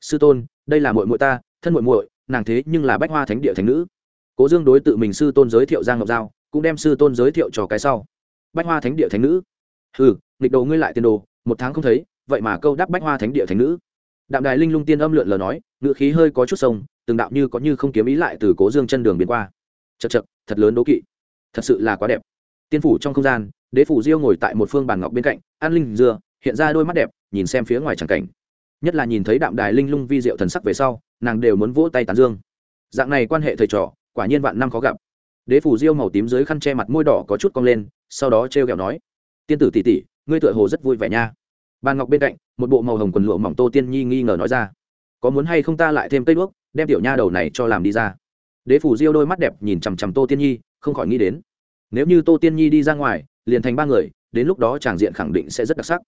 Sư tôn, đây là muội muội ta, thân muội muội, nàng thế nhưng là bách hoa thánh địa thánh nữ. Cố dương đối tự mình sư tôn giới thiệu giang ngọc giao, cũng đem sư tôn giới thiệu cho cái sau. Bách hoa thánh địa thánh nữ. Ừ nghịch đồ ngươi lại tiền đồ, một tháng không thấy, vậy mà câu đáp bách hoa thánh địa thánh nữ. Đạm đài linh lung tiên âm lượn lờ nói ngựa khí hơi có chút sông, từng đạo như có như không kiếm ý lại từ cố dương chân đường biến qua. Chật chật thật lớn đố kỵ. Thật sự là quá đẹp. Tiên phủ trong không gian đế phủ diêu ngồi tại một phương bàn ngọc bên cạnh, an linh dưa hiện ra đôi mắt đẹp, nhìn xem phía ngoài tràng cảnh. Nhất là nhìn thấy đạm đài linh lung vi diệu thần sắc về sau, nàng đều muốn vỗ tay tán dương. Dạng này quan hệ thầy trò, quả nhiên vạn năm khó gặp. Đế phủ diêu màu tím dưới khăn che mặt môi đỏ có chút cong lên, sau đó t r e o kẹo nói, tiên tử tỷ tỷ, ngươi tựa hồ rất vui vẻ nha. Bàn ngọc bên cạnh, một bộ màu hồng quần lụa mỏng tô tiên nhi nghi ngờ nói ra, có muốn hay không ta lại thêm cây đuốc, đem tiểu nha đầu này cho làm đi ra? Đế phủ diêu đôi mắt đẹp nhìn chằm chằm tô tiên nhi, không khỏi nghĩ đến, nếu như tô tiên nhi đi ra ngoài liền thành ba người, đến lúc đó tràng diện khẳng định sẽ rất đặc sắc.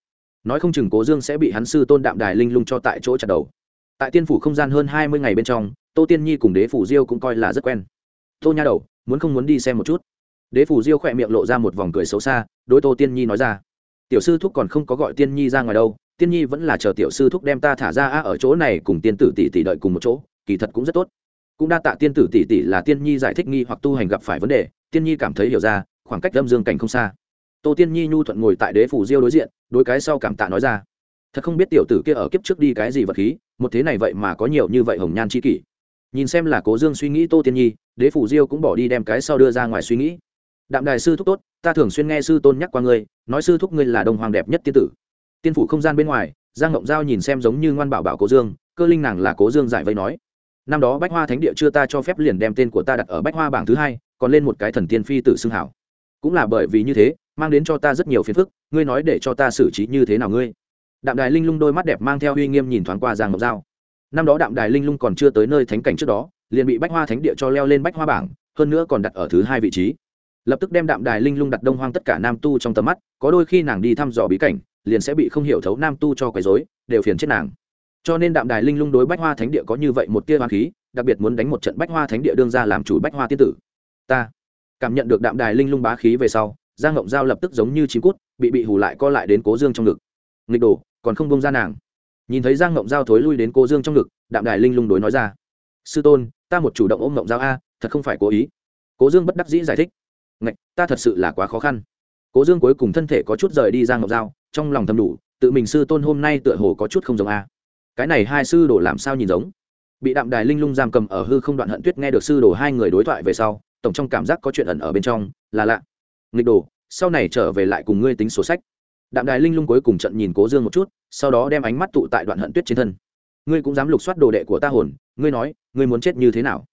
Nói không chừng cố dương sẽ bị hắn sư tôn đạm đài linh lung cho tại chỗ chặt đầu. Tại tiên phủ không gian hơn hai mươi ngày bên trong, tô tiên nhi cùng đế phủ diêu cũng coi là rất quen. Tô nha đầu, muốn không muốn đi xem một chút? Đế phủ diêu khỏe miệng lộ ra một vòng cười xấu xa, đối tô tiên nhi nói ra. Tiểu sư thúc còn không có gọi tiên nhi ra ngoài đâu, tiên nhi vẫn là chờ tiểu sư thúc đem ta thả ra a ở chỗ này cùng tiên tử tỷ tỷ đợi cùng một chỗ, kỳ thật cũng rất tốt. Cũng đa tạ tiên tử tỷ tỷ là tiên nhi giải thích nghi hoặc tu hành gặp phải vấn đề, tiên nhi cảm thấy hiểu ra, khoảng cách lâm dương cảnh không xa tô tiên nhi nhu thuận ngồi tại đế phủ diêu đối diện, đối cái sau cảm tạ nói ra. Thật không biết tiểu tử kia ở kiếp trước đi cái gì vật khí, một thế này vậy mà có nhiều như vậy hồng nhan c h i kỷ. Nhìn xem là cố dương suy nghĩ tô tiên nhi, đế phủ diêu cũng bỏ đi đem cái sau đưa ra ngoài suy nghĩ. Đạm đài sư thúc tốt, ta thường xuyên nghe sư tôn nhắc qua ngươi, nói sư thúc ngươi là đồng hoàng đẹp nhất tiên tử. Tiên phủ không gian bên ngoài, giang ngộng giao nhìn xem giống như ngoan bảo bảo cố dương, cơ linh nàng là cố dương giải vây nói. Năm đó bách hoa thánh địa chưa ta cho phép liền đem tên của ta đặt ở bách hoa bảng thứ hai, còn lên một cái thần tiên phi tử xưng hảo cũng là bởi vì như thế, mang đến cho ta rất nhiều phiền phức, ngươi nói để cho ta xử trí như thế nào ngươi? Đạm đài linh lung đôi mắt đẹp mang theo uy nghiêm nhìn thoáng qua giang ngọc giao. Năm đó đạm đài linh lung còn chưa tới nơi thánh cảnh trước đó, liền bị bách hoa thánh địa cho leo lên bách hoa bảng, hơn nữa còn đặt ở thứ hai vị trí. Lập tức đem đạm đài linh lung đặt đông hoang tất cả nam tu trong tầm mắt, có đôi khi nàng đi thăm dò bí cảnh, liền sẽ bị không hiểu thấu nam tu cho quấy dối đều phiền chết nàng. Cho nên đạm đài linh lung đối bách hoa thánh địa có như vậy một tia hoa khí, đặc biệt muốn đánh một trận bách hoa thánh địa đương ra làm chủ bách hoa tiên tử. Ta cảm nhận được đạm đài linh lung bá khí về sau, giang ngộng giao lập tức giống như chim cút, bị bị hù lại co lại đến cố dương trong ngực. Nghịch đồ, còn không bông ra nàng. Nhìn thấy giang ngộng giao thối lui đến cố dương trong ngực, đạm đài linh lung đối nói ra. Sư tôn, ta một chủ động ôm ngộng giao a, thật không phải cố ý. Cố dương bất đắc dĩ giải thích. Ngạch, ta thật sự là quá khó khăn. Cố dương cuối cùng thân thể có chút rời đi giang ngộng giao, trong lòng thầm đủ, tự mình sư tôn hôm nay tựa hồ có chút không giống a. Cái này hai sư đồ làm sao nhìn giống? Bị đạm đài linh lung giam cầm ở hư không đoạn hận tuyết nghe được sư đồ hai người đối thoại về sau tổng trong cảm giác có chuyện ẩn ở bên trong, là lạ. Nghịch đồ, sau này trở về lại cùng ngươi tính sổ sách. Đạm đài linh lung cuối cùng trận nhìn cố dương một chút, sau đó đem ánh mắt tụ tại đoạn hận tuyết trên thân. Ngươi cũng dám lục soát đồ đệ của ta hồn, ngươi nói, ngươi muốn chết như thế nào?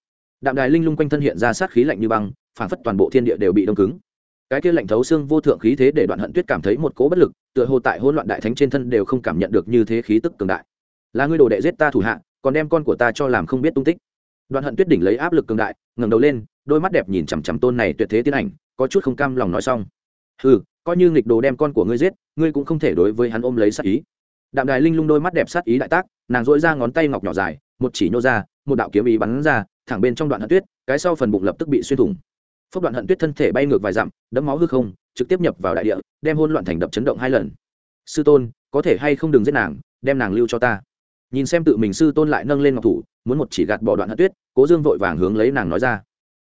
Đạm đài linh lung quanh thân hiện ra sát khí lạnh như băng phản phất toàn bộ thiên địa đều bị đông cứng. Cái kia lạnh thấu xương vô thượng khí thế để đoạn hận tuyết cảm thấy một cố bất lực, tựa hồ tại hỗn loạn đại thánh trên thân đều không cảm nhận được như thế khí tức cường đại. Là ngươi đồ đệ giết ta thủ hạ, còn đem con của ta cho làm không biết tung tích đoạn hận tuyết đỉnh lấy áp lực cường đại, ngẩng đầu lên, đôi mắt đẹp nhìn chằm chằm tôn này tuyệt thế tiến ảnh, có chút không cam lòng nói xong. Ừ coi như nghịch đồ đem con của ngươi giết, ngươi cũng không thể đối với hắn ôm lấy sát ý. Đạm đài linh lung đôi mắt đẹp sát ý đại tác, nàng dỗi ra ngón tay ngọc nhỏ dài, một chỉ nhô ra, một đạo kiếm ý bắn ra, thẳng bên trong đoạn hận tuyết, cái sau phần bụng lập tức bị xuyên thủng. Phốc đoạn hận tuyết thân thể bay ngược vài dặm, đấm máu hư không, trực tiếp nhập vào đại địa, đem hôn loạn thành đập chấn động hai lần. Sư tôn, có thể hay không đừng giết nàng, đem nàng lưu cho ta? Nhìn xem tự mình sư tôn lại nâng lên ngọc thủ, muốn một chỉ gạt bỏ đoạn hận tuyết, cố dương vội vàng hướng lấy nàng nói ra.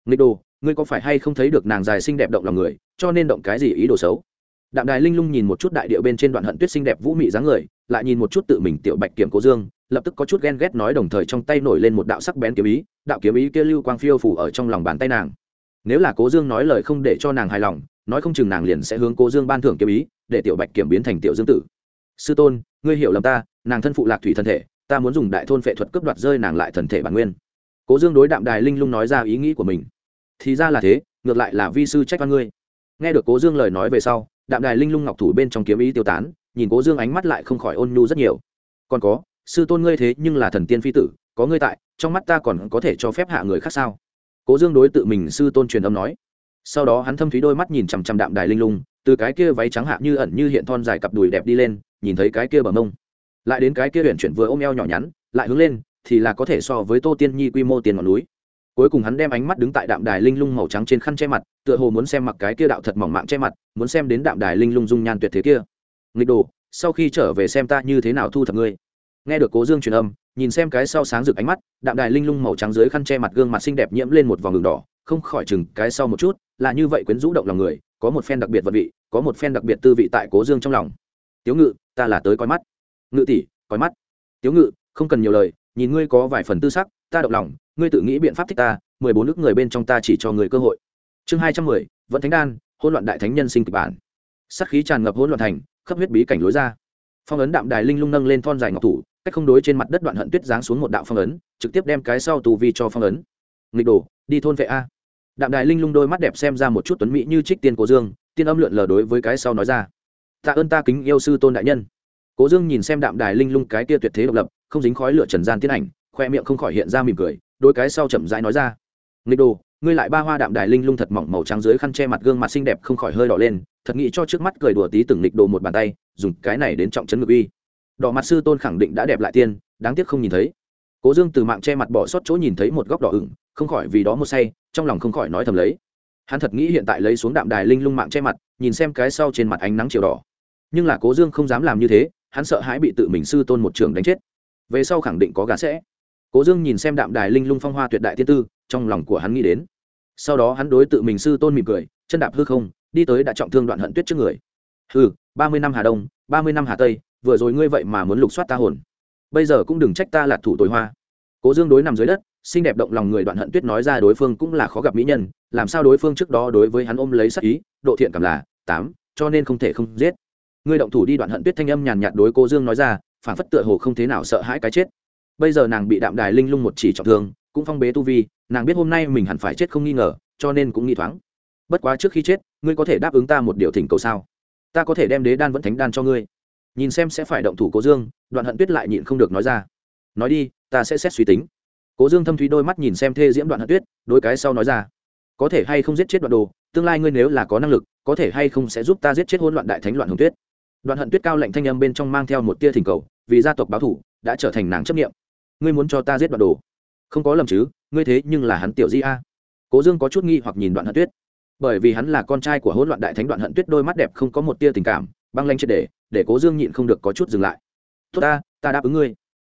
Nghịch đồ, ngươi có phải hay không thấy được nàng dài xinh đẹp động lòng người, cho nên động cái gì ý đồ xấu? Đạm đài linh lung nhìn một chút đại điệu bên trên đoạn hận tuyết xinh đẹp vũ mị dáng người, lại nhìn một chút tự mình tiểu bạch kiểm cố dương, lập tức có chút ghen ghét nói đồng thời trong tay nổi lên một đạo sắc bén kiếm ý, đạo kiếm ý kia lưu quang phiêu phủ ở trong lòng bàn tay nàng. Nếu là cố dương nói lời không để cho nàng hài lòng, nói không chừng nàng liền sẽ hướng cố dương ban thưởng kiếm ý, để tiểu bạch kiểm biến thành tiểu dương tử. Sư tôn, ngươi hiểu lầm ta, nàng thân phụ lạc thủy thân thể ta muốn dùng đại thôn phệ thuật cướp đoạt rơi nàng lại thần thể bản nguyên. Cố dương đối đạm đài linh lung nói ra ý nghĩ của mình. Thì ra là thế, ngược lại là vi sư trách văn ngươi. Nghe được cố dương lời nói về sau, đạm đài linh lung ngọc thủ bên trong kiếm ý tiêu tán, nhìn cố dương ánh mắt lại không khỏi ôn nhu rất nhiều. Còn có, sư tôn ngươi thế nhưng là thần tiên phi tử, có ngươi tại, trong mắt ta còn có thể cho phép hạ người khác sao? Cố dương đối tự mình sư tôn truyền âm nói. Sau đó hắn thâm thúy đôi mắt nhìn chằm chằm đạm đài linh lung, từ cái kia váy trắng hạ như ẩn như hiện thon dài cặp đùi đẹp đi lên, nhìn thấy cái kia bờ mông lại đến cái kia huyện chuyển vừa ôm eo nhỏ nhắn, lại hướng lên, thì là có thể so với tô tiên nhi quy mô tiền ngọn núi. Cuối cùng hắn đem ánh mắt đứng tại đạm đài linh lung màu trắng trên khăn che mặt, tựa hồ muốn xem mặc cái kia đạo thật mỏng mạng che mặt, muốn xem đến đạm đài linh lung dung nhan tuyệt thế kia. Nghịch đồ, sau khi trở về xem ta như thế nào thu thập ngươi. Nghe được cố dương truyền âm, nhìn xem cái sau sáng rực ánh mắt, đạm đài linh lung màu trắng dưới khăn che mặt gương mặt xinh đẹp nhiễm lên một vòng đường đỏ, không khỏi chừng cái sau một chút, là như vậy quyến rũ động lòng người, có một phen đặc biệt vật vị, có một phen đặc biệt tư vị tại cố dương trong lòng. Tiếu ngự, ta là tới coi mắt ngự tỷ coi mắt. Tiếu ngự, không cần nhiều lời, nhìn ngươi có vài phần tư sắc, ta động lòng, ngươi tự nghĩ biện pháp thích ta, mười bốn nước người bên trong ta chỉ cho người cơ hội. Chương hai trăm mười vẫn thánh đan hôn loạn đại thánh nhân sinh kịch bản. Sắc khí tràn ngập hỗn loạn thành, khắp huyết bí cảnh lối ra. Phong ấn đạm đài linh lung nâng lên thon dài ngọc thủ, cách không đối trên mặt đất đoạn hận tuyết giáng xuống một đạo phong ấn, trực tiếp đem cái sau tù vi cho phong ấn. Nghịch đổ đi thôn vệ a. Đạm đài linh lung đôi mắt đẹp xem ra một chút tuấn mỹ như trích tiên cố dương, tiên âm lượn lờ đối với cái sau nói ra. Tạ ơn ta kính yêu sư tôn đại nhân cố dương nhìn xem đạm đài linh lung cái tia tuyệt thế độc lập, không dính khói lửa trần gian tiến ảnh, khoe miệng không khỏi hiện ra mỉm cười, đôi cái sau chậm rãi nói ra. Nghịch đồ, ngươi lại ba hoa đạm đài linh lung thật mỏng màu trắng dưới khăn che mặt gương mặt xinh đẹp không khỏi hơi đỏ lên, thật nghĩ cho trước mắt cười đùa tí từng nghịch đồ một bàn tay, dùng cái này đến trọng chấn ngực uy. Đỏ mặt sư tôn khẳng định đã đẹp lại tiên, đáng tiếc không nhìn thấy. Cố dương từ mạng che mặt bỏ sót chỗ nhìn thấy một góc đỏ ửng, không khỏi vì đó một say, trong lòng không khỏi nói thầm lấy. Hắn thật nghĩ hiện tại lấy xuống đạm đài linh lung mạng che mặt, nhìn xem cái sau trên mặt ánh nắng chiều đỏ. Nhưng là cố dương không dám làm như thế hắn sợ hãi bị tự mình sư tôn một trường đánh chết. Về sau khẳng định có gà sẽ. Cố dương nhìn xem đạm đài linh lung phong hoa tuyệt đại tiên tư, trong lòng của hắn nghĩ đến. Sau đó hắn đối tự mình sư tôn mỉm cười, chân đạp hư không, đi tới đã trọng thương đoạn hận tuyết trước người. Ừ ba mươi năm hà đông, ba mươi năm hà tây, vừa rồi ngươi vậy mà muốn lục soát ta hồn. Bây giờ cũng đừng trách ta là thủ tối hoa. Cố dương đối nằm dưới đất, xinh đẹp động lòng người đoạn hận tuyết nói ra đối phương cũng là khó gặp mỹ nhân, làm sao đối phương trước đó đối với hắn ôm lấy sắc ý, độ thiện cảm là tám, cho nên không thể không giết ngươi động thủ đi đoạn hận tuyết thanh âm nhàn nhạt đối cô dương nói ra phản phất tựa hồ không thế nào sợ hãi cái chết. Bây giờ nàng bị đạm đài linh lung một chỉ trọng thương, cũng phong bế tu vi, nàng biết hôm nay mình hẳn phải chết không nghi ngờ, cho nên cũng nghi thoáng. Bất quá trước khi chết, ngươi có thể đáp ứng ta một điều thỉnh cầu sao? Ta có thể đem đế đan vẫn thánh đan cho ngươi. Nhìn xem sẽ phải động thủ cố dương, đoạn hận tuyết lại nhịn không được nói ra. Nói đi, ta sẽ xét suy tính. Cố dương thâm thúy đôi mắt nhìn xem thê diễm đoạn hận tuyết đôi cái sau nói ra. Có thể hay không giết chết đoạn đồ, tương lai ngươi nếu là có năng lực, có thể hay không sẽ giúp ta giết chết hôn loạn đại thánh loạn hồng tuyết đoạn hận tuyết cao lệnh thanh âm bên trong mang theo một tia thỉnh cầu, vì gia tộc báo thủ, đã trở thành nàng chấp nghiệm ngươi muốn cho ta giết đoạn đồ? Không có lầm chứ, ngươi thế nhưng là hắn tiểu di a. Cố dương có chút nghi hoặc nhìn đoạn hận tuyết. Bởi vì hắn là con trai của hỗn loạn đại thánh, đoạn hận tuyết đôi mắt đẹp không có một tia tình cảm, băng lanh triệt để để cố dương nhịn không được có chút dừng lại. Tốt ta ta đáp ứng ngươi.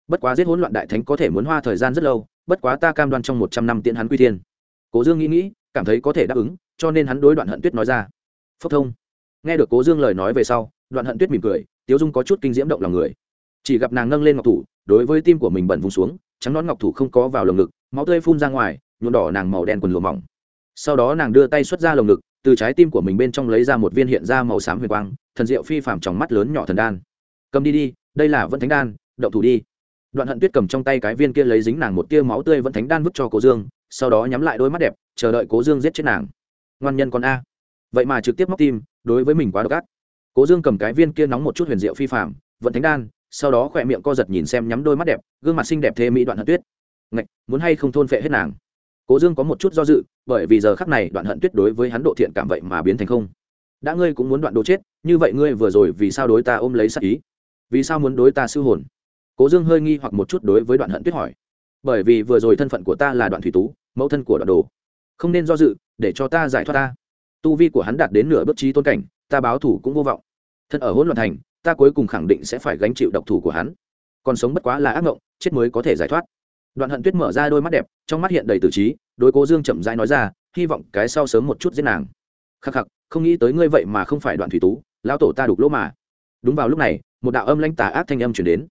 Bất quá giết hỗn loạn đại thánh có thể muốn hoa thời gian rất lâu, bất quá ta cam đoan trong một trăm năm tiễn hắn quy thiên. Cố dương nghĩ nghĩ, cảm thấy có thể đáp ứng, cho nên hắn đối đoạn hận tuyết nói ra. Phốc thông. Nghe được cố dương lời nói về sau đoạn hận tuyết mỉm cười, tiếu dung có chút kinh diễm động lòng người. Chỉ gặp nàng nâng lên ngọc thủ, đối với tim của mình bẩn vùng xuống, trắng nón ngọc thủ không có vào lồng ngực, máu tươi phun ra ngoài, nhuộm đỏ nàng màu đen quần lụa mỏng. Sau đó nàng đưa tay xuất ra lồng ngực, từ trái tim của mình bên trong lấy ra một viên hiện ra màu xám huyền quang, thần diệu phi phạm trong mắt lớn nhỏ thần đan. Cầm đi đi, đây là vẫn thánh đan, động thủ đi. Đoạn hận tuyết cầm trong tay cái viên kia lấy dính nàng một tia máu tươi vẫn thánh đan vứt cho cố dương, sau đó nhắm lại đôi mắt đẹp, chờ đợi cố dương giết chết nàng. Ngoan nhân con a. Vậy mà trực tiếp móc tim, đối với mình quá độc ác cố dương cầm cái viên kia nóng một chút huyền diệu phi phạm Vận thánh đan, sau đó khỏe miệng co giật nhìn xem nhắm đôi mắt đẹp, gương mặt xinh đẹp thê mỹ đoạn hận tuyết. Ngạch, muốn hay không thôn phệ hết nàng? Cố dương có một chút do dự, bởi vì giờ khắc này đoạn hận tuyết đối với hắn độ thiện cảm vậy mà biến thành không. Đã ngươi cũng muốn đoạn đồ chết, như vậy ngươi vừa rồi vì sao đối ta ôm lấy sắc ý? Vì sao muốn đối ta sư hồn? Cố dương hơi nghi hoặc một chút đối với đoạn hận tuyết hỏi. Bởi vì vừa rồi thân phận của ta là đoạn thủy tú, mẫu thân của đoạn đồ. Không nên do dự, để cho ta giải thoát ta. Tu vi của hắn đạt đến nửa bước trí tôn cảnh, ta báo thủ cũng vô vọng thân ở hỗn loạn thành, ta cuối cùng khẳng định sẽ phải gánh chịu độc thủ của hắn. Còn sống bất quá là ác mộng chết mới có thể giải thoát. Đoạn hận tuyết mở ra đôi mắt đẹp, trong mắt hiện đầy tử trí, đối cố dương chậm rãi nói ra, hy vọng cái sau sớm một chút giết nàng. Khắc khắc, không nghĩ tới ngươi vậy mà không phải đoạn thủy tú, lão tổ ta đục lỗ mà. Đúng vào lúc này, một đạo âm lãnh tà ác thanh âm chuyển đến.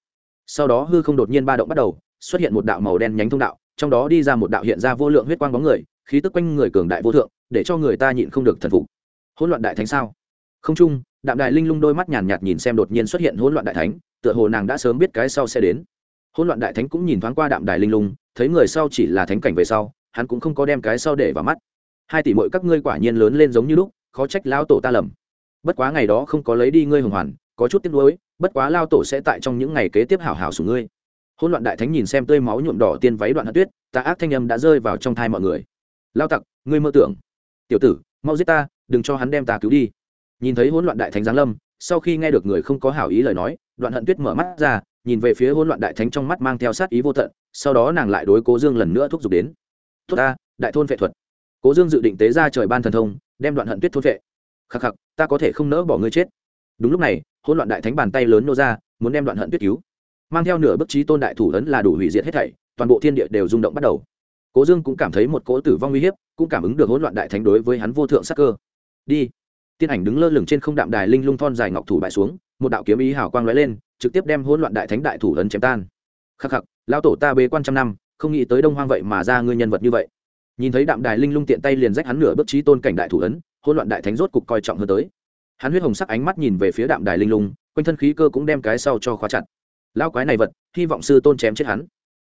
Sau đó hư không đột nhiên ba động bắt đầu, xuất hiện một đạo màu đen nhánh thông đạo, trong đó đi ra một đạo hiện ra vô lượng huyết quang bóng người, khí tức quanh người cường đại vô thượng, để cho người ta nhịn không được thần phục. Hỗn loạn đại thánh sao? Không chung, đạm đại linh lung đôi mắt nhàn nhạt nhìn xem đột nhiên xuất hiện hỗn loạn đại thánh, tựa hồ nàng đã sớm biết cái sau sẽ đến. Hỗn loạn đại thánh cũng nhìn thoáng qua đạm đại linh lung, thấy người sau chỉ là thánh cảnh về sau, hắn cũng không có đem cái sau để vào mắt. Hai tỷ mỗi các ngươi quả nhiên lớn lên giống như lúc, khó trách lao tổ ta lầm. Bất quá ngày đó không có lấy đi ngươi hồng hoàn, có chút tiếc nuối, bất quá lao tổ sẽ tại trong những ngày kế tiếp hảo hảo sủ ngươi. Hỗn loạn đại thánh nhìn xem tươi máu nhuộm đỏ tiên váy đoạn hạt tuyết ta ác thanh âm đã rơi vào trong thai mọi người. Lao tặc, ngươi mơ tưởng. Tiểu tử, mau giết ta, đừng cho hắn đem ta cứu đi nhìn thấy hỗn loạn đại thánh giáng lâm, sau khi nghe được người không có hảo ý lời nói, đoạn hận tuyết mở mắt ra, nhìn về phía hỗn loạn đại thánh trong mắt mang theo sát ý vô tận, sau đó nàng lại đối cố dương lần nữa thúc giục đến. Tốt ta, đại thôn vệ thuật. Cố dương dự định tế ra trời ban thần thông, đem đoạn hận tuyết thôn vệ. Khắc khắc, ta có thể không nỡ bỏ ngươi chết. Đúng lúc này, hỗn loạn đại thánh bàn tay lớn nô ra, muốn đem đoạn hận tuyết cứu. Mang theo nửa bức trí tôn đại thủ ấn là đủ hủy diệt hết thảy, toàn bộ thiên địa đều rung động bắt đầu. Cố dương cũng cảm thấy một cỗ tử vong uy hiếp, cũng cảm ứng được hỗn loạn đại thánh đối với hắn vô thượng sắc cơ. Đi tiên ảnh đứng lơ lửng trên không đạm đài linh lung thon dài ngọc thủ bại xuống, một đạo kiếm ý hào quang lóe lên, trực tiếp đem hỗn loạn đại thánh đại thủ ấn chém tan. Khắc khắc, lão tổ ta bế quan trăm năm, không nghĩ tới đông hoang vậy mà ra ngươi nhân vật như vậy. Nhìn thấy đạm đài linh lung tiện tay liền rách hắn nửa bước trí tôn cảnh đại thủ ấn, hỗn loạn đại thánh rốt cục coi trọng hơn tới. Hắn huyết hồng sắc ánh mắt nhìn về phía đạm đài linh lung, quanh thân khí cơ cũng đem cái sau cho khóa chặt. Lao quái này vật, hy vọng sư tôn chém chết hắn.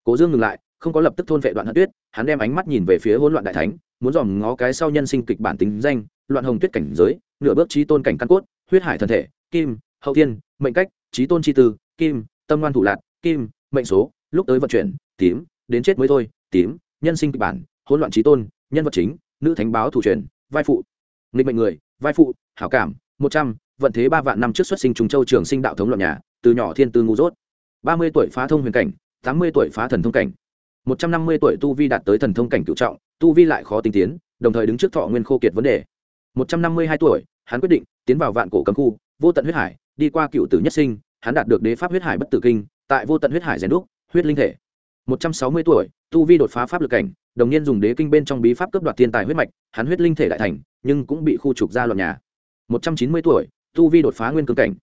Cố dương ngừng lại, không có lập tức thôn vệ đoạn hận tuyết, hắn đem ánh mắt nhìn về phía hỗn loạn đại thánh, muốn dòm ngó cái sau nhân sinh kịch bản tính danh, loạn hồng tuyết cảnh giới nửa bước trí tôn cảnh căn cốt, huyết hải thần thể, kim, hậu thiên, mệnh cách, trí tôn chi tư, kim, tâm ngoan thủ lạc, kim, mệnh số, lúc tới vận chuyển, tím, đến chết mới thôi, tím, nhân sinh kịch bản, hỗn loạn trí tôn, nhân vật chính, nữ thánh báo thủ truyền, vai phụ. Nghịch mệnh người, vai phụ, hảo cảm, một trăm, vận thế ba vạn năm trước xuất sinh trùng châu trường sinh đạo thống loạn nhà, từ nhỏ thiên tư ngu dốt. Ba mươi tuổi phá thông huyền cảnh, tám mươi tuổi phá thần thông cảnh. Một trăm năm mươi tuổi tu vi đạt tới thần thông cảnh cựu trọng, tu vi lại khó tinh tiến, đồng thời đứng trước thọ nguyên khô kiệt vấn đề một trăm năm mươi hai tuổi, hắn quyết định tiến vào vạn cổ cấm khu, vô tận huyết hải, đi qua cựu tử nhất sinh, hắn đạt được đế pháp huyết hải bất tử kinh, tại vô tận huyết hải rèn đúc, huyết linh thể. một trăm sáu mươi tuổi, tu vi đột phá pháp lực cảnh, đồng niên dùng đế kinh bên trong bí pháp cướp đoạt thiên tài huyết mạch, hắn huyết linh thể đại thành, nhưng cũng bị khu trục ra loạn nhà. một trăm chín mươi tuổi, tu vi đột phá nguyên cương cảnh.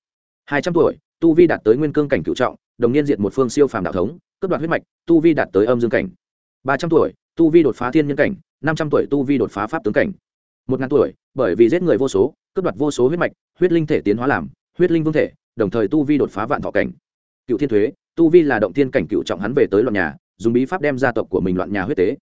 hai trăm tuổi, tu vi đạt tới nguyên cương cảnh cựu trọng, đồng niên diệt một phương siêu phàm đạo thống, cướp đoạt huyết mạch, tu vi đạt tới âm dương cảnh. ba trăm tuổi, tu vi đột phá thiên nhân cảnh, năm trăm tuổi, tu vi đột phá pháp tướng cảnh một ngàn tuổi, bởi vì giết người vô số, cướp đoạt vô số huyết mạch, huyết linh thể tiến hóa làm, huyết linh vương thể, đồng thời tu vi đột phá vạn thọ cảnh. Cựu thiên thuế, tu vi là động thiên cảnh cựu trọng hắn về tới loạn nhà, dùng bí pháp đem gia tộc của mình loạn nhà huyết tế.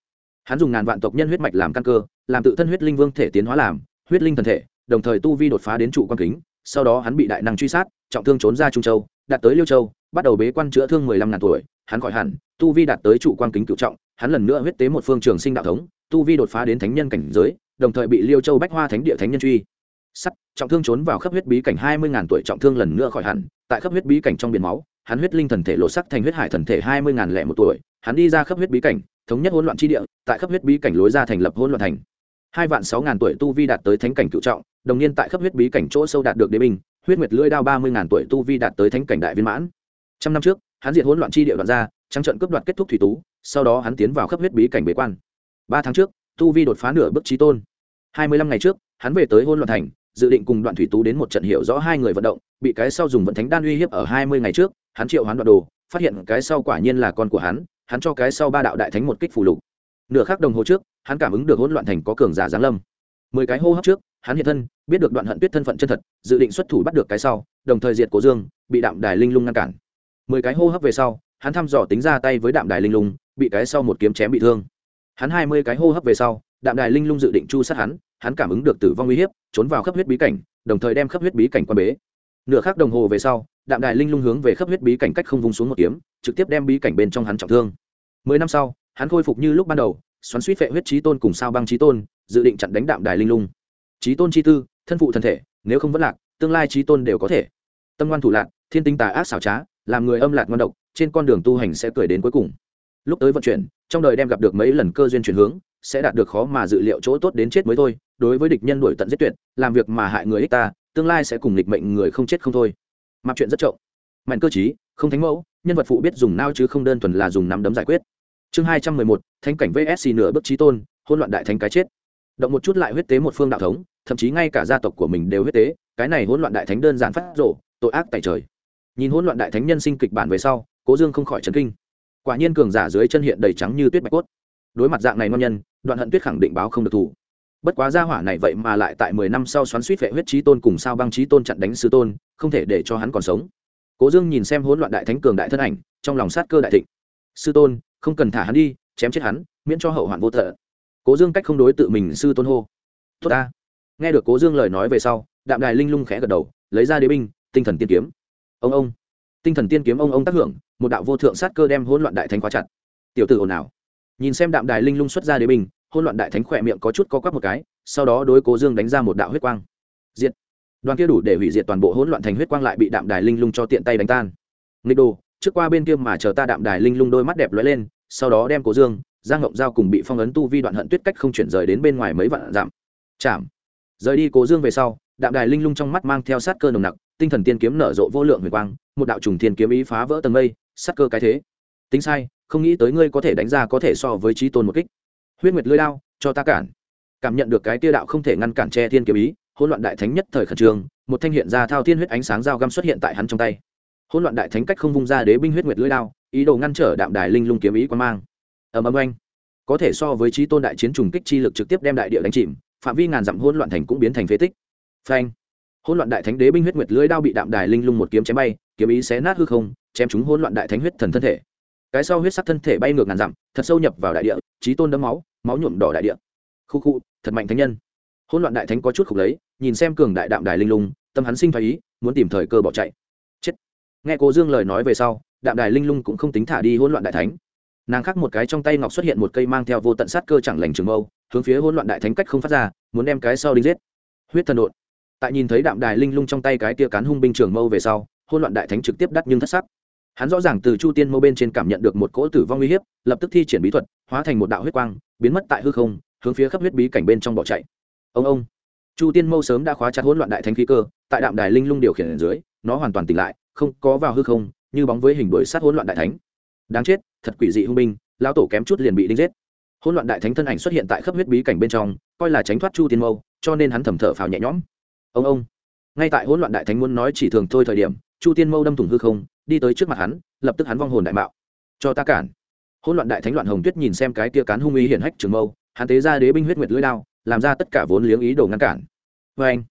Hắn dùng ngàn vạn tộc nhân huyết mạch làm căn cơ, làm tự thân huyết linh vương thể tiến hóa làm, huyết linh thần thể, đồng thời tu vi đột phá đến trụ quan kính, sau đó hắn bị đại năng truy sát, trọng thương trốn ra trung châu, đạt tới liêu châu, bắt đầu bế quan chữa thương mười lăm ngàn tuổi, hắn khỏi hẳn, tu vi đạt tới trụ quan kính cựu trọng, hắn lần nữa huyết tế một phương trường sinh đạo thống, tu vi đột phá đến thánh nhân cảnh giới đồng thời bị liêu châu bách hoa thánh địa thánh nhân truy. Sắt, trọng thương trốn vào khắp huyết bí cảnh hai mươi ngàn tuổi, trọng thương lần nữa khỏi hẳn. Tại khắp huyết bí cảnh trong biển máu, hắn huyết linh thần thể lộ sắc thành huyết hải thần thể hai mươi ngàn lẻ một tuổi. Hắn đi ra khắp huyết bí cảnh, thống nhất hỗn loạn tri địa, tại khắp huyết bí cảnh lối ra thành lập hỗn loạn thành. hai vạn sáu ngàn tuổi tu vi đạt tới thánh cảnh cựu trọng, đồng niên tại khắp huyết bí cảnh chỗ sâu đạt được đế binh, huyết nguyệt lưỡi đao ba mươi ngàn tuổi tu vi đạt tới thánh cảnh đại viên mãn. Trăm năm trước, hắn diệt hỗn loạn tri địa đoạn ra, trắng trận cướp đoạt kết thúc thủy tú, sau đó hắn tiến vào khắp huyết bí cảnh bế quan. Ba tháng trước tu vi đột phá nửa bước trí tôn. Hai mươi lăm ngày trước, hắn về tới hôn loạn thành, dự định cùng đoạn thủy tú đến một trận hiểu rõ hai người vận động, bị cái sau dùng vận thánh đan uy hiếp ở hai mươi ngày trước, hắn triệu hoán đoạn đồ, phát hiện cái sau quả nhiên là con của hắn hắn cho cái sau ba đạo đại thánh một kích phù lục. Nửa khắc đồng hồ trước, hắn cảm ứng được hỗn loạn thành có cường giả giáng lâm. Mười cái hô hấp trước, hắn hiện thân, biết được đoạn hận tuyết thân phận chân thật, dự định xuất thủ bắt được cái sau, đồng thời diệt cố dương, bị đạm đài linh lung ngăn cản. Mười cái hô hấp về sau, hắn thăm dò tính ra tay với đạm đài linh lung, bị cái sau một kiếm chém bị thương hắn hai mươi cái hô hấp về sau, đạm đài linh lung dự định chu sát hắn hắn cảm ứng được tử vong uy hiếp, trốn vào khắp huyết bí cảnh, đồng thời đem khắp huyết bí cảnh quan bế. Nửa khắc đồng hồ về sau, đạm đài linh lung hướng về khắp huyết bí cảnh cách không vung xuống một kiếm, trực tiếp đem bí cảnh bên trong hắn trọng thương. Mười năm sau, hắn khôi phục như lúc ban đầu, xoắn suýt phệ huyết trí tôn cùng sao băng trí tôn, dự định chặn đánh đạm đài linh lung. Trí tôn chi tư, thân phụ thân thể, nếu không vẫn lạc, tương lai trí tôn đều có thể. Tâm ngoan thủ lạc thiên tinh tà ác xảo trá, làm người âm lạc ngon độc, trên con đường tu hành sẽ cười đến cuối cùng lúc tới vận chuyển, trong đời đem gặp được mấy lần cơ duyên chuyển hướng, sẽ đạt được khó mà dự liệu chỗ tốt đến chết mới thôi, đối với địch nhân đuổi tận giết tuyệt, làm việc mà hại người ích ta, tương lai sẽ cùng địch mệnh người không chết không thôi. Mặc chuyện rất trộm mạnh cơ chí không thánh mẫu, nhân vật phụ biết dùng nao chứ không đơn thuần là dùng nắm đấm giải quyết. Chương hai trăm mười một, thánh cảnh vsc nửa bước trí tôn hôn loạn đại thánh cái chết. Động một chút lại huyết tế một phương đạo thống, thậm chí ngay cả gia tộc của mình đều huyết tế, cái này hỗn loạn đại thánh đơn giản phát rộ tội ác tại trời. Nhìn hỗn loạn đại thánh nhân sinh kịch bản về sau, cố dương không khỏi trấn kinh quả nhiên cường giả dưới chân hiện đầy trắng như tuyết bạch cốt. Đối mặt dạng này ngon nhân, đoạn hận tuyết khẳng định báo không được thủ. Bất quá gia hỏa này vậy mà lại tại mười năm sau xoắn suýt vệ huyết trí tôn cùng sao băng trí tôn chặn đánh sư tôn, không thể để cho hắn còn sống. Cố dương nhìn xem hỗn loạn đại thánh cường đại thân ảnh, trong lòng sát cơ đại thịnh. Sư tôn, không cần thả hắn đi, chém chết hắn, miễn cho hậu hoạn vô thợ. Cố dương cách không đối tự mình sư tôn hô. Tốt ta. Nghe được cố dương lời nói về sau, đạm đài linh lung khẽ gật đầu, lấy ra đế binh, tinh thần tiên kiếm. Ông ông. Tinh thần tiên kiếm ông ông tác hưởng một đạo vô thượng sát cơ đem hỗn loạn đại thánh khóa chặt. Tiểu tử ồn ào. Nhìn xem đạm đài linh lung xuất ra đế bình, hỗn loạn đại thánh khỏe miệng có chút co quắp một cái sau đó đối cố dương đánh ra một đạo huyết quang. Diệt. Đoàn kia đủ để hủy diệt toàn bộ hỗn loạn thành huyết quang lại bị đạm đài linh lung cho tiện tay đánh tan. Nghịch đồ trước qua bên kia mà chờ ta đạm đài linh lung đôi mắt đẹp lóe lên sau đó đem cố dương giang ngộng giao cùng bị phong ấn tu vi đoạn hận tuyết cách không chuyển rời đến bên ngoài mấy vạn giảm chạm. Rời đi cố dương về sau đạm đài linh lung trong mắt mang theo sát cơ nồng nặc tinh thần tiên kiếm nở rộ vô lượng huyền quang một đạo trùng thiên kiếm ý phá vỡ tầng mây sắc cơ cái thế. Tính sai, không nghĩ tới ngươi có thể đánh ra có thể so với trí tôn một kích. Huyết nguyệt lưỡi lao cho ta cản. Cảm nhận được cái tia đạo không thể ngăn cản che thiên kiếm ý, hỗn loạn đại thánh nhất thời khẩn trương, một thanh hiện ra thao thiên huyết ánh sáng dao găm xuất hiện tại hắn trong tay. Hỗn loạn đại thánh cách không vung ra đế binh huyết nguyệt lưỡi lao ý đồ ngăn trở đạm đài linh lung kiếm ý quan mang. Ầm ầm anh có thể so với trí tôn đại chiến trùng kích chi lực trực tiếp đem đại địa đánh chìm, phạm vi ngàn dặm hỗn loạn thành cũng biến thành phế tích. Phanh. Hỗn loạn đại thánh đế binh huyết nguyệt lưỡi đao bị đạm đài linh lung một kiếm chém bay, kiếm ý xé nát hư không chém chúng hỗn loạn đại thánh huyết thần thân thể. Cái sau huyết sắc thân thể bay ngược ngàn dặm, thật sâu nhập vào đại địa trí tôn đấm máu máu nhuộm đỏ đại địa. Khu khu, thật mạnh thánh nhân. Hỗn loạn đại thánh có chút khục lấy, nhìn xem cường đại đạm đài linh lung, tâm hắn sinh phái ý, muốn tìm thời cơ bỏ chạy. Chết. Nghe cố dương lời nói về sau, đạm đài linh lung cũng không tính thả đi hỗn loạn đại thánh. Nàng khắc một cái trong tay ngọc xuất hiện một cây mang theo vô tận sát cơ chẳng lành trường mâu, hướng phía hỗn loạn đại thánh cách không phát ra, muốn đem cái sau đi giết. Huyết thần đột tại nhìn thấy đạm đài linh lung trong tay cái tia cán hung binh trường mâu về sau, hỗn loạn đại thánh trực tiếp đắt nhưng thất sắc hắn rõ ràng từ chu tiên mâu bên trên cảm nhận được một cỗ tử vong uy hiếp, lập tức thi triển bí thuật, hóa thành một đạo huyết quang, biến mất tại hư không, hướng phía khắp huyết bí cảnh bên trong bỏ chạy. Ông ông. Chu tiên mâu sớm đã khóa chặt hỗn loạn đại thánh khí cơ, tại đạm đài linh lung điều khiển ở dưới, nó hoàn toàn tỉnh lại, không có vào hư không, như bóng với hình đuổi sát hỗn loạn đại thánh. Đáng chết, thật quỷ dị hung binh lao tổ kém chút liền bị đinh giết. Hỗn loạn đại thánh thân ảnh xuất hiện tại khắp huyết bí cảnh bên trong, coi là tránh thoát chu tiên mâu, cho nên hắn thầm thở phào nhẹ nhõm. Ông ông. Ngay tại hỗn loạn đại thánh muốn nói chỉ thường thôi thời điểm, chu tiên mâu đâm thủng hư không đi tới trước mặt hắn, lập tức hắn vong hồn đại mạo. Cho ta cản. Hỗn loạn đại thánh loạn hồng tuyết nhìn xem cái kia cán hung ý hiển hách trường mâu, hắn tế ra đế binh huyết nguyệt lưỡi đao, làm ra tất cả vốn liếng ý đồ ngăn cản. Vê anh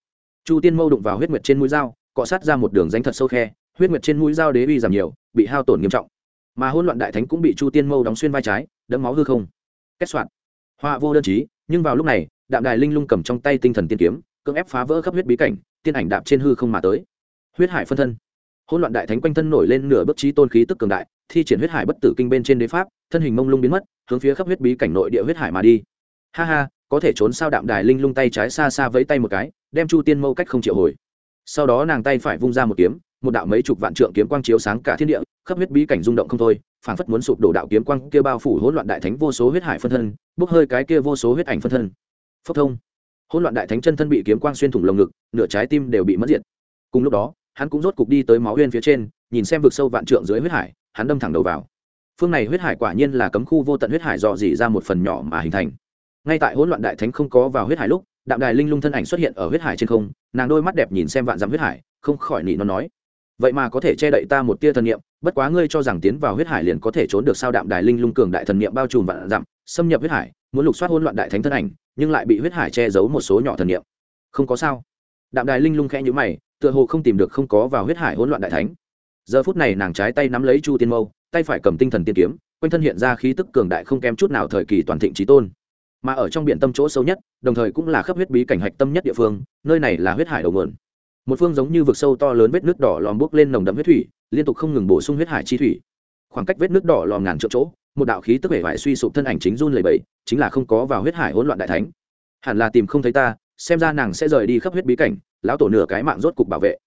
chu tiên mâu đụng vào huyết nguyệt trên mũi dao, cọ sát ra một đường danh thật sâu khe, huyết nguyệt trên mũi dao đế uy giảm nhiều, bị hao tổn nghiêm trọng. Mà hỗn loạn đại thánh cũng bị chu tiên mâu đóng xuyên vai trái, đẫm máu hư không. Kết soạn. Họa vô đơn chí, nhưng vào lúc này, đạm đài linh lung cầm trong tay tinh thần tiên kiếm, cưỡng ép phá vỡ khắp huyết bí cảnh, tiên ảnh đạp trên hư không mà tới. Huyết hải phân thân hỗn loạn đại thánh quanh thân nổi lên nửa bước trí tôn khí tức cường đại, thi triển huyết hải bất tử kinh bên trên đế pháp, thân hình mông lung biến mất, hướng phía khắp huyết bí cảnh nội địa huyết hải mà đi. Ha ha, có thể trốn sao đạm đài linh lung tay trái xa xa vẫy tay một cái, đem chu tiên mâu cách không triệu hồi. Sau đó nàng tay phải vung ra một kiếm, một đạo mấy chục vạn trượng kiếm quang chiếu sáng cả thiên địa, khắp huyết bí cảnh rung động không thôi, phảng phất muốn sụp đổ đạo kiếm quang kia bao phủ hỗn loạn đại thánh vô số huyết hải phân thân, bốc hơi cái kia vô số huyết ảnh phân thân. Phốc thông. Hỗn loạn đại thánh chân thân bị kiếm quang xuyên thủng lồng ngực, nửa trái tim đều bị mất diệt. Cùng lúc đó hắn cũng rốt cục đi tới máu huyên phía trên, nhìn xem vực sâu vạn trượng dưới huyết hải, hắn đâm thẳng đầu vào. Phương này huyết hải quả nhiên là cấm khu vô tận huyết hải dò dỉ ra một phần nhỏ mà hình thành. Ngay tại hỗn loạn đại thánh không có vào huyết hải lúc, đạm đài linh lung thân ảnh xuất hiện ở huyết hải trên không, nàng đôi mắt đẹp nhìn xem vạn dặm huyết hải, không khỏi nị nó nói, vậy mà có thể che đậy ta một tia thần niệm, bất quá ngươi cho rằng tiến vào huyết hải liền có thể trốn được sao? Đạm đài linh lung cường đại thần niệm bao trùm vạn dặm, xâm nhập huyết hải, muốn lục soát hỗn loạn đại thánh thân ảnh, nhưng lại bị huyết hải che giấu một số nhỏ thần niệm. Không có sao. Đạm đài linh lung khẽ nhíu mày tựa hồ không tìm được không có vào huyết hải hỗn loạn đại thánh. Giờ phút này nàng trái tay nắm lấy chu tiên mâu, tay phải cầm tinh thần tiên kiếm, quanh thân hiện ra khí tức cường đại không kém chút nào thời kỳ toàn thịnh trí tôn. Mà ở trong biển tâm chỗ sâu nhất, đồng thời cũng là khắp huyết bí cảnh hạch tâm nhất địa phương, nơi này là huyết hải đầu nguồn. Một phương giống như vực sâu to lớn vết nước đỏ lòm bước lên nồng đậm huyết thủy, liên tục không ngừng bổ sung huyết hải chi thủy. Khoảng cách vết nước đỏ lòm ngàn triệu chỗ, một đạo khí tức vẻ vải suy sụp thân ảnh chính run lầy bẫy chính là không có vào huyết hải hỗn loạn đại thánh. Hẳn là tìm không thấy ta xem ra nàng sẽ rời đi khắp huyết bí cảnh, lão tổ nửa cái mạng rốt cục bảo vệ.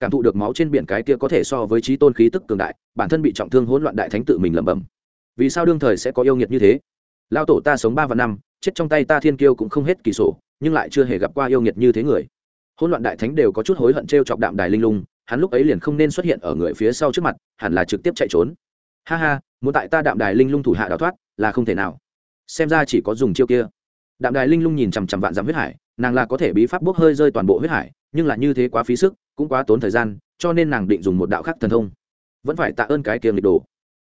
Cảm thụ được máu trên biển cái kia có thể so với trí tôn khí tức cường đại, bản thân bị trọng thương hỗn loạn đại thánh tự mình lẩm bẩm. Vì sao đương thời sẽ có yêu nghiệt như thế? Lao tổ ta sống ba và năm, chết trong tay ta thiên kiêu cũng không hết kỳ sổ, nhưng lại chưa hề gặp qua yêu nghiệt như thế người. Hỗn loạn đại thánh đều có chút hối hận t r e o chọc đạm đài linh lung, hắn lúc ấy liền không nên xuất hiện ở người phía sau trước mặt, hẳn là trực tiếp chạy trốn. Ha ha, muốn tại ta đạm đài linh lung thủ hạ đào thoát, là không thể nào. Xem ra chỉ có dùng chiêu kia. Đạm đài linh lung nhìn chằm chằm vạn dặm huyết hải nàng là có thể bí pháp bốc hơi rơi toàn bộ huyết hải, nhưng là như thế quá phí sức, cũng quá tốn thời gian, cho nên nàng định dùng một đạo khắc thần thông. Vẫn phải tạ ơn cái kiềm lịch đồ.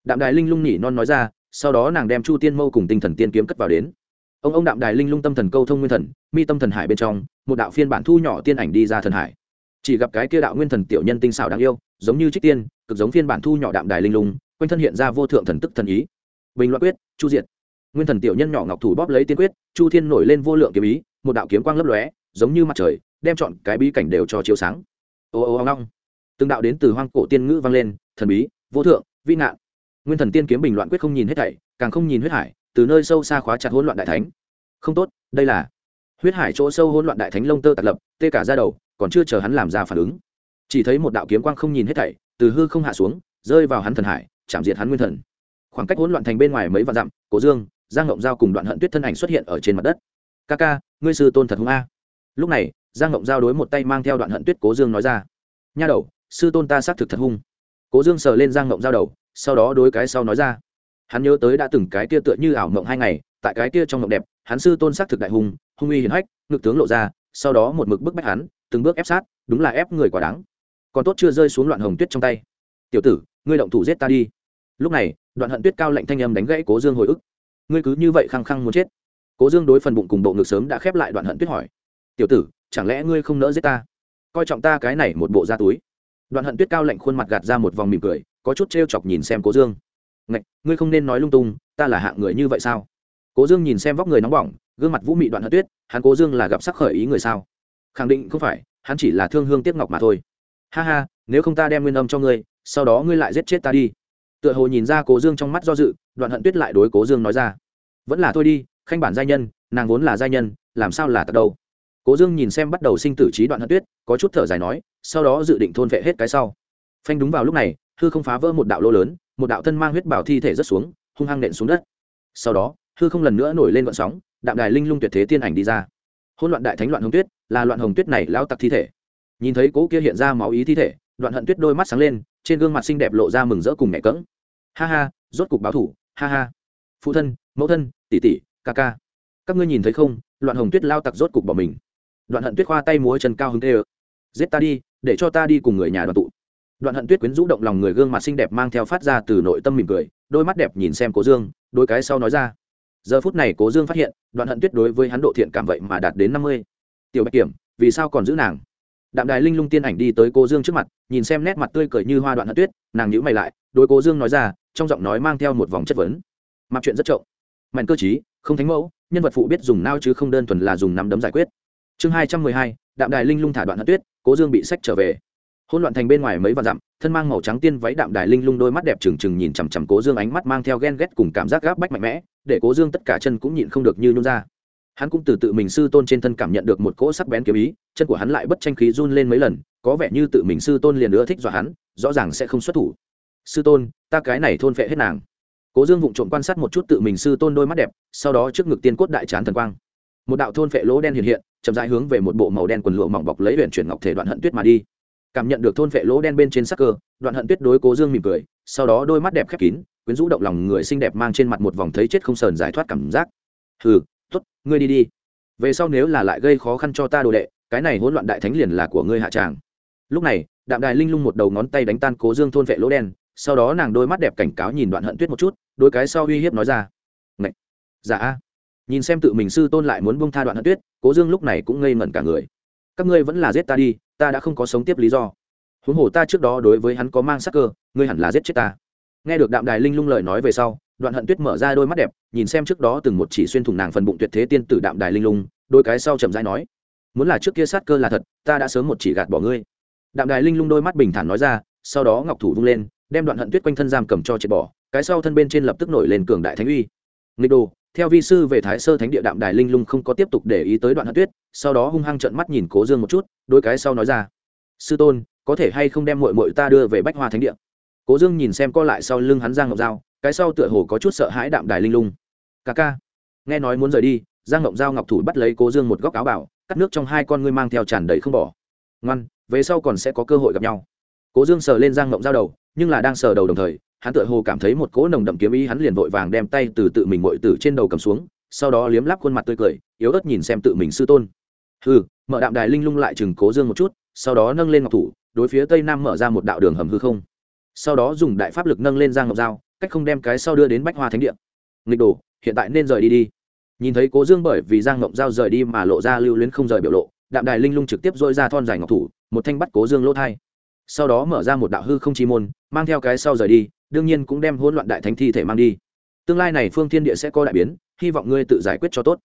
Đạm đài linh lung nhỉ non nói ra, sau đó nàng đem chu tiên mâu cùng tinh thần tiên kiếm cất vào đến. Ông ông đạm đài linh lung tâm thần câu thông nguyên thần, mi tâm thần hải bên trong, một đạo phiên bản thu nhỏ tiên ảnh đi ra thần hải. Chỉ gặp cái kia đạo nguyên thần tiểu nhân tinh xảo đáng yêu, giống như trích tiên, cực giống phiên bản thu nhỏ đạm đài linh lung, quanh thân hiện ra vô thượng thần tức thần ý. Bình loại quyết, chu diệt. Nguyên thần tiểu nhân nhỏ ngọc thủ bóp lấy tiên quyết, chu thiên nổi lên vô lượng kiếm ý một đạo kiếm quang lấp lóe, giống như mặt trời, đem chọn cái bí cảnh đều cho chiếu sáng. Ô ô ô ngong. Từng đạo đến từ hoang cổ tiên ngữ vang lên, thần bí, vô thượng, vĩ nạn nguyên thần tiên kiếm bình loạn quyết không nhìn hết thảy, càng không nhìn huyết hải, từ nơi sâu xa khóa chặt hỗn loạn đại thánh. Không tốt, đây là huyết hải chỗ sâu hỗn loạn đại thánh lông tơ tạt lập, tê cả ra đầu, còn chưa chờ hắn làm ra phản ứng. Chỉ thấy một đạo kiếm quang không nhìn hết thảy, từ hư không hạ xuống, rơi vào hắn thần hải, chạm diệt hắn nguyên thần. Khoảng cách hỗn loạn thành bên ngoài mấy vạn dặm cố dương, giang ngộng giao cùng đoạn hận tuyết thân ảnh xuất hiện ở trên mặt đất ca ca, ngươi sư tôn thật hung a. Lúc này, giang ngộng giao đối một tay mang theo đoạn hận tuyết cố dương nói ra, nha đầu, sư tôn ta xác thực thật hung. Cố dương sờ lên giang ngộng giao đầu, sau đó đối cái sau nói ra, hắn nhớ tới đã từng cái kia tựa như ảo ngộng hai ngày, tại cái kia trong ngộng đẹp, hắn sư tôn xác thực đại hùng hung uy hiển hách, ngực tướng lộ ra, sau đó một mực bức bách hắn, từng bước ép sát, đúng là ép người quả đáng. Còn tốt chưa rơi xuống loạn hồng tuyết trong tay. Tiểu tử, ngươi động thủ giết ta đi. Lúc này, đoạn hận tuyết cao lạnh thanh âm đánh gãy cố dương hồi ức, ngươi cứ như vậy khăng khăng muốn chết cố dương đối phần bụng cùng bộ ngực sớm đã khép lại đoạn hận tuyết hỏi. Tiểu tử, chẳng lẽ ngươi không nỡ giết ta? Coi trọng ta cái này một bộ ra túi. Đoạn hận tuyết cao lạnh khuôn mặt gạt ra một vòng mỉm cười, có chút t chọc nhìn xem cố dương. Ngạch, ngươi không nên nói lung tung, ta là hạng người như vậy sao? Cố dương nhìn xem vóc người nóng bỏng, gương mặt vũ mị đoạn hận tuyết, hắn cố dương là gặp sắc khởi ý người sao? Khẳng định không phải, hắn chỉ là thương hương tiếc ngọc mà thôi. Ha ha, nếu không ta đem nguyên âm cho ngươi, sau đó ngươi lại giết chết ta đi. Tựa hồ nhìn ra cố dương trong mắt do dự, đoạn hận tuyết lại đối cố dương nói ra. Vẫn là thôi đi khanh bản giai nhân, nàng vốn là giai nhân, làm sao là tật đâu? Cố dương nhìn xem bắt đầu sinh tử trí đoạn hận tuyết, có chút thở dài nói, sau đó dự định thôn vệ hết cái sau. Phanh đúng vào lúc này, hư không phá vỡ một đạo lô lớn, một đạo thân mang huyết bảo thi thể rất xuống, hung hăng nện xuống đất. Sau đó, hư không lần nữa nổi lên vận sóng, đạm đài linh lung tuyệt thế tiên ảnh đi ra. Hôn loạn đại thánh loạn hồng tuyết, là loạn hồng tuyết này lao tặc thi thể. Nhìn thấy cố kia hiện ra máu ý thi thể, đoạn hận tuyết đôi mắt sáng lên, trên gương mặt xinh đẹp lộ ra mừng rỡ cùng mẹ cỡng ha ha, rốt cục báo thủ, ha ha. Phụ thân, mẫu thân, tỷ tỷ ca ca. Các ngươi nhìn thấy không, loạn hồng tuyết lao tặc rốt cục bỏ mình. Đoạn hận tuyết khoa tay múa chân cao hứng tê ơ. Giết ta đi, để cho ta đi cùng người nhà đoàn tụ. Đoạn hận tuyết quyến rũ động lòng người gương mặt xinh đẹp mang theo phát ra từ nội tâm mỉm cười, đôi mắt đẹp nhìn xem cố dương, đôi cái sau nói ra. Giờ phút này cố dương phát hiện, đoạn hận tuyết đối với hắn độ thiện cảm vậy mà đạt đến năm mươi. Tiểu bạch kiểm, vì sao còn giữ nàng? Đạm đài linh lung tiên ảnh đi tới cố dương trước mặt, nhìn xem nét mặt tươi cười như hoa đoạn hận tuyết, nàng nhữ mày lại, đối cố dương nói ra, trong giọng nói mang theo một vòng chất vấn. Mặc chuyện rất trộm mạnh cơ chí không thánh mẫu, nhân vật phụ biết dùng nao chứ không đơn thuần là dùng nắm đấm giải quyết. Chương hai trăm mười hai, đạm đài linh lung thả đoạn hận tuyết, cố dương bị sách trở về. Hỗn loạn thành bên ngoài mấy vạn dặm, thân mang màu trắng tiên váy đạm đài linh lung đôi mắt đẹp trừng trừng nhìn chằm chằm cố dương, ánh mắt mang theo ghen ghét cùng cảm giác gáp bách mạnh mẽ, để cố dương tất cả chân cũng nhịn không được như nôn ra. Hắn cũng từ tự mình sư tôn trên thân cảm nhận được một cỗ sắc bén kiếm ý, chân của hắn lại bất tranh khí run lên mấy lần, có vẻ như tự mình sư tôn liền nữa thích dọa hắn, rõ ràng sẽ không xuất thủ. Sư tôn, ta cái này thôn phệ hết nàng cố dương vụng trộm quan sát một chút tự mình sư tôn đôi mắt đẹp, sau đó trước ngực tiên cốt đại trán thần quang. Một đạo thôn phệ lỗ đen hiện hiện, chậm rãi hướng về một bộ màu đen quần lụa mỏng bọc lấy huyện chuyển ngọc thể đoạn hận tuyết mà đi. Cảm nhận được thôn vệ lỗ đen bên trên sắc cơ, đoạn hận tuyết đối cố dương mỉm cười, sau đó đôi mắt đẹp khép kín, quyến rũ động lòng người xinh đẹp mang trên mặt một vòng thấy chết không sờn giải thoát cảm giác. Hừ t ố t ngươi đi đi. Về sau nếu là lại gây khó khăn cho ta đồ đệ, cái này hỗn loạn đại thánh liền là của ngươi hạ tràng. Lúc này, đạm đài linh lung một đầu ngón tay đánh tan cố dương thôn vệ lỗ đen sau đó nàng đôi mắt đẹp cảnh cáo nhìn đoạn hận tuyết một chút, đôi cái sau uy hiếp nói ra Ngậy! dạ a. Nhìn xem tự mình sư tôn lại muốn bông tha đoạn hận tuyết, cố dương lúc này cũng ngây ngẩn cả người. Các ngươi vẫn là giết ta đi, ta đã không có sống tiếp lý do. Huống hồ ta trước đó đối với hắn có mang sắc cơ, ngươi hẳn là giết chết ta. Nghe được đạm đài linh lung lời nói về sau, đoạn hận tuyết mở ra đôi mắt đẹp, nhìn xem trước đó từng một chỉ xuyên thủng nàng phần bụng tuyệt thế tiên tử đạm đài linh lung, đôi cái sau chậm rãi nói, muốn là trước kia sát cơ là thật, ta đã sớm một chỉ gạt bỏ ngươi. Đạm đài linh lung đôi mắt bình thản nói ra, sau đó ngọc thủ vung lên đem đoạn hận tuyết quanh thân giam cầm cho triệt bỏ, cái sau thân bên trên lập tức nổi lên cường đại thánh uy. Nghịch đồ, theo vi sư về thái sơ thánh địa đạm đài linh lung không có tiếp tục để ý tới đoạn hận tuyết, sau đó hung hăng trợn mắt nhìn cố dương một chút, đôi cái sau nói ra, sư tôn, có thể hay không đem mội mội ta đưa về bách hoa thánh địa? Cố dương nhìn xem co lại sau lưng hắn giang ngọc dao cái sau tựa hồ có chút sợ hãi đạm đài linh lung. Ca ca, nghe nói muốn rời đi, giang ngọc dao ngọc thủ bắt lấy cố dương một góc áo bảo, cắt nước trong hai con ngươi mang theo tràn đầy không bỏ. Ngoan, về sau còn sẽ có cơ hội gặp nhau. Cố dương sờ lên giang ngộng giao đầu nhưng là đang sờ đầu đồng thời, hắn tựa hồ cảm thấy một cỗ nồng đậm kiếm ý, hắn liền vội vàng đem tay từ tự mình mội từ trên đầu cầm xuống, sau đó liếm lắp khuôn mặt tươi cười, yếu ớt nhìn xem tự mình sư tôn. Hừ, mở đạm đài linh lung lại chừng cố dương một chút, sau đó nâng lên ngọc thủ, đối phía tây nam mở ra một đạo đường hầm hư không. Sau đó dùng đại pháp lực nâng lên giang ngọc dao, cách không đem cái sau đưa đến bách hoa thánh địa. Nghịch đồ, hiện tại nên rời đi đi. Nhìn thấy cố dương bởi vì giang ngọc dao rời đi mà lộ ra lưu luyến không rời biểu lộ, đạm đài linh lung trực tiếp dội ra thon dài ngọc thủ, một thanh bắt cố dương lỗ thai sau đó mở ra một đạo hư không chi môn, mang theo cái sau rời đi, đương nhiên cũng đem hỗn loạn đại thánh thi thể mang đi. Tương lai này phương thiên địa sẽ có đại biến, hy vọng ngươi tự giải quyết cho tốt.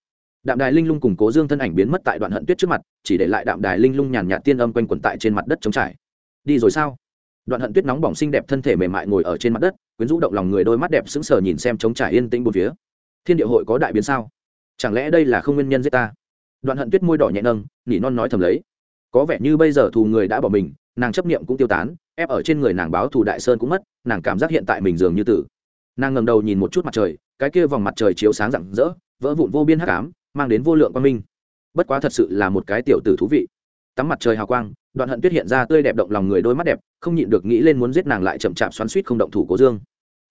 Đạm đài linh lung cùng cố dương thân ảnh biến mất tại đoạn hận tuyết trước mặt, chỉ để lại đạm đài linh lung nhàn nhạt tiên âm quanh quẩn tại trên mặt đất trống trải. Đi rồi sao? Đoạn hận tuyết nóng bỏng xinh đẹp thân thể mềm mại ngồi ở trên mặt đất, quyến rũ động lòng người đôi mắt đẹp sững sờ nhìn xem trống trải yên tĩnh một phía. Thiên địa hội có đại biến sao? Chẳng lẽ đây là không nguyên nhân giết ta? Đoạn hận tuyết môi đỏ nhẹ nâng, nỉ non nói thầm lấy. Có vẻ như bây giờ thù người đã bỏ mình nàng chấp niệm cũng tiêu tán, ép ở trên người nàng báo thù đại sơn cũng mất, nàng cảm giác hiện tại mình dường như tử. Nàng ngẩng đầu nhìn một chút mặt trời, cái kia vòng mặt trời chiếu sáng rạng rỡ, vỡ vụn vô biên hắc ám, mang đến vô lượng quan minh. Bất quá thật sự là một cái tiểu tử thú vị. Tắm mặt trời hào quang, đoạn hận tuyết hiện ra tươi đẹp động lòng người đôi mắt đẹp, không nhịn được nghĩ lên muốn giết nàng lại chậm chạp xoắn suýt không động thủ cố dương.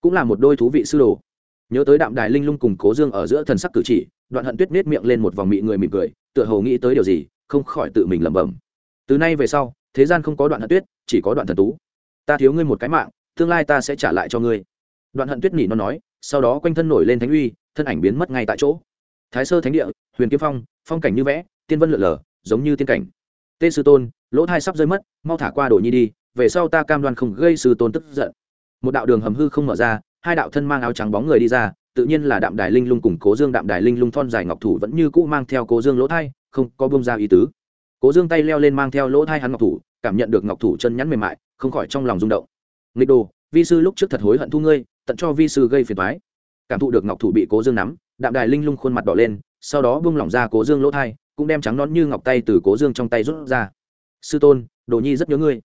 Cũng là một đôi thú vị sư đồ. Nhớ tới đạm đài linh lung cùng cố dương ở giữa thần sắc cử chỉ, đoạn hận tuyết nết miệng lên một vòng mị người mỉm cười, tựa hồ nghĩ tới điều gì, không khỏi tự mình lẩm bẩm. Từ nay về sau thế gian không có đoạn hận tuyết, chỉ có đoạn thần tú. Ta thiếu ngươi một cái mạng, tương lai ta sẽ trả lại cho ngươi. Đoạn hận tuyết nỉ nó nói, sau đó quanh thân nổi lên thánh uy, thân ảnh biến mất ngay tại chỗ. Thái sơ thánh địa, huyền kiếm phong phong cảnh như vẽ, tiên vân lượn lờ, giống như tiên cảnh. Tê sư tôn, lỗ thai sắp rơi mất, mau thả qua đồ nhi đi, về sau ta cam đoan không gây sư tôn tức giận. Một đạo đường hầm hư không mở ra, hai đạo thân mang áo trắng bóng người đi ra, tự nhiên là đạm đài linh lung cùng cố dương đạm đài linh lung thon dài ngọc thủ vẫn như cũ mang theo cố dương lỗ thai, không có bông ra ý tứ cố dương tay leo lên mang theo lỗ thai hắn ngọc thủ, cảm nhận được ngọc thủ chân nhắn mềm mại, không khỏi trong lòng rung động. Nghịch đồ, vi sư lúc trước thật hối hận thu ngươi, tận cho vi sư gây phiền thoái cảm thụ được ngọc thủ bị cố dương nắm, đạm đài linh lung khuôn mặt đỏ lên, sau đó bung lỏng ra cố dương lỗ thai, cũng đem trắng nón như ngọc tay từ cố dương trong tay rút ra. Sư tôn, đồ nhi rất nhớ ngươi.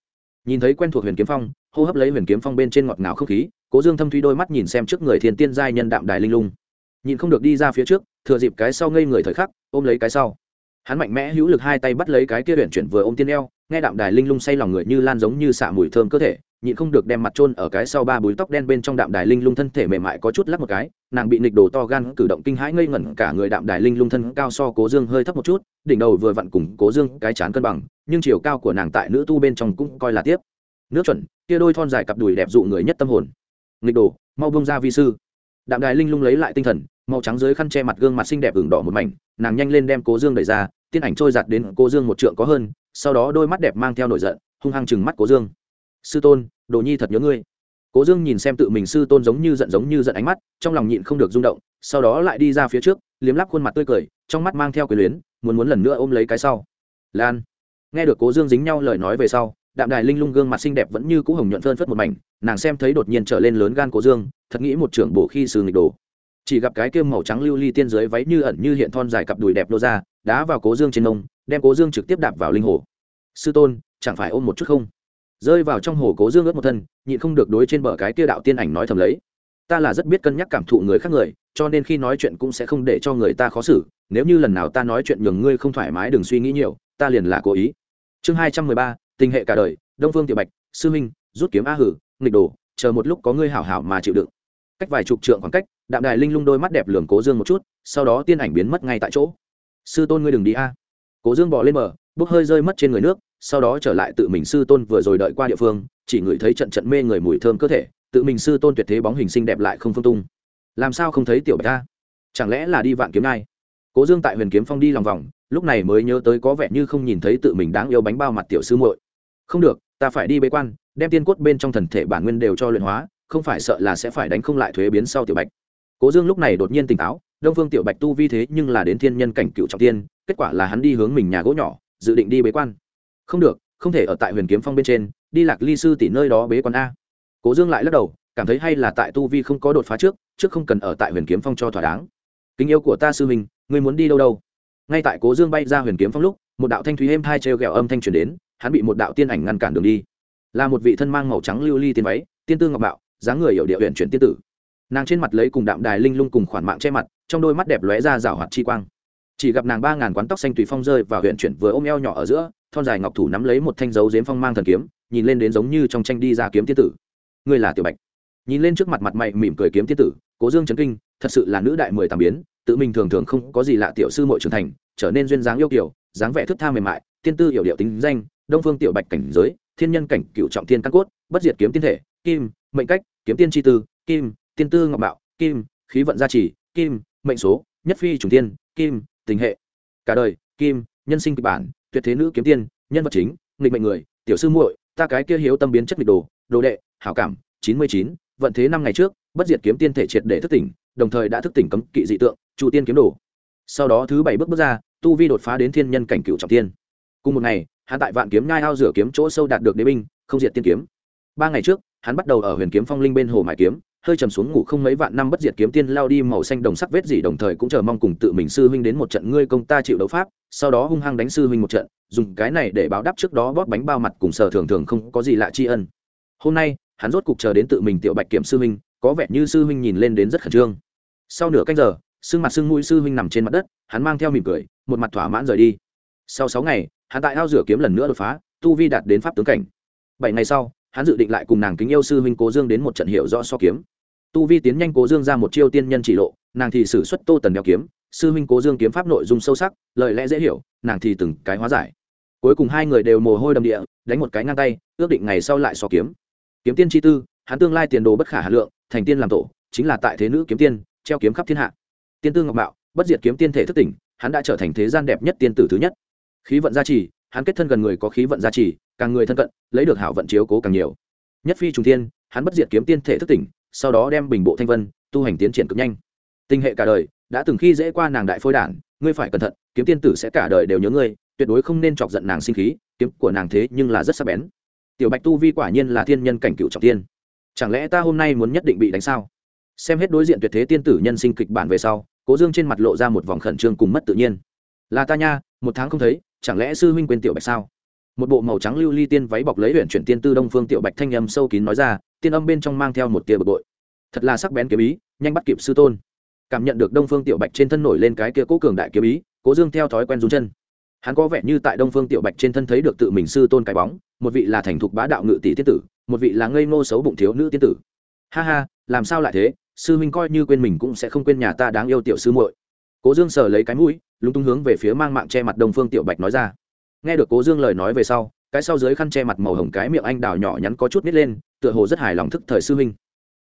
Nhìn thấy quen thuộc huyền kiếm phong, hô hấp lấy huyền kiếm phong bên trên ngọt ngào không khí, cố dương thâm thuy đôi mắt nhìn xem trước người thiên tiên giai nhân đạm đài linh lung. Nhìn không được đi ra phía trước, thừa dịp cái sau ngây người thời khắc, ôm lấy cái sau hắn mạnh mẽ hữu lực hai tay bắt lấy cái kia huyện chuyển vừa ôm tiên eo, nghe đạm đài linh lung say lòng người như lan giống như xạ mùi thơm cơ thể, nhịn không được đem mặt trôn ở cái sau ba búi tóc đen bên trong đạm đài linh lung thân thể mềm mại có chút lắc một cái, nàng bị nịch đồ to gan cử động kinh hãi ngây ngẩn, cả người đạm đài linh lung thân cao so cố dương hơi thấp một chút, đỉnh đầu vừa vặn cùng cố dương cái chán cân bằng, nhưng chiều cao của nàng tại nữ tu bên trong cũng coi là tiếp. Nước chuẩn, kia đôi thon dài cặp đùi đẹp dụ người nhất tâm hồn. Nghịch đồ, mau bông ra vi sư đạm đài linh lung lấy lại tinh thần, màu trắng dưới khăn che mặt gương mặt xinh đẹp ửng đỏ một mảnh, nàng nhanh lên đem cố dương đẩy ra, tiên ảnh trôi giặt đến cố dương một trượng có hơn, sau đó đôi mắt đẹp mang theo nổi giận, hung hăng chừng mắt cố dương. Sư tôn, đồ nhi thật nhớ ngươi. Cố dương nhìn xem tự mình sư tôn giống như giận giống như giận ánh mắt, trong lòng nhịn không được rung động, sau đó lại đi ra phía trước, liếm lắp khuôn mặt tươi cười, trong mắt mang theo quyền luyến, muốn muốn lần nữa ôm lấy cái sau. Lan. Nghe được cố dương dính nhau lời nói về sau, đạm đài linh lung gương mặt xinh đẹp vẫn như cũ hồng nhuận phơn phất một mảnh, nàng xem thấy đột nhiên trở lên lớn gan cố dương thật nghĩ một trưởng bổ khi sư nghịch đồ. Chỉ gặp cái kiêm màu trắng lưu ly tiên dưới váy như ẩn như hiện thon dài cặp đùi đẹp lô ra, đá vào cố dương trên nông đem cố dương trực tiếp đạp vào linh hồ. Sư tôn, chẳng phải ôm một chút không? Rơi vào trong hồ cố dương ướt một thân, nhịn không được đối trên bờ cái kia đạo tiên ảnh nói thầm lấy. Ta là rất biết cân nhắc cảm thụ người khác người, cho nên khi nói chuyện cũng sẽ không để cho người ta khó xử, nếu như lần nào ta nói chuyện nhường ngươi không thoải mái đừng suy nghĩ nhiều, ta liền là cố ý. Chương hai trăm mười ba, tình hệ cả đời, đông phương tiểu bạch, sư minh rút kiếm a hử, nghịch đồ, chờ một lúc có ngươi hảo hảo mà chịu đựng cách vài chục trượng khoảng cách, đạm đài linh lung đôi mắt đẹp lường cố dương một chút, sau đó tiên ảnh biến mất ngay tại chỗ. Sư tôn ngươi đừng đi a. Cố dương bỏ lên bờ, bốc hơi rơi mất trên người nước, sau đó trở lại tự mình sư tôn vừa rồi đợi qua địa phương, chỉ ngửi thấy trận trận mê người mùi thơm cơ thể, tự mình sư tôn tuyệt thế bóng hình xinh đẹp lại không phương tung. Làm sao không thấy tiểu bạch ta? Chẳng lẽ là đi vạn kiếm nai cố dương tại huyền kiếm phong đi lòng vòng, lúc này mới nhớ tới có vẻ như không nhìn thấy tự mình đáng yêu bánh bao mặt tiểu sư muội. Không được, ta phải đi bế quan, đem tiên cốt bên trong thần thể bản nguyên đều cho luyện hóa không phải sợ là sẽ phải đánh không lại thuế biến sau tiểu bạch. Cố dương lúc này đột nhiên tỉnh táo, đông phương tiểu bạch tu vi thế nhưng là đến thiên nhân cảnh cựu trọng tiên, kết quả là hắn đi hướng mình nhà gỗ nhỏ, dự định đi bế quan. Không được, không thể ở tại huyền kiếm phong bên trên, đi lạc ly sư tỷ nơi đó bế quan a. Cố dương lại lắc đầu, cảm thấy hay là tại tu vi không có đột phá trước trước không cần ở tại huyền kiếm phong cho thỏa đáng. Kính yêu của ta sư mình người muốn đi đâu đâu? Ngay tại cố dương bay ra huyền kiếm phong lúc, một đạo thanh thúy êm hai trêu ghẹo âm thanh truyền đến, hắn bị một đạo tiên ảnh ngăn cản đường đi. Là một vị thân mang màu trắng lưu ly tiên váy, tiên tư ngọc bạo dáng người hiểu địa huyện chuyển tiên tử. Nàng trên mặt lấy cùng đạm đài linh lung cùng khoản mạng che mặt, trong đôi mắt đẹp lóe ra rảo hoạt chi quang. Chỉ gặp nàng ba ngàn quán tóc xanh tùy phong rơi vào huyện chuyển vừa ôm eo nhỏ ở giữa, thon dài ngọc thủ nắm lấy một thanh dấu dếm phong mang thần kiếm, nhìn lên đến giống như trong tranh đi ra kiếm tiên tử. Ngươi là tiểu bạch. Nhìn lên trước mặt mặt mày mỉm cười kiếm tiên tử, cố dương trấn kinh, thật sự là nữ đại mười tám biến, tự mình thường thường không có gì lạ tiểu sư mội trưởng thành, trở nên duyên dáng yêu kiểu dáng vẻ thức tha mềm mại, tiên tư hiểu điệu tính danh, đông phương tiểu bạch cảnh giới, thiên nhân cảnh cựu trọng thiên căn cốt, bất diệt kiếm tiên thể, kim mệnh cách, kiếm tiên tri tư, kim, tiên tư ngọc bạo kim, khí vận gia trì, kim, mệnh số, nhất phi chủ tiên, kim, tình hệ. Cả đời, kim, nhân sinh kịch bản, tuyệt thế nữ kiếm tiên, nhân vật chính, nghịch mệnh người, tiểu sư muội, ta cái kia hiếu tâm biến chất nghịch đồ đồ đệ, hảo cảm, chín mươi chín, vận thế năm ngày trước, bất diệt kiếm tiên thể triệt để thức tỉnh, đồng thời đã thức tỉnh cấm kỵ dị tượng chủ tiên kiếm đồ. Sau đó thứ bảy bước bước ra, tu vi đột phá đến thiên nhân cảnh cựu trọng tiên. Cùng một ngày hạ tại vạn kiếm nhai ao rửa kiếm chỗ sâu đạt được đế binh, không diệt tiên kiếm. Ba ngày trước hắn bắt đầu ở huyền kiếm phong linh bên hồ mải kiếm, hơi trầm xuống ngủ không mấy vạn năm bất diệt kiếm tiên lao đi màu xanh đồng sắc vết gì đồng thời cũng chờ mong cùng tự mình sư huynh đến một trận ngươi công ta chịu đấu pháp, sau đó hung hăng đánh sư huynh một trận, dùng cái này để báo đáp trước đó bóp bánh bao mặt cùng sở thường thường không có gì lạ tri ân. Hôm nay, hắn rốt cục chờ đến tự mình tiểu bạch kiểm sư huynh, có vẻ như sư huynh nhìn lên đến rất khẩn trương. Sau nửa canh giờ sưng mặt sưng mũi sư huynh nằm trên mặt đất, hắn mang theo mỉm cười, một mặt thỏa mãn rời đi. Sau sáu ngày, hắn tại ao rửa kiếm lần nữa đột phá, tu vi đạt đến pháp tướng cảnh. Bảy ngày sau hắn dự định lại cùng nàng kính yêu sư huynh cố dương đến một trận hiệu rõ so kiếm. Tu vi tiến nhanh cố dương ra một chiêu tiên nhân chỉ lộ, nàng thì xử xuất tô tần đeo kiếm, sư huynh cố dương kiếm pháp nội dung sâu sắc, lời lẽ dễ hiểu, nàng thì từng cái hóa giải. Cuối cùng hai người đều mồ hôi đầm địa, đánh một cái ngang tay, ước định ngày sau lại so kiếm. Kiếm tiên chi tư, hắn tương lai tiền đồ bất khả hà lượng, thành tiên làm tổ, chính là tại thế nữ kiếm tiên, treo kiếm khắp thiên hạ. Tiên tư ngọc mạo, bất diệt kiếm tiên thể thức tỉnh, hắn đã trở thành thế gian đẹp nhất tiên tử thứ nhất. Khí vận gia trì hắn kết thân gần người có khí vận gia trì, càng người thân cận, lấy được hảo vận chiếu cố càng nhiều. Nhất phi trùng thiên, hắn bất diệt kiếm tiên thể thức tỉnh, sau đó đem bình bộ thanh vân, tu hành tiến triển cực nhanh. Tinh hệ cả đời, đã từng khi dễ qua nàng đại phôi đản, ngươi phải cẩn thận, kiếm tiên tử sẽ cả đời đều nhớ ngươi, tuyệt đối không nên chọc giận nàng sinh khí, kiếm của nàng thế nhưng là rất sắc bén. Tiểu bạch tu vi quả nhiên là thiên nhân cảnh cựu trọng tiên. Chẳng lẽ ta hôm nay muốn nhất định bị đánh sao? Xem hết đối diện tuyệt thế tiên tử nhân sinh kịch bản về sau, cố dương trên mặt lộ ra một vòng khẩn trương cùng mất tự nhiên. Là ta nha, một tháng không thấy chẳng lẽ sư huynh quên tiểu bạch sao? Một bộ màu trắng lưu ly tiên váy bọc lấy huyện chuyển tiên tư đông phương tiểu bạch thanh âm sâu kín nói ra, tiên âm bên trong mang theo một tia bực bội. Thật là sắc bén kiếm ý, nhanh bắt kịp sư tôn. Cảm nhận được đông phương tiểu bạch trên thân nổi lên cái kia cố cường đại kiếm ý, cố dương theo thói quen rú chân. Hắn có vẻ như tại đông phương tiểu bạch trên thân thấy được tự mình sư tôn cái bóng, một vị là thành thục bá đạo ngự tỷ tiên tử, một vị là ngây ngô xấu bụng thiếu nữ tiên tử. Ha ha, làm sao lại thế? Sư huynh coi như quên mình cũng sẽ không quên nhà ta đáng yêu tiểu sư muội cố dương sờ lấy cái mũi, lúng túng hướng về phía mang mạng che mặt đông phương tiểu bạch nói ra. Nghe được cố dương lời nói về sau, cái sau dưới khăn che mặt màu hồng cái miệng anh đào nhỏ nhắn có chút nít lên, tựa hồ rất hài lòng thức thời sư huynh.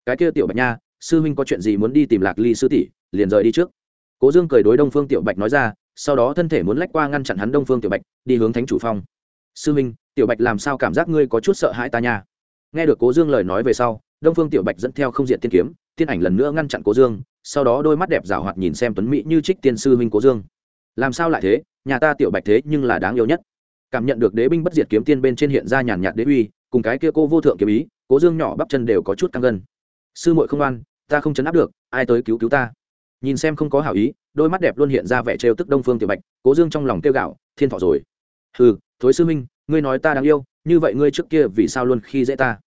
Cái kia tiểu bạch nha, sư huynh có chuyện gì muốn đi tìm lạc ly sư tỷ, liền rời đi trước. Cố dương cười đối đông phương tiểu bạch nói ra, sau đó thân thể muốn lách qua ngăn chặn hắn đông phương tiểu bạch, đi hướng thánh chủ phong. Sư huynh, tiểu bạch làm sao cảm giác ngươi có chút sợ hãi ta nha? Nghe được cố dương lời nói về sau, đông phương tiểu bạch dẫn theo không diện tiên kiếm, tiên ảnh lần nữa ngăn chặn cố dương sau đó đôi mắt đẹp rào hoạt nhìn xem tuấn mỹ như trích tiên sư huynh cố dương. Làm sao lại thế? Nhà ta tiểu bạch thế nhưng là đáng yêu nhất. Cảm nhận được đế binh bất diệt kiếm tiên bên trên hiện ra nhàn nhạt đế uy, cùng cái kia cô vô thượng kiếm ý, cố dương nhỏ bắp chân đều có chút căng gân. Sư muội không oan, ta không chấn áp được, ai tới cứu cứu ta? Nhìn xem không có hảo ý, đôi mắt đẹp luôn hiện ra vẻ trêu tức đông phương tiểu bạch, cố dương trong lòng kêu gạo, thiên thọ rồi. Ừ thối sư minh ngươi nói ta đáng yêu, như vậy ngươi trước kia vì sao luôn khi dễ ta?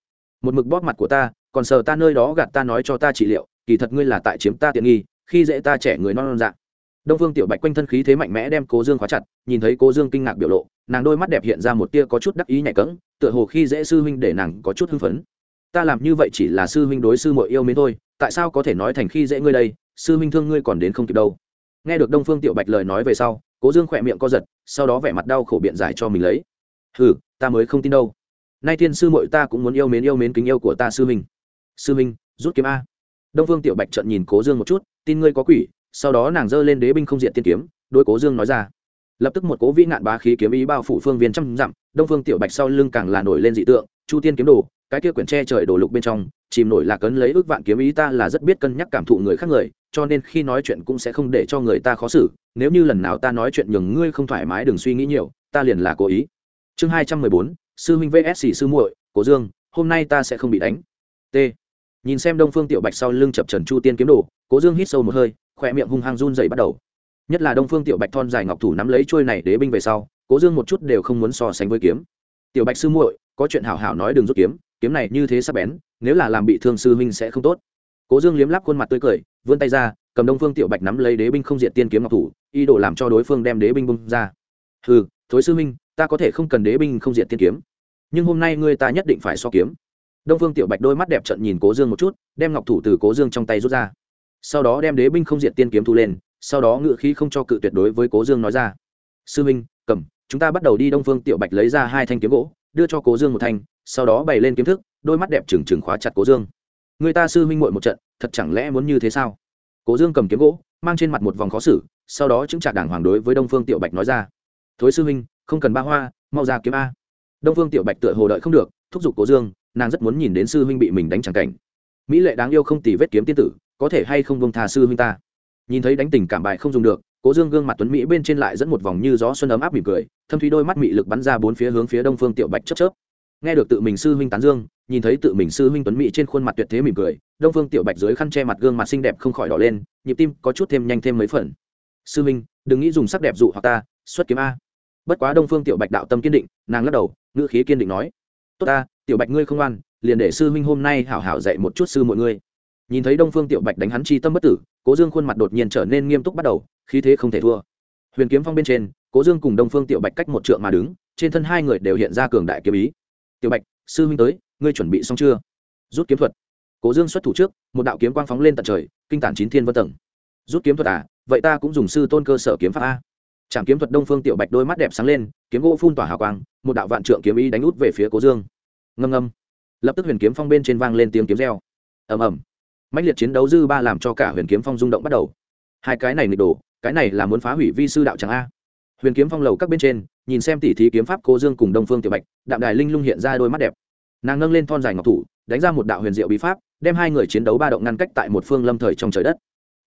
Một mực bóp mặt của ta, còn sờ ta nơi đó gạt ta nói cho ta trị liệu kỳ thật ngươi là tại chiếm ta tiện nghi, khi dễ ta trẻ người non non dạng đông phương tiểu bạch quanh thân khí thế mạnh mẽ đem cố dương khóa chặt, nhìn thấy cố dương kinh ngạc biểu lộ, nàng đôi mắt đẹp hiện ra một tia có chút đắc ý nhạy cẫng, tựa hồ khi dễ sư huynh để nàng có chút hưng phấn. Ta làm như vậy chỉ là sư huynh đối sư muội yêu mến thôi, tại sao có thể nói thành khi dễ ngươi đây, sư huynh thương ngươi còn đến không kịp đâu. Nghe được đông phương tiểu bạch lời nói về sau, cố dương khỏe miệng co giật, sau đó vẻ mặt đau khổ biện giải cho mình lấy. Ừ ta mới không tin đâu. Nay thiên sư muội ta cũng muốn yêu mến yêu mến kính yêu của ta sư huynh. Sư huynh, rút kiếm a đông phương tiểu bạch trận nhìn cố dương một chút, tin ngươi có quỷ. Sau đó nàng giơ lên đế binh không diện tiên kiếm đôi cố dương nói ra. Lập tức một cố vĩ nạn bá khí kiếm ý bao phủ phương viên trăm dặm, đông phương tiểu bạch sau lưng càng là nổi lên dị tượng, chu tiên kiếm đồ, cái kia quyển tre trời đổ lục bên trong, chìm nổi là cấn lấy ước vạn kiếm ý ta là rất biết cân nhắc cảm thụ người khác người, cho nên khi nói chuyện cũng sẽ không để cho người ta khó xử, nếu như lần nào ta nói chuyện nhường ngươi không thoải mái đừng suy nghĩ nhiều, ta liền là cố ý. Chương hai trăm mười bốn, sư huynh vs sư muội, cố dương, hôm nay ta sẽ không bị đánh. T nhìn xem đông phương tiểu bạch sau lưng chập trần chu tiên kiếm đồ, cố dương hít sâu một hơi, khỏe miệng hung hăng run dày bắt đầu. Nhất là đông phương tiểu bạch thon dài ngọc thủ nắm lấy trôi này đế binh về sau, cố dương một chút đều không muốn so sánh với kiếm. Tiểu bạch sư muội, có chuyện hảo hảo nói đừng rút kiếm kiếm này như thế sắp bén, nếu là làm bị thương sư huynh sẽ không tốt. Cố dương liếm lắp khuôn mặt tươi cười, vươn tay ra, cầm đông phương tiểu bạch nắm lấy đế binh không diện tiên kiếm ngọc thủ, ý đồ làm cho đối phương đem đế binh bung ra. Ừ thối sư minh ta có thể không cần đế binh không diện tiên kiếm, nhưng hôm nay ngươi ta nhất định phải so kiếm đông phương tiểu bạch đôi mắt đẹp trận nhìn cố dương một chút, đem ngọc thủ từ cố dương trong tay rút ra. Sau đó đem đế binh không diện tiên kiếm thu lên, sau đó ngự khí không cho cự tuyệt đối với cố dương nói ra. Sư minh, cầm, chúng ta bắt đầu đi. Đông phương tiểu bạch lấy ra hai thanh kiếm gỗ, đưa cho cố dương một thanh, sau đó bày lên kiếm thức, đôi mắt đẹp trừng trừng khóa chặt cố dương. Người ta sư minh muội một trận, thật chẳng lẽ muốn như thế sao? Cố dương cầm kiếm gỗ, mang trên mặt một vòng khó xử, sau đó chứng trả đảng hoàng đối với đông phương tiểu bạch nói ra. Thối sư minh, không cần ba hoa, mau ra kiếm a. Đông phương tiểu bạch tựa hồ đợi không được, thúc giục cố dương nàng rất muốn nhìn đến sư huynh bị mình đánh chẳng cảnh. Mỹ lệ đáng yêu không tì vết kiếm tiên tử, có thể hay không bông tha sư huynh ta? Nhìn thấy đánh tình cảm bại không dùng được, cố dương gương mặt tuấn mỹ bên trên lại dẫn một vòng như gió xuân ấm áp mỉm cười, thâm thúy đôi mắt mị lực bắn ra bốn phía hướng phía đông phương tiểu bạch chớp chớp. Nghe được tự mình sư huynh tán dương, nhìn thấy tự mình sư huynh tuấn mỹ trên khuôn mặt tuyệt thế mỉm cười, đông phương tiểu bạch dưới khăn che mặt gương mặt xinh đẹp không khỏi đỏ lên, nhịp tim có chút thêm nhanh thêm mấy phần. Sư huynh, đừng nghĩ dùng sắc đẹp dụ hoặc ta, xuất kiếm a. Bất quá đông phương tiểu bạch đạo tâm kiên định, nàng lắc đầu, ngữ khí kiên định nói, tốt ta tiểu bạch ngươi không ngoan, liền để sư huynh hôm nay hảo hảo dạy một chút sư mọi ngươi. Nhìn thấy đông phương tiểu bạch đánh hắn chi tâm bất tử, cố dương khuôn mặt đột nhiên trở nên nghiêm túc bắt đầu, khí thế không thể thua. Huyền kiếm phong bên trên, cố dương cùng đông phương tiểu bạch cách một trượng mà đứng, trên thân hai người đều hiện ra cường đại kiếm ý. Tiểu bạch, sư huynh tới, ngươi chuẩn bị xong chưa? Rút kiếm thuật. Cố dương xuất thủ trước, một đạo kiếm quang phóng lên tận trời, kinh tản chín thiên vân tầng. Rút kiếm thuật à? Vậy ta cũng dùng sư tôn cơ sở kiếm pháp a. Trạm kiếm thuật đông phương tiểu bạch đôi mắt đẹp sáng lên, kiếm gỗ phun tỏa hào quang, một đạo vạn trượng kiếm ý đánh út về phía cố dương ngâm ngâm. Lập tức huyền kiếm phong bên trên vang lên tiếng kiếm reo. Ầm ầm. Mạnh liệt chiến đấu dư ba làm cho cả huyền kiếm phong rung động bắt đầu. Hai cái này nghịch đổ cái này là muốn phá hủy vi sư đạo chẳng a? Huyền kiếm phong lầu các bên trên, nhìn xem tỉ thí kiếm pháp cố dương cùng đông phương tiểu bạch, đạm đài linh lung hiện ra đôi mắt đẹp. Nàng nâng lên thon dài ngọc thủ, đánh ra một đạo huyền diệu bí pháp, đem hai người chiến đấu ba động ngăn cách tại một phương lâm thời trong trời đất.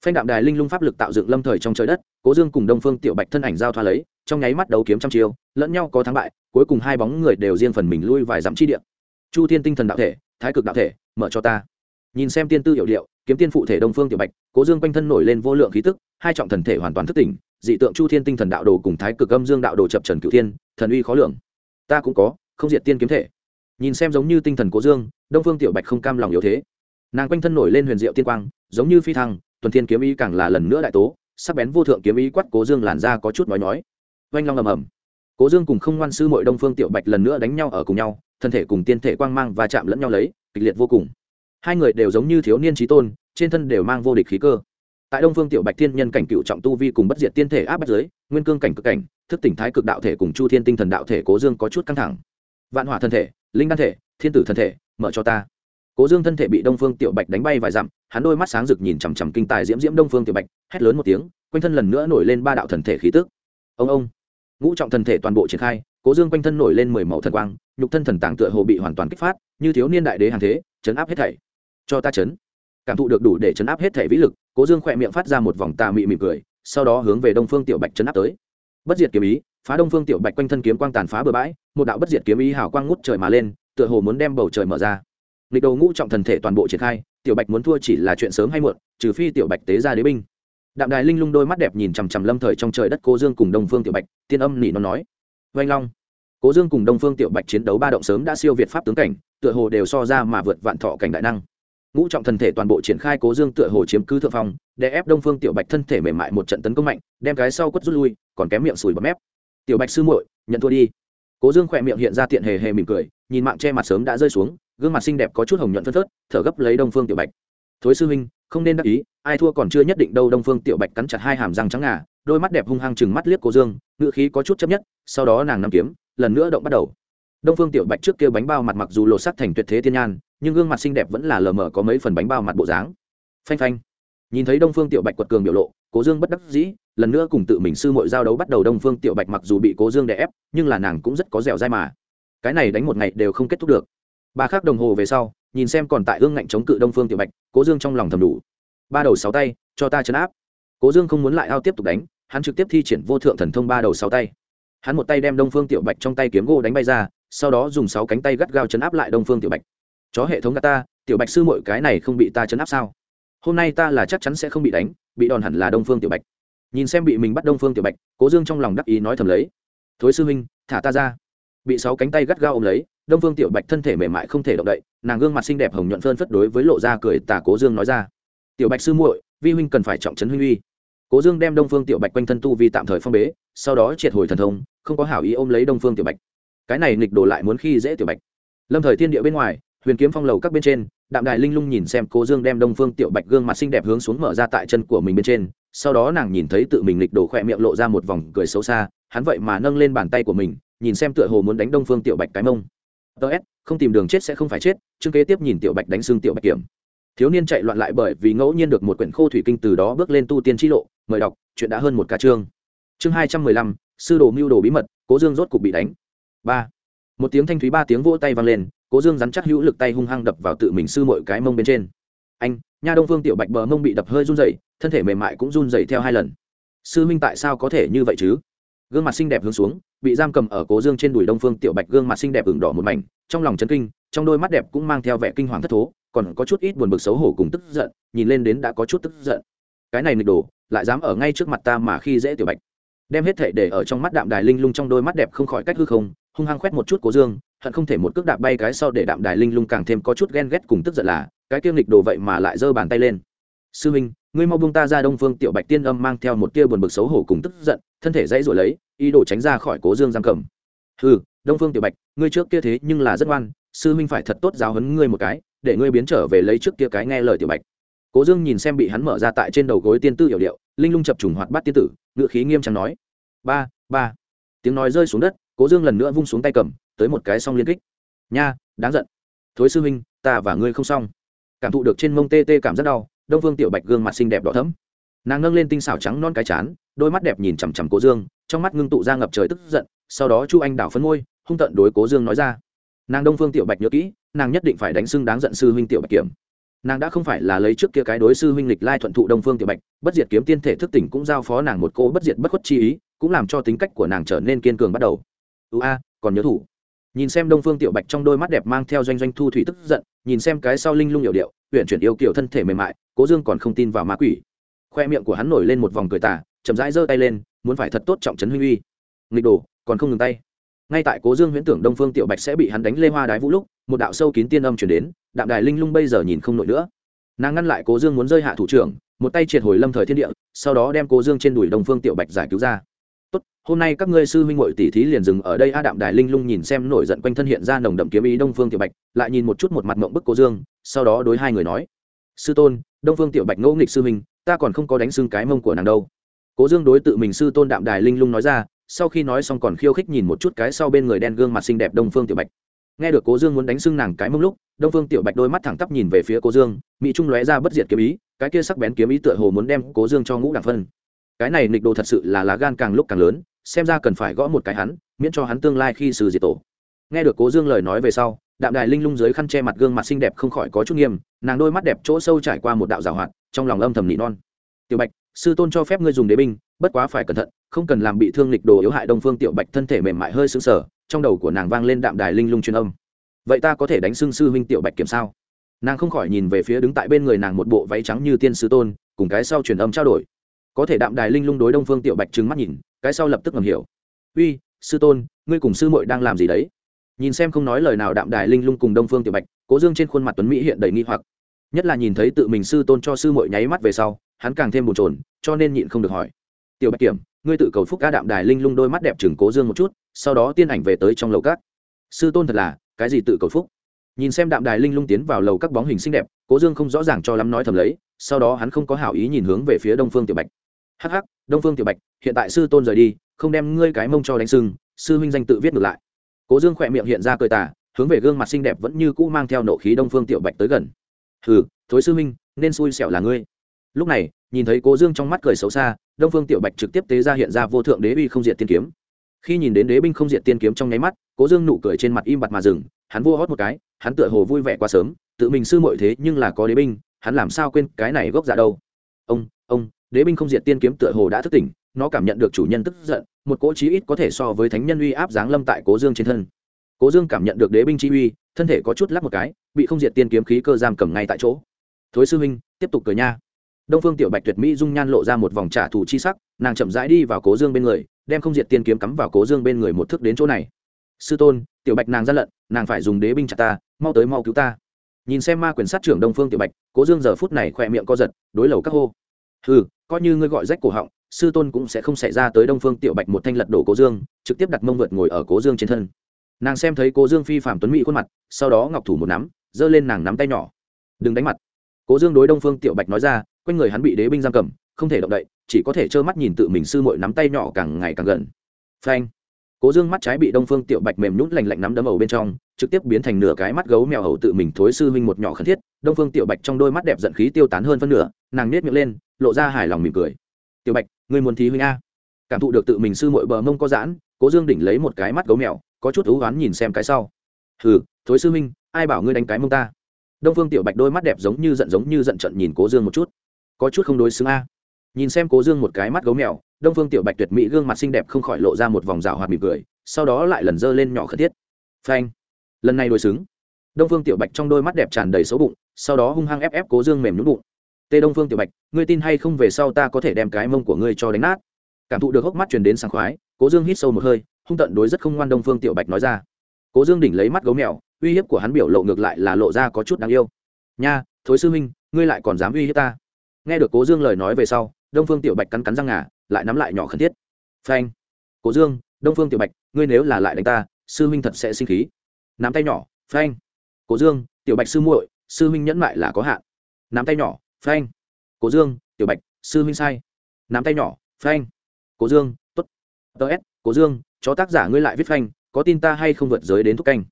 Phanh đạm đài linh lung pháp lực tạo dựng lâm thời trong trời đất, cố dương cùng đông phương tiểu bạch thân ảnh giao thoa lấy, trong nháy mắt đấu kiếm trăm chiêu, lẫn nhau có thắng bại, cuối cùng hai bóng người đều riêng phần mình lui vài dặm chi điện chu thiên tinh thần đạo thể, thái cực đạo thể, mở cho ta. Nhìn xem tiên tư hiệu điệu, kiếm tiên phụ thể đông phương tiểu bạch, cố dương quanh thân nổi lên vô lượng khí tức, hai trọng thần thể hoàn toàn thức tỉnh, dị tượng chu thiên tinh thần đạo đồ cùng thái cực âm dương đạo đồ chập trần cửu thiên, thần uy khó lường. Ta cũng có, không diệt tiên kiếm thể. Nhìn xem giống như tinh thần cố dương, đông phương tiểu bạch không cam lòng yếu thế. Nàng quanh thân nổi lên huyền diệu tiên quang, giống như phi thăng, tuần thiên kiếm ý càng là lần nữa đại tố, sắc bén vô thượng kiếm ý quát cố dương làn ra có chút nói nói oanh long ầm ầm cố dương cùng không ngoan sư mội đông phương tiểu bạch lần nữa đánh nhau ở cùng nhau, thân thể cùng tiên thể quang mang và chạm lẫn nhau lấy, kịch liệt vô cùng. Hai người đều giống như thiếu niên trí tôn, trên thân đều mang vô địch khí cơ. Tại đông phương tiểu bạch thiên nhân cảnh cựu trọng tu vi cùng bất diệt tiên thể áp bách giới, nguyên cương cảnh cực cảnh, thức tỉnh thái cực đạo thể cùng chu thiên tinh thần đạo thể cố dương có chút căng thẳng. Vạn hỏa thân thể, linh đan thể, thiên tử thân thể, mở cho ta. Cố dương thân thể bị đông phương tiểu bạch đánh bay vài dặm, hắn đôi mắt sáng rực nhìn chằm chằm kinh tài diễm diễm đông phương tiểu bạch, hét lớn một tiếng, quanh thân lần nữa nổi lên ba đạo thần thể khí tức. Ông ông ngũ trọng thần thể toàn bộ triển khai, cố dương quanh thân nổi lên mười màu thần quang, nhục thân thần tàng tựa hồ bị hoàn toàn kích phát, như thiếu niên đại đế hàng thế, chấn áp hết thảy. Cho ta chấn. Cảm thụ được đủ để chấn áp hết thảy vĩ lực, cố dương khỏe miệng phát ra một vòng tà mị mỉm cười, sau đó hướng về đông phương tiểu bạch chấn áp tới. Bất diệt kiếm ý, phá đông phương tiểu bạch quanh thân kiếm quang tàn phá bừa bãi, một đạo bất diệt kiếm ý hào quang ngút trời mà lên, tựa hồ muốn đem bầu trời mở ra. Lịch đầu ngũ trọng thần thể toàn bộ triển khai, tiểu bạch muốn thua chỉ là chuyện sớm hay muộn, trừ phi tiểu bạch tế ra đế binh đạm đài linh lung đôi mắt đẹp nhìn chằm chằm lâm thời trong trời đất cố dương cùng đông phương tiểu bạch, tiên âm nỉ nó nói vanh long. Cố dương cùng đông phương tiểu bạch chiến đấu ba động sớm đã siêu việt pháp tướng cảnh, tựa hồ đều so ra mà vượt vạn thọ cảnh đại năng. Ngũ trọng thần thể toàn bộ triển khai cố dương tựa hồ chiếm cứ thượng phong, để ép đông phương tiểu bạch thân thể mềm mại một trận tấn công mạnh, đem cái sau quất rút lui, còn kém miệng sùi bấm mép. Tiểu bạch sư muội, nhận thua đi. Cố dương khỏe miệng hiện ra tiện hề hề mỉm cười, nhìn mạng che mặt sớm đã rơi xuống, gương mặt xinh đẹp có chút hồng nhuận phân phớt, thở gấp lấy đông phương tiểu bạch. Thối sư huynh không nên đắc ý, ai thua còn chưa nhất định đâu. Đông phương tiểu bạch cắn chặt hai hàm răng trắng ngà, đôi mắt đẹp hung hăng chừng mắt liếc cố dương ngựa khí có chút chấp nhất, sau đó nàng nằm kiếm, lần nữa động bắt đầu. Đông phương tiểu bạch trước kia bánh bao mặt mặc dù lột sắc thành tuyệt thế thiên nhan, nhưng gương mặt xinh đẹp vẫn là lờ mờ có mấy phần bánh bao mặt bộ dáng. Phanh phanh. Nhìn thấy đông phương tiểu bạch quật cường biểu lộ cố dương bất đắc dĩ, lần nữa cùng tự mình sư mội giao đấu bắt đầu. Đông phương tiểu bạch mặc dù bị cố dương đè ép, nhưng là nàng cũng rất có dẻo dai mà. Cái này đánh một ngày đều không kết thúc được. Ba khắc đồng hồ về sau, nhìn xem còn tại hương ngạnh chống cự đông phương tiểu bạch cố dương trong lòng thầm đủ. Ba đầu sáu tay, cho ta chấn áp. Cố dương không muốn lại ao tiếp tục đánh, hắn trực tiếp thi triển vô thượng thần thông ba đầu sáu tay. Hắn một tay đem đông phương tiểu bạch trong tay kiếm gỗ đánh bay ra, sau đó dùng sáu cánh tay gắt gao chấn áp lại đông phương tiểu bạch. Chó hệ thống gà ta, tiểu bạch sư mọi cái này không bị ta chấn áp sao? Hôm nay ta là chắc chắn sẽ không bị đánh, bị đòn hẳn là đông phương tiểu bạch. Nhìn xem bị mình bắt đông phương tiểu bạch, cố dương trong lòng đắc ý nói thầm lấy. Thối sư huynh, thả ta ra. Bị sáu cánh tay gắt gao ôm lấy đông phương tiểu bạch thân thể mềm mại không thể động đậy, nàng gương mặt xinh đẹp hồng nhuận phơn phất đối với lộ ra cười tả cố dương nói ra. Tiểu bạch sư muội, vi huynh cần phải trọng trấn huynh uy. Cố dương đem đông phương tiểu bạch quanh thân tu vi tạm thời phong bế, sau đó triệt hồi thần thông, không có hảo ý ôm lấy đông phương tiểu bạch. Cái này nghịch đồ lại muốn khi dễ tiểu bạch. Lâm thời thiên địa bên ngoài, huyền kiếm phong lầu các bên trên, đạm đài linh lung nhìn xem cố dương đem đông phương tiểu bạch gương mặt xinh đẹp hướng xuống mở ra tại chân của mình bên trên, sau đó nàng nhìn thấy tự mình lịch đổ khỏe miệng lộ ra một vòng cười xấu xa, hắn vậy mà nâng lên bàn tay của mình, nhìn xem tựa hồ muốn đánh đông phương tiểu bạch cái mông ts không tìm đường chết sẽ không phải chết chương kế tiếp nhìn tiểu bạch đánh xương tiểu bạch kiểm. Thiếu niên chạy loạn lại bởi vì ngẫu nhiên được một quyển khô thủy kinh từ đó bước lên tu tiên t lộ, mời đọc, chuyện đã hơn một ca chương. Chương hai trăm mười lăm, sư đồ mưu đồ bí mật, cố dương rốt cục bị đánh. Ba. Một tiếng thanh thúy ba tiếng vỗ tay vang lên, cố dương rắn chắc hữu lực tay hung hăng đập vào tự mình sư mọi cái mông bên trên. Anh, nha đông phương tiểu bạch bờ mông bị đập hơi run dày thân thể mềm mại cũng run dày theo hai lần. Sư minh tại sao có thể như vậy chứ? Gương mặt xinh đẹp hướng xuống, bị giam cầm ở cố dương trên đùi đông phương tiểu bạch gương mặt xinh đẹp ửng đỏ một mảnh, trong lòng chấn kinh, trong đôi mắt đẹp cũng mang theo vẻ kinh hoàng thất thố, còn có chút ít buồn bực xấu hổ cùng tức giận, nhìn lên đến đã có chút tức giận. Cái này nịch đồ, lại dám ở ngay trước mặt ta mà khi dễ tiểu bạch. Đem hết thể để ở trong mắt đạm đài linh lung trong đôi mắt đẹp không khỏi cách hư không, hung hăng khoét một chút cố dương, hận không thể một cước đạp bay cái sau để đạm đài linh lung càng thêm có chút ghen ghét cùng tức giận là, cái tiêu lịch đồ vậy mà lại giơ bàn tay lên. Sư minh, ngươi mau buông ta ra đông phương tiểu bạch tiên âm mang theo một tia buồn bực xấu hổ cùng tức giận, thân thể dãy rồi lấy ý đồ tránh ra khỏi cố dương giam cầm. Ừ đông phương tiểu bạch, ngươi trước kia thế nhưng là rất ngoan, sư minh phải thật tốt giáo huấn ngươi một cái, để ngươi biến trở về lấy trước kia cái nghe lời tiểu bạch. Cố dương nhìn xem bị hắn mở ra tại trên đầu gối tiên tư hiểu điệu, linh lung chập trùng hoạt bát tiên tử, ngựa khí nghiêm trang nói. Ba ba. Tiếng nói rơi xuống đất, cố dương lần nữa vung xuống tay cầm, tới một cái song liên kích. Nha, đáng giận. Thối sư huynh, ta và ngươi không xong. Cảm thụ được trên mông tê tê cảm rất đau, đông phương tiểu bạch gương mặt xinh đẹp đỏ thấm nàng nâng lên tinh xảo trắng non cái chán, đôi mắt đẹp nhìn chằm chằm cố dương trong mắt ngưng tụ ra ngập trời tức giận, sau đó chu anh đảo phấn môi hung tận đối cố dương nói ra. Nàng đông phương tiểu bạch nhớ kỹ, nàng nhất định phải đánh xưng đáng giận sư huynh tiểu bạch kiểm. Nàng đã không phải là lấy trước kia cái đối sư huynh lịch lai thuận thụ đông phương tiểu bạch, bất diệt kiếm tiên thể thức tỉnh cũng giao phó nàng một cô bất diệt bất khuất chi ý, cũng làm cho tính cách của nàng trở nên kiên cường bắt đầu. Ưu a, còn nhớ thủ. Nhìn xem đông phương tiểu bạch trong đôi mắt đẹp mang theo doanh doanh thu thủy tức giận, nhìn xem cái sau linh lung hiệu điệu huyện chuyển yêu kiểu thân thể mềm mại, cố dương còn không tin vào ma quỷ. Khoe miệng của hắn nổi lên một vòng cười tả chậm rãi giơ tay lên muốn phải thật tốt trọng trấn huy uy. Nghịch đổ, còn không ngừng tay. Ngay tại cố dương huyễn tưởng đông phương tiểu bạch sẽ bị hắn đánh lê hoa đái vũ lúc một đạo sâu kín tiên âm chuyển đến đạm đài linh lung bây giờ nhìn không nổi nữa. Nàng ngăn lại cố dương muốn rơi hạ thủ trưởng một tay triệt hồi lâm thời thiên địa sau đó đem cố dương trên đùi đông phương tiểu bạch giải cứu ra. Tốt hôm nay các ngươi sư huynh muội tỷ thí liền dừng ở đây. A đạm đài linh lung nhìn xem nổi giận quanh thân hiện ra nồng đậm kiếm ý đông phương tiểu bạch lại nhìn một chút một mặt mộng bức cố dương sau đó đối hai người nói sư tôn đông phương tiểu bạch ngẫu nghịch sư huynh ta còn không có đánh xương cái mông của nàng đâu cố dương đối tự mình sư tôn đạm đài linh lung nói ra, sau khi nói xong còn khiêu khích nhìn một chút cái sau bên người đen gương mặt xinh đẹp đông phương tiểu bạch. Nghe được cố dương muốn đánh xưng nàng cái mông lúc, đông phương tiểu bạch đôi mắt thẳng tắp nhìn về phía cố dương, mỹ trung lóe ra bất diệt kiếm ý, cái kia sắc bén kiếm ý tựa hồ muốn đem cố dương cho ngũ đảng phân. Cái này nịch đồ thật sự là lá gan càng lúc càng lớn, xem ra cần phải gõ một cái hắn, miễn cho hắn tương lai khi xử diệt tổ. Nghe được cố dương lời nói về sau, đạm đài linh lung dưới khăn che mặt gương mặt xinh đẹp không khỏi có chút nghiêm, nàng đôi mắt đẹp chỗ sâu trải qua một đạo rào hoạt, trong lòng âm thầm nỉ non. Tiểu bạch sư tôn cho phép ngươi dùng đế binh, bất quá phải cẩn thận, không cần làm bị thương lịch đồ yếu hại đông phương tiểu bạch thân thể mềm mại hơi xứng sờ, trong đầu của nàng vang lên đạm đài linh lung truyền âm. Vậy ta có thể đánh xưng sư huynh tiểu bạch kiểm sao? Nàng không khỏi nhìn về phía đứng tại bên người nàng một bộ váy trắng như tiên sư tôn, cùng cái sau truyền âm trao đổi. Có thể đạm đài linh lung đối đông phương tiểu bạch trừng mắt nhìn, cái sau lập tức ngầm hiểu. Uy, sư tôn, ngươi cùng sư muội đang làm gì đấy? Nhìn xem không nói lời nào đạm đài linh lung cùng đông phương tiểu bạch, cố dương trên khuôn mặt tuấn mỹ hiện đầy nghi hoặc. Nhất là nhìn thấy tự mình sư tôn cho sư muội nháy mắt về sau hắn càng thêm bồn trồn cho nên nhịn không được hỏi. Tiểu bạch kiểm, ngươi tự cầu phúc ca đạm đài linh lung đôi mắt đẹp chừng cố dương một chút, sau đó tiên ảnh về tới trong lầu các. sư tôn thật là, cái gì tự cầu phúc? Nhìn xem đạm đài linh lung tiến vào lầu các bóng hình xinh đẹp, cố dương không rõ ràng cho lắm nói thầm lấy, sau đó hắn không có hảo ý nhìn hướng về phía đông phương tiểu bạch. Hắc hắc, đông phương tiểu bạch, hiện tại sư tôn rời đi, không đem ngươi cái mông cho đánh sưng, sư huynh danh tự viết ngược lại. Cố dương khỏe miệng hiện ra cười tả hướng về gương mặt xinh đẹp vẫn như cũ mang theo nộ khí đông phương tiểu bạch tới gần. Hừ, thối sư huynh, nên xui xẻo là ngươi lúc này, nhìn thấy cố dương trong mắt cười xấu xa, đông phương tiểu bạch trực tiếp tế ra hiện ra vô thượng đế uy không diện tiên kiếm. Khi nhìn đến đế binh không diện tiên kiếm trong nháy mắt, cố dương nụ cười trên mặt im bặt mà dừng, hắn vua hót một cái, hắn tựa hồ vui vẻ quá sớm, tự mình sư muội thế nhưng là có đế binh, hắn làm sao quên cái này gốc dạ đâu. Ông ông, đế binh không diện tiên kiếm tựa hồ đã thức tỉnh, nó cảm nhận được chủ nhân tức giận, một cỗ chí ít có thể so với thánh nhân uy áp giáng lâm tại cố dương trên thân. Cố dương cảm nhận được đế binh chi uy, thân thể có chút lắc một cái, bị không diệt tiên kiếm khí cơ giam cầm ngay tại chỗ. Thối sư huynh, tiếp tục cười nha đông phương tiểu bạch tuyệt mỹ dung nhan lộ ra một vòng trả thù chi sắc, nàng chậm rãi đi vào cố dương bên người, đem không diệt tiên kiếm cắm vào cố dương bên người một thước đến chỗ này. Sư tôn, tiểu bạch nàng gian lận, nàng phải dùng đế binh chặt ta, mau tới mau cứu ta. Nhìn xem ma quyền sát trưởng đông phương tiểu bạch, cố dương giờ phút này khỏe miệng co giật, đối lầu các hô. Ừ coi như ngươi gọi rách cổ họng, sư tôn cũng sẽ không xảy ra tới đông phương tiểu bạch một thanh lật đổ cố dương, trực tiếp đặt mông vượt ngồi ở cố dương trên thân. Nàng xem thấy cố dương phi phạm tuấn mỹ khuôn mặt, sau đó ngọc thủ một nắm, giơ lên nàng nắm tay nhỏ. Đừng đánh mặt. Cố dương đối đông phương tiểu bạch nói ra quanh người hắn bị đế binh giam cầm, không thể động đậy, chỉ có thể trơ mắt nhìn tự mình sư mội nắm tay nhỏ càng ngày càng gần. Phanh. Cố dương mắt trái bị đông phương tiểu bạch mềm nhún lành lạnh nắm đấm ẩu bên trong, trực tiếp biến thành nửa cái mắt gấu mèo ẩu tự mình thối sư huynh một nhỏ khẩn thiết, đông phương tiểu bạch trong đôi mắt đẹp giận khí tiêu tán hơn phân nửa, nàng nết miệng lên, lộ ra hài lòng mỉm cười. Tiểu bạch người muốn thí huynh a? Cảm thụ được tự mình sư mội bờ mông có giãn, cố dương đỉnh lấy một cái mắt gấu mèo, có chút thú oán nhìn xem cái sau. Hừ, thối sư huynh, ai bảo ngươi đánh cái mông ta? Đông phương tiểu bạch đôi mắt đẹp giống như giận giống như giận trận nhìn cố dương một chút có chút không đối xứng a. Nhìn xem cố dương một cái mắt gấu mèo, đông phương tiểu bạch tuyệt mỹ gương mặt xinh đẹp không khỏi lộ ra một vòng rào hoạt mỉm cười, sau đó lại lần dơ lên nhỏ khẩn thiết. Phanh. Lần này đối xứng. Đông phương tiểu bạch trong đôi mắt đẹp tràn đầy xấu bụng, sau đó hung hăng ép ép cố dương mềm nhún bụng. Tê đông phương tiểu bạch, ngươi tin hay không về sau ta có thể đem cái mông của ngươi cho đánh nát? Cảm thụ được hốc mắt truyền đến sảng khoái, cố dương hít sâu một hơi, hung tận đối rất không ngoan đông phương tiểu bạch nói ra. Cố dương đỉnh lấy mắt gấu mèo, uy hiếp của hắn biểu lộ ngược lại là lộ ra có chút đáng yêu. Nha, thối sư huynh ngươi lại còn dám uy hiếp ta? Nghe được cố dương lời nói về sau, đông phương tiểu bạch cắn cắn răng ngà, lại nắm lại nhỏ khẩn thiết. Phanh. Cố dương, đông phương tiểu bạch, ngươi nếu là lại đánh ta, sư huynh thật sẽ sinh khí. Nắm tay nhỏ, phanh. Cố dương, tiểu bạch sư muội, sư huynh nhẫn mại là có hạn. Nắm tay nhỏ, phanh. Cố dương, tiểu bạch, sư huynh sai. Nắm tay nhỏ, phanh. Cố dương t ố t ts cố dương, chó tác giả ngươi lại viết phanh, có tin ta hay không vượt giới đến thúc canh?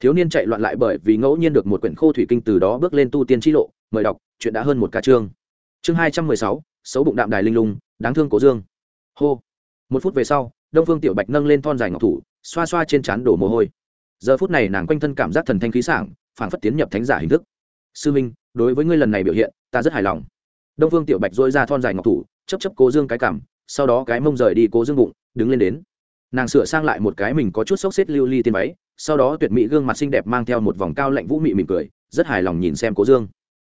Thiếu niên chạy loạn lại bởi vì ngẫu nhiên được một quyển khô thủy kinh từ đó bước lên tu tiên t lộ, mời đọc, chuyện đã hơn một ca chương chương hai trăm mười sáu, xấu bụng đạm đài linh lung, đáng thương cố dương. Hô. Một phút về sau, đông phương tiểu bạch nâng lên thon dài ngọc thủ, xoa xoa trên trán đổ mồ hôi. Giờ phút này nàng quanh thân cảm giác thần thanh khí sảng, phảng phất tiến nhập thánh giả hình thức. Sư minh, đối với ngươi lần này biểu hiện, ta rất hài lòng. Đông phương tiểu bạch dôi ra thon dài ngọc thủ chấp chấp cố dương cái cảm, sau đó cái mông rời đi cố dương bụng, đứng lên đến. Nàng sửa sang lại một cái mình có chút xốc xếp lưu ly tiên váy, sau đó tuyệt mỹ gương mặt xinh đẹp mang theo một vòng cao lạnh vũ mị mỉm cười, rất hài lòng nhìn xem cố dương.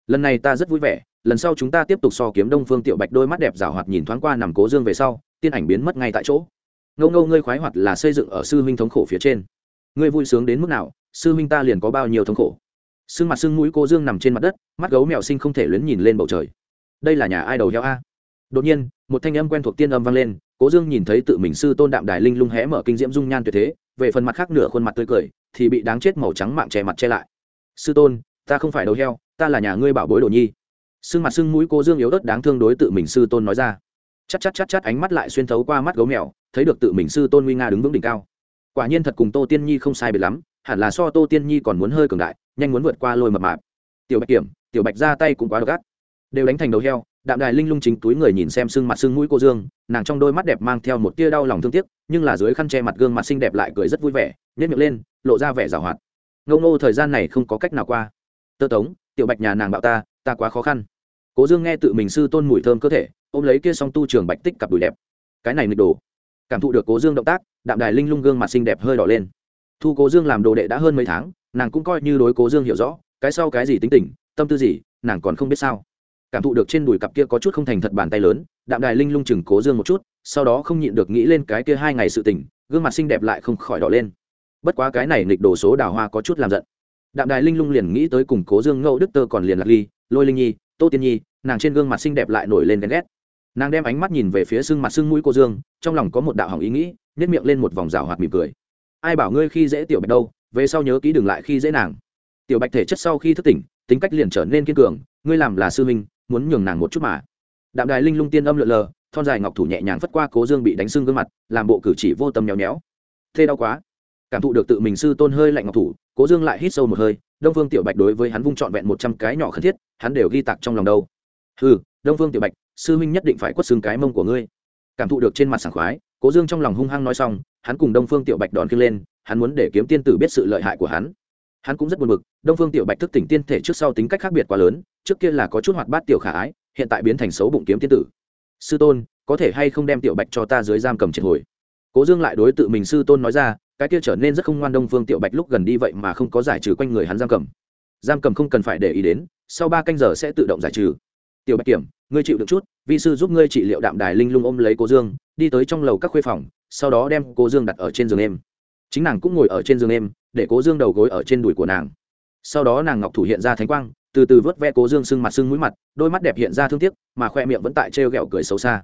Lần này ta rất vui vẻ lần sau chúng ta tiếp tục so kiếm đông phương tiểu bạch đôi mắt đẹp rào hoạt nhìn thoáng qua nằm cố dương về sau, tiên ảnh biến mất ngay tại chỗ. Ngâu ngâu ngươi khoái hoạt là xây dựng ở sư huynh thống khổ phía trên. Ngươi vui sướng đến mức nào, sư huynh ta liền có bao nhiêu thống khổ. Sưng mặt sưng mũi cô dương nằm trên mặt đất, mắt gấu mèo sinh không thể luyến nhìn lên bầu trời. Đây là nhà ai đầu heo a. Đột nhiên, một thanh âm quen thuộc tiên âm vang lên, cố dương nhìn thấy tự mình sư tôn đạm đài linh lung hé mở kinh diễm dung nhan tuyệt thế, về phần mặt khác nửa khuôn mặt tươi cười, thì bị đáng chết màu trắng mạng che mặt che lại. Sư tôn, ta không phải đầu heo, ta là nhà ngươi bảo bối đồ nhi sưng mặt sưng mũi cô dương yếu ớt đáng thương đối tự mình sư tôn nói ra. Chắc chắc chắc chắc ánh mắt lại xuyên thấu qua mắt gấu mèo, thấy được tự mình sư tôn nguy nga đứng vững đỉnh cao. Quả nhiên thật cùng tô tiên nhi không sai biệt lắm, hẳn là so tô tiên nhi còn muốn hơi cường đại, nhanh muốn vượt qua lôi mập mạp. Tiểu bạch kiểm, tiểu bạch ra tay cũng quá độc ác. Đều đánh thành đầu heo, đạm đài linh lung chính túi người nhìn xem sưng mặt sưng mũi cô dương, nàng trong đôi mắt đẹp mang theo một tia đau lòng thương tiếc, nhưng là dưới khăn che mặt gương mặt xinh đẹp lại cười rất vui vẻ nhét miệng lên, lộ ra vẻ giảo hoạt. Ngâu nô thời gian này không có cách nào qua. Tơ tống, tiểu bạch nhà nàng bạo ta ta quá khó khăn cố dương nghe tự mình sư tôn mùi thơm cơ thể, ôm lấy kia song tu trường bạch tích cặp đùi đẹp. Cái này nghịch đồ. Cảm thụ được cố dương động tác, đạm đài linh lung gương mặt xinh đẹp hơi đỏ lên. Thu cố dương làm đồ đệ đã hơn mấy tháng, nàng cũng coi như đối cố dương hiểu rõ, cái sau cái gì tính tình, tâm tư gì, nàng còn không biết sao. Cảm thụ được trên đùi cặp kia có chút không thành thật bàn tay lớn, đạm đài linh lung chừng cố dương một chút, sau đó không nhịn được nghĩ lên cái kia hai ngày sự tình, gương mặt xinh đẹp lại không khỏi đỏ lên. Bất quá cái này nghịch đồ số đào hoa có chút làm giận. Đạm đài linh lung liền nghĩ tới cùng cố dương ngẫu đức tơ còn liền lạc ly, lôi linh nhi tô tiên nhi, nàng trên gương mặt xinh đẹp lại nổi lên ghen ghét. Nàng đem ánh mắt nhìn về phía sưng mặt sưng mũi cô dương, trong lòng có một đạo hỏng ý nghĩ nhét miệng lên một vòng rào hoạt mỉm cười. Ai bảo ngươi khi dễ tiểu bạch đâu, về sau nhớ kỹ đừng lại khi dễ nàng. Tiểu bạch thể chất sau khi thức tỉnh, tính cách liền trở nên kiên cường, ngươi làm là sư minh muốn nhường nàng một chút mà. Đạm đài linh lung tiên âm lượn lờ, thon dài ngọc thủ nhẹ nhàng phất qua cố dương bị đánh sưng gương mặt, làm bộ cử chỉ vô tâm nhéo nhéo. Thê đau quá. Cảm thụ được tự mình sư tôn hơi lạnh ngọc thủ, cố dương lại hít sâu một hơi đông phương tiểu bạch đối với hắn vung trọn vẹn một trăm cái nhỏ khẩn thiết, hắn đều ghi tặc trong lòng đâu. Ừ đông phương tiểu bạch, sư huynh nhất định phải quất xương cái mông của ngươi. Cảm thụ được trên mặt sảng khoái, cố dương trong lòng hung hăng nói xong, hắn cùng đông phương tiểu bạch đòn kia lên, hắn muốn để kiếm tiên tử biết sự lợi hại của hắn. Hắn cũng rất buồn bực, đông phương tiểu bạch thức tỉnh tiên thể trước sau tính cách khác biệt quá lớn, trước kia là có chút hoạt bát tiểu khả ái, hiện tại biến thành xấu bụng kiếm tiên tử. Sư tôn, có thể hay không đem tiểu bạch cho ta dưới giam cầm triệt hồi? Cố dương lại đối tự mình sư tôn nói ra cái kia trở nên rất không ngoan đông phương tiểu bạch lúc gần đi vậy mà không có giải trừ quanh người hắn giam cầm. Giam cầm không cần phải để ý đến, sau ba canh giờ sẽ tự động giải trừ. Tiểu bạch kiểm, ngươi chịu được chút, vi sư giúp ngươi trị liệu đạm đài linh lung ôm lấy cô dương, đi tới trong lầu các khuê phòng, sau đó đem cô dương đặt ở trên giường em. Chính nàng cũng ngồi ở trên giường em, để cố dương đầu gối ở trên đùi của nàng. Sau đó nàng ngọc thủ hiện ra thánh quang, từ từ vớt ve cố dương sưng mặt sưng mũi mặt, đôi mắt đẹp hiện ra thương tiếc, mà khoe miệng vẫn tại trêu ghẹo cười xấu xa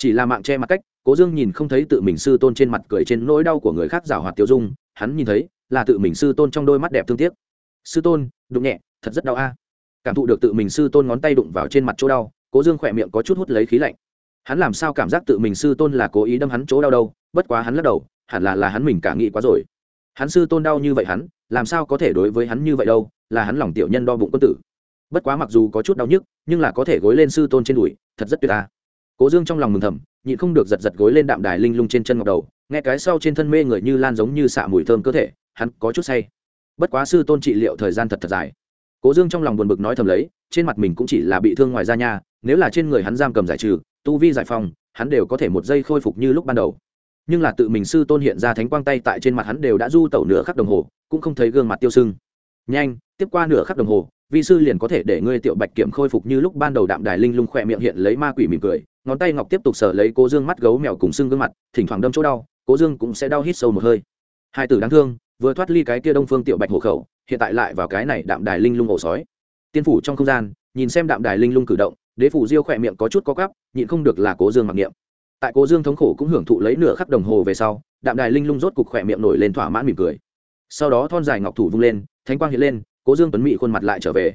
chỉ là mạng che mặt cách, cố dương nhìn không thấy tự mình sư tôn trên mặt cười trên nỗi đau của người khác rào hoạt tiêu dung, hắn nhìn thấy, là tự mình sư tôn trong đôi mắt đẹp thương tiếc. Sư tôn, đụng nhẹ, thật rất đau a. Cảm thụ được tự mình sư tôn ngón tay đụng vào trên mặt chỗ đau, cố dương khỏe miệng có chút hút lấy khí lạnh. Hắn làm sao cảm giác tự mình sư tôn là cố ý đâm hắn chỗ đau đâu, bất quá hắn lắc đầu, hẳn là là hắn mình cả nghĩ quá rồi. Hắn sư tôn đau như vậy hắn, làm sao có thể đối với hắn như vậy đâu, là hắn lòng tiểu nhân đo bụng quân tử. Bất quá mặc dù có chút đau nhức, nhưng là có thể gối lên sư tôn trên đùi, thật rất tuyệt ta cố dương trong lòng mừng thầm, nhịn không được giật giật gối lên đạm đài linh lung trên chân ngọc đầu, nghe cái sau trên thân mê người như lan giống như xạ mùi thơm cơ thể, hắn có chút say. Bất quá sư tôn trị liệu thời gian thật thật dài. Cố dương trong lòng buồn bực nói thầm lấy, trên mặt mình cũng chỉ là bị thương ngoài da nha, nếu là trên người hắn giam cầm giải trừ, tu vi giải phòng hắn đều có thể một giây khôi phục như lúc ban đầu. Nhưng là tự mình sư tôn hiện ra thánh quang tay tại trên mặt hắn đều đã du tẩu nửa khắc đồng hồ, cũng không thấy gương mặt tiêu sưng. Nhanh, tiếp qua nửa khắc đồng hồ vi sư liền có thể để ngươi tiểu bạch kiểm khôi phục như lúc ban đầu đạm đài linh lung khỏe miệng hiện lấy ma quỷ mỉm cười, ngón tay ngọc tiếp tục sở lấy cố dương mắt gấu mèo cùng xương gương mặt, thỉnh thoảng đâm chỗ đau, cố dương cũng sẽ đau hít sâu một hơi. Hai tử đáng thương, vừa thoát ly cái kia đông phương tiểu bạch hộ khẩu, hiện tại lại vào cái này đạm đài linh lung ổ sói. Tiên phủ trong không gian, nhìn xem đạm đài linh lung cử động, đế phủ diêu khỏe miệng có chút có cắp nhịn không được là cố dương mặc niệm. Tại cố dương thống khổ cũng hưởng thụ lấy nửa khắc đồng hồ về sau, đạm đài linh lung rốt cục khỏe miệng nổi lên thỏa mãn mỉm cười. Sau đó thon dài ngọc thủ vung lên, thánh quang hiện lên cố dương tuấn mỹ khuôn mặt lại trở về.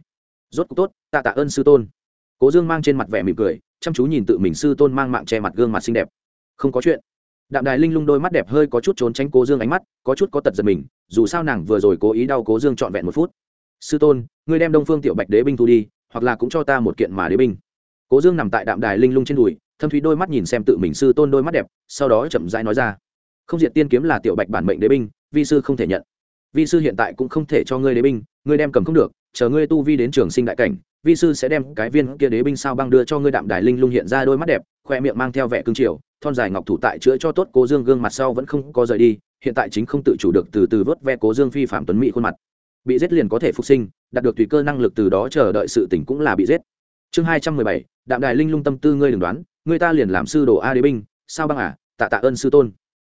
Rốt cuộc tốt, tạ tạ ơn sư tôn. Cố dương mang trên mặt vẻ mỉm cười, chăm chú nhìn tự mình sư tôn mang mạng che mặt gương mặt xinh đẹp. Không có chuyện. Đạm đài linh lung đôi mắt đẹp hơi có chút trốn tránh cố dương ánh mắt, có chút có tật giật mình, dù sao nàng vừa rồi cố ý đau cố dương trọn vẹn một phút. Sư tôn, ngươi đem đông phương tiểu bạch đế binh thu đi, hoặc là cũng cho ta một kiện mà đế binh. Cố dương nằm tại đạm đài linh lung trên đùi, thâm thúy đôi mắt nhìn xem tự mình sư tôn đôi mắt đẹp, sau đó chậm rãi nói ra, không diện tiên kiếm là tiểu bạch bản mệnh đế binh, vi sư không thể nhận vi sư hiện tại cũng không thể cho ngươi đế binh, ngươi đem cầm không được, chờ ngươi tu vi đến trường sinh đại cảnh, vi sư sẽ đem cái viên kia đế binh sao băng đưa cho ngươi đạm đài linh lung hiện ra đôi mắt đẹp, khoe miệng mang theo vẻ cương triều, thon dài ngọc thủ tại chữa cho tốt cố dương gương mặt sau vẫn không có rời đi, hiện tại chính không tự chủ được từ từ vớt ve cố dương phi phạm tuấn mỹ khuôn mặt. Bị giết liền có thể phục sinh, đạt được tùy cơ năng lực từ đó chờ đợi sự tỉnh cũng là bị giết. Chương hai trăm mười bảy, đạm đài linh lung tâm tư ngươi đừng đoán, ngươi ta liền làm sư đồ a đế binh, sao băng à tạ tạ ơn sư tôn.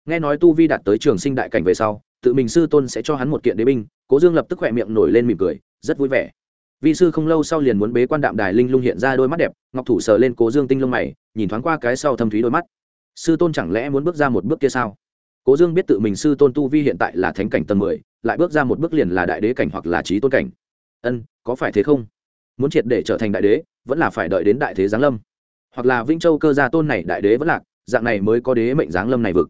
Nghe nói tu vi đạt tới trường sinh đại cảnh về sau tự mình sư tôn sẽ cho hắn một kiện đế binh, cố dương lập tức khỏe miệng nổi lên mỉm cười, rất vui vẻ. Vị sư không lâu sau liền muốn bế quan đạm đài linh lung hiện ra đôi mắt đẹp, ngọc thủ sờ lên cố dương tinh lông mày, nhìn thoáng qua cái sau thâm thúy đôi mắt. Sư tôn chẳng lẽ muốn bước ra một bước kia sao? Cố dương biết tự mình sư tôn tu vi hiện tại là thánh cảnh tầng mười, lại bước ra một bước liền là đại đế cảnh hoặc là trí tôn cảnh. Ân, có phải thế không? Muốn triệt để trở thành đại đế, vẫn là phải đợi đến đại thế giáng lâm. Hoặc là vĩnh châu cơ gia tôn này đại đế vẫn lạc, dạng này mới có đế mệnh giáng lâm này vực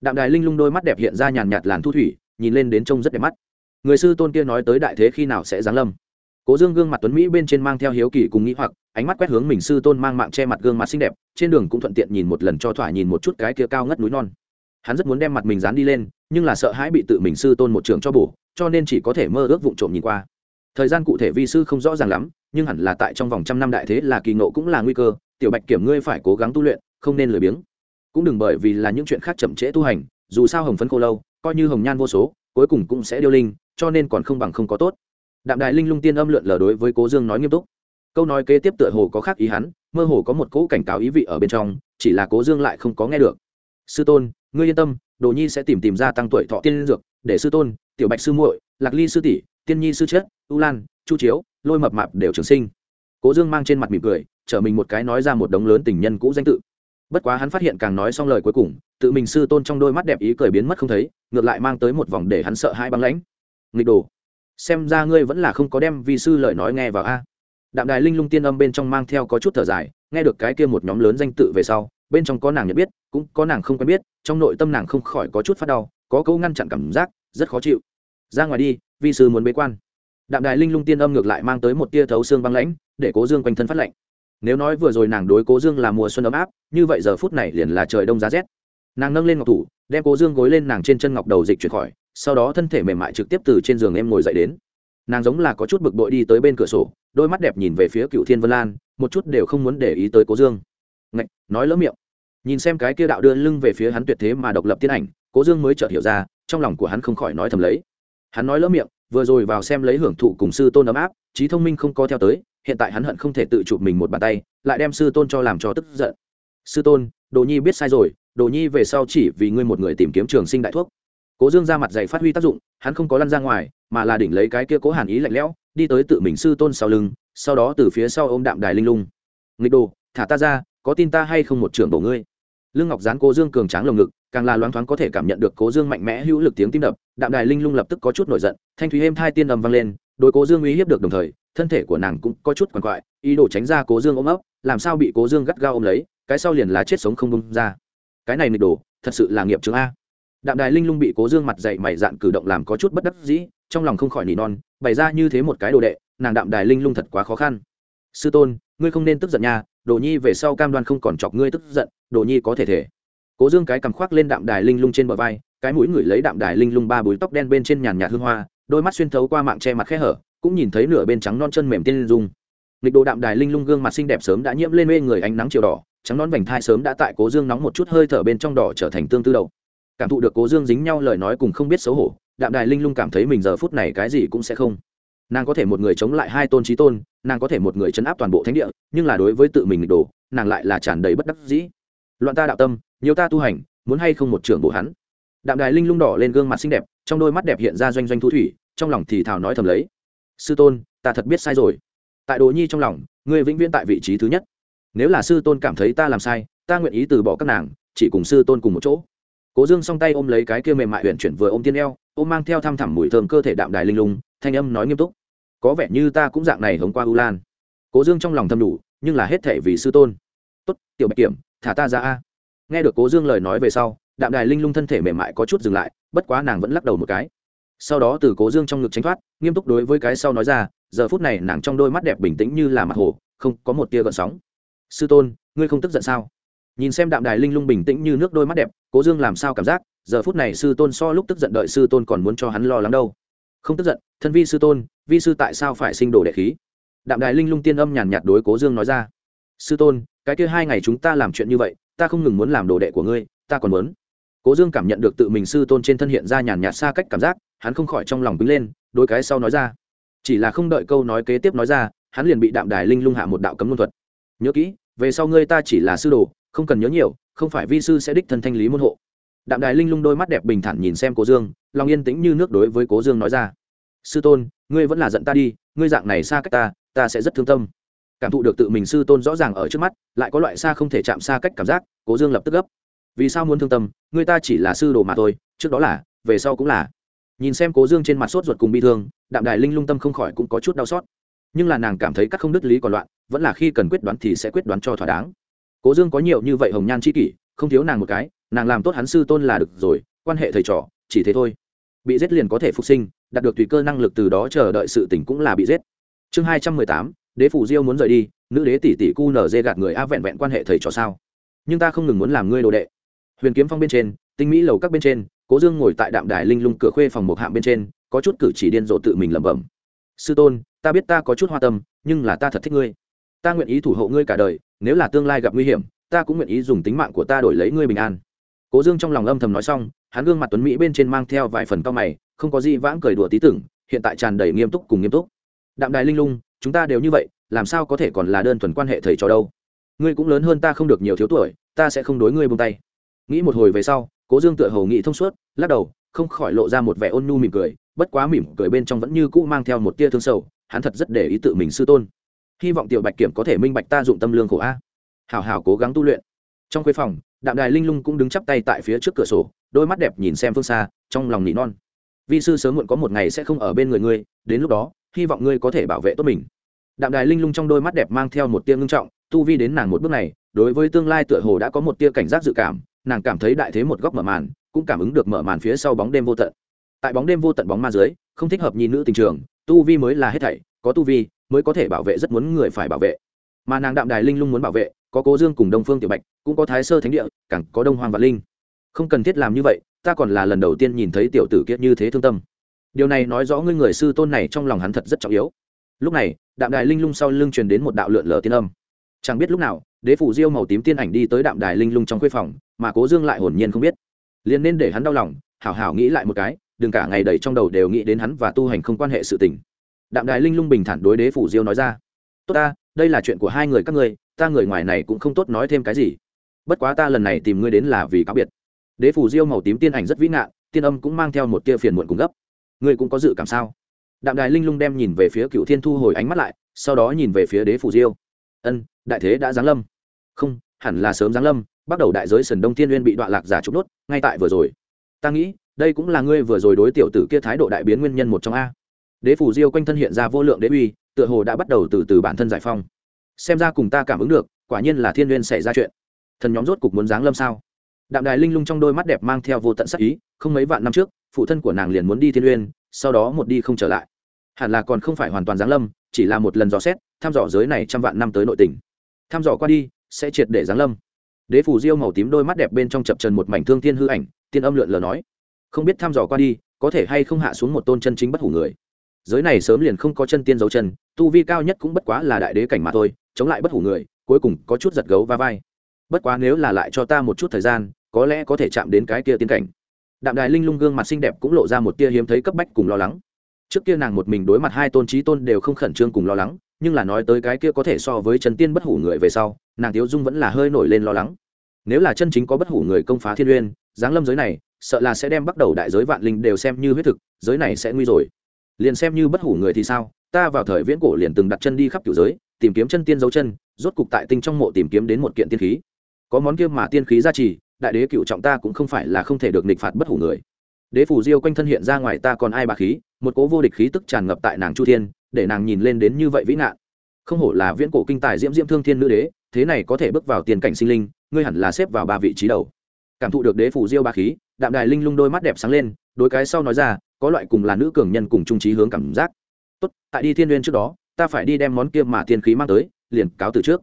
đạm đài linh lung đôi mắt đẹp hiện ra nhàn nhạt làn thu thủy, nhìn lên đến trông rất đẹp mắt. Người sư tôn kia nói tới đại thế khi nào sẽ giáng lâm? Cố dương gương mặt tuấn mỹ bên trên mang theo hiếu kỳ cùng nghĩ hoặc, ánh mắt quét hướng mình sư tôn mang mạng che mặt gương mặt xinh đẹp, trên đường cũng thuận tiện nhìn một lần cho thỏa nhìn một chút cái kia cao ngất núi non. Hắn rất muốn đem mặt mình dán đi lên, nhưng là sợ hãi bị tự mình sư tôn một trường cho bổ, cho nên chỉ có thể mơ ước vụng trộm nhìn qua. Thời gian cụ thể vi sư không rõ ràng lắm, nhưng hẳn là tại trong vòng trăm năm đại thế là kỳ ngộ cũng là nguy cơ, tiểu bạch kiểm ngươi phải cố gắng tu luyện, không nên lười biếng cũng đừng bởi vì là những chuyện khác chậm trễ tu hành, dù sao hồng phấn khô lâu, coi như hồng nhan vô số, cuối cùng cũng sẽ điêu linh, cho nên còn không bằng không có tốt. Đạm đại linh lung tiên âm lượn lờ đối với cố dương nói nghiêm túc. Câu nói kế tiếp tựa hồ có khác ý hắn, mơ hồ có một cỗ cảnh cáo ý vị ở bên trong, chỉ là cố dương lại không có nghe được. Sư tôn, ngươi yên tâm, đồ nhi sẽ tìm tìm ra tăng tuổi thọ tiên dược, để sư tôn, tiểu bạch sư muội, lạc ly sư tỷ, tiên nhi sư chết, u lan, chu chiếu, lôi mập mạp đều trường sinh. Cố dương mang trên mặt mỉm cười chở mình một cái nói ra một đống lớn tình nhân cũ danh tự bất quá hắn phát hiện càng nói xong lời cuối cùng, tự mình sư tôn trong đôi mắt đẹp ý cười biến mất không thấy, ngược lại mang tới một vòng để hắn sợ hai băng lãnh. Nghịch đồ, xem ra ngươi vẫn là không có đem vi sư lời nói nghe vào a. Đạm đài linh lung tiên âm bên trong mang theo có chút thở dài, nghe được cái kia một nhóm lớn danh tự về sau, bên trong có nàng nhận biết, cũng có nàng không quen biết, trong nội tâm nàng không khỏi có chút phát đau, có câu ngăn chặn cảm giác, rất khó chịu. Ra ngoài đi, vi sư muốn bế quan. Đạm đài linh lung tiên âm ngược lại mang tới một tia thấu xương băng lãnh, để cố dương quanh thân phát lạnh nếu nói vừa rồi nàng đối cố dương là mùa xuân ấm áp như vậy giờ phút này liền là trời đông giá rét. Nàng nâng lên ngọc thủ đem cố dương gối lên nàng trên chân ngọc đầu dịch chuyển khỏi sau đó thân thể mềm mại trực tiếp từ trên giường em ngồi dậy đến. Nàng giống là có chút bực bội đi tới bên cửa sổ đôi mắt đẹp nhìn về phía cựu thiên vân lan một chút đều không muốn để ý tới cố dương. Ngạch, nói lỡ miệng. Nhìn xem cái kia đạo đưa lưng về phía hắn tuyệt thế mà độc lập tiến ảnh cố dương mới chợt hiểu ra trong lòng của hắn không khỏi nói thầm lấy. Hắn nói lỡ miệng vừa rồi vào xem lấy hưởng thụ cùng sư tôn ấm áp trí thông minh không có theo tới hiện tại hắn hận không thể tự chụp mình một bàn tay, lại đem sư tôn cho làm cho tức giận. Sư tôn, đồ nhi biết sai rồi, đồ nhi về sau chỉ vì ngươi một người tìm kiếm trường sinh đại thuốc. Cố dương ra mặt dày phát huy tác dụng, hắn không có lăn ra ngoài, mà là đỉnh lấy cái kia cố hàn ý lạnh lẽo, đi tới tự mình sư tôn sau lưng, sau đó từ phía sau ôm đạm đài linh lung. Nghịch đồ, thả ta ra, có tin ta hay không một trưởng bổ ngươi? Lương ngọc gián cố dương cường tráng lồng ngực, càng là loáng thoáng có thể cảm nhận được cố dương mạnh mẽ hữu lực tiếng tim đập, đạm đài linh lung lập tức có chút nổi giận, thanh thúy êm thai tiên ầm vang lên đối cố dương uy hiếp được đồng thời, thân thể của nàng cũng có chút quằn quại, ý đồ tránh ra cố dương ôm ấp, làm sao bị cố dương gắt gao ôm lấy, cái sau liền lá chết sống không bông ra. Cái này nịch đồ, thật sự là nghiệp chứng a. Đạm đài linh lung bị cố dương mặt dậy mày dạn cử động làm có chút bất đắc dĩ, trong lòng không khỏi nỉ non, bày ra như thế một cái đồ đệ, nàng đạm đài linh lung thật quá khó khăn. Sư tôn, ngươi không nên tức giận nha, đồ nhi về sau cam đoan không còn chọc ngươi tức giận, đồ nhi có thể thể. Cố dương cái cằm khoác lên đạm đài linh lung trên bờ vai, cái mũi ngửi lấy đạm đài linh lung ba búi tóc đen bên trên nhàn nhạt hương hoa đôi mắt xuyên thấu qua mạng che mặt khe hở, cũng nhìn thấy nửa bên trắng non chân mềm tiên dung. Lịch đồ đạm đài linh lung gương mặt xinh đẹp sớm đã nhiễm lên mê người ánh nắng chiều đỏ, trắng non vành thai sớm đã tại cố dương nóng một chút hơi thở bên trong đỏ trở thành tương tư đầu cảm thụ được cố dương dính nhau lời nói cùng không biết xấu hổ, đạm đài linh lung cảm thấy mình giờ phút này cái gì cũng sẽ không. Nàng có thể một người chống lại hai tôn trí tôn, nàng có thể một người chấn áp toàn bộ thánh địa, nhưng là đối với tự mình nghịch đồ nàng lại là tràn đầy bất đắc dĩ. Loạn ta đạo tâm, nhiều ta tu hành, muốn hay không một trưởng bộ hắn. Đạm đài linh lung đỏ lên gương mặt xinh đẹp trong đôi mắt đẹp hiện ra doanh doanh thu thủy, trong lòng thì thào nói thầm lấy, sư tôn, ta thật biết sai rồi. Tại đồ nhi trong lòng, ngươi vĩnh viễn tại vị trí thứ nhất. Nếu là sư tôn cảm thấy ta làm sai, ta nguyện ý từ bỏ các nàng, chỉ cùng sư tôn cùng một chỗ. Cố dương song tay ôm lấy cái kia mềm mại huyện chuyển vừa ôm tiên eo, ôm mang theo thăm thẳm mùi thơm cơ thể đạm đài linh lung, thanh âm nói nghiêm túc, có vẻ như ta cũng dạng này hống qua u lan. Cố dương trong lòng thầm đủ, nhưng là hết thể vì sư tôn. Tốt, tiểu bạch kiểm, thả ta ra a. Nghe được cố dương lời nói về sau đạm đài linh lung thân thể mềm mại có chút dừng lại, bất quá nàng vẫn lắc đầu một cái. Sau đó từ cố dương trong ngực tránh thoát, nghiêm túc đối với cái sau nói ra, giờ phút này nàng trong đôi mắt đẹp bình tĩnh như là mặt hồ, không có một tia gợn sóng. Sư tôn, ngươi không tức giận sao? Nhìn xem đạm đài linh lung bình tĩnh như nước đôi mắt đẹp, cố dương làm sao cảm giác, giờ phút này sư tôn so lúc tức giận đợi sư tôn còn muốn cho hắn lo lắng đâu. Không tức giận, thân vi sư tôn, vi sư tại sao phải sinh đồ đệ khí? Đạm đài linh lung tiên âm nhàn nhạt đối cố dương nói ra. Sư tôn, cái kia hai ngày chúng ta làm chuyện như vậy, ta không ngừng muốn làm đồ đệ của ngươi, ta còn muốn cố dương cảm nhận được tự mình sư tôn trên thân hiện ra nhàn nhạt xa cách cảm giác, hắn không khỏi trong lòng quýnh lên, đôi cái sau nói ra. Chỉ là không đợi câu nói kế tiếp nói ra, hắn liền bị đạm đài linh lung hạ một đạo cấm luân thuật. Nhớ kỹ, về sau ngươi ta chỉ là sư đồ, không cần nhớ nhiều, không phải vi sư sẽ đích thân thanh lý môn hộ. Đạm đài linh lung đôi mắt đẹp bình thản nhìn xem cố dương, lòng yên tĩnh như nước đối với cố dương nói ra. Sư tôn, ngươi vẫn là giận ta đi, ngươi dạng này xa cách ta ta sẽ rất thương tâm. Cảm thụ được tự mình sư tôn rõ ràng ở trước mắt, lại có loại xa không thể chạm xa cách cảm giác, cố dương lập tức gấp vì sao muốn thương tâm, người ta chỉ là sư đồ mà thôi, trước đó là, về sau cũng là. Nhìn xem cố dương trên mặt sốt ruột cùng bi thương, đạm đài linh lung tâm không khỏi cũng có chút đau xót. Nhưng là nàng cảm thấy các không đứt lý còn loạn, vẫn là khi cần quyết đoán thì sẽ quyết đoán cho thỏa đáng. Cố dương có nhiều như vậy hồng nhan c h i kỷ, không thiếu nàng một cái, nàng làm tốt hắn sư tôn là được rồi, quan hệ thầy trò, chỉ thế thôi. Bị giết liền có thể phục sinh, đạt được tùy cơ năng lực từ đó chờ đợi sự tỉnh cũng là bị giết. Chương hai trăm mười tám, đế phủ diêu muốn rời đi, nữ đế tỷ tỷ cu nở dê gạt người a vẹn vẹn quan hệ thầy trò sao? Nhưng ta không ngừng muốn làm ngươi đồ đệ huyền kiếm phong bên trên, tinh mỹ lầu các bên trên, cố dương ngồi tại đạm đài linh lung cửa khuê phòng một hạng bên trên, có chút cử chỉ điên rộ tự mình lẩm bẩm. Sư tôn, ta biết ta có chút hoa tâm, nhưng là ta thật thích ngươi. Ta nguyện ý thủ hộ ngươi cả đời, nếu là tương lai gặp nguy hiểm, ta cũng nguyện ý dùng tính mạng của ta đổi lấy ngươi bình an. Cố dương trong lòng âm thầm nói xong, hắn gương mặt tuấn mỹ bên trên mang theo vài phần cao mày, không có gì vãng cười đùa tí tưởng, hiện tại tràn đầy nghiêm túc cùng nghiêm túc. Đạm đài linh lung, chúng ta đều như vậy, làm sao có thể còn là đơn thuần quan hệ thầy trò đâu? Ngươi cũng lớn hơn ta không được nhiều thiếu tuổi, ta sẽ không đối ngươi buông tay nghĩ một hồi về sau, cố dương tựa hầu nghĩ thông suốt, lắc đầu, không khỏi lộ ra một vẻ ôn nhu mỉm cười, bất quá mỉm cười bên trong vẫn như cũ mang theo một tia thương sầu, hắn thật rất để ý tự mình sư tôn. Hy vọng tiểu bạch kiểm có thể minh bạch ta dụng tâm lương khổ a. Hào hào cố gắng tu luyện. Trong khuê phòng, đạm đài linh lung cũng đứng chắp tay tại phía trước cửa sổ, đôi mắt đẹp nhìn xem phương xa, trong lòng nỉ non. Vi sư sớm muộn có một ngày sẽ không ở bên người ngươi, đến lúc đó, hy vọng ngươi có thể bảo vệ tốt mình. Đạm đài linh lung trong đôi mắt đẹp mang theo một tia ngưng trọng, tu vi đến nàng một bước này, đối với tương lai tựa hồ đã có một tia cảnh giác dự cảm nàng cảm thấy đại thế một góc mở màn, cũng cảm ứng được mở màn phía sau bóng đêm vô tận. Tại bóng đêm vô tận bóng ma dưới, không thích hợp nhi nữ tình trường, tu vi mới là hết thảy, có tu vi mới có thể bảo vệ rất muốn người phải bảo vệ. Mà nàng đạm đài linh lung muốn bảo vệ, có cố dương cùng đông phương tiểu bạch, cũng có thái sơ thánh địa, càng có đông hoàng và linh. Không cần thiết làm như vậy, ta còn là lần đầu tiên nhìn thấy tiểu tử kiệt như thế thương tâm. Điều này nói rõ ngươi người sư tôn này trong lòng hắn thật rất trọng yếu. Lúc này, đạm đài linh lung sau lưng truyền đến một đạo lượn lờ tiên âm. Chẳng biết lúc nào, đế phủ diêu màu tím tiên ảnh đi tới đạm đài linh lung trong khuê phòng mà cố dương lại hồn nhiên không biết. Liền nên để hắn đau lòng, hảo hảo nghĩ lại một cái, đừng cả ngày đầy trong đầu đều nghĩ đến hắn và tu hành không quan hệ sự tình. Đạm đài linh lung bình thản đối đế phủ diêu nói ra. Tốt ta, đây là chuyện của hai người các ngươi, ta người ngoài này cũng không tốt nói thêm cái gì. Bất quá ta lần này tìm ngươi đến là vì cáo biệt. Đế phủ diêu màu tím tiên ảnh rất vĩ ngạn, tiên âm cũng mang theo một tia phiền muộn cùng gấp. Ngươi cũng có dự cảm sao? Đạm đài linh lung đem nhìn về phía cựu thiên thu hồi ánh mắt lại, sau đó nhìn về phía đế phủ diêu. Ân, đại thế đã giáng lâm. Không hẳn là sớm giáng lâm, bắt đầu đại giới sần đông thiên uyên bị đoạn lạc giả trục nốt, ngay tại vừa rồi. Ta nghĩ, đây cũng là ngươi vừa rồi đối tiểu tử kia thái độ đại biến nguyên nhân một trong a. Đế phủ diêu quanh thân hiện ra vô lượng đế uy, tựa hồ đã bắt đầu từ từ bản thân giải phong xem ra cùng ta cảm ứng được, quả nhiên là thiên uyên xảy ra chuyện. Thần nhóm rốt cục muốn giáng lâm sao? Đạm đài linh lung trong đôi mắt đẹp mang theo vô tận sắc ý, không mấy vạn năm trước, phụ thân của nàng liền muốn đi thiên uyên sau đó một đi không trở lại. Hẳn là còn không phải hoàn toàn giáng lâm, chỉ là một lần dò xét, thăm dò giới này trăm vạn năm tới nội tỉnh thăm dò qua đi sẽ triệt để giáng lâm. Đế phủ diêu màu tím đôi mắt đẹp bên trong chập trần một mảnh thương tiên hư ảnh, tiên âm lượn lờ nói, không biết thăm dò qua đi, có thể hay không hạ xuống một tôn chân chính bất hủ người. Giới này sớm liền không có chân tiên dấu chân, tu vi cao nhất cũng bất quá là đại đế cảnh mà thôi, chống lại bất hủ người, cuối cùng có chút giật gấu va vai. Bất quá nếu là lại cho ta một chút thời gian, có lẽ có thể chạm đến cái kia tiên cảnh. Đạm đài linh lung gương mặt xinh đẹp cũng lộ ra một tia hiếm thấy cấp bách cùng lo lắng. Trước kia nàng một mình đối mặt hai tôn trí tôn đều không khẩn trương cùng lo lắng, nhưng là nói tới cái kia có thể so với chân tiên bất hủ người về sau nàng tiếu dung vẫn là hơi nổi lên lo lắng. Nếu là chân chính có bất hủ người công phá thiên uyên, giáng lâm giới này, sợ là sẽ đem bắt đầu đại giới vạn linh đều xem như huyết thực, giới này sẽ nguy rồi. Liền xem như bất hủ người thì sao? Ta vào thời viễn cổ liền từng đặt chân đi khắp kiểu giới, tìm kiếm chân tiên dấu chân, rốt cục tại tinh trong mộ tìm kiếm đến một kiện tiên khí. Có món kia mà tiên khí gia trì, đại đế cựu trọng ta cũng không phải là không thể được nịch phạt bất hủ người. Đế phủ diêu quanh thân hiện ra ngoài ta còn ai bà khí, một cố vô địch khí tức tràn ngập tại nàng chu thiên, để nàng nhìn lên đến như vậy vĩ nạn không hổ là viễn cổ kinh tài diễm diễm thương thiên nữ đế thế này có thể bước vào tiền cảnh sinh linh, ngươi hẳn là xếp vào ba vị trí đầu. Cảm thụ được đế phủ diêu ba khí, đạm đài linh lung đôi mắt đẹp sáng lên đôi cái sau nói ra, có loại cùng là nữ cường nhân cùng trung trí hướng cảm giác. Tốt, tại đi thiên n trước đó, ta phải đi đem món kia mà thiên khí mang tới, liền cáo từ trước.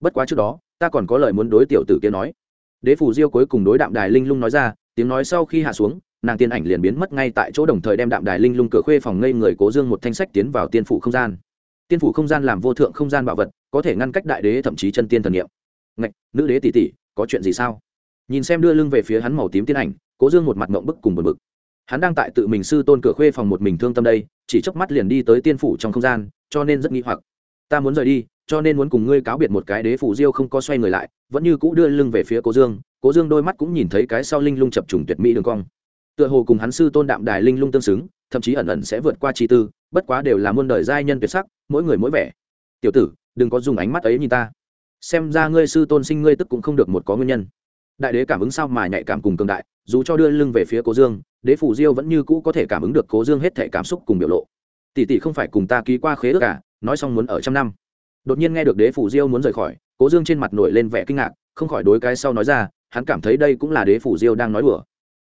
Bất quá trước đó, ta còn có lời muốn đối tiểu tử kia nói. Đế phủ diêu cuối cùng đối đạm đài linh lung nói ra, tiếng nói sau khi hạ xuống, nàng tiên ảnh liền biến mất ngay tại chỗ đồng thời đem đạm đài linh lung cửa khuê phòng ngây người cố dương một thanh sách tiến vào tiên phủ không gian. Tiên phủ không gian làm vô thượng không gian bảo vật có thể ngăn cách đại đế thậm chí chân tiên thần nghiệm ngạch, nữ đế tỷ tỷ, có chuyện gì sao? Nhìn xem đưa lưng về phía hắn màu tím tiên ảnh, cố dương một mặt mộng bức cùng một bực. Hắn đang tại tự mình sư tôn cửa khuê phòng một mình thương tâm đây, chỉ chớp mắt liền đi tới tiên phủ trong không gian, cho nên rất nghi hoặc. Ta muốn rời đi, cho nên muốn cùng ngươi cáo biệt một cái đế phủ diêu không có xoay người lại, vẫn như cũ đưa lưng về phía cố dương cố dương đôi mắt cũng nhìn thấy cái sau linh lung chập trùng tuyệt mỹ đường cong. Tựa hồ cùng hắn sư tôn đạm đài linh lung tương xứng, thậm chí ẩn ẩn sẽ vượt qua chi tư, bất quá đều là muôn đời giai nhân tuyệt sắc, mỗi người mỗi vẻ. Tiểu tử đừng có dùng ánh mắt ấy nhìn ta. Xem ra ngươi sư tôn sinh ngươi tức cũng không được một có nguyên nhân. Đại đế cảm ứng sao mà nhạy cảm cùng cường đại, dù cho đưa lưng về phía cố dương, đế phủ diêu vẫn như cũ có thể cảm ứng được cố dương hết thể cảm xúc cùng biểu lộ. Tỷ tỷ không phải cùng ta ký qua khế ước cả nói xong muốn ở trăm năm. Đột nhiên nghe được đế phủ diêu muốn rời khỏi, cố dương trên mặt nổi lên vẻ kinh ngạc, không khỏi đối cái sau nói ra, hắn cảm thấy đây cũng là đế phủ diêu đang nói đùa.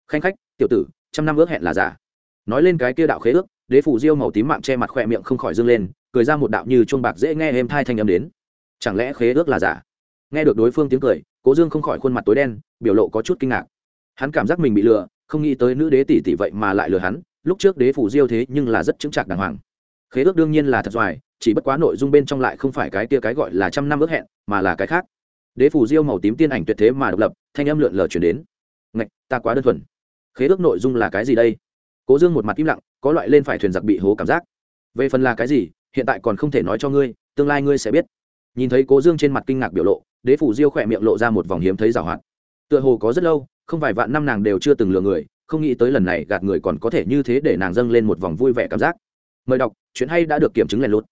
Khanh khách, tiểu tử, trăm năm ước hẹn là giả. Nói lên cái kia đạo khế ước đế phủ diêu màu tím mạng che mặt khỏe miệng không khỏi dâng lên, cười ra một đạo như chuông bạc dễ nghe êm thai thanh âm đến. Chẳng lẽ khế ước là giả? Nghe được đối phương tiếng cười, cố dương không khỏi khuôn mặt tối đen, biểu lộ có chút kinh ngạc. Hắn cảm giác mình bị lừa, không nghĩ tới nữ đế tỷ tỷ vậy mà lại lừa hắn, lúc trước đế phủ diêu thế nhưng là rất chứng chạc đàng hoàng. Khế ước đương nhiên là thật doài, chỉ bất quá nội dung bên trong lại không phải cái kia cái gọi là trăm năm ước hẹn, mà là cái khác. Đế phủ diêu màu tím tiên ảnh tuyệt thế mà độc lập, thanh âm lượn lờ chuyển đến. Ngạch, ta quá đơn thuần. Khế ước nội dung là cái gì đây? Cố dương một mặt im lặng có loại lên phải thuyền giặc bị hố cảm giác. Về phần là cái gì, hiện tại còn không thể nói cho ngươi, tương lai ngươi sẽ biết. Nhìn thấy cố dương trên mặt kinh ngạc biểu lộ, đế phủ diêu khỏe miệng lộ ra một vòng hiếm thấy rào hoạt. Tựa hồ có rất lâu, không vài vạn năm nàng đều chưa từng lừa người, không nghĩ tới lần này gạt người còn có thể như thế để nàng dâng lên một vòng vui vẻ cảm giác. Mời đọc, chuyện hay đã được kiểm chứng lèn lút